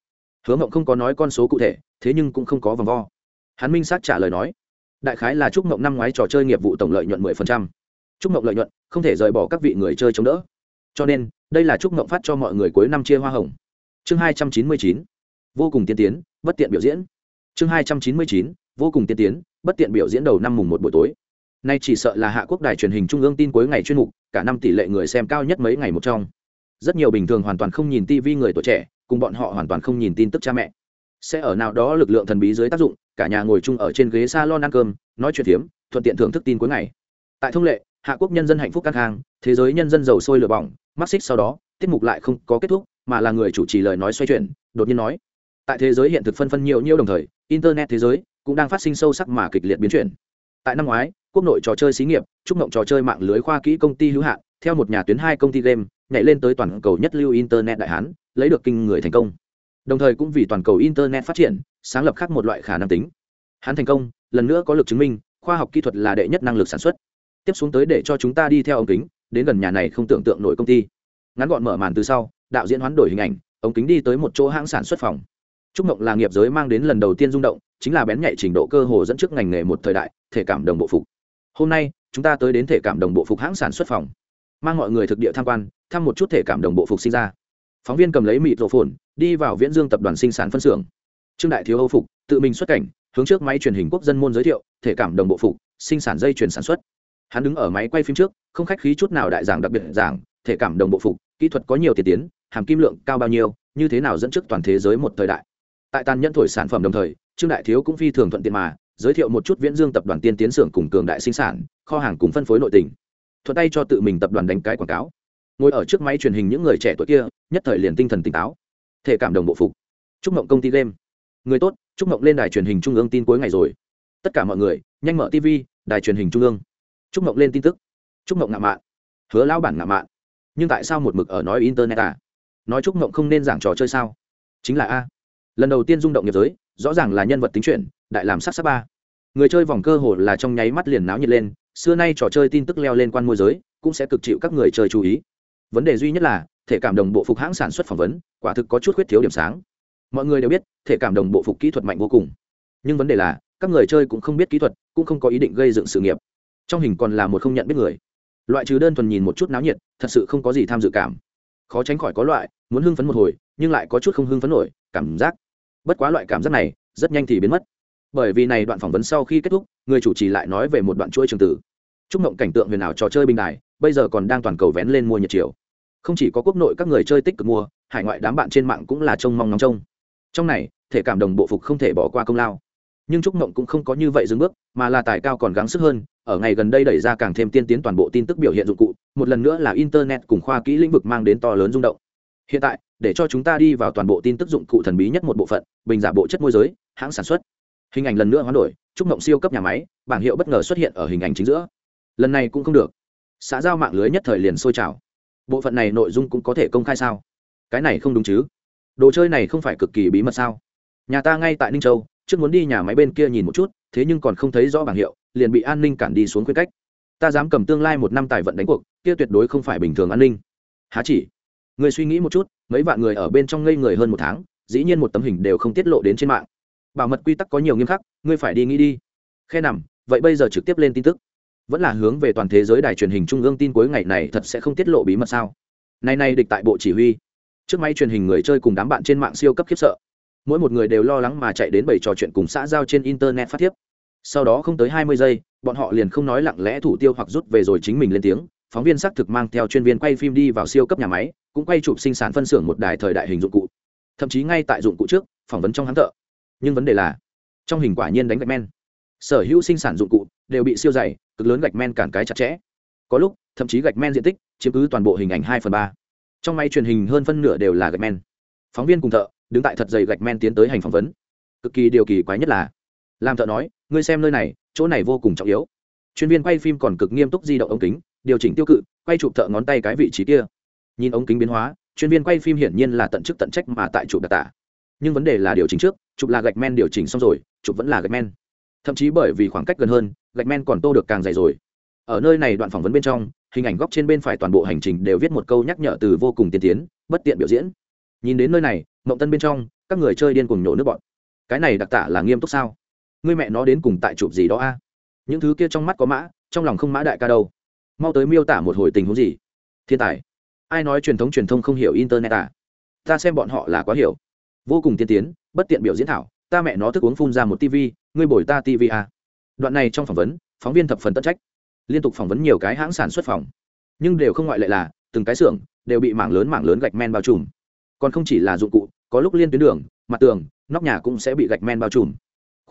hứa mộng không có nói con số cụ thể, thế nhưng cũng không có vòng vo hắn minh xác trả lời nói, đại khái là chúc mộng năm ngoái trò chơi nghiệp vụ tổng lợi nhuận 10%. chúc mộng lợi nhuận, không thể rời bỏ các vị người chơi chống đỡ cho nên, đây là chúc mộng phát cho mọi người cuối năm chia hoa hồng chương 299. vô cùng tiên tiến, bất tiện biểu diễn chương 299. vô cùng tiên tiến, bất tiện biểu diễn đầu năm mùng một buổi tối nay chỉ sợ là hạ quốc đài truyền hình trung ương tin cuối ngày chuyên mục, cả năm tỷ lệ người xem cao nhất mấy ngày một trong. Rất nhiều bình thường hoàn toàn không nhìn tv người tuổi trẻ, cùng bọn họ hoàn toàn không nhìn tin tức cha mẹ. Sẽ ở nào đó lực lượng thần bí dưới tác dụng, cả nhà ngồi chung ở trên ghế salon ăn cơm, nói chuyện phiếm, thuận tiện thưởng thức tin cuối ngày. Tại thông lệ, hạ quốc nhân dân hạnh phúc căng hàng thế giới nhân dân giàu sôi lửa bỏng mắc xích sau đó, tiết mục lại không có kết thúc, mà là người chủ trì lời nói xoay chuyển, đột nhiên nói. Tại thế giới hiện thực phân phân nhiều nhiêu đồng thời, internet thế giới cũng đang phát sinh sâu sắc mà kịch liệt biến chuyển. Tại năm ngoái quốc nội trò chơi xí nghiệp trúc mộng trò chơi mạng lưới khoa kỹ công ty hữu hạn, theo một nhà tuyến hai công ty game, nhảy lên tới toàn cầu nhất lưu internet đại hán, lấy được kinh người thành công. Đồng thời cũng vì toàn cầu internet phát triển, sáng lập khác một loại khả năng tính. Hắn thành công, lần nữa có lực chứng minh, khoa học kỹ thuật là đệ nhất năng lực sản xuất. Tiếp xuống tới để cho chúng ta đi theo ống kính, đến gần nhà này không tưởng tượng nổi công ty. Ngắn gọn mở màn từ sau, đạo diễn hoán đổi hình ảnh, ống kính đi tới một chỗ hãng sản xuất phòng. Trúc mộng là nghiệp giới mang đến lần đầu tiên rung động, chính là bén nhạy trình độ cơ hồ dẫn trước ngành nghề một thời đại, thể cảm đồng bộ phục hôm nay, chúng ta tới đến thể cảm đồng bộ phục hãng sản xuất phòng. Mang mọi người thực địa tham quan, thăm một chút thể cảm đồng bộ phục sinh ra. Phóng viên cầm lấy mịt rổ phồn đi vào viễn dương tập đoàn sinh sản phân xưởng. Trương đại thiếu âu phục, tự mình xuất cảnh, hướng trước máy truyền hình quốc dân môn giới thiệu, thể cảm đồng bộ phục, sinh sản dây chuyển sản xuất. Hắn đứng ở máy quay phim trước, không khách khí chút nào đại giảng đặc biệt giảng, thể cảm đồng bộ phục, kỹ thuật có nhiều tiền tiến, hàm kim lượng cao bao nhiêu, như thế nào dẫn trước toàn thế giới một thời đại. Tại tàn nhẫn thổi sản phẩm đồng thời, trương đại thiếu cũng phi thường thuận tiện mà giới thiệu một chút viễn dương tập đoàn tiên tiến xưởng cùng cường đại sinh sản, kho hàng cùng phân phối nội tình. Thuận tay cho tự mình tập đoàn đánh cái quảng cáo. Ngồi ở trước máy truyền hình những người trẻ tuổi kia, nhất thời liền tinh thần tỉnh táo. Thể cảm đồng bộ phục. Chúc mộng công ty game. Người tốt, chúc mộng lên đài truyền hình trung ương tin cuối ngày rồi. Tất cả mọi người, nhanh mở tv đài truyền hình trung ương. Chúc mộng lên tin tức. Chúc mộng ngạo mạn. Hứa lão bản ngạo mạn. Nhưng tại sao một mực ở nói internet à? Nói chúc mộng không nên giảng trò chơi sao? Chính là a. Lần đầu tiên rung động nghiệp giới rõ ràng là nhân vật tính chuyện đại làm sắc sắc ba. Người chơi vòng cơ hồ là trong nháy mắt liền náo nhiệt lên, xưa nay trò chơi tin tức leo lên quan môi giới, cũng sẽ cực chịu các người chơi chú ý. Vấn đề duy nhất là, thể cảm đồng bộ phục hãng sản xuất phỏng vấn, quả thực có chút khuyết thiếu điểm sáng. Mọi người đều biết, thể cảm đồng bộ phục kỹ thuật mạnh vô cùng. Nhưng vấn đề là, các người chơi cũng không biết kỹ thuật, cũng không có ý định gây dựng sự nghiệp. Trong hình còn là một không nhận biết người. Loại trừ đơn thuần nhìn một chút náo nhiệt, thật sự không có gì tham dự cảm. Khó tránh khỏi có loại, muốn hưng phấn một hồi, nhưng lại có chút không hưng phấn nổi, cảm giác bất quá loại cảm giác này, rất nhanh thì biến mất. Bởi vì này đoạn phỏng vấn sau khi kết thúc, người chủ trì lại nói về một đoạn chuỗi trường tử. Chúc mộng cảnh tượng huyền ảo trò chơi bình đài, bây giờ còn đang toàn cầu vén lên mua nhiệt chiều không chỉ có quốc nội các người chơi tích cực mua, hải ngoại đám bạn trên mạng cũng là trông mong nóng trông. Trong này, thể cảm đồng bộ phục không thể bỏ qua công lao. Nhưng trúc mộng cũng không có như vậy dừng bước, mà là tài cao còn gắng sức hơn, ở ngày gần đây đẩy ra càng thêm tiên tiến toàn bộ tin tức biểu hiện dụng cụ, một lần nữa là internet cùng khoa kỹ lĩnh vực mang đến to lớn rung động. Hiện tại để cho chúng ta đi vào toàn bộ tin tức dụng cụ thần bí nhất một bộ phận, bình giả bộ chất môi giới, hãng sản xuất. Hình ảnh lần nữa hoán đổi trúc mộng siêu cấp nhà máy, bảng hiệu bất ngờ xuất hiện ở hình ảnh chính giữa. Lần này cũng không được. Xã giao mạng lưới nhất thời liền sôi trào. Bộ phận này nội dung cũng có thể công khai sao? Cái này không đúng chứ? Đồ chơi này không phải cực kỳ bí mật sao? Nhà ta ngay tại ninh châu, trước muốn đi nhà máy bên kia nhìn một chút, thế nhưng còn không thấy rõ bảng hiệu, liền bị an ninh cản đi xuống khuyên cách. Ta dám cầm tương lai một năm tài vận đánh cuộc, kia tuyệt đối không phải bình thường an ninh. Há chỉ? Người suy nghĩ một chút mấy vạn người ở bên trong ngây người hơn một tháng, dĩ nhiên một tấm hình đều không tiết lộ đến trên mạng. Bảo mật quy tắc có nhiều nghiêm khắc, ngươi phải đi nghĩ đi. Khe nằm, vậy bây giờ trực tiếp lên tin tức. Vẫn là hướng về toàn thế giới đài truyền hình trung ương tin cuối ngày này thật sẽ không tiết lộ bí mật sao? Nay nay địch tại bộ chỉ huy. Trước máy truyền hình người chơi cùng đám bạn trên mạng siêu cấp khiếp sợ. Mỗi một người đều lo lắng mà chạy đến bảy trò chuyện cùng xã giao trên internet phát thiếp. Sau đó không tới hai mươi giây, bọn họ liền không nói lặng lẽ thủ tiêu hoặc rút về rồi chính mình lên tiếng phóng viên xác thực mang theo chuyên viên quay phim đi vào siêu cấp nhà máy, cũng quay chụp sinh sản phân xưởng một đài thời đại hình dụng cụ. Thậm chí ngay tại dụng cụ trước, phỏng vấn trong hắn thợ. Nhưng vấn đề là, trong hình quả nhiên đánh gạch men. Sở hữu sinh sản dụng cụ đều bị siêu dày, cực lớn gạch men cản cái chặt chẽ. Có lúc, thậm chí gạch men diện tích chiếm cứ toàn bộ hình ảnh hai phần ba. Trong máy truyền hình hơn phân nửa đều là gạch men. Phóng viên cùng thợ đứng tại thật dày gạch men tiến tới hành phỏng vấn. Cực kỳ điều kỳ quái nhất là, làm thợ nói, ngươi xem nơi này, chỗ này vô cùng trọng yếu. Chuyên viên quay phim còn cực nghiêm túc di động ống kính điều chỉnh tiêu cự, quay chụp thợ ngón tay cái vị trí kia. Nhìn ống kính biến hóa, chuyên viên quay phim hiển nhiên là tận chức tận trách mà tại chụp đặc tả. Nhưng vấn đề là điều chỉnh trước, chụp là gạch men điều chỉnh xong rồi, chụp vẫn là gạch men. Thậm chí bởi vì khoảng cách gần hơn, gạch men còn tô được càng dày rồi. Ở nơi này đoạn phỏng vấn bên trong, hình ảnh góc trên bên phải toàn bộ hành trình đều viết một câu nhắc nhở từ vô cùng tiên tiến, bất tiện biểu diễn. Nhìn đến nơi này, mộng tân bên trong, các người chơi điên cùng nhổ nước bọn. Cái này đặc tả là nghiêm túc sao? Người mẹ nó đến cùng tại chụp gì đó a? Những thứ kia trong mắt có mã, trong lòng không mã đại ca đâu mau tới miêu tả một hồi tình huống gì? Thiên tài. Ai nói truyền thống truyền thông không hiểu internet à? Ta xem bọn họ là quá hiểu. Vô cùng tiên tiến, bất tiện biểu diễn thảo, ta mẹ nó thức uống phun ra một tv ngươi bồi ta tv à. đoạn này trong phỏng vấn, phóng viên thập phần tất trách. Liên tục phỏng vấn nhiều cái hãng sản xuất phòng. Nhưng đều không ngoại lệ là, từng cái xưởng đều bị mảng lớn mảng lớn gạch men bao trùm. Còn không chỉ là dụng cụ, có lúc liên tuyến đường, mặt tường, nóc nhà cũng sẽ bị gạch men bao trùm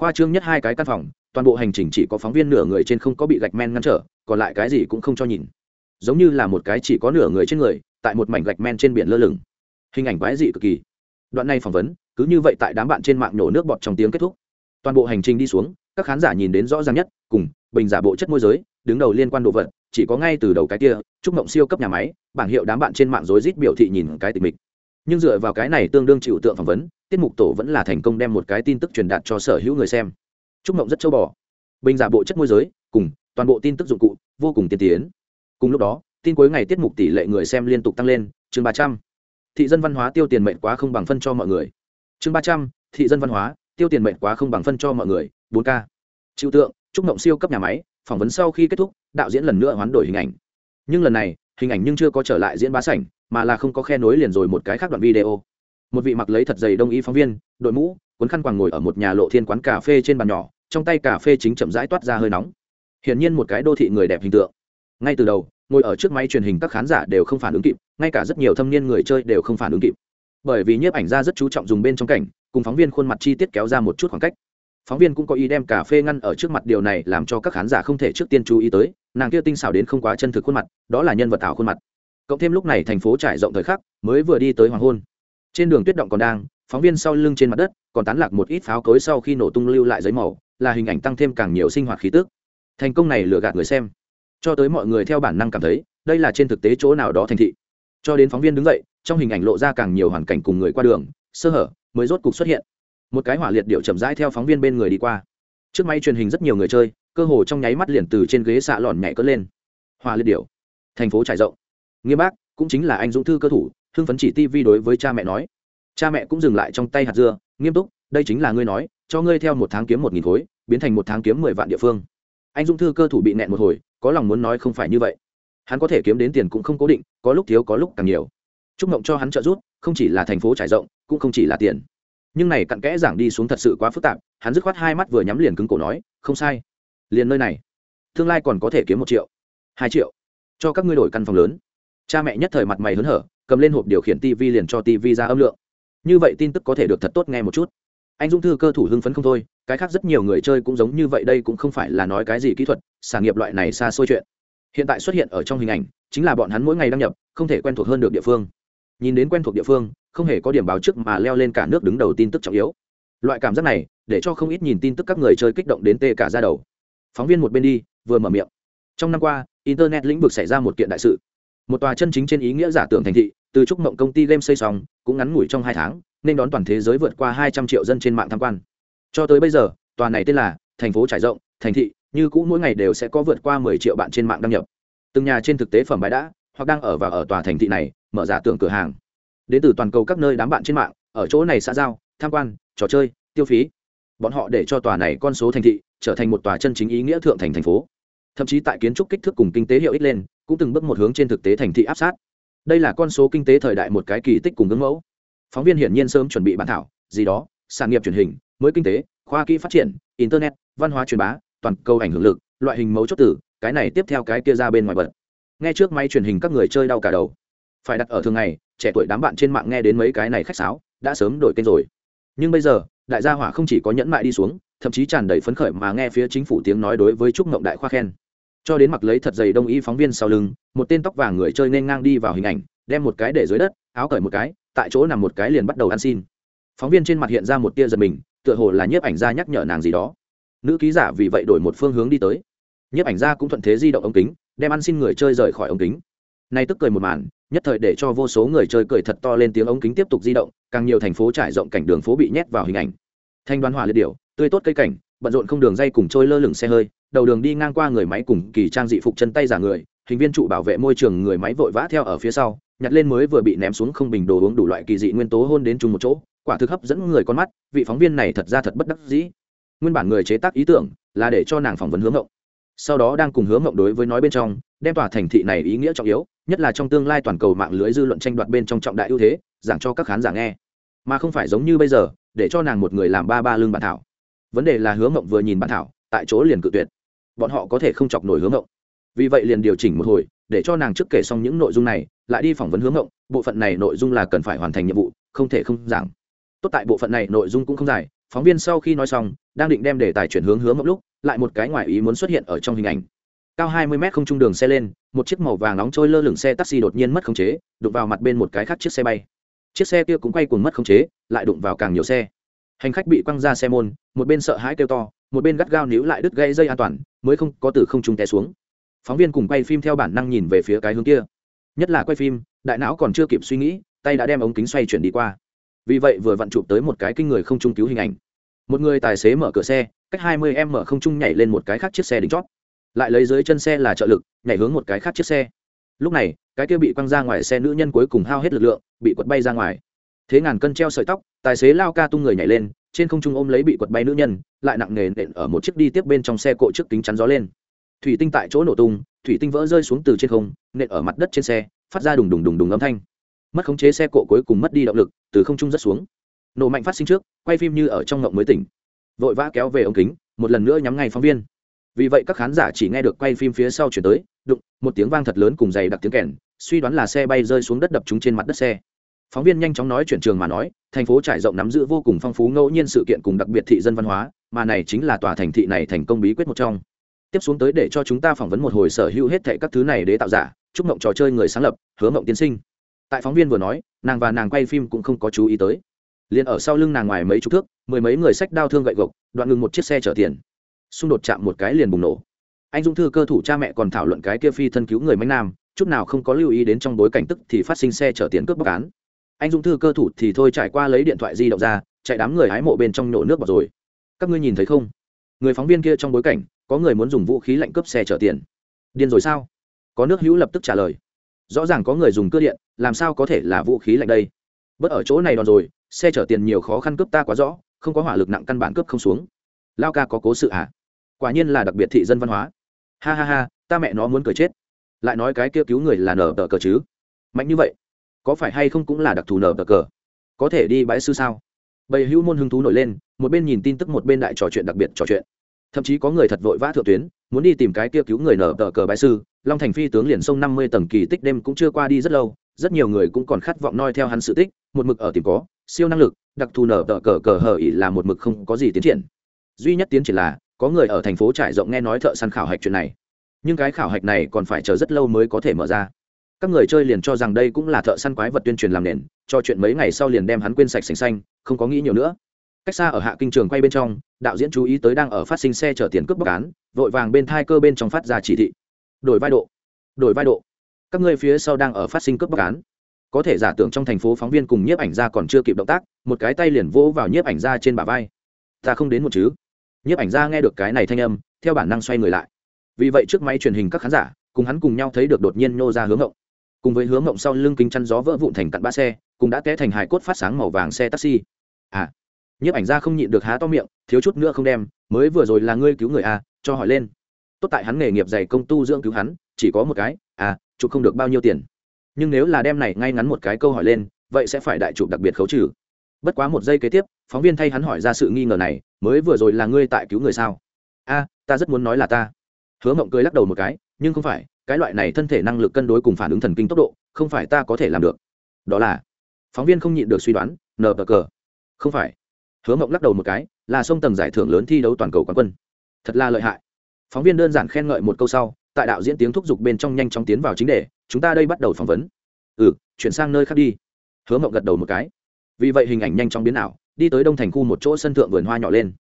khoa trương nhất hai cái căn phòng, toàn bộ hành trình chỉ có phóng viên nửa người trên không có bị gạch men ngăn trở, còn lại cái gì cũng không cho nhìn. Giống như là một cái chỉ có nửa người trên người, tại một mảnh gạch men trên biển lơ lửng. Hình ảnh quái dị cực kỳ. Đoạn này phỏng vấn, cứ như vậy tại đám bạn trên mạng nổ nước bọt trong tiếng kết thúc. Toàn bộ hành trình đi xuống, các khán giả nhìn đến rõ ràng nhất, cùng, bình giả bộ chất môi giới, đứng đầu liên quan đồ vật, chỉ có ngay từ đầu cái kia, chúc mộng siêu cấp nhà máy, bảng hiệu đám bạn trên mạng rối rít biểu thị nhìn cái tình mình nhưng dựa vào cái này tương đương chịu tượng phỏng vấn tiết mục tổ vẫn là thành công đem một cái tin tức truyền đạt cho sở hữu người xem. Chúc mộng rất châu bò. Bình giả bộ chất môi giới, cùng toàn bộ tin tức dụng cụ, vô cùng tiên tiến. Cùng lúc đó, tin cuối ngày tiết mục tỷ lệ người xem liên tục tăng lên, chương ba trăm. Thị dân văn hóa tiêu tiền mệnh quá không bằng phân cho mọi người. Chương ba trăm, thị dân văn hóa tiêu tiền mệnh quá không bằng phân cho mọi người, bốn k. Chịu tượng, chúc mộng siêu cấp nhà máy, phỏng vấn sau khi kết thúc, đạo diễn lần nữa hoán đổi hình ảnh. Nhưng lần này, hình ảnh nhưng chưa có trở lại diễn bá sảnh, mà là không có khe nối liền rồi một cái khác đoạn video một vị mặc lấy thật dày đông y phóng viên, đội mũ, cuốn khăn quàng ngồi ở một nhà lộ thiên quán cà phê trên bàn nhỏ, trong tay cà phê chính chậm rãi toát ra hơi nóng. Hiển nhiên một cái đô thị người đẹp hình tượng. Ngay từ đầu, ngồi ở trước máy truyền hình các khán giả đều không phản ứng kịp, ngay cả rất nhiều thâm niên người chơi đều không phản ứng kịp. Bởi vì nhiếp ảnh gia rất chú trọng dùng bên trong cảnh, cùng phóng viên khuôn mặt chi tiết kéo ra một chút khoảng cách. Phóng viên cũng có ý đem cà phê ngăn ở trước mặt điều này làm cho các khán giả không thể trước tiên chú ý tới, nàng kia tinh xảo đến không quá chân thực khuôn mặt, đó là nhân vật ảo khuôn mặt. Cộng thêm lúc này thành phố trải rộng thời khắc, mới vừa đi tới hoàng hôn trên đường tuyết động còn đang, phóng viên sau lưng trên mặt đất, còn tán lạc một ít pháo cối sau khi nổ tung lưu lại giấy màu, là hình ảnh tăng thêm càng nhiều sinh hoạt khí tức. Thành công này lừa gạt người xem. Cho tới mọi người theo bản năng cảm thấy, đây là trên thực tế chỗ nào đó thành thị. Cho đến phóng viên đứng dậy, trong hình ảnh lộ ra càng nhiều hoàn cảnh cùng người qua đường, sơ hở, mới rốt cục xuất hiện. Một cái hỏa liệt điệu chậm rãi theo phóng viên bên người đi qua. Trước máy truyền hình rất nhiều người chơi, cơ hồ trong nháy mắt liền từ trên ghế xạ lòn nhảy cất lên. Hỏa liệt điệu. Thành phố trải rộng. Nghiêm bác, cũng chính là anh dũng thư cơ thủ hưng phấn chỉ tivi đối với cha mẹ nói. Cha mẹ cũng dừng lại trong tay hạt dưa, nghiêm túc, đây chính là ngươi nói, cho ngươi theo một tháng kiếm một nghìn khối, biến thành một tháng kiếm mười vạn địa phương. Anh dũng thư cơ thủ bị nẹn một hồi, có lòng muốn nói không phải như vậy. Hắn có thể kiếm đến tiền cũng không cố định, có lúc thiếu có lúc càng nhiều. Chúc mộng cho hắn trợ giúp, không chỉ là thành phố trải rộng, cũng không chỉ là tiền. Nhưng này cặn kẽ giảng đi xuống thật sự quá phức tạp, hắn dứt khoát hai mắt vừa nhắm liền cứng cổ nói, không sai. Liền nơi này, tương lai còn có thể kiếm một triệu, hai triệu, cho các ngươi đổi căn phòng lớn. Cha mẹ nhất thời mặt mày hớn hở cầm lên hộp điều khiển tv liền cho tv ra âm lượng. Như vậy tin tức có thể được thật tốt nghe một chút. Anh dũng thư cơ thủ hưng phấn không thôi, cái khác rất nhiều người chơi cũng giống như vậy, đây cũng không phải là nói cái gì kỹ thuật sản nghiệp loại này xa xôi chuyện. Hiện tại xuất hiện ở trong hình ảnh, chính là bọn hắn mỗi ngày đăng nhập, không thể quen thuộc hơn được địa phương. Nhìn đến quen thuộc địa phương, không hề có điểm báo trước mà leo lên cả nước đứng đầu tin tức trọng yếu. Loại cảm giác này, để cho không ít nhìn tin tức các người chơi kích động đến tê cả ra đầu. Phóng viên một bên đi, vừa mở miệng. Trong năm qua, internet lĩnh vực xảy ra một kiện đại sự một tòa chân chính trên ý nghĩa giả tưởng thành thị, từ trúc mộng công ty game xây xong, cũng ngắn ngủi trong hai tháng, nên đón toàn thế giới vượt qua hai trăm triệu dân trên mạng tham quan. Cho tới bây giờ, tòa này tên là thành phố trải rộng, thành thị, như cũ mỗi ngày đều sẽ có vượt qua mười triệu bạn trên mạng đăng nhập. Từng nhà trên thực tế phẩm bãi đã, hoặc đang ở và ở tòa thành thị này, mở giả tưởng cửa hàng. Đến từ toàn cầu các nơi đám bạn trên mạng, ở chỗ này xã giao, tham quan, trò chơi, tiêu phí. Bọn họ để cho tòa này con số thành thị trở thành một tòa chân chính ý nghĩa thượng thành thành phố. Thậm chí tại kiến trúc kích thước cùng kinh tế hiệu ích lên cũng từng bước một hướng trên thực tế thành thị áp sát. Đây là con số kinh tế thời đại một cái kỳ tích cùng gương mẫu. Phóng viên hiển nhiên sớm chuẩn bị bản thảo, gì đó, sản nghiệp truyền hình, mới kinh tế, khoa kỹ phát triển, internet, văn hóa truyền bá, toàn cầu ảnh hưởng lực, loại hình mấu chốt tử, cái này tiếp theo cái kia ra bên ngoài bật. Nghe trước máy truyền hình các người chơi đau cả đầu. Phải đặt ở thường ngày, trẻ tuổi đám bạn trên mạng nghe đến mấy cái này khách sáo, đã sớm đổi kênh rồi. Nhưng bây giờ, đại gia hỏa không chỉ có nhẫn mại đi xuống, thậm chí tràn đầy phấn khởi mà nghe phía chính phủ tiếng nói đối với trúc mộng đại khoa khen cho đến mặc lấy thật dày đông y phóng viên sau lưng, một tên tóc vàng người chơi nên ngang đi vào hình ảnh, đem một cái để dưới đất, áo cởi một cái, tại chỗ nằm một cái liền bắt đầu ăn xin. Phóng viên trên mặt hiện ra một tia giật mình, tựa hồ là nhiếp ảnh gia nhắc nhở nàng gì đó. Nữ ký giả vì vậy đổi một phương hướng đi tới. Nhiếp ảnh gia cũng thuận thế di động ống kính, đem ăn xin người chơi rời khỏi ống kính. Nay tức cười một màn, nhất thời để cho vô số người chơi cười thật to lên tiếng ống kính tiếp tục di động, càng nhiều thành phố trải rộng cảnh đường phố bị nhét vào hình ảnh. Thanh đoán hòa liệt điệu tươi tốt cây cảnh bận rộn không đường dây cùng trôi lơ lửng xe hơi, đầu đường đi ngang qua người máy cùng kỳ trang dị phục chân tay giả người, hình viên trụ bảo vệ môi trường người máy vội vã theo ở phía sau, nhặt lên mới vừa bị ném xuống không bình đồ uống đủ loại kỳ dị nguyên tố hôn đến chung một chỗ, quả thực hấp dẫn người con mắt, vị phóng viên này thật ra thật bất đắc dĩ. Nguyên bản người chế tác ý tưởng là để cho nàng phỏng vấn hướng ngộng sau đó đang cùng hướng ngộng đối với nói bên trong, đem tòa thành thị này ý nghĩa trọng yếu, nhất là trong tương lai toàn cầu mạng lưới dư luận tranh đoạt bên trong trọng đại ưu thế, giảng cho các khán giả nghe. Mà không phải giống như bây giờ, để cho nàng một người làm ba ba lương bản thảo vấn đề là hướng mộng vừa nhìn bản thảo, tại chỗ liền cự tuyệt. Bọn họ có thể không chọc nổi hướng mộng. Vì vậy liền điều chỉnh một hồi, để cho nàng trước kể xong những nội dung này, lại đi phỏng vấn hướng ngộng bộ phận này nội dung là cần phải hoàn thành nhiệm vụ, không thể không giảng. Tốt tại bộ phận này nội dung cũng không dài, phóng viên sau khi nói xong, đang định đem đề tài chuyển hướng hướng ngộng lúc, lại một cái ngoài ý muốn xuất hiện ở trong hình ảnh. Cao hai mươi mét không trung đường xe lên, một chiếc màu vàng nóng trôi lơ lửng xe taxi đột nhiên mất khống chế, đụng vào mặt bên một cái khác chiếc xe bay. Chiếc xe kia cũng quay cuồng mất khống chế, lại đụng vào càng nhiều xe hành khách bị quăng ra xe môn, một bên sợ hãi kêu to, một bên gắt gao níu lại đứt gây dây an toàn, mới không có từ không trung té xuống. Phóng viên cùng quay phim theo bản năng nhìn về phía cái hướng kia. Nhất là quay phim, đại não còn chưa kịp suy nghĩ, tay đã đem ống kính xoay chuyển đi qua. Vì vậy vừa vặn chụp tới một cái kinh người không trung cứu hình ảnh. Một người tài xế mở cửa xe, cách hai mươi em mở không trung nhảy lên một cái khác chiếc xe đỉnh chót. Lại lấy dưới chân xe là trợ lực, nhảy hướng một cái khác chiếc xe. Lúc này, cái kia bị quăng ra ngoài xe nữ nhân cuối cùng hao hết lực lượng, bị quật bay ra ngoài thế ngàn cân treo sợi tóc, tài xế lao ca tung người nhảy lên, trên không trung ôm lấy bị quật bay nữ nhân, lại nặng nề nện ở một chiếc đi tiếp bên trong xe cộ trước kính chắn gió lên. Thủy tinh tại chỗ nổ tung, thủy tinh vỡ rơi xuống từ trên không, nện ở mặt đất trên xe, phát ra đùng đùng đùng đùng âm thanh. Mất khống chế xe cộ cuối cùng mất đi động lực, từ không trung rất xuống. Nổ mạnh phát sinh trước, quay phim như ở trong ngộng mới tỉnh. Vội vã kéo về ống kính, một lần nữa nhắm ngay phóng viên. Vì vậy các khán giả chỉ nghe được quay phim phía sau chuyển tới, đụng, một tiếng vang thật lớn cùng dày đặc tiếng kèn, suy đoán là xe bay rơi xuống đất đập chúng trên mặt đất xe phóng viên nhanh chóng nói chuyển trường mà nói, thành phố trải rộng nắm giữ vô cùng phong phú ngẫu nhiên sự kiện cùng đặc biệt thị dân văn hóa, mà này chính là tòa thành thị này thành công bí quyết một trong. Tiếp xuống tới để cho chúng ta phỏng vấn một hồi sở hữu hết thệ các thứ này để tạo giả, chúc mộng trò chơi người sáng lập, hứa mộng tiên sinh. Tại phóng viên vừa nói, nàng và nàng quay phim cũng không có chú ý tới. Liền ở sau lưng nàng ngoài mấy chục thước, mười mấy người sách đao thương gậy gộc, đoạn ngừng một chiếc xe chở tiền. Xung đột chạm một cái liền bùng nổ. Anh dũng thư cơ thủ cha mẹ còn thảo luận cái kia phi thân cứu người mánh nam, chút nào không có lưu ý đến trong bối cảnh tức thì phát sinh xe chở tiền cướp bóc án anh dũng thư cơ thủ thì thôi trải qua lấy điện thoại di động ra, chạy đám người hái mộ bên trong nổ nước vào rồi. Các ngươi nhìn thấy không? Người phóng viên kia trong bối cảnh, có người muốn dùng vũ khí lạnh cướp xe chở tiền. Điên rồi sao? Có nước hữu lập tức trả lời. Rõ ràng có người dùng cơ điện, làm sao có thể là vũ khí lạnh đây? Bất ở chỗ này đòn rồi, xe chở tiền nhiều khó khăn cướp ta quá rõ, không có hỏa lực nặng căn bản cướp không xuống. Lao ca có cố sự à? quả nhiên là đặc biệt thị dân văn hóa. Ha ha ha, ta mẹ nó muốn cười chết. Lại nói cái kia cứu người là nở tờ cờ chứ. Mạnh như vậy có phải hay không cũng là đặc thù nở tờ cờ? Có thể đi bãi sư sao? Bầy hữu môn hứng thú nổi lên, một bên nhìn tin tức một bên đại trò chuyện đặc biệt trò chuyện. Thậm chí có người thật vội vã thượng tuyến, muốn đi tìm cái kia cứu người nở tờ cờ bãi sư. Long thành phi tướng liền sông năm mươi tầng kỳ tích đêm cũng chưa qua đi rất lâu, rất nhiều người cũng còn khát vọng noi theo hắn sự tích, một mực ở tìm có, siêu năng lực, đặc thù nở tờ cờ cờ hờ ỉ là một mực không có gì tiến triển. Duy nhất tiến triển là, có người ở thành phố trải rộng nghe nói thợ săn khảo hạch chuyện này. Nhưng cái khảo hạch này còn phải chờ rất lâu mới có thể mở ra các người chơi liền cho rằng đây cũng là thợ săn quái vật tuyên truyền làm nền, cho chuyện mấy ngày sau liền đem hắn quên sạch sành xanh, không có nghĩ nhiều nữa. Cách xa ở hạ kinh trường quay bên trong, đạo diễn chú ý tới đang ở phát sinh xe chở tiền cướp bóc án, vội vàng bên thai cơ bên trong phát ra chỉ thị. Đổi vai độ. Đổi vai độ. Các người phía sau đang ở phát sinh cướp bóc án. Có thể giả tưởng trong thành phố phóng viên cùng nhiếp ảnh gia còn chưa kịp động tác, một cái tay liền vỗ vào nhiếp ảnh gia trên bả vai. Ta không đến một chứ. Nhiếp ảnh gia nghe được cái này thanh âm, theo bản năng xoay người lại. Vì vậy trước máy truyền hình các khán giả, cùng hắn cùng nhau thấy được đột nhiên nô ra hướng hậu cùng với hướng ngộng sau lưng kính chăn gió vỡ vụn thành cặn ba xe cùng đã té thành hải cốt phát sáng màu vàng xe taxi. À nhiếp ảnh ra không nhịn được há to miệng, thiếu chút nữa không đem, mới vừa rồi là ngươi cứu người à cho hỏi lên. Tốt tại hắn nghề nghiệp dày công tu dưỡng cứu hắn, chỉ có một cái à chụp không được bao nhiêu tiền. Nhưng nếu là đem này ngay ngắn một cái câu hỏi lên, vậy sẽ phải đại chụp đặc biệt khấu trừ. Bất quá một giây kế tiếp, phóng viên thay hắn hỏi ra sự nghi ngờ này, mới vừa rồi là ngươi tại cứu người sao? A ta rất muốn nói là ta. Hứa mộng cười lắc đầu một cái, nhưng không phải cái loại này thân thể năng lực cân đối cùng phản ứng thần kinh tốc độ, không phải ta có thể làm được. Đó là, phóng viên không nhịn được suy đoán nờ bờ cờ không phải. Hứa mộng lắc đầu một cái, là sông tầng giải thưởng lớn thi đấu toàn cầu quán quân. Thật là lợi hại. Phóng viên đơn giản khen ngợi một câu sau, tại đạo diễn tiếng thúc giục bên trong nhanh chóng tiến vào chính đề, chúng ta đây bắt đầu phỏng vấn. Ừ chuyển sang nơi khác đi. Hứa mộng gật đầu một cái. Vì vậy hình ảnh nhanh chóng biến ảo, đi tới đông thành khu một chỗ sân thượng vườn hoa nhỏ lên.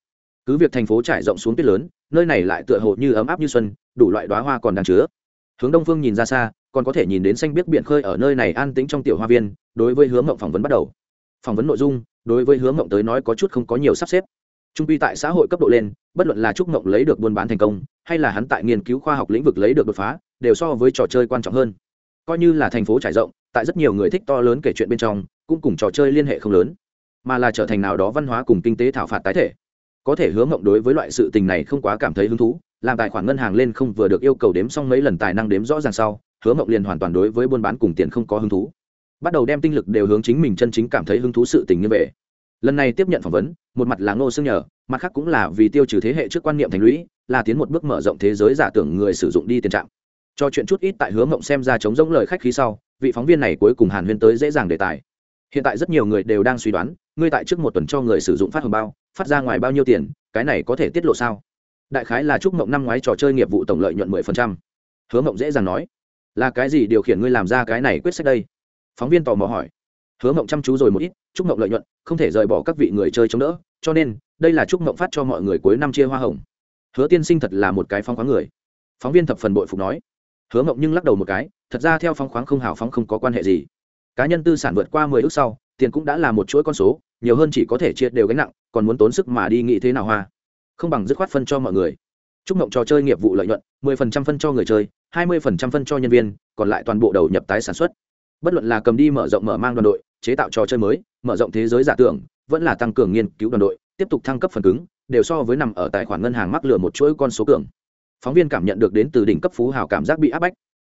Cứ việc thành phố trải rộng xuống tuyết lớn, nơi này lại tựa hồ như ấm áp như xuân, đủ loại đoá hoa còn đang chứa hướng đông phương nhìn ra xa, còn có thể nhìn đến xanh biếc biển khơi ở nơi này an tĩnh trong tiểu hoa viên, đối với hướng mộng phỏng vấn bắt đầu. Phỏng vấn nội dung, đối với hướng mộng tới nói có chút không có nhiều sắp xếp. Trung pi tại xã hội cấp độ lên, bất luận là trúc mộng lấy được buôn bán thành công, hay là hắn tại nghiên cứu khoa học lĩnh vực lấy được đột phá, đều so với trò chơi quan trọng hơn. Coi như là thành phố trải rộng, tại rất nhiều người thích to lớn kể chuyện bên trong, cũng cùng trò chơi liên hệ không lớn, mà là trở thành nào đó văn hóa cùng kinh tế thảo phạt tái thể. Có thể hướng mộng đối với loại sự tình này không quá cảm thấy hứng thú làm tài khoản ngân hàng lên không vừa được yêu cầu đếm xong mấy lần tài năng đếm rõ ràng sau, hứa mộng liền hoàn toàn đối với buôn bán cùng tiền không có hứng thú. Bắt đầu đem tinh lực đều hướng chính mình chân chính cảm thấy hứng thú sự tình như vậy. Lần này tiếp nhận phỏng vấn, một mặt là ngô xương nhờ, mặt khác cũng là vì tiêu trừ thế hệ trước quan niệm thành lũy, là tiến một bước mở rộng thế giới giả tưởng người sử dụng đi tiền trạng cho chuyện chút ít tại hướng mộng xem ra chống giống lời khách khí sau, vị phóng viên này cuối cùng hàn huyên tới dễ dàng đề tài. Hiện tại rất nhiều người đều đang suy đoán, ngươi tại trước một tuần cho người sử dụng phát hồng bao, phát ra ngoài bao nhiêu tiền, cái này có thể tiết lộ sao? Đại khái là chúc mộng năm ngoái trò chơi nghiệp vụ tổng lợi nhuận mười phần trăm. Hứa mộng dễ dàng nói, là cái gì điều khiển ngươi làm ra cái này quyết sách đây? Phóng viên tò mò hỏi. Hứa mộng chăm chú rồi một ít, chúc mộng lợi nhuận, không thể rời bỏ các vị người chơi chống đỡ, cho nên, đây là chúc mộng phát cho mọi người cuối năm chia hoa hồng. Hứa tiên sinh thật là một cái phóng khoáng người. Phóng viên thập phần bội phục nói. Hứa mộng nhưng lắc đầu một cái, thật ra theo phóng khoáng không hào phóng không có quan hệ gì. Cá nhân tư sản vượt qua mười ước sau, tiền cũng đã là một chuỗi con số, nhiều hơn chỉ có thể chia đều gánh nặng, còn muốn tốn sức mà đi nghĩ thế nào hoa? Không bằng dứt khoát phân cho mọi người. Chúc mộng trò chơi nghiệp vụ lợi nhuận, mười phần trăm phân cho người chơi, hai mươi phần trăm phân cho nhân viên, còn lại toàn bộ đầu nhập tái sản xuất. Bất luận là cầm đi mở rộng mở mang đoàn đội, chế tạo trò chơi mới, mở rộng thế giới giả tưởng, vẫn là tăng cường nghiên cứu đoàn đội, tiếp tục thăng cấp phần cứng, đều so với nằm ở tài khoản ngân hàng mắc lừa một chuỗi con số cường. Phóng viên cảm nhận được đến từ đỉnh cấp phú hào cảm giác bị áp bách.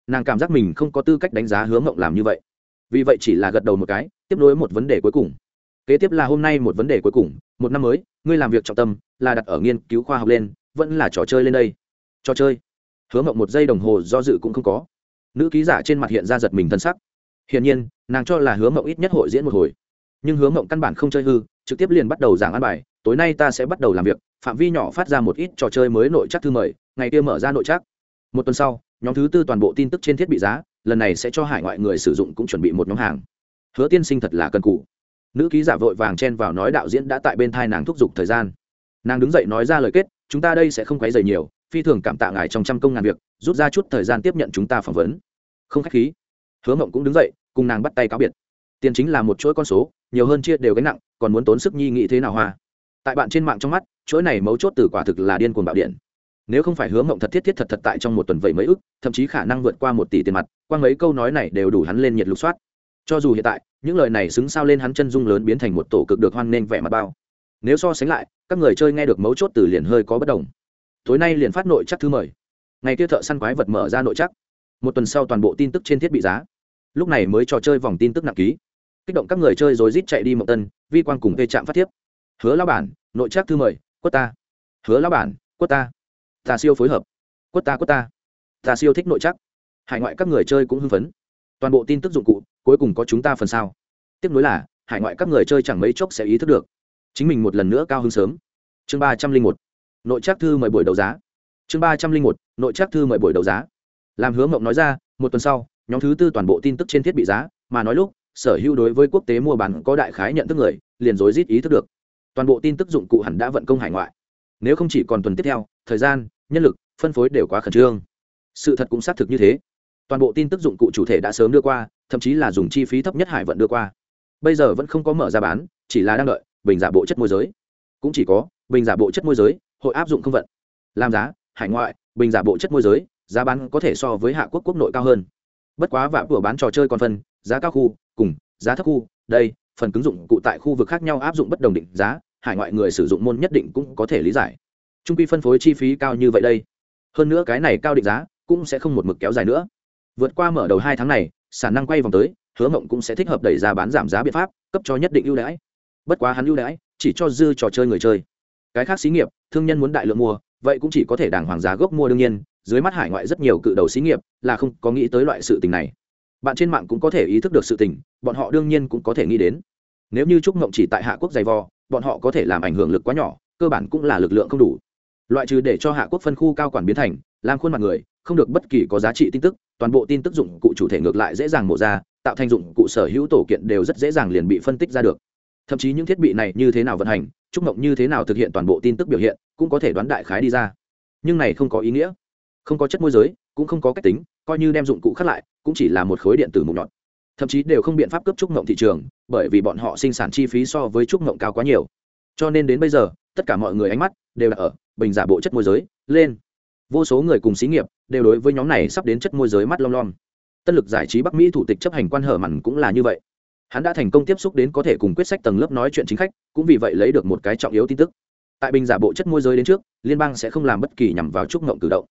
Nàng cảm giác mình không có tư cách đánh giá hướng mộng làm như vậy. Vì vậy chỉ là gật đầu một cái, tiếp nối một vấn đề cuối cùng kế tiếp là hôm nay một vấn đề cuối cùng, một năm mới, ngươi làm việc trọng tâm là đặt ở nghiên cứu khoa học lên, vẫn là trò chơi lên đây? Trò chơi? Hứa mộng một giây đồng hồ do dự cũng không có. Nữ ký giả trên mặt hiện ra giật mình thân sắc. Hiển nhiên, nàng cho là hứa mộng ít nhất hội diễn một hồi. Nhưng hứa mộng căn bản không chơi hư, trực tiếp liền bắt đầu giảng ăn bài, tối nay ta sẽ bắt đầu làm việc, phạm vi nhỏ phát ra một ít trò chơi mới nội chắc thư mời, ngày kia mở ra nội chắc. Một tuần sau, nhóm thứ tư toàn bộ tin tức trên thiết bị giá, lần này sẽ cho hải ngoại người sử dụng cũng chuẩn bị một nhóm hàng. Hứa tiên sinh thật là cần cụ nữ ký giả vội vàng chen vào nói đạo diễn đã tại bên thai nàng thúc giục thời gian. Nàng đứng dậy nói ra lời kết, chúng ta đây sẽ không quấy dày nhiều, phi thường cảm tạ ngài trong trăm công ngàn việc, rút ra chút thời gian tiếp nhận chúng ta phỏng vấn. Không k h á c h khí. Hứa mộng cũng đứng dậy, cùng nàng bắt tay cáo biệt. Tiền chính là một chuỗi con số, nhiều hơn chia đều gánh nặng, còn muốn tốn sức nhi nghĩ thế nào hoa? Tại bạn trên mạng trong mắt, chuỗi này mấu chốt từ quả thực là điên cuồng bạo điện. Nếu không phải hứa mộng thật thiết thiết thật thật tại trong một tuần vậy mấy ức, thậm chí khả năng vượt qua một tỷ tiền mặt, qua mấy câu nói này đều đủ hắn lên nhiệt lục soát cho dù hiện tại, những lời này xứng sao lên hắn chân dung lớn biến thành một tổ cực được hoan nghênh vẻ mặt bao. Nếu so sánh lại, các người chơi nghe được mấu chốt từ liền hơi có bất đồng. Tối nay liền phát nội chắc thứ mời. Ngày kia thợ săn quái vật mở ra nội chắc. Một tuần sau toàn bộ tin tức trên thiết bị giá. Lúc này mới trò chơi vòng tin tức nặng ký. Kích động các người chơi rồi rít chạy đi mộng tân, vi quan cùng vê trạm phát thiếp. Hứa lao bản, nội chắc thư mời, quất ta. Hứa lao bản, quất ta. Ta siêu phối hợp. Quất ta quất ta. Ta siêu thích nội chắc. Hải ngoại các người chơi cũng hưng phấn. Toàn bộ tin tức dụng cụ cuối cùng có chúng ta phần sao tiếp nối là, hải ngoại các người chơi chẳng mấy chốc sẽ ý thức được. Chính mình một lần nữa cao hơn sớm. Chương ba trăm linh một. Nội trác thư mời buổi đấu giá. Chương ba trăm linh một. Nội trác thư mời buổi đấu giá. Làm hứa mộng nói ra, một tuần sau, nhóm thứ tư toàn bộ tin tức trên thiết bị giá, mà nói lúc, sở hữu đối với quốc tế mua bán có đại khái nhận thức người, liền rối rít ý thức được. Toàn bộ tin tức dụng cụ hẳn đã vận công hải ngoại. Nếu không chỉ còn tuần tiếp theo, thời gian, nhân lực, phân phối đều quá khẩn trương. Sự thật cũng xác thực như thế toàn bộ tin tức dụng cụ chủ thể đã sớm đưa qua, thậm chí là dùng chi phí thấp nhất hải vận đưa qua. Bây giờ vẫn không có mở ra bán, chỉ là đang đợi, bình giả bộ chất môi giới. Cũng chỉ có, bình giả bộ chất môi giới, hội áp dụng không vận. Làm giá, hải ngoại, bình giả bộ chất môi giới, giá bán có thể so với hạ quốc quốc nội cao hơn. Bất quá vạ vừa bán trò chơi còn phân, giá cao khu, cùng, giá thấp khu, đây, phần cứng dụng cụ tại khu vực khác nhau áp dụng bất đồng định giá, hải ngoại người sử dụng môn nhất định cũng có thể lý giải. Trung quy phân phối chi phí cao như vậy đây. Hơn nữa cái này cao định giá cũng sẽ không một mực kéo dài nữa vượt qua mở đầu hai tháng này sản năng quay vòng tới, hứa mộng cũng sẽ thích hợp đẩy ra bán giảm giá biện pháp, cấp cho nhất định ưu đãi. Bất quá hắn ưu đãi, chỉ cho dư trò chơi người chơi. Cái khác xí nghiệp, thương nhân muốn đại lượng mua, vậy cũng chỉ có thể đàng hoàng giá gốc mua đương nhiên, dưới mắt hải ngoại rất nhiều cự đầu xí nghiệp, là không có nghĩ tới loại sự tình này. Bạn trên mạng cũng có thể ý thức được sự tình, bọn họ đương nhiên cũng có thể nghĩ đến. Nếu như trúc mộng chỉ tại hạ quốc dày vò, bọn họ có thể làm ảnh hưởng lực quá nhỏ, cơ bản cũng là lực lượng không đủ. Loại trừ để cho hạ quốc phân khu cao quản biến thành, làm khuôn mặt người không được bất kỳ có giá trị tin tức, toàn bộ tin tức dụng cụ chủ thể ngược lại dễ dàng mổ ra, tạo thành dụng cụ sở hữu tổ kiện đều rất dễ dàng liền bị phân tích ra được. Thậm chí những thiết bị này như thế nào vận hành trúc mộng như thế nào thực hiện toàn bộ tin tức biểu hiện, cũng có thể đoán đại khái đi ra. Nhưng này không có ý nghĩa. Không có chất môi giới, cũng không có cách tính, coi như đem dụng cụ khác lại, cũng chỉ là một khối điện tử mục nhọn. Thậm chí đều không biện pháp cấp trúc mộng thị trường, bởi vì bọn họ sinh sản chi phí so với trúc mộng cao quá nhiều. Cho nên đến bây giờ, tất cả mọi người ánh mắt đều là ở bình giả bộ chất môi giới, lên. Vô số người cùng xí nghiệp đều đối với nhóm này sắp đến chất môi giới mắt lom lom. Tân lực giải trí bắc mỹ thủ tịch chấp hành quan hở mặn cũng là như vậy. Hắn đã thành công tiếp xúc đến có thể cùng quyết sách tầng lớp nói chuyện chính khách, cũng vì vậy lấy được một cái trọng yếu tin tức. Tại bình giả bộ chất môi giới đến trước, liên bang sẽ không làm bất kỳ nhằm vào trúc ngộng cử động.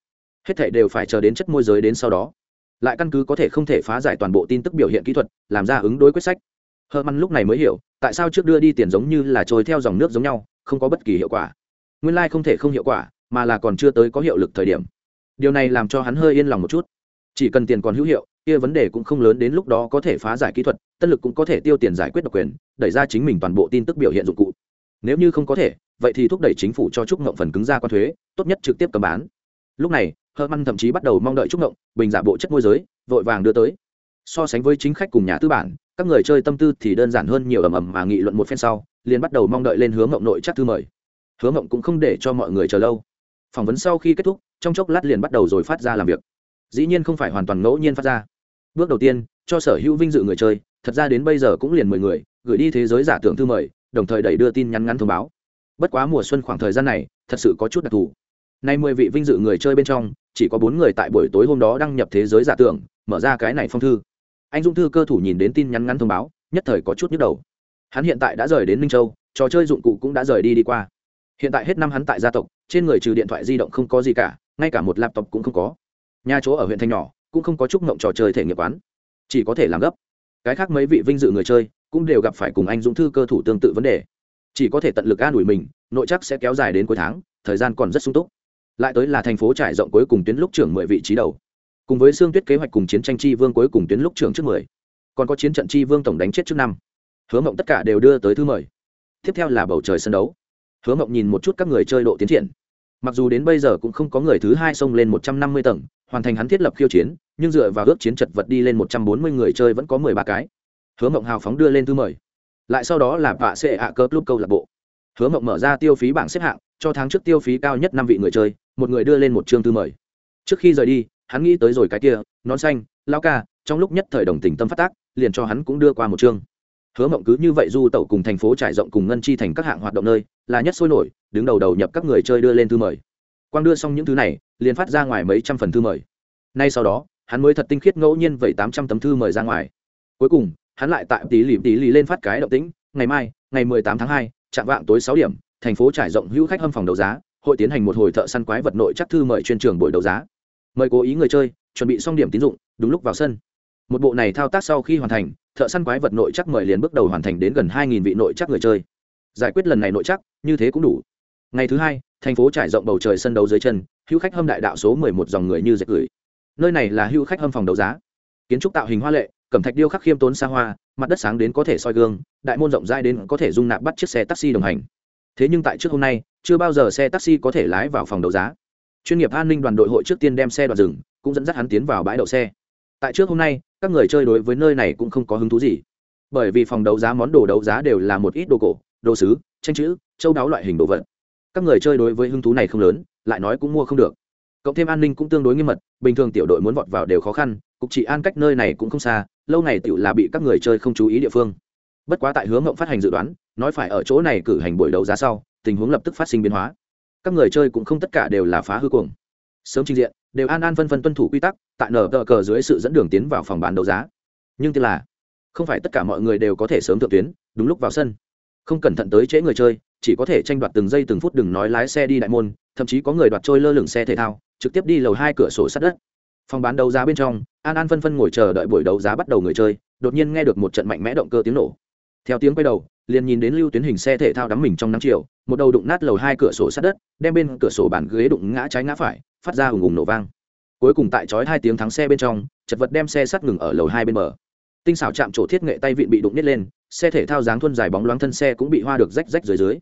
Hết thể đều phải chờ đến chất môi giới đến sau đó. Lại căn cứ có thể không thể phá giải toàn bộ tin tức biểu hiện kỹ thuật, làm ra ứng đối quyết sách. Hơ măn lúc này mới hiểu, tại sao trước đưa đi tiền giống như là trôi theo dòng nước giống nhau, không có bất kỳ hiệu quả. Nguyên lai không thể không hiệu quả, mà là còn chưa tới có hiệu lực thời điểm điều này làm cho hắn hơi yên lòng một chút. Chỉ cần tiền còn hữu hiệu, kia vấn đề cũng không lớn đến lúc đó có thể phá giải kỹ thuật tân lực cũng có thể tiêu tiền giải quyết độc quyền, đẩy ra chính mình toàn bộ tin tức biểu hiện dụng cụ. Nếu như không có thể, vậy thì thúc đẩy chính phủ cho trúc ngộng phần cứng ra quan thuế, tốt nhất trực tiếp cầm bán. Lúc này hơ măn thậm chí bắt đầu mong đợi trúc ngộng, bình giả bộ chất môi giới, vội vàng đưa tới. So sánh với chính khách cùng nhà tư bản, các người chơi tâm tư thì đơn giản hơn nhiều ầm ầm mà nghị luận một phen sau, liền bắt đầu mong đợi lên hướng ngộng nội chắc thư mời. Hứa ngộng cũng không để cho mọi người chờ lâu phỏng vấn sau khi kết thúc, trong chốc lát liền bắt đầu rồi phát ra làm việc. Dĩ nhiên không phải hoàn toàn ngẫu nhiên phát ra. Bước đầu tiên, cho sở hữu vinh dự người chơi, thật ra đến bây giờ cũng liền mười người, gửi đi thế giới giả tưởng thư mời, đồng thời đẩy đưa tin nhắn ngắn thông báo. Bất quá mùa xuân khoảng thời gian này, thật sự có chút đặc thù. Nay mười vị vinh dự người chơi bên trong, chỉ có bốn người tại buổi tối hôm đó đăng nhập thế giới giả tưởng, mở ra cái này phong thư. Anh dung thư cơ thủ nhìn đến tin nhắn ngắn thông báo, nhất thời có chút nhức đầu. Hắn hiện tại đã rời đến ninh châu, trò chơi dụng cụ cũng đã rời đi đi qua hiện tại hết năm hắn tại gia tộc, trên người trừ điện thoại di động không có gì cả, ngay cả một laptop cũng không có. Nhà chỗ ở huyện thanh nhỏ, cũng không có chúc mộng trò chơi thể nghiệp quán. Chỉ có thể làm gấp. Cái khác mấy vị vinh dự người chơi, cũng đều gặp phải cùng anh dũng thư cơ thủ tương tự vấn đề. Chỉ có thể tận lực an ủi mình, nội chắc sẽ kéo dài đến cuối tháng, thời gian còn rất sung túc. Lại tới là thành phố trải rộng cuối cùng tuyến lúc trưởng mười vị trí đầu. Cùng với xương tuyết kế hoạch cùng chiến tranh chi vương cuối cùng tuyến lúc trưởng trước mười. Còn có chiến trận chi vương tổng đánh chết trước năm. Hứa mộng tất cả đều đưa tới thư mời. Tiếp theo là bầu trời sân đấu hứa mộng nhìn một chút các người chơi độ tiến triển. Mặc dù đến bây giờ cũng không có người thứ hai xông lên một trăm năm mươi tầng, hoàn thành hắn thiết lập khiêu chiến, nhưng dựa vào ước chiến chật vật đi lên một trăm bốn mươi người chơi vẫn có mười ba cái. Hứa mộng hào phóng đưa lên thư mời. Lại sau đó là vạ xệ ạ cơ club câu lạc bộ. Hứa mộng mở ra tiêu phí bảng xếp hạng, cho tháng trước tiêu phí cao nhất năm vị người chơi, một người đưa lên một chương thư mời. Trước khi rời đi, hắn nghĩ tới rồi cái kia, nón xanh, lao ca, trong lúc nhất thời đồng tình tâm phát tác, liền cho hắn cũng đưa qua một chương hứa mộng cứ như vậy du tẩu cùng thành phố trải rộng cùng ngân chi thành các hạng hoạt động nơi, là nhất sôi nổi, đứng đầu đầu nhập các người chơi đưa lên thư mời. Quang đưa xong những thứ này, liền phát ra ngoài mấy trăm phần thư mời. Nay sau đó, hắn mới thật tinh khiết ngẫu nhiên vậy tám trăm tấm thư mời ra ngoài. Cuối cùng, hắn lại tại tí lì tí lì lên phát cái động tĩnh, ngày mai, ngày mười tám tháng hai, chạm vạng tối sáu điểm, thành phố trải rộng hữu khách hâm phòng đấu giá, hội tiến hành một hồi thợ săn quái vật nội chắc thư mời chuyên trường buổi đấu giá. Mời cố ý người chơi, chuẩn bị xong điểm tín dụng, đúng lúc vào sân. Một bộ này thao tác sau khi hoàn thành thợ săn quái vật nội chắc mời liền bước đầu hoàn thành đến gần hai nghìn vị nội chắc người chơi. Giải quyết lần này nội chắc, như thế cũng đủ. Ngày thứ hai, thành phố trải rộng bầu trời sân đấu dưới chân, hữu khách hâm đại đạo số mười một dòng người như dệt gửi. Nơi này là hữu khách hâm phòng đấu giá. Kiến trúc tạo hình hoa lệ, cẩm thạch điêu khắc khiêm tốn xa hoa, mặt đất sáng đến có thể soi gương, đại môn rộng rãi đến có thể dung nạp bắt chiếc xe taxi đồng hành. Thế nhưng tại trước hôm nay, chưa bao giờ xe taxi có thể lái vào phòng đấu giá. Chuyên nghiệp an ninh đoàn đội hội trước tiên đem xe đoạt rừng, cũng dẫn dắt hắn tiến vào bãi đậu xe. Tại trước hôm nay các người chơi đối với nơi này cũng không có hứng thú gì. Bởi vì phòng đấu giá, món đồ đấu giá đều là một ít đồ cổ, đồ sứ, tranh chữ, châu đáo loại hình đồ vật. Các người chơi đối với hứng thú này không lớn, lại nói cũng mua không được. Cộng thêm an ninh cũng tương đối nghiêm mật, bình thường tiểu đội muốn vọt vào đều khó khăn, cục trị an cách nơi này cũng không xa, lâu này tiểu là bị các người chơi không chú ý địa phương. Bất quá tại hướng ngộng phát hành dự đoán, nói phải ở chỗ này cử hành buổi đấu giá sau, tình huống lập tức phát sinh biến hóa. Các người chơi cũng không tất cả đều là phá hư cuồng. Sớm trình diện đều an an phân phân tuân thủ quy tắc, tại nở tờ cờ dưới sự dẫn đường tiến vào phòng bán đấu giá. Nhưng tức là, không phải tất cả mọi người đều có thể sớm thượng tuyến, đúng lúc vào sân. Không cẩn thận tới trễ người chơi, chỉ có thể tranh đoạt từng giây từng phút đừng nói lái xe đi đại môn, thậm chí có người đoạt trôi lơ lửng xe thể thao, trực tiếp đi lầu hai cửa sổ sát đất. Phòng bán đấu giá bên trong, an an phân phân ngồi chờ đợi buổi đấu giá bắt đầu người chơi, đột nhiên nghe được một trận mạnh mẽ động cơ tiếng nổ theo tiếng quay đầu, liền nhìn đến lưu tuyến hình xe thể thao đắm mình trong nắng chiều, một đầu đụng nát lầu hai cửa sổ sát đất, đem bên cửa sổ bàn ghế đụng ngã trái ngã phải, phát ra ùng ùng nổ vang. Cuối cùng tại chói hai tiếng thắng xe bên trong, chật vật đem xe sắt ngừng ở lầu hai bên bờ. Tinh xảo chạm trổ thiết nghệ tay vịn bị đụng nít lên, xe thể thao dáng thuân dài bóng loáng thân xe cũng bị hoa được rách rách dưới dưới.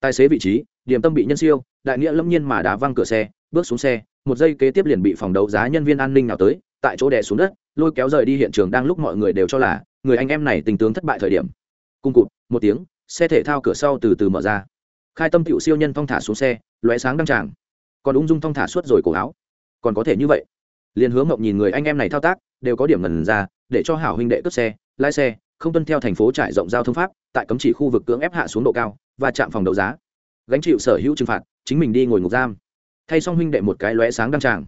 Tài xế vị trí, điểm tâm bị nhân siêu, đại nghĩa lâm nhiên mà đá văng cửa xe, bước xuống xe, một giây kế tiếp liền bị phòng đấu giá nhân viên an ninh nào tới, tại chỗ đè xuống đất, lôi kéo rời đi hiện trường đang lúc mọi người đều cho là, người anh em này tình tướng thất bại thời điểm cung cụt, một tiếng, xe thể thao cửa sau từ từ mở ra. Khai tâm cựu siêu nhân thong thả xuống xe, lóe sáng đăng tràng. Còn ung dung thong thả suốt rồi cổ áo. Còn có thể như vậy. Liền hướng ngọc nhìn người anh em này thao tác, đều có điểm ngần ra, để cho hảo huynh đệ cướp xe, lái xe, không tuân theo thành phố trải rộng giao thông pháp, tại cấm chỉ khu vực cưỡng ép hạ xuống độ cao, và chạm phòng đấu giá. Gánh chịu sở hữu trừng phạt, chính mình đi ngồi ngục giam. Thay xong huynh đệ một cái lóe sáng đăng tràng.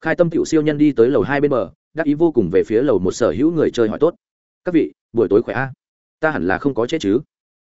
Khai tâm cựu siêu nhân đi tới lầu hai bên bờ, đắc ý vô cùng về phía lầu một sở hữu người chơi hỏi tốt. Các vị, buổi tối khỏe a? Ta hẳn là không có chết chứ?